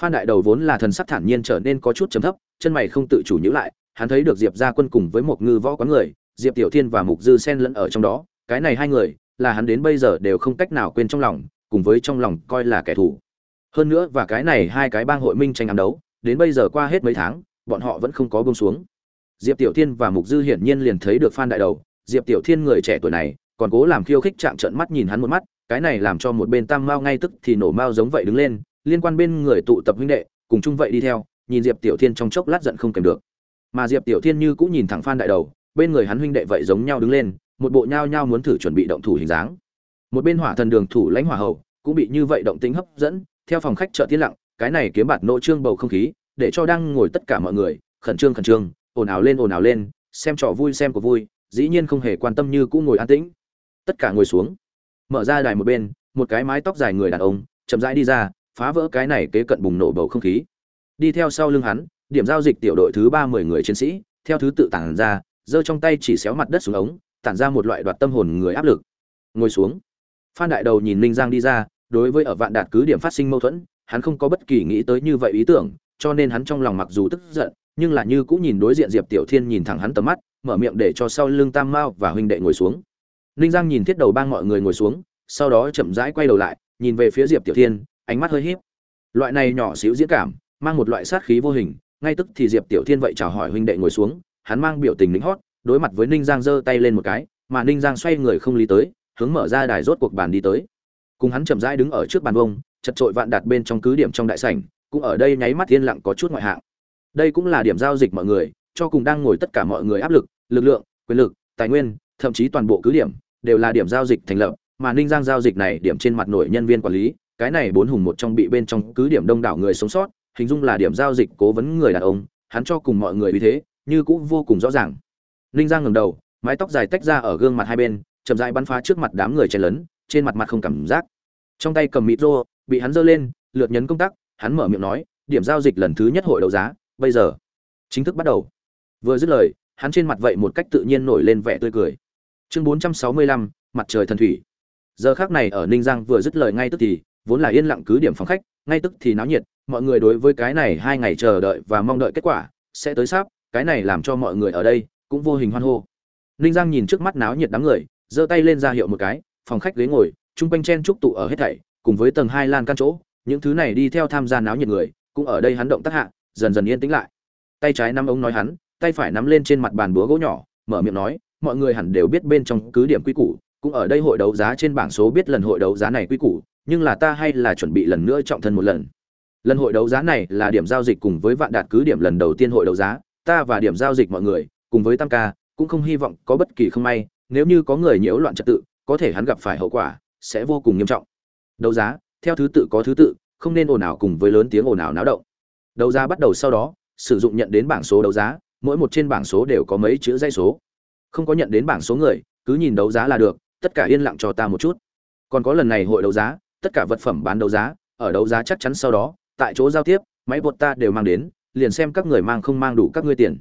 A: Phan đại đầu vốn là thần sắc thản nhiên trở nên có chút chấm thấp, chân mày không tự chủ nhữ lại, hắn thấy được diệp gia quân cùng với một ngư võ quán người, diệp tiểu thiên và mục dư sen lẫn ở trong đó, cái này hai người, là hắn đến bây giờ đều không cách nào quên trong lòng, cùng với trong lòng coi là kẻ thù. Hơn nữa, và cái này hai cái bang hội minh tranh ám đấu, đến bây giờ qua hết mấy tháng, bọn họ vẫn không có bông xuống diệp tiểu thiên và mục dư hiển nhiên liền thấy được phan đại đầu. Diệp tiểu thiên người trẻ tuổi này, còn cố làm khiêu khích chạm trận mắt nhìn hắn một mắt, cái này làm cho một bên tam mao ngay tức thì nổ mao giống vậy đứng lên, liên quan bên người tụ tập huynh đệ, cùng chung vậy đi theo, nhìn diệp tiểu thiên trong chốc lát giận không kèm được. Mà diệp tiểu thiên như cũng nhìn thẳng phan đại đầu, bên người hắn huynh đệ vậy giống nhau đứng lên, một bộ nhao nhao muốn thử chuẩn bị động thủ hình dáng. Một bên hỏa thần đường thủ lãnh hỏa hậu cũng bị như vậy động tính hấp dẫn, theo phòng khách chợ tiến lặng, cái này kiếm bạt nộ trương bầu không khí, để cho đang ngồi tất cả mọi người, khẩn trương khẩn trương ồn ào lên, ồn ào lên, xem trò vui, xem của vui, dĩ nhiên không hề quan tâm như cũ ngồi an tĩnh. Tất cả ngồi xuống. Mở ra đài một bên, một cái mái tóc dài người đàn ông, chậm rãi đi ra, phá vỡ cái này kế cận bùng nổ bầu không khí. Đi theo sau lưng hắn, điểm giao dịch tiểu đội thứ ba mười người chiến sĩ, theo thứ tự tản ra, giơ trong tay chỉ xéo mặt đất xuống ống, tản ra một loại đoạt tâm hồn người áp lực. Ngồi xuống. Phan đại đầu nhìn ninh giang đi ra, đối với ở vạn đạt cứ điểm phát sinh mâu thuẫn, hắn không có bất kỳ nghĩ tới như vậy ý tưởng, cho nên hắn trong lòng mặc dù tức giận nhưng là như cũng nhìn đối diện diệp tiểu thiên nhìn thẳng hắn tầm mắt, mở miệng để cho sau lưng tam mao và huynh đệ ngồi xuống. Ninh giang nhìn thiết đầu bang mọi người ngồi xuống, sau đó chậm rãi quay đầu lại, nhìn về phía diệp tiểu thiên, ánh mắt hơi híp. Loại này nhỏ xíu diễn cảm, mang một loại sát khí vô hình, ngay tức thì diệp tiểu thiên vậy chào hỏi huynh đệ ngồi xuống, hắn mang biểu tình lính hót, đối mặt với ninh giang giơ tay lên một cái, mà ninh giang xoay người không lý tới, hướng mở ra đài rốt cuộc bàn đi tới. Cùng hắn chậm rãi đứng ở trước bàn vông chật trội vạn đặt bên trong cứ điểm trong đại sảnh, cũng ở đây nháy mắt yên lặng có chút ngoại hạng đây cũng là điểm giao dịch mọi người, cho cùng đang ngồi tất cả mọi người áp lực lực lượng, quyền lực, tài nguyên, thậm chí toàn bộ cứ điểm, đều là điểm giao dịch thành lập, mà ninh giang giao dịch này điểm trên mặt nổi nhân viên quản lý, cái này bốn hùng một trong bị bên trong cứ điểm đông đảo người sống sót, hình dung là điểm giao dịch cố vấn người đàn ông, hắn cho cùng mọi người vì thế, như cũng vô cùng rõ ràng. Ninh giang ngẩng đầu, mái tóc dài tách ra ở gương mặt hai bên, chậm dãi bắn phá trước mặt đám người chen lấn, trên mặt mặt không cảm giác. Trong tay cầm mịt rô, bị hắn giơ lên, lượt nhấn công tắc, hắn mở miệng nói, điểm giao dịch lần thứ nhất hội đấu giá bây giờ. Chính thức bắt đầu. Vừa dứt lời, hắn trên mặt vậy một cách tự nhiên nổi lên vẻ tươi cười. Chương bốn trăm sáu mươi lăm, mặt trời thần thủy. Giờ khác này ở ninh giang vừa dứt lời ngay tức thì, vốn là yên lặng cứ điểm phòng khách, ngay tức thì náo nhiệt, mọi người đối với cái này hai ngày chờ đợi và mong đợi kết quả, sẽ tới sắp, cái này làm cho mọi người ở đây cũng vô hình hoan hô. Ninh giang nhìn trước mắt náo nhiệt đám người, giơ tay lên ra hiệu một cái, phòng khách ghế ngồi, chung quanh chen trúc tụ ở hết thảy, cùng với tầng hai lan căn chỗ, những thứ này đi theo tham gia náo nhiệt người, cũng ở đây hắn động tác hạ dần dần yên tĩnh lại. Tay trái nắm ống nói hắn, tay phải nắm lên trên mặt bàn búa gỗ nhỏ, mở miệng nói, mọi người hẳn đều biết bên trong cứ điểm quy củ, cũng ở đây hội đấu giá trên bảng số biết lần hội đấu giá này quy củ, nhưng là ta hay là chuẩn bị lần nữa trọng thân một lần. Lần hội đấu giá này là điểm giao dịch cùng với vạn đạt cứ điểm lần đầu tiên hội đấu giá, ta và điểm giao dịch mọi người, cùng với tam ca, cũng không hy vọng có bất kỳ không may, nếu như có người nhiễu loạn trật tự, có thể hắn gặp phải hậu quả, sẽ vô cùng nghiêm trọng. Đấu giá, theo thứ tự có thứ tự, không nên ồn ào cùng với lớn tiếng ồn ào náo động đấu giá bắt đầu sau đó, sử dụng nhận đến bảng số đấu giá, mỗi một trên bảng số đều có mấy chữ dây số. Không có nhận đến bảng số người, cứ nhìn đấu giá là được, tất cả yên lặng cho ta một chút. Còn có lần này hội đấu giá, tất cả vật phẩm bán đấu giá, ở đấu giá chắc chắn sau đó, tại chỗ giao tiếp, máy bột ta đều mang đến, liền xem các người mang không mang đủ các ngươi tiền.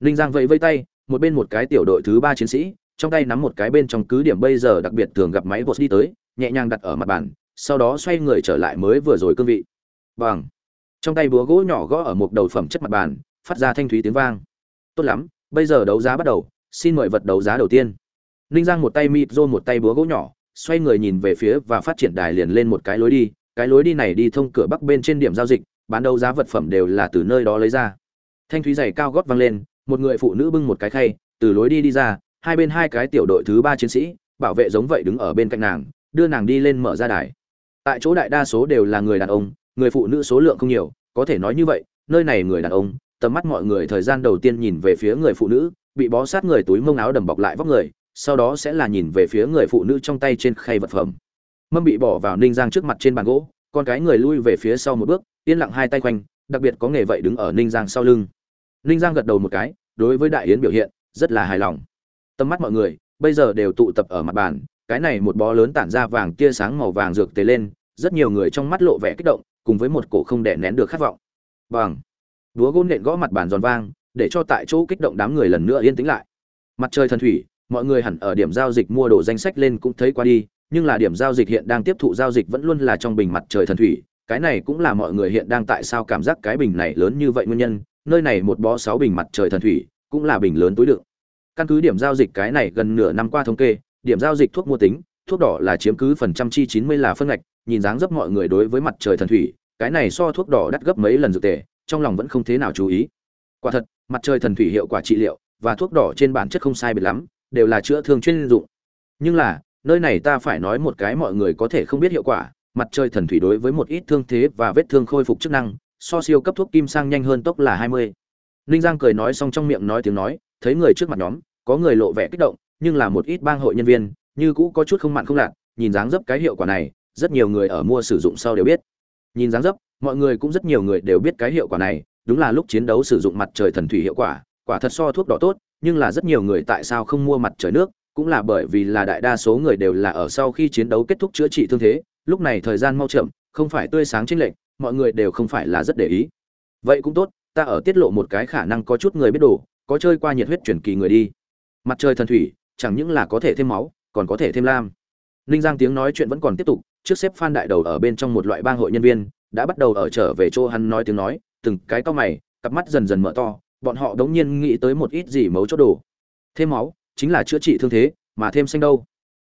A: Ninh giang vẫy vây tay, một bên một cái tiểu đội thứ ba chiến sĩ, trong tay nắm một cái bên trong cứ điểm bây giờ đặc biệt thường gặp máy bột đi tới, nhẹ nhàng đặt ở mặt bàn, sau đó xoay người trở lại mới vừa rồi cương vị. Bằng trong tay búa gỗ nhỏ gõ ở một đầu phẩm chất mặt bàn, phát ra thanh thúy tiếng vang. Tốt lắm, bây giờ đấu giá bắt đầu, xin mời vật đấu giá đầu tiên. Ninh giang một tay mịt rô một tay búa gỗ nhỏ, xoay người nhìn về phía và phát triển đài liền lên một cái lối đi. Cái lối đi này đi thông cửa bắc bên trên điểm giao dịch, bán đấu giá vật phẩm đều là từ nơi đó lấy ra. Thanh thúy giày cao gót vang lên, một người phụ nữ bưng một cái khay, từ lối đi đi ra, hai bên hai cái tiểu đội thứ ba chiến sĩ, bảo vệ giống vậy đứng ở bên cạnh nàng, đưa nàng đi lên mở ra đài. Tại chỗ đại đa số đều là người đàn ông người phụ nữ số lượng không nhiều, có thể nói như vậy, nơi này người đàn ông, tầm mắt mọi người thời gian đầu tiên nhìn về phía người phụ nữ, bị bó sát người túi mông áo đầm bọc lại vóc người, sau đó sẽ là nhìn về phía người phụ nữ trong tay trên khay vật phẩm. Mâm bị bỏ vào ninh giang trước mặt trên bàn gỗ, con cái người lui về phía sau một bước, yên lặng hai tay quanh, đặc biệt có nghề vậy đứng ở ninh giang sau lưng. Ninh giang gật đầu một cái, đối với đại yến biểu hiện, rất là hài lòng. Tầm mắt mọi người, bây giờ đều tụ tập ở mặt bàn, cái này một bó lớn tản ra vàng tia sáng màu vàng rực tế lên, rất nhiều người trong mắt lộ vẻ kích động cùng với một cổ không đè nén được khát vọng. Bằng. Đúa gôn nện gõ mặt bàn giòn vang, để cho tại chỗ kích động đám người lần nữa yên tĩnh lại. Mặt trời thần thủy, mọi người hẳn ở điểm giao dịch mua đồ danh sách lên cũng thấy qua đi, nhưng là điểm giao dịch hiện đang tiếp thụ giao dịch vẫn luôn là trong bình mặt trời thần thủy. Cái này cũng là mọi người hiện đang tại sao cảm giác cái bình này lớn như vậy nguyên nhân, nơi này một bó sáu bình mặt trời thần thủy cũng là bình lớn túi đựng. Căn cứ điểm giao dịch cái này gần nửa năm qua thống kê, điểm giao dịch thuốc mua tính thuốc đỏ là chiếm cứ phần trăm chi chín mươi là phân ngạch, nhìn dáng dấp mọi người đối với mặt trời thần thủy, cái này so thuốc đỏ đắt gấp mấy lần dược tề, trong lòng vẫn không thế nào chú ý. Quả thật, mặt trời thần thủy hiệu quả trị liệu và thuốc đỏ trên bản chất không sai biệt lắm, đều là chữa thương chuyên dụng. Nhưng là, nơi này ta phải nói một cái mọi người có thể không biết hiệu quả, mặt trời thần thủy đối với một ít thương thế và vết thương khôi phục chức năng, so siêu cấp thuốc kim sang nhanh hơn tốc là hai mươi. Ninh giang cười nói xong trong miệng nói tiếng nói, thấy người trước mặt nhóm, có người lộ vẻ kích động, nhưng là một ít bang hội nhân viên như cũ có chút không mặn không lạt, nhìn dáng dấp cái hiệu quả này, rất nhiều người ở mua sử dụng sau đều biết. Nhìn dáng dấp, mọi người cũng rất nhiều người đều biết cái hiệu quả này, đúng là lúc chiến đấu sử dụng mặt trời thần thủy hiệu quả quả thật so thuốc đỏ tốt, nhưng là rất nhiều người tại sao không mua mặt trời nước, cũng là bởi vì là đại đa số người đều là ở sau khi chiến đấu kết thúc chữa trị thương thế, lúc này thời gian mau chậm, không phải tươi sáng trên lệnh mọi người đều không phải là rất để ý. Vậy cũng tốt, ta ở tiết lộ một cái khả năng có chút người biết đồ, có chơi qua nhiệt huyết chuyển kỳ người đi. Mặt trời thần thủy, chẳng những là có thể thêm máu còn có thể thêm lam. Ninh giang tiếng nói chuyện vẫn còn tiếp tục, trước xếp phan đại đầu ở bên trong một loại bang hội nhân viên, đã bắt đầu ở trở về chỗ hắn nói tiếng nói, từng cái cao mày, cặp mắt dần dần mở to, bọn họ đống nhiên nghĩ tới một ít gì mấu chốt đồ. Thêm máu, chính là chữa trị thương thế, mà thêm xanh đâu?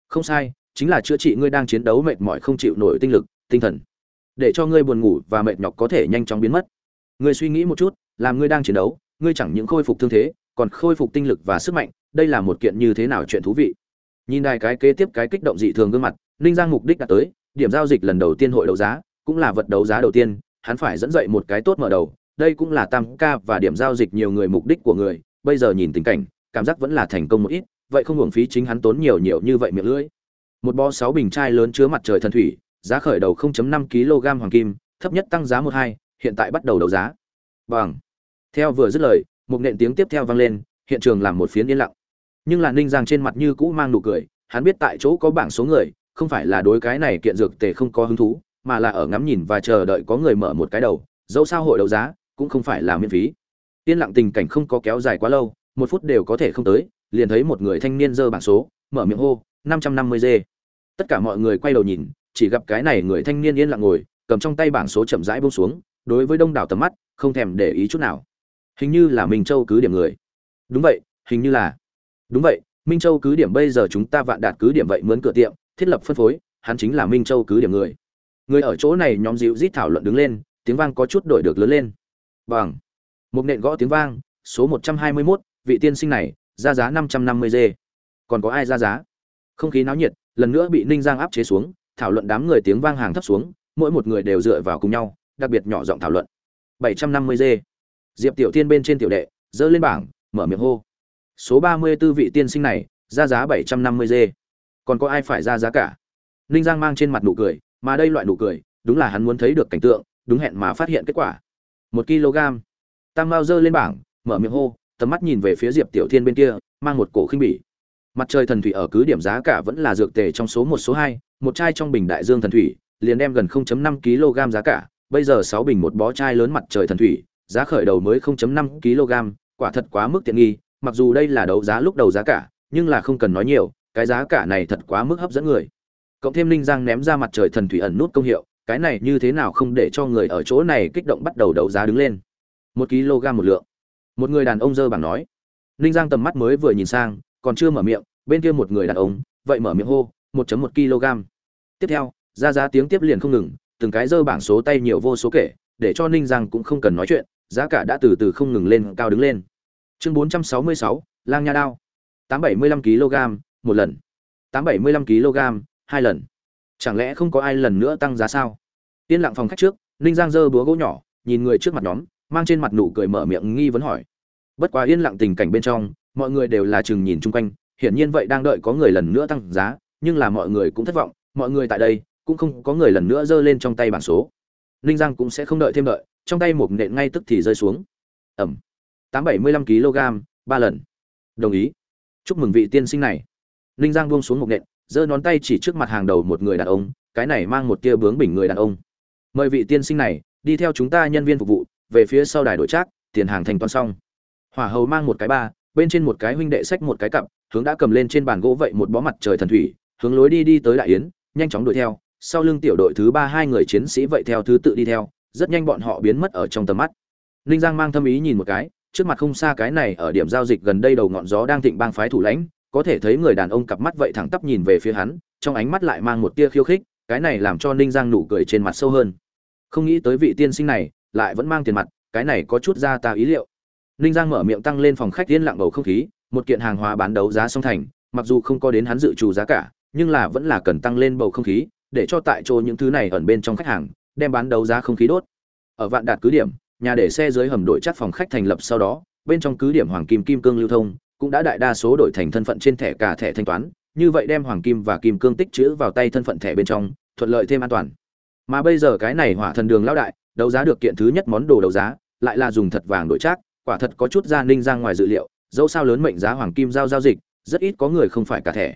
A: Không sai, chính là chữa trị ngươi đang chiến đấu mệt mỏi không chịu nổi tinh lực, tinh thần. Để cho ngươi buồn ngủ và mệt nhọc có thể nhanh chóng biến mất. Ngươi suy nghĩ một chút, làm ngươi đang chiến đấu, ngươi chẳng những khôi phục thương thế, còn khôi phục tinh lực và sức mạnh, đây là một kiện như thế nào chuyện thú vị? Nhìn đài cái kế tiếp cái kích động dị thường gương mặt, ninh giang mục đích đã tới, điểm giao dịch lần đầu tiên hội đấu giá, cũng là vật đấu giá đầu tiên, hắn phải dẫn dậy một cái tốt mở đầu, đây cũng là tam ca và điểm giao dịch nhiều người mục đích của người, bây giờ nhìn tình cảnh, cảm giác vẫn là thành công một ít, vậy không hưởng phí chính hắn tốn nhiều nhiều như vậy miệng lưỡi. Một bo sáu bình chai lớn chứa mặt trời thần thủy, giá khởi đầu 0.5 kg hoàng kim, thấp nhất tăng giá một hai, hiện tại bắt đầu đấu giá. Bằng. Theo vừa dứt lời, một nện tiếng tiếp theo vang lên, hiện trường làm một phiến yên lặng nhưng là ninh giang trên mặt như cũ mang nụ cười, hắn biết tại chỗ có bảng số người, không phải là đối cái này kiện dược tề không có hứng thú, mà là ở ngắm nhìn và chờ đợi có người mở một cái đầu, dẫu sao hội đấu giá, cũng không phải là miễn phí. Yên lặng tình cảnh không có kéo dài quá lâu, một phút đều có thể không tới, liền thấy một người thanh niên giơ bảng số, mở miệng hô, năm trăm năm mươi g. Tất cả mọi người quay đầu nhìn, chỉ gặp cái này người thanh niên yên lặng ngồi, cầm trong tay bảng số chậm rãi buông xuống, đối với đông đảo tầm mắt, không thèm để ý chút nào. Hình như là minh châu cứ điểm người. Đúng vậy, hình như là đúng vậy minh châu cứ điểm bây giờ chúng ta vạn đạt cứ điểm vậy mướn cửa tiệm thiết lập phân phối hắn chính là minh châu cứ điểm người. Người ở chỗ này nhóm dịu rít thảo luận đứng lên tiếng vang có chút đổi được lớn lên. Bằng. Một nện gõ tiếng vang số một trăm hai mươi 121, vị tiên sinh này ra giá năm trăm năm mươi dê. Còn có ai ra giá? Không khí náo nhiệt lần nữa bị ninh giang áp chế xuống thảo luận đám người tiếng vang hàng thấp xuống mỗi một người đều dựa vào cùng nhau đặc biệt nhỏ giọng thảo luận. bảy trăm năm mươi dê. Diệp tiểu tiên bên trên tiểu đệ dơ lên bảng mở miệng hô số ba mươi 34 vị tiên sinh này, ra giá bảy trăm năm mươi dê. Còn có ai phải ra giá cả? Ninh giang mang trên mặt nụ cười, mà đây loại nụ cười, đúng là hắn muốn thấy được cảnh tượng, đúng hẹn mà phát hiện kết quả. Một kg. Tam mao giơ lên bảng, mở miệng hô, tầm mắt nhìn về phía diệp tiểu thiên bên kia, mang một cổ khinh bỉ. Mặt trời thần thủy ở cứ điểm giá cả vẫn là dược tề trong số một, số hai, một chai trong bình đại dương thần thủy, liền đem gần 0.5 kg giá cả, bây giờ 6 bình một bó chai lớn mặt trời thần thủy, giá khởi đầu mới 0.5 kg, quả thật quá mức tiện nghi mặc dù đây là đấu giá lúc đầu giá cả, nhưng là không cần nói nhiều, cái giá cả này thật quá mức hấp dẫn người. Cộng thêm linh giang ném ra mặt trời thần thủy ẩn nút công hiệu, cái này như thế nào không để cho người ở chỗ này kích động bắt đầu đấu giá đứng lên. Một kg một lượng. Một người đàn ông dơ bảng nói. Linh giang tầm mắt mới vừa nhìn sang, còn chưa mở miệng, bên kia một người đàn ông, vậy mở miệng hô 1 một kg. Tiếp theo, ra giá tiếng tiếp liền không ngừng, từng cái dơ bảng số tay nhiều vô số kể, để cho ninh giang cũng không cần nói chuyện, giá cả đã từ từ không ngừng lên, cao đứng lên chương 466, lang nha đao. 875 kg một lần. 875 kg hai lần. Chẳng lẽ không có ai lần nữa tăng giá sao? Yên lặng phòng khách trước ninh giang giơ búa gỗ nhỏ nhìn người trước mặt nhóm mang trên mặt nụ cười mở miệng nghi vấn hỏi. Bất quá yên lặng tình cảnh bên trong mọi người đều là chừng nhìn chung quanh hiển nhiên vậy đang đợi có người lần nữa tăng giá nhưng là mọi người cũng thất vọng mọi người tại đây cũng không có người lần nữa giơ lên trong tay bảng số. Ninh giang cũng sẽ không đợi thêm đợi trong tay một nện ngay tức thì rơi xuống. Ẩm tám bảy mươi lăm kg, ba lần. Đồng ý. Chúc mừng vị tiên sinh này. Ninh giang buông xuống một nện, giơ ngón tay chỉ trước mặt hàng đầu một người đàn ông, cái này mang một tia bướng bỉnh người đàn ông. Mời vị tiên sinh này, đi theo chúng ta nhân viên phục vụ, về phía sau đài đổi trác, tiền hàng thành toàn xong. Hỏa hầu mang một cái ba, bên trên một cái huynh đệ sách một cái cặp, hướng đã cầm lên trên bàn gỗ vậy một bó mặt trời thần thủy, hướng lối đi đi tới đại yến, nhanh chóng đuổi theo. Sau lưng tiểu đội thứ ba hai người chiến sĩ vậy theo thứ tự đi theo, rất nhanh bọn họ biến mất ở trong tầm mắt. Ninh giang mang thâm ý nhìn một cái trước mặt không xa cái này, ở điểm giao dịch gần đây đầu ngọn gió đang thịnh bang phái thủ lãnh, có thể thấy người đàn ông cặp mắt vậy thẳng tắp nhìn về phía hắn, trong ánh mắt lại mang một tia khiêu khích, cái này làm cho ninh giang nụ cười trên mặt sâu hơn. Không nghĩ tới vị tiên sinh này, lại vẫn mang tiền mặt, cái này có chút ra ta ý liệu. Ninh giang mở miệng tăng lên phòng khách yên lặng bầu không khí, một kiện hàng hóa bán đấu giá song thành, mặc dù không có đến hắn dự trù giá cả, nhưng là vẫn là cần tăng lên bầu không khí, để cho tại chỗ những thứ này ẩn bên trong khách hàng, đem bán đấu giá không khí đốt. Ở vạn đạt cứ điểm nhà để xe dưới hầm đội chắc phòng khách thành lập sau đó, bên trong cứ điểm hoàng kim kim cương lưu thông, cũng đã đại đa số đổi thành thân phận trên thẻ cả thẻ thanh toán, như vậy đem hoàng kim và kim cương tích trữ vào tay thân phận thẻ bên trong, thuận lợi thêm an toàn. Mà bây giờ cái này hỏa thần đường lão đại, đấu giá được kiện thứ nhất món đồ đấu giá, lại là dùng thật vàng đổi chắc, quả thật có chút ra ninh ra ngoài dự liệu, dẫu sao lớn mệnh giá hoàng kim giao giao dịch, rất ít có người không phải cả thẻ.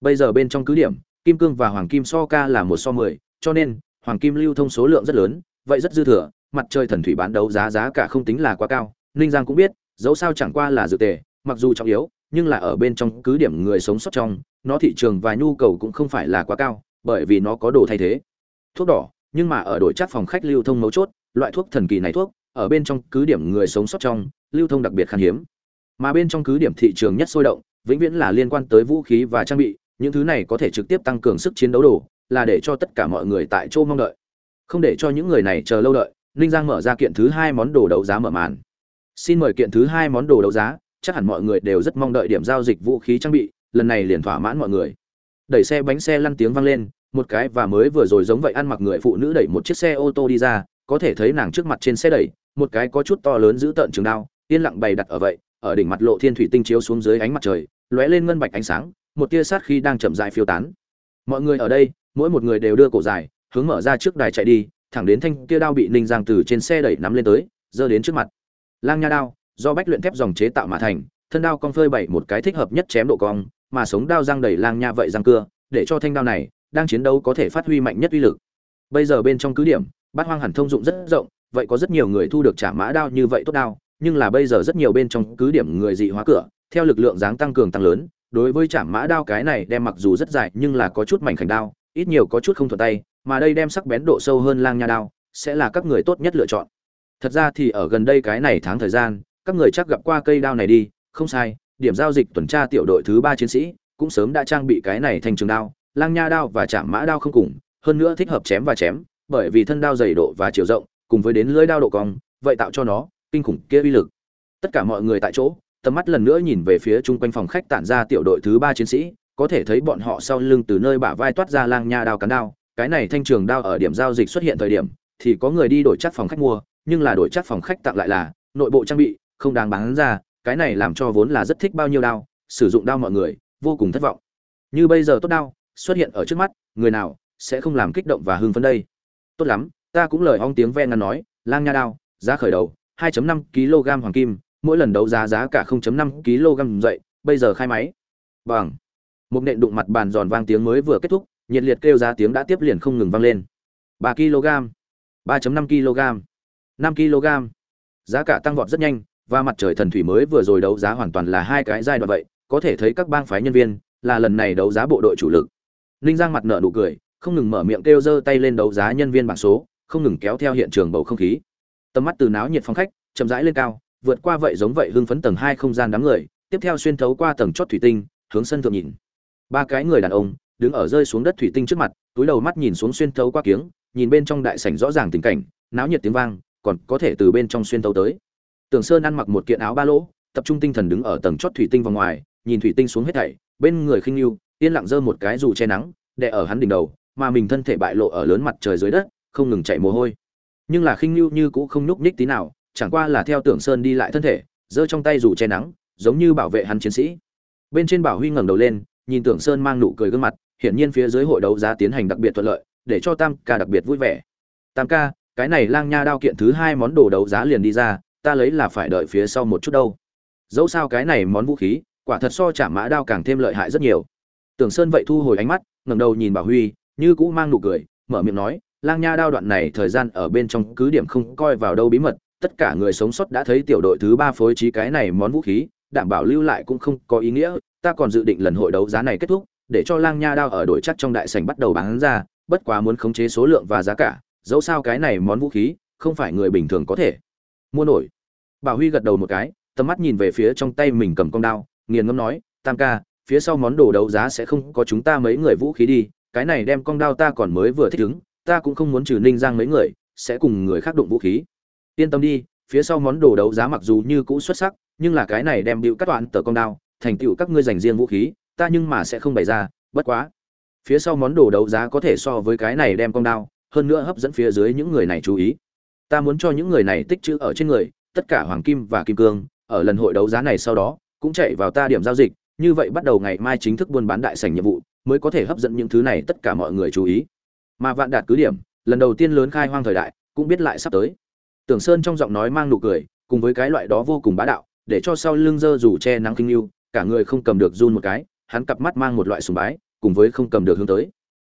A: Bây giờ bên trong cứ điểm, kim cương và hoàng kim so ca là một so mười, cho nên, hoàng kim lưu thông số lượng rất lớn, vậy rất dư thừa mặt trời thần thủy bán đấu giá giá cả không tính là quá cao, ninh giang cũng biết, dẫu sao chẳng qua là dự tề, mặc dù trọng yếu, nhưng là ở bên trong cứ điểm người sống sót trong, nó thị trường và nhu cầu cũng không phải là quá cao, bởi vì nó có đồ thay thế. Thuốc đỏ, nhưng mà ở đổi chắc phòng khách lưu thông mấu chốt, loại thuốc thần kỳ này thuốc, ở bên trong cứ điểm người sống sót trong, lưu thông đặc biệt khan hiếm. Mà bên trong cứ điểm thị trường nhất sôi động, vĩnh viễn là liên quan tới vũ khí và trang bị, những thứ này có thể trực tiếp tăng cường sức chiến đấu đồ, là để cho tất cả mọi người tại chỗ mong đợi. Không để cho những người này chờ lâu đợi ninh giang mở ra kiện thứ hai món đồ đấu giá mở màn. Xin mời kiện thứ hai món đồ đấu giá, chắc hẳn mọi người đều rất mong đợi điểm giao dịch vũ khí trang bị, lần này liền thỏa mãn mọi người. Đẩy xe bánh xe lăn tiếng vang lên, một cái và mới vừa rồi giống vậy ăn mặc người phụ nữ đẩy một chiếc xe ô tô đi ra, có thể thấy nàng trước mặt trên xe đẩy, một cái có chút to lớn giữ tợn trường đao, yên lặng bày đặt ở vậy, ở đỉnh mặt lộ thiên thủy tinh chiếu xuống dưới ánh mặt trời, lóe lên ngân bạch ánh sáng, một tia sát khi đang chậm dại phiêu tán. Mọi người ở đây, mỗi một người đều đưa cổ dài, hướng mở ra trước đài chạy đi thẳng đến thanh kia đao bị ninh giang từ trên xe đẩy nắm lên tới, giơ đến trước mặt. Lang nha đao, do bách luyện thép dòng chế tạo mà thành, thân đao cong phơi bảy một cái thích hợp nhất chém độ cong, mà sống đao răng đầy lang nha vậy răng cưa, để cho thanh đao này đang chiến đấu có thể phát huy mạnh nhất uy lực. Bây giờ bên trong cứ điểm, bát hoang hẳn thông dụng rất rộng, vậy có rất nhiều người thu được trả mã đao như vậy tốt đao, nhưng là bây giờ rất nhiều bên trong cứ điểm người dị hóa cửa, theo lực lượng dáng tăng cường tăng lớn, đối với trả mã đao cái này đem mặc dù rất dài nhưng là có chút mảnh khảnh đao, ít nhiều có chút không thuận tay mà đây đem sắc bén độ sâu hơn lang nha đao, sẽ là các người tốt nhất lựa chọn. Thật ra thì ở gần đây cái này tháng thời gian, các người chắc gặp qua cây đao này đi, không sai, điểm giao dịch tuần tra tiểu đội thứ ba chiến sĩ, cũng sớm đã trang bị cái này thành trường đao, lang nha đao và chạm mã đao không cùng, hơn nữa thích hợp chém và chém, bởi vì thân đao dày độ và chiều rộng, cùng với đến lưỡi đao độ cong, vậy tạo cho nó kinh khủng kia uy lực. Tất cả mọi người tại chỗ, tầm mắt lần nữa nhìn về phía chung quanh phòng khách tản ra tiểu đội thứ ba chiến sĩ, có thể thấy bọn họ sau lưng từ nơi bả vai toát ra lang nha đao cắn đao cái này thanh trường đao ở điểm giao dịch xuất hiện thời điểm, thì có người đi đổi chắc phòng khách mua, nhưng là đổi chắc phòng khách tặng lại là nội bộ trang bị, không đáng bán ra, cái này làm cho vốn là rất thích bao nhiêu đao, sử dụng đao mọi người, vô cùng thất vọng. Như bây giờ tốt đao, xuất hiện ở trước mắt, người nào sẽ không làm kích động và hưng phấn đây? Tốt lắm, ta cũng lời hong tiếng ven ngăn nói, lang nha đao, giá khởi đầu 2.5 kg hoàng kim, mỗi lần đấu giá giá cả 0.5 kg dậy, bây giờ khai máy. Bằng. Một nện đụng mặt bàn giòn vang tiếng mới vừa kết thúc nhiệt liệt kêu giá tiếng đã tiếp liền không ngừng vang lên. 3 kg 3.5 kg 5 kg. Giá cả tăng vọt rất nhanh, và mặt trời thần thủy mới vừa rồi đấu giá hoàn toàn là hai cái giai đoạn vậy. Có thể thấy các bang phái nhân viên là lần này đấu giá bộ đội chủ lực. Ninh giang mặt nợ nụ cười, không ngừng mở miệng kêu giơ tay lên đấu giá nhân viên bảng số, không ngừng kéo theo hiện trường bầu không khí. Tầm mắt từ náo nhiệt phòng khách, chậm rãi lên cao, vượt qua vậy giống vậy hưng phấn tầng hai không gian đám người, tiếp theo xuyên thấu qua tầng chót thủy tinh, hướng sân thượng nhìn. Ba cái người đàn ông đứng ở rơi xuống đất thủy tinh trước mặt, túi đầu mắt nhìn xuống xuyên thấu qua kiếng, nhìn bên trong đại sảnh rõ ràng tình cảnh, náo nhiệt tiếng vang, còn có thể từ bên trong xuyên thấu tới. Tưởng sơn ăn mặc một kiện áo ba lỗ, tập trung tinh thần đứng ở tầng chót thủy tinh vào ngoài, nhìn thủy tinh xuống hết thảy, bên người khinh lưu yên lặng giơ một cái dù che nắng, đè ở hắn đỉnh đầu, mà mình thân thể bại lộ ở lớn mặt trời dưới đất, không ngừng chạy mồ hôi. Nhưng là khinh lưu như cũng không nhúc nhích tí nào, chẳng qua là theo tưởng sơn đi lại thân thể, giơ trong tay dù che nắng, giống như bảo vệ hắn chiến sĩ. Bên trên bảo huy ngẩng đầu lên, nhìn tưởng sơn mang nụ cười gương mặt hiển nhiên phía dưới hội đấu giá tiến hành đặc biệt thuận lợi, để cho tam ca đặc biệt vui vẻ. Tam ca, cái này lang nha đao kiện thứ hai món đồ đấu giá liền đi ra, ta lấy là phải đợi phía sau một chút đâu. Dẫu sao cái này món vũ khí, quả thật so chả mã đao càng thêm lợi hại rất nhiều. Tưởng sơn vậy thu hồi ánh mắt, ngẩng đầu nhìn bảo huy, như cũ mang nụ cười, mở miệng nói, lang nha đao đoạn này thời gian ở bên trong cứ điểm không coi vào đâu bí mật, tất cả người sống sót đã thấy tiểu đội thứ ba phối trí cái này món vũ khí, đảm bảo lưu lại cũng không có ý nghĩa, ta còn dự định lần hội đấu giá này kết thúc để cho lang nha đao ở đội chắc trong đại sảnh bắt đầu bán ra, bất quá muốn khống chế số lượng và giá cả, dẫu sao cái này món vũ khí, không phải người bình thường có thể mua nổi. Bảo huy gật đầu một cái, tầm mắt nhìn về phía trong tay mình cầm con đao, nghiền ngâm nói, tam ca, phía sau món đồ đấu giá sẽ không có chúng ta mấy người vũ khí đi, cái này đem con đao ta còn mới vừa thích ứng, ta cũng không muốn trừ ninh giang mấy người, sẽ cùng người khác đụng vũ khí. Yên tâm đi, phía sau món đồ đấu giá mặc dù như cũ xuất sắc, nhưng là cái này đem bịu các đoạn tờ con đao, thành tựu các ngươi dành riêng vũ khí ta nhưng mà sẽ không bày ra, bất quá. Phía sau món đồ đấu giá có thể so với cái này đem con đao, hơn nữa hấp dẫn phía dưới những người này chú ý. Ta muốn cho những người này tích chữ ở trên người, tất cả hoàng kim và kim cương, ở lần hội đấu giá này sau đó, cũng chạy vào ta điểm giao dịch, như vậy bắt đầu ngày mai chính thức buôn bán đại sảnh nhiệm vụ, mới có thể hấp dẫn những thứ này tất cả mọi người chú ý. Mà vạn đạt cứ điểm, lần đầu tiên lớn khai hoang thời đại, cũng biết lại sắp tới. Tưởng sơn trong giọng nói mang nụ cười, cùng với cái loại đó vô cùng bá đạo, để cho sau lưng dơ dù che nắng kinh yêu, cả người không cầm được run một cái hắn cặp mắt mang một loại sùng bái cùng với không cầm được hướng tới.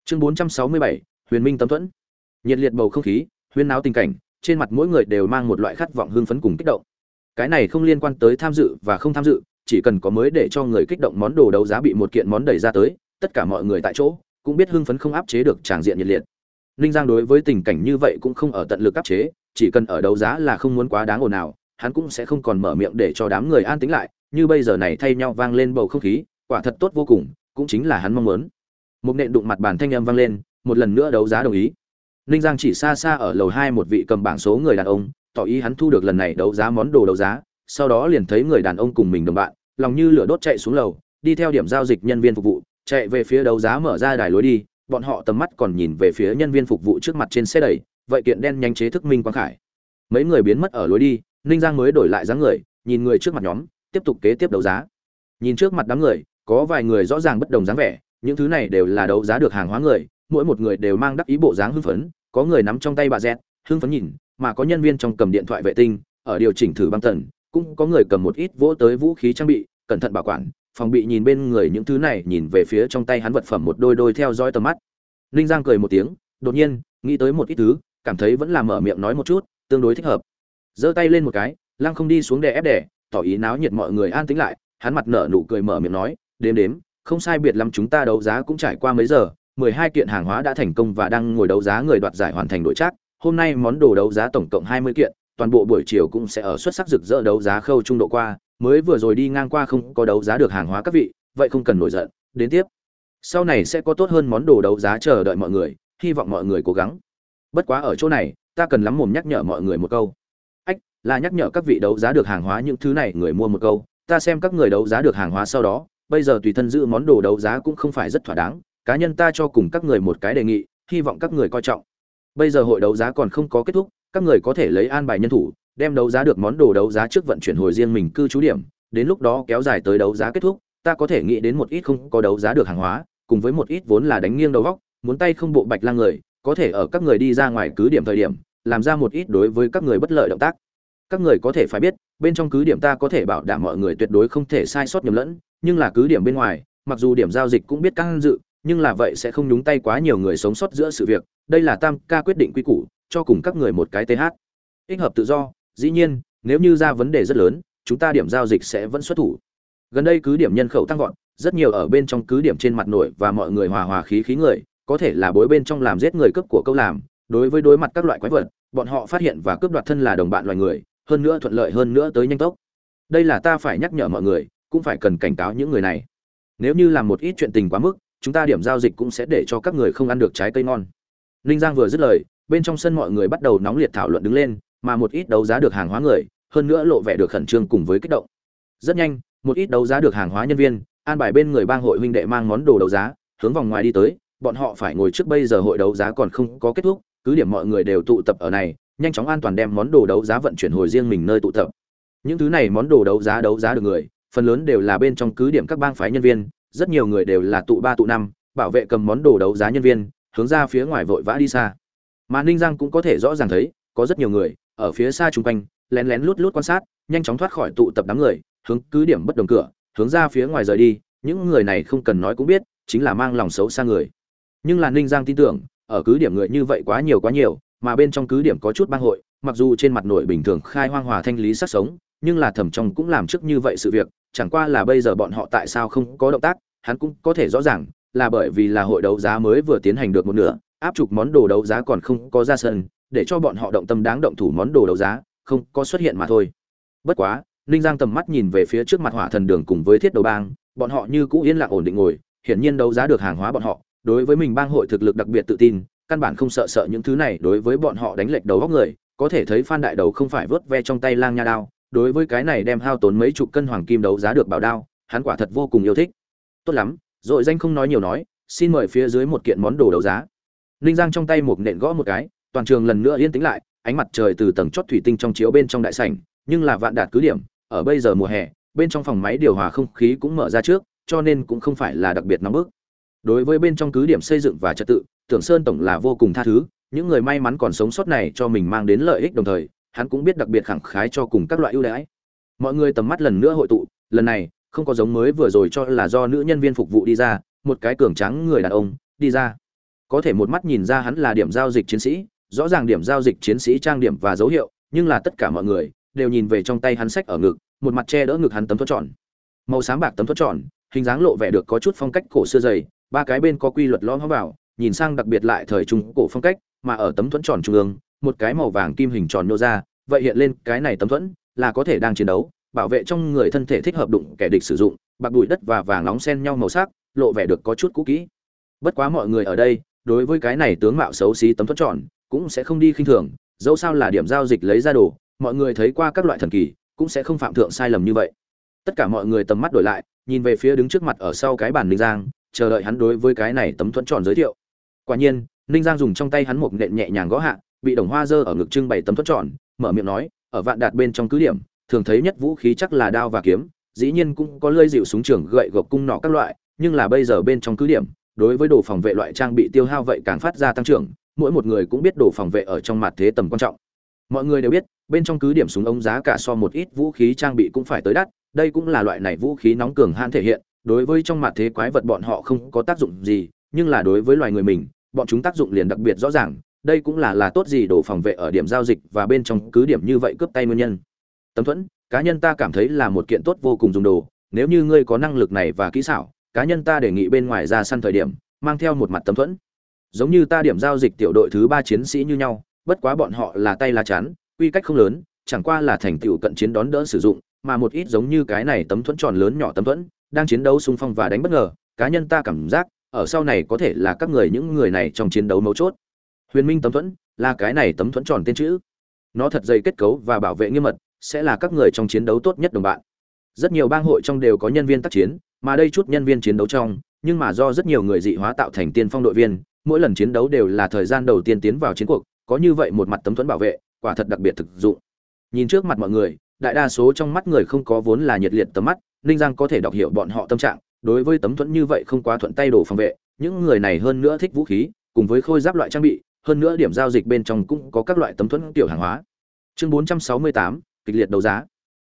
A: Chương 467, huyền minh tâm thuẫn. Nhiệt liệt bầu không khí huyên náo tình cảnh trên mặt mỗi người đều mang một loại khát vọng hưng phấn cùng kích động. Cái này không liên quan tới tham dự và không tham dự chỉ cần có mới để cho người kích động món đồ đấu giá bị một kiện món đẩy ra tới tất cả mọi người tại chỗ cũng biết hưng phấn không áp chế được tràng diện nhiệt liệt. Ninh giang đối với tình cảnh như vậy cũng không ở tận lực áp chế chỉ cần ở đấu giá là không muốn quá đáng ồn nào hắn cũng sẽ không còn mở miệng để cho đám người an tĩnh lại như bây giờ này thay nhau vang lên bầu không khí quả thật tốt vô cùng, cũng chính là hắn mong muốn. Một nện đụng mặt bàn thanh âm vang lên, một lần nữa đấu giá đồng ý. Ninh giang chỉ xa xa ở lầu hai một vị cầm bảng số người đàn ông, tỏ ý hắn thu được lần này đấu giá món đồ đấu giá, sau đó liền thấy người đàn ông cùng mình đồng bạn, lòng như lửa đốt chạy xuống lầu, đi theo điểm giao dịch nhân viên phục vụ, chạy về phía đấu giá mở ra đài lối đi, bọn họ tầm mắt còn nhìn về phía nhân viên phục vụ trước mặt trên xe đẩy, vậy kiện đen nhanh chế thức minh quang khải. Mấy người biến mất ở lối đi, ninh giang mới đổi lại dáng người, nhìn người trước mặt nhóm, tiếp tục kế tiếp đấu giá. Nhìn trước mặt đám người có vài người rõ ràng bất đồng dáng vẻ, những thứ này đều là đấu giá được hàng hóa người, mỗi một người đều mang đắc ý bộ dáng hưng phấn, có người nắm trong tay bà dẹt, hưng phấn nhìn, mà có nhân viên trong cầm điện thoại vệ tinh, ở điều chỉnh thử băng tần, cũng có người cầm một ít vỗ tới vũ khí trang bị, cẩn thận bảo quản, phòng bị nhìn bên người những thứ này, nhìn về phía trong tay hắn vật phẩm một đôi đôi theo dõi tầm mắt. Ninh giang cười một tiếng, đột nhiên, nghĩ tới một ít thứ, cảm thấy vẫn là mở miệng nói một chút, tương đối thích hợp. Giơ tay lên một cái, lăng không đi xuống đè ép đè tỏ ý náo nhiệt mọi người an tĩnh lại, hắn mặt nở nụ cười mở miệng nói đếm đếm, không sai biệt lắm chúng ta đấu giá cũng trải qua mấy giờ, mười hai kiện hàng hóa đã thành công và đang ngồi đấu giá người đoạt giải hoàn thành đội trác hôm nay món đồ đấu giá tổng cộng hai mươi kiện, toàn bộ buổi chiều cũng sẽ ở xuất sắc rực rỡ đấu giá khâu trung độ qua. Mới vừa rồi đi ngang qua không có đấu giá được hàng hóa các vị, vậy không cần nổi giận. Đến tiếp. Sau này sẽ có tốt hơn món đồ đấu giá chờ đợi mọi người, hy vọng mọi người cố gắng. Bất quá ở chỗ này, ta cần lắm mồm nhắc nhở mọi người một câu. Ách, là nhắc nhở các vị đấu giá được hàng hóa những thứ này người mua một câu. Ta xem các người đấu giá được hàng hóa sau đó bây giờ tùy thân giữ món đồ đấu giá cũng không phải rất thỏa đáng, cá nhân ta cho cùng các người một cái đề nghị, hy vọng các người coi trọng. Bây giờ hội đấu giá còn không có kết thúc, các người có thể lấy an bài nhân thủ, đem đấu giá được món đồ đấu giá trước vận chuyển hồi riêng mình cư trú điểm, đến lúc đó kéo dài tới đấu giá kết thúc, ta có thể nghĩ đến một ít không có đấu giá được hàng hóa, cùng với một ít vốn là đánh nghiêng đầu góc, muốn tay không bộ bạch lang người, có thể ở các người đi ra ngoài cứ điểm thời điểm, làm ra một ít đối với các người bất lợi động tác. Các người có thể phải biết, bên trong cứ điểm ta có thể bảo đảm mọi người tuyệt đối không thể sai sót nhầm lẫn nhưng là cứ điểm bên ngoài, mặc dù điểm giao dịch cũng biết căng dự, nhưng là vậy sẽ không nhúng tay quá nhiều người sống sót giữa sự việc, đây là tam ca quyết định quy củ, cho cùng các người một cái th ích hợp tự do, dĩ nhiên, nếu như ra vấn đề rất lớn, chúng ta điểm giao dịch sẽ vẫn xuất thủ. Gần đây cứ điểm nhân khẩu tăng vọt, rất nhiều ở bên trong cứ điểm trên mặt nổi và mọi người hòa hòa khí khí người, có thể là bối bên trong làm giết người cướp của câu làm, đối với đối mặt các loại quái vật, bọn họ phát hiện và cướp đoạt thân là đồng bạn loài người, hơn nữa thuận lợi hơn nữa tới nhanh tốc. Đây là ta phải nhắc nhở mọi người cũng phải cần cảnh cáo những người này. Nếu như làm một ít chuyện tình quá mức, chúng ta điểm giao dịch cũng sẽ để cho các người không ăn được trái cây ngon. Ninh giang vừa dứt lời, bên trong sân mọi người bắt đầu nóng liệt thảo luận đứng lên, mà một ít đấu giá được hàng hóa người, hơn nữa lộ vẻ được khẩn trương cùng với kích động. Rất nhanh, một ít đấu giá được hàng hóa nhân viên, an bài bên người bang hội huynh đệ mang món đồ đấu giá, hướng vòng ngoài đi tới, bọn họ phải ngồi trước bây giờ hội đấu giá còn không có kết thúc, cứ điểm mọi người đều tụ tập ở này, nhanh chóng an toàn đem món đồ đấu giá vận chuyển hồi riêng mình nơi tụ tập. Những thứ này món đồ đấu giá đấu giá được người phần lớn đều là bên trong cứ điểm các bang phái nhân viên, rất nhiều người đều là tụ ba tụ năm, bảo vệ cầm món đồ đấu giá nhân viên, hướng ra phía ngoài vội vã đi xa. Mà ninh giang cũng có thể rõ ràng thấy, có rất nhiều người, ở phía xa chung quanh, lén lén lút lút quan sát, nhanh chóng thoát khỏi tụ tập đám người, hướng cứ điểm bất đồng cửa, hướng ra phía ngoài rời đi, những người này không cần nói cũng biết, chính là mang lòng xấu xa người. Nhưng là ninh giang tin tưởng, ở cứ điểm người như vậy quá nhiều quá nhiều, mà bên trong cứ điểm có chút bang hội, mặc dù trên mặt nội bình thường khai hoang hòa thanh lý sắc sống nhưng là thẩm trong cũng làm trước như vậy sự việc, chẳng qua là bây giờ bọn họ tại sao không có động tác, hắn cũng có thể rõ ràng, là bởi vì là hội đấu giá mới vừa tiến hành được một nửa, áp chụp món đồ đấu giá còn không có ra sân, để cho bọn họ động tâm đáng động thủ món đồ đấu giá, không có xuất hiện mà thôi. Bất quá, ninh giang tầm mắt nhìn về phía trước mặt hỏa thần đường cùng với thiết đầu bang, bọn họ như cũ yên lặng ổn định ngồi, hiển nhiên đấu giá được hàng hóa bọn họ, đối với mình bang hội thực lực đặc biệt tự tin, căn bản không sợ sợ những thứ này đối với bọn họ đánh lệch đầu góc người, có thể thấy phan đại đầu không phải vớt ve trong tay lang nha đao đối với cái này đem hao tốn mấy chục cân hoàng kim đấu giá được bảo đao, hắn quả thật vô cùng yêu thích. Tốt lắm, rồi danh không nói nhiều nói, xin mời phía dưới một kiện món đồ đấu giá. Ninh giang trong tay một nện gõ một cái, toàn trường lần nữa yên tĩnh lại, ánh mặt trời từ tầng chót thủy tinh trong chiếu bên trong đại sảnh, nhưng là vạn đạt cứ điểm, ở bây giờ mùa hè, bên trong phòng máy điều hòa không khí cũng mở ra trước, cho nên cũng không phải là đặc biệt nóng bức. Đối với bên trong cứ điểm xây dựng và trật tự, tưởng sơn tổng là vô cùng tha thứ, những người may mắn còn sống sót này cho mình mang đến lợi ích đồng thời hắn cũng biết đặc biệt khẳng khái cho cùng các loại ưu đãi. Mọi người tầm mắt lần nữa hội tụ, lần này, không có giống mới vừa rồi cho là do nữ nhân viên phục vụ đi ra, một cái cường trắng người đàn ông đi ra. Có thể một mắt nhìn ra hắn là điểm giao dịch chiến sĩ, rõ ràng điểm giao dịch chiến sĩ trang điểm và dấu hiệu, nhưng là tất cả mọi người đều nhìn về trong tay hắn sách ở ngực, một mặt che đỡ ngực hắn tấm thuất tròn. Màu sáng bạc tấm thuất tròn, hình dáng lộ vẻ được có chút phong cách cổ xưa dày, ba cái bên có quy luật lõm vào, nhìn sang đặc biệt lại thời trung cổ phong cách, mà ở tấm thuẫn tròn trung ương một cái màu vàng kim hình tròn nhô ra, vậy hiện lên cái này tấm thuẫn là có thể đang chiến đấu, bảo vệ trong người thân thể thích hợp đụng kẻ địch sử dụng, bạc bụi đất và vàng nóng xen nhau màu sắc, lộ vẻ được có chút cũ kỹ. Bất quá mọi người ở đây, đối với cái này tướng mạo xấu xí tấm thuẫn tròn, cũng sẽ không đi khinh thường, dẫu sao là điểm giao dịch lấy ra đồ, mọi người thấy qua các loại thần kỳ, cũng sẽ không phạm thượng sai lầm như vậy. Tất cả mọi người tầm mắt đổi lại, nhìn về phía đứng trước mặt ở sau cái bàn ninh giang, chờ đợi hắn đối với cái này tấm thuẫn tròn giới thiệu. Quả nhiên, ninh giang dùng trong tay hắn một nện nhẹ nhàng gõ hạ bị đồng hoa dơ ở ngực trưng bày tấm thuẫn tròn, mở miệng nói, ở vạn đạt bên trong cứ điểm, thường thấy nhất vũ khí chắc là đao và kiếm, dĩ nhiên cũng có lơi dịu súng trường gậy gộc cung nọ các loại, nhưng là bây giờ bên trong cứ điểm, đối với đồ phòng vệ loại trang bị tiêu hao vậy càng phát ra tăng trưởng, mỗi một người cũng biết đồ phòng vệ ở trong mặt thế tầm quan trọng. Mọi người đều biết, bên trong cứ điểm súng ống giá cả so một ít vũ khí trang bị cũng phải tới đắt, đây cũng là loại này vũ khí nóng cường hãn thể hiện, đối với trong mặt thế quái vật bọn họ không có tác dụng gì, nhưng là đối với loài người mình, bọn chúng tác dụng liền đặc biệt rõ ràng đây cũng là là tốt gì đồ phòng vệ ở điểm giao dịch và bên trong cứ điểm như vậy cướp tay nguyên nhân. Tấm thuẫn, cá nhân ta cảm thấy là một kiện tốt vô cùng dùng đồ, nếu như ngươi có năng lực này và kỹ xảo, cá nhân ta đề nghị bên ngoài ra săn thời điểm, mang theo một mặt tấm thuẫn. Giống như ta điểm giao dịch tiểu đội thứ ba chiến sĩ như nhau, bất quá bọn họ là tay lá chắn, quy cách không lớn, chẳng qua là thành tựu cận chiến đón đỡ sử dụng, mà một ít giống như cái này tấm thuẫn tròn lớn nhỏ tấm thuẫn, đang chiến đấu xung phong và đánh bất ngờ, cá nhân ta cảm giác, ở sau này có thể là các người những người này trong chiến đấu mấu chốt huyền minh tấm thuẫn là cái này tấm thuẫn tròn tên chữ. Nó thật dày kết cấu và bảo vệ nghiêm mật, sẽ là các người trong chiến đấu tốt nhất đồng bạn. Rất nhiều bang hội trong đều có nhân viên tác chiến, mà đây chút nhân viên chiến đấu trong, nhưng mà do rất nhiều người dị hóa tạo thành tiên phong đội viên, mỗi lần chiến đấu đều là thời gian đầu tiên tiến vào chiến cuộc, có như vậy một mặt tấm thuẫn bảo vệ, quả thật đặc biệt thực dụng. Nhìn trước mặt mọi người, đại đa số trong mắt người không có vốn là nhiệt liệt tầm mắt ninh giang có thể đọc hiểu bọn họ tâm trạng, đối với tấm thuẫn như vậy không quá thuận tay đổ phòng vệ, những người này hơn nữa thích vũ khí, cùng với khôi giáp loại trang bị hơn nữa điểm giao dịch bên trong cũng có các loại tấm thuẫn tiểu hàng hóa. Chương 468, kịch liệt đấu giá.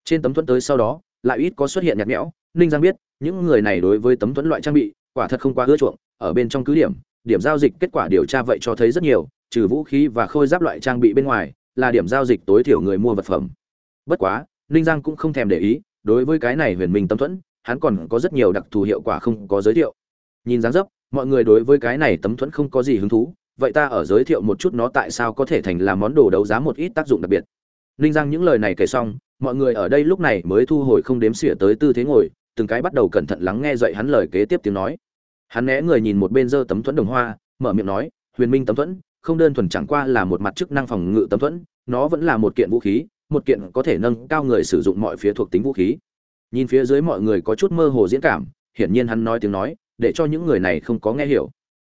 A: Trên tấm thuẫn tới sau đó lại ít có xuất hiện nhạt nhẽo. Ninh giang biết những người này đối với tấm thuẫn loại trang bị quả thật không quá ưa chuộng. Ở bên trong cứ điểm điểm giao dịch kết quả điều tra vậy cho thấy rất nhiều trừ vũ khí và khôi giáp loại trang bị bên ngoài là điểm giao dịch tối thiểu người mua vật phẩm. Bất quá ninh giang cũng không thèm để ý đối với cái này huyền minh tấm thuẫn hắn còn có rất nhiều đặc thù hiệu quả không có giới thiệu. Nhìn dáng dấp mọi người đối với cái này tấm thuẫn không có gì hứng thú vậy ta ở giới thiệu một chút nó tại sao có thể thành là món đồ đấu giá một ít tác dụng đặc biệt. Ninh giang những lời này kể xong, mọi người ở đây lúc này mới thu hồi không đếm xỉa tới tư thế ngồi, từng cái bắt đầu cẩn thận lắng nghe dậy hắn lời kế tiếp tiếng nói. Hắn né người nhìn một bên dơ tấm thuẫn đồng hoa, mở miệng nói, huyền minh tấm thuẫn, không đơn thuần chẳng qua là một mặt chức năng phòng ngự tấm thuẫn, nó vẫn là một kiện vũ khí, một kiện có thể nâng cao người sử dụng mọi phía thuộc tính vũ khí. Nhìn phía dưới mọi người có chút mơ hồ diễn cảm, hiển nhiên hắn nói tiếng nói, để cho những người này không có nghe hiểu.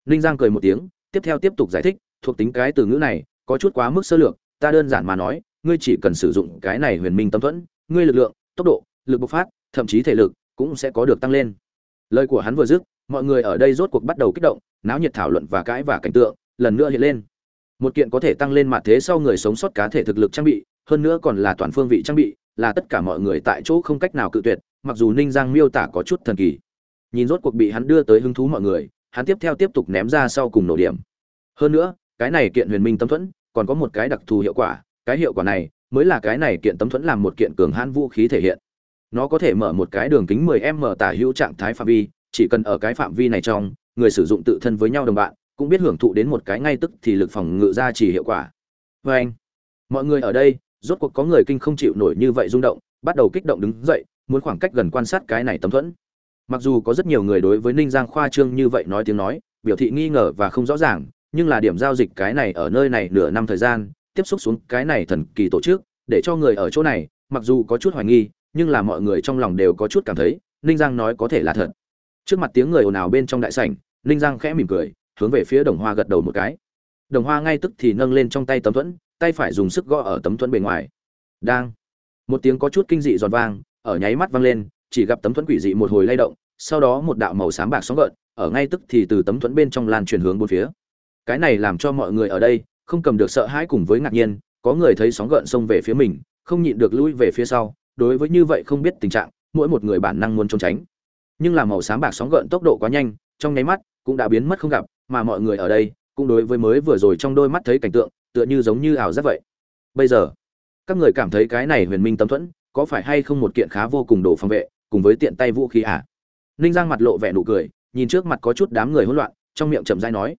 A: Ninh giang cười một tiếng tiếp theo tiếp tục giải thích, thuộc tính cái từ ngữ này, có chút quá mức sơ lược, ta đơn giản mà nói, ngươi chỉ cần sử dụng cái này huyền minh tâm thuẫn, ngươi lực lượng, tốc độ, lực bộc phát, thậm chí thể lực cũng sẽ có được tăng lên. Lời của hắn vừa dứt, mọi người ở đây rốt cuộc bắt đầu kích động, náo nhiệt thảo luận và cãi và cảnh tượng lần nữa hiện lên. Một kiện có thể tăng lên mặt thế sau người sống sót cá thể thực lực trang bị, hơn nữa còn là toàn phương vị trang bị, là tất cả mọi người tại chỗ không cách nào cự tuyệt, mặc dù ninh giang miêu tả có chút thần kỳ. Nhìn rốt cuộc bị hắn đưa tới hứng thú mọi người hắn tiếp theo tiếp tục ném ra sau cùng nổ điểm. Hơn nữa, cái này kiện huyền minh tâm thuẫn, còn có một cái đặc thù hiệu quả, cái hiệu quả này mới là cái này kiện tấm thuẫn làm một kiện cường hãn vũ khí thể hiện. Nó có thể mở một cái đường kính 10 m tả hữu trạng thái phạm vi, chỉ cần ở cái phạm vi này trong, người sử dụng tự thân với nhau đồng bạn, cũng biết hưởng thụ đến một cái ngay tức thì lực phòng ngự ra chỉ hiệu quả. Và anh, mọi người ở đây, rốt cuộc có người kinh không chịu nổi như vậy rung động, bắt đầu kích động đứng dậy, muốn khoảng cách gần quan sát cái này tấm thuẫn mặc dù có rất nhiều người đối với ninh giang khoa trương như vậy nói tiếng nói, biểu thị nghi ngờ và không rõ ràng, nhưng là điểm giao dịch cái này ở nơi này nửa năm thời gian, tiếp xúc xuống cái này thần kỳ tổ chức, để cho người ở chỗ này, mặc dù có chút hoài nghi, nhưng là mọi người trong lòng đều có chút cảm thấy, ninh giang nói có thể là thật. Trước mặt tiếng người ồn ào bên trong đại sảnh, ninh giang khẽ mỉm cười, hướng về phía đồng hoa gật đầu một cái. Đồng hoa ngay tức thì nâng lên trong tay tấm thuẫn, tay phải dùng sức gõ ở tấm thuẫn bề ngoài. Đang. Một tiếng có chút kinh dị giòn vang, ở nháy mắt vang lên chỉ gặp tấm thuẫn quỷ dị một hồi lay động, sau đó một đạo màu xám bạc sóng gợn, ở ngay tức thì từ tấm thuẫn bên trong lan truyền hướng bốn phía. Cái này làm cho mọi người ở đây không cầm được sợ hãi cùng với ngạc nhiên, có người thấy sóng gợn xông về phía mình, không nhịn được lui về phía sau, đối với như vậy không biết tình trạng, mỗi một người bản năng muốn trốn tránh. Nhưng là màu xám bạc sóng gợn tốc độ quá nhanh, trong nháy mắt cũng đã biến mất không gặp, mà mọi người ở đây cũng đối với mới vừa rồi trong đôi mắt thấy cảnh tượng, tựa như giống như ảo giác vậy. Bây giờ, các người cảm thấy cái này huyền minh tâm thuẫn có phải hay không một kiện khá vô cùng đồ phòng vệ? Cùng với tiện tay vũ khí à? Ninh giang mặt lộ vẻ nụ cười, nhìn trước mặt có chút đám người hỗn loạn, trong miệng chậm rãi nói.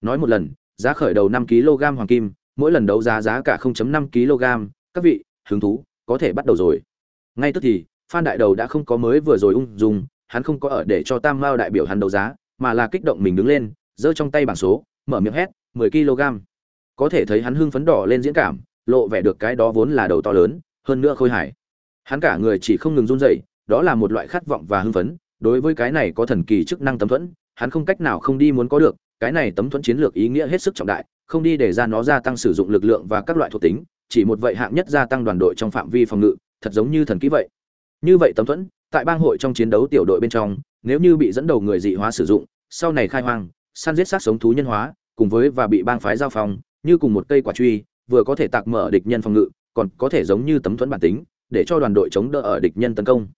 A: Nói một lần, giá khởi đầu năm kg hoàng kim, mỗi lần đấu giá giá cả 0.5 kg, các vị, hứng thú, có thể bắt đầu rồi. Ngay tức thì, phan đại đầu đã không có mới vừa rồi ung dung, hắn không có ở để cho tam mao đại biểu hắn đấu giá, mà là kích động mình đứng lên, giơ trong tay bảng số, mở miệng hét 10 kg. Có thể thấy hắn hưng phấn đỏ lên diễn cảm, lộ vẻ được cái đó vốn là đầu to lớn, hơn nữa khôi hài. Hắn cả người chỉ không ngừng run rẩy đó là một loại khát vọng và hưng phấn, đối với cái này có thần kỳ chức năng tấm thuẫn, hắn không cách nào không đi muốn có được, cái này tấm thuẫn chiến lược ý nghĩa hết sức trọng đại, không đi để ra nó gia tăng sử dụng lực lượng và các loại thuộc tính, chỉ một vậy hạng nhất gia tăng đoàn đội trong phạm vi phòng ngự, thật giống như thần kỹ vậy. Như vậy tấm thuẫn, tại bang hội trong chiến đấu tiểu đội bên trong, nếu như bị dẫn đầu người dị hóa sử dụng, sau này khai hoang, săn giết sát sống thú nhân hóa, cùng với và bị bang phái giao phòng như cùng một cây quả truy, vừa có thể tạc mở địch nhân phòng ngự, còn có thể giống như tấm thuẫn bản tính, để cho đoàn đội chống đỡ ở địch nhân tấn công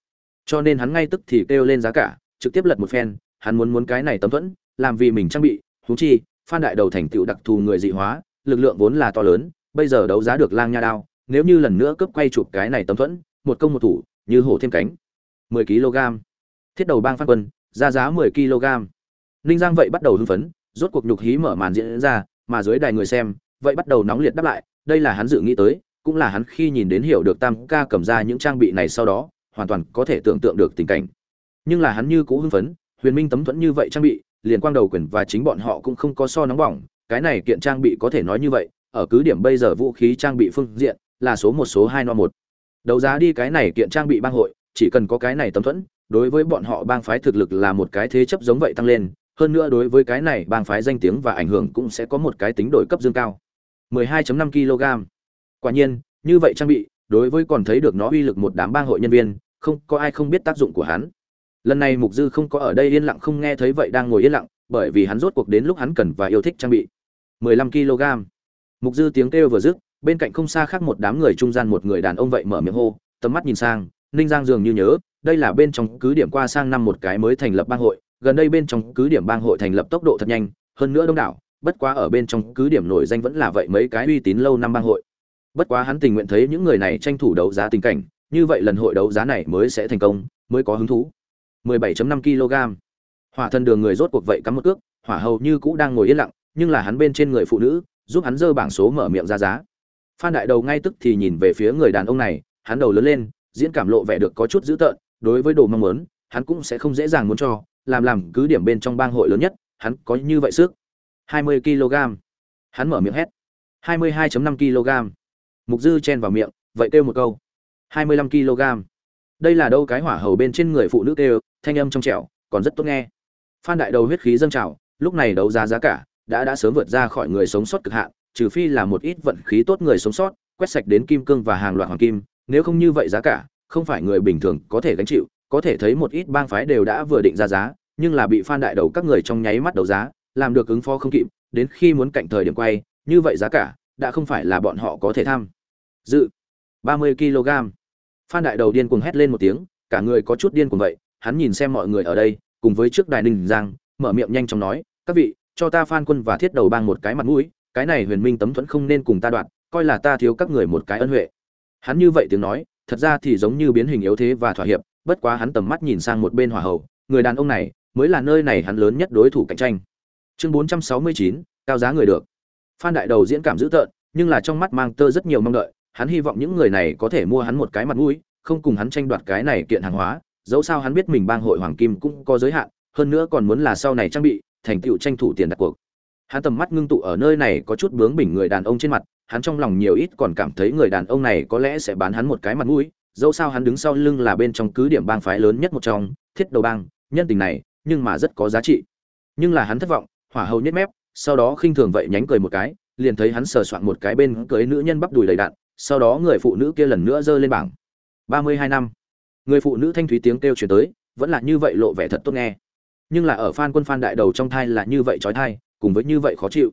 A: cho nên hắn ngay tức thì kêu lên giá cả, trực tiếp lật một phen, hắn muốn muốn cái này tấm thuẫn, làm vì mình trang bị thú chi, phan đại đầu thành tựu đặc thù người dị hóa, lực lượng vốn là to lớn, bây giờ đấu giá được lang nha đao, nếu như lần nữa cướp quay chụp cái này tấm thuẫn, một công một thủ, như hổ thêm cánh. 10 kg. Thiết đầu bang phan quân, ra giá 10 kg. Ninh giang vậy bắt đầu hưng phấn, rốt cuộc nhục hí mở màn diễn ra, mà dưới đài người xem, vậy bắt đầu nóng liệt đáp lại, đây là hắn dự nghĩ tới, cũng là hắn khi nhìn đến hiểu được tam ca cầm ra những trang bị này sau đó hoàn toàn có thể tưởng tượng được tình cảnh. Nhưng là hắn như cũ hưng phấn, huyền minh tấm thuẫn như vậy trang bị, liền quang đầu quyền và chính bọn họ cũng không có so nóng bỏng, cái này kiện trang bị có thể nói như vậy, ở cứ điểm bây giờ vũ khí trang bị phương diện, là số một, số hai, no một. Đấu giá đi cái này kiện trang bị bang hội, chỉ cần có cái này tấm thuẫn, đối với bọn họ bang phái thực lực là một cái thế chấp giống vậy tăng lên, hơn nữa đối với cái này bang phái danh tiếng và ảnh hưởng cũng sẽ có một cái tính đổi cấp dương cao. 12.5 kg quả nhiên, như vậy trang bị đối với còn thấy được nó uy lực một đám bang hội nhân viên, không, có ai không biết tác dụng của hắn. Lần này mục dư không có ở đây yên lặng, không nghe thấy vậy đang ngồi yên lặng, bởi vì hắn rốt cuộc đến lúc hắn cần và yêu thích trang bị. 15 kg. Mục dư tiếng kêu vừa dứt, bên cạnh không xa khác một đám người trung gian một người đàn ông vậy mở miệng hô, tầm mắt nhìn sang, ninh giang dường như nhớ, đây là bên trong cứ điểm qua sang năm một cái mới thành lập bang hội, gần đây bên trong cứ điểm bang hội thành lập tốc độ thật nhanh, hơn nữa đông đảo, bất quá ở bên trong cứ điểm nổi danh vẫn là vậy mấy cái uy tín lâu năm bang hội bất quá hắn tình nguyện thấy những người này tranh thủ đấu giá tình cảnh, như vậy lần hội đấu giá này mới sẽ thành công, mới có hứng thú. 17.5 kg. Hỏa thần đường người rốt cuộc vậy cắm một cước, hỏa hầu như cũ đang ngồi yên lặng, nhưng là hắn bên trên người phụ nữ, giúp hắn dơ bảng số mở miệng ra giá. Phan đại đầu ngay tức thì nhìn về phía người đàn ông này, hắn đầu lớn lên, diễn cảm lộ vẻ được có chút dữ tợn, đối với đồ mong muốn, hắn cũng sẽ không dễ dàng muốn cho, làm làm cứ điểm bên trong bang hội lớn nhất, hắn có như vậy sức. 20 kg. Hắn mở miệng hét. 22.5 kg mục dư chen vào miệng, vậy kêu một câu. 25 kg. Đây là đâu cái hỏa hầu bên trên người phụ nữ kêu, thanh âm trong trẻo, còn rất tốt nghe. Phan đại đầu huyết khí dâng trào, lúc này đấu giá giá cả, đã đã sớm vượt ra khỏi người sống sót cực hạn, trừ phi là một ít vận khí tốt người sống sót, quét sạch đến kim cương và hàng loạt hoàng kim, nếu không như vậy giá cả, không phải người bình thường có thể gánh chịu, có thể thấy một ít bang phái đều đã vừa định ra giá, nhưng là bị phan đại đầu các người trong nháy mắt đấu giá, làm được ứng phó không kịp, đến khi muốn cạnh thời điểm quay, như vậy giá cả, đã không phải là bọn họ có thể tham dự. 30 kg. Phan đại đầu điên cuồng hét lên một tiếng cả người có chút điên cuồng vậy hắn nhìn xem mọi người ở đây cùng với trước đài ninh giang mở miệng nhanh chóng nói các vị cho ta phan quân và thiết đầu bang một cái mặt mũi cái này huyền minh tấm thuẫn không nên cùng ta đoạn coi là ta thiếu các người một cái ân huệ. Hắn như vậy tiếng nói thật ra thì giống như biến hình yếu thế và thỏa hiệp bất quá hắn tầm mắt nhìn sang một bên hỏa hậu người đàn ông này mới là nơi này hắn lớn nhất đối thủ cạnh tranh. Chương 469, cao giá người được. Phan đại đầu diễn cảm dữ tợn nhưng là trong mắt mang tơ rất nhiều mong đợi hắn hy vọng những người này có thể mua hắn một cái mặt mũi, không cùng hắn tranh đoạt cái này kiện hàng hóa, dẫu sao hắn biết mình bang hội hoàng kim cũng có giới hạn, hơn nữa còn muốn là sau này trang bị, thành tựu tranh thủ tiền đặt cuộc. Hắn tầm mắt ngưng tụ ở nơi này có chút bướng bỉnh người đàn ông trên mặt, hắn trong lòng nhiều ít còn cảm thấy người đàn ông này có lẽ sẽ bán hắn một cái mặt mũi, dẫu sao hắn đứng sau lưng là bên trong cứ điểm bang phái lớn nhất một trong, thiết đầu bang, nhân tình này, nhưng mà rất có giá trị. Nhưng là hắn thất vọng, hỏa hầu nhếch mép, sau đó khinh thường vậy nhánh cười một cái, liền thấy hắn sờ soạn một cái bên cưới nữ nhân bắp đùi đầy đạn sau đó người phụ nữ kia lần nữa giơ lên bảng. Ba mươi hai năm. Người phụ nữ thanh thúy tiếng kêu chuyển tới, vẫn là như vậy lộ vẻ thật tốt nghe. Nhưng là ở phan quân phan đại đầu trong thai là như vậy trói thai, cùng với như vậy khó chịu.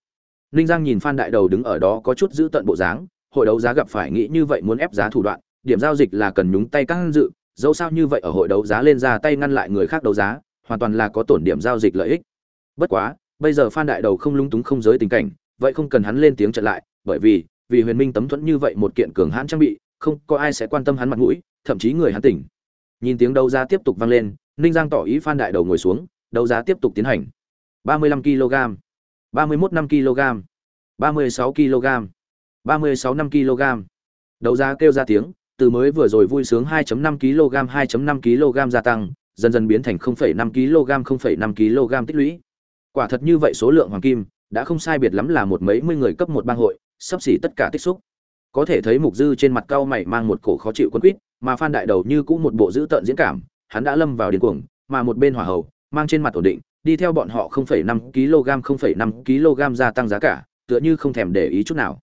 A: Ninh giang nhìn phan đại đầu đứng ở đó có chút giữ tận bộ dáng, hội đấu giá gặp phải nghĩ như vậy muốn ép giá thủ đoạn, điểm giao dịch là cần nhúng tay các dự, dẫu sao như vậy ở hội đấu giá lên ra tay ngăn lại người khác đấu giá, hoàn toàn là có tổn điểm giao dịch lợi ích. Bất quá, bây giờ phan đại đầu không lung túng không giới tình cảnh, vậy không cần hắn lên tiếng trận lại, bởi vì vì huyền minh tấm thuẫn như vậy một kiện cường hãn trang bị không có ai sẽ quan tâm hắn mặt mũi thậm chí người hắn tỉnh. Nhìn tiếng đấu giá tiếp tục vang lên ninh giang tỏ ý phan đại đầu ngồi xuống đấu giá tiếp tục tiến hành. 35 kg 31 5 kg 36 kg 36 5 kg. Đấu giá kêu ra tiếng từ mới vừa rồi vui sướng 2.5 kg 2.5 kg gia tăng dần dần biến thành 0,5 kg 0,5 kg tích lũy. Quả thật như vậy số lượng hoàng kim đã không sai biệt lắm là một mấy mươi người cấp một bang hội sắp xỉ tất cả tích xúc. Có thể thấy mục dư trên mặt cao mày mang một cổ khó chịu quân quýt mà phan đại đầu như cũng một bộ giữ tợn diễn cảm hắn đã lâm vào điên cuồng mà một bên hỏa hầu mang trên mặt ổn định đi theo bọn họ 0,5 kg 0,5 kg gia tăng giá cả tựa như không thèm để ý chút nào.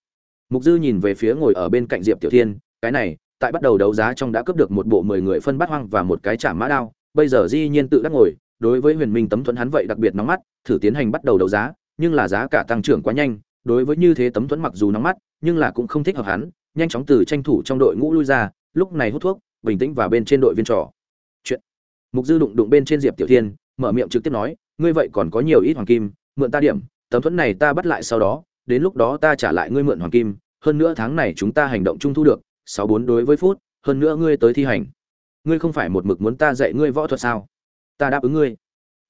A: Mục dư nhìn về phía ngồi ở bên cạnh diệp tiểu thiên cái này tại bắt đầu đấu giá trong đã cướp được một bộ 10 người phân bát hoang và một cái chạm mã đao bây giờ di nhiên tự đắc ngồi đối với huyền minh tấm thuẫn hắn vậy đặc biệt nóng mắt thử tiến hành bắt đầu đấu giá nhưng là giá cả tăng trưởng quá nhanh đối với như thế tấm thuẫn mặc dù nóng mắt, nhưng là cũng không thích hợp hắn, nhanh chóng từ tranh thủ trong đội ngũ lui ra, lúc này hút thuốc, bình tĩnh và bên trên đội viên trò. Chuyện. Mục dư đụng đụng bên trên diệp tiểu thiên, mở miệng trực tiếp nói, ngươi vậy còn có nhiều ít hoàng kim, mượn ta điểm, tấm thuẫn này ta bắt lại sau đó, đến lúc đó ta trả lại ngươi mượn hoàng kim, hơn nữa tháng này chúng ta hành động chung thu được, sáu bốn đối với phút, hơn nữa ngươi tới thi hành. Ngươi không phải một mực muốn ta dạy ngươi võ thuật sao? Ta đáp ứng ngươi.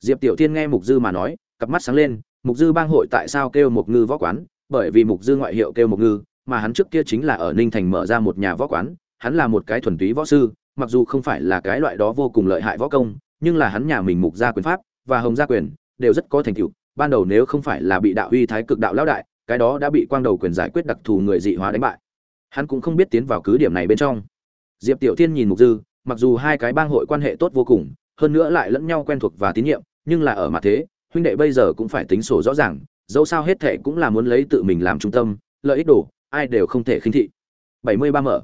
A: Diệp tiểu thiên nghe mục dư mà nói, cặp mắt sáng lên mục dư bang hội tại sao kêu một ngư võ quán? Bởi vì mục dư ngoại hiệu kêu một ngư, mà hắn trước kia chính là ở ninh thành mở ra một nhà võ quán. Hắn là một cái thuần túy võ sư, mặc dù không phải là cái loại đó vô cùng lợi hại võ công, nhưng là hắn nhà mình mục gia quyền pháp và hồng gia quyền đều rất có thành tựu. Ban đầu nếu không phải là bị đạo uy thái cực đạo lão đại, cái đó đã bị quang đầu quyền giải quyết đặc thù người dị hóa đánh bại. Hắn cũng không biết tiến vào cứ điểm này bên trong. Diệp tiểu thiên nhìn mục dư, mặc dù hai cái bang hội quan hệ tốt vô cùng, hơn nữa lại lẫn nhau quen thuộc và tín nhiệm, nhưng là ở mặt thế huynh đệ bây giờ cũng phải tính sổ rõ ràng, dẫu sao hết thệ cũng là muốn lấy tự mình làm trung tâm, lợi ích đủ ai đều không thể khinh thị. 73 mở.